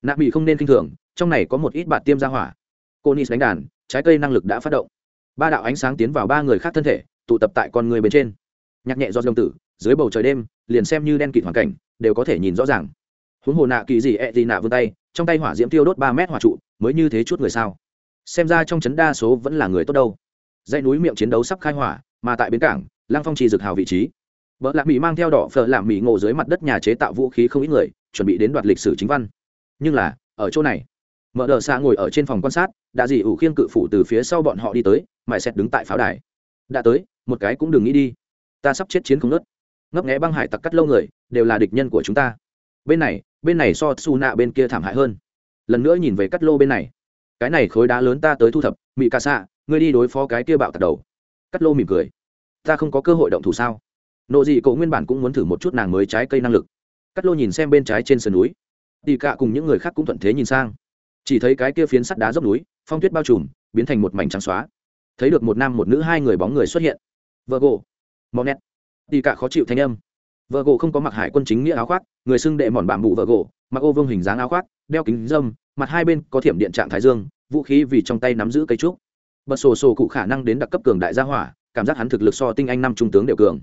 Speaker 1: Nạ bị không nên kinh thường, trong này có một ít bạt tiêm ra hỏa. Cô nis đánh đàn, trái cây năng lực đã phát động. Ba đạo ánh sáng tiến vào ba người khác thân thể, tụ tập tại con người bên trên. Nhạc nhẹ do dương tử, dưới bầu trời đêm, liền xem như đen kịt hoàn cảnh, đều có thể nhìn rõ ràng. Huống hồ nạ kỳ gì ẹ gì nạ vươn tay, trong tay hỏa diễm tiêu đốt ba mét hỏa trụ, mới như thế chút người sao? Xem ra trong chấn đa số vẫn là người tốt đâu dãy núi miệng chiến đấu sắp khai hỏa, mà tại bến cảng lang phong trì dực hào vị trí. Vợ lạc mỹ mang theo đỏ phở làm mỹ ngộ dưới mặt đất nhà chế tạo vũ khí không ít người, chuẩn bị đến đoạt lịch sử chính văn. Nhưng là, ở chỗ này mở đờ xa ngồi ở trên phòng quan sát đã dị ủ khiêng cự phủ từ phía sau bọn họ đi tới mãi xét đứng tại pháo đài. Đã tới, một cái cũng đừng nghĩ đi. Ta sắp chết chiến không nớt. Ngấp nghẽ băng hải tặc cắt lâu người, đều là địch nhân của chúng ta. Bên này bên này so su nạ bên kia thảm hại hơn. Lần nữa nhìn về cắt lô bên này. Cái này khối đá lớn ta tới thu thập mỹ ca xạ ngươi đi đối phó cái kia bạo tạt đầu. Cắt lô mỉm cười. Ta không có cơ hội động thủ sao? Nộ dị cậu nguyên bản cũng muốn thử một chút nàng mới trái cây năng lực. Cắt lô nhìn xem bên trái trên sườn núi. Đi cạ cùng những người khác cũng thuận thế nhìn sang. Chỉ thấy cái kia phiến sắt đá dốc núi, phong tuyết bao trùm, biến thành một mảnh trắng xóa. Thấy được một nam một nữ hai người bóng người xuất hiện. Vợ gỗ monet đi cạ khó chịu thanh âm. Vợ gỗ không có mặc hải quân chính nghĩa áo khoác, người xưng đệ mòn bạm bụ vợ gỗ mặc ô vương hình dáng áo khoác, đeo kính dâm mặt hai bên có thiểm điện trạng thái dương, vũ khí vì trong tay nắm giữ cây trúc bật sổ sổ cụ khả năng đến đặc cấp cường đại gia hỏa, cảm giác hắn thực lực so tinh anh năm trung tướng đều cường.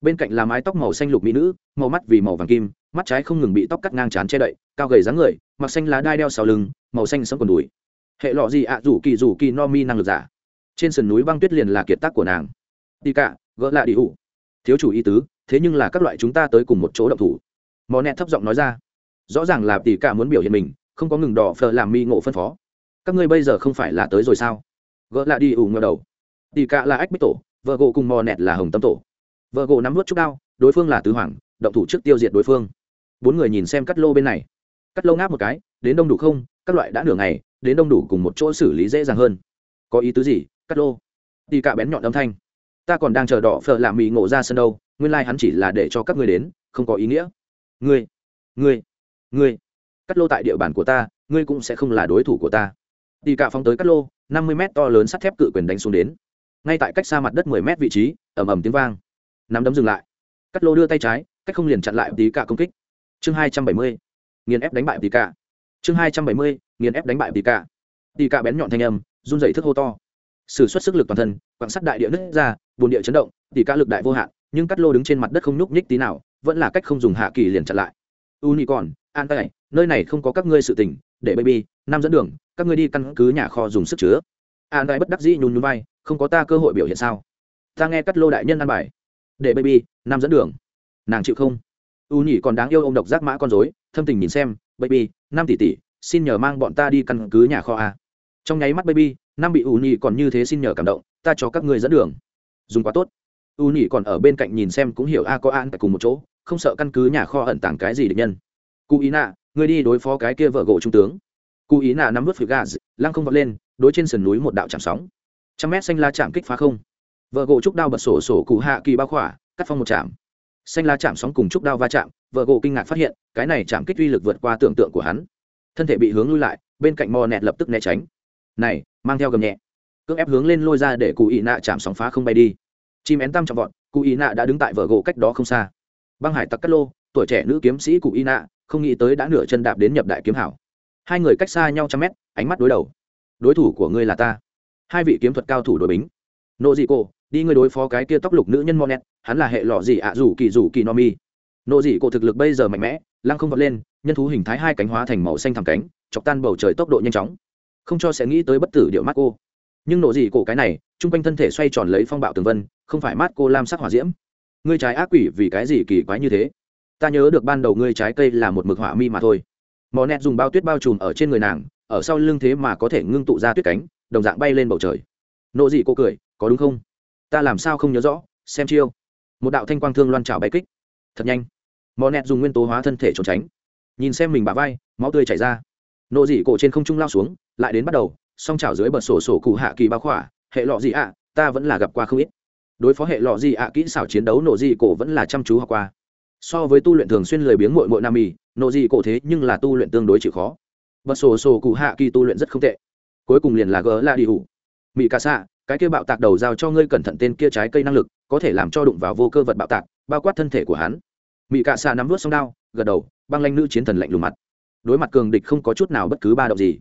Speaker 1: Bên cạnh là mái tóc màu xanh lục mỹ nữ, màu mắt vì màu vàng kim, mắt trái không ngừng bị tóc cắt ngang trán che đậy, cao gầy dáng người, mặc xanh lá đai đeo sau lưng, màu xanh sẫm quần đùi. Hệ lọ gì ạ, rủ kỳ rủ kỳ no mi năng lực giả. Trên sườn núi băng tuyết liền là kiệt tác của nàng. Đi cả, gỡ lại đi hụ thiếu chủ ý tứ, thế nhưng là các loại chúng ta tới cùng một chỗ động thủ. Mò nẹ thấp giọng nói ra. Rõ ràng là tỷ cả muốn biểu hiện mình, không có ngừng đỏ phờ làm mi ngộ phân phó. Các ngươi bây giờ không phải là tới rồi sao? Gỡ lạ đi ủ ngờ đầu. Tỷ cạ là ách bích tổ, vợ gỗ cùng mò nẹt là hồng tâm tổ. Vợ gỗ nắm vớt trúc đao, đối phương là tứ hoàng, động thủ trước tiêu diệt đối phương. Bốn người nhìn xem cắt lô bên này. Cắt lô ngáp một cái, đến đông đủ không? Các loại đã nửa ngày, đến đông đủ cùng một chỗ xử lý dễ dàng hơn. Có ý tứ gì, cắt lô? Tỷ cạ bén nhọn âm thanh. Ta còn đang chờ đỏ phở làm mì ngộ ra sân đâu, nguyên lai hắn chỉ là để cho các ngươi đến, không có ý nghĩa. Ngươi ngươi ngươi. Cắt lô tại địa bàn của ta, ngươi cũng sẽ không là đối thủ của ta. Tỷ cả phóng tới cắt lô, năm mươi mét to lớn sắt thép cự quyền đánh xuống đến. Ngay tại cách xa mặt đất mười mét vị trí, ầm ầm tiếng vang. Nắm đấm dừng lại. Cắt lô đưa tay trái, cách không liền chặn lại tỷ cả công kích. Chương hai trăm bảy mươi, nghiền ép đánh bại tỷ cả chương hai trăm bảy mươi, nghiền ép đánh bại tỷ cả Tỷ cả bén nhọn thanh âm, run dậy thức hô to. Sử xuất sức lực toàn thân quảng sắt đại địa nứt ra bồn địa chấn động tỷ cả lực đại vô hạn, nhưng cắt lô đứng trên mặt đất không nhúc nhích tí nào, vẫn là cách không dùng hạ kỳ liền chặn lại. U nhị còn an tay nơi này không có các ngươi sự tình để baby nam dẫn đường, các ngươi đi căn cứ nhà kho dùng sức chứa. An đại bất đắc dĩ nhún nhún vai, không có ta cơ hội biểu hiện sao? Ta nghe cắt lô đại nhân ăn bài. Để baby nam dẫn đường. Nàng chịu không? U nhỉ còn đáng yêu ông độc giác mã con dối thâm tình nhìn xem, baby nam tỷ tỷ, xin nhờ mang bọn ta đi căn cứ nhà kho a trong nháy mắt baby nam bị u nhỉ còn như thế xin nhờ cảm động, ta cho các ngươi dẫn đường. Dùng quá tốt. U nhỉ còn ở bên cạnh nhìn xem cũng hiểu a, có an tại cùng một chỗ, không sợ căn cứ nhà kho ẩn tàng cái gì địch nhân. Cụ ý nạ Ngươi đi đối phó cái kia vợ gỗ trung tướng. Cụ ý nạ nắm vớt phịch gaz lăng không vọt lên, đối trên sườn núi một đạo chạm sóng. Trăm mét xanh la chạm kích phá không. Vợ gỗ trúc đao bật sổ sổ cụ hạ kỳ bao khỏa, cắt phong một chạm. Xanh la chạm sóng cùng trúc đao va chạm, vợ gỗ kinh ngạc phát hiện, cái này chạm kích uy lực vượt qua tưởng tượng của hắn. Thân thể bị hướng lui lại, bên cạnh mò nẹt lập tức né tránh. Này, mang theo gầm nhẹ. Cước ép hướng lên lôi ra để cụ ý nạ chạm sóng phá không bay đi. Chim én tam trọng vọt, cụ ý nạ đã đứng tại vợ gỗ cách đó không xa. Băng hải tặc cắt lô, tuổi trẻ nữ kiếm sĩ cụ ý nạ không nghĩ tới đã nửa chân đạp đến nhập đại kiếm hảo. Hai người cách xa nhau trăm mét, ánh mắt đối đầu. Đối thủ của ngươi là ta. Hai vị kiếm thuật cao thủ đội bính. Nộ dị cổ đi ngươi đối phó cái kia tóc lục nữ nhân monet, hắn là hệ lọ gì ạ rủ kỳ rủ kỳ no mi. Nộ dị cổ thực lực bây giờ mạnh mẽ, lăng không vọt lên, nhân thú hình thái hai cánh hóa thành màu xanh thẳm cánh, chọc tan bầu trời tốc độ nhanh chóng. Không cho sẽ nghĩ tới bất tử điệu mắt cô. Nhưng nộ dị cổ cái này, chung quanh thân thể xoay tròn lấy phong bạo tường vân, không phải mát cô lam sắc hỏa diễm. Ngươi trái ác quỷ vì cái gì kỳ quái như thế? Ta nhớ được ban đầu ngươi trái cây là một mực hỏa mi mà thôi. Mò nẹt dùng bao tuyết bao trùm ở trên người nàng, ở sau lưng thế mà có thể ngưng tụ ra tuyết cánh, đồng dạng bay lên bầu trời. Nộ dị cô cười, có đúng không? Ta làm sao không nhớ rõ? Xem chiêu. Một đạo thanh quang thương loan trào bay kích. Thật nhanh. Mò nẹt dùng nguyên tố hóa thân thể trốn tránh. Nhìn xem mình bà vai, máu tươi chảy ra. Nộ dị cổ trên không trung lao xuống, lại đến bắt đầu, song trào dưới bật sổ sổ cụ hạ kỳ bao khỏa, hệ lọ gì ạ, ta vẫn là gặp qua không ít. Đối phó hệ lọ gì ạ kỹ xảo chiến đấu, nộ dị cổ vẫn là chăm chú học qua so với tu luyện thường xuyên lười biếng mội mội nam mì nộ gì cổ thế nhưng là tu luyện tương đối chịu khó. Bật sổ sổ cụ hạ kỳ tu luyện rất không tệ. Cuối cùng liền là gỡ la đi hủ. Mỹ ca xạ, cái kia bạo tạc đầu giao cho ngươi cẩn thận tên kia trái cây năng lực, có thể làm cho đụng vào vô cơ vật bạo tạc, bao quát thân thể của hắn. Mỹ ca xạ nắm vớt song đao, gật đầu, băng lanh nữ chiến thần lạnh lùng mặt. Đối mặt cường địch không có chút nào bất cứ ba động gì.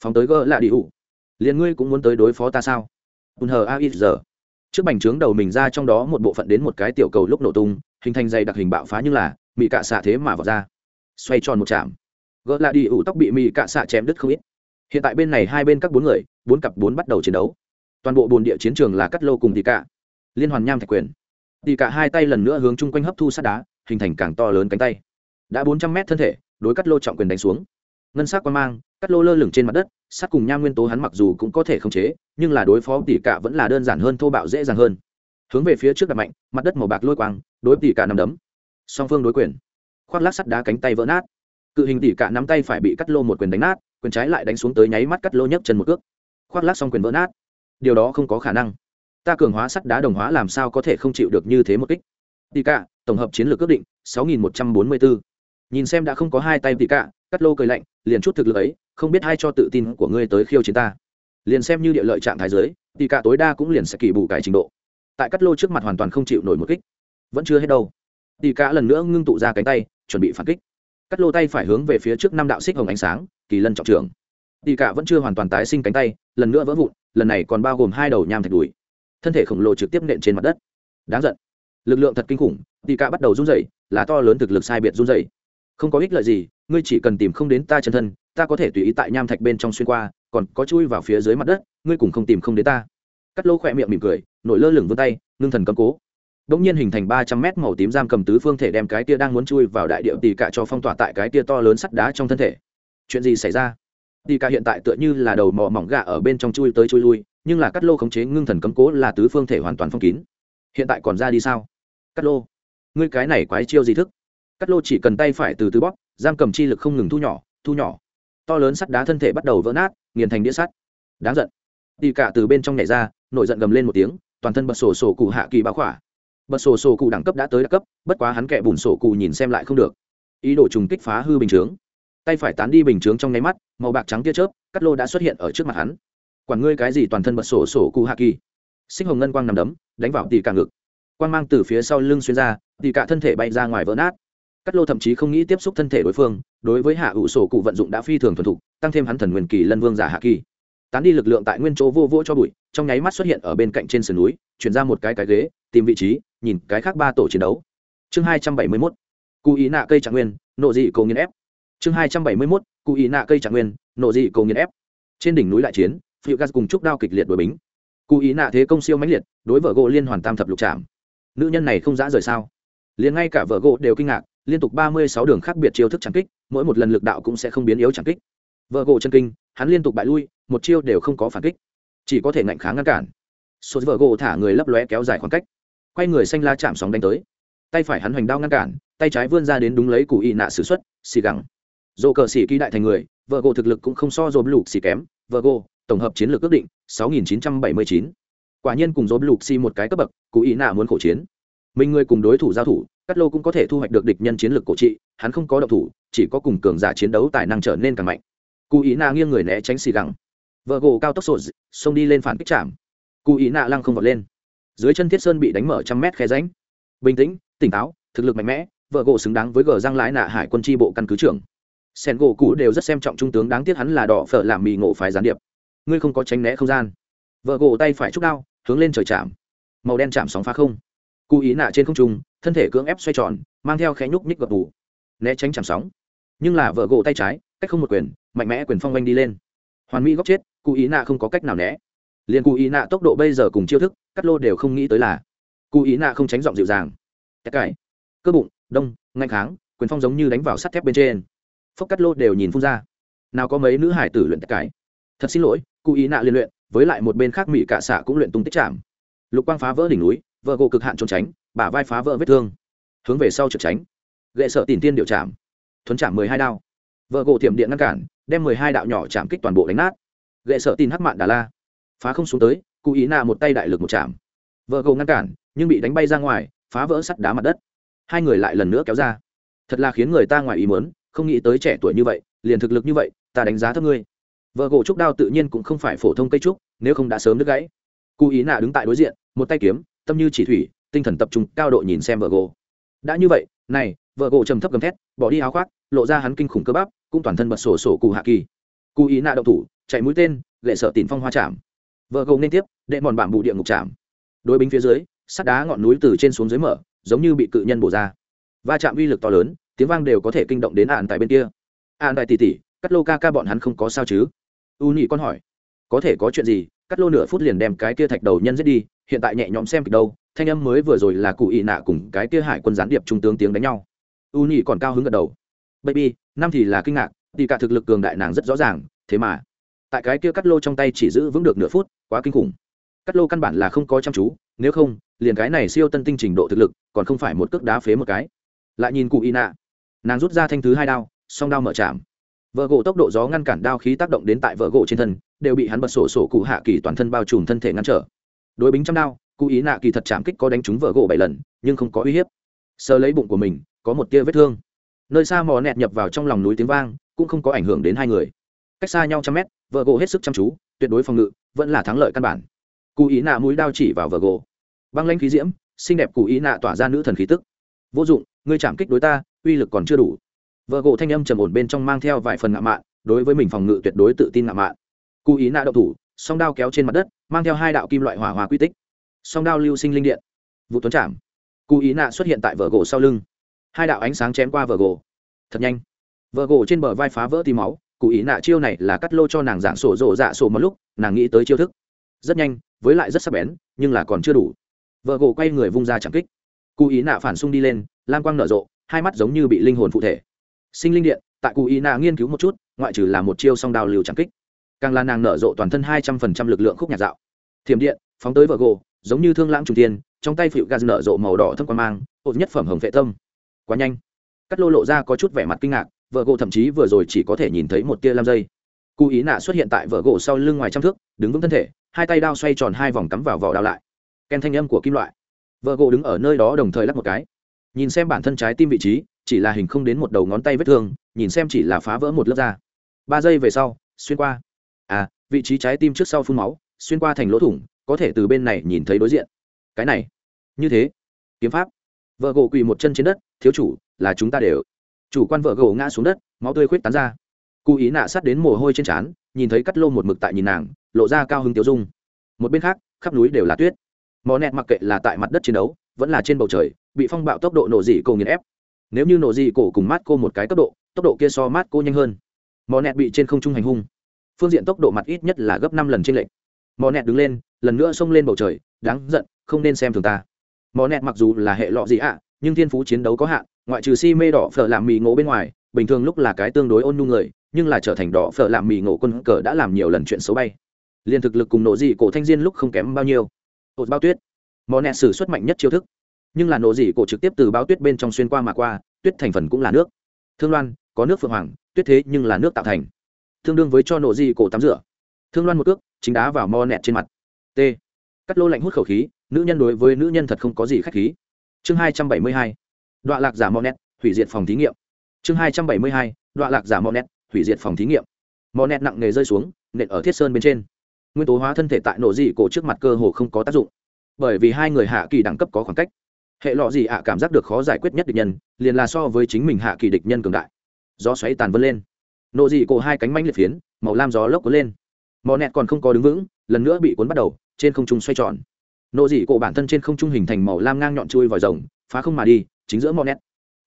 Speaker 1: Phóng tới gỡ lạ đi hủ. Liền ngươi cũng muốn tới đối phó ta sao? Hùn hờ a ít giờ trước bành trướng đầu mình ra trong đó một bộ phận đến một cái tiểu cầu lúc nổ tung, hình thành dày đặc hình bạo phá như là mỹ cạ xạ thế mà vào ra. Xoay tròn một chạm gỡ lại đi, ủ tóc bị mì cạ xạ chém đứt không ít. Hiện tại bên này hai bên các bốn người, bốn cặp bốn bắt đầu chiến đấu. Toàn bộ bồn địa chiến trường là cắt lô cùng tì cạ. Liên hoàn nham thạch quyền. Tì cạ hai tay lần nữa hướng chung quanh hấp thu sát đá, hình thành càng to lớn cánh tay. Đã bốn trăm mét thân thể, đối cắt lô trọng quyền đánh xuống ngân sắc quan mang cắt lô lơ lửng trên mặt đất sắt cùng nham nguyên tố hắn mặc dù cũng có thể khống chế nhưng là đối phó tỷ cả vẫn là đơn giản hơn thô bạo dễ dàng hơn. Hướng về phía trước đặt mạnh mặt đất màu bạc lôi quang đối tỷ cả nằm đấm. Song phương đối quyền. Khoác lát sắt đá cánh tay vỡ nát. Cự hình tỷ cả nắm tay phải bị cắt lô một quyền đánh nát quyền trái lại đánh xuống tới nháy mắt cắt lô nhấc chân một cước. Khoác lát xong quyền vỡ nát. Điều đó không có khả năng. Ta cường hóa sắt đá đồng hóa làm sao có thể không chịu được như thế một kích? Tỷ cả, tổng hợp chiến lược ước định 6144. nhìn xem đã không có hai tay tỷ cả cắt lô cười lạnh, liền chút thực lực ấy, không biết hai cho tự tin của ngươi tới khiêu chiến ta. Liền xem như địa lợi trạng thái giới thì cả tối đa cũng liền sẽ kỳ bù cải trình độ. Tại cắt lô trước mặt hoàn toàn không chịu nổi một kích. Vẫn chưa hết đâu. Tỷ cả lần nữa ngưng tụ ra cánh tay, chuẩn bị phản kích. Cắt lô tay phải hướng về phía trước năm đạo xích hồng ánh sáng, kỳ lân trọng trường. Tỷ cả vẫn chưa hoàn toàn tái sinh cánh tay, lần nữa vỡ vụn, lần này còn bao gồm hai đầu nham thạch đùi. Thân thể khổng lồ trực tiếp nện trên mặt đất. Đáng giận. Lực lượng thật kinh khủng tỷ cả bắt đầu run rẩy, là to lớn thực lực sai biệt run rẩy không có ích lợi gì, ngươi chỉ cần tìm không đến ta chân thân, ta có thể tùy ý tại nham thạch bên trong xuyên qua, còn có chui vào phía dưới mặt đất, ngươi cùng không tìm không đến ta. Cắt lô khỏe miệng mỉm cười, nổi lơ lửng vươn tay, ngưng thần cầm cố. Đ ỗ n g nhiên hình thành ba trăm mét màu tím giam cầm tứ phương thể đem cái tia đang muốn chui vào đại địa tì cả cho phong tỏa tại cái tia to lớn sắt đá trong thân thể. Chuyện gì xảy ra? Tì cả hiện tại tựa như là đầu mỏ mỏng gà ở bên trong chui tới chui lui, nhưng là cắt lô khống chế ngưng thần cấm cố là tứ phương thể hoàn toàn phong kín. Hiện tại còn ra đi sao? Cắt lô, ngươi cái này quái chiêu gì thức? Cắt lô chỉ cần tay phải từ từ bóp, giam cầm chi lực không ngừng thu nhỏ thu nhỏ. To lớn sắt đá thân thể bắt đầu vỡ nát, nghiền thành đĩa sắt. Đáng giận. Đi cả từ bên trong nhảy ra, nổi giận gầm lên một tiếng, toàn thân bật sổ sổ cụ hạ kỳ báo khỏa. Bật sổ sổ cụ đẳng cấp đã tới đẳng cấp, bất quá hắn kẹ bùn sổ cụ nhìn xem lại không được. Ý đồ trùng kích phá hư bình chướng. Tay phải tán đi bình chướng trong nháy mắt, màu bạc trắng tia chớp cắt lô đã xuất hiện ở trước mặt hắn. Quản ngươi cái gì toàn thân bật sổ sổ cụ hạ kỳ? Sinh hồng ngân quang nằm đấm, đánh vào tì cả ngực. Quang mang từ phía sau lưng xuyên ra, tì cả thân thể bay ra ngoài vỡ nát cắt lô thậm chí không nghĩ tiếp xúc thân thể đối phương, đối với hạ ủ sổ cụ vận dụng đã phi thường thuần thục, tăng thêm hắn thần nguyên kỳ lân vương giả hạ kỳ. Tán đi lực lượng tại nguyên chỗ vô vô cho bụi, trong nháy mắt xuất hiện ở bên cạnh trên sườn núi, chuyển ra một cái cái ghế, tìm vị trí, nhìn cái khác ba tổ chiến đấu. Chương hai trăm bảy mươi mốt, cụ ý nạ cây trạng nguyên, nộ dị cầu nghiên ép. Chương hai trăm bảy mươi mốt, cụ ý nạ cây trạng nguyên, nộ dị cầu nghiên ép. Trên đỉnh núi đại chiến phiêu gas cùng trúc đao kịch liệt đổi bính. Cụ ý nạ thế công siêu mãnh liệt, đối vợ gỗ liên hoàn tam thập lục trạm nữ nhân này không dã rời sao? Liền ngay cả vợ gỗ đều kinh ngạc, liên tục ba mươi sáu đường khác biệt chiêu thức chẳng kích, mỗi một lần lực đạo cũng sẽ không biến yếu chẳng kích. Vợ gỗ chân kinh, hắn liên tục bại lui, một chiêu đều không có phản kích. Chỉ có thể ngạnh kháng ngăn cản. Số vợ gỗ thả người lấp lóe kéo dài khoảng cách. Quay người xanh la chạm sóng đánh tới. Tay phải hắn hoành đao ngăn cản, tay trái vươn ra đến đúng lấy cụ y nạ s ử x u ấ t xì gẳng. Dồ cờ xì ký đại thành người, vợ gỗ thực lực cũng không so dồn lục xì kém. Vợ gỗ, tổng hợp chiến lược ước định, sáu nghìn chín trăm bảy mươi chín. Quả nhiên cùng dồn lục xì một cái cấp bậc cụ y nạ muốn khổ chiến mình người cùng đối thủ giao thủ cắt lô cũng có thể thu hoạch được địch nhân chiến lược cổ trị, hắn không có động thủ, chỉ có cùng cường giả chiến đấu tài năng trở nên càng mạnh. Cụ ý nạ nghiêng người né tránh xì gẳng vợ gỗ cao tốc sột xông đi lên phản kích chạm. Cụ ý nạ lăng không vọt lên. Dưới chân thiết sơn bị đánh mở trăm mét khe ránh bình tĩnh, tỉnh táo, thực lực mạnh mẽ vợ gỗ xứng đáng với gờ răng lái nạ hải quân tri bộ căn cứ trưởng. Sen gỗ cũ đều rất xem trọng trung tướng, đáng tiếc hắn là đỏ phở làm mì ngộ phái gián điệp. Ngươi không có tránh né không gian. Vợ gỗ tay phải trúc đao, hướng lên trời chạm. Màu đen chạm sóng phá không cụ ý nạ trên không trung, thân thể cưỡng ép xoay tròn, mang theo khẽ nhúc nhích gập tủ né tránh chạm sóng. Nhưng là vợ gỗ tay trái, cách không một quyền, mạnh mẽ quyền phong oanh đi lên. Hoàn mỹ góc chết, cụ ý nạ không có cách nào né. Liền cụ ý nạ tốc độ bây giờ cùng chiêu thức, cắt lô đều không nghĩ tới là cụ ý nạ không tránh giọng dịu dàng. Tất cải. Cơ bụng, đông, ngạnh kháng, quyền phong giống như đánh vào sắt thép bên trên. Phốc cắt lô đều nhìn phun ra. Nào có mấy nữ hải tử luyện tất cải. Thật xin lỗi, cụ ý nạ liên luyện, với lại một bên khác mỹ cả xạ cũng luyện tung tích chạm lục quang phá vỡ đỉnh núi vợ gỗ cực hạn trốn tránh, bả vai phá vỡ vết thương. Hướng về sau trượt tránh. Gậy sợ tìm tiên điệu chạm. Thuấn chạm mười hai đao. Vợ gỗ tiệm điện ngăn cản, đem mười hai đạo nhỏ chạm kích toàn bộ đánh nát. Gậy sợ tin hắc mạn đà la. Phá không xuống tới, cụ ý nạ một tay đại lực một chạm. Vợ gỗ ngăn cản, nhưng bị đánh bay ra ngoài, phá vỡ sắt đá mặt đất. Hai người lại lần nữa kéo ra. Thật là khiến người ta ngoài ý muốn, không nghĩ tới trẻ tuổi như vậy, liền thực lực như vậy, ta đánh giá thấp ngươi. Vợ gỗ trúc đao tự nhiên cũng không phải phổ thông cây trúc, nếu không đã sớm đứt gãy. Cụ ý nạ đứng tại đối diện, một tay kiếm tâm như chỉ thủy, tinh thần tập trung, cao độ nhìn xem vợ gỗ đã như vậy, này vợ gỗ trầm thấp gầm thét, bỏ đi áo khoác, lộ ra hắn kinh khủng cơ bắp, cũng toàn thân bật sổ sổ cụ hạ kỳ. Cụ ý nạ động thủ, chạy mũi tên, lệ sợ tìm phong hoa chạm. Vợ gỗ nên tiếp, đệ mòn bảng bụ địa ngục chạm. Đối binh phía dưới, sắt đá ngọn núi từ trên xuống dưới mở, giống như bị cự nhân bổ ra. Va chạm uy lực to lớn, tiếng vang đều có thể kinh động đến ạn tại bên kia. Ạn tại tỉ tỉ cắt lô ca ca bọn hắn không có sao chứ? U nhị con hỏi, có thể có chuyện gì? Cắt lô nửa phút liền đem cái kia thạch đầu nhân giết đi hiện tại nhẹ nhõm xem kịch đâu, thanh âm mới vừa rồi là cụ ị nạ cùng cái kia hải quân gián điệp trung tướng tiếng đánh nhau. U nhị còn cao hứng gật đầu. Baby, năm thì là kinh ngạc, thì cả thực lực cường đại nàng rất rõ ràng, thế mà, tại cái kia cắt lô trong tay chỉ giữ vững được nửa phút, quá kinh khủng. Cắt lô căn bản là không có chăm chú, nếu không, liền cái này siêu tân tinh trình độ thực lực, còn không phải một cước đá phế một cái. Lại nhìn cụ y nạ, nàng rút ra thanh thứ hai đao, song đao mở chạm. Vợ gỗ tốc độ gió ngăn cản đao khí tác động đến tại vợ gỗ trên thân, đều bị hắn bật sổ sổ cụ hạ kỳ toàn thân bao trùm thân thể ngăn trở đối bính trăm đao cụ ý nạ kỳ thật chạm kích có đánh trúng vợ gỗ bảy lần, nhưng không có uy hiếp. Sơ lấy bụng của mình, có một tia vết thương. Nơi xa mò nẹt nhập vào trong lòng núi tiếng vang, cũng không có ảnh hưởng đến hai người. Cách xa nhau trăm mét vợ gỗ hết sức chăm chú, tuyệt đối phòng ngự, vẫn là thắng lợi căn bản. Cụ ý nạ mũi đao chỉ vào vợ gỗ. Băng lanh khí diễm, xinh đẹp cụ ý nạ tỏa ra nữ thần khí tức. Vô dụng, ngươi chạm kích đối ta, uy lực còn chưa đủ. Vợ gỗ thanh âm trầm ổn bên trong mang theo vài phần ngạo mạn, đối với mình phòng ngự tuyệt đối tự tin ngạo mạn. Cụ ý nạ đậu thủ song đao kéo trên mặt đất, mang theo hai đạo kim loại hỏa hòa quy tích. Song đao lưu sinh linh điện. Vụ tuấn chạm cụ ý nạ xuất hiện tại vở gỗ sau lưng. Hai đạo ánh sáng chém qua vở gỗ. Thật nhanh. Vợ gỗ trên bờ vai phá vỡ tí máu cụ ý nạ chiêu này là cắt lô cho nàng dạng sổ rộ dạ sổ một lúc, nàng nghĩ tới chiêu thức. Rất nhanh, với lại rất sắc bén, nhưng là còn chưa đủ. Vợ gỗ quay người vung ra chẳng kích. Cụ ý nạ phản xung đi lên, lam quang nở rộ, hai mắt giống như bị linh hồn phụ thể. Sinh linh điện, tại cụ ý nạ nghiên cứu một chút, ngoại trừ là một chiêu song đào liều chẳng kích càng là nàng nở rộ toàn thân hai trăm phần trăm lực lượng khúc nhạc dạo. Thiểm điện, phóng tới vợ gỗ giống như thương lãng trùng tiên trong tay phịu gaz nở rộ màu đỏ thâm quan mang hột nhất phẩm hồng vệ tâm. Quá nhanh. Cắt lô lộ ra có chút vẻ mặt kinh ngạc vợ gỗ thậm chí vừa rồi chỉ có thể nhìn thấy một tia lam dây. Cụ ý nạ xuất hiện tại vợ gỗ sau lưng ngoài trăm thước, đứng vững thân thể, hai tay đao xoay tròn hai vòng cắm vào vỏ đao lại. Ken thanh âm của kim loại. Vợ gỗ đứng ở nơi đó đồng thời lắp một cái. Nhìn xem bản thân trái tim vị trí, chỉ là hình không đến một đầu ngón tay vết thương, nhìn xem chỉ là phá vỡ một lớp da. Ba giây về sau, xuyên qua à vị trí trái tim trước sau phun máu, xuyên qua thành lỗ thủng, có thể từ bên này nhìn thấy đối diện. Cái này, như thế. Kiếm pháp. Vợ gỗ quỳ một chân trên đất, thiếu chủ, là chúng ta đều. Chủ quan vợ gỗ ngã xuống đất, máu tươi khuyết tán ra. Cụ ý nạ sát đến mồ hôi trên trán, nhìn thấy cắt lô một mực tại nhìn nàng, lộ ra cao hứng tiêu dung. Một bên khác, khắp núi đều là tuyết. Mò nẹt mặc kệ là tại mặt đất chiến đấu, vẫn là trên bầu trời, bị phong bạo tốc độ nổ dị cổ nghiền ép. Nếu như nổ dị cổ cùng mát cô một cái tốc độ tốc độ kia so mát cô nhanh hơn. Mò nẹt bị trên không trung hành hung phương diện tốc độ mặt ít nhất là gấp năm lần trên lệnh mò nẹt đứng lên, lần nữa xông lên bầu trời, đáng giận, không nên xem thường ta. Mò nẹt mặc dù là hệ lọ gì ạ, nhưng thiên phú chiến đấu có hạn, ngoại trừ si mê đỏ phở làm mì ngộ bên ngoài, bình thường lúc là cái tương đối ôn nhu người, nhưng là trở thành đỏ phở làm mì ngộ quân cờ đã làm nhiều lần chuyện xấu bay. Liên thực lực cùng nổ dị cổ thanh diên lúc không kém bao nhiêu. Ột bao tuyết. Mò nẹt sử xuất mạnh nhất chiêu thức. Nhưng là nổ dị cổ trực tiếp từ bao tuyết bên trong xuyên qua mà qua, tuyết thành phần cũng là nước. Thương loan, có nước phượng hoàng, tuyết thế nhưng là nước tạo thành tương đương với cho nổ dị cổ tắm rửa. Thương loan một cước, chính đá vào mo nẹt trên mặt. T. Cắt lô lạnh hút khẩu khí, nữ nhân đối với nữ nhân thật không có gì khách khí. Chương hai trăm bảy mươi hai đoạn lạc giả mo nẹt, hủy diệt phòng thí nghiệm. Chương hai trăm bảy mươi hai đoạn lạc giả mo nẹt, hủy diệt phòng thí nghiệm. Mo nẹt nặng nề rơi xuống, nện ở thiết sơn bên trên. Nguyên tố hóa thân thể tại nổ dị cổ trước mặt cơ hồ không có tác dụng. Bởi vì hai người hạ kỳ đẳng cấp có khoảng cách. Hệ lọ gì ạ cảm giác được khó giải quyết nhất địch nhân, liền là so với chính mình hạ kỳ địch nhân cường đại. Gió xoáy tàn vân lên nộ dị cổ hai cánh manh liệt phiến, màu lam gió lốc cuốn lên. Mò nẹt còn không có đứng vững, lần nữa bị cuốn bắt đầu, trên không trung xoay tròn. Nộ dị cổ bản thân trên không trung hình thành màu lam ngang nhọn chui vòi rồng, phá không mà đi, chính giữa mò nẹt.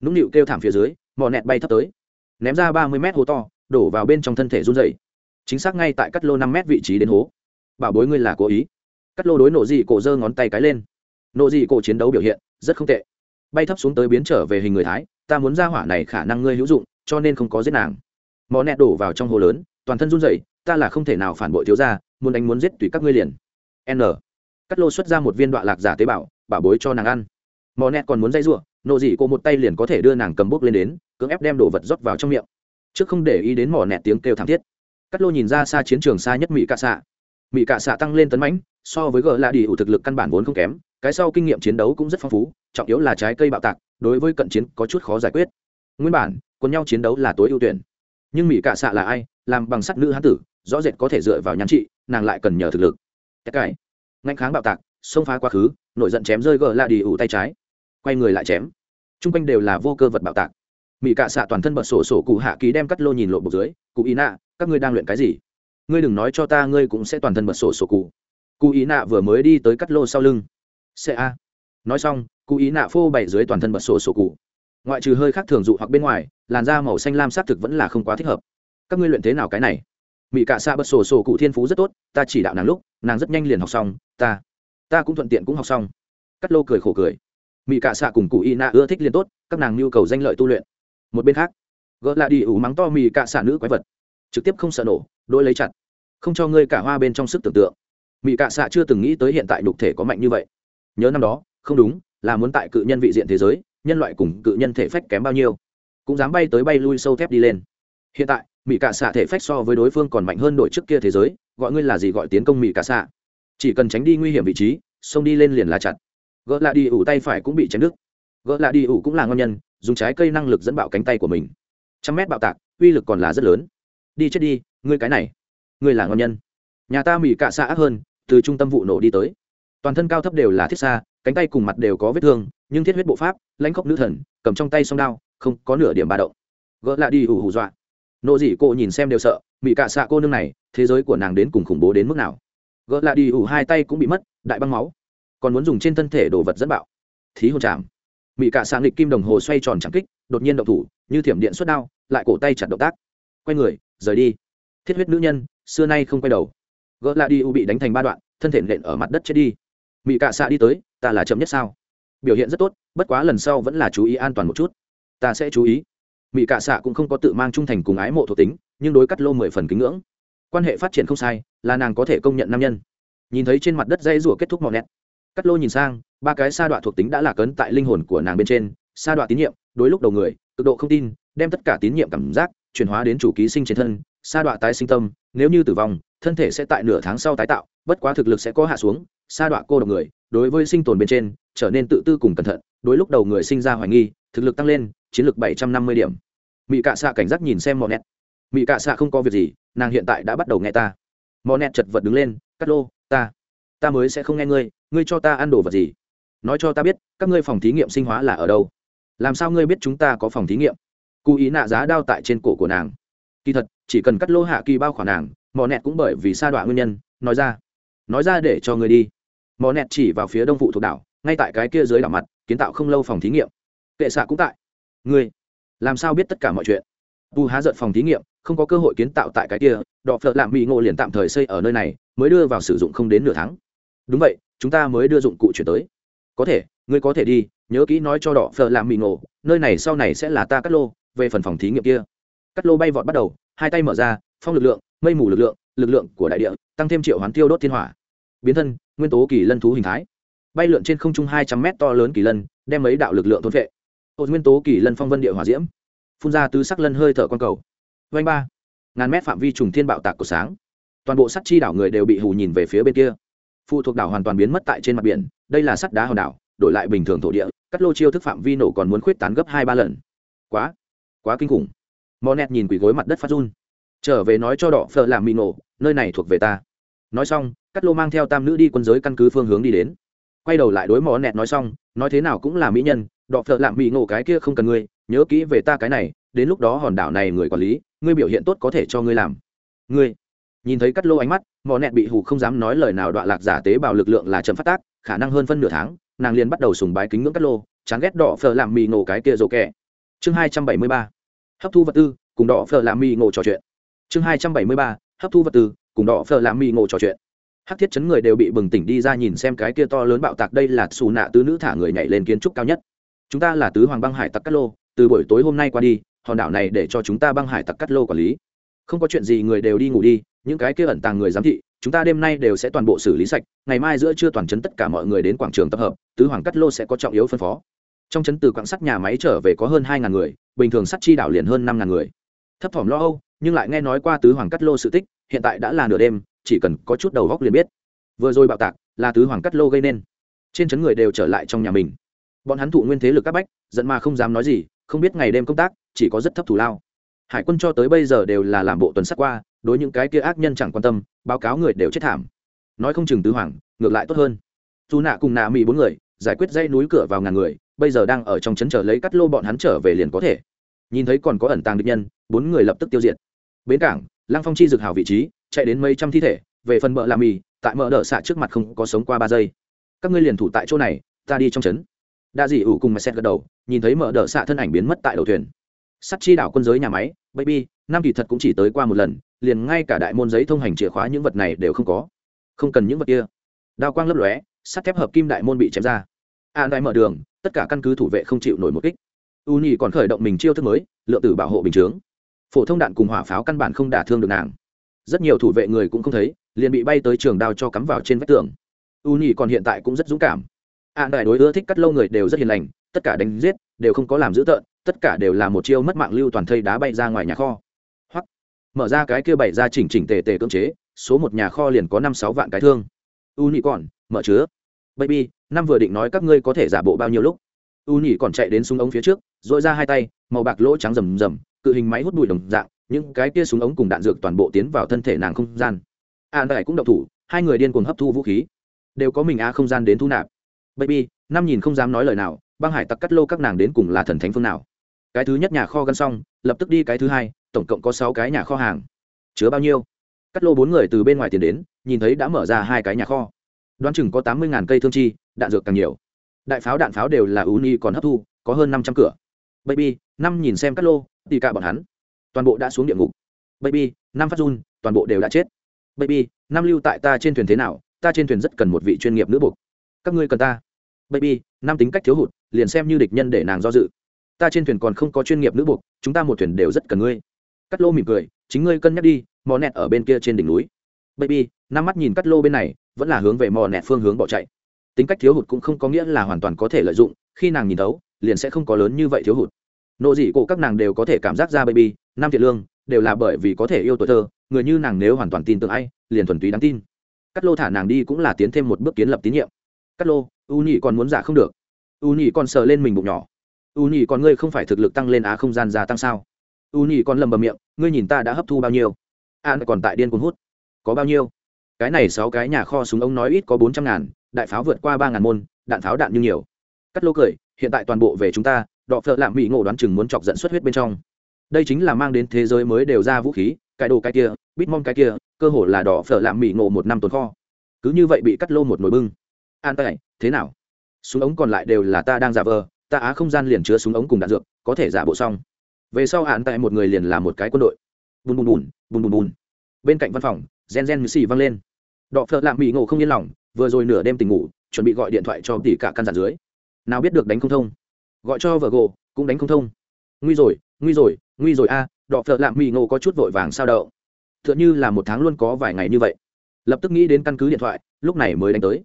Speaker 1: Nũng nịu kêu thảm phía dưới, mò nẹt bay thấp tới. Ném ra ba mươi mét hố to, đổ vào bên trong thân thể run dày chính xác ngay tại cắt lô năm mét vị trí đến hố. Bảo bối ngươi là cố ý. Cắt lô đối nộ dị cổ giơ ngón tay cái lên. Nộ dị cổ chiến đấu biểu hiện, rất không tệ. Bay thấp xuống tới biến trở về hình người thái, ta muốn ra hỏa này khả năng ngươi hữu dụng, cho nên không có giết nàng mò nẹt đổ vào trong hồ lớn toàn thân run rẩy ta là không thể nào phản bội thiếu gia, muốn đánh muốn giết tùy các ngươi liền. N. Cắt lô xuất ra một viên đoạn lạc giả tế bào bảo bối cho nàng ăn. Mò nẹt còn muốn dây giụa nộ dị cô một tay liền có thể đưa nàng cầm bốc lên đến cưỡng ép đem đồ vật rót vào trong miệng. Trước không để ý đến mỏ nẹt tiếng kêu thảm thiết. Cắt lô nhìn ra xa chiến trường xa nhất mỹ cạ xạ mỹ cạ xạ tăng lên tấn mãnh so với gờ lạ đi ủ thực lực căn bản vốn không kém cái sau kinh nghiệm chiến đấu cũng rất phong phú trọng yếu là trái cây bạo tạc đối với cận chiến có chút khó giải quyết. Nguyên bản quân nhau chiến đấu là tối ưu tuyển nhưng mỹ cạ xạ là ai làm bằng sắt nữ hán tử rõ rệt có thể dựa vào nhắn trị nàng lại cần nhờ thực lực tất cải ngạnh kháng bạo tạc, xông phá quá khứ, nổi giận chém rơi gờ la đi ủ tay trái. Quay người lại chém. T r u n g quanh đều là vô cơ vật bạo tạc. Mỹ cạ xạ toàn thân bật sổ sổ cụ hạ ký đem cắt lô nhìn lộ bục dưới, cụ ý nạ, các ngươi đang luyện cái gì? Ngươi đừng nói cho ta, ngươi cũng sẽ toàn thân bật sổ sổ cụ. Cụ ý nạ vừa mới đi tới cắt lô sau lưng. Xe a. Nói xong, cụ ý nạ phô bày dưới toàn thân bật sổ sổ cụ ngoại trừ hơi khác thường dụ hoặc bên ngoài, làn da màu xanh lam xác thực vẫn là không quá thích hợp. Các ngươi luyện thế nào cái này? Mỹ cạ xạ bật sổ sổ cụ thiên phú rất tốt, ta chỉ đạo nàng lúc, nàng rất nhanh liền học xong, ta ta cũng thuận tiện cũng học xong. Cắt lô cười khổ cười. Mỹ cạ xạ cùng cụ y nạ ưa thích liền tốt, các nàng nhu cầu danh lợi tu luyện. Một bên khác, gỡ lại đi ủ mắng to mỹ cạ xạ nữ quái vật. Trực tiếp không sợ nổ, đôi lấy chặt. Không cho ngươi cả hoa bên trong sức tưởng tượng. Mỹ cạ xạ chưa từng nghĩ tới hiện tại đục thể có mạnh như vậy. Nhớ năm đó, không đúng, là muốn tại cự nhân vị diện thế giới nhân loại cùng cự nhân thể phách kém bao nhiêu, cũng dám bay tới bay lui sâu thép đi lên. Hiện tại mỹ cạ xạ thể phách so với đối phương còn mạnh hơn đội trước kia thế giới, gọi ngươi là gì gọi tiến công mỹ cạ xạ chỉ cần tránh đi nguy hiểm vị trí, xông đi lên liền là chặt. Gỡ lại đi ủ tay phải cũng bị chém đứt. Gỡ lại đi ủ cũng là ngon nhân, dùng trái cây năng lực dẫn bạo cánh tay của mình. Trăm mét bạo tạc, uy lực còn là rất lớn. Đi chết đi, ngươi cái này, ngươi là ngon nhân. Nhà ta mỹ cạ xạ ác hơn, từ trung tâm vụ nổ đi tới. Toàn thân cao thấp đều là thiết xa cánh tay cùng mặt đều có vết thương nhưng thiết huyết bộ pháp, lãnh khốc nữ thần, cầm trong tay song đao, không có nửa điểm ba động. Gỡ lại đi hù hù dọa. Nộ dị cô nhìn xem đều sợ bị cạ xạ cô nương này, thế giới của nàng đến cùng khủng bố đến mức nào? Gỡ lại đi hù hai tay cũng bị mất, đại băng máu. Còn muốn dùng trên thân thể đồ vật dẫn bạo. Thí hồn chạm. Mỹ cạ xạ nghịch kim đồng hồ xoay tròn chẳng kích, đột nhiên động thủ, như thiểm điện xuất đao, lại cổ tay chặt động tác. Quay người, rời đi. Thiết huyết nữ nhân, xưa nay không quay đầu. Gỡ lại đi u bị đánh thành ba đoạn, thân thể nện ở mặt đất chết đi. Mỹ cạ xạ đi tới, ta là chậm nhất sao? Biểu hiện rất tốt, bất quá lần sau vẫn là chú ý an toàn một chút. Ta sẽ chú ý. Mỹ cạ xạ cũng không có tự mang trung thành cùng ái mộ thuộc tính, nhưng đối cắt lô mười phần kính ngưỡng. Quan hệ phát triển không sai, là nàng có thể công nhận nam nhân. Nhìn thấy trên mặt đất dây rủa kết thúc mò nét cắt lô nhìn sang, ba cái sa đoạn thuộc tính đã lạc ấn tại linh hồn của nàng bên trên. Sa đoạn tín nhiệm, đối lúc đầu người, cực độ không tin, đem tất cả tín nhiệm cảm giác chuyển hóa đến chủ ký sinh trên thân. Sa đoạn tái sinh tâm, nếu như tử vong, thân thể sẽ tại nửa tháng sau tái tạo, bất quá thực lực sẽ có hạ xuống. Sa đoạn cô độc người, đối với sinh tồn bên trên trở nên tự tư cùng cẩn thận, đối lúc đầu người sinh ra hoài nghi, thực lực tăng lên, chiến lược bảy trăm năm mươi điểm. Mỹ cạ xạ cảnh giác nhìn xem mò nét mỹ cạ xạ không có việc gì, nàng hiện tại đã bắt đầu nghe ta. Mò nét chật vật đứng lên cắt lô, ta ta mới sẽ không nghe ngươi ngươi cho ta ăn đồ vật gì? Nói cho ta biết, các ngươi phòng thí nghiệm sinh hóa là ở đâu? Làm sao ngươi biết chúng ta có phòng thí nghiệm? Cụ ý nạ giá đao tại trên cổ của nàng. Kỳ thật, chỉ cần cắt lô hạ kỳ bao khoản nàng mò nẹt cũng bởi vì sa đọa nguyên nhân, nói ra nói ra để cho ngươi đi. Mò nẹt chỉ vào phía đông phụ thuộc đảo ngay tại cái kia dưới đảo mặt, kiến tạo không lâu phòng thí nghiệm. Kệ xạ cũng tại. Ngươi, làm sao biết tất cả mọi chuyện? Tu há giận phòng thí nghiệm, không có cơ hội kiến tạo tại cái kia, đọ phợ lạm bị ngộ liền tạm thời xây ở nơi này, mới đưa vào sử dụng không đến nửa tháng. Đúng vậy, chúng ta mới đưa dụng cụ chuyển tới. Có thể, ngươi có thể đi, nhớ kỹ nói cho đỏ phở làm mì ngộ, nơi này sau này sẽ là ta cắt lô, về phần phòng thí nghiệm kia. Cắt lô bay vọt bắt đầu, hai tay mở ra, phong lực lượng, mây mù lực lượng lực lượng của đại địa, tăng thêm triệu hoán tiêu đốt thiên hỏa. Biến thân, nguyên tố kỳ lân thú hình thái bay lượn trên không trung hai trăm mét to lớn kỳ lân, đem mấy đạo lực lượng thôn vệ. Một nguyên tố kỳ lân phong vân địa hỏa diễm, phun ra tứ sắc lân hơi thở con cầu. Vanh ba. Ngàn mét phạm vi trùng thiên bạo tạc của sáng. Toàn bộ sắt chi đảo người đều bị hù nhìn về phía bên kia. Phụ thuộc đảo hoàn toàn biến mất tại trên mặt biển, đây là sắt đá hòn đảo, đổi lại bình thường thổ địa, cắt lô chiêu thức phạm vi nổ còn muốn khuyết tán gấp hai ba lần. Quá quá kinh khủng. Mò nẹt nhìn quỷ gối mặt đất phát run. Trở về nói cho đỏ phờ làm mì nổ, nơi này thuộc về ta. Nói xong, cắt lô mang theo tam nữ đi quân giới căn cứ phương hướng đi đến quay đầu lại đối mò nẹt nói xong, nói thế nào cũng là mỹ nhân, đọ phợ lạm mì nổ cái kia không cần ngươi, nhớ kỹ về ta cái này, đến lúc đó hòn đảo này người quản lý, ngươi biểu hiện tốt có thể cho ngươi làm. Ngươi, nhìn thấy cắt lô ánh mắt, mò nẹt bị hù không dám nói lời nào đọa lạc giả tế bào lực lượng là chậm phát tác, khả năng hơn phân nửa tháng, nàng liền bắt đầu sùng bái kính ngưỡng cắt lô, chán ghét đỏ phở làm mì nổ cái kia rồ kẹ chương hai trăm bảy mươi ba, hấp thu vật tư, cùng đỏ phở làm mì ngộ trò chuyện. Chương hai trăm bảy mươi ba, hấp thu vật tư, cùng đỏ phở làm mì ngộ trò chuyện hắc thiết chấn người đều bị bừng tỉnh đi ra nhìn xem cái kia to lớn bạo tạc, đây là xù nạ tứ nữ thả người nhảy lên kiến trúc cao nhất. Chúng ta là tứ hoàng băng hải tặc cắt lô, từ buổi tối hôm nay qua đi, hòn đảo này để cho chúng ta băng hải tặc cắt lô quản lý. Không có chuyện gì người đều đi ngủ đi, những cái kia ẩn tàng người giám thị, chúng ta đêm nay đều sẽ toàn bộ xử lý sạch, ngày mai giữa trưa toàn chấn tất cả mọi người đến quảng trường tập hợp, tứ hoàng cắt lô sẽ có trọng yếu phân phó. Trong chấn từ quảng sắt nhà máy trở về có hơn hai ngàn người, bình thường sắt chi đảo liền hơn năm ngàn người. Thấp thỏm lo âu, nhưng lại nghe nói qua tứ hoàng cắt lô sự tích, hiện tại đã là nửa đêm chỉ cần có chút đầu góc liền biết. Vừa rồi bạo tạc là tứ hoàng cắt lô gây nên. Trên chấn người đều trở lại trong nhà mình. Bọn hắn thụ nguyên thế lực các bách dẫn mà không dám nói gì, không biết ngày đêm công tác, chỉ có rất thấp thủ lao. Hải quân cho tới bây giờ đều là làm bộ tuần sắc qua, đối những cái kia ác nhân chẳng quan tâm, báo cáo người đều chết thảm. Nói không chừng tứ hoàng, ngược lại tốt hơn. Dù nạ cùng nạ mỹ bốn người, giải quyết dây núi cửa vào ngàn người, bây giờ đang ở trong trấn chờ lấy cắt lô bọn hắn trở về liền có thể. Nhìn thấy còn có ẩn tàng địch nhân, bốn người lập tức tiêu diệt. Bến cảng, lăng phong chi dược hào vị trí chạy đến mấy trăm thi thể, về phần mợ làm mì, tại mợ đỡ xạ trước mặt không có sống qua ba giây. Các ngươi liền thủ tại chỗ này, ta đi trong trấn. Đa dị ủ cùng mà xét gật đầu, nhìn thấy mợ đỡ xạ thân ảnh biến mất tại đầu thuyền. Sắt chi đảo quân giới nhà máy, baby, năm kỳ thật cũng chỉ tới qua một lần, liền ngay cả đại môn giấy thông hành chìa khóa những vật này đều không có. Không cần những vật kia. Đao quang lấp lóe, sắt thép hợp kim đại môn bị chém ra. An đại mở đường, tất cả căn cứ thủ vệ không chịu nổi một kích. U nhi còn khởi động mình chiêu thức mới, lượng tử bảo hộ bình chướng. Phổ thông đạn cùng hỏa pháo căn bản không đả thương được nàng rất nhiều thủ vệ người cũng không thấy, liền bị bay tới trường đao cho cắm vào trên vách tường. U nhì còn hiện tại cũng rất dũng cảm. An đại đối ưa thích cắt lâu người đều rất hiền lành, tất cả đánh giết đều không có làm dữ tợn, tất cả đều là một chiêu mất mạng lưu toàn thây đá bay ra ngoài nhà kho. Hoặc mở ra cái kia bày ra chỉnh chỉnh tề tề cưỡng chế, số một nhà kho liền có năm sáu vạn cái thương. U nhì còn, mở chứa. Baby, năm vừa định nói các ngươi có thể giả bộ bao nhiêu lúc? U nhì còn chạy đến súng ống phía trước dội ra hai tay, màu bạc lỗ trắng rầm rầm, cự hình máy hút bụi đồng dạng những cái kia súng ống cùng đạn dược toàn bộ tiến vào thân thể nàng không gian. À, An đại cũng độc thủ, hai người điên cuồng hấp thu vũ khí. Đều có mình a không gian đến thu nạp. Baby, năm nhìn không dám nói lời nào, băng hải tặc cắt lô các nàng đến cùng là thần thánh phương nào? Cái thứ nhất nhà kho gắn xong, lập tức đi cái thứ hai, tổng cộng có sáu cái nhà kho hàng. Chứa bao nhiêu? Cắt lô bốn người từ bên ngoài tiền đến, nhìn thấy đã mở ra hai cái nhà kho. Đoán chừng có tám mươi cây thương chi, đạn dược càng nhiều. Đại pháo đạn pháo đều là uni còn hấp thu, có hơn năm trăm cửa. Baby, năm nhìn xem cắt lô tì cả bọn hắn toàn bộ đã xuống địa ngục. Baby, năm phát run, toàn bộ đều đã chết. Baby, năm lưu tại ta trên thuyền thế nào? Ta trên thuyền rất cần một vị chuyên nghiệp nữ buộc các ngươi cần ta. Baby, năm tính cách thiếu hụt, liền xem như địch nhân để nàng do dự. Ta trên thuyền còn không có chuyên nghiệp nữ buộc chúng ta một thuyền đều rất cần ngươi. Cắt lô mỉm cười, chính ngươi cân nhắc đi, mò nẹt ở bên kia trên đỉnh núi. Baby, năm mắt nhìn cắt lô bên này, vẫn là hướng về mò nẹt phương hướng bỏ chạy. Tính cách thiếu hụt cũng không có nghĩa là hoàn toàn có thể lợi dụng, khi nàng nhìn thấu, liền sẽ không có lớn như vậy thiếu hụt nộ dị cổ các nàng đều có thể cảm giác ra baby, nam thiệt lương, đều là bởi vì có thể yêu tuổi thơ, người như nàng nếu hoàn toàn tin tưởng ai, liền thuần túy đáng tin. Cắt lô thả nàng đi cũng là tiến thêm một bước kiến lập tín nhiệm. Cắt lô, u nhị còn muốn giả không được. U nhị còn sờ lên mình bụng nhỏ. U nhị còn ngươi không phải thực lực tăng lên á không gian gia tăng sao? U nhị còn lầm bầm miệng, ngươi nhìn ta đã hấp thu bao nhiêu? An còn tại điên cuồng hút. Có bao nhiêu? Cái này sáu cái nhà kho súng ống nói ít có bốn trăm ngàn, đại pháo vượt qua ba ngàn môn, đạn pháo đạn như nhiều. Cắt lô cười, hiện tại toàn bộ về chúng ta đọ phợ lạm mỹ ngộ đoán chừng muốn chọc dẫn xuất huyết bên trong. Đây chính là mang đến thế giới mới đều ra vũ khí, cái đồ cái kia, bít mong cái kia, cơ hồ là đỏ phở lạm mỹ ngộ một năm tồn kho. Cứ như vậy bị cắt lô một nồi bưng. An tay thế nào? Súng ống còn lại đều là ta đang giả vờ, ta á không gian liền chứa súng ống cùng đạn dược, có thể giả bộ xong. Về sau hạn tại một người liền là một cái quân đội. Bùn bùn bùn bùn bùn bùn. Bên cạnh văn phòng, gen gen xì văng lên. Đọ phợ lạm mỹ ngộ không yên lòng, vừa rồi nửa đêm tỉnh ngủ, chuẩn bị gọi điện thoại cho tỷ cả căn giản dưới. Nào biết được đánh không thông gọi cho vợ gỗ cũng đánh không thông. Nguy rồi nguy rồi nguy rồi a à, đọ phợ lạm mỹ ngộ có chút vội vàng sao đậu. T h ư ợ n h ư là một tháng luôn có vài ngày như vậy. Lập tức nghĩ đến căn cứ điện thoại lúc này mới đánh tới.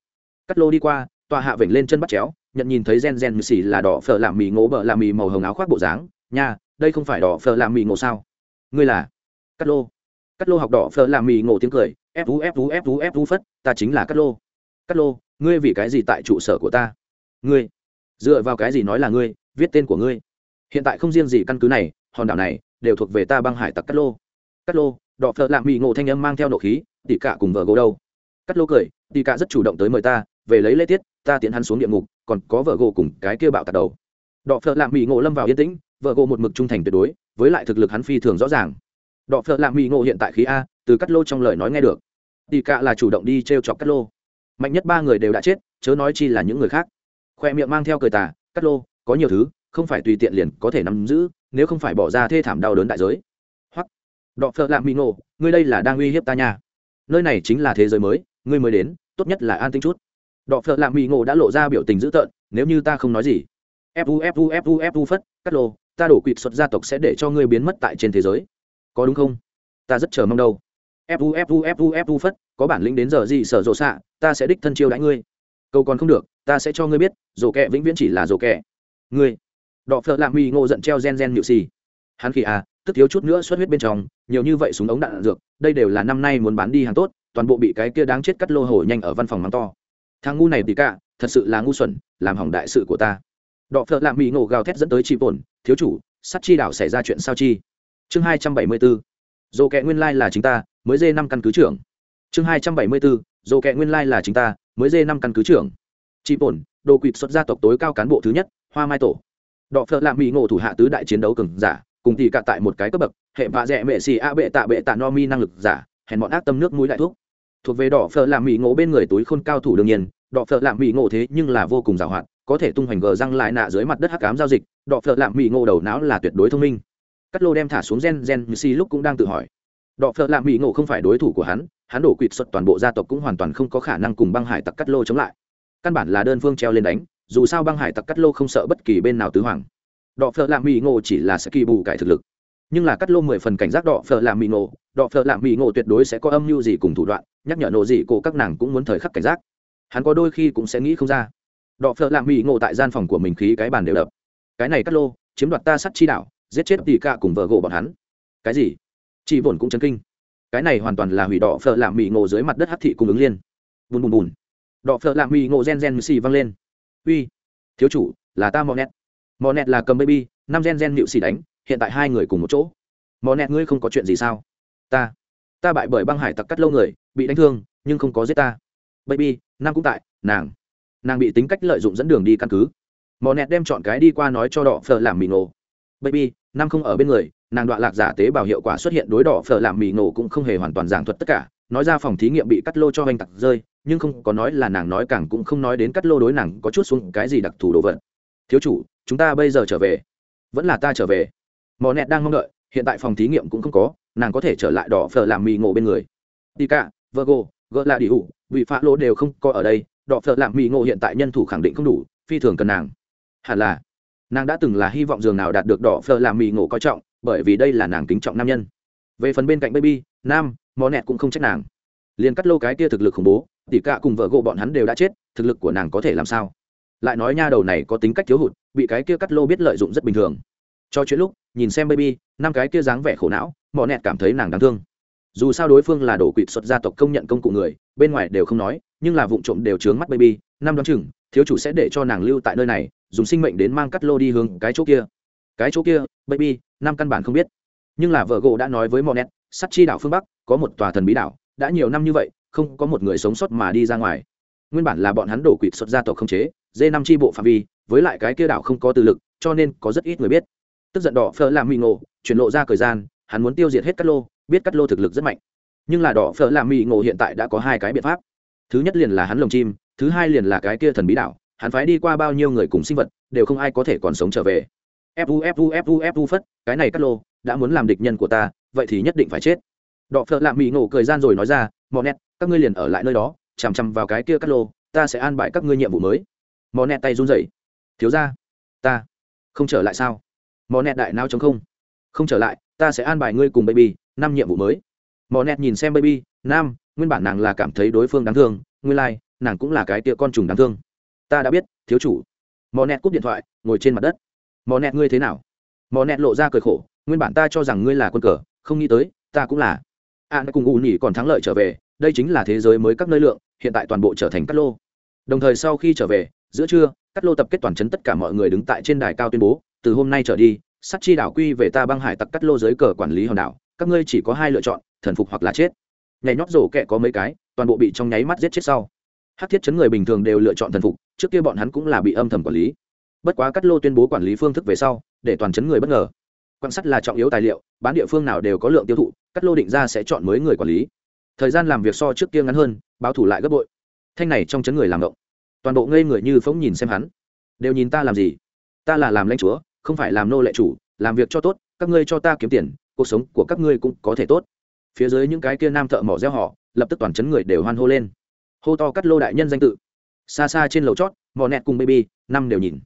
Speaker 1: Cắt lô đi qua tòa hạ vểnh lên chân bắt chéo nhận nhìn thấy gen gen mì xì là đỏ phở làm mì ngố bợ làm mì màu hồng áo khoác bộ dáng. Nha đây không phải đỏ phở làm mì ngộ sao? Ngươi là? Cắt lô. Cắt lô học đỏ phở làm mì ngộ tiếng cười. Ép vú ép vú ép vú ép vú phất ta chính là cắt lô. Cắt lô ngươi vì cái gì tại trụ sở của ta? Ngươi dựa vào cái gì nói là ngươi, viết tên của ngươi. Hiện tại không riêng gì căn cứ này, hòn đảo này đều thuộc về ta băng hải tặc cắt lô. Cắt lô đọ phợ lạng mỹ ngộ thanh âm mang theo nộ khí, tỉ cả cùng vợ gỗ đâu. Cắt lô cười, tỉ cả rất chủ động tới mời ta, về lấy lễ tiết, ta tiến hắn xuống địa ngục, còn có vợ gỗ cùng cái kia bạo tạt đầu. Đọ phợ lạng mỹ ngộ lâm vào yên tĩnh, vợ gỗ một mực trung thành tuyệt đối, với lại thực lực hắn phi thường rõ ràng. Đọ phợ lạng mỹ ngộ hiện tại khí a, từ cắt lô trong lời nói nghe được. Tỉ cả là chủ động đi t chọc cắt lô. Mạnh nhất ba người đều đã chết, chớ nói chi là những người khác khoe miệng mang theo cười tà cắt lô, có nhiều thứ, không phải tùy tiện liền có thể nắm giữ, nếu không phải bỏ ra thê thảm đau đớn đại giới. Hoặc, đọ phợ lạ mỹ nổ ngươi đây là đang uy hiếp ta nha. Nơi này chính là thế giới mới, ngươi mới đến, tốt nhất là an tinh chút. Đọ phợ lạ mỹ ngộ đã lộ ra biểu tình dữ tợn, nếu như ta không nói gì fu fu fu fu phất cắt lô, ta đổ quỵt xuất gia tộc sẽ để cho ngươi biến mất tại trên thế giới. Có đúng không? Ta rất chờ mong đâu. Fu fu fu fu phất, có bản lĩnh đến giờ gì sở rộ xạ, ta sẽ đích thân chiêu đãi ngươi. Câu còn không được ta sẽ cho ngươi biết rổ kẹ vĩnh viễn chỉ là rổ kẹ. Ngươi. Đọ phợ lạ huy ngộ giận treo gen gen nhự xì. Hắn khỉ à tức thiếu chút nữa xuất huyết bên trong nhiều như vậy súng ống đạn, đạn dược đây đều là năm nay muốn bán đi hàng tốt toàn bộ bị cái kia đáng chết cắt lô hổ nhanh ở văn phòng mắng to. Thằng ngu này thì cả thật sự là ngu xuẩn làm hỏng đại sự của ta. Đọ phợ lạm mỹ ngộ gào thét dẫn tới chị bổn thiếu chủ sắt chi đảo xảy ra chuyện sao chi? Chương hai trăm bảy mươi bốn. Dồ kẹ nguyên lai là chính ta mới dê năm căn cứ trưởng. Chương hai trăm bảy mươi bốn. Dồ kẹ nguyên lai là chính ta mới dê năm căn cứ trưởng chị bổn đồ quỵt xuất gia tộc tối cao cán bộ thứ nhất, hoa mai tổ. Đọ phợ lạm mỹ ngộ thủ hạ tứ đại chiến đấu cường giả, cùng thì cả tại một cái cấp bậc, hệ vạ dẹ mệ xì a bệ tạ bệ tạ no mi năng lực giả, hèn bọn ác tâm nước mũi đại thuốc. Thuộc về đỏ phở làm mỹ ngộ bên người túi khôn cao thủ đương nhiên đỏ phở làm mỹ ngộ thế nhưng là vô cùng giàu hạn, có thể tung hoành gờ răng lại nạ dưới mặt đất hắc cám giao dịch đỏ phở làm mỹ ngộ đầu não là tuyệt đối thông minh. Cắt lô đem thả xuống gen gen như si lúc cũng đang tự hỏi. Đỏ phở làm mỹ ngộ không phải đối thủ của hắn hắn đổ quỵt xuất toàn bộ gia tộc cũng hoàn toàn không có khả năng cùng băng hải tặc cắt lô chống lại căn bản là đơn phương treo lên đánh, dù sao băng hải tặc cắt lô không sợ bất kỳ bên nào tứ hoàng. Đọ phở lạ mỹ ngộ chỉ là sẽ kỳ bù cải thực lực. Nhưng là cắt lô mười phần cảnh giác đọ phở lạ mỹ ngộ, đọ phở lạ mỹ ngộ tuyệt đối sẽ có âm mưu gì cùng thủ đoạn, nhắc nhở nộ gì cổ các nàng cũng muốn thời khắc cảnh giác. Hắn có đôi khi cũng sẽ nghĩ không ra. Đọ phợ lạ mỹ ngộ tại gian phòng của mình khí cái bàn đều đập. Cái này cắt lô, chiếm đoạt ta sắt chi đạo, giết chết tỷ cạ cùng vợ gỗ bọn hắn. Cái gì? Chị vồn cũng chấn kinh. Cái này hoàn toàn là hủy đọ phở làm mỹ ngộ dưới mặt đất hắc thị cung ứng liên. Bùn bùn bùn đọ phợ lạm mỹ ngộ gen gen xì văng lên. Uy, thiếu chủ, là ta mò nẹt mò nẹt là cầm baby, năm gen gen nịu xì đánh, hiện tại hai người cùng một chỗ. Mò nẹt ngươi không có chuyện gì sao? Ta ta bại bởi băng hải tặc cắt lâu người, bị đánh thương, nhưng không có giết ta. Baby, nam cũng tại, nàng nàng bị tính cách lợi dụng dẫn đường đi căn cứ. Mò nẹt đem chọn cái đi qua nói cho đỏ phở làm mì ngộ. Baby, nam không ở bên người, nàng đoạn lạc giả tế bào hiệu quả xuất hiện đối đỏ phở làm mì ngộ cũng không hề hoàn toàn giảng thuật tất cả, nói ra phòng thí nghiệm bị cắt lô cho hành tặc rơi nhưng không có nói là nàng nói càng cũng không nói đến cắt lô đối nàng có chút xuống cái gì đặc thù đồ vật. Thiếu chủ, chúng ta bây giờ trở về. Vẫn là ta trở về. Mò nẹt đang mong đợi, hiện tại phòng thí nghiệm cũng không có, nàng có thể trở lại đỏ phở làm mì ngộ bên người. Đi cả, virgo, gỡ là đi ủ vị phá lỗ đều không có ở đây, đỏ phở làm mì ngộ hiện tại nhân thủ khẳng định không đủ, phi thường cần nàng. Hẳn là. Nàng đã từng là hy vọng dường nào đạt được đỏ phở làm mì ngộ coi trọng, bởi vì đây là nàng kính trọng nam nhân. Về phần bên cạnh baby, nam, mò nẹt cũng không trách nàng. Liền cắt lô cái kia thực lực khủng bố Tỷ cả cùng vợ gộ bọn hắn đều đã chết, thực lực của nàng có thể làm sao? Lại nói nha đầu này có tính cách thiếu hụt, bị cái kia cắt lô biết lợi dụng rất bình thường. Cho chuyện lúc, nhìn xem baby, năm cái kia dáng vẻ khổ não mỏ nẹt cảm thấy nàng đáng thương. Dù sao đối phương là đổ quỵt xuất gia tộc công nhận công cụ người, bên ngoài đều không nói, nhưng là vụ trộm đều trướng mắt baby, năm đoán chừng, thiếu chủ sẽ để cho nàng lưu tại nơi này, dùng sinh mệnh đến mang cắt lô đi hướng cái chỗ kia. Cái chỗ kia, baby, năm căn bản không biết. Nhưng là vợ gỗ đã nói với mỏ nẹt, sắt chi đảo phương bắc, có một tòa thần bí đảo, đã nhiều năm như vậy không có một người sống sót mà đi ra ngoài. Nguyên bản là bọn hắn đổ quỵt xuất gia tộc không chế, dê năm tri bộ phạm vi, với lại cái kia đảo không có tư lực, cho nên có rất ít người biết. Tức giận đỏ phở làm mì ngộ, chuyển lộ ra thời gian, hắn muốn tiêu diệt hết Cát lô, biết Cát lô thực lực rất mạnh. Nhưng là đỏ phở làm mì ngộ hiện tại đã có hai cái biện pháp. Thứ nhất liền là hắn lồng chim, thứ hai liền là cái kia thần bí đảo, hắn phái đi qua bao nhiêu người cùng sinh vật, đều không ai có thể còn sống trở về. Fu fu fu fu phất, cái này Cát lô, đã muốn làm địch nhân của ta, vậy thì nhất định phải chết. Đọ phợ lạ mỹ ngộ cười gian rồi nói ra mò nẹt các ngươi liền ở lại nơi đó chằm chằm vào cái kia cắt lô ta sẽ an bài các ngươi nhiệm vụ mới. Mò nẹt tay run rẩy. Thiếu ra ta không trở lại sao? Mò nẹt đại nao chống không. Không trở lại ta sẽ an bài ngươi cùng baby năm nhiệm vụ mới. Mò nẹt nhìn xem baby nam nguyên bản nàng là cảm thấy đối phương đáng thương nguyên lai、like, nàng cũng là cái tia con trùng đáng thương. Ta đã biết thiếu chủ. Mò nẹt cúp điện thoại ngồi trên mặt đất. Mò nẹt ngươi thế nào? Mò nẹt lộ ra cười khổ nguyên bản ta cho rằng ngươi là quân cờ không nghĩ tới ta cũng là an cùng u nhỉ còn thắng lợi trở về, đây chính là thế giới mới các nơi lượng, hiện tại toàn bộ trở thành cắt lô. Đồng thời sau khi trở về, giữa trưa cắt lô tập kết toàn chấn tất cả mọi người đứng tại trên đài cao tuyên bố, từ hôm nay trở đi sắt chi đảo quy về ta băng hải tặc cắt lô dưới cờ quản lý hòn đảo, các ngươi chỉ có hai lựa chọn, thần phục hoặc là chết. Nhảy nhót rổ kẹ có mấy cái, toàn bộ bị trong nháy mắt giết chết sau. Hát thiết chấn người bình thường đều lựa chọn thần phục, trước kia bọn hắn cũng là bị âm thầm quản lý. Bất quá cắt lô tuyên bố quản lý phương thức về sau, để toàn chấn người bất ngờ. Quan sát là trọng yếu tài liệu, bán địa phương nào đều có lượng tiêu thụ cắt lô định ra sẽ chọn mới người quản lý. Thời gian làm việc so trước kia ngắn hơn, báo thủ lại gấp bội. Thanh này trong chấn người làm động toàn bộ ngây người như phóng nhìn xem hắn. Đều nhìn ta làm gì? Ta là làm lãnh chúa, không phải làm nô lệ chủ, làm việc cho tốt, các ngươi cho ta kiếm tiền, cuộc sống của các ngươi cũng có thể tốt. Phía dưới những cái kia nam thợ mỏ reo họ, lập tức toàn chấn người đều hoan hô lên. Hô to cắt lô đại nhân danh tự. Xa xa trên lầu chót, mò nẹt cùng baby, năm đều nhìn.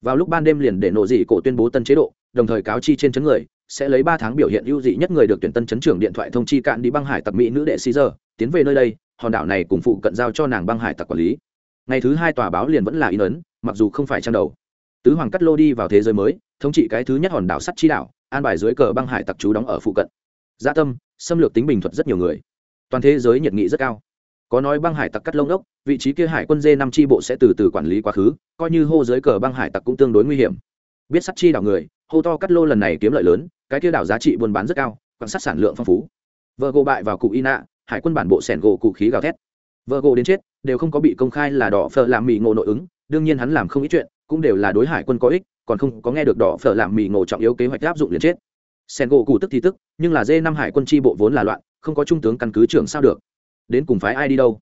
Speaker 1: Vào lúc ban đêm liền để nổ dị cổ tuyên bố tân chế độ, đồng thời cáo chi trên chấn người sẽ lấy ba tháng biểu hiện ưu dị nhất người được tuyển tân chấn trưởng điện thoại thông chi cạn đi băng hải tặc mỹ nữ đệ sĩ giờ tiến về nơi đây, hòn đảo này cùng phụ cận giao cho nàng băng hải tặc quản lý. Ngày thứ hai tòa báo liền vẫn là in ấn, mặc dù không phải trang đầu. Tứ hoàng cắt lô đi vào thế giới mới, thống trị cái thứ nhất hòn đảo sắt chi đảo, an bài dưới cờ băng hải tặc chú đóng ở phụ cận. Gia tâm, xâm lược tính bình thuật rất nhiều người. Toàn thế giới nhiệt nghị rất cao. Có nói băng hải tặc cắt lông ốc vị trí kia hải quân dê năm tri bộ sẽ từ từ quản lý quá khứ, coi như hô dưới cờ băng hải tặc cũng tương đối nguy hiểm. Biết sắt chi đảo người hô to cắt lô lần này kiếm lợi lớn, cái kia đảo giá trị buôn bán rất cao, quan sát sản lượng phong phú. Vợ gỗ bại vào cụ y nạ hải quân bản bộ sẻn gỗ cụ khí gào thét. Vợ gỗ đến chết, đều không có bị công khai là đỏ phở làm mì ngộ nội ứng, đương nhiên hắn làm không ít chuyện, cũng đều là đối hải quân có ích, còn không có nghe được đỏ phở làm mì ngộ trọng yếu kế hoạch áp dụng liền chết. Sẻn gỗ cụ tức thì tức, nhưng là dê năm hải quân tri bộ vốn là loạn, không có trung tướng căn cứ trưởng sao được. Đến cùng phái ai đi đâu?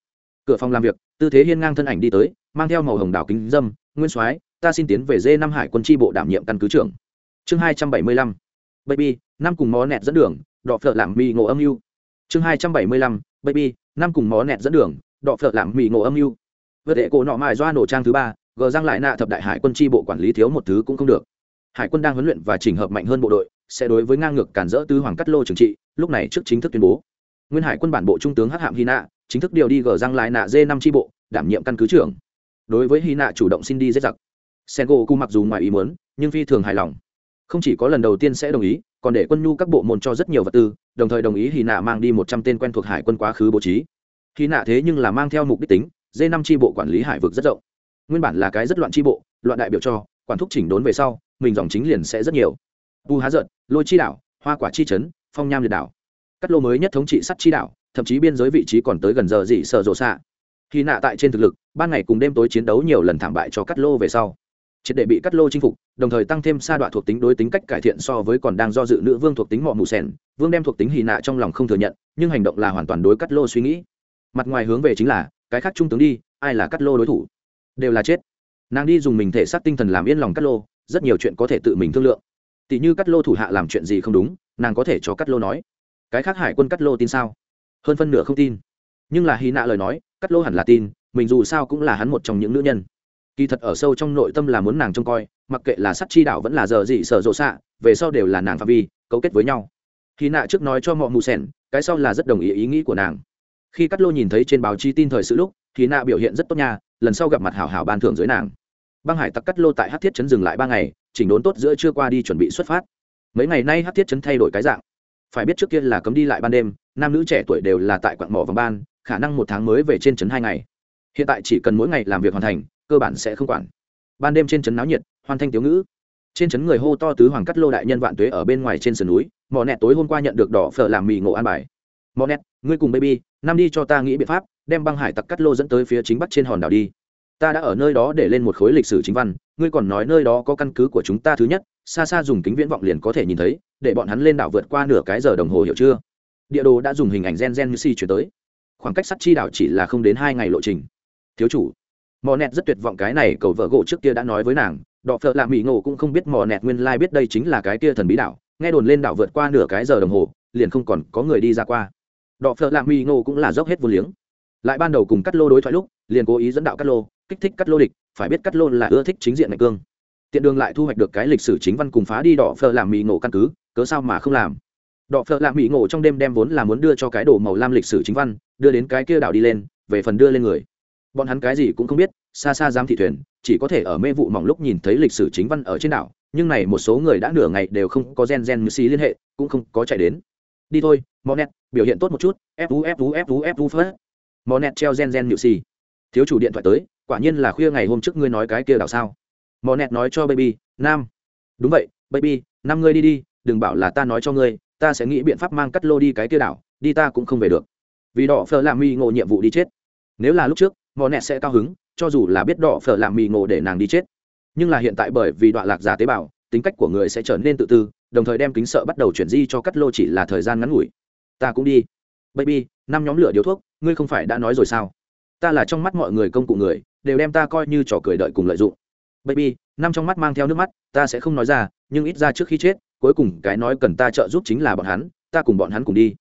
Speaker 1: Cửa phòng làm việc, tư thế hiên ngang thân ảnh đi tới, mang theo màu hồng đảo kính dâm, nguyên soái, ta xin tiến về dê năm hải quân tri bộ đảm nhiệm căn cứ trưởng chương hai trăm bảy mươi lăm. Baby, năm cùng mó nẹt dẫn đường, đọ phở làm mì ngộ âm mưu. Chương hai trăm bảy mươi lăm, baby, năm cùng mó nẹt dẫn đường, đọ phở làm mì ngộ âm mưu. Vượt đệ cổ nọ mài doa nổ trang thứ ba, gờ răng lại nạ thập đại hải quân tri bộ quản lý thiếu một thứ cũng không được. Hải quân đang huấn luyện và chỉnh hợp mạnh hơn bộ đội, sẽ đối với ngang ngược cản rỡ tứ hoàng cắt lô trừng trị, lúc này trước chính thức tuyên bố. Nguyên hải quân bản bộ trung tướng hắc hạm hy nạ, chính thức điều đi gờ răng lại nạ d năm tri bộ, đảm nhiệm căn cứ trưởng. Đối với hy nạ chủ động xin đi dễ giặc. Sen gỗ cu mặc dù ngoài ý muốn, nhưng phi thường hài lòng không chỉ có lần đầu tiên sẽ đồng ý, còn để quân nhu các bộ môn cho rất nhiều vật tư, đồng thời đồng ý hy nạ mang đi một trăm tên quen thuộc hải quân quá khứ bố trí. Hy nạ thế nhưng là mang theo mục đích tính d năm tri bộ quản lý hải vực rất rộng. Nguyên bản là cái rất loạn tri bộ, loạn đại biểu cho, quản thúc chỉnh đốn về sau, mình dòng chính liền sẽ rất nhiều. Bu há giận lôi chi đảo, hoa quả chi trấn, phong nham liệt đảo. Cắt lô mới nhất thống trị sắt chi đảo, thậm chí biên giới vị trí còn tới gần giờ dị sợ rộ xạ khi nạ tại trên thực lực, ban ngày cùng đêm tối chiến đấu nhiều lần thảm bại cho cắt lô về sau triệt để bị cắt lô chinh phục, đồng thời tăng thêm sa đoạn thuộc tính đối tính cách cải thiện so với còn đang do dự nữ vương thuộc tính mọ mù sen vương đem thuộc tính hì nạ trong lòng không thừa nhận, nhưng hành động là hoàn toàn đối cắt lô suy nghĩ. Mặt ngoài hướng về chính là, cái khác trung tướng đi, ai là cắt lô đối thủ? Đều là chết. Nàng đi dùng mình thể xác tinh thần làm yên lòng cắt lô, rất nhiều chuyện có thể tự mình thương lượng. Tỷ như cắt lô thủ hạ làm chuyện gì không đúng, nàng có thể cho cắt lô nói. Cái khác hải quân cắt lô tin sao? Hơn phân nửa không tin. Nhưng là hy nạ lời nói, cắt lô hẳn là tin, mình dù sao cũng là hắn một trong những nữ nhân kỳ thật ở sâu trong nội tâm là muốn nàng trông coi, mặc kệ là sắt chi đạo vẫn là giờ gì sở rộ xạ, về sau đều là nàng phạm vi, cấu kết với nhau. Khi nạ trước nói cho mọi mù sẻn, cái sau là rất đồng ý ý nghĩ của nàng. Khi cắt lô nhìn thấy trên báo chí tin thời sự lúc, thì nạ biểu hiện rất tốt nha, lần sau gặp mặt hảo hảo ban thưởng dưới nàng. Băng hải tặc cắt lô tại hát thiết chấn dừng lại ba ngày, chỉnh đốn tốt giữa chưa qua đi chuẩn bị xuất phát. Mấy ngày nay hát thiết chấn thay đổi cái dạng. Phải biết trước kia là cấm đi lại ban đêm, nam nữ trẻ tuổi đều là tại quạng mỏ vòng ban, khả năng một tháng mới về trên trấn hai ngày. Hiện tại chỉ cần mỗi ngày làm việc hoàn thành cơ bản sẽ không quản. Ban đêm trên trấn náo nhiệt hoàn thanh tiếu ngữ. Trên trấn người hô to tứ hoàng cắt lô đại nhân vạn tuế ở bên ngoài trên sườn núi, mò nẹt tối hôm qua nhận được đỏ phở làm mì ngộ an bài. Mò nẹt, ngươi cùng baby, năm đi cho ta nghĩ biện pháp, đem băng hải tặc cắt lô dẫn tới phía chính bắc trên hòn đảo đi. Ta đã ở nơi đó để lên một khối lịch sử chính văn, ngươi còn nói nơi đó có căn cứ của chúng ta thứ nhất, xa xa dùng kính viễn vọng liền có thể nhìn thấy, để bọn hắn lên đảo vượt qua nửa cái giờ đồng hồ hiểu chưa? Địa đồ đã dùng hình ảnh gen gen như si chuyển tới. Khoảng cách sắt chi đảo chỉ là không đến hai ngày lộ trình. Thiếu chủ mò nẹt rất tuyệt vọng cái này cầu vợ gỗ trước kia đã nói với nàng, đọ phợ lạ mỹ ngộ cũng không biết mò nẹt nguyên lai、like、biết đây chính là cái kia thần bí đảo, nghe đồn lên đảo vượt qua nửa cái giờ đồng hồ, liền không còn có người đi ra qua. Đọ phợ lạ mỹ ngộ cũng là dốc hết vô liếng. Lại ban đầu cùng cắt lô đối thoại lúc, liền cố ý dẫn đạo cắt lô, kích thích cắt lô địch, phải biết cắt lô là ưa thích chính diện ngạch cương. Tiện đường lại thu hoạch được cái lịch sử chính văn cùng phá đi đỏ phở làm mỹ ngộ căn cứ, cớ sao mà không làm? Đỏ phở làm mỹ ngộ trong đêm đem vốn là muốn đưa cho cái đồ màu lam lịch sử chính văn, đưa đến cái kia đảo đi lên, về phần đưa lên người bọn hắn cái gì cũng không biết, xa xa giám thị thuyền, chỉ có thể ở mê vụ mỏng lúc nhìn thấy lịch sử chính văn ở trên đảo, nhưng này một số người đã nửa ngày đều không có gen gen như liên hệ, cũng không có chạy đến. Đi thôi, monet, biểu hiện tốt một chút fu fu fu fu phớt. Monet treo gen gen nhự xì thiếu chủ điện thoại tới, quả nhiên là khuya ngày hôm trước ngươi nói cái kia đảo sao? Mò nẹt nói cho baby, nam. Đúng vậy, baby, năm ngươi đi đi, đừng bảo là ta nói cho ngươi, ta sẽ nghĩ biện pháp mang cắt lô đi cái kia đảo, đi ta cũng không về được. Vì đỏ phở làm mi ngộ nhiệm vụ đi chết. Nếu là lúc trước mò nẹt sẽ cao hứng, cho dù là biết đỏ phở làm mì ngộ để nàng đi chết. Nhưng là hiện tại bởi vì đoạn lạc giả tế bào, tính cách của người sẽ trở nên tự tư, đồng thời đem kính sợ bắt đầu chuyển di cho cắt lô chỉ là thời gian ngắn ngủi. Ta cũng đi. Baby, năm nhóm lửa điếu thuốc, ngươi không phải đã nói rồi sao? Ta là trong mắt mọi người công cụ người, đều đem ta coi như trò cười đợi cùng lợi dụng. Baby, năm trong mắt mang theo nước mắt, ta sẽ không nói ra, nhưng ít ra trước khi chết, cuối cùng cái nói cần ta trợ giúp chính là bọn hắn, ta cùng bọn hắn cùng đi.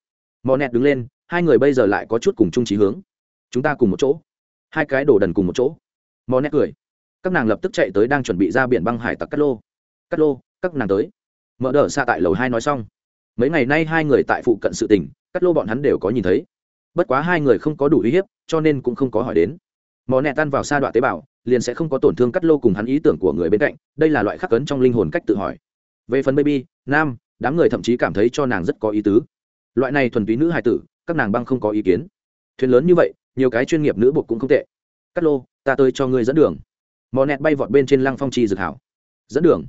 Speaker 1: Mò nẹt đứng lên, hai người bây giờ lại có chút cùng chung trí hướng. Chúng ta cùng một chỗ hai cái đổ đần cùng một chỗ. Mò nẹt cười. Các nàng lập tức chạy tới đang chuẩn bị ra biển băng hải tặc cắt lô. Cắt lô, các nàng tới. Mở đờ xa tại lầu hai nói xong. Mấy ngày nay hai người tại phụ cận sự tình cắt lô bọn hắn đều có nhìn thấy. Bất quá hai người không có đủ uy hiếp, cho nên cũng không có hỏi đến. Mò nẹt tan vào sa đoạn tế bào, liền sẽ không có tổn thương cắt lô cùng hắn ý tưởng của người bên cạnh, đây là loại khắc cấn trong linh hồn cách tự hỏi. Về phần baby, nam, đám người thậm chí cảm thấy cho nàng rất có ý tứ. Loại này thuần túy nữ hài tử, các nàng băng không có ý kiến. Thuyền lớn như vậy nhiều cái chuyên nghiệp nữ bộ cũng không tệ. Cắt lô, ta tới cho ngươi dẫn đường. Mò nẹt bay vọt bên trên lăng phong chi dược hảo. Dẫn đường?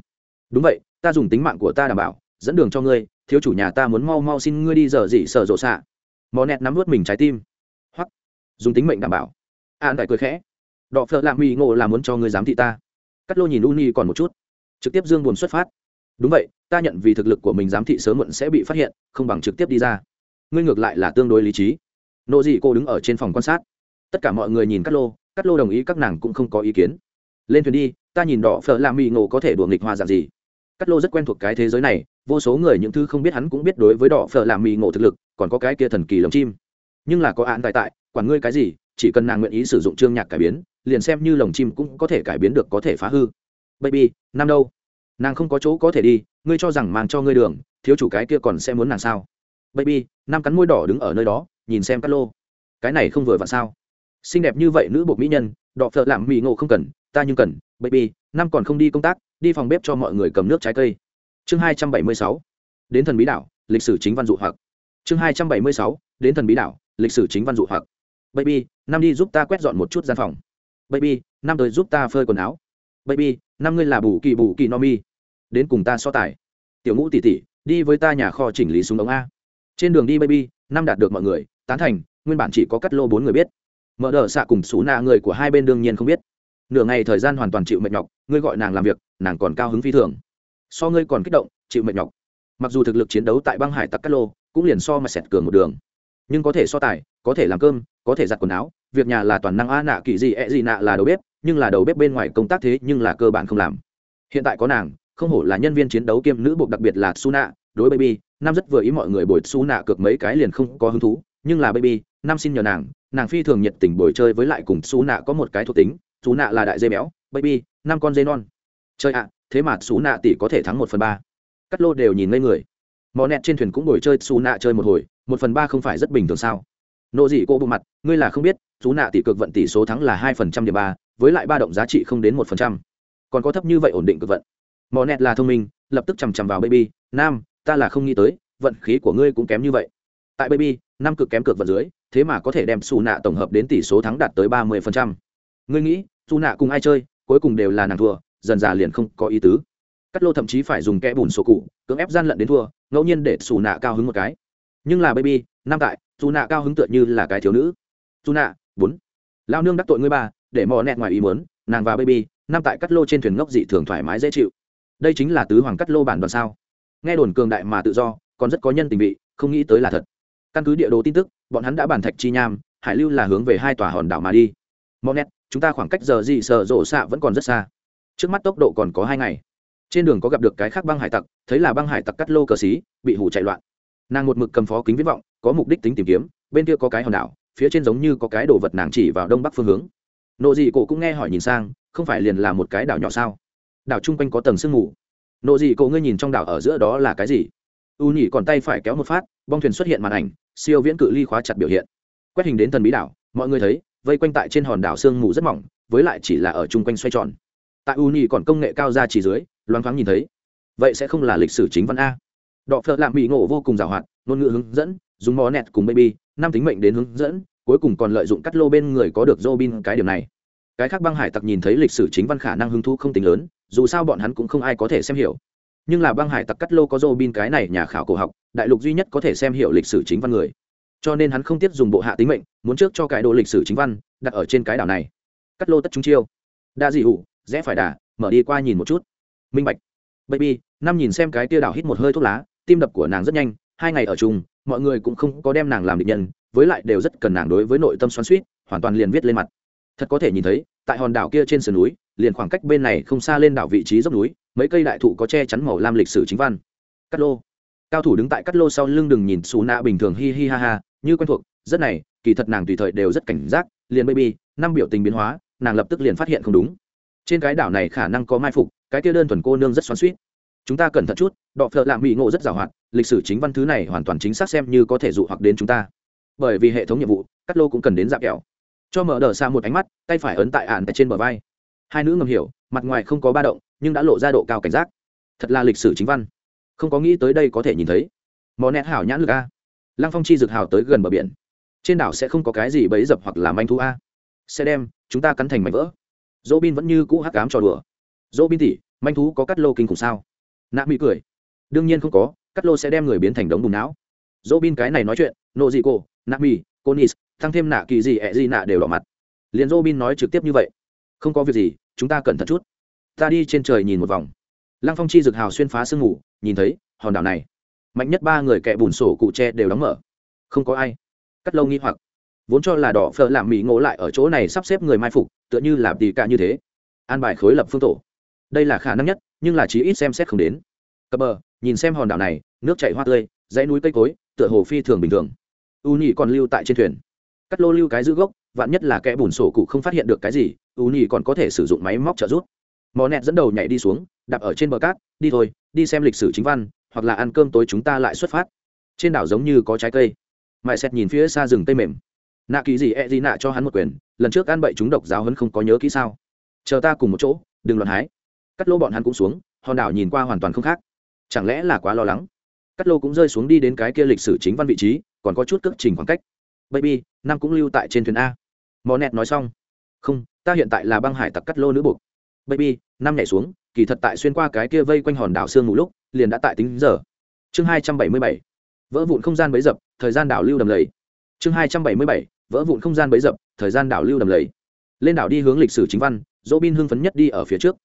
Speaker 1: Đúng vậy, ta dùng tính mạng của ta đảm bảo, dẫn đường cho ngươi, thiếu chủ nhà ta muốn mau mau xin ngươi đi giờ gì sợ rộ xạ. Mò nẹt nắm vớt mình trái tim. Hoặc dùng tính mệnh đảm bảo. An đại cười khẽ. Đọ phợ lạ mỹ ngộ là muốn cho ngươi giám thị ta. Cắt lô nhìn u nhi còn một chút. Trực tiếp dương buồn xuất phát. Đúng vậy, ta nhận vì thực lực của mình giám thị sớm muộn sẽ bị phát hiện, không bằng trực tiếp đi ra. Ngươi ngược lại là tương đối lý trí nộ dị cô đứng ở trên phòng quan sát. Tất cả mọi người nhìn Cát lô Cát lô đồng ý các nàng cũng không có ý kiến. Lên thuyền đi, ta nhìn đỏ phở làm mì ngộ có thể đùa nghịch hoa dạng gì. Cát lô rất quen thuộc cái thế giới này, vô số người những thứ không biết hắn cũng biết đối với đỏ phở làm mì ngộ thực lực, còn có cái kia thần kỳ lồng chim. Nhưng là có án tại tại, quản ngươi cái gì, chỉ cần nàng nguyện ý sử dụng trương nhạc cải biến, liền xem như lồng chim cũng có thể cải biến được có thể phá hư. Baby, năm đâu? Nàng không có chỗ có thể đi, ngươi cho rằng mang cho ngươi đường, thiếu chủ cái kia còn sẽ muốn nàng sao? Baby nam cắn môi đỏ đứng ở nơi đó nhìn xem cát lô. Cái này không vừa vặn sao? Xinh đẹp như vậy nữ bộ mỹ nhân, đọ phợ làm mỹ ngộ không cần, ta nhưng cần, baby, năm còn không đi công tác, đi phòng bếp cho mọi người cầm nước trái cây. Chương hai trăm bảy mươi sáu, đến thần bí đảo, lịch sử chính văn dụ hoặc. Chương hai trăm bảy mươi sáu, đến thần bí đảo, lịch sử chính văn dụ hoặc. Baby, năm đi giúp ta quét dọn một chút gian phòng. Baby, năm tới giúp ta phơi quần áo. Baby, năm ngươi là bù kỳ bù kỳ no mi. Đến cùng ta so tài. Tiểu ngũ tỷ tỷ, đi với ta nhà kho chỉnh lý súng ống a. Trên đường đi, baby, năm đạt được mọi người tán thành, nguyên bản chỉ có cắt lô bốn người biết. Mở đờ xạ cùng xú nạ người của hai bên đương nhiên không biết. Nửa ngày thời gian hoàn toàn chịu mệt nhọc, ngươi gọi nàng làm việc, nàng còn cao hứng phi thường. So ngươi còn kích động, chịu mệt nhọc. Mặc dù thực lực chiến đấu tại băng hải tặc cát lô, cũng liền so mà xẹt cường một đường. Nhưng có thể so tài, có thể làm cơm, có thể giặt quần áo, việc nhà là toàn năng a nạ kỳ gì ẹ gì nạ là đầu bếp, nhưng là đầu bếp bên ngoài công tác thế nhưng là cơ bản không làm. Hiện tại có nàng, không hổ là nhân viên chiến đấu kiêm nữ buộc đặc biệt là su nạ đối baby nam rất vừa ý mọi người bồi su nạ cược mấy cái liền không có hứng thú nhưng là baby nam xin nhờ nàng nàng phi thường nhiệt tình bồi chơi với lại cùng xú nạ có một cái thuộc tính xú nạ là đại dây béo, baby, năm con dây non. Chơi ạ, thế mà xú nạ tỷ có thể thắng một phần ba. Cắt lô đều nhìn ngây người. Mò nẹt trên thuyền cũng bồi chơi xú nạ chơi một hồi, một phần ba không phải rất bình thường sao? Nộ dị cô bộ mặt, ngươi là không biết xú nạ tỷ cực vận tỷ số thắng là hai phần trăm điểm ba, với lại ba động giá trị không đến một phần trăm. Còn có thấp như vậy ổn định cực vận. Mò nẹt là thông minh, lập tức chằm chằm vào baby, nam, ta là không nghĩ tới, vận khí của ngươi cũng kém như vậy. Tại baby năm cực kém cược vật dưới, thế mà có thể đem xù nạ tổng hợp đến tỷ số thắng đạt tới ba mươi phần trăm. Ngươi nghĩ xù nạ cùng ai chơi, cuối cùng đều là nàng thua, dần dà liền không có ý tứ. Cắt lô thậm chí phải dùng kẽ bùn sổ cụ, cưỡng ép gian lận đến thua, ngẫu nhiên để xù nạ cao hứng một cái. Nhưng là baby, năm tại xù nạ cao hứng tựa như là cái thiếu nữ. Xù nạ bốn. Lao nương đắc tội ngươi ba, để mò nẹt ngoài ý muốn, nàng và baby, năm tại cắt lô trên thuyền ngốc dị thường thoải mái dễ chịu. Đây chính là tứ hoàng cắt lô bản đoàn sao. Nghe đồn cường đại mà tự do, còn rất có nhân tình vị, không nghĩ tới là thật căn cứ địa đồ tin tức, bọn hắn đã bàn thạch chi nham, hải lưu là hướng về hai tòa hòn đảo mà đi. Monet, chúng ta khoảng cách giờ gì sợ rộ xạ vẫn còn rất xa. Trước mắt tốc độ còn có hai ngày. Trên đường có gặp được cái khác băng hải tặc, thấy là băng hải tặc cắt lô cờ xí, bị hủ chạy loạn. Nàng một mực cầm phó kính viết vọng, có mục đích tính tìm kiếm, bên kia có cái hòn đảo, phía trên giống như có cái đồ vật nàng chỉ vào đông bắc phương hướng. Nộ dị cổ cũng nghe hỏi nhìn sang, không phải liền là một cái đảo nhỏ sao? Đảo chung quanh có tầng sương mù. Nộ dị cổ, ngươi nhìn trong đảo ở giữa đó là cái gì? U nhỉ còn tay phải kéo một phát, bong thuyền xuất hiện màn ảnh, siêu viễn cự ly khóa chặt biểu hiện. Quét hình đến thần bí đảo, mọi người thấy, vây quanh tại trên hòn đảo sương mù rất mỏng, với lại chỉ là ở chung quanh xoay tròn. Tại u nhỉ còn công nghệ cao ra chỉ dưới, loáng thoáng nhìn thấy. Vậy sẽ không là lịch sử chính văn a. Đọ phợ lạm bị ngộ vô cùng giàu hoạt, ngôn ngữ hướng dẫn, dùng mò nẹt cùng baby, năm tính mệnh đến hướng dẫn, cuối cùng còn lợi dụng cắt lô bên người có được Robin cái điều này. Cái khác băng hải tặc nhìn thấy lịch sử chính văn khả năng hứng thú không tính lớn, dù sao bọn hắn cũng không ai có thể xem hiểu nhưng là băng hải tặc cắt lô có Robin cái này nhà khảo cổ học, đại lục duy nhất có thể xem hiểu lịch sử chính văn người. Cho nên hắn không tiếp dùng bộ hạ tính mệnh, muốn trước cho cái đồ lịch sử chính văn, đặt ở trên cái đảo này. Cắt lô tất chúng chiêu. Đa dị hụ rẽ phải đà, mở đi qua nhìn một chút. Minh bạch. Baby, năm nhìn xem cái tia đảo hít một hơi thuốc lá, tim đập của nàng rất nhanh, hai ngày ở chung, mọi người cũng không có đem nàng làm định nhân, với lại đều rất cần nàng đối với nội tâm xoắn suýt hoàn toàn liền viết lên mặt. Thật có thể nhìn thấy, tại hòn đảo kia trên sườn núi, liền khoảng cách bên này không xa lên đảo vị trí dốc núi mấy cây đại thụ có che chắn màu lam lịch sử chính văn. Cắt lô. Cao thủ đứng tại cắt lô sau lưng đừng nhìn xù nạ bình thường hi hi ha ha, như quen thuộc, rất này, kỳ thật nàng tùy thời đều rất cảnh giác, liền baby, năm biểu tình biến hóa, nàng lập tức liền phát hiện không đúng. Trên cái đảo này khả năng có mai phục, cái kia đơn thuần cô nương rất xoắn suýt chúng ta cẩn thận chút, đọ phợ lạm bị ngộ rất giàu hoạt, lịch sử chính văn thứ này hoàn toàn chính xác xem như có thể dụ hoặc đến chúng ta. Bởi vì hệ thống nhiệm vụ cắt lô cũng cần đến dạp kẹo. Cho mở đờ xa một ánh mắt, tay phải ấn tại ạn tại trên bờ vai. Hai nữ ngầm hiểu, mặt ngoài không có ba động nhưng đã lộ ra độ cao cảnh giác. Thật là lịch sử chính văn. Không có nghĩ tới đây có thể nhìn thấy. Mò nét hảo nhãn lực a. Lăng phong chi dực hào tới gần bờ biển. Trên đảo sẽ không có cái gì bấy dập hoặc làm manh thú a. Sẽ đem, chúng ta cắn thành mảnh vỡ. Dỗ bin vẫn như cũ hắc cám trò đùa. Dỗ bin tỉ manh thú có cắt lô kinh khủng sao? Nạ mỹ cười. Đương nhiên không có, cắt lô sẽ đem người biến thành đống bùn não. Dỗ bin cái này nói chuyện, nộ dị cô nạ mỹ cô nis tăng thêm nạ kỳ gì, ẹ gì nạ đều đỏ mặt. Liền dỗ bin nói trực tiếp như vậy. Không có việc gì, chúng ta cẩn thận chút ta đi trên trời nhìn một vòng. Lăng phong chi dực hào xuyên phá sương mù, nhìn thấy, hòn đảo này. Mạnh nhất ba người kẻ bùn sổ cụ tre đều đóng mở. Không có ai. Cắt lâu nghi hoặc. Vốn cho là đỏ phở làm mỹ ngộ lại ở chỗ này sắp xếp người mai phục, tựa như là tì cả như thế. An bài khối lập phương tổ. Đây là khả năng nhất, nhưng là chí ít xem xét không đến. Cập bờ, nhìn xem hòn đảo này, nước chảy hoa tươi, dãy núi cây cối, tựa hồ phi thường bình thường. U nhị còn lưu tại trên thuyền. Cắt lô lưu cái giữ gốc, vạn nhất là kẻ bùn sổ cụ không phát hiện được cái gì, u nhị còn có thể sử dụng máy móc trợ giúp mò nẹt dẫn đầu nhảy đi xuống, đạp ở trên bờ cát, đi thôi, đi xem lịch sử chính văn, hoặc là ăn cơm tối chúng ta lại xuất phát. Trên đảo giống như có trái cây. Mãi xét nhìn phía xa rừng tây mềm. Nạ kỳ gì e gì nạ cho hắn một quyền, lần trước ăn bậy chúng độc giáo hấn không có nhớ kỹ sao. Chờ ta cùng một chỗ, đừng loạn hái. Cắt lô bọn hắn cũng xuống, hòn đảo nhìn qua hoàn toàn không khác. Chẳng lẽ là quá lo lắng? Cắt lô cũng rơi xuống đi đến cái kia lịch sử chính văn vị trí, còn có chút cước trình khoảng cách. Baby nam cũng lưu tại trên thuyền a. Mò nẹt nói xong. Không, ta hiện tại là băng hải tặc cắt lô nữ buộc. Baby nam nhảy xuống, kỳ thật tại xuyên qua cái kia vây quanh hòn đảo sương ngủ lúc, liền đã tại tính giờ. Chương hai trăm bảy mươi bảy, vỡ vụn không gian bấy dập, thời gian đảo lưu đầm lầy. Chương hai trăm bảy mươi bảy, vỡ vụn không gian bấy dập, thời gian đảo lưu đầm lầy. Lên đảo đi hướng lịch sử chính văn dỗ bin hưng phấn nhất đi ở phía trước.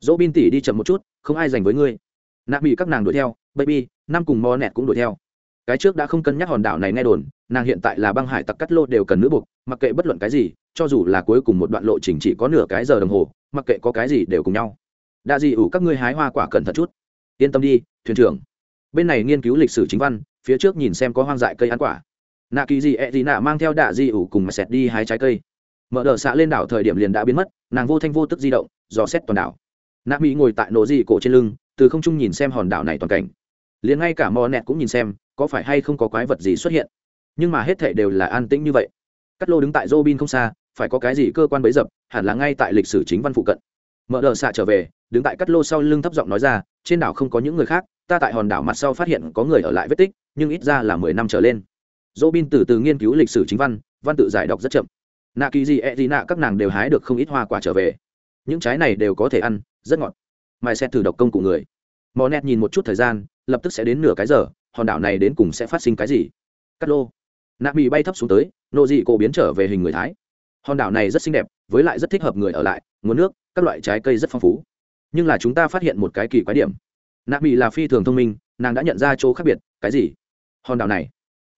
Speaker 1: Dỗ bin tỉ đi chậm một chút, không ai dành với ngươi. Nạ bị các nàng đuổi theo, baby, năm cùng mò nẹt cũng đuổi theo. Cái trước đã không cân nhắc hòn đảo này nghe đồn, nàng hiện tại là băng hải tặc cắt lô đều cần nữ buộc, mặc kệ bất luận cái gì cho dù là cuối cùng một đoạn lộ trình chỉ có nửa cái giờ đồng hồ, mặc kệ có cái gì đều cùng nhau. Đa dị ủ các ngươi hái hoa quả cẩn thận chút. Yên tâm đi, thuyền trưởng. Bên này nghiên cứu lịch sử chính văn, phía trước nhìn xem có hoang dại cây ăn quả. Nạ kỳ gì ẹ gì nạ mang theo đạ dị ủ cùng mà xẹt đi hái trái cây. Mở đờ xạ lên đảo thời điểm liền đã biến mất, nàng vô thanh vô tức di động, dò xét toàn đảo. Nạ mỹ ngồi tại nổ dị cổ trên lưng, từ không trung nhìn xem hòn đảo này toàn cảnh. Liền ngay cả mò nẹt cũng nhìn xem, có phải hay không có quái vật gì xuất hiện. Nhưng mà hết thể đều là an tĩnh như vậy. Cắt lô đứng tại robin không xa phải có cái gì cơ quan bấy dập, hẳn là ngay tại lịch sử chính văn phụ cận. Mở đờ xạ trở về, đứng tại cắt lô sau lưng thấp giọng nói ra, trên đảo không có những người khác, ta tại hòn đảo mặt sau phát hiện có người ở lại vết tích, nhưng ít ra là mười năm trở lên. Dỗ bin từ từ nghiên cứu lịch sử chính văn văn tự giải đọc rất chậm. Nạ kỳ gì e gì nạ, các nàng đều hái được không ít hoa quả trở về. Những trái này đều có thể ăn, rất ngọt. Mai sẽ thử độc công cụ người. Mò nét nhìn một chút thời gian, lập tức sẽ đến nửa cái giờ, hòn đảo này đến cùng sẽ phát sinh cái gì? Cắt lô. Nạ bị bay thấp xuống tới nộ dị cổ biến trở về hình người thái hòn đảo này rất xinh đẹp, với lại rất thích hợp người ở lại, nguồn nước, các loại trái cây rất phong phú. Nhưng là chúng ta phát hiện một cái kỳ quái điểm. Nạ bị là phi thường thông minh, nàng đã nhận ra chỗ khác biệt, cái gì? Hòn đảo này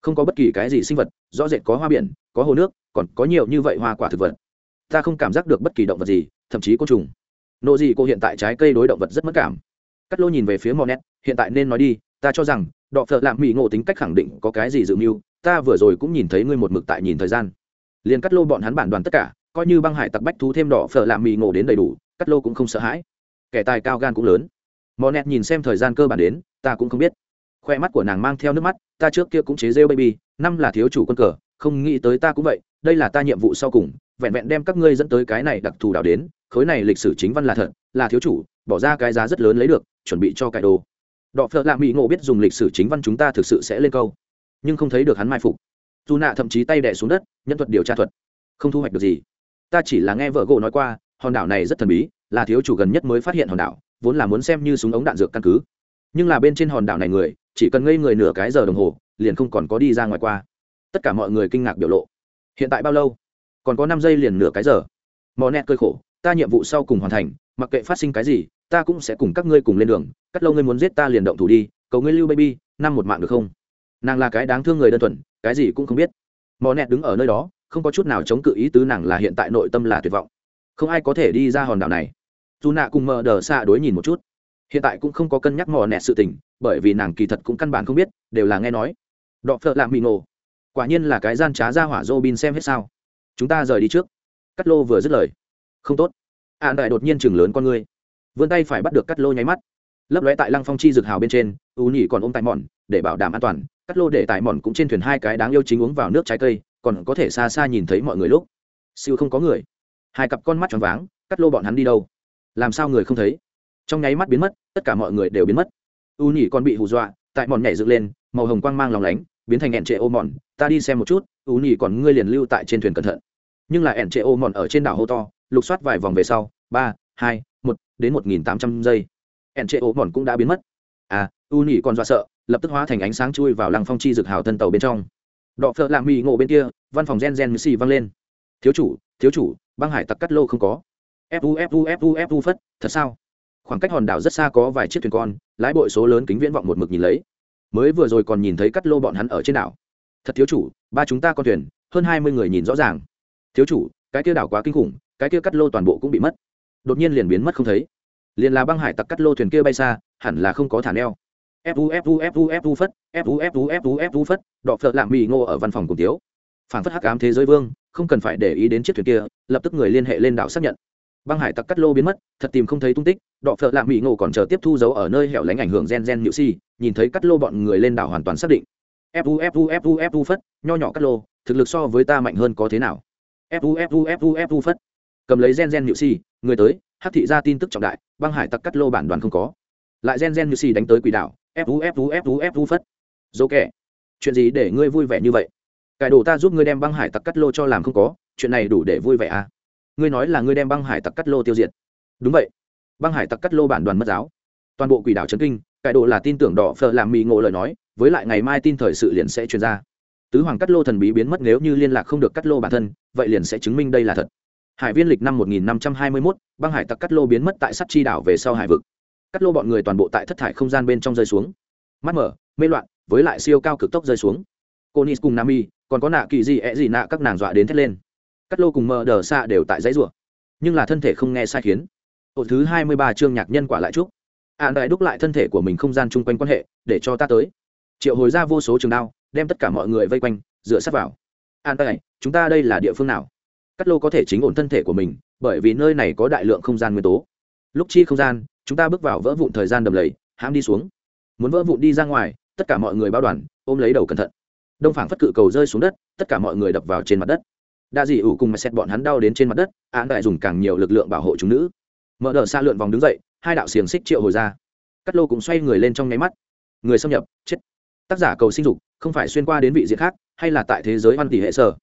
Speaker 1: không có bất kỳ cái gì sinh vật, rõ rệt có hoa biển, có hồ nước, còn có nhiều như vậy hoa quả thực vật. Ta không cảm giác được bất kỳ động vật gì, thậm chí côn trùng. Nộ gì cô hiện tại trái cây đối động vật rất mất cảm. Cắt lô nhìn về phía mò nét hiện tại nên nói đi, ta cho rằng đọ phợ lạm mỹ ngộ tính cách khẳng định có cái gì dự mưu, ta vừa rồi cũng nhìn thấy ngươi một mực tại nhìn thời gian liền cắt lô bọn hắn bản đoàn tất cả, coi như băng hải tặc bách thú thêm đỏ phở lạm mì ngộ đến đầy đủ, cắt lô cũng không sợ hãi. Kẻ tài cao gan cũng lớn. Mò nẹt nhìn xem thời gian cơ bản đến, ta cũng không biết. Khoe mắt của nàng mang theo nước mắt, ta trước kia cũng chế rêu baby, năm là thiếu chủ quân cờ, không nghĩ tới ta cũng vậy, đây là ta nhiệm vụ sau cùng, vẹn vẹn đem các ngươi dẫn tới cái này đặc thù đảo đến, khối này lịch sử chính văn là thật, là thiếu chủ, bỏ ra cái giá rất lớn lấy được, chuẩn bị cho cải đồ. Đọ phợ lạ mỹ ngộ biết dùng lịch sử chính văn chúng ta thực sự sẽ lên câu, nhưng không thấy được hắn mai phục dù nạ thậm chí tay đẻ xuống đất, nhân thuật điều tra thuật. Không thu hoạch được gì. Ta chỉ là nghe vợ gỗ nói qua, hòn đảo này rất thần bí, là thiếu chủ gần nhất mới phát hiện hòn đảo, vốn là muốn xem như súng ống đạn dược căn cứ. Nhưng là bên trên hòn đảo này người, chỉ cần ngây người nửa cái giờ đồng hồ, liền không còn có đi ra ngoài qua. Tất cả mọi người kinh ngạc biểu lộ. Hiện tại bao lâu? Còn có năm giây liền nửa cái giờ. Mò nẹt cơi khổ, ta nhiệm vụ sau cùng hoàn thành, mặc kệ phát sinh cái gì, ta cũng sẽ cùng các ngươi cùng lên đường, cắt lâu ngươi muốn giết ta liền động thủ đi, cầu ngươi lưu baby, năm một mạng được không? Nàng là cái đáng thương người đơn thuần cái gì cũng không biết. Mò nẹt đứng ở nơi đó, không có chút nào chống cự ý tứ nàng là hiện tại nội tâm là tuyệt vọng. Không ai có thể đi ra hòn đảo này. Dù nạ cùng mờ đờ xa đối nhìn một chút. Hiện tại cũng không có cân nhắc mò nẹt sự tình, bởi vì nàng kỳ thật cũng căn bản không biết, đều là nghe nói. Đọ phợ lạ bị nổ quả nhiên là cái gian trá ra hỏa dô bin xem hết sao. Chúng ta rời đi trước. Cắt lô vừa dứt lời. Không tốt. An đại đột nhiên chừng lớn con ngươi. Vươn tay phải bắt được cắt lô nháy mắt lấp lóe tại lăng phong chi dực hào bên trên, ưu nhị còn ôm tại mòn, để bảo đảm an toàn. Cắt lô để tại mòn cũng trên thuyền hai cái đáng yêu chính uống vào nước trái cây, còn có thể xa xa nhìn thấy mọi người lúc. Siêu không có người. Hai cặp con mắt tròn váng, cắt lô bọn hắn đi đâu? Làm sao người không thấy? Trong nháy mắt biến mất, tất cả mọi người đều biến mất. U nhị còn bị hù dọa, tại mòn nhảy dựng lên, màu hồng quang mang lòng lánh, biến thành hẹn trệ ô mòn. Ta đi xem một chút, ưu nhị còn ngươi liền lưu tại trên thuyền cẩn thận. Nhưng là ẻn trệ ô mòn ở trên đảo hô to, lục soát vài vòng về sau, ba, hai, một, đến một nghìn tám trăm giây ẻn trệ ố mòn cũng đã biến mất. À u nhỉ còn dọa sợ, lập tức hóa thành ánh sáng chui vào lăng phong chi rực hào thân tàu bên trong. Đọ phợ lạ mỹ ngộ bên kia, văn phòng gen gen như xì văng lên. Thiếu chủ thiếu chủ, băng hải tặc cắt lô không có. Fu fu fu fu phất, thật sao? Khoảng cách hòn đảo rất xa có vài chiếc thuyền con, lái bội số lớn kính viễn vọng một mực nhìn lấy. Mới vừa rồi còn nhìn thấy cắt lô bọn hắn ở trên đảo. Thật thiếu chủ, ba chúng ta con thuyền, hơn hai mươi người nhìn rõ ràng. Thiếu chủ, cái kia đảo quá kinh khủng, cái kia cắt lô toàn bộ cũng bị mất. Đột nhiên liền biến mất không thấy liền là băng hải tặc cắt lô thuyền kia bay xa hẳn là không có thả neo fu fu fu fu phất fu fu fu fu phất đọ phợ lạm mỹ ngô ở văn phòng cùng tiếu phản phất hắc ám thế giới vương không cần phải để ý đến chiếc thuyền kia lập tức người liên hệ lên đảo xác nhận băng hải tặc cắt lô biến mất thật tìm không thấy tung tích đọ phợ lạm mỹ ngộ còn chờ tiếp thu dấu ở nơi hẻo lánh ảnh hưởng gen gen nhự si nhìn thấy cắt lô bọn người lên đảo hoàn toàn xác định fu fu fu fu phất nho nhỏ cắt lô thực lực so với ta mạnh hơn có thế nào fu fu fu fu phất cầm lấy gen gen nhự si người tới, hát thị ra tin tức trọng đại, băng hải tặc cắt lô bản đoàn không có. Lại gen gen như xì đánh tới quỷ đảo fu fu fu fu phất. Dỗ kẻ, chuyện gì để ngươi vui vẻ như vậy? Cải đồ ta giúp ngươi đem băng hải tặc cắt lô cho làm không có, chuyện này đủ để vui vẻ à? Ngươi nói là ngươi đem băng hải tặc cắt lô tiêu diệt. Đúng vậy. Băng hải tặc cắt lô bản đoàn mất giáo. Toàn bộ quỷ đảo trấn kinh, cải đồ là tin tưởng đỏ phờ làm mì ngộ lời nói, với lại ngày mai tin thời sự liền sẽ truyền ra. Tứ hoàng cắt lô thần bí biến mất nếu như liên lạc không được cắt lô bản thân, vậy liền sẽ chứng minh đây là thật hải viên lịch năm 1521, băng hải tặc cắt lô biến mất tại sắt chi đảo về sau hải vực. Cắt lô bọn người toàn bộ tại thất thải không gian bên trong rơi xuống. Mắt mở mê loạn với lại siêu cao cực tốc rơi xuống. Cô nis cùng nami còn có nạ kỳ gì ẹ gì nạ các nàng dọa đến thét lên. Cắt lô cùng mờ đờ xa đều tại dãy rủa. Nhưng là thân thể không nghe sai khiến. Ổ thứ hai mươi ba chương nhạc nhân quả lại chúc. An đại đúc lại thân thể của mình không gian chung quanh quan hệ để cho ta tới. Triệu hồi ra vô số trường đao đem tất cả mọi người vây quanh dựa sát vào. An đại chúng ta đây là địa phương nào? Cắt lô có thể chính ổn thân thể của mình, bởi vì nơi này có đại lượng không gian nguyên tố. Lúc chi không gian, chúng ta bước vào vỡ vụn thời gian đầm lầy, hãm đi xuống. Muốn vỡ vụn đi ra ngoài, tất cả mọi người bao đoàn, ôm lấy đầu cẩn thận. Đông phảng phất cự cầu rơi xuống đất, tất cả mọi người đập vào trên mặt đất. Đa dị ủ cùng mà xét bọn hắn đau đến trên mặt đất, án đại dùng càng nhiều lực lượng bảo hộ chúng nữ. Mở đờ xa lượn vòng đứng dậy, hai đạo xiềng xích triệu hồi ra. Cắt lô cũng xoay người lên trong nháy mắt. Người xâm nhập, chết. Tác giả cầu sinh dục, không phải xuyên qua đến vị diện khác, hay là tại thế giới văn tỷ hệ sở.